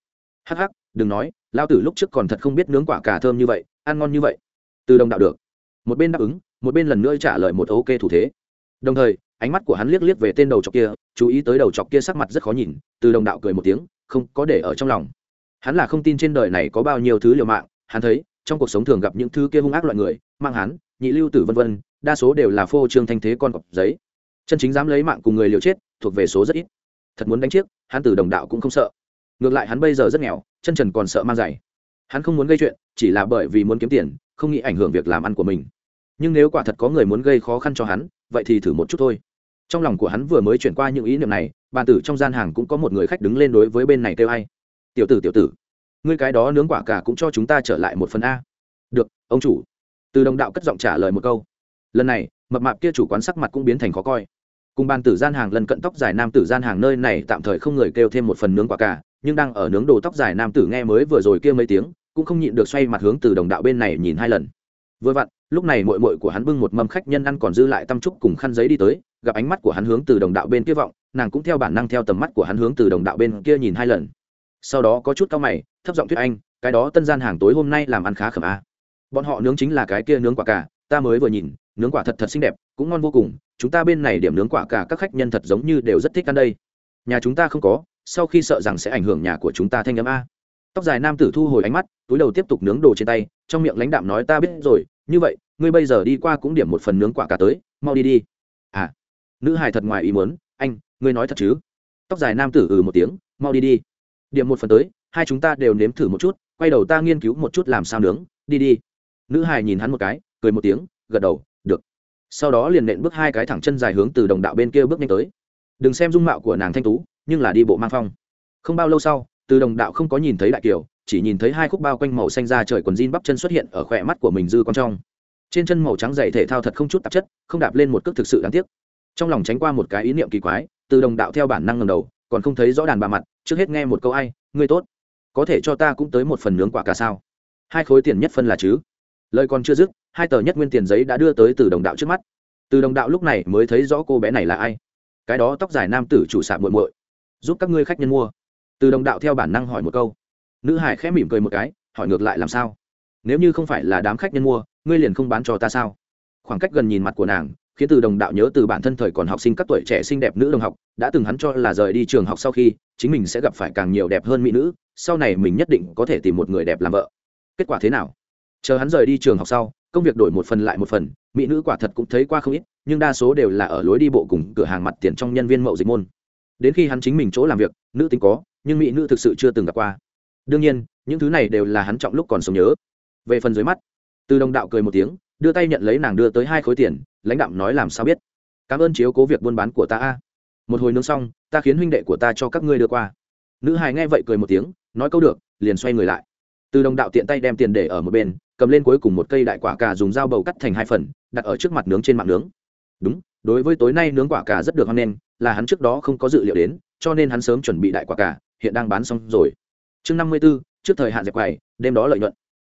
hắc hắc, đừng nói, lao tử lúc trước còn thật không biết nướng quả cà thơm như vậy, ăn ngon như vậy. Từ đồng đạo được. Một bên đáp ứng, một bên lần nữa trả lời một ok thủ thế. Đồng thời, ánh mắt của hắn liếc liếc về tên đầu chọc kia, chú ý tới đầu chọc kia sắc mặt rất khó nhìn, từ đồng đạo cười một tiếng, không có để ở trong lòng hắn là không tin trên đời này có bao nhiêu thứ liều mạng, hắn thấy, trong cuộc sống thường gặp những thứ kia hung ác loại người, mang hắn, nhị lưu tử vân vân, đa số đều là phô trương thanh thế con cọp giấy. Chân chính dám lấy mạng cùng người liều chết, thuộc về số rất ít. Thật muốn đánh chiếc, hắn từ đồng đạo cũng không sợ. Ngược lại hắn bây giờ rất nghèo, chân trần còn sợ mang giày. Hắn không muốn gây chuyện, chỉ là bởi vì muốn kiếm tiền, không nghĩ ảnh hưởng việc làm ăn của mình. Nhưng nếu quả thật có người muốn gây khó khăn cho hắn, vậy thì thử một chút thôi. Trong lòng của hắn vừa mới chuyển qua những ý niệm này, bàn tử trong gian hàng cũng có một người khách đứng lên đối với bên này kêu hay tiểu tử tiểu tử, ngươi cái đó nướng quả cả cũng cho chúng ta trở lại một phần a. Được, ông chủ. Từ đồng đạo cất giọng trả lời một câu. Lần này, mập mạp kia chủ quán sắc mặt cũng biến thành khó coi. Cùng bàn tử gian hàng lần cận tóc dài nam tử gian hàng nơi này tạm thời không người kêu thêm một phần nướng quả cả, nhưng đang ở nướng đồ tóc dài nam tử nghe mới vừa rồi kia mấy tiếng, cũng không nhịn được xoay mặt hướng từ đồng đạo bên này nhìn hai lần. Vừa vặn, lúc này mội mội của hắn bưng một mâm khách nhân ăn còn dư lại tâm trúc cùng khăn giấy đi tới, gặp ánh mắt của hắn hướng từ đồng đạo bên kia vọng, nàng cũng theo bản năng theo tầm mắt của hắn hướng từ đồng đạo bên kia nhìn hai lần sau đó có chút cao mày, thấp giọng thuyết anh, cái đó tân gian hàng tối hôm nay làm ăn khá khẩm a. Bọn họ nướng chính là cái kia nướng quả cả ta mới vừa nhìn, nướng quả thật thật xinh đẹp, cũng ngon vô cùng, chúng ta bên này điểm nướng quả cả các khách nhân thật giống như đều rất thích ăn đây. Nhà chúng ta không có, sau khi sợ rằng sẽ ảnh hưởng nhà của chúng ta thanh âm a. Tóc dài nam tử thu hồi ánh mắt, túi đầu tiếp tục nướng đồ trên tay, trong miệng lãnh đạm nói, ta biết rồi, như vậy, ngươi bây giờ đi qua cũng điểm một phần nướng quả cả tới, mau đi đi. À. Nữ hài thật ngoài ý muốn, anh, ngươi nói thật chứ? Tóc dài nam tử ừ một tiếng, mau đi đi điểm một phần tới, hai chúng ta đều nếm thử một chút, quay đầu ta nghiên cứu một chút làm sao nướng, đi đi. Nữ hài nhìn hắn một cái, cười một tiếng, gật đầu, được. Sau đó liền nện bước hai cái thẳng chân dài hướng từ đồng đạo bên kia bước nhanh tới. Đừng xem dung mạo của nàng thanh tú, nhưng là đi bộ mang phong. Không bao lâu sau, từ đồng đạo không có nhìn thấy đại kiều, chỉ nhìn thấy hai khúc bao quanh màu xanh ra trời quần jean bắp chân xuất hiện ở khỏe mắt của mình dư con trong. Trên chân màu trắng dày thể thao thật không chút tạp chất, không đạp lên một cước thực sự đáng tiếc. Trong lòng tránh qua một cái ý niệm kỳ quái, từ đồng đạo theo bản năng ngầm đầu còn không thấy rõ đàn bà mặt, trước hết nghe một câu ai, ngươi tốt, có thể cho ta cũng tới một phần nướng quả cả sao? Hai khối tiền nhất phân là chứ? Lời còn chưa dứt, hai tờ nhất nguyên tiền giấy đã đưa tới từ đồng đạo trước mắt. Từ đồng đạo lúc này mới thấy rõ cô bé này là ai. Cái đó tóc dài nam tử chủ sạp muội muội. Giúp các ngươi khách nhân mua. Từ đồng đạo theo bản năng hỏi một câu. Nữ hải khẽ mỉm cười một cái, hỏi ngược lại làm sao? Nếu như không phải là đám khách nhân mua, ngươi liền không bán cho ta sao? Khoảng cách gần nhìn mặt của nàng khiến từ đồng đạo nhớ từ bản thân thời còn học sinh các tuổi trẻ xinh đẹp nữ đồng học, đã từng hắn cho là rời đi trường học sau khi, chính mình sẽ gặp phải càng nhiều đẹp hơn mỹ nữ, sau này mình nhất định có thể tìm một người đẹp làm vợ. Kết quả thế nào? Chờ hắn rời đi trường học sau, công việc đổi một phần lại một phần, mỹ nữ quả thật cũng thấy qua không ít, nhưng đa số đều là ở lối đi bộ cùng cửa hàng mặt tiền trong nhân viên mậu dịch môn. Đến khi hắn chính mình chỗ làm việc, nữ tính có, nhưng mỹ nữ thực sự chưa từng gặp qua. Đương nhiên, những thứ này đều là hắn trọng lúc còn sống nhớ. Về phần dưới mắt, từ đồng đạo cười một tiếng đưa tay nhận lấy nàng đưa tới hai khối tiền, lãnh đạo nói làm sao biết? Cảm ơn chiếu cố việc buôn bán của ta a. Một hồi nướng xong, ta khiến huynh đệ của ta cho các ngươi đưa qua. Nữ hài nghe vậy cười một tiếng, nói câu được, liền xoay người lại. Từ đồng đạo tiện tay đem tiền để ở một bên, cầm lên cuối cùng một cây đại quả cà dùng dao bầu cắt thành hai phần, đặt ở trước mặt nướng trên mạng nướng. Đúng, đối với tối nay nướng quả cà rất được hoan nghênh, là hắn trước đó không có dự liệu đến, cho nên hắn sớm chuẩn bị đại quả cà, hiện đang bán xong rồi. Chương năm mươi b ố trước thời hạn dẹp quầy, đêm đó lợi nhuận.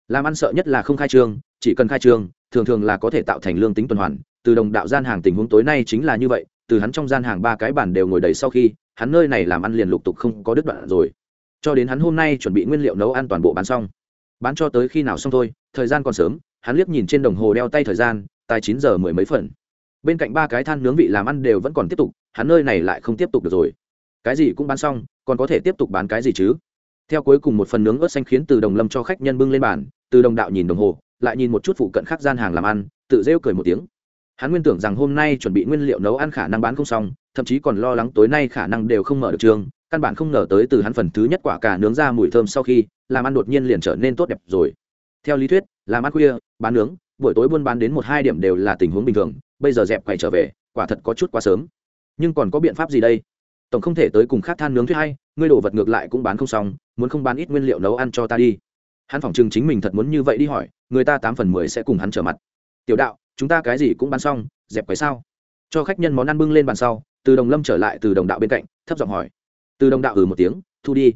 Làm ăn sợ nhất là không khai trương, chỉ cần khai trương thường thường là có thể tạo thành lương tính tuần hoàn, từ đồng đạo gian hàng tình huống tối nay chính là như vậy, từ hắn trong gian hàng ba cái bản đều ngồi đầy sau khi, hắn nơi này làm ăn liền lục tục không có đứt đoạn rồi. Cho đến hắn hôm nay chuẩn bị nguyên liệu nấu ăn toàn bộ bán xong. Bán cho tới khi nào xong thôi, thời gian còn sớm, hắn liếc nhìn trên đồng hồ đeo tay thời gian, tài chín giờ mười mấy phần. Bên cạnh ba cái than nướng vị làm ăn đều vẫn còn tiếp tục, hắn nơi này lại không tiếp tục được rồi. Cái gì cũng bán xong, còn có thể tiếp tục bán cái gì chứ? Theo cuối cùng một phần nướng ớt xanh khiến từ đồng lâm cho khách nhân bưng lên bàn, từ đồng đạo nhìn đồng hồ lại nhìn một chút phụ cận khác gian hàng làm ăn, tự rêu cười một tiếng. Hắn nguyên tưởng rằng hôm nay chuẩn bị nguyên liệu nấu ăn khả năng bán không xong, thậm chí còn lo lắng tối nay khả năng đều không mở được trường, căn bản không ngờ tới từ hắn phần thứ nhất quả cà nướng ra mùi thơm sau khi, làm ăn đột nhiên liền trở nên tốt đẹp rồi. Theo lý thuyết, làm ăn khuya, bán nướng, buổi tối buôn bán đến một hai điểm đều là tình huống bình thường, bây giờ dẹp quầy trở về, quả thật có chút quá sớm. Nhưng còn có biện pháp gì đây? Tổng không thể tới cùng khác than nướng thuyết hay, ngươi đồ vật ngược lại cũng bán không xong, muốn không bán ít nguyên liệu nấu ăn cho ta đi hắn phỏng chừng chính mình thật muốn như vậy đi hỏi, người ta tám phần mười sẽ cùng hắn trở mặt. Tiểu đạo, chúng ta cái gì cũng bán xong, dẹp quầy sao? Cho khách nhân món ăn bưng lên bàn sau, từ đồng lâm trở lại từ đồng đạo bên cạnh, thấp giọng hỏi. Từ đồng đạo ừ một tiếng, thu đi.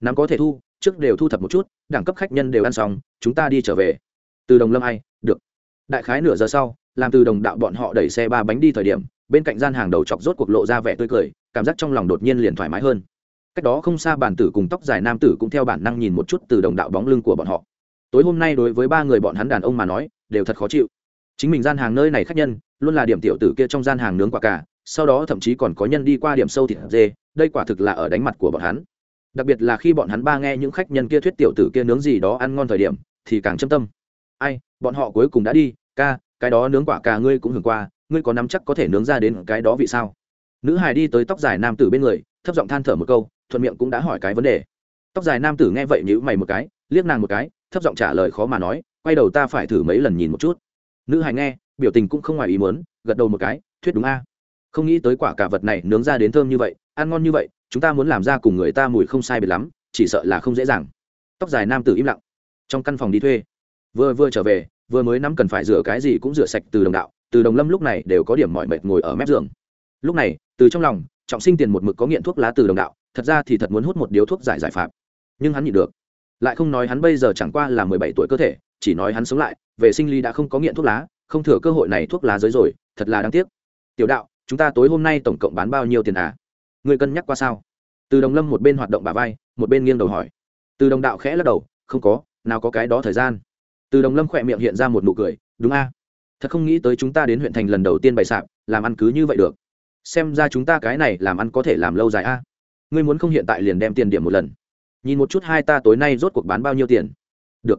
Nắm có thể thu, trước đều thu thập một chút, đẳng cấp khách nhân đều ăn xong, chúng ta đi trở về. Từ đồng lâm ai, được. Đại khái nửa giờ sau, làm từ đồng đạo bọn họ đẩy xe ba bánh đi thời điểm, bên cạnh gian hàng đầu chọc rốt cuộc lộ ra vẻ tươi cười, cảm giác trong lòng đột nhiên liền thoải mái hơn cách đó không xa bản tử cùng tóc dài nam tử cũng theo bản năng nhìn một chút từ đồng đạo bóng lưng của bọn họ. Tối hôm nay đối với ba người bọn hắn đàn ông mà nói, đều thật khó chịu. Chính mình gian hàng nơi này khác nhân, luôn là điểm tiểu tử kia trong gian hàng nướng quả cả sau đó thậm chí còn có nhân đi qua điểm sâu thịt dê, đây quả thực là ở đánh mặt của bọn hắn. Đặc biệt là khi bọn hắn ba nghe những khách nhân kia thuyết tiểu tử kia nướng gì đó ăn ngon thời điểm, thì càng châm tâm. Ai, bọn họ cuối cùng đã đi, ca, cái đó nướng quả cà ngươi cũng hưởng qua, ngươi có nắm chắc có thể nướng ra đến cái đó vì sao? Nữ hài đi tới tóc dài nam tử bên người, thấp giọng than thở một câu thuận miệng cũng đã hỏi cái vấn đề. Tóc dài nam tử nghe vậy nhữ mày một cái, liếc nàng một cái, thấp giọng trả lời khó mà nói, quay đầu ta phải thử mấy lần nhìn một chút. Nữ hài nghe, biểu tình cũng không ngoài ý muốn, gật đầu một cái, thuyết đúng a. Không nghĩ tới quả cả vật này nướng ra đến thơm như vậy, ăn ngon như vậy, chúng ta muốn làm ra cùng người ta mùi không sai biệt lắm, chỉ sợ là không dễ dàng. Tóc dài nam tử im lặng. Trong căn phòng đi thuê. Vừa vừa trở về, vừa mới nắm cần phải rửa cái gì cũng rửa sạch từ đồng đạo, từ đồng lâm lúc này đều có điểm mỏi mệt ngồi ở mép giường. Lúc này, từ trong lòng, trọng sinh tiền một mực có nghiện thuốc lá từ đồng đạo thật ra thì thật muốn hút một điếu thuốc giải giải phạm. Nhưng hắn nhịn được. Lại không nói hắn bây giờ chẳng qua là mười bảy tuổi cơ thể, chỉ nói hắn sống lại, về sinh lý đã không có nghiện thuốc lá, không thừa cơ hội này thuốc lá giới rồi, thật là đáng tiếc. Tiểu đạo, chúng ta tối hôm nay tổng cộng bán bao nhiêu tiền à? Người cân nhắc qua sao? Từ đồng lâm một bên hoạt động bà vai, một bên nghiêng đầu hỏi. Từ đồng đạo khẽ lắc đầu, không có, nào có cái đó thời gian. Từ đồng lâm khỏe miệng hiện ra một nụ cười, đúng a. Thật không nghĩ tới chúng ta đến huyện thành lần đầu tiên bày sạp, làm ăn cứ như vậy được. Xem ra chúng ta cái này làm ăn có thể làm lâu dài a ngươi muốn không hiện tại liền đem tiền điểm một lần. Nhìn một chút hai ta tối nay rốt cuộc bán bao nhiêu tiền. Được.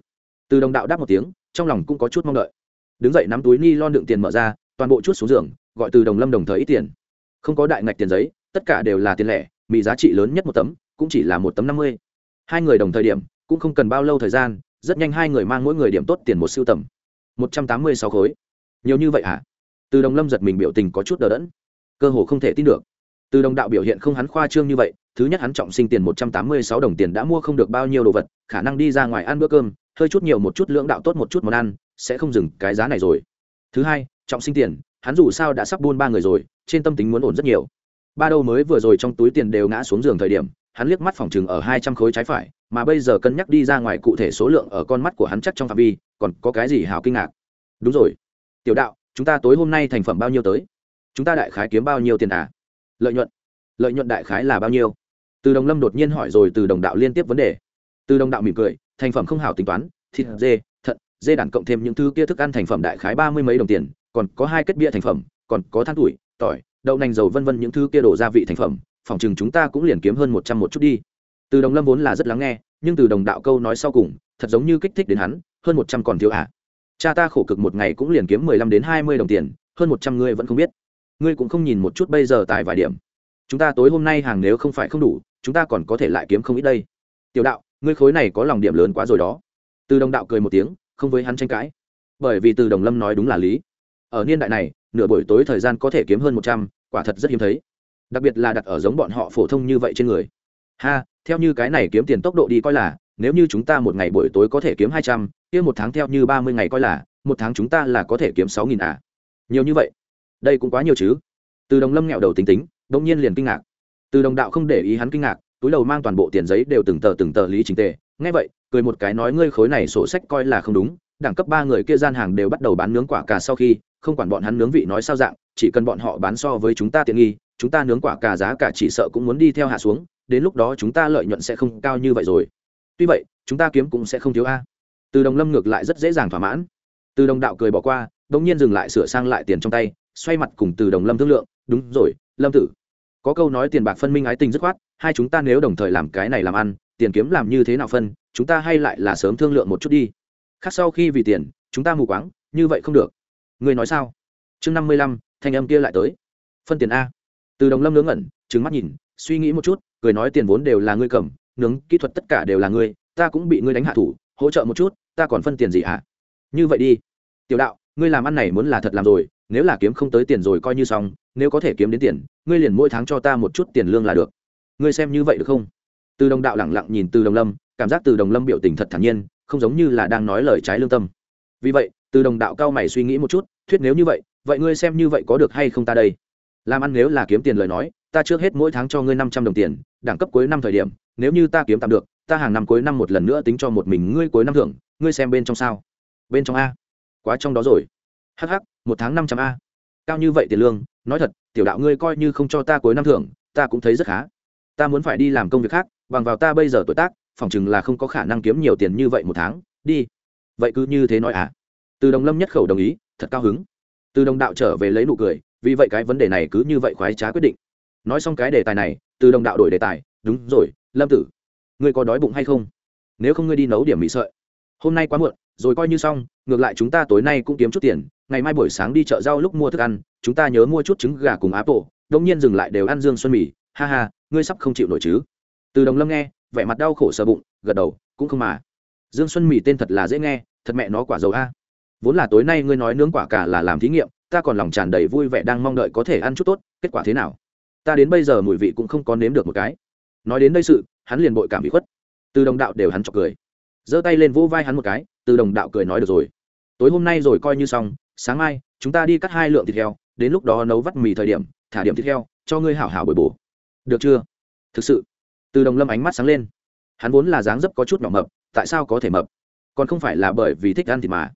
Từ đồng đạo đáp một tiếng, trong lòng cũng có chút mong đợi. Đứng dậy nắm túi ni lon đựng tiền mở ra, toàn bộ chút xuống giường, gọi từ đồng lâm đồng thời ít tiền. Không có đại ngạch tiền giấy, tất cả đều là tiền lẻ mỹ giá trị lớn nhất một tấm, cũng chỉ là một tấm năm mươi. Hai người đồng thời điểm, cũng không cần bao lâu thời gian, rất nhanh hai người mang mỗi người điểm tốt tiền một siêu tầm. Một trăm tám mươi sáu khối. Nhiều như vậy hả? À? từ đồng lâm giật mình biểu tình có chút đờ đẫn. Cơ hồ không thể tin được. Từ đồng đạo biểu hiện không hắn khoa trương như vậy thứ nhất hắn trọng sinh tiền một trăm tám mươi sáu đồng tiền đã mua không được bao nhiêu đồ vật, khả năng đi ra ngoài ăn bữa cơm, hơi chút nhiều một chút lưỡng đạo tốt một chút món ăn, sẽ không dừng cái giá này rồi. Thứ hai, trọng sinh tiền, hắn dù sao đã sắp buôn ba người rồi, trên tâm tính muốn ổn rất nhiều. Ba đâu mới vừa rồi trong túi tiền đều ngã xuống giường thời điểm, hắn liếc mắt phòng chừng ở hai trăm khối trái phải, mà bây giờ cân nhắc đi ra ngoài cụ thể số lượng ở con mắt của hắn chắc trong phạm vi, còn có cái gì hào kinh ngạc? Đúng rồi. Tiểu đạo, chúng ta tối hôm nay thành phẩm bao nhiêu tới? Chúng ta đại khái kiếm bao nhiêu tiền à? Lợi nhuận. Lợi nhuận đại khái là bao nhiêu? Từ đồng lâm đột nhiên hỏi rồi từ đồng đạo liên tiếp vấn đề. Từ đồng đạo mỉm cười, thành phẩm không hảo tính toán, thịt, dê, thận, dê đản cộng thêm những thứ kia thức ăn thành phẩm đại khái ba mươi mấy đồng tiền, còn có hai kết bia thành phẩm, còn có than tuổi, tỏi, đậu nành dầu vân vân những thứ kia đổ gia vị thành phẩm, phòng chừng chúng ta cũng liền kiếm hơn một trăm một chút đi. Từ đồng lâm vốn là rất lắng nghe, nhưng từ đồng đạo câu nói sau cùng, thật giống như kích thích đến hắn, hơn một trăm còn thiếu à. cha ta khổ cực một ngày cũng liền kiếm mười lăm đến hai mươi đồng tiền, hơn một trăm ngươi vẫn không biết. Ngươi cũng không nhìn một chút bây giờ tại vài điểm. Chúng ta tối hôm nay hàng nếu không phải không đủ chúng ta còn có thể lại kiếm không ít đây. Tiểu đạo, ngươi khối này có lòng điểm lớn quá rồi đó. Từ đồng đạo cười một tiếng, không với hắn tranh cãi. Bởi vì từ đồng lâm nói đúng là lý. Ở niên đại này, nửa buổi tối thời gian có thể kiếm hơn một trăm, quả thật rất hiếm thấy. Đặc biệt là đặt ở giống bọn họ phổ thông như vậy trên người. Ha, theo như cái này kiếm tiền tốc độ đi coi là, nếu như chúng ta một ngày buổi tối có thể kiếm hai trăm, kia một tháng theo như ba mươi ngày coi là, một tháng chúng ta là có thể kiếm sáu nghìn à? Nhiều như vậy. Đây cũng quá nhiều chứ. Từ đồng lâm nghẹo đầu tính tính đông nhiên liền kinh ngạc từ đồng đạo không để ý hắn kinh ngạc, túi đầu mang toàn bộ tiền giấy đều từng tờ từng tờ lý trình tề. Ngay vậy, cười một cái nói, ngươi khối này sổ sách coi là không đúng, đẳng cấp ba người kia gian hàng đều bắt đầu bán nướng quả cà sau khi, không quản bọn hắn nướng vị nói sao dạng, chỉ cần bọn họ bán so với chúng ta tiện nghi, chúng ta nướng quả cà giá cả chỉ sợ cũng muốn đi theo hạ xuống, đến lúc đó chúng ta lợi nhuận sẽ không cao như vậy rồi. Tuy vậy, chúng ta kiếm cũng sẽ không thiếu a. Từ đồng lâm ngược lại rất dễ dàng thỏa mãn. Từ đồng đạo cười bỏ qua đ ỗ n g nhiên dừng lại sửa sang lại tiền trong tay, xoay mặt cùng từ đồng lâm thương lượng, đúng rồi, lâm tử có câu nói tiền bạc phân minh ái tình dứt khoát, hai chúng ta nếu đồng thời làm cái này làm ăn, tiền kiếm làm như thế nào phân, chúng ta hay lại là sớm thương lượng một chút đi. Khác sau khi vì tiền, chúng ta mù quáng, như vậy không được. Người nói sao? Chương năm mươi lăm, thanh âm kia lại tới. Phân tiền a. Từ đồng lâm ngớ ngẩn trứng mắt nhìn, suy nghĩ một chút, cười nói tiền vốn đều là ngươi cầm, nướng, kỹ thuật tất cả đều là ngươi, ta cũng bị ngươi đánh hạ thủ, hỗ trợ một chút, ta còn phân tiền gì hả? Như vậy đi. Tiểu đạo, ngươi làm ăn này muốn là thật làm rồi nếu là kiếm không tới tiền rồi coi như xong, nếu có thể kiếm đến tiền, ngươi liền mỗi tháng cho ta một chút tiền lương là được. Ngươi xem như vậy được không? Từ đồng đạo lẳng lặng nhìn từ đồng lâm, cảm giác từ đồng lâm biểu tình thật thản nhiên, không giống như là đang nói lời trái lương tâm. Vì vậy, từ đồng đạo cao mày suy nghĩ một chút, thuyết nếu như vậy vậy ngươi xem như vậy có được hay không ta đây? Làm ăn nếu là kiếm tiền lời nói, ta trước hết mỗi tháng cho ngươi năm trăm đồng tiền, đẳng cấp cuối năm thời điểm, nếu như ta kiếm tạm được, ta hàng năm cuối năm một lần nữa tính cho một mình ngươi cuối năm thưởng, ngươi xem bên trong sao? Bên trong a. Quá trong đó rồi hh một tháng năm trăm a. Cao như vậy tiền lương, nói thật, tiểu đạo ngươi coi như không cho ta cuối năm thưởng, ta cũng thấy rất khá. Ta muốn phải đi làm công việc khác, bằng vào ta bây giờ tuổi tác, phỏng chừng là không có khả năng kiếm nhiều tiền như vậy một tháng. Đi. Vậy cứ như thế nói à? Từ đồng lâm nhất khẩu đồng ý, thật cao hứng. Từ đồng đạo trở về lấy nụ cười, vì vậy cái vấn đề này cứ như vậy khoái trá quyết định. Nói xong cái đề tài này, từ đồng đạo đổi đề tài, đúng rồi, lâm tử, ngươi có đói bụng hay không? Nếu không ngươi đi nấu điểm mì sợi. Hôm nay quá muộn, rồi coi như xong, ngược lại chúng ta tối nay cũng kiếm chút tiền ngày mai buổi sáng đi chợ rau lúc mua thức ăn, chúng ta nhớ mua chút trứng gà cùng áp bộ đông nhiên dừng lại đều ăn dương xuân mì. Ha ha, ngươi sắp không chịu nổi chứ? Từ đồng lâm nghe, vẻ mặt đau khổ sờ bụng, gật đầu, cũng không mà. Dương xuân mì tên thật là dễ nghe, thật mẹ nó quả dầu a. Vốn là tối nay ngươi nói nướng quả cả là làm thí nghiệm, ta còn lòng tràn đầy vui vẻ đang mong đợi có thể ăn chút tốt, kết quả thế nào? Ta đến bây giờ mùi vị cũng không có nếm được một cái. Nói đến đây sự, hắn liền bội cảm bị khuất. Từ đồng đạo đều hắn chọc cười. Giơ tay lên vỗ vai hắn một cái, từ đồng đạo cười nói được rồi tối hôm nay rồi coi như xong, sáng mai, chúng ta đi cắt hai lượng thịt heo, đến lúc đó nấu vắt mì thời điểm, thả điểm thịt heo, cho ngươi hảo hảo bồi bổ. Được chưa? Thực sự. Từ đồng lâm ánh mắt sáng lên. Hắn vốn là dáng dấp có chút nhỏ mập, tại sao có thể mập? Còn không phải là bởi vì thích ăn thịt mà.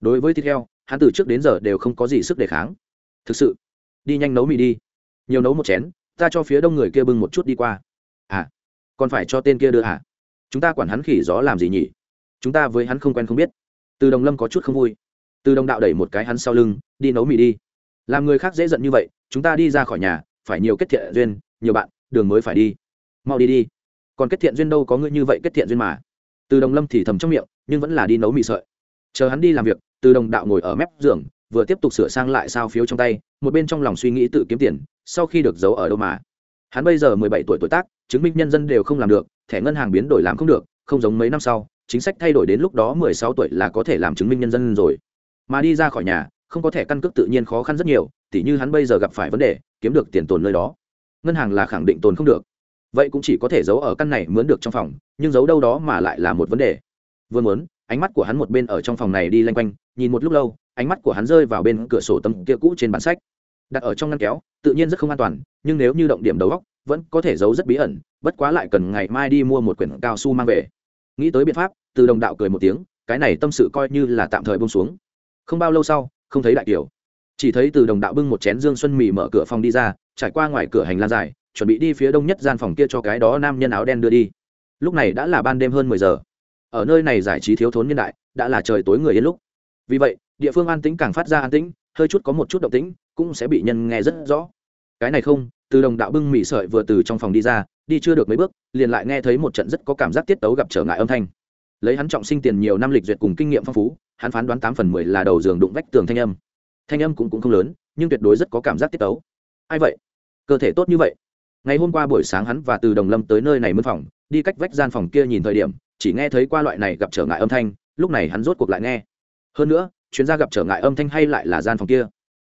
Đối với thịt heo, hắn từ trước đến giờ đều không có gì sức đề kháng. Thực sự. Đi nhanh nấu mì đi. Nhiều nấu một chén, ta cho phía đông người kia bưng một chút đi qua. À còn phải cho tên kia đưa à? Chúng ta quản hắn khỉ gió làm gì nhỉ? Chúng ta với hắn không quen không biết từ đồng lâm có chút không vui. Từ đồng đạo đẩy một cái hắn sau lưng, đi nấu mì đi. Làm người khác dễ giận như vậy, chúng ta đi ra khỏi nhà, phải nhiều kết thiện duyên, nhiều bạn, đường mới phải đi. Mau đi đi. Còn kết thiện duyên đâu có ngươi như vậy kết thiện duyên mà. Từ đồng lâm thì thầm trong miệng, nhưng vẫn là đi nấu mì sợi. Chờ hắn đi làm việc, từ đồng đạo ngồi ở mép giường, vừa tiếp tục sửa sang lại sao phiếu trong tay, một bên trong lòng suy nghĩ tự kiếm tiền, sau khi được giấu ở đâu mà. Hắn bây giờ mười bảy tuổi tuổi tác, chứng minh nhân dân đều không làm được, thẻ ngân hàng biến đổi làm không được, không giống mấy năm sau chính sách thay đổi đến lúc đó mười sáu tuổi là có thể làm chứng minh nhân dân rồi. Mà đi ra khỏi nhà, không có thẻ căn cước tự nhiên khó khăn rất nhiều, tỉ như hắn bây giờ gặp phải vấn đề, kiếm được tiền tồn nơi đó. Ngân hàng là khẳng định tồn không được. Vậy cũng chỉ có thể giấu ở căn này mướn được trong phòng, nhưng giấu đâu đó mà lại là một vấn đề. Vừa muốn, ánh mắt của hắn một bên ở trong phòng này đi lanh quanh, nhìn một lúc lâu, ánh mắt của hắn rơi vào bên cửa sổ tấm kia cũ trên bản sách. Đặt ở trong ngăn kéo, tự nhiên rất không an toàn, nhưng nếu như động điểm đầu góc vẫn có thể giấu rất bí ẩn, bất quá lại cần ngày mai đi mua một quyển cao su mang về nghĩ tới biện pháp, từ đồng đạo cười một tiếng, cái này tâm sự coi như là tạm thời bông xuống. Không bao lâu sau, không thấy đại kiều. Chỉ thấy từ đồng đạo bưng một chén dương xuân mì mở cửa phòng đi ra, trải qua ngoài cửa hành lang dài, chuẩn bị đi phía đông nhất gian phòng kia cho cái đó nam nhân áo đen đưa đi. Lúc này đã là ban đêm hơn mười giờ. Ở nơi này giải trí thiếu thốn nhân đại, đã là trời tối người yên lúc. Vì vậy, địa phương an tĩnh càng phát ra an tĩnh, hơi chút có một chút động tĩnh, cũng sẽ bị nhân nghe rất rõ cái này không, từ đồng đạo bưng mì sợi vừa từ trong phòng đi ra, đi chưa được mấy bước, liền lại nghe thấy một trận rất có cảm giác tiết tấu gặp trở ngại âm thanh. Lấy hắn trọng sinh tiền nhiều năm lịch duyệt cùng kinh nghiệm phong phú, hắn phán đoán tám phần mười là đầu giường đụng vách tường thanh âm. Thanh âm cũng cũng không lớn, nhưng tuyệt đối rất có cảm giác tiết tấu. Ai vậy? Cơ thể tốt như vậy. Ngày hôm qua buổi sáng hắn và từ đồng lâm tới nơi này mân phòng, đi cách vách gian phòng kia nhìn thời điểm, chỉ nghe thấy qua loại này gặp trở ngại âm thanh, lúc này hắn rốt cuộc lại nghe. Hơn nữa, chuyên gia gặp trở ngại âm thanh hay lại là gian phòng kia?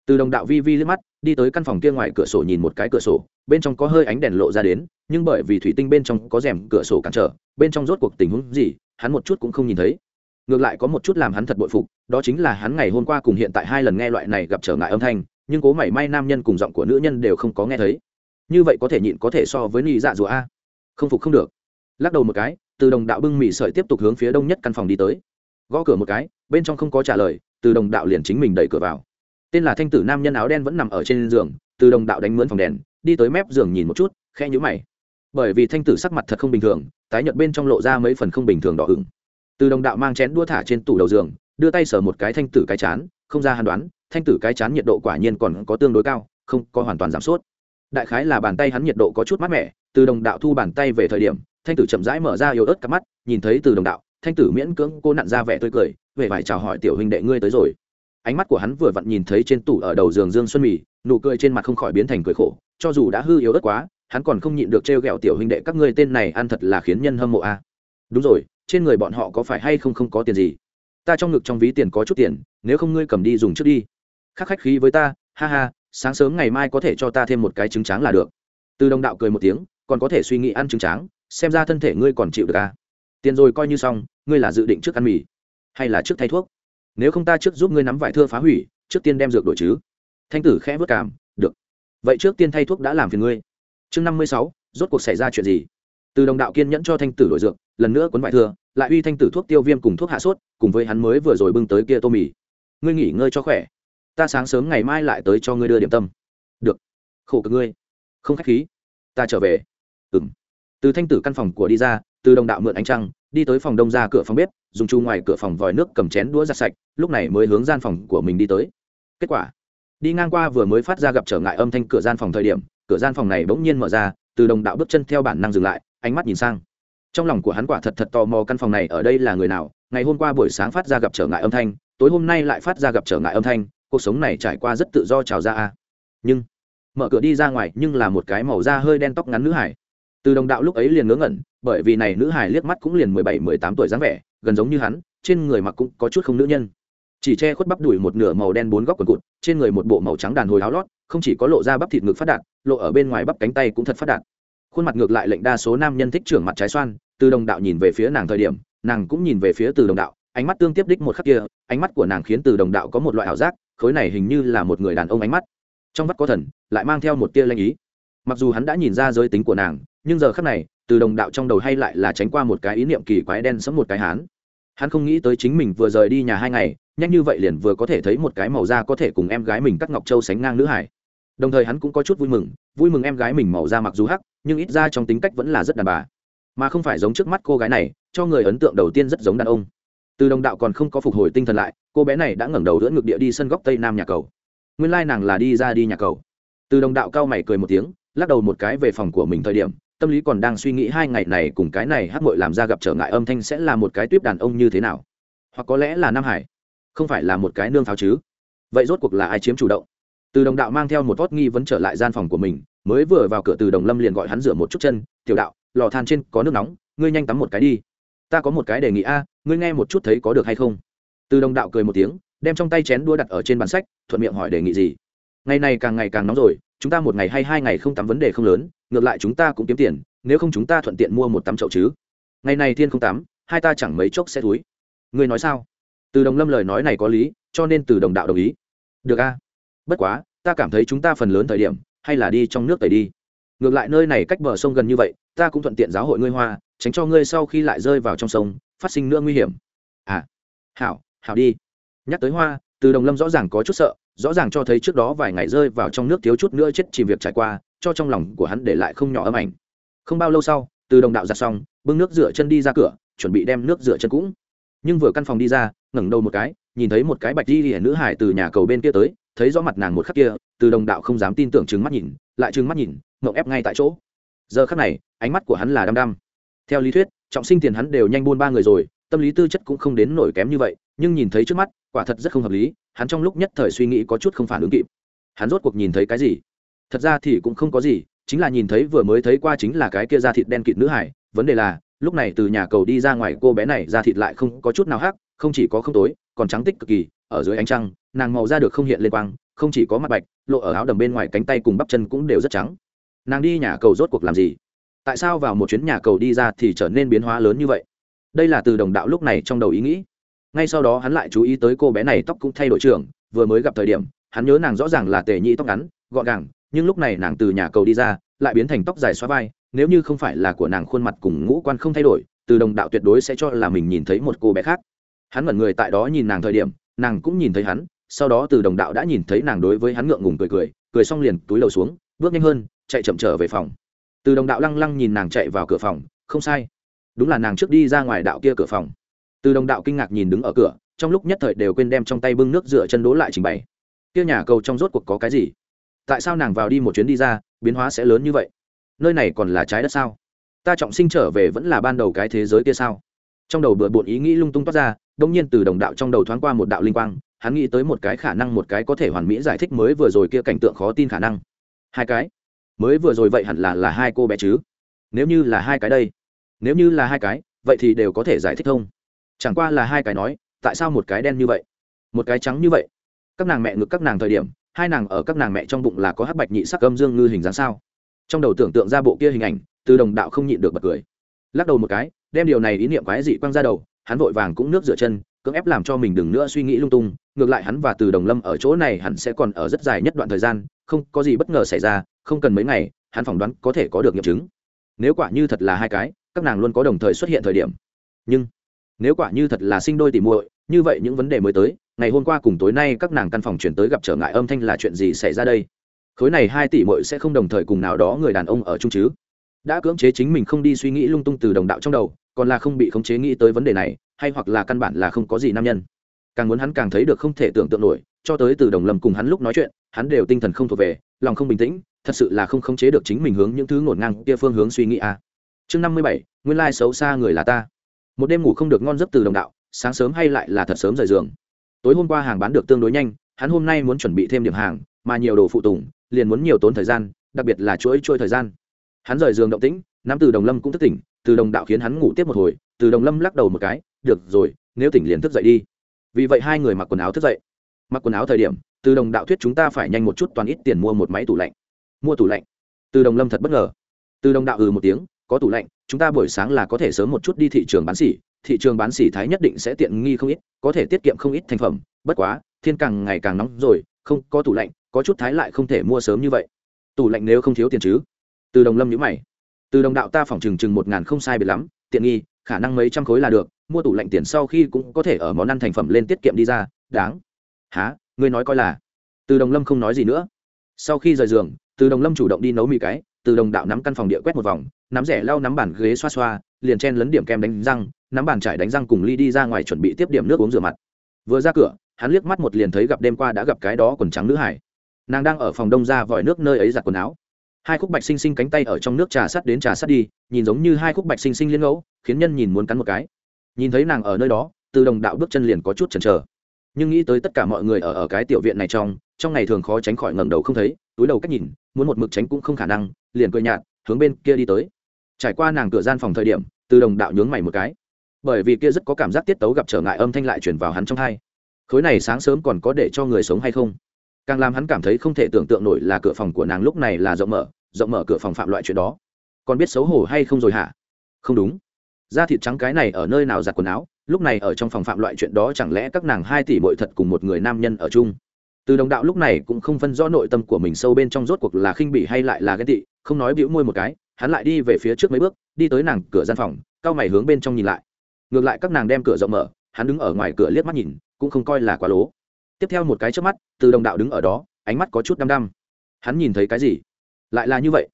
Từ đồng đạo vi vi liếc mắt, đi tới căn phòng kia ngoài cửa sổ nhìn một cái cửa sổ, bên trong có hơi ánh đèn lộ ra đến, nhưng bởi vì thủy tinh bên trong có rèm cửa sổ cản trở, bên trong rốt cuộc tình huống gì, hắn một chút cũng không nhìn thấy. Ngược lại có một chút làm hắn thật bội phục, đó chính là hắn ngày hôm qua cùng hiện tại hai lần nghe loại này gặp trở ngại âm thanh, nhưng cố mảy may nam nhân cùng giọng của nữ nhân đều không có nghe thấy. Như vậy có thể nhịn có thể so với ni dạ rùa a. Không phục không được. Lắc đầu một cái, từ đồng đạo bưng mì sợi tiếp tục hướng phía đông nhất căn phòng đi tới. Gõ cửa một cái, bên trong không có trả lời, từ đồng đạo liền chính mình đẩy cửa vào tên là thanh tử nam nhân áo đen vẫn nằm ở trên giường, từ đồng đạo đánh mướn phòng đèn, đi tới mép giường nhìn một chút khe nhũ mày. Bởi vì thanh tử sắc mặt thật không bình thường, tái nhợt bên trong lộ ra mấy phần không bình thường đỏ ửng. Từ đồng đạo mang chén đua thả trên tủ đầu giường, đưa tay sờ một cái thanh tử cái chán, không ra hàn đoán, thanh tử cái chán nhiệt độ quả nhiên còn có tương đối cao, không có hoàn toàn giảm sốt đại khái là bàn tay hắn nhiệt độ có chút mát mẻ, từ đồng đạo thu bàn tay về thời điểm, thanh tử chậm rãi mở ra yếu ớt cắp mắt, nhìn thấy từ đồng đạo, thanh tử miễn cưỡng cô nặn ra vẻ tươi cười về phải chào hỏi tiểu huynh đệ ngươi tới rồi ánh mắt của hắn vừa vặn nhìn thấy trên tủ ở đầu giường dương xuân mì, nụ cười trên mặt không khỏi biến thành cười khổ, cho dù đã hư yếu ớt quá, hắn còn không nhịn được trêu ghẹo tiểu huynh đệ, các ngươi tên này ăn thật là khiến nhân hâm mộ a. Đúng rồi, trên người bọn họ có phải hay không không có tiền gì? Ta trong ngực trong ví tiền có chút tiền, nếu không ngươi cầm đi dùng trước đi. Khắc khách khí với ta, ha ha, sáng sớm ngày mai có thể cho ta thêm một cái trứng tráng là được. Từ đồng đạo cười một tiếng, còn có thể suy nghĩ ăn trứng tráng, xem ra thân thể ngươi còn chịu được à tiền rồi coi như xong, ngươi là dự định trước ăn mì, hay là trước thay thuốc? Nếu không ta trước giúp ngươi nắm vải thưa phá hủy, trước tiên đem dược đổi chứ. Thanh tử khẽ vất cảm được. Vậy trước tiên thay thuốc đã làm phiền ngươi. Chương năm mươi sáu, rốt cuộc xảy ra chuyện gì? Từ đồng đạo kiên nhẫn cho thanh tử đổi dược, lần nữa cuốn vải thưa, lại uy thanh tử thuốc tiêu viêm cùng thuốc hạ sốt, cùng với hắn mới vừa rồi bưng tới kia tô mì. Ngươi nghỉ ngơi cho khỏe. Ta sáng sớm ngày mai lại tới cho ngươi đưa điểm tâm. Được. Khổ cực ngươi. Không khách khí. Ta trở về. Ừ m từ thanh tử căn phòng của đi ra, từ đồng đạo mượn ánh trăng đi tới phòng đông ra cửa phòng bếp, dùng chu ngoài cửa phòng vòi nước cầm chén đũa giặt sạch, lúc này mới hướng gian phòng của mình đi tới. Kết quả, đi ngang qua vừa mới phát ra gặp trở ngại âm thanh cửa gian phòng thời điểm, cửa gian phòng này bỗng nhiên mở ra, từ đồng đạo bước chân theo bản năng dừng lại, ánh mắt nhìn sang. Trong lòng của hắn quả thật thật tò mò căn phòng này ở đây là người nào, ngày hôm qua buổi sáng phát ra gặp trở ngại âm thanh, tối hôm nay lại phát ra gặp trở ngại âm thanh, cuộc sống này trải qua rất tự do trào ra a. Nhưng, mở cửa đi ra ngoài nhưng là một cái màu da hơi đen tóc ngắn nữ hải từ đồng đạo lúc ấy liền ngớ ngẩn, bởi vì này nữ hải liếc mắt cũng liền mười bảy, mười tám tuổi dáng vẻ, gần giống như hắn, trên người mặc cũng có chút không nữ nhân. Chỉ che khuất bắp đùi một nửa màu đen bốn góc quần cụt, trên người một bộ màu trắng đàn hồi áo lót, không chỉ có lộ ra bắp thịt ngực phát đạt, lộ ở bên ngoài bắp cánh tay cũng thật phát đạt. Khuôn mặt ngược lại lệnh đa số nam nhân thích trưởng mặt trái xoan, từ đồng đạo nhìn về phía nàng thời điểm, nàng cũng nhìn về phía từ đồng đạo, ánh mắt tương tiếp đích một khắc kia, ánh mắt của nàng khiến từ đồng đạo có một loại ảo giác, khối này hình như là một người đàn ông ánh mắt. Trong vắt có thần, lại mang theo một tia lanh ý. Mặc dù hắn đã nhìn ra giới tính của nàng nhưng giờ khắc này, từ đồng đạo trong đầu hay lại là tránh qua một cái ý niệm kỳ quái đen sẫm một cái hán. Hắn không nghĩ tới chính mình vừa rời đi nhà hai ngày, nhanh như vậy liền vừa có thể thấy một cái màu da có thể cùng em gái mình cắt ngọc châu sánh ngang nữ hải. Đồng thời hắn cũng có chút vui mừng vui mừng em gái mình màu da mặc dù hắc, nhưng ít ra trong tính cách vẫn là rất đàn bà. Mà không phải giống trước mắt cô gái này, cho người ấn tượng đầu tiên rất giống đàn ông. Từ đồng đạo còn không có phục hồi tinh thần lại, cô bé này đã ngẩng đầu đỡ ngực địa đi sân góc tây nam nhà cầu. Nguyên lai、like、nàng là đi ra đi nhà cầu. Từ đồng đạo cao mày cười một tiếng, lắc đầu một cái về phòng của mình thời điểm tâm lý còn đang suy nghĩ hai ngày này cùng cái này hát mội làm ra gặp trở ngại âm thanh sẽ là một cái tuyếp đàn ông như thế nào. Hoặc có lẽ là nam hải, không phải là một cái nương pháo chứ. Vậy rốt cuộc là ai chiếm chủ động? Từ đồng đạo mang theo một vót nghi vấn trở lại gian phòng của mình, mới vừa vào cửa từ đồng lâm liền gọi hắn rửa một chút chân, tiểu đạo, lò than trên có nước nóng, ngươi nhanh tắm một cái đi. Ta có một cái đề nghị a, ngươi nghe một chút thấy có được hay không? Từ đồng đạo cười một tiếng, đem trong tay chén đua đặt ở trên bàn sách, thuận miệng hỏi đề nghị gì. Ngày này càng ngày càng nóng rồi, chúng ta một ngày hay hai ngày không tắm vấn đề không lớn ngược lại chúng ta cũng kiếm tiền, nếu không chúng ta thuận tiện mua một tắm chậu chứ. Ngày này thiên không tắm, hai ta chẳng mấy chốc sẽ thúi. Ngươi nói sao? Từ đồng lâm lời nói này có lý, cho nên từ đồng đạo đồng ý. Được a. Bất quá, ta cảm thấy chúng ta phần lớn thời điểm, hay là đi trong nước tẩy đi. Ngược lại nơi này cách bờ sông gần như vậy, ta cũng thuận tiện giáo hội ngươi hoa, tránh cho ngươi sau khi lại rơi vào trong sông, phát sinh nữa nguy hiểm. À hảo hảo đi. Nhắc tới hoa, từ đồng lâm rõ ràng có chút sợ, rõ ràng cho thấy trước đó vài ngày rơi vào trong nước thiếu chút nữa chết chìm việc trải qua cho trong lòng của hắn để lại không nhỏ âm ảnh. Không bao lâu sau, từ đồng đạo giặt xong, bưng nước rửa chân đi ra cửa, chuẩn bị đem nước rửa chân cũng. Nhưng vừa căn phòng đi ra, ngẩng đầu một cái, nhìn thấy một cái bạch di hiển nữ hải từ nhà cầu bên kia tới, thấy rõ mặt nàng một khắc kia, từ đồng đạo không dám tin tưởng trừng mắt nhìn, lại trừng mắt nhìn ngậu ép ngay tại chỗ. Giờ khắc này, ánh mắt của hắn là đăm đăm. Theo lý thuyết, trọng sinh tiền hắn đều nhanh buôn ba người rồi, tâm lý tư chất cũng không đến nổi kém như vậy, nhưng nhìn thấy trước mắt, quả thật rất không hợp lý, hắn trong lúc nhất thời suy nghĩ có chút không phản ứng kịp. Hắn rốt cuộc nhìn thấy cái gì? Thật ra thì cũng không có gì, chính là nhìn thấy vừa mới thấy qua chính là cái kia da thịt đen kịt nữ hải, vấn đề là, lúc này từ nhà cầu đi ra ngoài cô bé này da thịt lại không có chút nào hắc, không chỉ có không tối, còn trắng tích cực kỳ, ở dưới ánh trăng, nàng màu da được không hiện lên quang, không chỉ có mặt bạch, lộ ở áo đầm bên ngoài cánh tay cùng bắp chân cũng đều rất trắng. Nàng đi nhà cầu rốt cuộc làm gì? Tại sao vào một chuyến nhà cầu đi ra thì trở nên biến hóa lớn như vậy? Đây là từ đồng đạo lúc này trong đầu ý nghĩ. Ngay sau đó hắn lại chú ý tới cô bé này tóc cũng thay đổi trường vừa mới gặp thời điểm, hắn nhớ nàng rõ ràng là tề nhĩ tóc ngắn, gọn gàng nhưng lúc này nàng từ nhà cầu đi ra, lại biến thành tóc dài xóa vai, nếu như không phải là của nàng khuôn mặt cùng ngũ quan không thay đổi, từ đồng đạo tuyệt đối sẽ cho là mình nhìn thấy một cô bé khác. Hắn ngẩn người tại đó nhìn nàng thời điểm, nàng cũng nhìn thấy hắn, sau đó từ đồng đạo đã nhìn thấy nàng đối với hắn ngượng ngùng cười cười cười xong liền túi đầu xuống, bước nhanh hơn, chạy chậm trở về phòng. Từ đồng đạo lăng lăng nhìn nàng chạy vào cửa phòng, không sai. Đúng là nàng trước đi ra ngoài đạo kia cửa phòng. Từ đồng đạo kinh ngạc nhìn đứng ở cửa, trong lúc nhất thời đều quên đem trong tay bưng nước rửa chân đố lại trình bày. Kia nhà cầu trong rốt cuộc có cái gì? Tại sao nàng vào đi một chuyến đi ra, biến hóa sẽ lớn như vậy? Nơi này còn là trái đất sao? Ta trọng sinh trở về vẫn là ban đầu cái thế giới kia sao? Trong đầu bừa bộn ý nghĩ lung tung toát ra đông nhiên từ đồng đạo trong đầu thoáng qua một đạo linh quang, hắn nghĩ tới một cái khả năng, một cái có thể hoàn mỹ giải thích mới vừa rồi kia cảnh tượng khó tin khả năng. Hai cái? Mới vừa rồi vậy hẳn là là hai cô bé chứ? Nếu như là hai cái đây, nếu như là hai cái, vậy thì đều có thể giải thích không? chẳng qua là hai cái nói, tại sao một cái đen như vậy, một cái trắng như vậy? Các nàng mẹ ngực các nàng thời điểm hai nàng ở các nàng mẹ trong bụng là có hắc bạch nhị sắc âm dương ngư hình dáng sao? Trong đầu tưởng tượng ra bộ kia hình ảnh, từ đồng đạo không nhịn được bật cười. Lắc đầu một cái, đem điều này ý niệm quái dị quăng ra đầu, hắn vội vàng cũng nước rửa chân, cưỡng ép làm cho mình đừng nữa suy nghĩ lung tung, ngược lại hắn và từ đồng lâm ở chỗ này hẳn sẽ còn ở rất dài nhất đoạn thời gian, không có gì bất ngờ xảy ra, không cần mấy ngày, hắn phỏng đoán có thể có được nghiệm chứng. Nếu quả như thật là hai cái, các nàng luôn có đồng thời xuất hiện thời điểm. Nhưng, nếu quả như thật là sinh đôi tỉ muội, như vậy những vấn đề mới tới ngày hôm qua cùng tối nay các nàng căn phòng chuyển tới gặp trở ngại âm thanh là chuyện gì xảy ra đây? Khối này hai tỷ muội sẽ không đồng thời cùng nào đó người đàn ông ở chung chứ? Đã cưỡng chế chính mình không đi suy nghĩ lung tung từ đồng đạo trong đầu, còn là không bị khống chế nghĩ tới vấn đề này, hay hoặc là căn bản là không có gì nam nhân. Càng muốn hắn càng thấy được không thể tưởng tượng nổi, cho tới từ đồng lâm cùng hắn lúc nói chuyện, hắn đều tinh thần không thuộc về, lòng không bình tĩnh, thật sự là không khống chế được chính mình hướng những thứ ngổn ngang kia phương hướng suy nghĩ à. chương năm mươi bảy, nguyên lai xấu xa người là ta. Một đêm ngủ không được ngon giấc từ đồng đạo, sáng sớm hay lại là thật sớm rời giường tối hôm qua hàng bán được tương đối nhanh, hắn hôm nay muốn chuẩn bị thêm điểm hàng, mà nhiều đồ phụ tùng, liền muốn nhiều tốn thời gian, đặc biệt là chuỗi trôi thời gian. Hắn rời giường động tĩnh, nắm từ đồng lâm cũng thức tỉnh, từ đồng đạo khiến hắn ngủ tiếp một hồi, từ đồng lâm lắc đầu một cái, được rồi, nếu tỉnh liền thức dậy đi. Vì vậy hai người mặc quần áo thức dậy. Mặc quần áo thời điểm, từ đồng đạo thuyết chúng ta phải nhanh một chút toàn ít tiền mua một máy tủ lạnh. Mua tủ lạnh. Từ đồng lâm thật bất ngờ. Từ đồng đạo ừ một tiếng, có tủ lạnh, chúng ta buổi sáng là có thể sớm một chút đi thị trường bán xỉ thị trường bán xỉ thái nhất định sẽ tiện nghi không ít, có thể tiết kiệm không ít thành phẩm. Bất quá, thiên càng ngày càng nóng rồi, không có tủ lạnh, có chút thái lại không thể mua sớm như vậy. Tủ lạnh nếu không thiếu tiền chứ? Từ đồng lâm nhữ mày. Từ đồng đạo ta phỏng chừng chừng một ngàn không sai biệt lắm, tiện nghi, khả năng mấy trăm khối là được, mua tủ lạnh tiền sau khi cũng có thể ở món ăn thành phẩm lên tiết kiệm đi ra, đáng. Há ngươi nói coi là. Từ đồng lâm không nói gì nữa. Sau khi rời giường, từ đồng lâm chủ động đi nấu mì cái, từ đồng đạo nắm căn phòng địa quét một vòng, nắm rẻ lau nắm bàn ghế xoa xoa, liền chen lấn điểm kem đánh răng nắm bàn trải đánh răng cùng ly đi ra ngoài chuẩn bị tiếp điểm nước uống rửa mặt. Vừa ra cửa, hắn liếc mắt một liền thấy gặp đêm qua đã gặp cái đó quần trắng nữ hải. Nàng đang ở phòng đông ra vòi nước nơi ấy giặt quần áo. Hai khúc bạch sinh sinh cánh tay ở trong nước trà sắt đến trà sắt đi, nhìn giống như hai khúc bạch sinh sinh liên ngẫu, khiến nhân nhìn muốn cắn một cái. Nhìn thấy nàng ở nơi đó, từ đồng đạo bước chân liền có chút chần chờ. Nhưng nghĩ tới tất cả mọi người ở ở cái tiểu viện này trong trong ngày thường khó tránh khỏi ngẩng đầu không thấy, túi đầu cách nhìn, muốn một mực tránh cũng không khả năng, liền cười nhạt, hướng bên kia đi tới. Trải qua nàng cửa gian phòng thời điểm, từ đồng đạo nhướng mày một cái bởi vì kia rất có cảm giác tiết tấu gặp trở ngại âm thanh lại chuyển vào hắn trong hai. Khối này sáng sớm còn có để cho người sống hay không? Càng làm hắn cảm thấy không thể tưởng tượng nổi là cửa phòng của nàng lúc này là rộng mở rộng mở cửa phòng phạm loại chuyện đó. Còn biết xấu hổ hay không rồi hả? Không đúng. Da thịt trắng cái này ở nơi nào giặt quần áo, lúc này ở trong phòng phạm loại chuyện đó chẳng lẽ các nàng hai tỷ bội thật cùng một người nam nhân ở chung? Từ đồng đạo lúc này cũng không phân rõ nội tâm của mình sâu bên trong rốt cuộc là khinh bỉ hay lại là ghen tị, không nói bĩu môi một cái, hắn lại đi về phía trước mấy bước, đi tới nàng cửa gian phòng, cao mày hướng bên trong nhìn lại ngược lại các nàng đem cửa rộng mở, hắn đứng ở ngoài cửa liếc mắt nhìn, cũng không coi là quá lố. Tiếp theo một cái trước mắt, từ đồng đạo đứng ở đó, ánh mắt có chút đăm đăm. Hắn nhìn thấy cái gì? Lại là như vậy.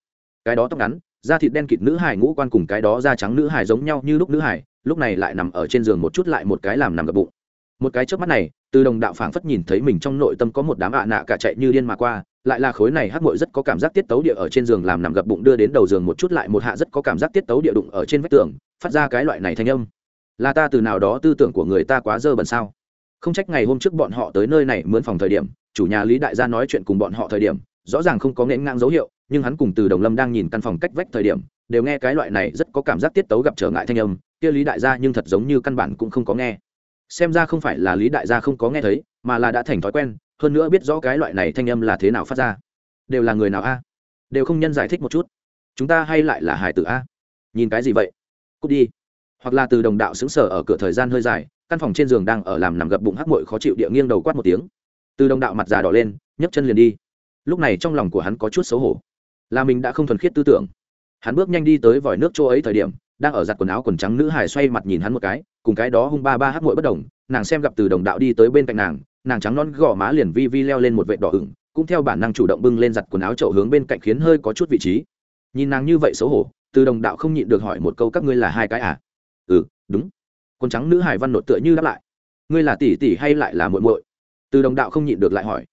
Cái đó tóc ngắn, da thịt đen kịt nữ hải ngũ quan cùng cái đó da trắng nữ hải giống nhau như lúc nữ hải lúc này lại nằm ở trên giường một chút lại một cái làm nằm gập bụng. Một cái trước mắt này, từ đồng đạo phảng phất nhìn thấy mình trong nội tâm có một đám ạ nạ cả chạy như điên mà qua, lại là khối này hát mội rất có cảm giác tiết tấu địa ở trên giường làm nằm gập bụng đưa đến đầu giường một chút lại một hạ rất có cảm giác tiết tấu địa đụng ở trên vách tường, phát ra cái loại này thanh âm là ta từ nào đó tư tưởng của người ta quá dơ bẩn sao? Không trách ngày hôm trước bọn họ tới nơi này mướn phòng thời điểm, chủ nhà lý đại gia nói chuyện cùng bọn họ thời điểm, rõ ràng không có nghẽn ngang dấu hiệu, nhưng hắn cùng từ đồng lâm đang nhìn căn phòng cách vách thời điểm, đều nghe cái loại này rất có cảm giác tiết tấu gặp trở ngại thanh âm, kia lý đại gia nhưng thật giống như căn bản cũng không có nghe. Xem ra không phải là lý đại gia không có nghe thấy, mà là đã thành thói quen, hơn nữa biết rõ cái loại này thanh âm là thế nào phát ra. Đều là người nào a? Đều không nhân giải thích một chút. Chúng ta hay lại là hải tử a? Nhìn cái gì vậy? Cút đi hoặc là từ đồng đạo xứng sở ở cửa thời gian hơi dài, căn phòng trên giường đang ở làm nằm gập bụng hắc mội khó chịu địa nghiêng đầu quát một tiếng. Từ đồng đạo mặt già đỏ lên, nhấc chân liền đi. Lúc này trong lòng của hắn có chút xấu hổ. Là mình đã không thuần khiết tư tưởng. Hắn bước nhanh đi tới vòi nước chỗ ấy thời điểm, đang ở giặt quần áo quần trắng nữ hải xoay mặt nhìn hắn một cái, cùng cái đó hung ba ba hắc mội bất đồng, nàng xem gặp từ đồng đạo đi tới bên cạnh nàng nàng trắng non gò má liền vi vi leo lên một vệ đỏ ửng, cũng theo bản năng chủ động bưng lên giặt quần áo chậu hướng bên cạnh khiến hơi có chút vị trí. Nhìn nàng như vậy xấu hổ, từ đồng đạo không nhịn được hỏi một câu, các ngươi là hai cái à? Ừ đúng. Con trắng nữ hải văn nội tựa như đáp lại. Ngươi là tỷ tỷ hay lại là muội muội? Từ đồng đạo không nhịn được lại hỏi.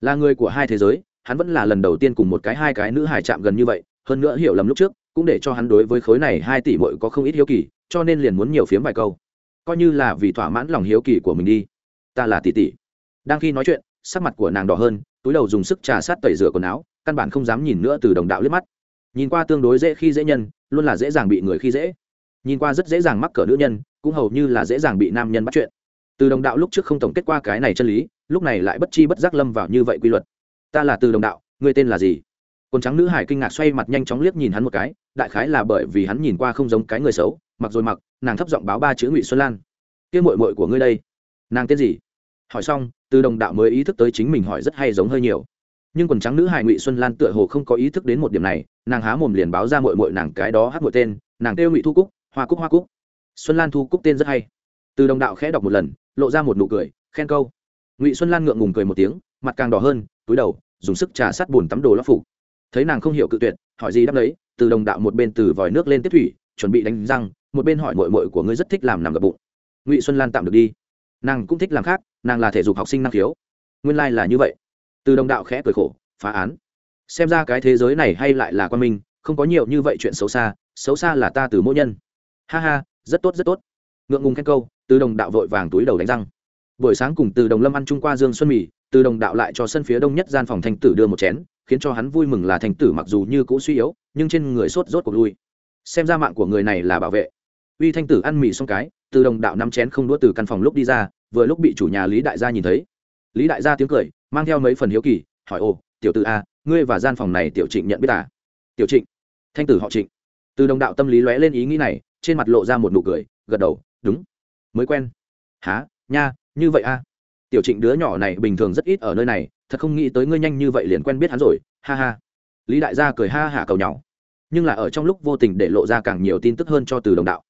Là người của hai thế giới, hắn vẫn là lần đầu tiên cùng một cái hai cái nữ Hải chạm gần như vậy, hơn nữa hiểu lầm lúc trước, cũng để cho hắn đối với khối này hai tỷ muội có không ít hiếu kỳ, cho nên liền muốn nhiều phiếm vài câu. Coi như là vì thỏa mãn lòng hiếu kỳ của mình đi. Ta là tỷ tỷ. Đang khi nói chuyện, sắc mặt của nàng đỏ hơn, túi đầu dùng sức trà sát tẩy rửa quần áo, căn bản không dám nhìn nữa từ đồng đạo liếc mắt. Nhìn qua tương đối dễ khi dễ nhân, luôn là dễ dàng bị người khi dễ nhìn qua rất dễ dàng mắc cỡ nữ nhân, cũng hầu như là dễ dàng bị nam nhân bắt chuyện. Từ đồng đạo lúc trước không tổng kết qua cái này chân lý, lúc này lại bất chi bất giác lâm vào như vậy quy luật. Ta là từ đồng đạo người tên là gì? Quần trắng nữ hải kinh ngạc xoay mặt nhanh chóng liếc nhìn hắn một cái, đại khái là bởi vì hắn nhìn qua không giống cái người xấu, mặc rồi mặc, nàng thấp giọng báo ba chữ ngụy xuân lan. Kia mội mội của ngươi đây, nàng tên gì? Hỏi xong, từ đồng đạo mới ý thức tới chính mình hỏi rất hay giống hơi nhiều. Nhưng quần trắng nữ hải ngụy xuân lan tựa hồ không có ý thức đến một điểm này, nàng há mồm liền báo ra mội mội nàng cái đó hát mội tên, nàng kêu ngụy thu cúc hoa cúc hoa cúc. Xuân lan thu cúc tên rất hay. Từ đồng đạo khẽ đọc một lần, lộ ra một nụ cười, khen câu. Ngụy xuân lan ngượng ngùng cười một tiếng, mặt càng đỏ hơn, túi đầu, dùng sức trà sát bùn tắm đồ lóc phủ. Thấy nàng không hiểu cự tuyệt, hỏi gì đáp đấy từ đồng đạo một bên từ vòi nước lên tiếp thủy, chuẩn bị đánh răng, một bên hỏi mội mội của ngươi rất thích làm nằm gập bụng. Ngụy xuân lan tạm được đi. Nàng cũng thích làm khác, nàng là thể dục học sinh năng khiếu. Nguyên lai、like、là như vậy. Từ đồng đạo khẽ cười khổ, phá án. Xem ra cái thế giới này hay lại là quan minh, không có nhiều như vậy chuyện xấu xa xấu xa là ta từ mỗi nhân ha ha, rất tốt rất tốt. Ngượng ngùng khen câu, từ đồng đạo vội vàng túi đầu đánh răng. Buổi sáng cùng từ đồng lâm ăn chung qua dương xuân mì, từ đồng đạo lại cho sân phía đông nhất gian phòng thanh tử đưa một chén, khiến cho hắn vui mừng là thanh tử mặc dù như cũ suy yếu, nhưng trên người sốt rốt cuộc lui. Xem ra mạng của người này là bảo vệ. Uy thanh tử ăn mì xong cái, từ đồng đạo năm chén không đua từ căn phòng lúc đi ra, vừa lúc bị chủ nhà lý đại gia nhìn thấy. Lý đại gia tiếng cười, mang theo mấy phần hiếu kỳ, hỏi, ồ, tiểu tử a, ngươi và gian phòng này tiểu trịnh nhận biết à? Tiểu trịnh. Thanh tử họ trịnh. Từ đồng đạo tâm lý lóe lên ý nghĩ này trên mặt lộ ra một nụ cười, gật đầu, đúng. Mới quen. Há nha, như vậy a tiểu trịnh đứa nhỏ này bình thường rất ít ở nơi này, thật không nghĩ tới ngươi nhanh như vậy liền quen biết hắn rồi, ha ha. Lý đại gia cười ha hả cầu nhau nhưng là ở trong lúc vô tình để lộ ra càng nhiều tin tức hơn cho từ đồng đạo.